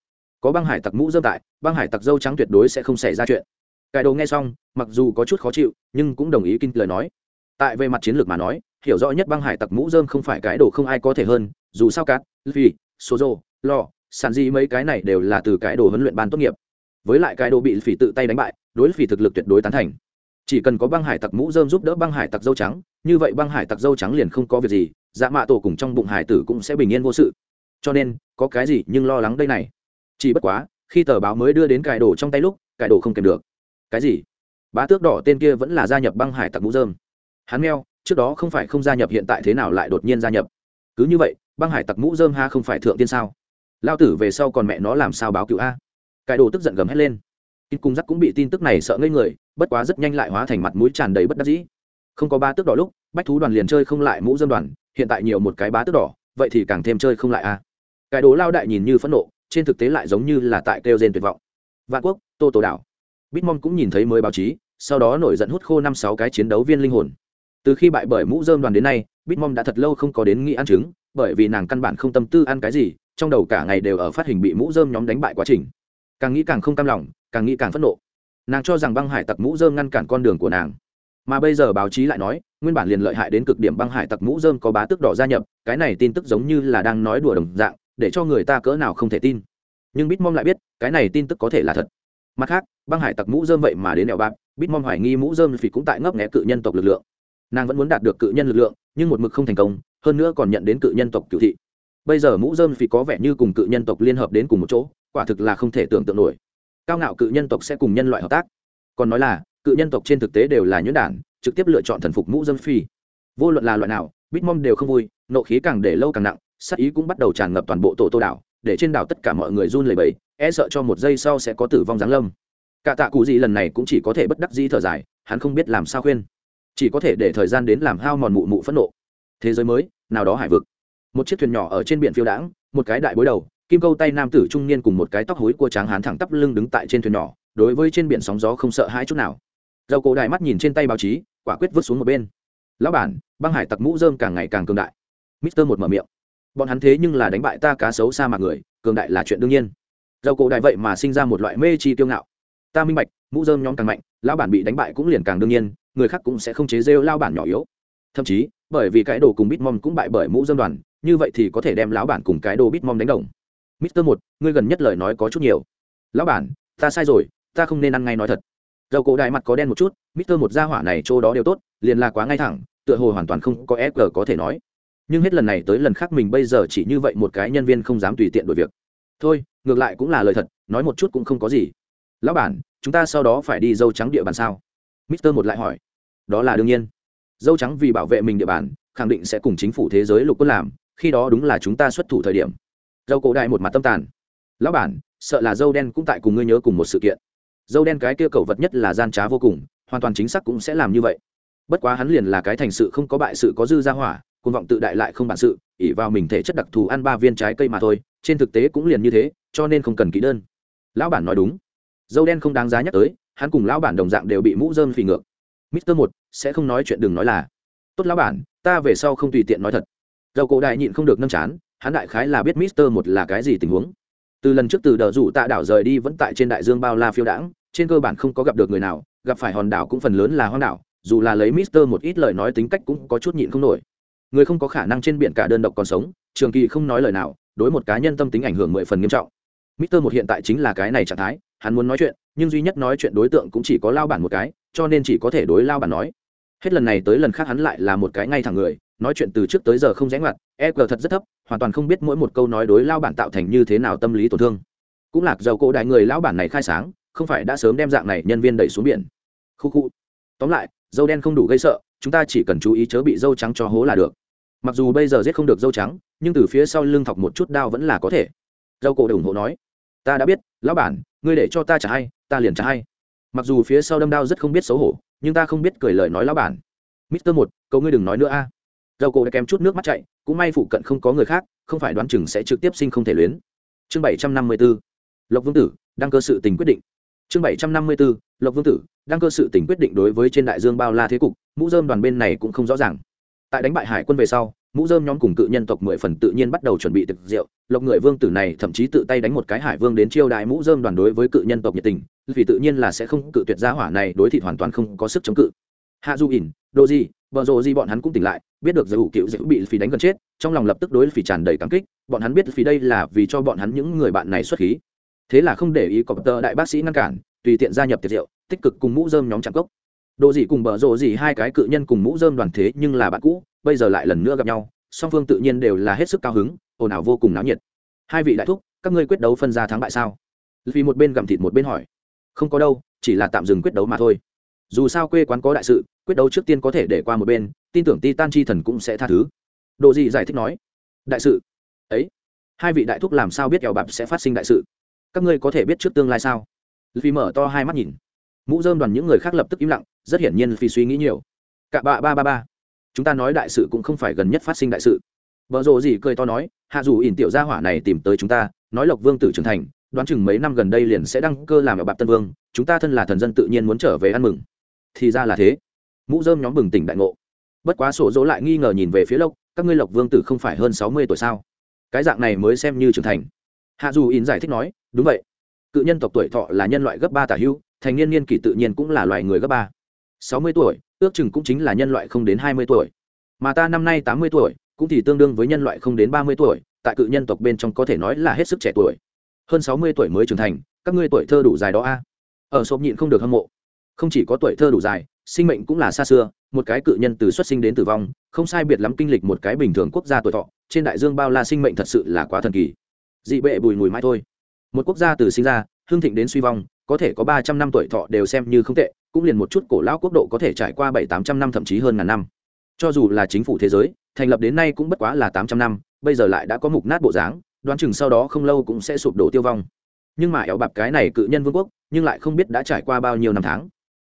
Speaker 1: Có băng hải tặc mũ dơm tại, băng hải tặc dâu trắng tuyệt đối sẽ không xảy ra chuyện cải đồ nghe xong mặc dù có chút khó chịu nhưng cũng đồng ý kinh lời nói. Tại về mặt chiến lược mà nói hiểu rõ nhất băng hải tặc mũ dơm không phải cái đồ không ai có thể hơn dù sao cát vì số rô lò, sản di mấy cái này đều là từ cái đồ huấn luyện ban tốt nghiệp. Với lại cái đồ bị phỉ tự tay đánh bại đối phỉ thực lực tuyệt đối tán thành. Chỉ cần có băng hải tặc mũ dơm giúp đỡ băng hải tặc dâu trắng như vậy băng hải tặc dâu trắng liền không có việc gì dạ mạ tổ cùng trong bụng hải tử cũng sẽ bình yên vô sự. Cho nên có cái gì nhưng lo lắng đây này. Chỉ bất quá khi tờ báo mới đưa đến cải đồ trong tay lúc cải đồ không kèm được cái gì? Bá tước đỏ tên kia vẫn là gia nhập băng hải tặc mũ dơm hắn meo, trước đó không phải không gia nhập hiện tại thế nào lại đột nhiên gia nhập. Cứ như vậy, băng hải tặc mũ dơm ha không phải thượng tiên sao? Lao tử về sau còn mẹ nó làm sao báo cựu a? Cải đồ tức giận gầm hét lên. Kinh cung giắc cũng bị tin tức này sợ ngây người, bất quá rất nhanh lại hóa thành mặt mũi tràn đầy bất đắc dĩ. Không có ba tước đỏ lúc, bách thú đoàn liền chơi không lại mũ dơm đoàn, hiện tại nhiều một cái bá tước đỏ, vậy thì càng thêm chơi không lại a. Cải đồ lao đại nhìn như phẫn nộ, trên thực tế lại giống như là tại kêu gen tuyệt vọng. Vạn quốc, tô tổ đảo bitmom cũng nhìn thấy mới báo chí, sau đó nổi giận hút khô năm sáu cái chiến đấu viên linh hồn. Từ khi bại bởi mũ dơm đoàn đến nay, bitmom đã thật lâu không có đến nghĩ ăn trứng, bởi vì nàng căn bản không tâm tư ăn cái gì, trong đầu cả ngày đều ở phát hình bị mũ dơm nhóm đánh bại quá trình. Càng nghĩ càng không cam lòng, càng nghĩ càng phẫn nộ. Nàng cho rằng băng hải tặc mũ dơm ngăn cản con đường của nàng. Mà bây giờ báo chí lại nói, nguyên bản liền lợi hại đến cực điểm băng hải tặc mũ dơm có bá tước đỏ gia nhập, cái này tin tức giống như là đang nói đùa đồng dạng, để cho người ta cỡ nào không thể tin. Nhưng bitmom lại biết, cái này tin tức có thể là thật mặt khác, băng hải tặc mũ dơm vậy mà đến đèo bạc bitmom hoài nghi mũ dơm vì cũng tại ngấp nghé cự nhân tộc lực lượng. Nàng vẫn muốn đạt được cự nhân lực lượng, nhưng một mực không thành công, hơn nữa còn nhận đến cự nhân tộc cựu thị. Bây giờ mũ dơm vì có vẻ như cùng cự nhân tộc liên hợp đến cùng một chỗ, quả thực là không thể tưởng tượng nổi. Cao ngạo cự nhân tộc sẽ cùng nhân loại hợp tác. Còn nói là, cự nhân tộc trên thực tế đều là nhuyễn đản, trực tiếp lựa chọn thần phục mũ dơm phi vô luận là loại nào bitmom đều không vui, nộ khí càng để lâu càng nặng sắc ý cũng bắt đầu tràn ngập toàn bộ tổ tô đảo để trên đảo tất cả mọi người run lẩy bẩy e sợ cho một giây sau sẽ có tử vong giáng lâm. Cả tạ cụ gì lần này cũng chỉ có thể bất đắc dĩ thở dài, hắn không biết làm sao khuyên. Chỉ có thể để thời gian đến làm hao mòn mụ mụ phẫn nộ. Thế giới mới, nào đó hải vực. Một chiếc thuyền nhỏ ở trên biển phiêu đãng, một cái đại bối đầu, kim câu tay nam tử trung niên cùng một cái tóc hối của tráng hán thẳng tắp lưng đứng tại trên thuyền nhỏ, đối với trên biển sóng gió không sợ hãi chút nào. Dầu cổ đại mắt nhìn trên tay báo chí, quả quyết vứt xuống một bên. Lão bản, băng hải tặc mũ dơm càng ngày càng cường đại. Mister một mở miệng bọn hắn thế nhưng là đánh bại ta cá sấu sa mạc người, cường đại là chuyện đương nhiên. Dầu cổ đại vậy mà sinh ra một loại mê chi tiêu ngạo. Ta minh bạch, mũ dơm nhóm càng mạnh, lão bản bị đánh bại cũng liền càng đương nhiên, người khác cũng sẽ không chế rêu lao bản nhỏ yếu. Thậm chí, bởi vì cái đồ cùng bitmom cũng bại bởi mũ dơm đoàn, như vậy thì có thể đem lão bản cùng cái đồ bitmom đánh đồng. Mister một, ngươi gần nhất lời nói có chút nhiều. Lão bản, ta sai rồi, ta không nên ăn ngay nói thật. Dầu cổ đại mặt có đen một chút, mister một gia hỏa này chỗ đó đều tốt, liền là quá ngay thẳng, tựa hồ hoàn toàn không có fg có thể nói nhưng hết lần này tới lần khác mình bây giờ chỉ như vậy một cái nhân viên không dám tùy tiện đổi việc. Thôi, ngược lại cũng là lời thật, nói một chút cũng không có gì. Lão bản, chúng ta sau đó phải đi dâu trắng địa bàn sao? Mister một lại hỏi. Đó là đương nhiên. Dâu trắng vì bảo vệ mình địa bàn, khẳng định sẽ cùng chính phủ thế giới lục quân làm, khi đó đúng là chúng ta xuất thủ thời điểm. Dâu cổ đại một mặt tâm tàn. Lão bản, sợ là dâu đen cũng tại cùng ngươi nhớ cùng một sự kiện. Dâu đen cái kia cầu vật nhất là gian trá vô cùng, hoàn toàn chính xác cũng sẽ làm như vậy. Bất quá hắn liền là cái thành sự không có bại sự có dư ra hỏa côn vọng tự đại lại không bản sự ỉ vào mình thể chất đặc thù ăn ba viên trái cây mà thôi, trên thực tế cũng liền như thế, cho nên không cần kỹ đơn. Lão bản nói đúng. Dâu đen không đáng giá nhắc tới, hắn cùng lão bản đồng dạng đều bị mũ dơm phì ngược. Mister một, sẽ không nói chuyện đừng nói là. Tốt lão bản, ta về sau không tùy tiện nói thật. Dầu cổ đại nhịn không được nâng chán, hắn đại khái là biết mister một là cái gì tình huống. Từ lần trước từ đờ rủ tạ đảo rời đi vẫn tại trên đại dương bao la phiêu đãng, trên cơ bản không có gặp được người nào, gặp phải hòn đảo cũng phần lớn là hoang đảo, dù là lấy mister một ít lời nói tính cách cũng có chút nhịn không nổi người không có khả năng trên biển cả đơn độc còn sống, trường kỳ không nói lời nào, đối một cá nhân tâm tính ảnh hưởng mười phần nghiêm trọng. Mister một hiện tại chính là cái này trạng thái, hắn muốn nói chuyện, nhưng duy nhất nói chuyện đối tượng cũng chỉ có lao bản một cái, cho nên chỉ có thể đối lao bản nói. Hết lần này tới lần khác hắn lại là một cái ngay thẳng người, nói chuyện từ trước tới giờ không rẽ ngoặt e g thật rất thấp, hoàn toàn không biết mỗi một câu nói đối lao bản tạo thành như thế nào tâm lý tổn thương. Cũng lạc dầu cổ đại người lão bản này khai sáng, không phải đã sớm đem dạng này nhân viên đẩy xuống biển. Khu khu. Tóm lại, dâu đen không đủ gây sợ chúng ta chỉ cần chú ý chớ bị dâu trắng cho hố là được. Mặc dù bây giờ giết không được dâu trắng, nhưng từ phía sau lưng thọc một chút đao vẫn là có thể. Dâu cổ ủng hộ nói, ta đã biết, lão bản, ngươi để cho ta trả hay, ta liền trả hay. Mặc dù phía sau đâm đao rất không biết xấu hổ, nhưng ta không biết cười lời nói lão bản. Mister một cầu ngươi đừng nói nữa a. À. dâu cổ đã kém chút nước mắt chạy cũng may phụ cận không có người khác, không phải đoán chừng sẽ trực tiếp sinh không thể luyến. Chương bảy trăm năm mươi b ố lộc vương tử, đăng cơ sự tình quyết định chương bảy trăm năm mươi b ố lộc vương tử, đang cơ sự tỉnh quyết định đối với trên đại dương bao la thế cục, mũ dơm đoàn bên này cũng không rõ ràng. Tại đánh bại hải quân về sau, mũ dơm nhóm cùng cự nhân tộc mười phần tự nhiên bắt đầu chuẩn bị thực rượu. Lộc người vương tử này thậm chí tự tay đánh một cái hải vương đến chiêu đại mũ dơm đoàn đối với cự nhân tộc nhiệt tình, vì tự nhiên là sẽ không cự tuyệt gia hỏa này đối thị hoàn toàn không có sức chống cự. Hạ du ỉn đồ gì vợ rồ gì bọn hắn cũng tỉnh lại, biết được giới hữu cựu dễ bị phí đánh gần chết, trong lòng lập tức đối phí tràn đầy cảm kích, bọn hắn biết phí đây là vì cho bọn hắn những người bạn này xuất khí thế là không để ý có tờ đại bác sĩ ngăn cản, tùy tiện gia nhập tiệc rượu, tích cực cùng mũ dơm nhóm chạm cốc. Đồ gì cùng bờ rộ gì hai cái cự nhân cùng mũ dơm đoàn thế nhưng là bạn cũ, bây giờ lại lần nữa gặp nhau, song phương tự nhiên đều là hết sức cao hứng, ồn ào vô cùng náo nhiệt. Hai vị đại thúc, các ngươi quyết đấu phân ra thắng bại sao? Vì một bên gặm thịt một bên hỏi. Không có đâu, chỉ là tạm dừng quyết đấu mà thôi. Dù sao quê quán có đại sự, quyết đấu trước tiên có thể để qua một bên, tin tưởng ti tan chi thần cũng sẽ tha thứ. Độ gì giải thích nói. Đại sự. Ấy, hai vị đại thúc làm sao biết eo bạp sẽ phát sinh đại sự? Các ngươi có thể biết trước tương lai sao? Vì mở to hai mắt nhìn. Mũ dơm đoàn những người khác lập tức im lặng, rất hiển nhiên vì suy nghĩ nhiều. Cả bạ ba ba ba. Chúng ta nói đại sự cũng không phải gần nhất phát sinh đại sự. Vợ rộ gì cười to nói, hạ dù ỉn tiểu gia hỏa này tìm tới chúng ta, nói lộc vương tử trưởng thành, đoán chừng mấy năm gần đây liền sẽ đăng cơ làm ở bạp tân vương, chúng ta thân là thần dân tự nhiên muốn trở về ăn mừng. Thì ra là thế. Mũ dơm nhóm bừng tỉnh đại ngộ. Bất quá sổ dỗ lại nghi ngờ nhìn về phía lộc, các ngươi lộc vương tử không phải hơn sáu mươi tuổi sao? Cái dạng này mới xem như trưởng thành hạ dù In giải thích nói, đúng vậy. Cự nhân tộc tuổi thọ là nhân loại gấp ba tả hữu thành niên niên kỷ tự nhiên cũng là loài người gấp ba. Sáu mươi tuổi, ước chừng cũng chính là nhân loại không đến hai mươi tuổi. Mà ta năm nay tám mươi tuổi, cũng thì tương đương với nhân loại không đến ba mươi tuổi, tại cự nhân tộc bên trong có thể nói là hết sức trẻ tuổi. Hơn sáu mươi tuổi mới trưởng thành, các ngươi tuổi thơ đủ dài đó a. Ở sộp nhịn không được hâm mộ. Không chỉ có tuổi thơ đủ dài, sinh mệnh cũng là xa xưa, một cái cự nhân từ xuất sinh đến tử vong, không sai biệt lắm kinh lịch một cái bình thường quốc gia tuổi thọ, trên đại dương bao la sinh mệnh thật sự là quá thần kỳ dị bệ bùi mùi mãi thôi. Một quốc gia từ sinh ra hương thịnh đến suy vong, có thể có ba trăm năm tuổi thọ đều xem như không tệ, cũng liền một chút cổ lão quốc độ có thể trải qua bảy, tám trăm năm thậm chí hơn ngàn năm. Cho dù là chính phủ thế giới, thành lập đến nay cũng bất quá là tám trăm năm, bây giờ lại đã có mục nát bộ dáng, đoán chừng sau đó không lâu cũng sẽ sụp đổ tiêu vong. Nhưng mà éo bạp cái này cự nhân vương quốc, nhưng lại không biết đã trải qua bao nhiêu năm tháng.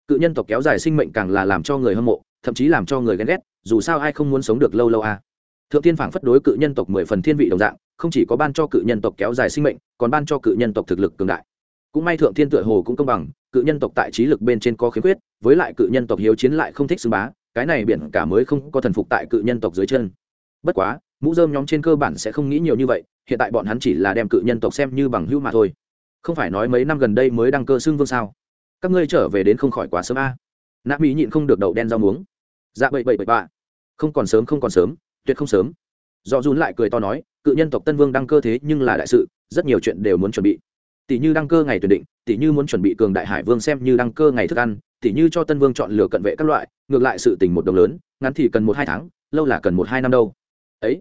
Speaker 1: Cự nhân tộc kéo dài sinh mệnh càng là làm cho người hâm mộ, thậm chí làm cho người ghen ghét, dù sao ai không muốn sống được lâu lâu à. Thượng tiên phảng phất đối cự nhân tộc mười phần thiên vị đồng dạng không chỉ có ban cho cự nhân tộc kéo dài sinh mệnh, còn ban cho cự nhân tộc thực lực cường đại. Cũng may thượng thiên tựa hồ cũng công bằng, cự nhân tộc tại trí lực bên trên có khiếm khuyết, với lại cự nhân tộc hiếu chiến lại không thích xưng bá, cái này biển cả mới không có thần phục tại cự nhân tộc dưới chân. Bất quá, mũ dơm nhóm trên cơ bản sẽ không nghĩ nhiều như vậy, hiện tại bọn hắn chỉ là đem cự nhân tộc xem như bằng hữu mà thôi. Không phải nói mấy năm gần đây mới đăng cơ xưng vương sao? Các ngươi trở về đến không khỏi quá sớm a. À. nạ mỹ nhịn không được đậu đen rau muống. Dạ bậy bậy bậy bạ. Không còn sớm, không còn sớm, tuyệt không sớm. Do run lại cười to nói cự nhân tộc tân vương đăng cơ thế nhưng là đại sự, rất nhiều chuyện đều muốn chuẩn bị. Tỷ như đăng cơ ngày tuyển định, tỷ như muốn chuẩn bị cường đại hải vương xem như đăng cơ ngày thức ăn, tỷ như cho tân vương chọn lựa cận vệ các loại, ngược lại sự tình một đồng lớn, ngắn thì cần một hai tháng, lâu là cần một hai năm đâu. Ấy,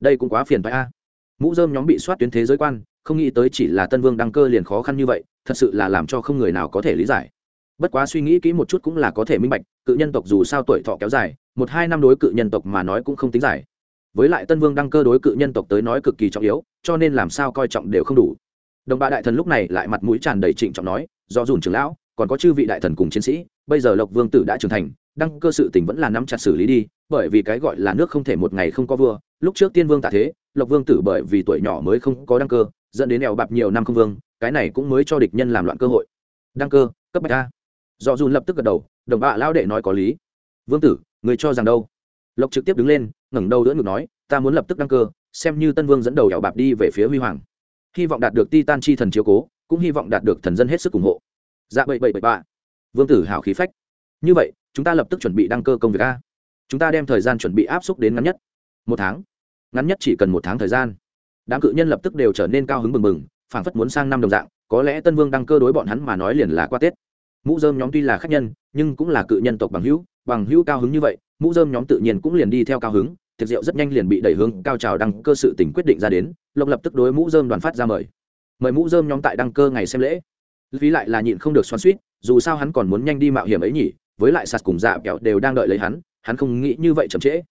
Speaker 1: đây cũng quá phiền phải a. Mũ dơm nhóm bị soát tuyến thế giới quan, không nghĩ tới chỉ là tân vương đăng cơ liền khó khăn như vậy, thật sự là làm cho không người nào có thể lý giải. Bất quá suy nghĩ kỹ một chút cũng là có thể minh bạch, cự nhân tộc dù sao tuổi thọ kéo dài, một hai năm đối cự nhân tộc mà nói cũng không tính giải với lại tân vương đăng cơ đối cự nhân tộc tới nói cực kỳ trọng yếu, cho nên làm sao coi trọng đều không đủ. Đồng bạ đại thần lúc này lại mặt mũi tràn đầy trịnh trọng nói, do dùn trưởng lão, còn có chư vị đại thần cùng chiến sĩ, bây giờ lộc vương tử đã trưởng thành, đăng cơ sự tình vẫn là nắm chặt xử lý đi, bởi vì cái gọi là nước không thể một ngày không có vua, lúc trước tiên vương tạ thế, lộc vương tử bởi vì tuổi nhỏ mới không có đăng cơ, dẫn đến eo bạc nhiều năm không vương, cái này cũng mới cho địch nhân làm loạn cơ hội. Đăng cơ, cấp bạch a. Do dùn lập tức gật đầu, đồng bạ lão đệ nói có lý. Vương tử, người cho rằng đâu? Lộc trực tiếp đứng lên, ngẩng đầu đỡ ngực nói, ta muốn lập tức đăng cơ, xem như tân vương dẫn đầu đảo bạc đi về phía huy hoàng. Hy vọng đạt được ti tan chi thần chiếu cố, cũng hy vọng đạt được thần dân hết sức ủng hộ. Dạ bảy bảy bảy, ba. Vương tử hào khí phách. Như vậy, chúng ta lập tức chuẩn bị đăng cơ công việc a. Chúng ta đem thời gian chuẩn bị áp xúc đến ngắn nhất. Một tháng. Ngắn nhất chỉ cần một tháng thời gian. Đám cự nhân lập tức đều trở nên cao hứng mừng mừng phảng phất muốn sang năm đồng dạng, có lẽ tân vương đăng cơ đối bọn hắn mà nói liền là qua tết. Mũ dơm nhóm tuy là khách nhân, nhưng cũng là cự nhân tộc bằng hữu bằng hữu cao hứng như vậy mũ dơm nhóm tự nhiên cũng liền đi theo cao hứng, tiệc rượu rất nhanh liền bị đẩy hướng cao trào đăng cơ sự tỉnh quyết định ra đến, lộc lập tức đối mũ dơm đoàn phát ra mời. Mời mũ dơm nhóm tại đăng cơ ngày xem lễ. Phí lại là nhịn không được xoắn suýt, dù sao hắn còn muốn nhanh đi mạo hiểm ấy nhỉ, với lại sạt cùng dạ kẹo đều đang đợi lấy hắn hắn không nghĩ như vậy chậm trễ.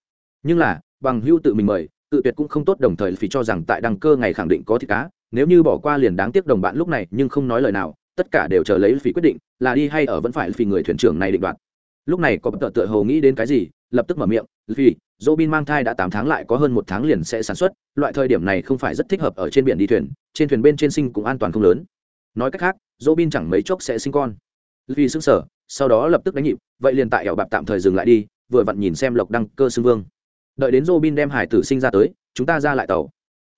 Speaker 1: Nhưng là, bằng hưu tự mình mời, tự tuyệt cũng không tốt đồng thời phí cho rằng tại đăng cơ ngày khẳng định có thịt cá, nếu như bỏ qua liền đáng tiếc đồng bạn lúc này, nhưng không nói lời nào, tất cả đều chờ lấy phí quyết định, là đi hay ở vẫn phải phí người thuyền trưởng này định đoạt. Lúc này có bất tợ tựa hồ nghĩ đến cái gì lập tức mở miệng vì Robin mang thai đã tám tháng lại có hơn một tháng liền sẽ sản xuất, loại thời điểm này không phải rất thích hợp ở trên biển đi thuyền, trên thuyền bên trên sinh cũng an toàn không lớn. Nói cách khác, Robin chẳng mấy chốc sẽ sinh con. Vì sững sở, sau đó lập tức đánh nhịp, vậy liền tại ẻo bạc tạm thời dừng lại đi, vừa vặn nhìn xem Lộc đăng cơ xưng vương. Đợi đến Robin đem hải tử sinh ra tới, chúng ta ra lại tàu.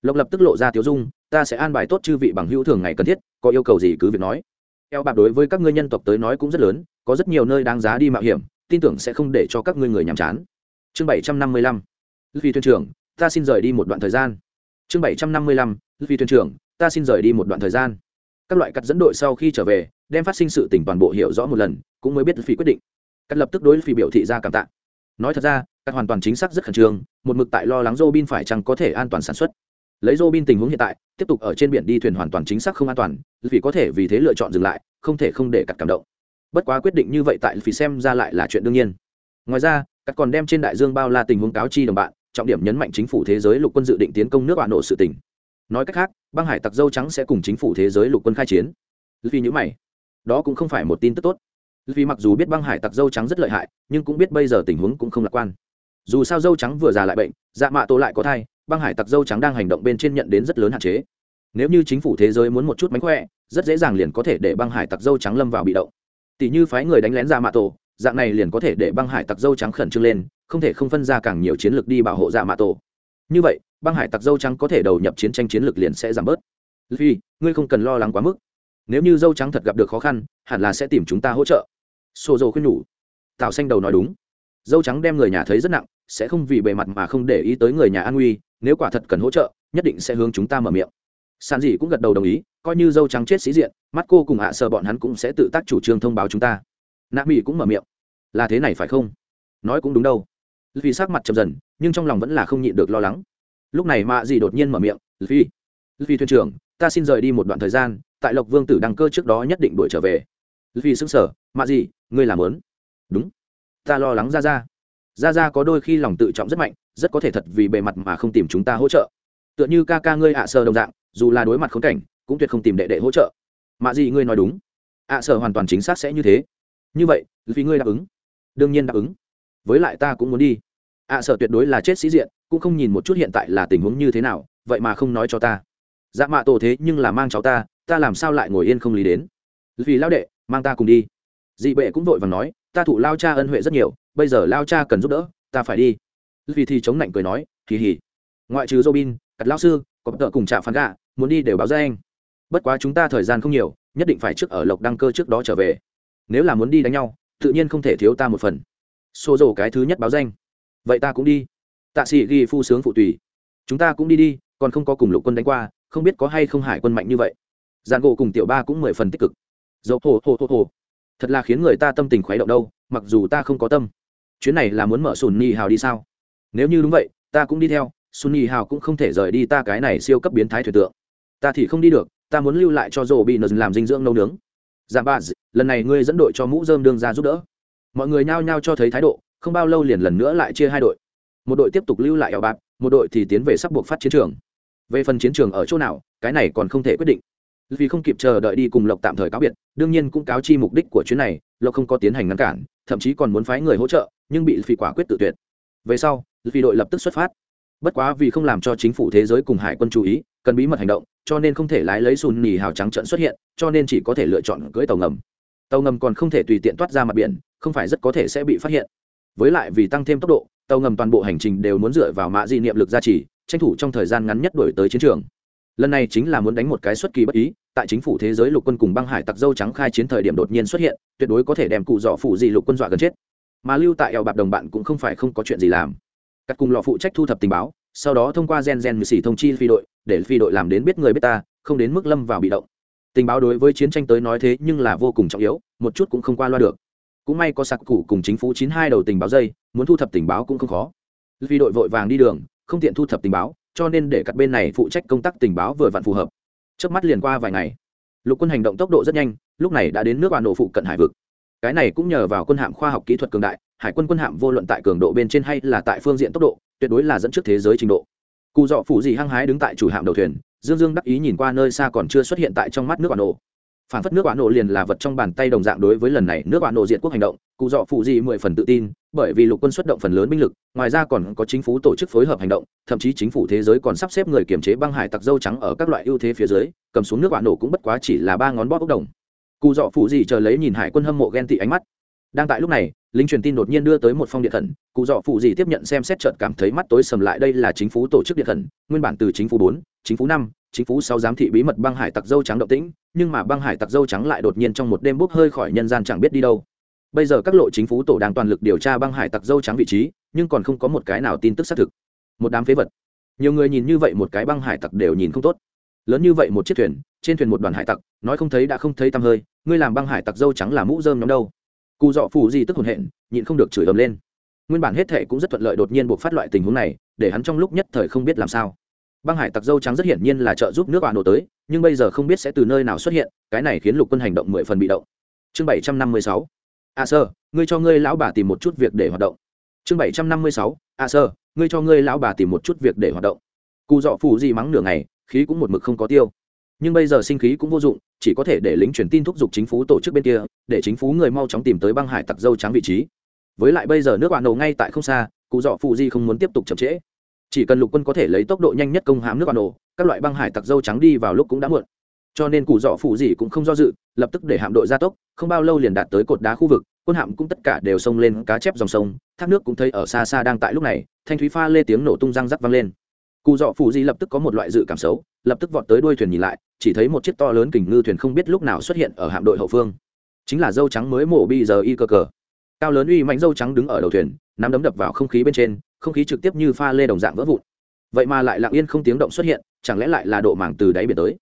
Speaker 1: Lộc lập tức lộ ra tiếu dung, ta sẽ an bài tốt chư vị bằng hữu thường ngày cần thiết, có yêu cầu gì cứ việc nói. Eo bạc đối với các ngươi nhân tộc tới nói cũng rất lớn, có rất nhiều nơi đáng giá đi mạo hiểm, tin tưởng sẽ không để cho các ngươi người nhàm chán. Chương bảy trăm năm mươi lăm vì thuyền trưởng, ta xin rời đi một đoạn thời gian. Chương bảy trăm năm mươi lăm vì thuyền trưởng, ta xin rời đi một đoạn thời gian. Các loại cắt dẫn đội sau khi trở về, đem phát sinh sự tình toàn bộ hiểu rõ một lần, cũng mới biết phi quyết định. Cắt lập tức đối phi biểu thị ra cảm tạ. Nói thật ra, cắt hoàn toàn chính xác rất khẩn trương, một mực tại lo lắng robin phải chăng có thể an toàn sản xuất. Lấy robin tình huống hiện tại, tiếp tục ở trên biển đi thuyền hoàn toàn chính xác không an toàn vì có thể vì thế lựa chọn dừng lại, không thể không để cắt cảm động bất quá quyết định như vậy tại phí xem ra lại là chuyện đương nhiên. Ngoài ra, các còn đem trên đại dương bao la tình huống cáo chi đồng bạn, trọng điểm nhấn mạnh chính phủ thế giới lục quân dự định tiến công nước bạn nổ sự tình. Nói cách khác, băng hải tặc dâu trắng sẽ cùng chính phủ thế giới lục quân khai chiến. Vì những mày. Đó cũng không phải một tin tức tốt. Vì mặc dù biết băng hải tặc dâu trắng rất lợi hại, nhưng cũng biết bây giờ tình huống cũng không lạc quan. Dù sao dâu trắng vừa già lại bệnh dạ mạ tổ lại có thai, băng hải tặc dâu trắng đang hành động bên trên nhận đến rất lớn hạn chế. Nếu như chính phủ thế giới muốn một chút mánh khỏe, rất dễ dàng liền có thể để băng hải tặc dâu trắng lâm vào bị động tỷ như phái người đánh lén dạ mạ tổ, dạng này liền có thể để băng hải tặc dâu trắng khẩn trương lên, không thể không phân ra càng nhiều chiến lược đi bảo hộ dạ mạ tổ. Như vậy, băng hải tặc dâu trắng có thể đầu nhập chiến tranh chiến lược liền sẽ giảm bớt. Vì ngươi không cần lo lắng quá mức. Nếu như dâu trắng thật gặp được khó khăn, hẳn là sẽ tìm chúng ta hỗ trợ. Xô dầu khuyên nhủ. Tào xanh đầu nói đúng. Dâu trắng đem người nhà thấy rất nặng, sẽ không vì bề mặt mà không để ý tới người nhà an nguy nếu quả thật cần hỗ trợ, nhất định sẽ hướng chúng ta mở miệng sàn dị cũng gật đầu đồng ý, coi như dâu trắng chết sĩ diện, mắt cô cùng hạ à sợ bọn hắn cũng sẽ tự tác chủ trương thông báo chúng ta. Nạ mỹ cũng mở miệng. Là thế này phải không? Nói cũng đúng đâu. Vì sắc mặt chậm dần, nhưng trong lòng vẫn là không nhịn được lo lắng. Lúc này mạ dì đột nhiên mở miệng vì vì thuyền trưởng, ta xin rời đi một đoạn thời gian, tại lộc vương tử đăng cơ trước đó nhất định đuổi trở về. Vì xứng sở mạ dì ngươi làm lớn. Đúng. Ta lo lắng ra ra ra ra có đôi khi lòng tự trọng rất mạnh, rất có thể thật vì bề mặt mà không tìm chúng ta hỗ trợ. Tựa như ca ca ngươi ạ sơ đồng dạng dù là đối mặt khốn cảnh cũng tuyệt không tìm đệ đệ hỗ trợ. Mạ gì ngươi nói đúng. Ạ sở hoàn toàn chính xác sẽ như thế. Như vậy vì ngươi đáp ứng. Đương nhiên đáp ứng. Với lại ta cũng muốn đi. Ạ à, tuyệt đối là chết sĩ diện cũng không nhìn một chút hiện tại là tình huống như thế nào vậy mà không nói cho ta. Dạ mạ tổ thế nhưng là mang cháu ta ta làm sao lại ngồi yên không lý đến? Vì lao đệ mang ta cùng đi. Dị bệ cũng vội và nói ta thụ lao cha ân huệ rất nhiều bây giờ lao cha cần giúp đỡ ta phải đi. Vì thì chống lạnh cười nói kỳ hỉ ngoại trừ robin cặt lao sư có tợ cùng trạ phán gà muốn đi đều báo ra anh. Bất quá chúng ta thời gian không nhiều, nhất định phải trước ở lộc đăng cơ trước đó trở về. Nếu là muốn đi đánh nhau, tự nhiên không thể thiếu ta một phần. Xô rổ cái thứ nhất báo danh. Vậy ta cũng đi. Tạ sĩ ghi phu sướng phụ tùy. Chúng ta cũng đi đi, còn không có cùng lục quân đánh qua, không biết có hay không hải quân mạnh như vậy. Giàn gỗ cùng tiểu ba cũng mười phần tích cực. Dầu hồ hồ hồ hồ thật là khiến người ta tâm tình khuấy động đâu, mặc dù ta không có tâm. Chuyến này là muốn mở sùn ni hào đi sao? Nếu như đúng vậy, ta cũng đi theo, sùn ni hào cũng không thể rời đi ta cái này siêu cấp biến thái thuyền tượng ta thì không đi được, ta muốn lưu lại cho rổ bị nờ làm dinh dưỡng nấu nướng. Dạ Giảm ba lần này ngươi dẫn đội cho mũ dơm đương ra giúp đỡ. Mọi người nhao nhao cho thấy thái độ, không bao lâu liền lần nữa lại chia hai đội. Một đội tiếp tục lưu lại eo bạc, một đội thì tiến về sắp buộc phát chiến trường. Về phần chiến trường ở chỗ nào, cái này còn không thể quyết định. Vì không kịp chờ đợi đi cùng lộc tạm thời cáo biệt, đương nhiên cũng cáo chi mục đích của chuyến này, lộc không có tiến hành ngăn cản, thậm chí còn muốn phái người hỗ trợ, nhưng bị phi quả quyết tự tuyệt. Về sau vì đội lập tức xuất phát. Bất quá vì không làm cho chính phủ thế giới cùng hải quân chú ý cần bí mật hành động, cho nên không thể lái lấy sùn nỉ hào trắng trận xuất hiện, cho nên chỉ có thể lựa chọn cưỡi tàu ngầm. Tàu ngầm còn không thể tùy tiện toát ra mặt biển, không phải rất có thể sẽ bị phát hiện. Với lại vì tăng thêm tốc độ, tàu ngầm toàn bộ hành trình đều muốn dựa vào mạ di niệm lực gia trì, tranh thủ trong thời gian ngắn nhất đổi tới chiến trường. Lần này chính là muốn đánh một cái xuất kỳ bất ý, tại chính phủ thế giới lục quân cùng băng hải tặc dâu trắng khai chiến thời điểm đột nhiên xuất hiện, tuyệt đối có thể đem cụ dọ phụ gì lục quân dọa gần chết. Mà lưu tại eo bạc đồng bạn cũng không phải không có chuyện gì làm. Các cùng lọ phụ trách thu thập tình báo, sau đó thông qua gen gen như xỉ thông chi phi đội để phi đội làm đến biết người biết ta, không đến mức lâm vào bị động. Tình báo đối với chiến tranh tới nói thế nhưng là vô cùng trọng yếu, một chút cũng không qua loa được. Cũng may có sạc cụ cùng chính phủ chín hai đầu tình báo dây, muốn thu thập tình báo cũng không khó. Phi đội vội vàng đi đường, không tiện thu thập tình báo, cho nên để các bên này phụ trách công tác tình báo vừa vặn phù hợp. Trước mắt liền qua vài ngày, lục quân hành động tốc độ rất nhanh, lúc này đã đến nước bạn nổ phụ cận hải vực. Cái này cũng nhờ vào quân hạm khoa học kỹ thuật cường đại, hải quân quân hạm vô luận tại cường độ bên trên hay là tại phương diện tốc độ, tuyệt đối là dẫn trước thế giới trình độ cụ dọ phủ gì hăng hái đứng tại chủ hạm đầu thuyền, dương dương đắc ý nhìn qua nơi xa còn chưa xuất hiện tại trong mắt nước bạn nổ. Phản phất nước bạn nổ liền là vật trong bàn tay đồng dạng đối với lần này nước bạn nổ diện quốc hành động, cụ dọ phụ gì mười phần tự tin, bởi vì lục quân xuất động phần lớn binh lực, ngoài ra còn có chính phủ tổ chức phối hợp hành động, thậm chí chính phủ thế giới còn sắp xếp người kiểm chế băng hải tặc dâu trắng ở các loại ưu thế phía dưới, cầm xuống nước bạn nổ cũng bất quá chỉ là ba ngón bóp ốc đồng. Cụ dọ phụ gì chờ lấy nhìn hải quân hâm mộ ghen tị ánh mắt. Đang tại lúc này lính truyền tin đột nhiên đưa tới một phong điện thần cụ dọ phụ gì tiếp nhận xem xét trợt cảm thấy mắt tối sầm lại, đây là chính phủ tổ chức điện thần nguyên bản từ chính phủ bốn, chính phủ năm, chính phủ sáu giám thị bí mật băng hải tặc dâu trắng động tĩnh, nhưng mà băng hải tặc dâu trắng lại đột nhiên trong một đêm bốc hơi khỏi nhân gian chẳng biết đi đâu. Bây giờ các lộ chính phủ tổ đang toàn lực điều tra băng hải tặc dâu trắng vị trí, nhưng còn không có một cái nào tin tức xác thực. Một đám phế vật. Nhiều người nhìn như vậy một cái băng hải tặc đều nhìn không tốt. Lớn như vậy một chiếc thuyền, trên thuyền một đoàn hải tặc, nói không thấy đã không thấy tăm hơi, ngươi làm băng hải tặc dâu trắng là mũ rơm nhóm đâu? Cụ dọ phủ gì tức hồn hện, nhịn không được chửi ầm lên. Nguyên bản hết thệ cũng rất thuận lợi đột nhiên buộc phát loại tình huống này, để hắn trong lúc nhất thời không biết làm sao. Băng hải tặc dâu trắng rất hiển nhiên là trợ giúp nước bạn nổ tới, nhưng bây giờ không biết sẽ từ nơi nào xuất hiện, cái này khiến lục quân hành động mười phần bị động. Chương bảy trăm năm mươi sáu. A sơ, ngươi cho ngươi lão bà tìm một chút việc để hoạt động. Chương bảy trăm năm mươi sáu. A sơ, ngươi cho ngươi lão bà tìm một chút việc để hoạt động. Cụ dọ phủ gì mắng nửa ngày, khí cũng một mực không có tiêu. Nhưng bây giờ sinh khí cũng vô dụng chỉ có thể để lính truyền tin thúc giục chính phủ tổ chức bên kia, để chính phủ người mau chóng tìm tới băng hải tặc dâu trắng vị trí. Với lại bây giờ nước bạn nổ ngay tại không xa, cụ dọ phụ di không muốn tiếp tục chậm trễ. Chỉ cần lục quân có thể lấy tốc độ nhanh nhất công hãm nước bạn nổ các loại băng hải tặc dâu trắng đi vào lúc cũng đã muộn. Cho nên cụ dọ phụ gì cũng không do dự, lập tức để hạm đội gia tốc, không bao lâu liền đạt tới cột đá khu vực, quân hạm cũng tất cả đều xông lên cá chép dòng sông, thác nước cũng thấy ở xa xa đang tại lúc này, thanh thúy pha lê tiếng nổ tung răng rắc vang lên cụ dọ phụ di lập tức có một loại dự cảm xấu, lập tức vọt tới đuôi thuyền nhìn lại, chỉ thấy một chiếc to lớn kình ngư thuyền không biết lúc nào xuất hiện ở hạm đội hậu phương. Chính là dâu trắng mới mổ bi giờ y cơ cờ. Cao lớn uy mạnh dâu trắng đứng ở đầu thuyền, nắm đấm đập vào không khí bên trên, không khí trực tiếp như pha lê đồng dạng vỡ vụn. Vậy mà lại lặng yên không tiếng động xuất hiện, chẳng lẽ lại là độ mảng từ đáy biển tới?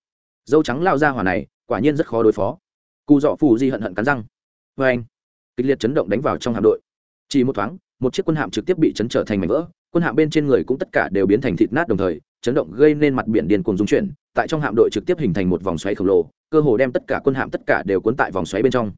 Speaker 1: Dâu trắng lao ra hỏa này, quả nhiên rất khó đối phó. Cụ dọ phù di hận hận cắn răng. Vê anh. Kịch liệt chấn động đánh vào trong hạm đội. Chỉ một thoáng một chiếc quân hạm trực tiếp bị chấn trở thành mảnh vỡ, quân hạm bên trên người cũng tất cả đều biến thành thịt nát đồng thời, chấn động gây nên mặt biển điên cuồng dung chuyển, tại trong hạm đội trực tiếp hình thành một vòng xoáy khổng lồ, cơ hồ đem tất cả quân hạm tất cả đều cuốn tại vòng xoáy bên trong.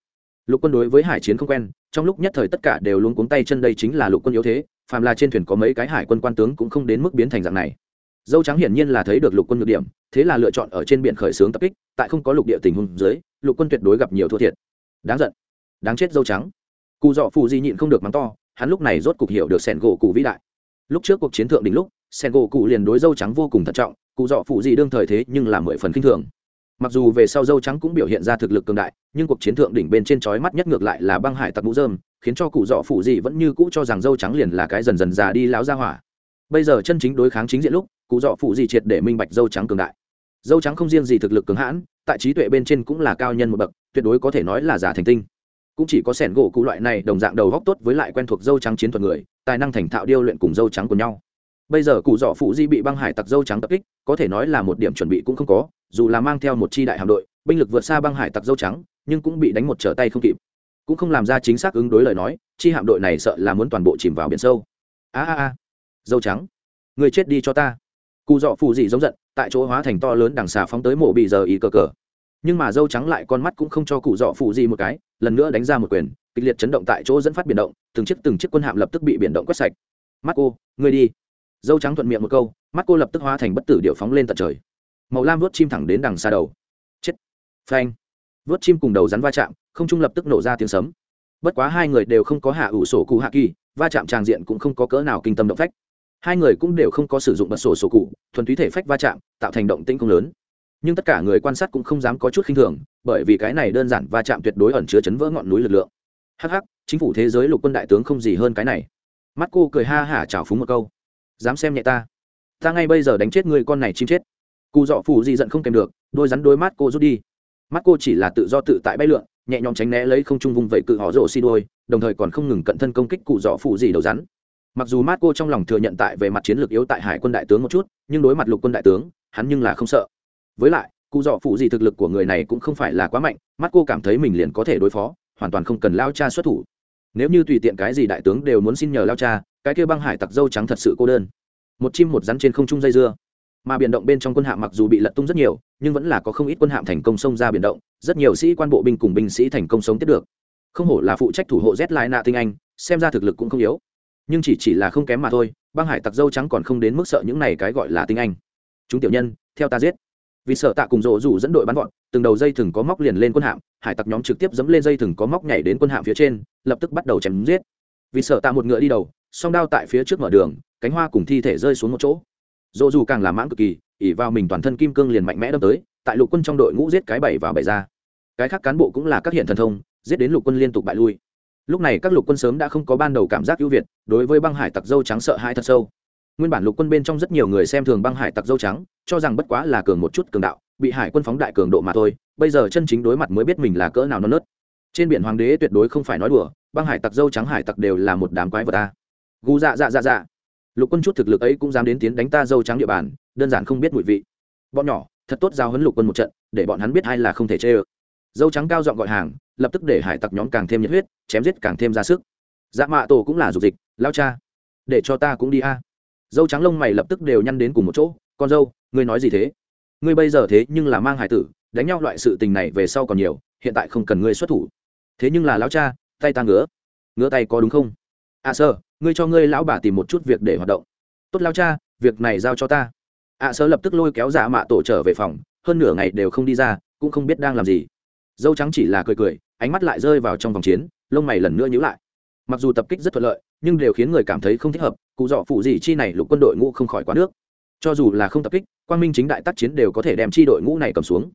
Speaker 1: Lục quân đối với hải chiến không quen, trong lúc nhất thời tất cả đều luôn cuống tay chân đây chính là lục quân yếu thế, phàm là trên thuyền có mấy cái hải quân quan tướng cũng không đến mức biến thành dạng này. Dâu trắng hiển nhiên là thấy được lục quân nhược điểm, thế là lựa chọn ở trên biển khởi xướng tập kích, tại không có lục địa tình huống dưới, lục quân tuyệt đối gặp nhiều thua thiệt. Đáng giận. Đáng chết dâu trắng. Cụ dọ phù di nhịn không được mắng to hắn lúc này rốt cục hiểu được sẻn gỗ cụ vĩ đại. Lúc trước cuộc chiến thượng đỉnh lúc sẻn gỗ cụ liền đối dâu trắng vô cùng thận trọng, cụ dọ phụ gì đương thời thế nhưng là mười phần kinh thường. Mặc dù về sau dâu trắng cũng biểu hiện ra thực lực cường đại, nhưng cuộc chiến thượng đỉnh bên trên trói mắt nhất ngược lại là băng hải tặc mũ dơm khiến cho cụ dọ phụ gì vẫn như cũ cho rằng dâu trắng liền là cái dần dần già đi láo ra hỏa. Bây giờ chân chính đối kháng chính diện lúc, cụ dọ phụ gì triệt để minh bạch dâu trắng cường đại. Dâu trắng không riêng gì thực lực cường hãn, tại trí tuệ bên trên cũng là cao nhân một bậc, tuyệt đối có thể nói là giả thành tinh cũng chỉ có sẻn gỗ cụ loại này đồng dạng đầu góc tốt với lại quen thuộc dâu trắng chiến thuật người, tài năng thành thạo điêu luyện cùng dâu trắng của nhau. Bây giờ cụ dọ phụ di bị băng hải tặc dâu trắng tập kích, có thể nói là một điểm chuẩn bị cũng không có, dù là mang theo một chi đại hạm đội, binh lực vượt xa băng hải tặc dâu trắng, nhưng cũng bị đánh một trở tay không kịp. Cũng không làm ra chính xác ứng đối lời nói, chi hạm đội này sợ là muốn toàn bộ chìm vào biển sâu. A a a, dâu trắng, người chết đi cho ta. Cụ dọ phụ dị giống giận, tại chỗ hóa thành to lớn đằng xà phóng tới mộ bị giờ ý cờ cờ nhưng mà dâu trắng lại con mắt cũng không cho cụ dọ phụ gì một cái, lần nữa đánh ra một quyền, kịch liệt chấn động tại chỗ dẫn phát biển động, từng chiếc từng chiếc quân hạm lập tức bị biển động quét sạch. Mắt cô, ngươi đi. Dâu trắng thuận miệng một câu, mắt cô lập tức hóa thành bất tử điệu phóng lên tận trời. Màu lam vớt chim thẳng đến đằng xa đầu. Chết. Phanh. Vớt chim cùng đầu rắn va chạm, không trung lập tức nổ ra tiếng sấm. Bất quá hai người đều không có hạ ủ sổ cụ hạ kỳ, va chạm tràng diện cũng không có cỡ nào kinh tâm động phách. Hai người cũng đều không có sử dụng bật sổ sổ cụ, thuần túy thể phách va chạm, tạo thành động tĩnh không lớn nhưng tất cả người quan sát cũng không dám có chút khinh thường, bởi vì cái này đơn giản va chạm tuyệt đối ẩn chứa chấn vỡ ngọn núi lực lượng. Hh chính phủ thế giới lục quân đại tướng không gì hơn cái này. Mắt cô cười ha hả chào phúng một câu. Dám xem nhẹ ta. Ta ngay bây giờ đánh chết người con này chim chết. Cụ dọ phủ gì giận không kèm được, đôi rắn đôi mắt cô rút đi. Mắt cô chỉ là tự do tự tại bay lượn, nhẹ nhõm tránh né lấy không trung vùng vẩy cự họ rổ xi đôi, đồng thời còn không ngừng cận thân công kích cụ dọ phủ gì đầu rắn. Mặc dù mắt cô trong lòng thừa nhận tại về mặt chiến lược yếu tại hải quân đại tướng một chút, nhưng đối mặt lục quân đại tướng, hắn nhưng là không sợ với lại, cụ dọ phụ gì thực lực của người này cũng không phải là quá mạnh, mắt cô cảm thấy mình liền có thể đối phó, hoàn toàn không cần lao cha xuất thủ. Nếu như tùy tiện cái gì đại tướng đều muốn xin nhờ lao cha, cái kia băng hải tặc dâu trắng thật sự cô đơn. Một chim một rắn trên không trung dây dưa. Mà biển động bên trong quân hạm mặc dù bị lật tung rất nhiều, nhưng vẫn là có không ít quân hạm thành công xông ra biển động, rất nhiều sĩ quan bộ binh cùng binh sĩ thành công sống tiếp được. Không hổ là phụ trách thủ hộ z lại nạ tinh anh, xem ra thực lực cũng không yếu. Nhưng chỉ chỉ là không kém mà thôi, băng hải tặc dâu trắng còn không đến mức sợ những này cái gọi là tinh anh. Chúng tiểu nhân, theo ta giết vì sợ tạ cùng rộ rủ dẫn đội bắn gọn từng đầu dây thừng có móc liền lên quân hạm, hải tặc nhóm trực tiếp dẫm lên dây thừng có móc nhảy đến quân hạm phía trên, lập tức bắt đầu chém giết. Vì sợ tạ một ngựa đi đầu, song đao tại phía trước mở đường, cánh hoa cùng thi thể rơi xuống một chỗ. Rộ rủ càng làm mãn cực kỳ ỉ vào mình toàn thân kim cương liền mạnh mẽ đâm tới, tại lục quân trong đội ngũ giết cái bảy và bảy ra. Cái khác cán bộ cũng là các hiện thần thông, giết đến lục quân liên tục bại lui. Lúc này các lục quân sớm đã không có ban đầu cảm giác ưu việt, đối với băng hải tặc dâu trắng sợ hãi thật sâu nguyên bản lục quân bên trong rất nhiều người xem thường băng hải tặc dâu trắng, cho rằng bất quá là cường một chút cường đạo, bị hải quân phóng đại cường độ mà thôi, bây giờ chân chính đối mặt mới biết mình là cỡ nào non nớt. Trên biển hoàng đế tuyệt đối không phải nói đùa, băng hải tặc dâu trắng hải tặc đều là một đám quái vật ta gu dạ dạ dạ dạ. Lục quân chút thực lực ấy cũng dám đến tiến đánh ta dâu trắng địa bàn, đơn giản không biết mùi vị. Bọn nhỏ, thật tốt giao hấn lục quân một trận, để bọn hắn biết hay là không thể chê ơ. Dâu trắng cao giọng gọi hàng, lập tức để hải tặc nhóm càng thêm nhiệt huyết, chém giết càng thêm ra sức. Dạ mạ tổ cũng là dục dịch, lao cha, để cho ta cũng đi a dâu trắng lông mày lập tức đều nhăn đến cùng một chỗ, con dâu, ngươi nói gì thế? Ngươi bây giờ thế nhưng là mang hải tử, đánh nhau loại sự tình này về sau còn nhiều, hiện tại không cần ngươi xuất thủ. Thế nhưng là lão cha, tay ta ngứa. Ngứa tay có đúng không? À sơ, ngươi cho ngươi lão bà tìm một chút việc để hoạt động. Tốt lão cha, việc này giao cho ta. À sơ lập tức lôi kéo giả mạ tổ trở về phòng, hơn nửa ngày đều không đi ra, cũng không biết đang làm gì. Dâu trắng chỉ là cười cười, ánh mắt lại rơi vào trong vòng chiến, lông mày lần nữa nhíu lại. Mặc dù tập kích rất thuận lợi, nhưng đều khiến người cảm thấy không thích hợp cụ dọ phụ gì chi này lục quân đội ngũ không khỏi quá nước. Cho dù là không tập kích quan minh chính đại tác chiến đều có thể đem chi đội ngũ này cầm xuống.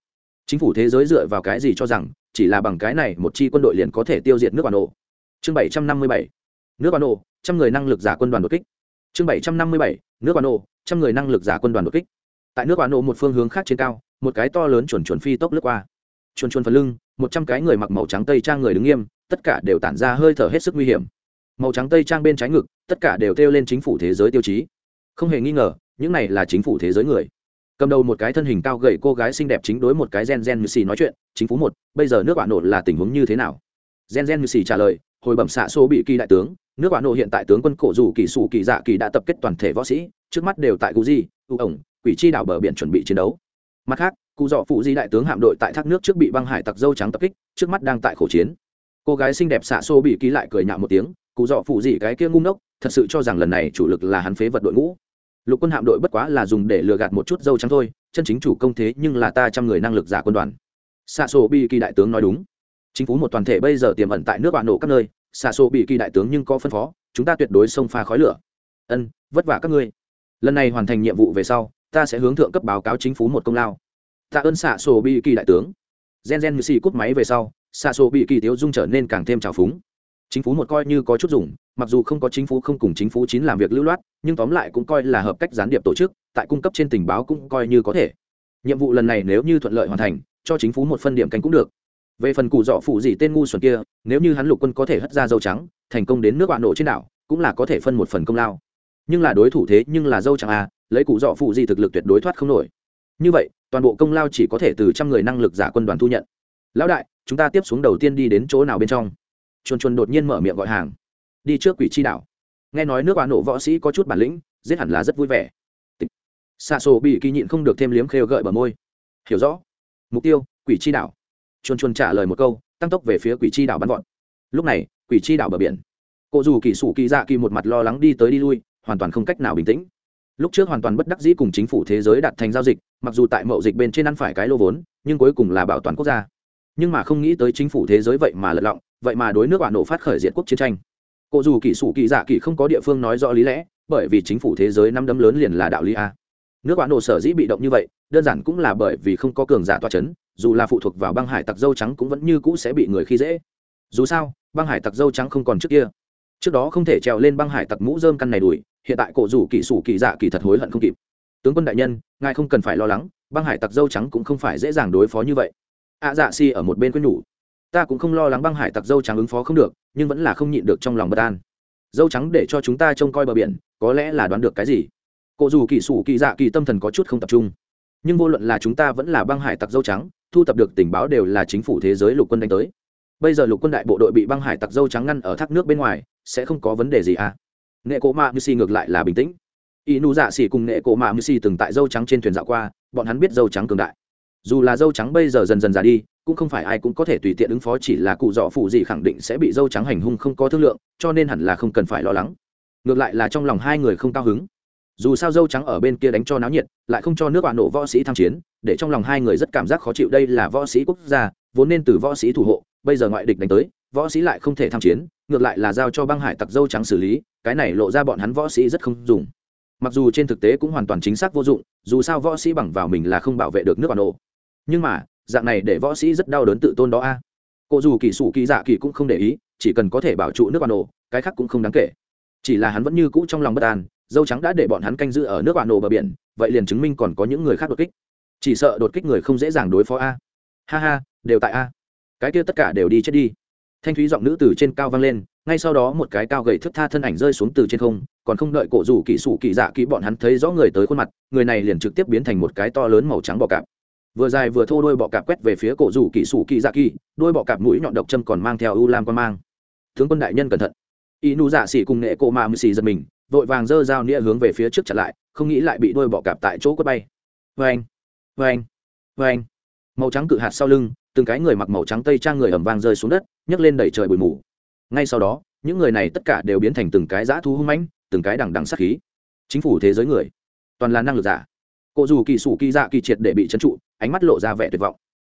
Speaker 1: Chính phủ thế giới dựa vào cái gì cho rằng, chỉ là bằng cái này một chi quân đội liền có thể tiêu diệt nước bà nộ chương bảy trăm năm mươi bảy. Nước bà nộ trăm người năng lực giả quân đoàn đột kích. Chương bảy trăm năm mươi bảy. Nước bà nộ trăm người năng lực giả quân đoàn đột kích. Tại nước bà nộ một phương hướng khác trên cao, một cái to lớn chuẩn chuẩn phi tốc lướt qua. Chuồn chuồn phần lưng, một trăm cái người mặc màu trắng tây trang người đứng nghiêm, tất cả đều tản ra hơi thở hết sức nguy hiểm. Màu trắng tây trang bên trái ngực tất cả đều theo lên chính phủ thế giới tiêu chí. Không hề nghi ngờ, những này là chính phủ thế giới người. Cầm đầu một cái thân hình cao gầy cô gái xinh đẹp chính đối một cái gen gen như xì nói chuyện, chính phủ một, bây giờ nước bạn nổ là tình huống như thế nào? Gen gen như xì trả lời, hồi bẩm xạ số bị kỳ đại tướng, nước bạn nổ hiện tại tướng quân cổ dù kỳ sủ kỳ dạ kỳ đã tập kết toàn thể võ sĩ, trước mắt đều tại guji u ổng, quỷ chi đảo bờ biển chuẩn bị chiến đấu. Mặt khác, cụ dọ phụ di đại tướng hạm đội tại thác nước trước bị băng hải tặc dâu trắng tập kích, trước mắt đang tại khổ chiến. Cô gái xinh đẹp xạ xô bị ký lại cười nhạo một tiếng cụ dọ phụ gì cái kia ngu ngốc, thật sự cho rằng lần này chủ lực là hắn phế vật đội ngũ. Lục quân hạm đội bất quá là dùng để lừa gạt một chút dâu trắng thôi, chân chính chủ công thế nhưng là ta trăm người năng lực giả quân đoàn. Xạ xô bị kỳ đại tướng nói đúng. Chính phủ một toàn thể bây giờ tiềm ẩn tại nước bạn nổ các nơi xạ xô bị kỳ đại tướng nhưng có phân phó, chúng ta tuyệt đối xông pha khói lửa. Ân, vất vả các ngươi. Lần này hoàn thành nhiệm vụ về sau, ta sẽ hướng thượng cấp báo cáo chính phủ một công lao. Tạ ơn xạ sổ bị kỳ đại tướng. Gen gen như xì cút máy về sau xạ sổ bị kỳ tiếu dung trở nên càng thêm trào phúng chính phủ một coi như có chút dùng, mặc dù không có chính phủ không cùng chính phủ chín làm việc lưu loát, nhưng tóm lại cũng coi là hợp cách gián điệp tổ chức, tại cung cấp trên tình báo cũng coi như có thể. Nhiệm vụ lần này nếu như thuận lợi hoàn thành, cho chính phủ một phân điểm canh cũng được. Về phần cụ dọ phụ gì tên ngu xuẩn kia, nếu như hắn lục quân có thể hất ra dâu trắng, thành công đến nước bạn nổ trên đảo, cũng là có thể phân một phần công lao. Nhưng là đối thủ thế nhưng là dâu trắng à lấy cụ dọ phụ gì thực lực tuyệt đối thoát không nổi. Như vậy, toàn bộ công lao chỉ có thể từ trăm người năng lực giả quân đoàn thu nhận. Lão đại, chúng ta tiếp xuống đầu tiên đi đến chỗ nào bên trong? Chuồn chuồn đột nhiên mở miệng gọi hàng. Đi trước quỷ chi đảo. Nghe nói nước bạn nổ võ sĩ có chút bản lĩnh, giết hẳn là rất vui vẻ. Xa xô bị kỳ nhịn không được thêm liếm khêu gợi bờ môi. Hiểu rõ. Mục tiêu, quỷ chi đảo. Chuồn chuồn trả lời một câu, tăng tốc về phía quỷ chi đảo bắn gọn lúc này, quỷ chi đảo bờ biển. Cô dù kỳ sủ kỳ dạ kỳ một mặt lo lắng đi tới đi lui, hoàn toàn không cách nào bình tĩnh. Lúc trước hoàn toàn bất đắc dĩ cùng chính phủ thế giới đạt thành giao dịch, mặc dù tại mậu dịch bên trên ăn phải cái lô vốn, nhưng cuối cùng là bảo toàn quốc gia. Nhưng mà không nghĩ tới chính phủ thế giới vậy mà lật lọng vậy mà đối nước bạn nổ phát khởi diện quốc chiến tranh. Cụ dù kỳ sủ kỳ dạ kỳ không có địa phương nói rõ lý lẽ, bởi vì chính phủ thế giới năm đấm lớn liền là đạo lý a. Nước bạn nổ sở dĩ bị động như vậy, đơn giản cũng là bởi vì không có cường giả toa c h ấ n dù là phụ thuộc vào băng hải tặc dâu trắng cũng vẫn như cũ sẽ bị người khi dễ. Dù sao, băng hải tặc dâu trắng không còn trước kia. Trước đó không thể trèo lên băng hải tặc mũ dơm căn này đùi hiện tại cổ rủ kỳ sủ kỳ dạ kỳ thật hối hận không kịp. Tướng quân đại nhân, ngài không cần phải lo lắng, băng hải tặc dâu trắng cũng không phải dễ dàng đối phó như vậy. Ạ dạ si ở một bên quyết nhủ ta cũng không lo lắng băng hải tặc dâu trắng ứng phó không được, nhưng vẫn là không nhịn được trong lòng bất an. Dâu trắng để cho chúng ta trông coi bờ biển, có lẽ là đoán được cái gì? Cụ dù kỳ sủ kỳ dạ kỳ tâm thần có chút không tập trung. Nhưng vô luận là chúng ta vẫn là băng hải tặc dâu trắng, thu tập được tình báo đều là chính phủ thế giới lục quân đánh tới. Bây giờ lục quân đại bộ đội bị băng hải tặc dâu trắng ngăn ở thác nước bên ngoài, sẽ không có vấn đề gì à? Nghệ cổ mạ mưu si ngược lại là bình tĩnh. Y nu dạ xỉ cùng nghệ cổ mạ mưu si từng tại dâu trắng trên thuyền dạo qua, bọn hắn biết dâu trắng cường đại. Dù là dâu trắng bây giờ dần dần già đi cũng không phải ai cũng có thể tùy tiện ứng phó, chỉ là cụ dọ phụ gì khẳng định sẽ bị dâu trắng hành hung không có thương lượng, cho nên hẳn là không cần phải lo lắng. Ngược lại là trong lòng hai người không cao hứng. Dù sao dâu trắng ở bên kia đánh cho náo nhiệt, lại không cho nước bạn nổ võ sĩ tham chiến, để trong lòng hai người rất cảm giác khó chịu. Đây là võ sĩ quốc gia, vốn nên từ võ sĩ thủ hộ, bây giờ ngoại địch đánh tới, võ sĩ lại không thể tham chiến, ngược lại là giao cho băng hải tặc dâu trắng xử lý, cái này lộ ra bọn hắn võ sĩ rất không dùng. Mặc dù trên thực tế cũng hoàn toàn chính xác vô dụng, dù sao võ sĩ bằng vào mình là không bảo vệ được nước bạn nổ. Nhưng mà dạng này để võ sĩ rất đau đớn tự tôn đó a. À. cô dù kỳ sủ kỳ dạ kỳ cũng không để ý, chỉ cần có thể bảo trụ nước bà nổ cái khác cũng không đáng kể. Chỉ là hắn vẫn như cũ trong lòng bất an, dâu trắng đã để bọn hắn canh giữ ở nước bà nổ bờ biển, vậy liền chứng minh còn có những người khác đột kích. Chỉ sợ đột kích người không dễ dàng đối phó a. Ha ha, đều tại a. Cái kia tất cả đều đi chết đi. Thanh thúy giọng nữ từ trên cao vang lên, ngay sau đó một cái cao gầy thức tha thân ảnh rơi xuống từ trên không, còn không đợi cổ rủ kỹ sủ kỳ dạ kỹ bọn hắn thấy rõ người tới khuôn mặt, người này liền trực tiếp biến thành một cái to lớn màu trắng bọ cạp vừa dài vừa thô đôi bọ cạp quét về phía cổ rủ kỹ sủ kỳ dạ kỳ đôi bọ cạp mũi nhọn độc châm còn mang theo u lam quan mang. Tướng quân đại nhân cẩn thận. Y nu dạ xỉ cùng nghệ cổ mà mười xì giật mình, vội vàng giơ dao nĩa hướng về phía trước chặn lại, không nghĩ lại bị đôi bọ cạp tại chỗ quất bay. Vê anh vê anh vê anh màu trắng cự hạt sau lưng, từng cái người mặc màu trắng tây trang người ẩm vang rơi xuống đất, nhấc lên đẩy trời bụi mù. Ngay sau đó, những người này tất cả đều biến thành từng cái dã thu hung mãnh, từng cái đằng đằng sát khí. Chính phủ thế giới người, toàn là năng lực giả. Cổ dù kỳ sủ kỳ dạ kỳ triệt để bị trấn trụ ánh mắt lộ ra vẻ tuyệt vọng.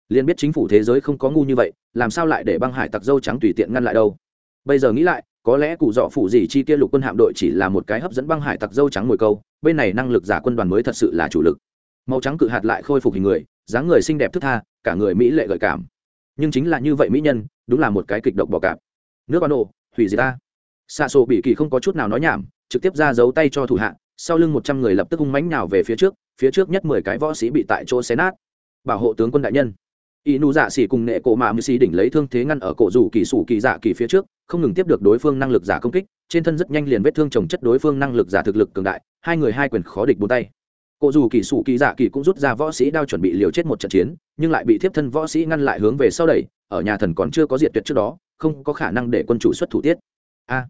Speaker 1: Liền biết chính phủ thế giới không có ngu như vậy, làm sao lại để băng hải tặc dâu trắng tùy tiện ngăn lại đâu? Bây giờ nghĩ lại, có lẽ cụ dọ phủ gì chi kia lục quân hạm đội chỉ là một cái hấp dẫn băng hải tặc dâu trắng mồi câu, bên này năng lực giả quân đoàn mới thật sự là chủ lực. Màu trắng cự hạt lại khôi phục hình người, dáng người xinh đẹp thức tha, cả người mỹ lệ gợi cảm. Nhưng chính là như vậy mỹ nhân, đúng là một cái kịch độc bọ cạp. Nước ban nổ hủy gì ta. Xa xô bị kỳ không có chút nào nói nhảm, trực tiếp ra giấu tay cho thủ hạ, sau lưng một trăm người lập tức hung mánh nào về phía trước phía trước nhất mười cái võ sĩ bị tại chỗ xé nát bảo hộ tướng quân đại nhân. Y nụ dạ xỉ cùng nệ cổ mạ mưu xỉ đỉnh lấy thương thế ngăn ở cổ rủ kỳ sủ kỳ dạ kỳ phía trước, không ngừng tiếp được đối phương năng lực giả công kích, trên thân rất nhanh liền vết thương trồng chất đối phương năng lực giả thực lực cường đại, hai người hai quyền khó địch bốn tay. Cổ rủ kỳ sủ kỳ dạ kỳ cũng rút ra võ sĩ đao chuẩn bị liều chết một trận chiến, nhưng lại bị thiếp thân võ sĩ ngăn lại hướng về sau đẩy, ở nhà thần còn chưa có diệt tuyệt trước đó, không có khả năng để quân chủ xuất thủ tiết. A,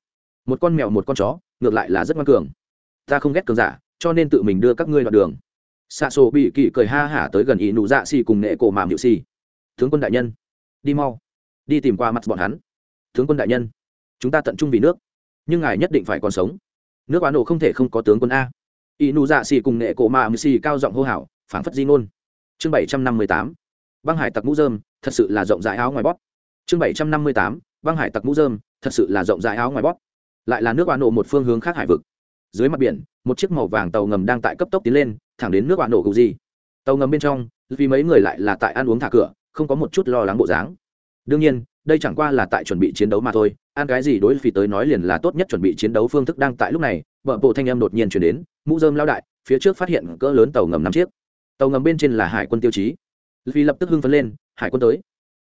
Speaker 1: một con mèo một con chó, ngược lại là rất ngoan cường. Ta không ghét cường giả, cho nên tự mình đưa các ngươi đoạn đường xạ sổ bị kỳ cười ha hả tới gần ý nụ dạ xì cùng nệ cổ mạm hiệu xì. Tướng quân đại nhân, đi mau, đi tìm qua mặt bọn hắn. Tướng quân đại nhân, chúng ta tận trung vì nước, nhưng ngài nhất định phải còn sống. Nước bán nổ không thể không có tướng quân a. Ý nụ dạ xì cùng nệ cổ mạm xì cao giọng hô hào, phảng phất di ngôn. Chương bảy trăm năm mươi tám, băng hải tặc mũ dơm thật sự là rộng rãi áo ngoài bóp. Chương bảy trăm năm mươi tám, băng hải tặc mũ dơm thật sự là rộng rãi áo ngoài bóp. Lại là nước oa nổ một phương hướng khác hải vực. Dưới mặt biển, một chiếc màu vàng tàu ngầm đang tại cấp tốc tiến lên thẳng đến nước bạn nổ cụ gì. Tàu ngầm bên trong, vì mấy người lại là tại ăn uống thả cửa, không có một chút lo lắng bộ dáng. Đương nhiên, đây chẳng qua là tại chuẩn bị chiến đấu mà thôi, ăn cái gì đối phi tới nói liền là tốt nhất chuẩn bị chiến đấu phương thức đang tại lúc này, vợ bộ thanh em đột nhiên chuyển đến, mũ dơm lao đại, phía trước phát hiện cỡ lớn tàu ngầm năm chiếc. Tàu ngầm bên trên là hải quân tiêu chí. Vì lập tức hưng phấn lên, hải quân tới.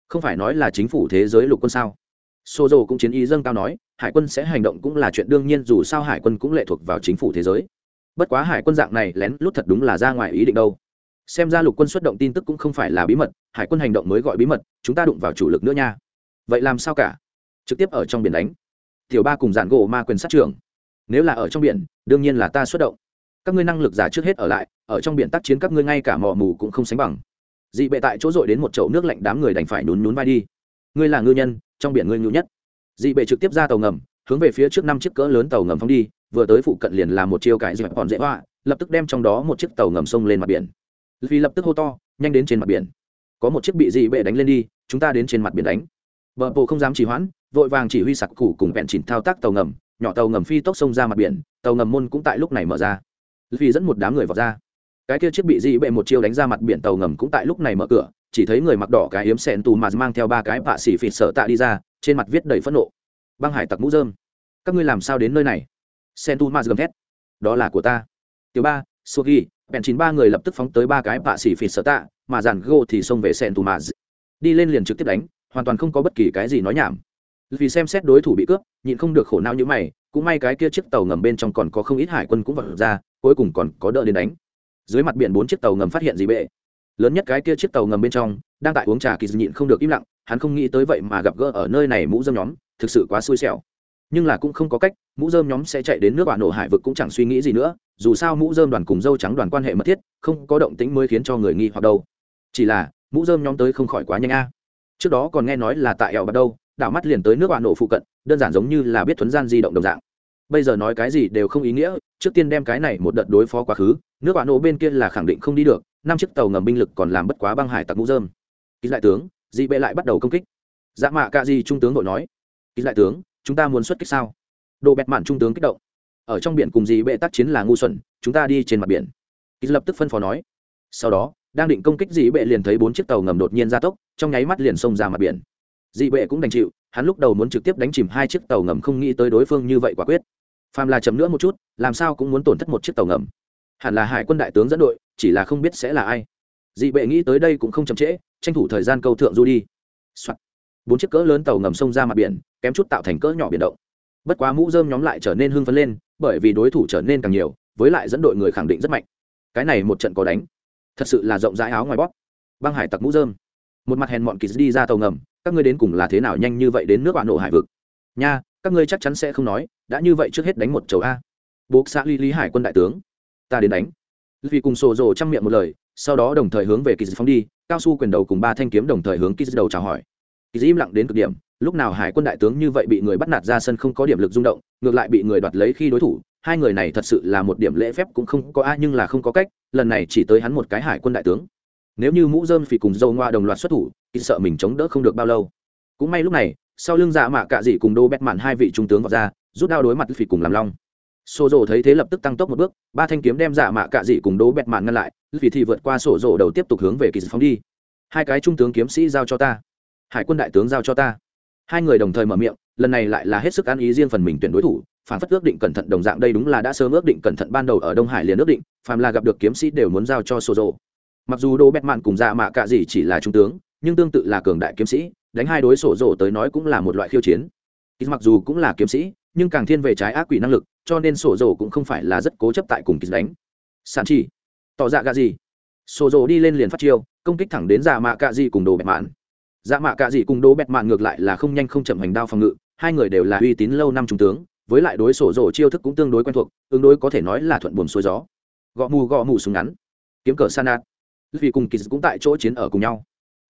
Speaker 1: Không phải nói là chính phủ thế giới lục quân sao? Sô dầu cũng chiến ý dâng cao nói, hải quân sẽ hành động cũng là chuyện đương nhiên dù sao hải quân cũng lệ thuộc vào chính phủ thế giới bất quá hải quân dạng này lén lút thật đúng là ra ngoài ý định đâu. Xem ra lục quân xuất động tin tức cũng không phải là bí mật, hải quân hành động mới gọi bí mật, chúng ta đụng vào chủ lực nữa nha. Vậy làm sao cả? Trực tiếp ở trong biển đánh. Tiểu ba cùng dàn gỗ ma quyền sát trưởng. Nếu là ở trong biển, đương nhiên là ta xuất động. Các ngươi năng lực giả trước hết ở lại, ở trong biển tác chiến các ngươi ngay cả mò mù cũng không sánh bằng. Dị bệ tại chỗ dội đến một chậu nước lạnh đám người đành phải nhún nhún vai đi. Ngươi là ngư nhân, trong biển ngươi ngưu nhất. Dị bệ trực tiếp ra tàu ngầm, hướng về phía trước năm chiếc cỡ lớn tàu ngầm phóng đi vừa tới phụ cận liền là một chiêu cải dẹp còn dễ hoa, lập tức đem trong đó một chiếc tàu ngầm sông lên mặt biển. Vì lập tức hô to, nhanh đến trên mặt biển. Có một chiếc bị dị bệ đánh lên đi, chúng ta đến trên mặt biển đánh. Vợ bộ không dám trì hoãn, vội vàng chỉ huy sặc củ cùng vẹn chỉnh thao tác tàu ngầm, nhỏ tàu ngầm phi tốc sông ra mặt biển, tàu ngầm môn cũng tại lúc này mở ra. Vì dẫn một đám người vào ra. Cái kia chiếc bị dị bệ một chiêu đánh ra mặt biển tàu ngầm cũng tại lúc này mở cửa, chỉ thấy người mặc đỏ cái yếm sẹn tù mà mang theo ba cái bạ xỉ phịt sợ tạ đi ra, trên mặt viết đầy phẫn nộ. Băng hải tặc mũ dơm các ngươi làm sao đến nơi này? Sen tu ma gầm thét. Đó là của ta. Tiểu ba, sugi, bèn chín ba người lập tức phóng tới ba cái bạ xỉ phỉ sợ tạ, mà dàn gô thì xông về sen tu ma đi lên liền trực tiếp đánh, hoàn toàn không có bất kỳ cái gì nói nhảm. Vì xem xét đối thủ bị cướp, nhịn không được khổ não như mày, cũng may cái kia chiếc tàu ngầm bên trong còn có không ít hải quân cũng vật ra, cuối cùng còn có đỡ đến đánh. Dưới mặt biển bốn chiếc tàu ngầm phát hiện gì bệ? Lớn nhất cái kia chiếc tàu ngầm bên trong, đang tại uống trà kỳ nhịn không được im lặng, hắn không nghĩ tới vậy mà gặp gỡ ở nơi này mũ dâm nhóm, thực sự quá xui xẻo nhưng là cũng không có cách, mũ dơm nhóm sẽ chạy đến nước bạn nổ hải vực cũng chẳng suy nghĩ gì nữa, dù sao mũ dơm đoàn cùng dâu trắng đoàn quan hệ mật thiết, không có động tính mới khiến cho người nghi hoặc đâu. Chỉ là, mũ dơm nhóm tới không khỏi quá nhanh a. Trước đó còn nghe nói là tại eo bắt đâu, đảo mắt liền tới nước bạn nổ phụ cận, đơn giản giống như là biết thuấn gian di động đồng dạng. Bây giờ nói cái gì đều không ý nghĩa, trước tiên đem cái này một đợt đối phó quá khứ, nước bạn nổ bên kia là khẳng định không đi được, năm chiếc tàu ngầm binh lực còn làm bất quá băng hải tặc mũ dơm ký lại tướng, dị bệ lại bắt đầu công kích. Dạ mạ cạ di trung tướng nội nói. Ký lại tướng chúng ta muốn xuất kích sao? Đồ bẹt mạn trung tướng kích động. Ở trong biển cùng gì bệ tác chiến là ngu xuẩn, chúng ta đi trên mặt biển. Ký lập tức phân phó nói. Sau đó, đang định công kích dị bệ liền thấy bốn chiếc tàu ngầm đột nhiên ra tốc, trong nháy mắt liền xông ra mặt biển. Dị bệ cũng đành chịu, hắn lúc đầu muốn trực tiếp đánh chìm hai chiếc tàu ngầm không nghĩ tới đối phương như vậy quả quyết. Phàm là chậm nữa một chút, làm sao cũng muốn tổn thất một chiếc tàu ngầm. Hẳn là hải quân đại tướng dẫn đội, chỉ là không biết sẽ là ai. Dị bệ nghĩ tới đây cũng không chậm trễ, tranh thủ thời gian câu thượng du đi、Soạn bốn chiếc cỡ lớn tàu ngầm sông ra mặt biển, kém chút tạo thành cỡ nhỏ biển động. Bất quá mũ dơm nhóm lại trở nên hưng phấn lên, bởi vì đối thủ trở nên càng nhiều, với lại dẫn đội người khẳng định rất mạnh. Cái này một trận có đánh. Thật sự là rộng rãi áo ngoài bóp. Băng hải tặc mũ dơm một mặt hèn mọn kỳ đi ra tàu ngầm, các ngươi đến cùng là thế nào nhanh như vậy đến nước bạn nổ hải vực? Nha, các ngươi chắc chắn sẽ không nói, đã như vậy trước hết đánh một chầu a. Buộc xã ly lý hải quân đại tướng. Ta đến đánh. Vì cùng sổ rồ chăm miệng một lời, sau đó đồng thời hướng về kỳ phóng đi, cao su quyền đầu cùng ba thanh kiếm đồng thời hướng kỳ đầu chào hỏi kỳ im lặng đến cực điểm, lúc nào hải quân đại tướng như vậy bị người bắt nạt ra sân không có điểm lực rung động, ngược lại bị người đoạt lấy khi đối thủ, hai người này thật sự là một điểm lễ phép cũng không có a nhưng là không có cách, lần này chỉ tới hắn một cái hải quân đại tướng. Nếu như mũ dơm phì cùng dâu ngoa đồng loạt xuất thủ, kỳ sợ mình chống đỡ không được bao lâu. Cũng may lúc này, sau lưng dạ mạ cạ dị cùng đô bét mạn hai vị trung tướng vào ra, rút đao đối mặt phì cùng làm long. Sổ rồ thấy thế lập tức tăng tốc một bước, ba thanh kiếm đem dạ mạ cạ dị cùng đô bẹt mạn ngăn lại vì thì vượt qua sổ rồ đầu tiếp tục hướng về kỳ phóng đi. Hai cái trung tướng kiếm sĩ giao cho ta hải quân đại tướng giao cho ta. Hai người đồng thời mở miệng, lần này lại là hết sức ăn ý riêng phần mình tuyển đối thủ, phản phất ước định cẩn thận đồng dạng đây đúng là đã sớm ước định cẩn thận ban đầu ở đông hải liền ước định, phàm là gặp được kiếm sĩ đều muốn giao cho sổ rồ mặc dù đô bét mạn cùng dạ mạ cạ dị chỉ là trung tướng, nhưng tương tự là cường đại kiếm sĩ, đánh hai đối sổ rồ tới nói cũng là một loại khiêu chiến. Mặc dù cũng là kiếm sĩ, nhưng càng thiên về trái ác quỷ năng lực, cho nên sổ dầu cũng không phải là rất cố chấp tại cùng kịch đánh. Sản chỉ, tỏ dạ gà gì? Sổ dầu đi lên liền phát chiêu, công kích thẳng đến dạ mạ cạ gì cùng đồ bẹt mạn dạ mạ cạ gì cùng đố bẹt mạn ngược lại là không nhanh không chậm hành đao phòng ngự, hai người đều là uy tín lâu năm trung tướng, với lại đối sổ rổ chiêu thức cũng tương đối quen thuộc ứng đối có thể nói là thuận buồm xuôi gió. Gõ mù gõ mù súng ngắn. Kiếm cờ sanat. Vì cùng kỳ cũng tại chỗ chiến ở cùng nhau.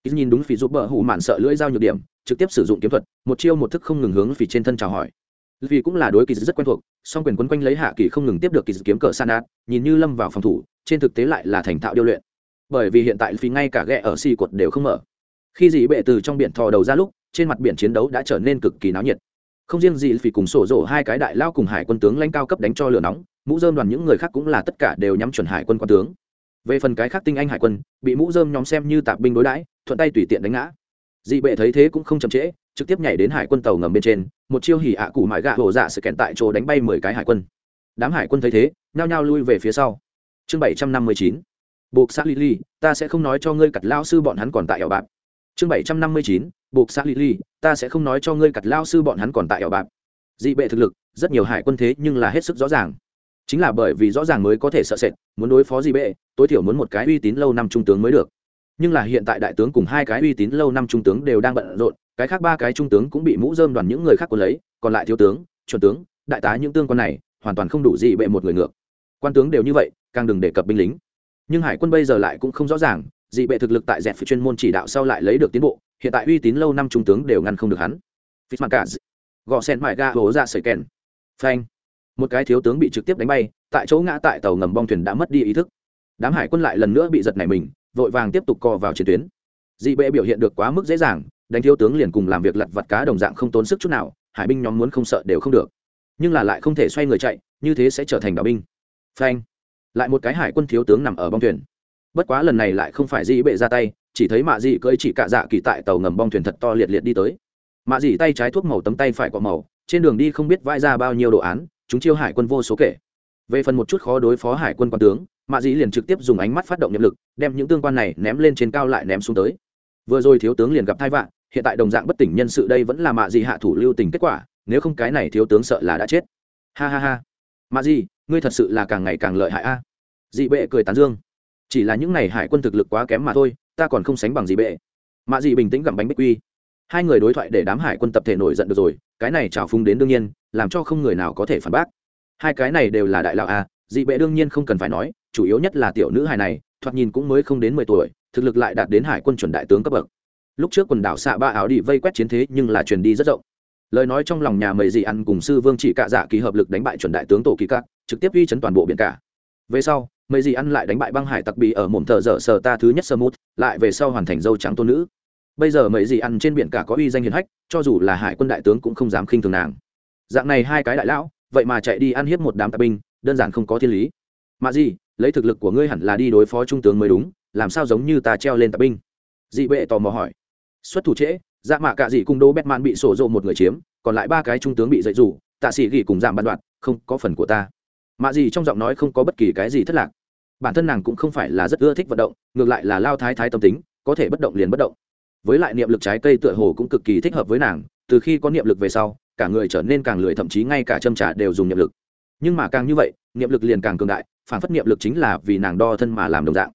Speaker 1: Kỳ nhìn đúng phí giúp bờ hủ mạn sợ lưỡi dao nhược điểm, trực tiếp sử dụng kiếm thuật, một chiêu một thức không ngừng hướng phí trên thân chào hỏi. Vì cũng là đối kỳ rất quen thuộc, song quyền quấn quanh lấy hạ kỳ không ngừng tiếp được kỳ kiếm cờ san át nhìn như lâm vào phòng thủ, trên thực tế lại là thành thạo điêu luyện. Bởi vì hiện tại phí ngay cả ghẹ ở xì quật đều không mở khi dị bệ từ trong biển thò đầu ra lúc, trên mặt biển chiến đấu đã trở nên cực kỳ náo nhiệt. Không riêng gì vì cùng sổ rổ hai cái đại lao cùng hải quân tướng lãnh cao cấp đánh cho lửa nóng, mũ dơm đoàn những người khác cũng là tất cả đều nhắm chuẩn hải quân quan tướng. Về phần cái khác tinh anh hải quân, bị mũ dơm nhóm xem như tạp binh đối đãi, thuận tay tùy tiện đánh ngã. Dị bệ thấy thế cũng không chậm trễ, trực tiếp nhảy đến hải quân tàu ngầm bên trên, một chiêu hỉ ạ à củ mại gạ hổ dạ sự kẹn tại chỗ đánh bay mười cái hải quân. Đám hải quân thấy thế, nhao nhao lui về phía sau. Chương bảy trăm năm mươi chín. Buộc xác lili ta sẽ không nói cho ngươi cặt lao sư bọn hắn còn tại ảo bạc chương bảy trăm năm mươi chín, buộc xã lily ta sẽ không nói cho ngươi cặt lao sư bọn hắn còn tại ảo bạc dị bệ thực lực, rất nhiều hải quân thế nhưng là hết sức rõ ràng. Chính là bởi vì rõ ràng mới có thể sợ sệt, muốn đối phó dị bệ, tối thiểu muốn một cái uy tín lâu năm trung tướng mới được. Nhưng là hiện tại đại tướng cùng hai cái uy tín lâu năm trung tướng đều đang bận rộn, cái khác ba cái trung tướng cũng bị mũ dơm đoàn những người khác quân lấy, còn lại thiếu tướng, chuẩn tướng, đại tá những tương quan này, hoàn toàn không đủ dị bệ một người ngược. Quan tướng đều như vậy, càng đừng đề cập binh lính. Nhưng hải quân bây giờ lại cũng không rõ ràng dị bệ thực lực tại dẹp phía chuyên môn chỉ đạo sau lại lấy được tiến bộ, hiện tại uy tín lâu năm trung tướng đều ngăn không được hắn. Phít cả gò sen mại ga hố ra sợi kèn. Phanh. Một cái thiếu tướng bị trực tiếp đánh bay, tại chỗ ngã tại tàu ngầm bong thuyền đã mất đi ý thức. Đám hải quân lại lần nữa bị giật nảy mình, vội vàng tiếp tục co vào chiến tuyến. Dị bệ biểu hiện được quá mức dễ dàng, đánh thiếu tướng liền cùng làm việc lặt vặt cá đồng dạng không tốn sức chút nào, hải binh nhóm muốn không sợ đều không được. Nhưng là lại không thể xoay người chạy, như thế sẽ trở thành đạo binh. Phanh. Lại một cái hải quân thiếu tướng nằm ở bong thuyền bất quá lần này lại không phải dị bệ ra tay, chỉ thấy mạ dị cưỡi chỉ cạ dạ kỳ tại tàu ngầm bong thuyền thật to liệt liệt đi tới. Mạ dị tay trái thuốc màu tấm tay phải quả màu, trên đường đi không biết vãi ra bao nhiêu đồ án, chúng chiêu hải quân vô số kể. Về phần một chút khó đối phó hải quân quan tướng, mạ dị liền trực tiếp dùng ánh mắt phát động nhập lực, đem những tương quan này ném lên trên cao lại ném xuống tới. Vừa rồi thiếu tướng liền gặp thai vạn hiện tại đồng dạng bất tỉnh nhân sự đây vẫn là mạ dị hạ thủ lưu tình kết quả, nếu không cái này thiếu tướng sợ là đã chết. Ha ha ha. Mạ dị ngươi thật sự là càng ngày càng lợi hại a. Dị bệ cười tán dương chỉ là những n à y hải quân thực lực quá kém mà thôi, ta còn không sánh bằng gì bệ. Mạ dị bình tĩnh gặm bánh bích quy. Hai người đối thoại để đám hải quân tập thể nổi giận được rồi, cái này trào phung đến đương nhiên, làm cho không người nào có thể phản bác. Hai cái này đều là đại lão a dị bệ đương nhiên không cần phải nói, chủ yếu nhất là tiểu nữ hài này, thoạt nhìn cũng mới không đến mười tuổi, thực lực lại đạt đến hải quân chuẩn đại tướng cấp bậc. Lúc trước quần đảo xạ ba áo đi vây quét chiến thế nhưng là truyền đi rất rộng. Lời nói trong lòng nhà mầy dị ăn cùng sư vương chỉ cạ dạ kỳ hợp lực đánh bại chuẩn đại tướng tổ kỳ cắt trực tiếp uy chấn toàn bộ biển cả. Về sau Mấy gì ăn lại đánh bại băng hải tặc bị ở mồm thợ dở sờ ta thứ nhất sơ mút, lại về sau hoàn thành dâu trắng tôn nữ. Bây giờ mấy gì ăn trên biển cả có uy danh hiền hách, cho dù là hải quân đại tướng cũng không dám khinh thường nàng. Dạng này hai cái đại lão, vậy mà chạy đi ăn hiếp một đám tạp binh, đơn giản không có thiên lý. Mà gì, lấy thực lực của ngươi hẳn là đi đối phó trung tướng mới đúng, làm sao giống như ta treo lên tạp binh? Dị bệ tò mò hỏi. Xuất thủ trễ dạ mạ cả dị cung đô bét man bị sổ rộ một người chiếm, còn lại ba cái trung tướng bị dạy rủ tạ sĩ gỉ cùng giảm bàn đoạn không có phần của ta. Mạ gì trong giọng nói không có bất kỳ cái gì thất lạc bản thân nàng cũng không phải là rất ưa thích vận động, ngược lại là lao thái thái tâm tính, có thể bất động liền bất động. Với lại niệm lực trái cây tựa hồ cũng cực kỳ thích hợp với nàng, từ khi có niệm lực về sau, cả người trở nên càng lười, thậm chí ngay cả châm trà đều dùng niệm lực. Nhưng mà càng như vậy, niệm lực liền càng cường đại, phản phất niệm lực chính là vì nàng đo thân mà làm đồng dạng.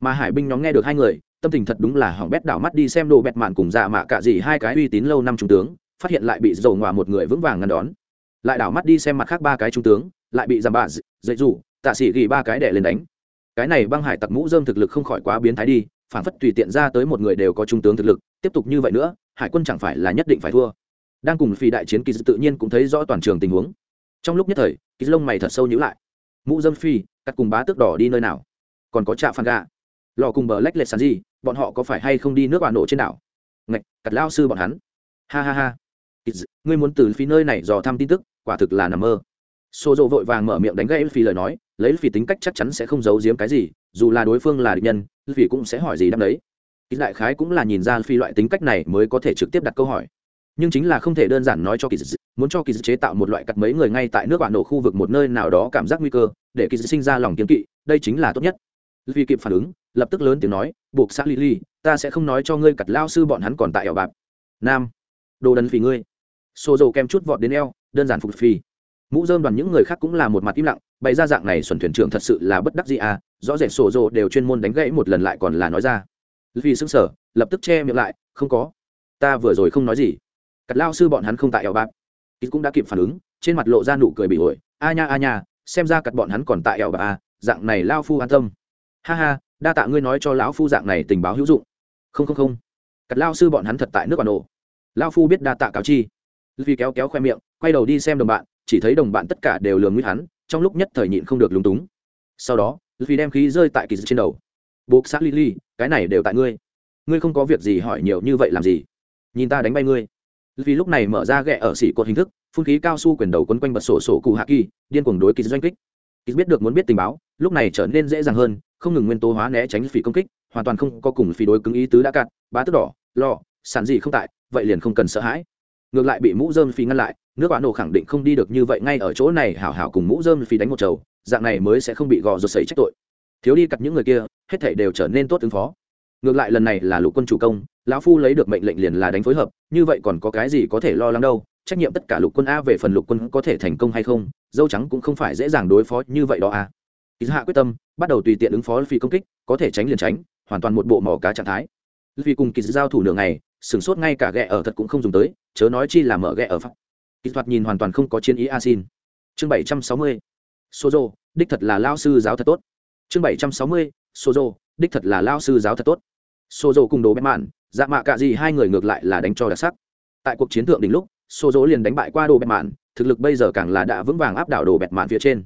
Speaker 1: Mà hải binh nhóm nghe được hai người, tâm tình thật đúng là hỏng bét đảo mắt đi xem đồ bẹt mạn cùng dạ mạ cả gì hai cái uy tín lâu năm trung tướng, phát hiện lại bị dầu ngoà một người vững vàng ngăn đón. Lại đảo mắt đi xem mặt khác ba cái trung tướng, lại bị giảm bà dậy dù tạ sĩ ghi ba cái đẻ lên đánh cái này băng hải tặc mũ dơm thực lực không khỏi quá biến thái đi, phản phất tùy tiện ra tới một người đều có trung tướng thực lực, tiếp tục như vậy nữa, hải quân chẳng phải là nhất định phải thua. Đang cùng phi đại chiến kỳ tự nhiên cũng thấy rõ toàn trường tình huống. Trong lúc nhất thời kỳ lông mày thật sâu nhữ lại. Mũ dâm phi cắt cùng bá tước đỏ đi nơi nào? Còn có trạm phan gà. Lò cùng bờ lách lệch sàn gì bọn họ có phải hay không đi nước bà nổ trên đảo? Ngạch cắt lao sư bọn hắn. Ha ha ha. Ngươi muốn từ phi nơi này dò thăm tin tức, quả thực là nằm mơ. Xô dỗ vội vàng mở miệng đánh gãy phi lời nói lấy vì tính cách chắc chắn sẽ không giấu giếm cái gì, dù là đối phương là địch nhân phi cũng sẽ hỏi gì đáp đấy. Ít đại khái cũng là nhìn ra phi loại tính cách này mới có thể trực tiếp đặt câu hỏi. Nhưng chính là không thể đơn giản nói cho kỳ dị muốn cho kỳ dị chế tạo một loại cặt mấy người ngay tại nước bạn nổ khu vực một nơi nào đó cảm giác nguy cơ, để kỳ dị sinh ra lòng kiên kỵ, đây chính là tốt nhất. Vì kịp phản ứng, lập tức lớn tiếng nói, buộc xã lily ta sẽ không nói cho ngươi cặt lao sư bọn hắn còn tại ẻo bạc. Nam, đồ đần phì ngươi. Xô dầu kem chút vọt đến eo, đơn giản phục phi mũ dơm đoàn những người khác cũng là một mặt im lặng, bày ra dạng này xuẩn thuyền trưởng thật sự là bất đắc gì à rõ rệt sổ rồ đều chuyên môn đánh gãy một lần lại còn là nói ra. Vì xứng sở lập tức che miệng lại, không có. Ta vừa rồi không nói gì. Cắt lao sư bọn hắn không tại eo bạc ít cũng đã kịp phản ứng, trên mặt lộ ra nụ cười bị ổi a nha a nha, xem ra cắt bọn hắn còn tại eo bạc à dạng này lao phu an tâm. Ha ha, đa tạ ngươi nói cho lão phu dạng này tình báo hữu dụng. Không không không. Cắt lao sư bọn hắn thật tại nước bà nổ lao phu biết đa tạ cáo chi. Vì kéo kéo khoe miệng, quay đầu đi xem đồng bạn chỉ thấy đồng bạn tất cả đều lường nguy hắn, trong lúc nhất thời nhịn không được lúng túng. Sau đó vì đem khí rơi tại kỳ dư trên đầu. Buộc xác lily, cái này đều tại ngươi. Ngươi không có việc gì hỏi nhiều như vậy làm gì? Nhìn ta đánh bay ngươi. Vì lúc này mở ra ghẹ ở xỉ cột hình thức, phun khí cao su quyền đầu quấn quanh bật sổ sổ cụ hạ kỳ, điên cuồng đối kỳ doanh kích. Kỳ biết được muốn biết tình báo, lúc này trở nên dễ dàng hơn, không ngừng nguyên tố hóa né tránh phỉ công kích, hoàn toàn không có cùng phỉ đối cứng ý tứ đã cạn, bá tức đỏ lo sản gì không tại, vậy liền không cần sợ hãi ngược lại bị mũ dơm phi ngăn lại, nước bạn nổ khẳng định không đi được như vậy ngay ở chỗ này hảo hảo cùng mũ dơm phi đánh một chầu, dạng này mới sẽ không bị gò rột sấy trách tội. Thiếu đi cặp những người kia, hết thảy đều trở nên tốt ứng phó. Ngược lại lần này là lục quân chủ công, lão phu lấy được mệnh lệnh liền là đánh phối hợp, như vậy còn có cái gì có thể lo lắng đâu, trách nhiệm tất cả lục quân a về phần lục quân có thể thành công hay không, dâu trắng cũng không phải dễ dàng đối phó như vậy đó a. Ý hạ quyết tâm, bắt đầu tùy tiện ứng phó phi công kích, có thể tránh liền tránh, hoàn toàn một bộ mỏ cá trạng thái. Vì cùng kỳ giao thủ nửa ngày sửng sốt ngay cả ghẹ ở thật cũng không dùng tới, chớ nói chi là mở ghẹ ở pháp. Kỹ thuật nhìn hoàn toàn không có chiến ý a xin chương bảy trăm sáu mươi. Sozo, đích thật là lao sư giáo thật tốt. Chương bảy trăm sáu mươi, sozo, đích thật là lao sư giáo thật tốt. Sozo cùng đồ bét mạn dạ mạ cả gì hai người ngược lại là đánh cho đặc sắc. Tại cuộc chiến thượng đỉnh lúc, sozo liền đánh bại qua đồ bét mạn, thực lực bây giờ càng là đã vững vàng áp đảo đồ bẹt mạn phía trên.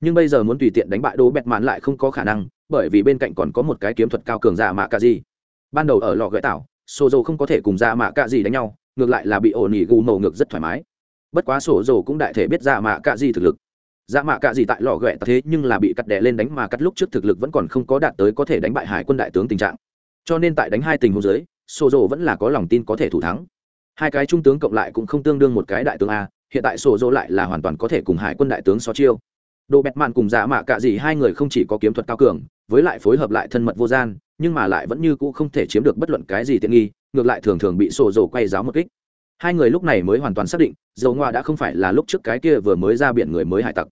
Speaker 1: Nhưng bây giờ muốn tùy tiện đánh bại đồ bẹt mạn lại không có khả năng, bởi vì bên cạnh còn có một cái kiếm thuật cao cường dạ mạ cả gì. Ban đầu ở lò gãy tạo sổ dầu không có thể cùng ra mạ cạ gì đánh nhau, ngược lại là bị ổn ỉ gù mầu ngược rất thoải mái. Bất quá sổ dầu cũng đại thể biết ra mạ cạ gì thực lực. Dạ mạ cạ gì tại lò ghẹ thế nhưng là bị cắt đè lên đánh mà cắt lúc trước thực lực vẫn còn không có đạt tới có thể đánh bại hải quân đại tướng tình trạng. Cho nên tại đánh hai tình huống dưới, sổ dầu vẫn là có lòng tin có thể thủ thắng. Hai cái trung tướng cộng lại cũng không tương đương một cái đại tướng a, hiện tại sổ dỗ lại là hoàn toàn có thể cùng hải quân đại tướng so chiêu. Đồ bẹt mạn cùng dạ mạ cạ gì hai người không chỉ có kiếm thuật cao cường, với lại phối hợp lại thân mật vô gian nhưng mà lại vẫn như cũ không thể chiếm được bất luận cái gì tiện nghi, ngược lại thường thường bị sổ dỗ quay giáo một kích. Hai người lúc này mới hoàn toàn xác định, dầu ngoa đã không phải là lúc trước cái kia vừa mới ra biển người mới hải tặc.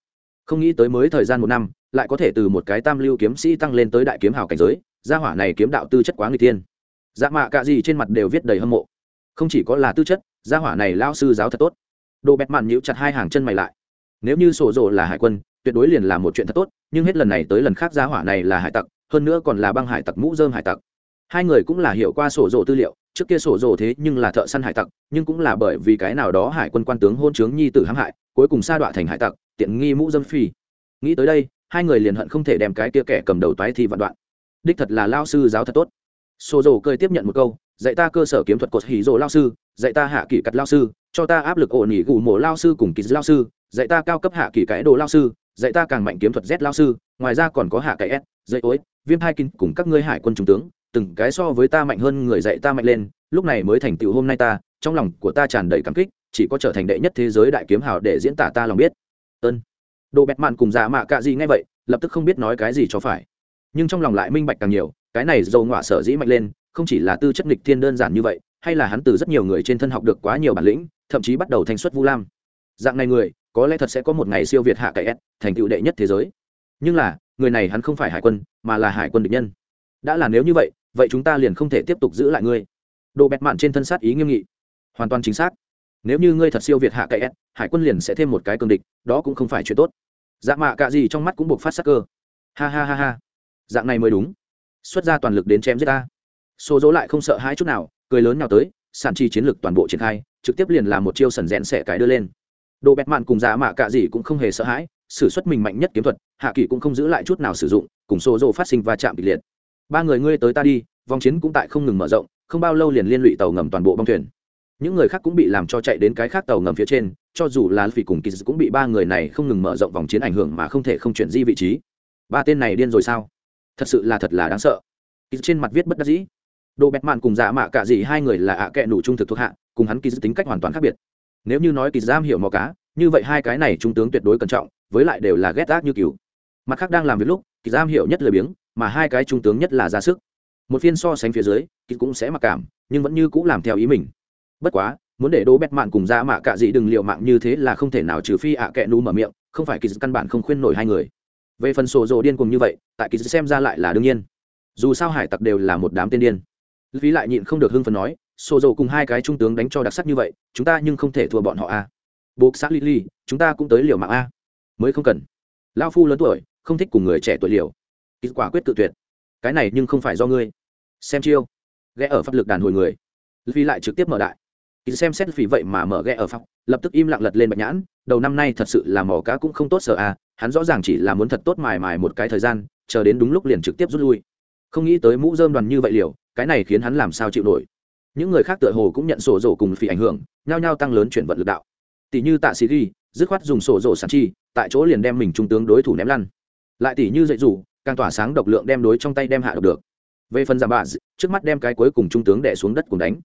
Speaker 1: Không nghĩ tới mới thời gian một năm, lại có thể từ một cái tam lưu kiếm sĩ tăng lên tới đại kiếm hào cảnh giới, gia hỏa này kiếm đạo tư chất quá người tiên dạ mạ cạ gì trên mặt đều viết đầy hâm mộ. Không chỉ có là tư chất, gia hỏa này lao sư giáo thật tốt. Đồ bẹt mạn nhíu chặt hai hàng chân mày lại. Nếu như sổ rộ là hải quân, tuyệt đối liền là một chuyện thật tốt, nhưng hết lần này tới lần khác gia hỏa này là hải tặc hơn nữa còn là băng hải tặc mũ dơm hải tặc. Hai người cũng là hiểu qua sổ rồ tư liệu, trước kia sổ rồ thế nhưng là thợ săn hải tặc, nhưng cũng là bởi vì cái nào đó hải quân quan tướng hôn chướng nhi tử hãm hại, cuối cùng sa đọa thành hải tặc, tiện nghi mũ dâm phi. Nghĩ tới đây, hai người liền hận không thể đem cái kia kẻ cầm đầu toái thi vạn đoạn. Đích thật là lao sư giáo thật tốt. Sổ rồ cười tiếp nhận một câu, dạy ta cơ sở kiếm thuật cột hỉ rồ lao sư, dạy ta hạ kỷ cặt lao sư, cho ta áp lực ổn nghỉ gù mổ lao sư cùng kỳ lao sư, dạy ta cao cấp hạ kỷ cái đồ lao sư dạy ta càng mạnh kiếm thuật z lao sư, ngoài ra còn có hạ cái s, dạy ối, viêm hai kinh cùng các ngươi hải quân trung tướng, từng cái so với ta mạnh hơn người dạy ta mạnh lên, lúc này mới thành tựu hôm nay ta, trong lòng của ta tràn đầy cảm kích, chỉ có trở thành đệ nhất thế giới đại kiếm hào để diễn tả ta lòng biết. Ơn. Đồ bẹt mạn cùng dạ mạ cạ gì ngay vậy, lập tức không biết nói cái gì cho phải. Nhưng trong lòng lại minh bạch càng nhiều, cái này dầu ngọa sở dĩ mạnh lên, không chỉ là tư chất nghịch thiên đơn giản như vậy, hay là hắn từ rất nhiều người trên thân học được quá nhiều bản lĩnh, thậm chí bắt đầu thanh xuất vu lam. Dạng này người có lẽ thật sẽ có một ngày siêu việt hạ cậy s, thành tựu đệ nhất thế giới. Nhưng là, người này hắn không phải hải quân, mà là hải quân địch nhân. Đã là nếu như vậy vậy chúng ta liền không thể tiếp tục giữ lại ngươi. Đồ bẹt mạn trên thân sát ý nghiêm nghị. Hoàn toàn chính xác. Nếu như ngươi thật siêu việt hạ cậy s, hải quân liền sẽ thêm một cái cường địch, đó cũng không phải chuyện tốt. Dạ mạ cả gì trong mắt cũng buộc phát sắc cơ. Ha ha ha ha. Dạng này mới đúng. Xuất ra toàn lực đến chém giết ta. Số dỗ lại không sợ hai chút nào, cười lớn nào tới sản chi chiến lược toàn bộ triển khai, trực tiếp liền làm một chiêu sần rẽn xẻ cái đưa lên đồ bẹt mạn cùng giả mạ cạ gì cũng không hề sợ hãi s ử suất mình mạnh nhất kiếm thuật, hạ kỳ cũng không giữ lại chút nào sử dụng, cùng xô rộ phát sinh va chạm kịch liệt. Ba người ngươi tới ta đi, vòng chiến cũng tại không ngừng mở rộng, không bao lâu liền liên lụy tàu ngầm toàn bộ bong thuyền. Những người khác cũng bị làm cho chạy đến cái khác tàu ngầm phía trên, cho dù là vì cùng kỳ cũng bị ba người này không ngừng mở rộng vòng chiến ảnh hưởng mà không thể không chuyển di vị trí. Ba tên này điên rồi sao? Thật sự là thật là đáng sợ. Kỳ trên mặt viết bất đắc dĩ. Đồ bẹt mạn cùng giả mạ cả gì hai người là ạ à kệ nủ trung thực thuộc hạ, cùng hắn kỳ tính cách hoàn toàn khác biệt nếu như nói kỳ giam hiểu mò cá, như vậy hai cái này trung tướng tuyệt đối cẩn trọng, với lại đều là ghét ác như cứu mặt khác đang làm việc lúc kỳ giam hiểu nhất lười biếng, mà hai cái trung tướng nhất là ra sức. Một phiên so sánh phía dưới kỳ cũng sẽ mặc cảm, nhưng vẫn như cũng làm theo ý mình. Bất quá, muốn để đố bẹt mạn cùng ra mạ cả gì đừng liệu mạng như thế là không thể nào trừ phi ạ à kệ nú mở miệng, không phải kỳ căn bản không khuyên nổi hai người. Về phần sổ rồ điên cùng như vậy, tại kỳ xem ra lại là đương nhiên. Dù sao hải tặc đều là một đám tên điên. Phí lại nhịn không được hưng phần nói sổ dầu cùng hai cái trung tướng đánh cho đặc sắc như vậy, chúng ta nhưng không thể thua bọn họ a buộc xã lily, chúng ta cũng tới liều mạng a mới không cần. Lao phu lớn tuổi, không thích cùng người trẻ tuổi liều. Kết quả quyết tự tuyệt. Cái này nhưng không phải do ngươi. Xem chiêu. Ghé ở pháp lực đàn hồi người. Vì lại trực tiếp mở đại. Kỳ xem xét vì vậy mà mở ghé ở pháp, lập tức im lặng lật lên bạch nhãn. Đầu năm nay thật sự là mỏ cá cũng không tốt sợ à? hắn rõ ràng chỉ là muốn thật tốt mài mài một cái thời gian, chờ đến đúng lúc liền trực tiếp rút lui. Không nghĩ tới mũ dơm đoàn như vậy liều, cái này khiến hắn làm sao chịu nổi những người khác tựa hồ cũng nhận sổ rổ cùng phỉ ảnh hưởng nhao nhao tăng lớn chuyển vận lực đạo. Tỷ như tạ sĩ ghi dứt khoát dùng sổ rổ sản chi tại chỗ liền đem mình trung tướng đối thủ ném lăn. Lại tỷ như dạy rủ càng tỏa sáng độc lượng đem đối trong tay đem hạ độc được. Về phần giảm bà trước mắt đem cái cuối cùng trung tướng đẻ xuống đất cùng đánh.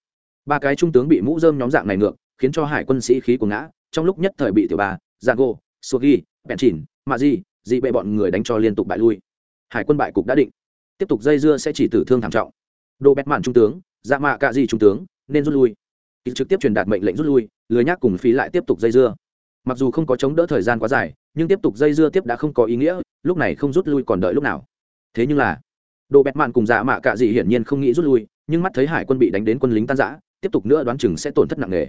Speaker 1: Ba cái trung tướng bị mũ dơm nhóm dạng này ngược khiến cho hải quân sĩ khí của ngã trong lúc nhất thời bị tiểu bà, giago sugi Bẹn chỉn mạ di dị bệ bọn người đánh cho liên tục bại lui. Hải quân bại cục đã định. Tiếp tục dây dưa sẽ chỉ tử thương thảm trọng. Đồ bẹt mạn trung tướng dạ mạ cạ gì trung tướng, nên rút lui. Ít trực tiếp truyền đạt mệnh lệnh rút lui, lười nhác cùng phí lại tiếp tục dây dưa. Mặc dù không có chống đỡ thời gian quá dài, nhưng tiếp tục dây dưa tiếp đã không có ý nghĩa, lúc này không rút lui còn đợi lúc nào. Thế nhưng là, đồ bẹt mạn cùng dạ mạ cạ gì hiển nhiên không nghĩ rút lui, nhưng mắt thấy hải quân bị đánh đến quân lính tan giã tiếp tục nữa đoán chừng sẽ tổn thất nặng nề.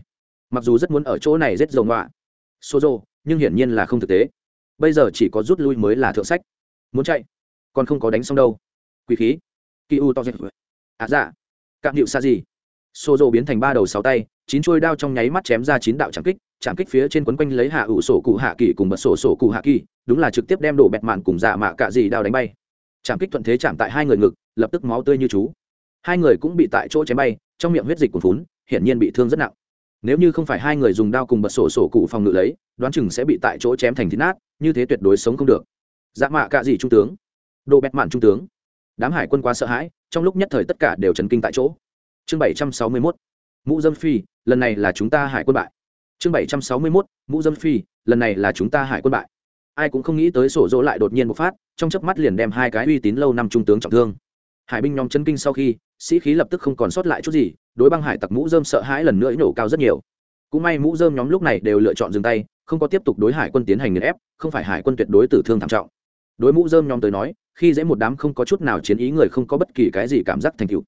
Speaker 1: Mặc dù rất muốn ở chỗ này rết dầu ngoạ xô rô nhưng hiển nhiên là không thực tế. Bây giờ chỉ có rút lui mới là thượng sách. Muốn chạy, còn không có đánh xong đâu. Quỷ khí. Kỳ u to dẹp à dạ cạm điệu xa gì? Xô rộ biến thành ba đầu sáu tay, chín chuôi đao trong nháy mắt chém ra chín đạo trảm kích trảm kích phía trên quấn quanh lấy hạ ủ sổ cụ hạ kỳ cùng bật sổ sổ cụ hạ kỳ, đúng là trực tiếp đem đổ bẹt mạn cùng dạ mạ cạ gì đao đánh bay. Trảm kích thuận thế chạm tại hai người ngực, lập tức máu tươi như chú. Hai người cũng bị tại chỗ chém bay, trong miệng huyết dịch cuồn phún hiển nhiên bị thương rất nặng. Nếu như không phải hai người dùng đao cùng bật sổ sổ cụ phòng ngự lấy, đoán chừng sẽ bị tại chỗ chém thành thịt nát, như thế tuyệt đối sống không được. Dạ mạ cạ gì trung tướng? Đồ bẹt mạn trung tướng. Đám hải quân quá sợ hãi trong lúc nhất thời tất cả đều chấn kinh tại chỗ. Chương bảy trăm sáu mươi mốt, mũ dâm phi, lần này là chúng ta hải quân bại. Chương bảy trăm sáu mươi mốt, mũ dâm phi, lần này là chúng ta hải quân bại. Ai cũng không nghĩ tới sổ dỗ lại đột nhiên một phát, trong chớp mắt liền đem hai cái uy tín lâu năm trung tướng trọng thương. Hải binh nhóm chân kinh sau khi, sĩ khí lập tức không còn sót lại chút gì, đối băng hải tặc mũ dơm sợ hãi lần nữa nổ cao rất nhiều. Cũng may mũ dơm nhóm lúc này đều lựa chọn dừng tay, không có tiếp tục đối hải quân tiến hành nghiền ép, không phải hải quân tuyệt đối tử thương thảm trọng. Đối mũ dơm nhóm tới nói khi dễ một đám không có chút nào chiến ý người không có bất kỳ cái gì cảm giác thành tựu.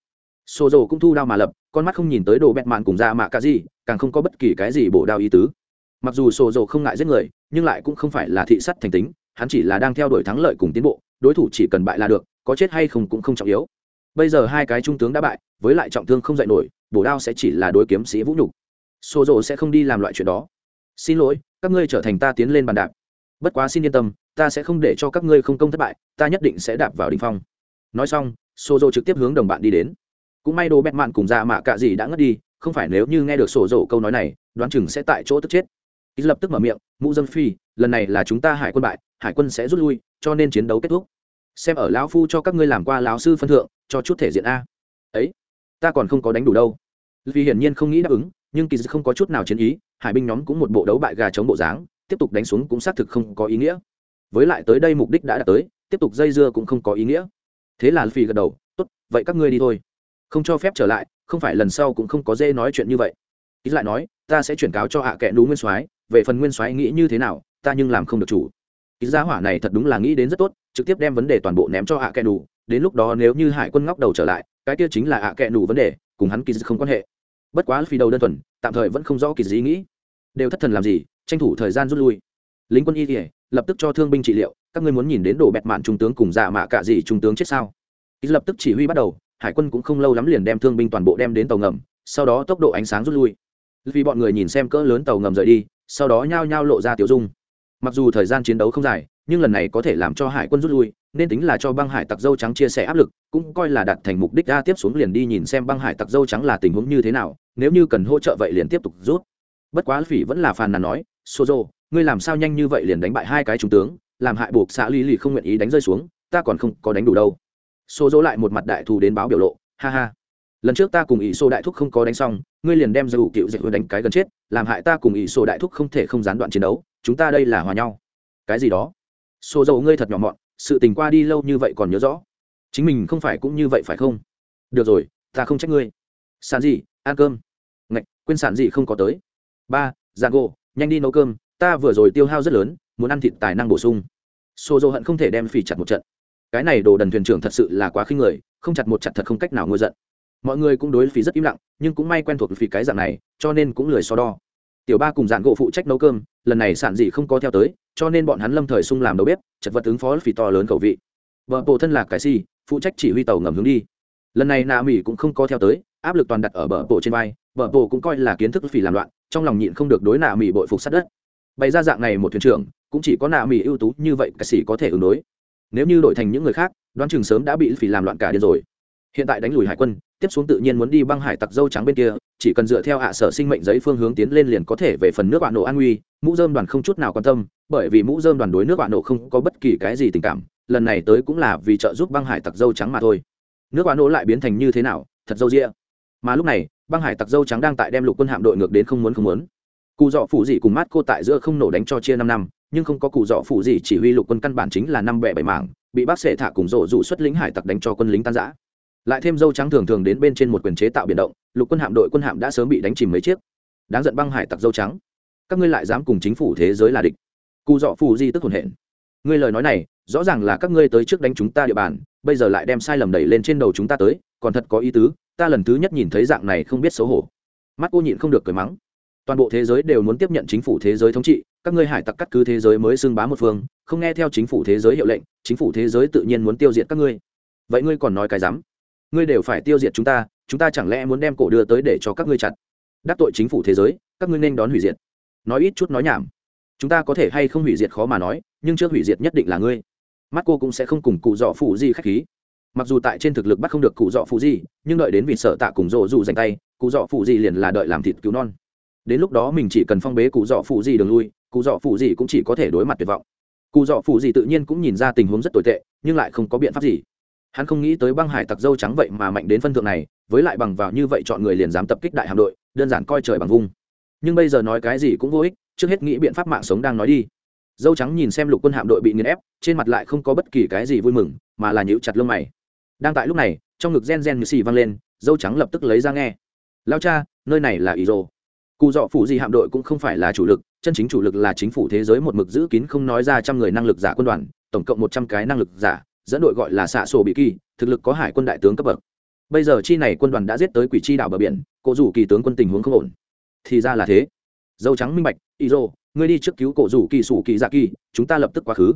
Speaker 1: Xô dầu cũng thu đao mà lập, con mắt không nhìn tới đồ bẹt mạn cùng ra mạ cả gì, càng không có bất kỳ cái gì bổ đao ý tứ. Mặc dù xô dầu không ngại giết người, nhưng lại cũng không phải là thị sắt thành tính, hắn chỉ là đang theo đuổi thắng lợi cùng tiến bộ, đối thủ chỉ cần bại là được, có chết hay không cũng không trọng yếu. Bây giờ hai cái trung tướng đã bại, với lại trọng thương không dạy nổi, bổ đao sẽ chỉ là đối kiếm sĩ vũ nhục. Xô dầu sẽ không đi làm loại chuyện đó. Xin lỗi, các ngươi trở thành ta tiến lên bàn đạp. Bất quá xin yên tâm ta sẽ không để cho các ngươi không công thất bại, ta nhất định sẽ đạp vào đỉnh phong. Nói xong sổ dồ trực tiếp hướng đồng bạn đi đến. Cũng may đồ bẹt mạn cùng dạ mạ cạ gì đã ngất đi, không phải nếu như nghe được sổ dồ câu nói này, đoán chừng sẽ tại chỗ tức chết. Ít lập tức mở miệng mũ dân phi, lần này là chúng ta hải quân bại, hải quân sẽ rút lui, cho nên chiến đấu kết thúc. Xem ở lão phu cho các ngươi làm qua lão sư phân thượng, cho chút thể diện a. Ấy, ta còn không có đánh đủ đâu. Vì hiển nhiên không nghĩ đáp ứng, nhưng kỳ dư không có chút nào chiến ý, hải binh nhóm cũng một bộ đấu bại gà chống bộ dáng, tiếp tục đánh xuống cũng xác thực không có ý nghĩa với lại tới đây mục đích đã đạt tới, tiếp tục dây dưa cũng không có ý nghĩa. Thế là phi gật đầu, tốt, vậy các ngươi đi thôi. Không cho phép trở lại, không phải lần sau cũng không có dễ nói chuyện như vậy. Ý lại nói, ta sẽ chuyển cáo cho hạ kệ nú nguyên soái, về phần nguyên soái nghĩ như thế nào, ta nhưng làm không được chủ. Ý giá hỏa này thật đúng là nghĩ đến rất tốt, trực tiếp đem vấn đề toàn bộ ném cho hạ kệ đủ đến lúc đó nếu như hải quân ngóc đầu trở lại, cái kia chính là hạ kệ đủ vấn đề, cùng hắn kỳ không quan hệ. Bất quá phi đầu đơn thuần, tạm thời vẫn không rõ kỳ ý nghĩ. Đều thất thần làm gì, tranh thủ thời gian rút lui lính quân y kỉa lập tức cho thương binh trị liệu, các ngươi muốn nhìn đến đồ bẹt mạn trung tướng cùng dạ mạ cả gì trung tướng chết sao? Ý lập tức chỉ huy bắt đầu, hải quân cũng không lâu lắm liền đem thương binh toàn bộ đem đến tàu ngầm, sau đó tốc độ ánh sáng rút lui. Vì bọn người nhìn xem cỡ lớn tàu ngầm rời đi, sau đó nhao nhao lộ ra tiểu dung. Mặc dù thời gian chiến đấu không dài, nhưng lần này có thể làm cho hải quân rút lui, nên tính là cho băng hải tặc dâu trắng chia sẻ áp lực, cũng coi là đạt thành mục đích ra tiếp xuống liền đi nhìn xem băng hải tặc dâu trắng là tình huống như thế nào, nếu như cần hỗ trợ vậy liền tiếp tục rút. Bất quá phỉ vẫn là phàn nàn nói, sozo ngươi làm sao nhanh như vậy liền đánh bại hai cái trung tướng, làm hại buộc xã lý lì không nguyện ý đánh rơi xuống, ta còn không có đánh đủ đâu. Xô dỗ lại một mặt đại thù đến báo biểu lộ, ha ha. Lần trước ta cùng ỷ xô đại thúc không có đánh xong, ngươi liền đem dù cựu dịch đánh cái gần chết, làm hại ta cùng ỷ xô đại thúc không thể không gián đoạn chiến đấu, chúng ta đây là hòa nhau. Cái gì đó? Xô dầu ngươi thật nhỏ mọn, sự tình qua đi lâu như vậy còn nhớ rõ. Chính mình không phải cũng như vậy phải không? Được rồi, ta không trách ngươi. Sản gì? Ăn cơm. Ngạch, quên sản gì không có tới. Ba, giang gỗ, nhanh đi nấu cơm ta vừa rồi tiêu hao rất lớn, muốn ăn thịt tài năng bổ sung. Xô dô hận không thể đem phỉ chặt một trận. Cái này đồ đần thuyền trưởng thật sự là quá khinh người, không chặt một chặt thật không cách nào ngôi giận. Mọi người cũng đối phí rất im lặng, nhưng cũng may quen thuộc phí cái dạng này, cho nên cũng lười so đo. Tiểu ba cùng dạng gỗ phụ trách nấu cơm, lần này sản dị không có theo tới, cho nên bọn hắn lâm thời sung làm đầu bếp, chật vật ứng phó phí to lớn cầu vị. Vợ bộ thân là cái si, phụ trách chỉ huy tàu ngầm hướng đi. Lần này nạ mỹ cũng không có theo tới, áp lực toàn đặt ở bờ bộ trên vai, bờ bộ cũng coi là kiến thức phỉ làm loạn, trong lòng nhịn không được đối nạ mỹ bội phục sát đất bày ra dạng này một thuyền trưởng, cũng chỉ có nạ mỹ ưu tú như vậy ca sĩ có thể ứng đối. Nếu như đổi thành những người khác, đoán chừng sớm đã bị phỉ làm loạn cả điên rồi. Hiện tại đánh lùi hải quân, tiếp xuống tự nhiên muốn đi băng hải tặc dâu trắng bên kia, chỉ cần dựa theo hạ sở sinh mệnh giấy phương hướng tiến lên liền có thể về phần nước bạn nổ an nguy, mũ dơm đoàn không chút nào quan tâm, bởi vì mũ dơm đoàn đối nước bạn nổ không có bất kỳ cái gì tình cảm, lần này tới cũng là vì trợ giúp băng hải tặc dâu trắng mà thôi. Nước bạn nổ lại biến thành như thế nào, thật dâu rĩa mà lúc này, băng hải tặc dâu trắng đang tại đem lục quân hạm đội ngược đến không muốn không muốn cụ dọ phủ dị cùng mát cô tại giữa không nổ đánh cho chia năm năm, nhưng không có cụ dọ phủ dị chỉ huy lục quân căn bản chính là năm bẻ bảy mảng, bị bác sệ thả cùng rộ dụ xuất lính hải tặc đánh cho quân lính tan giã lại thêm dâu trắng thường thường đến bên trên một quyền chế tạo biển động, lục quân hạm đội quân hạm đã sớm bị đánh chìm mấy chiếc. Đáng giận băng hải tặc dâu trắng. Các ngươi lại dám cùng chính phủ thế giới là địch. Cụ dọ phủ di tức hồn hển. Ngươi lời nói này, rõ ràng là các ngươi tới trước đánh chúng ta địa bàn, bây giờ lại đem sai lầm đẩy lên trên đầu chúng ta tới, còn thật có ý tứ, ta lần thứ nhất nhìn thấy dạng này không biết xấu hổ. Mắt cô nhịn không được cười mắng toàn bộ thế giới đều muốn tiếp nhận chính phủ thế giới thống trị, các ngươi hải tặc cắt cứ thế giới mới xưng bá một phương, không nghe theo chính phủ thế giới hiệu lệnh, chính phủ thế giới tự nhiên muốn tiêu diệt các ngươi. Vậy ngươi còn nói cái rắm? Ngươi đều phải tiêu diệt chúng ta chúng ta chẳng lẽ muốn đem cổ đưa tới để cho các ngươi chặt? Đắc tội chính phủ thế giới, các ngươi nên đón hủy diệt. Nói ít chút nói nhảm. Chúng ta có thể hay không hủy diệt khó mà nói, nhưng trước hủy diệt nhất định là ngươi. Mắt cô cũng sẽ không cùng cụ dọ phụ di k h á c h khí. Mặc dù tại trên thực lực bắt không được cụ dọ phụ di nhưng đợi đến vì sợ tạ cùng rộ dù dành tay, cụ dọ phụ di liền là đợi làm thịt cứu non đến lúc đó mình chỉ cần phong bế cụ dọ phụ gì đường lui, cụ dọ phụ gì cũng chỉ có thể đối mặt tuyệt vọng. Cụ dọ phụ gì tự nhiên cũng nhìn ra tình huống rất tồi tệ, nhưng lại không có biện pháp gì. Hắn không nghĩ tới băng hải tặc dâu trắng vậy mà mạnh đến phân thượng này, với lại bằng vào như vậy chọn người liền dám tập kích đại hạm đội, đơn giản coi trời bằng vung. Nhưng bây giờ nói cái gì cũng vô ích, trước hết nghĩ biện pháp mạng sống đang nói đi. Dâu trắng nhìn xem lục quân hạm đội bị nghiền ép, trên mặt lại không có bất kỳ cái gì vui mừng, mà là nhíu chặt lông mày. Đang tại lúc này, trong ngực gen gen như xì vang lên, dâu trắng lập tức lấy ra nghe. Lao cha, nơi này là ý rồ cụ dọ phủ gì hạm đội cũng không phải là chủ lực, chân chính chủ lực là chính phủ thế giới một mực giữ kín không nói ra trăm người năng lực giả quân đoàn, tổng cộng một trăm cái năng lực giả, dẫn đội gọi là xạ sổ bị kỳ, thực lực có hải quân đại tướng cấp bậc. Bây giờ chi này quân đoàn đã giết tới quỷ chi đảo bờ biển, cổ rủ kỳ tướng quân tình huống không ổn. Thì ra là thế. Dâu trắng minh bạch y rô ngươi đi trước cứu cổ rủ kỳ sủ kỳ dạ kỳ, chúng ta lập tức quá khứ.